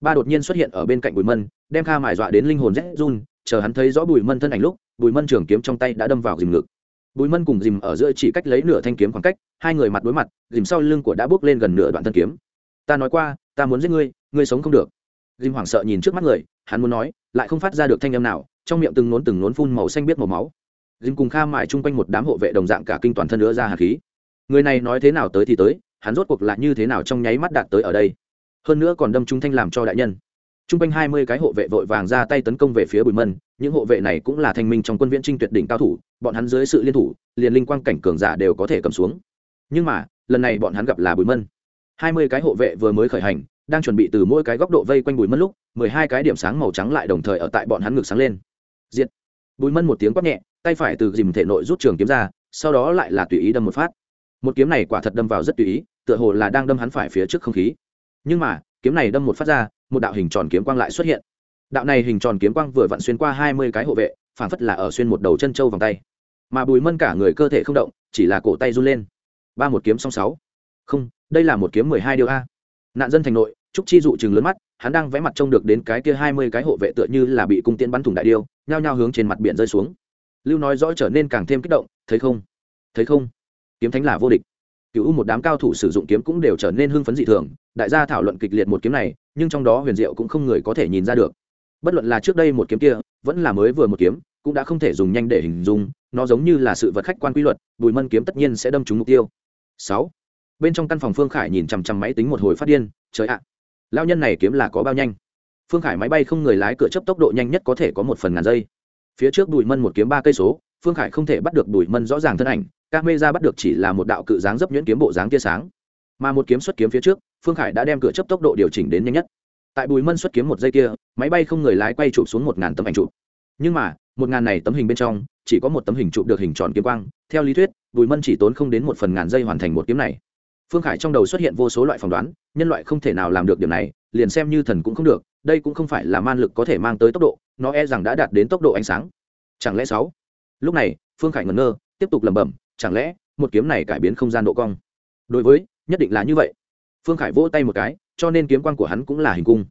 ba đột nhiên xuất hiện ở bên cạnh bùi mân, đem kha mải dọa đến linh hồn rét run, chờ hắn thấy rõ bùi mân thân ảnh lúc, bùi mân trường kiếm trong tay đã đâm vào dìm ngực. Bùi mân cùng dìm ở giữa chỉ cách lấy nửa thanh kiếm khoảng cách, hai người mặt đối mặt dìm sau lưng của đã bước lên gần nửa đoạn thân kiếm. Ta nói qua, ta muốn giết ngươi ngươi sống không được. Dìm hoảng sợ nhìn trước mắt người, hắn muốn nói, lại không phát ra được thanh âm nào, trong miệng từng nốn từng nốn phun màu xanh biết màu máu. Dìm cùng kha mải chung quanh một đám hộ vệ đồng dạng cả kinh toàn thân nữa ra hạt khí. Người này nói thế nào tới thì tới, hắn rốt cuộc là như thế nào trong nháy mắt đạt tới ở đây? Hơn nữa còn đâm trung thanh làm cho đại nhân. T r u n g quanh hai mươi cái hộ vệ vội vàng ra tay tấn công về phía bùi mân, những hộ vệ này cũng là thanh minh trong quân viễn trinh tuyệt đỉnh cao thủ, bọn hắn dưới sự liên thủ, liền linh quang cảnh cường giả đều có thể cầm xuống. Nhưng mà, lần này bọn hắn gặp là bùi mân. Hai mươi cái hộ vệ vừa mới khởi hành, đang chuẩn bị từ mỗi cái góc độ vây quanh bùi mân lúc, mười hai cái điểm sáng màu trắng lại đồng thời ở tại bọn hắn ngực sáng lên. Diện bùi mân một tiếng quát nhẹ, tay phải từ dìm thể nội rút trường kiếm ra, sau đó lại là tùy ý đâm một phát. Một kiếm này quả thật đâm vào rất tùy ý, tựa hồ là đang đâm hắn phải phía trước không khí nhưng mà, kiếm này đâm một phát ra, một đạo hình tròn kiếm quang lại xuất hiện. Đạo này hình tròn kiếm quang vừa vặn xuyên qua hai mươi cái hộ vệ phản phất là ở xuyên một đầu chân trâu vòng tay. Mà bùi mân cả người cơ thể không động, chỉ là cổ tay run lên. Ba một kiếm song sáu. Không, đây là một kiếm mười hai điều a. Nạn dân thành nội, trúc chi dụ chừng lớn mắt, hắn đang vẽ mặt trông được đến cái kia hai mươi cái hộ vệ tựa như là bị cung tiễn bắn thủng đại điêu, nhao nhao hướng trên mặt biển rơi xuống. Lưu nói rõ trở nên càng thêm kích động, thấy không? Thấy không? Kiếm thánh là vô địch. Cựu một đám cao thủ sử dụng kiếm cũng đều trở nên hưng phấn dị thường đại gia thảo luận kịch liệt một kiếm này, nhưng trong đó huyền diệu cũng không người có thể nhìn ra được. Bất luận là trước đây một kiếm kia, vẫn là mới vừa một kiếm, cũng đã không thể dùng nhanh để hình dung, nó giống như là sự vật khách quan quy luật, bùi mân kiếm tất nhiên sẽ đâm trúng mục tiêu. Sáu. Bên trong căn phòng phương khải nhìn chằm chằm máy tính một hồi phát điên, trời ạ lao nhân này kiếm là có bao nhanh? Phương khải máy bay không người lái cửa chấp tốc độ nhanh nhất có thể có một phần ngàn giây. Phía trước bùi mân một kiếm ba cây số, phương khải không thể bắt được bùi mân rõ ràng thân ảnh các mê ra bắt được chỉ là một đạo cự dáng dấp nhuyễn kiếm bộ dáng tia sáng mà một kiếm xuất kiếm phía trước, phương khải đã đem cửa chấp tốc độ điều chỉnh đến nhanh nhất. Tại bùi mân xuất kiếm một giây kia, máy bay không người lái quay chụp xuống một ngàn tấm ảnh chụp. Nhưng mà, một ngàn này tấm hình bên trong, chỉ có một tấm hình chụp được hình tròn kiếm quang. Theo lý thuyết, bùi mân chỉ tốn không đến một phần ngàn giây hoàn thành một kiếm này. Phương khải trong đầu xuất hiện vô số loại phỏng đoán, nhân loại không thể nào làm được điều này, liền xem như thần cũng không được, đây cũng không phải là man lực có thể mang tới tốc độ, nó e rằng đã đạt đến tốc độ ánh sáng. Chẳng lẽ sáu? Lúc này, phương khải ngẩn ngơ, tiếp tục lẩm bẩm, chẳng lẽ một kiếm này cải biến không gian độ cong? Đối với nhất định là như vậy. Phương khải vỗ tay một cái, cho nên kiếm quan của hắn cũng là hình cung.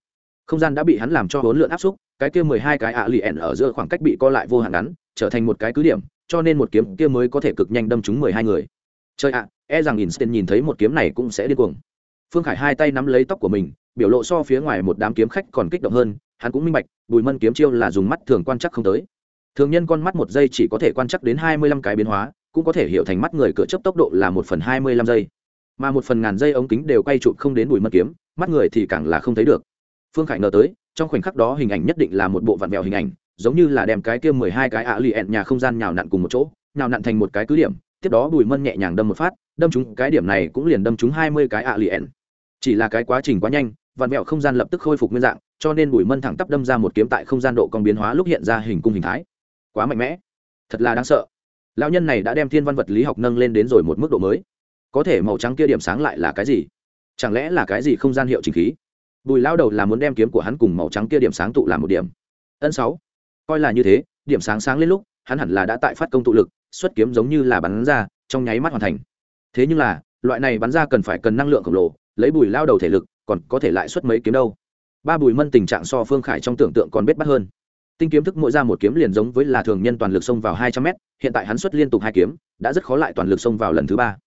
Không gian đã bị hắn làm cho hỗn lượn áp xúc, cái kia mười hai cái ạ lì ẻn ở giữa khoảng cách bị co lại vô hạn ngắn, trở thành một cái cứ điểm, cho nên một kiếm kia mới có thể cực nhanh đâm trúng mười hai người. Chơi ạ e rằng instant nhìn thấy một kiếm này cũng sẽ điên cuồng. Phương khải hai tay nắm lấy tóc của mình, biểu lộ so phía ngoài một đám kiếm khách còn kích động hơn, hắn cũng minh bạch, bùi mân kiếm chiêu là dùng mắt thường quan chắc không tới. Thường nhân con mắt một giây chỉ có thể quan chắc đến hai mươi lăm cái biến hóa, cũng có thể hiểu thành mắt người cửa chấp tốc độ là một phần hai mươi lăm giây mà một phần ngàn dây ống kính đều quay chụp không đến bùi mất kiếm, mắt người thì càng là không thấy được. Phương khải ngờ tới, trong khoảnh khắc đó hình ảnh nhất định là một bộ vạn vẹo hình ảnh, giống như là đem cái kia mười hai cái ạ lì ẹn nhà không gian nhào nặn cùng một chỗ, nhào nặn thành một cái cứ điểm, tiếp đó bùi mân nhẹ nhàng đâm một phát, đâm chúng cái điểm này cũng liền đâm chúng hai mươi cái ạ lì ẹn. Chỉ là cái quá trình quá nhanh vạn vẹo không gian lập tức khôi phục nguyên dạng, cho nên bùi mân thẳng tắp đâm ra một kiếm tại không gian độ con biến hóa lúc hiện ra hình cung hình thái. Quá mạnh mẽ. Thật là đáng sợ. Lão nhân này đã đem thiên văn vật lý học nâng lên đến rồi một mức độ mới có thể màu trắng kia điểm sáng lại là cái gì? Chẳng lẽ là cái gì không gian hiệu trình khí? Bùi lao đầu là muốn đem kiếm của hắn cùng màu trắng kia điểm sáng tụ làm một điểm. Ân sáu. Coi là như thế, điểm sáng sáng lên lúc, hắn hẳn là đã tại phát công tụ lực, xuất kiếm giống như là bắn ra, trong nháy mắt hoàn thành. Thế nhưng là, loại này bắn ra cần phải cần năng lượng khổng lồ, lấy bùi lao đầu thể lực, còn có thể lại xuất mấy kiếm đâu? Ba bùi mân tình trạng so phương khải trong tưởng tượng còn bết bắt hơn. Tinh kiếm thức mỗi ra một kiếm liền giống với là thường nhân toàn lực xông vào hai trăm mét, hiện tại hắn xuất liên tục hai kiếm, đã rất khó lại toàn lực xông vào lần thứ ba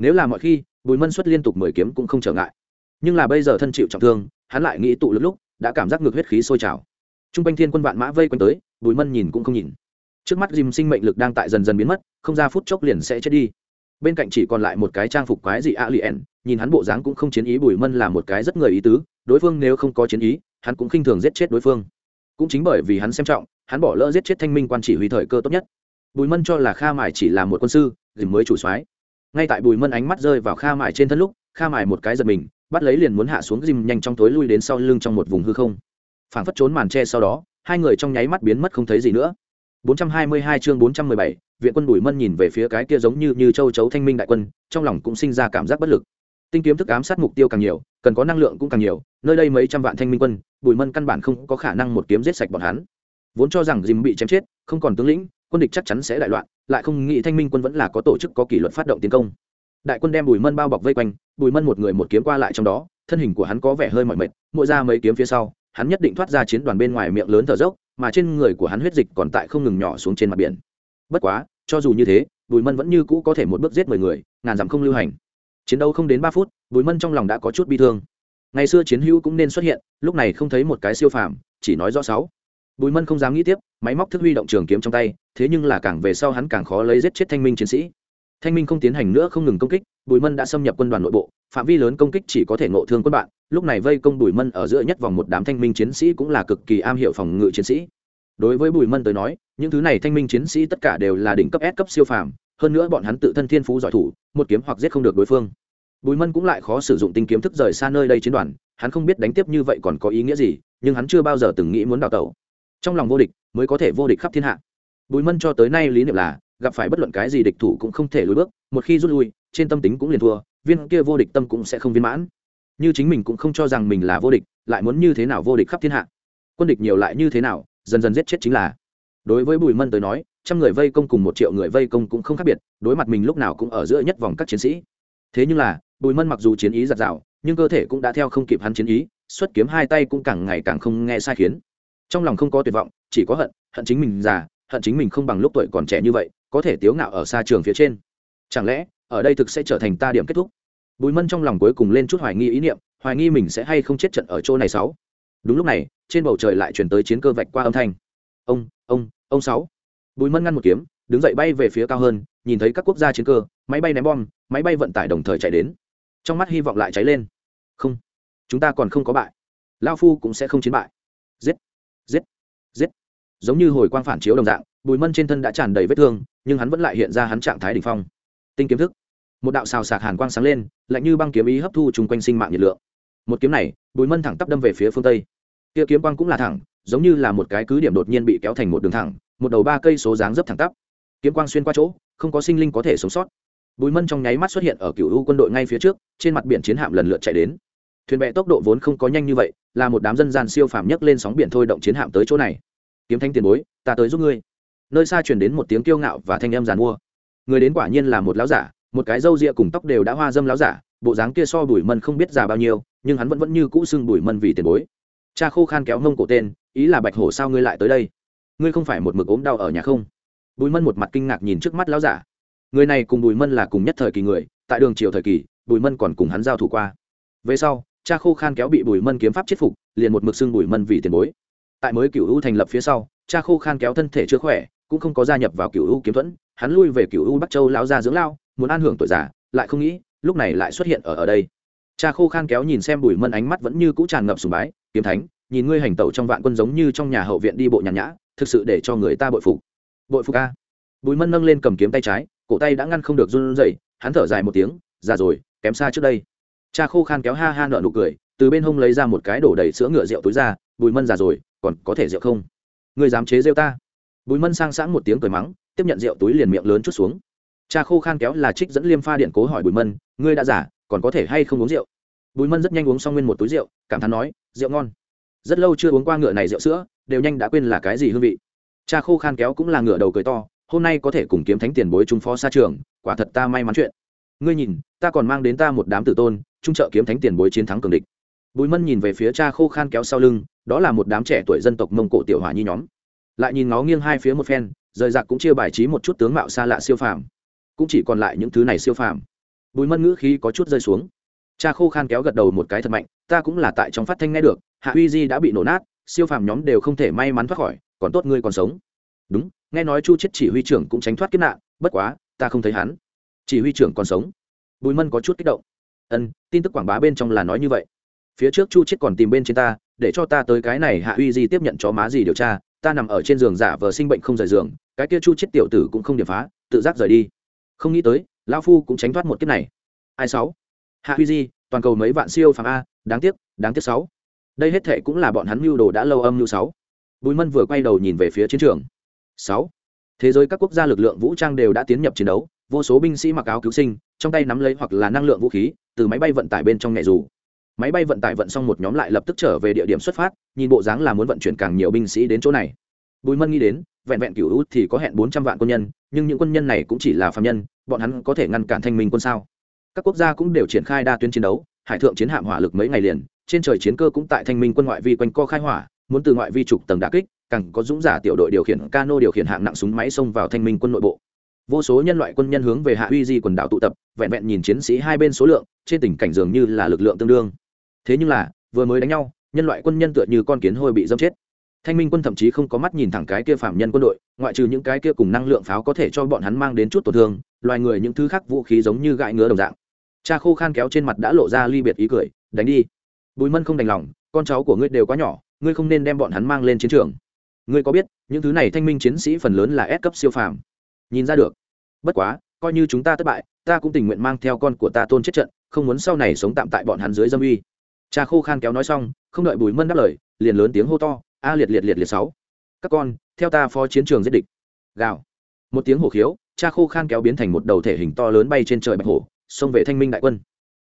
nếu là mọi khi, bùi mân xuất liên tục mười kiếm cũng không trở ngại. Nhưng là bây giờ thân chịu trọng thương, hắn lại nghĩ tụ lực lúc, đã cảm giác ngược huyết khí sôi trào. T r u n g quanh thiên quân vạn mã vây quanh tới, bùi mân nhìn cũng không nhìn. Trước mắt dìm sinh mệnh lực đang tại dần dần biến mất, không ra phút chốc liền sẽ chết đi. Bên cạnh chỉ còn lại một cái trang phục quái dị a lien nhìn hắn bộ dáng cũng không chiến ý bùi mân là một cái rất người ý tứ, đối phương nếu không có chiến ý, hắn cũng khinh thường giết chết đối phương. Cũng chính bởi vì hắn xem trọng, hắn bỏ lỡ giết chết thanh minh quan chỉ huy thời cơ tốt nhất. Bùi mân cho là kha mải chỉ là một quân sư, dìm mới chủ soái ngay tại bùi mân ánh mắt rơi vào kha mải trên thân lúc kha mải một cái giật mình bắt lấy liền muốn hạ xuống dìm nhanh trong tối lui đến sau lưng trong một vùng hư không. Phảng phất trốn màn tre sau đó hai người trong nháy mắt biến mất không thấy gì nữa. 422 chương 417, viện quân bùi mân nhìn về phía cái kia giống như như châu chấu thanh minh đại quân trong lòng cũng sinh ra cảm giác bất lực. Tinh kiếm thức ám sát mục tiêu càng nhiều cần có năng lượng cũng càng nhiều nơi đây mấy trăm vạn thanh minh quân bùi mân căn bản không có khả năng một kiếm giết sạch bọn hắn. Vốn cho rằng dìm bị chém chết không còn tướng lĩnh quân địch chắc chắn sẽ đại loạn lại không nghĩ thanh minh quân vẫn là có tổ chức có kỷ luật phát động tiến công. Đại quân đem bùi mân bao bọc vây quanh, bùi mân một người một kiếm qua lại trong đó, thân hình của hắn có vẻ hơi mỏi mệt, mỗi ra mấy kiếm phía sau, hắn nhất định thoát ra chiến đoàn bên ngoài miệng lớn thở dốc, mà trên người của hắn huyết dịch còn tại không ngừng nhỏ xuống trên mặt biển. Bất quá, cho dù như thế, bùi mân vẫn như cũ có thể một bước giết mười người, ngàn dặm không lưu hành. Chiến đấu không đến ba phút, bùi mân trong lòng đã có chút bi thương. Ngày xưa chiến hữu cũng nên xuất hiện, lúc này không thấy một cái siêu phàm, chỉ nói rõ sáu. Bùi mân không dám nghĩ tiếp máy móc thức huy động trường kiếm trong tay, thế nhưng là càng về sau hắn càng khó lấy giết chết thanh minh chiến sĩ. Thanh minh không tiến hành nữa không ngừng công kích, bùi mân đã xâm nhập quân đoàn nội bộ, phạm vi lớn công kích chỉ có thể ngộ thương quân bạn, lúc này vây công bùi mân ở giữa nhất vòng một đám thanh minh chiến sĩ cũng là cực kỳ am hiểu phòng ngự chiến sĩ. Đối với bùi mân tới nói, những thứ này thanh minh chiến sĩ tất cả đều là đỉnh cấp S cấp siêu phàm, hơn nữa bọn hắn tự thân thiên phú giỏi thủ, một kiếm hoặc giết không được đối phương. Bùi mân cũng lại khó sử dụng tinh kiếm thức rời xa nơi đây chiến đoàn, hắn không biết đánh tiếp như vậy còn có ý nghĩa gì, nhưng hắn chưa bao giờ từng nghĩ muốn đào tẩu. Trong lòng vô địch mới có thể vô địch khắp thiên hạ. Bùi mân cho tới nay lý niệm là, gặp phải bất luận cái gì địch thủ cũng không thể lùi bước, một khi rút lui, trên tâm tính cũng liền thua, viên kia vô địch tâm cũng sẽ không viên mãn. Như chính mình cũng không cho rằng mình là vô địch, lại muốn như thế nào vô địch khắp thiên hạ? Quân địch nhiều lại như thế nào, dần dần giết chết chính là. Đối với bùi mân tới nói, trăm người vây công cùng một triệu người vây công cũng không khác biệt, đối mặt mình lúc nào cũng ở giữa nhất vòng các chiến sĩ. Thế nhưng là, bùi mân mặc dù chiến ý giặt rào, nhưng cơ thể cũng đã theo không kịp hắn chiến ý, xuất kiếm hai tay cũng càng ngày càng không nghe sai khiến. Trong lòng không có tuyệt vọng chỉ có hận hận chính mình già, hận chính mình không bằng lúc tuổi còn trẻ như vậy, có thể tiếu ngạo ở xa trường phía trên. Chẳng lẽ, ở đây thực sẽ trở thành ta điểm kết thúc? Bùi mân trong lòng cuối cùng lên chút hoài nghi ý niệm, hoài nghi mình sẽ hay không chết trận ở chỗ này sáu. Đúng lúc này, trên bầu trời lại chuyển tới chiến cơ vạch qua âm thanh. Ông ông ông sáu. Bùi mân ngăn một kiếm, đứng dậy bay về phía cao hơn, nhìn thấy các quốc gia chiến cơ, máy bay ném bom, máy bay vận tải đồng thời chạy đến. Trong mắt hy vọng lại cháy lên. Không, chúng ta còn không có bại. Lao phu cũng sẽ không chiến bại. Giết giết giết giống như hồi quang phản chiếu đồng dạng, bùi mân trên thân đã tràn đầy vết thương, nhưng hắn vẫn lại hiện ra hắn trạng thái đ ỉ n h phong. Tinh kiếm thức. Một đạo xào sạc hàn quang sáng lên, lạnh như băng kiếm ý hấp thu chung quanh sinh mạng nhiệt lượng. Một kiếm này, bùi mân thẳng tắp đâm về phía phương tây. Kia kiếm quang cũng là thẳng, giống như là một cái cứ điểm đột nhiên bị kéo thành một đường thẳng, một đầu ba cây số dáng dấp thẳng tắp. Kiếm quang xuyên qua chỗ, không có sinh linh có thể sống sót. Bùi mân trong nháy mắt xuất hiện ở cựu u quân đội ngay phía trước, trên mặt biển chiến hạm lần lượt chạy đến. Thuyền bè tốc độ vốn không có nhanh như vậy, là một đám dân gian siêu phàm nhấc lên sóng biển thôi động chiến hạm tới chỗ này kiếm thanh tiền bối, ta tới giúp ngươi. Nơi xa truyền đến một tiếng kiêu ngạo và thanh âm giàn mua. Người đến quả nhiên là một lão giả, một cái râu ria cùng tóc đều đã hoa dâm lão giả, bộ dáng kia so bùi mân không biết già bao nhiêu, nhưng hắn vẫn vẫn như cũ xưng bùi mân vì tiền bối. Cha khô khan kéo mông cổ tên, ý là bạch hổ sao ngươi lại tới đây? Ngươi không phải một mực ốm đau ở nhà không? Bùi mân một mặt kinh ngạc nhìn trước mắt lão giả. Người này cùng bùi mân là cùng nhất thời kỳ người, tại đường triều thời kỳ, bùi mân còn cùng hắn giao thủ qua. Về sau, cha khô khan kéo bị bùi mân kiếm pháp chết phục, liền một mực xưng bùi mân vì tiền bối tại mới cựu u thành lập phía sau, cha khô khan kéo thân thể chưa khỏe, cũng không có gia nhập vào cựu u kiếm thuẫn. Hắn lui về cựu u bắc châu lão gia dưỡng lao muốn an hưởng tuổi già, lại không nghĩ, lúc này lại xuất hiện ở ở đây. Cha khô khan kéo nhìn xem bùi mân ánh mắt vẫn như cũ tràn ngập sùng bái, kiếm thánh, nhìn ngươi hành tẩu trong vạn quân giống như trong nhà hậu viện đi bộ nhàn nhã, thực sự để cho người ta bội phục. Bội phục a? Bùi mân nâng lên cầm kiếm tay trái, cổ tay đã ngăn không được run rẩy, hắn thở dài một tiếng, già rồi, kém xa trước đây. Cha khô khan kéo ha ha nợ nụ cười, từ bên hông lấy ra một cái đổ đầy sữa ngựa rượu túi ra bùi mân già rồi, còn có thể rượu không? Ngươi dám chế rượu ta? Bùi mân sang sáng một tiếng cười mắng, tiếp nhận rượu túi liền miệng lớn chút xuống. Cha khô khan kéo là trích dẫn liêm pha điện cố hỏi bùi mân, ngươi đã giả còn có thể hay không uống rượu? Bùi mân rất nhanh uống xong nguyên một túi rượu, cảm thán nói, rượu ngon. Rất lâu chưa uống qua ngựa này rượu sữa, đều nhanh đã quên là cái gì hương vị. Cha khô khan kéo cũng là ngựa đầu cười to, hôm nay có thể cùng kiếm thánh tiền bối trung phó xa trường, quả thật ta may mắn chuyện. Ngươi nhìn, ta còn mang đến ta một đám tử tôn trung trợ kiếm thánh tiền bối chiến thắng cường địch. Bùi mân nhìn về phía cha khô khan kéo sau lưng đó là một đám trẻ tuổi dân tộc mông cổ tiểu hòa nhi nhóm. Lại nhìn ngó nghiêng hai phía một phen, rời rạc cũng chia bài trí một chút tướng mạo xa lạ siêu phàm. Cũng chỉ còn lại những thứ này siêu phàm. Bùi mân ngữ khí có chút rơi xuống. Cha khô khan kéo gật đầu một cái thật mạnh, ta cũng là tại trong phát thanh nghe được, hạ uy di đã bị nổ nát, siêu phàm nhóm đều không thể may mắn thoát khỏi, còn tốt ngươi còn sống. Đúng, nghe nói chu chết chỉ huy trưởng cũng tránh thoát kiếp nạn, bất quá, ta không thấy hắn. Chỉ huy trưởng còn sống. Bùi mân có chút kích động. Ân, tin tức quảng bá bên trong là nói như vậy. Phía trước chu chết còn tìm bên trên ta để cho ta tới cái này hạ uy di tiếp nhận chó má gì điều tra, ta nằm ở trên giường giả vờ sinh bệnh không rời giường, cái kia chu chết tiểu tử cũng không điểm phá, tự giác rời đi. Không nghĩ tới, lão phu cũng tránh thoát một kiếp này. Ai sáu? Hạ huy di, toàn cầu mấy vạn siêu phàm a, đáng tiếc đáng tiếc sáu. Đây hết thệ cũng là bọn hắn mưu đồ đã lâu âm mưu sáu. Bùi mân vừa quay đầu nhìn về phía chiến trường. Sáu. Thế giới các quốc gia lực lượng vũ trang đều đã tiến nhập chiến đấu, vô số binh sĩ mặc áo cứu sinh, trong tay nắm lấy hoặc là năng lượng vũ khí, từ máy bay vận tải bên trong nhẹ dù máy bay vận tải vận xong một nhóm lại lập tức trở về địa điểm xuất phát, nhìn bộ dáng là muốn vận chuyển càng nhiều binh sĩ đến chỗ này. Bùi mân nghĩ đến, vẹn vẹn cựu út thì có hẹn bốn trăm vạn quân nhân, nhưng những quân nhân này cũng chỉ là phạm nhân, bọn hắn có thể ngăn cản thanh minh quân sao? Các quốc gia cũng đều triển khai đa tuyến chiến đấu, hải thượng chiến hạm hỏa lực mấy ngày liền, trên trời chiến cơ cũng tại thanh minh quân ngoại vi quanh co khai hỏa, muốn từ ngoại vi trục tầng đà kích, càng có dũng giả tiểu đội điều khiển, cano điều khiển hạng nặng súng máy xông vào thanh minh quân nội bộ. Vô số nhân loại quân nhân hướng về hạ uy di quần đảo tụ tập, vẹn vẹn nhìn chiến sĩ hai bên số lượng, trên tình cảnh dường như là lực lượng tương đương thế nhưng là, vừa mới đánh nhau, nhân loại quân nhân tựa như con kiến hôi bị dâm chết. Thanh minh quân thậm chí không có mắt nhìn thẳng cái kia phạm nhân quân đội, ngoại trừ những cái kia cùng năng lượng pháo có thể cho bọn hắn mang đến chút tổn thương, loài người những thứ khác vũ khí giống như gãi ngứa đồng dạng. Cha khô khan kéo trên mặt đã lộ ra ly biệt ý cười, đánh đi. Bùi mân không đành lòng, con cháu của ngươi đều quá nhỏ, ngươi không nên đem bọn hắn mang lên chiến trường. Ngươi có biết, những thứ này thanh minh chiến sĩ phần lớn là ép cấp siêu phàm? Nhìn ra được. Bất quá, coi như chúng ta thất bại, ta cũng tình nguyện mang theo con của ta tôn chết trận, không muốn sau này sống tạm tại bọn hắn dưới dâm uy cha khô khan kéo nói xong, không đợi bùi mân đáp lời, liền lớn tiếng hô to, a liệt liệt liệt liệt sáu. Các con, theo ta phó chiến trường giết địch. Gào. Một tiếng hổ khiếu, cha khô khan kéo biến thành một đầu thể hình to lớn bay trên trời bạch hổ, xông về thanh minh đại quân.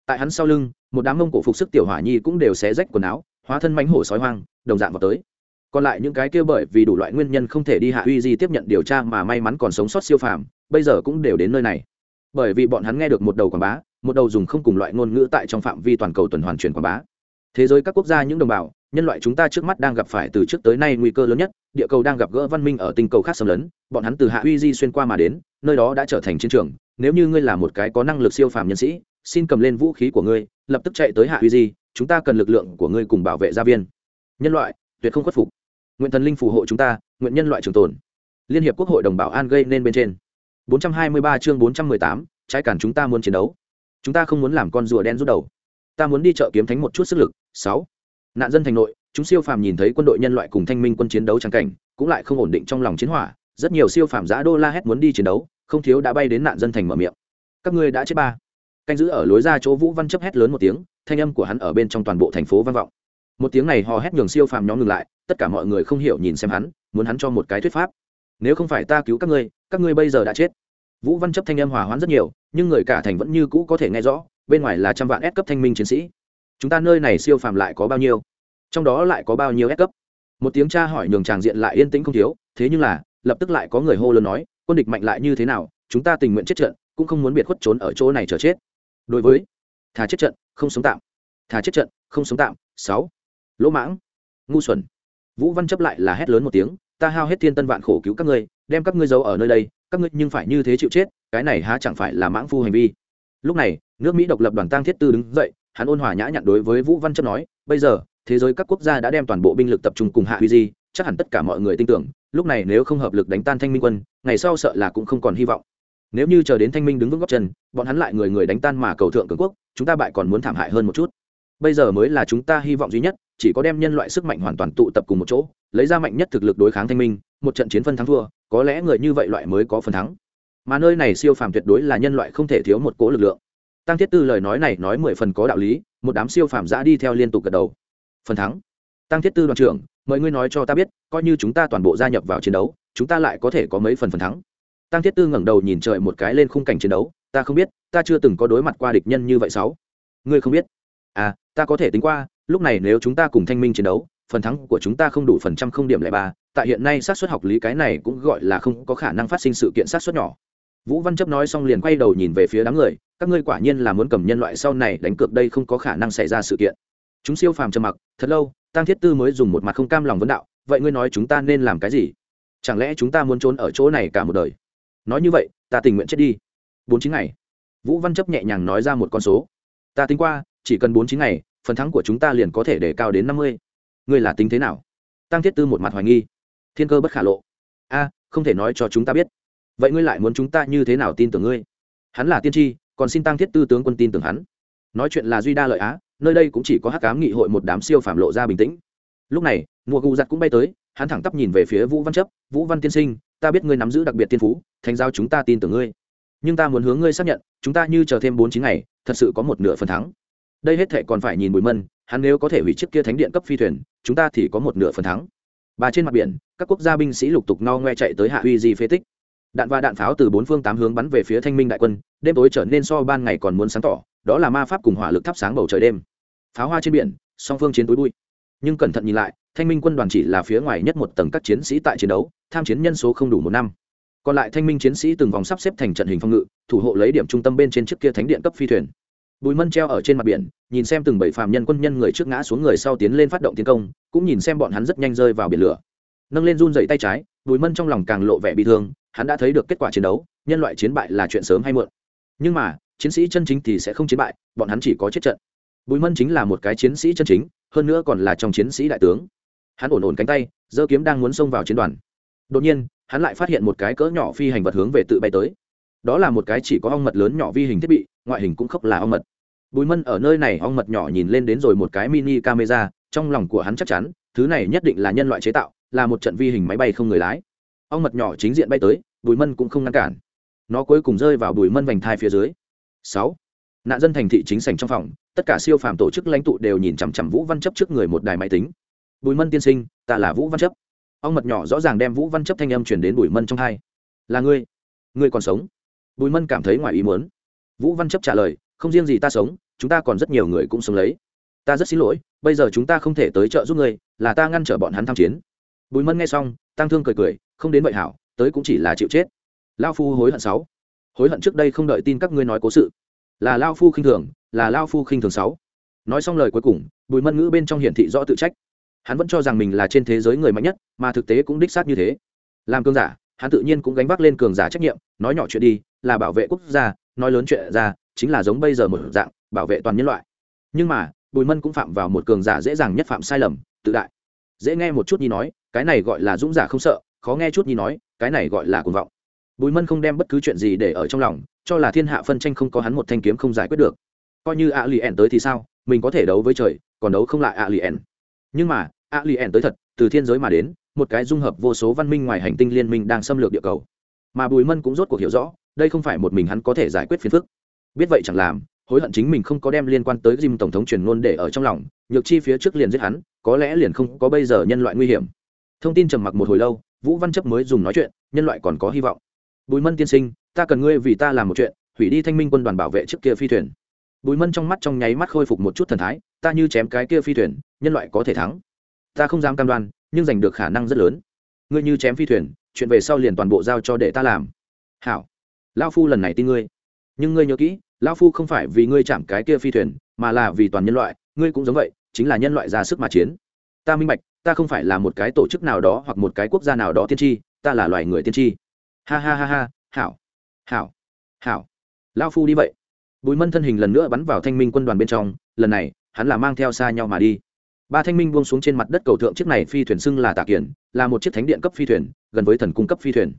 Tại hắn sau lưng, một đám mông cổ phục sức tiểu hỏa nhi cũng đều xé rách quần áo, hóa thân mánh hổ sói hoang, đồng dạng vào tới. Còn lại những cái kia bởi vì đủ loại nguyên nhân không thể đi hạ uy di tiếp nhận điều tra mà may mắn còn sống sót siêu phàm, bây giờ cũng đều đến nơi này. Bởi vì bọn hắn nghe được một đầu quảng bá, một đầu dùng không cùng loại ngôn ngữ tại trong phạm vi toàn cầu tuần hoàn truyền quảng bá thế giới các quốc gia những đồng bào nhân loại chúng ta trước mắt đang gặp phải từ trước tới nay nguy cơ lớn nhất địa cầu đang gặp gỡ văn minh ở tinh cầu khác xâm lấn bọn hắn từ hạ uy di xuyên qua mà đến nơi đó đã trở thành chiến trường. Nếu như ngươi là một cái có năng lực siêu phàm nhân sĩ xin cầm lên vũ khí của ngươi lập tức chạy tới hạ uy di chúng ta cần lực lượng của ngươi cùng bảo vệ gia viên. Nhân loại tuyệt không khuất phục. Nguyện thần linh phù hộ chúng ta nguyện nhân loại trường tồn. Liên hiệp quốc hội đồng bảo an gây nên bên trên. 423 chương 418, trái cản chúng ta muốn chiến đấu. Chúng ta không muốn làm con rùa đen rút đầu. Ta muốn đi chợ kiếm thánh một chút sức lực sáu. Nạn dân thành nội, chúng siêu phàm nhìn thấy quân đội nhân loại cùng thanh minh quân chiến đấu trang cảnh, cũng lại không ổn định trong lòng chiến hỏa, rất nhiều siêu phàm giã đô la hét muốn đi chiến đấu, không thiếu đã bay đến nạn dân thành mở miệng. Các ngươi đã chết ba. Canh giữ ở lối ra chỗ vũ văn chấp hét lớn một tiếng, thanh âm của hắn ở bên trong toàn bộ thành phố vang vọng. Một tiếng này hò hét nhường siêu phàm nhóm ngừng lại, tất cả mọi người không hiểu nhìn xem hắn, muốn hắn cho một cái thuyết pháp. Nếu không phải ta cứu các ngươi các ngươi bây giờ đã chết. Vũ văn chấp thanh âm hòa hoãn rất nhiều, nhưng người cả thành vẫn như cũ có thể nghe rõ, bên ngoài là trăm vạn S cấp thanh minh chiến sĩ chúng ta nơi này siêu phàm lại có bao nhiêu? Trong đó lại có bao nhiêu ép cấp? Một tiếng cha hỏi nhường tràng diện lại yên tĩnh không thiếu, thế nhưng là, lập tức lại có người hô lớn nói, quân địch mạnh lại như thế nào, chúng ta tình nguyện chết trận, cũng không muốn biệt khuất trốn ở chỗ này chờ chết. Đối với, thà chết trận, không sống tạm. Thà chết trận, không sống tạm, sáu. Lỗ mãng, ngu xuẩn. Vũ văn chấp lại là hét lớn một tiếng, ta hao hết thiên tân vạn khổ cứu các ngươi, đem các ngươi giấu ở nơi đây, các ngươi nhưng phải như thế chịu chết, cái này há chẳng phải là mãng phu hành vi. Lúc này, nước mỹ độc lập đoàn tăng thiết tư đứng dậy hắn ôn hòa nhã nhặn đối với vũ văn chấp nói, bây giờ, thế giới các quốc gia đã đem toàn bộ binh lực tập trung cùng hạ huy di, chắc hẳn tất cả mọi người tin tưởng, lúc này nếu không hợp lực đánh tan thanh minh quân, ngày sau sợ là cũng không còn hy vọng. Nếu như chờ đến thanh minh đứng vững góc chân, bọn hắn lại người người đánh tan mà cầu thượng cường quốc, chúng ta bại còn muốn thảm hại hơn một chút. Bây giờ mới là chúng ta hy vọng duy nhất, chỉ có đem nhân loại sức mạnh hoàn toàn tụ tập cùng một chỗ, lấy ra mạnh nhất thực lực đối kháng thanh minh, một trận chiến phân thắng thua, có lẽ người như vậy loại mới có phần thắng. Mà nơi này siêu phàm tuyệt đối là nhân loại không thể thiếu một cỗ lực lượng tăng thiết tư lời nói này nói mười phần có đạo lý, một đám siêu phàm giã đi theo liên tục gật đầu. Phần thắng. Tăng thiết tư đoàn trưởng, mời ngươi nói cho ta biết, coi như chúng ta toàn bộ gia nhập vào chiến đấu, chúng ta lại có thể có mấy phần phần thắng? Tăng thiết tư ngẩng đầu nhìn trời một cái lên khung cảnh chiến đấu, ta không biết, ta chưa từng có đối mặt qua địch nhân như vậy sáu. Ngươi không biết? À ta có thể tính qua, lúc này nếu chúng ta cùng thanh minh chiến đấu, phần thắng của chúng ta không đủ phần trăm không điểm lại ba, tại hiện nay xác suất học lý cái này cũng gọi là không có khả năng phát sinh sự kiện xác suất nhỏ. Vũ văn chấp nói xong liền quay đầu nhìn về phía đám người các ngươi quả nhiên là muốn cầm nhân loại sau này đánh cược đây không có khả năng xảy ra sự kiện. Chúng siêu phàm trầm mặc, thật lâu tăng thiết tư mới dùng một mặt không cam lòng vấn đạo, vậy ngươi nói chúng ta nên làm cái gì? Chẳng lẽ chúng ta muốn trốn ở chỗ này cả một đời? Nói như vậy, ta tình nguyện chết đi. Bốn chín ngày. Vũ văn chấp nhẹ nhàng nói ra một con số. Ta tính qua, chỉ cần bốn chín ngày, phần thắng của chúng ta liền có thể để cao đến năm mươi. Ngươi là tính thế nào? Tăng thiết tư một mặt hoài nghi. Thiên cơ bất khả lộ. A, không thể nói cho chúng ta biết. Vậy ngươi lại muốn chúng ta như thế nào tin tưởng ngươi? Hắn là tiên tri còn xin tăng thiết tư tướng quân tin tưởng hắn. Nói chuyện là duy đa lợi á, nơi đây cũng chỉ có hắc cám nghị hội một đám siêu phạm lộ ra bình tĩnh. Lúc này, mùa gù giặt cũng bay tới, hắn thẳng tắp nhìn về phía vũ văn chấp, vũ văn tiên sinh, ta biết ngươi nắm giữ đặc biệt tiên phú thành giao chúng ta tin tưởng ngươi. Nhưng ta muốn hướng ngươi xác nhận, chúng ta như chờ thêm bốn chín ngày, thật sự có một nửa phần thắng. Đây hết thệ còn phải nhìn bùi mân, hắn nếu có thể hủy chiếc kia thánh điện cấp phi thuyền, chúng ta thì có một nửa phần thắng. Và trên mặt biển, các quốc gia binh sĩ lục tục no ngoe chạy tới hạ uy di phế tích đạn và đạn pháo từ bốn phương tám hướng bắn về phía thanh minh đại quân, đêm tối trở nên so ban ngày còn muốn sáng tỏ, đó là ma pháp cùng hỏa lực thắp sáng bầu trời đêm. Pháo hoa trên biển, song phương chiến túi bụi. Nhưng cẩn thận nhìn lại, thanh minh quân đoàn chỉ là phía ngoài nhất một tầng các chiến sĩ tại chiến đấu, tham chiến nhân số không đủ một năm. Còn lại thanh minh chiến sĩ từng vòng sắp xếp thành trận hình phòng ngự, thủ hộ lấy điểm trung tâm bên trên chiếc kia thánh điện cấp phi thuyền. Bùi mân treo ở trên mặt biển, nhìn xem từng bảy phạm nhân quân nhân người trước ngã xuống người sau tiến lên phát động tiến công, cũng nhìn xem bọn hắn rất nhanh rơi vào biển lửa. Nâng lên run dậy tay trái, bùi mân trong lòng càng lộ vẻ bị thương hắn đã thấy được kết quả chiến đấu, nhân loại chiến bại là chuyện sớm hay muộn. Nhưng mà, chiến sĩ chân chính thì sẽ không chiến bại, bọn hắn chỉ có chết trận. Bùi mân chính là một cái chiến sĩ chân chính, hơn nữa còn là trong chiến sĩ đại tướng. Hắn ổn ổn cánh tay, giơ kiếm đang muốn xông vào chiến đoàn. Đột nhiên, hắn lại phát hiện một cái cỡ nhỏ phi hành vật hướng về tự bay tới. Đó là một cái chỉ có ong mật lớn nhỏ vi hình thiết bị, ngoại hình cũng khốc là ong mật. Bùi mân ở nơi này ong mật nhỏ nhìn lên đến rồi một cái mini camera, trong lòng của hắn chắc chắn, thứ này nhất định là nhân loại chế tạo, là một trận vi hình máy bay không người lái ong mật nhỏ chính diện bay tới, bùi mân cũng không ngăn cản. Nó cuối cùng rơi vào bùi mân vành thai phía dưới. Sáu. Nạn dân thành thị chính sảnh trong phòng, tất cả siêu phàm tổ chức lãnh tụ đều nhìn chằm chằm vũ văn chấp trước người một đài máy tính. Bùi mân tiên sinh, ta là vũ văn chấp. Ong mật nhỏ rõ ràng đem vũ văn chấp thanh âm chuyển đến bùi mân trong hai. Là ngươi. Ngươi còn sống. Bùi mân cảm thấy ngoài ý muốn. Vũ văn chấp trả lời, không riêng gì ta sống, chúng ta còn rất nhiều người cũng sống lấy. Ta rất xin lỗi, bây giờ chúng ta không thể tới chợ giúp ngươi, là ta ngăn trở bọn hắn tham chiến. Bùi mân nghe xong, tăng thương cười cười không đến vậy hảo, tới cũng chỉ là chịu chết. Lao phu hối hận sáu. Hối hận trước đây không đợi tin các ngươi nói cố sự. Là lao phu khinh thường, là lao phu khinh thường sáu. Nói xong lời cuối cùng, bùi mân ngữ bên trong hiển thị rõ tự trách. Hắn vẫn cho rằng mình là trên thế giới người mạnh nhất, mà thực tế cũng đích xác như thế. Làm cường giả, hắn tự nhiên cũng gánh vác lên cường giả trách nhiệm, nói nhỏ chuyện đi, là bảo vệ quốc gia, nói lớn chuyện ra, chính là giống bây giờ một dạng, bảo vệ toàn nhân loại. Nhưng mà, bùi mân cũng phạm vào một cường giả dễ dàng nhất phạm sai lầm, tự đại. Dễ nghe một chút nhi nói, cái này gọi là dũng giả không sợ khó nghe chút nhi nói cái này gọi là cuồng vọng. Bùi mân không đem bất cứ chuyện gì để ở trong lòng cho là thiên hạ phân tranh không có hắn một thanh kiếm không giải quyết được. Coi như a lì ẻn tới thì sao mình có thể đấu với trời còn đấu không lại a lì ẻn nhưng mà a lì ẻn tới thật từ thiên giới mà đến một cái dung hợp vô số văn minh ngoài hành tinh liên minh đang xâm lược địa cầu. Mà bùi mân cũng rốt cuộc hiểu rõ đây không phải một mình hắn có thể giải quyết phiền phức. Biết vậy chẳng làm hối hận chính mình không có đem liên quan tới dìm tổng thống truyền ngôn để ở trong lòng, nhược chi phía trước liền giết hắn, có lẽ liền không có bây giờ nhân loại nguy hiểm. Thông tin trầm mặc một hồi lâu, Vũ Văn Chấp mới dùng nói chuyện, nhân loại còn có hy vọng. Bùi Mân tiên sinh, ta cần ngươi vì ta làm một chuyện, hủy đi Thanh Minh quân đoàn bảo vệ trước kia phi thuyền. Bùi Mân trong mắt trong nháy mắt khôi phục một chút thần thái, ta như chém cái kia phi thuyền, nhân loại có thể thắng. Ta không dám cam đoan, nhưng giành được khả năng rất lớn. Ngươi như chém phi thuyền, chuyện về sau liền toàn bộ giao cho để ta làm. Hảo, lão phu lần này tin ngươi. Nhưng ngươi nhớ kỹ, lão phu không phải vì ngươi chạm cái kia phi thuyền mà là vì toàn nhân loại ngươi cũng giống vậy chính là nhân loại ra sức mà chiến ta minh bạch ta không phải là một cái tổ chức nào đó hoặc một cái quốc gia nào đó tiên tri, ta là loài người tiên tri. Ha ha ha ha, hảo hảo hảo. Lão phu đi vậy. Bùi mân thân hình lần nữa bắn vào thanh minh quân đoàn bên trong, lần này, hắn là mang theo xa nhau mà đi. Ba thanh minh buông xuống trên mặt đất cầu thượng chiếc này phi thuyền xưng là tạ kiển, là một chiếc thánh điện cấp phi thuyền, gần với thần cung cấp phi thuyền.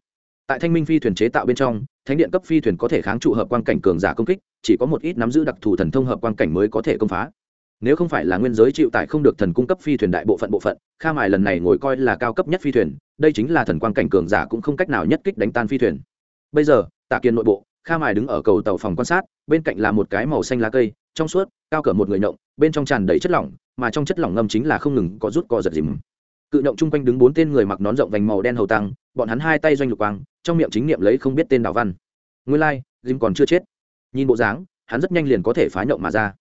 Tại thanh minh phi thuyền chế tạo bên trong, thánh điện cấp phi thuyền có thể kháng trụ hợp quan cảnh cường giả công kích, chỉ có một ít nắm giữ đặc thù thần thông hợp quan cảnh mới có thể công phá nếu không phải là nguyên giới chịu tải không được thần cung cấp phi thuyền đại bộ phận bộ phận kha mài lần này ngồi coi là cao cấp nhất phi thuyền đây chính là thần quan cảnh cường giả cũng không cách nào nhất kích đánh tan phi thuyền. Bây giờ tạ kiên nội bộ kha mài đứng ở cầu tàu phòng quan sát bên cạnh là một cái màu xanh lá cây trong suốt cao cỡ một người nhộng bên trong tràn đầy chất lỏng mà trong chất lỏng ngâm chính là không ngừng có rút co giật dìm. Cự nhộng chung quanh đứng bốn tên người mặc nón rộng vành màu đen hầu tăng bọn hắn hai tay doanh lục quang trong miệng chính niệm lấy không biết tên đào văn. Nguyên lai、like, dìm còn chưa chết. Nhìn bộ dáng hắn rất nhanh liền có thể phá nhộng mà ra.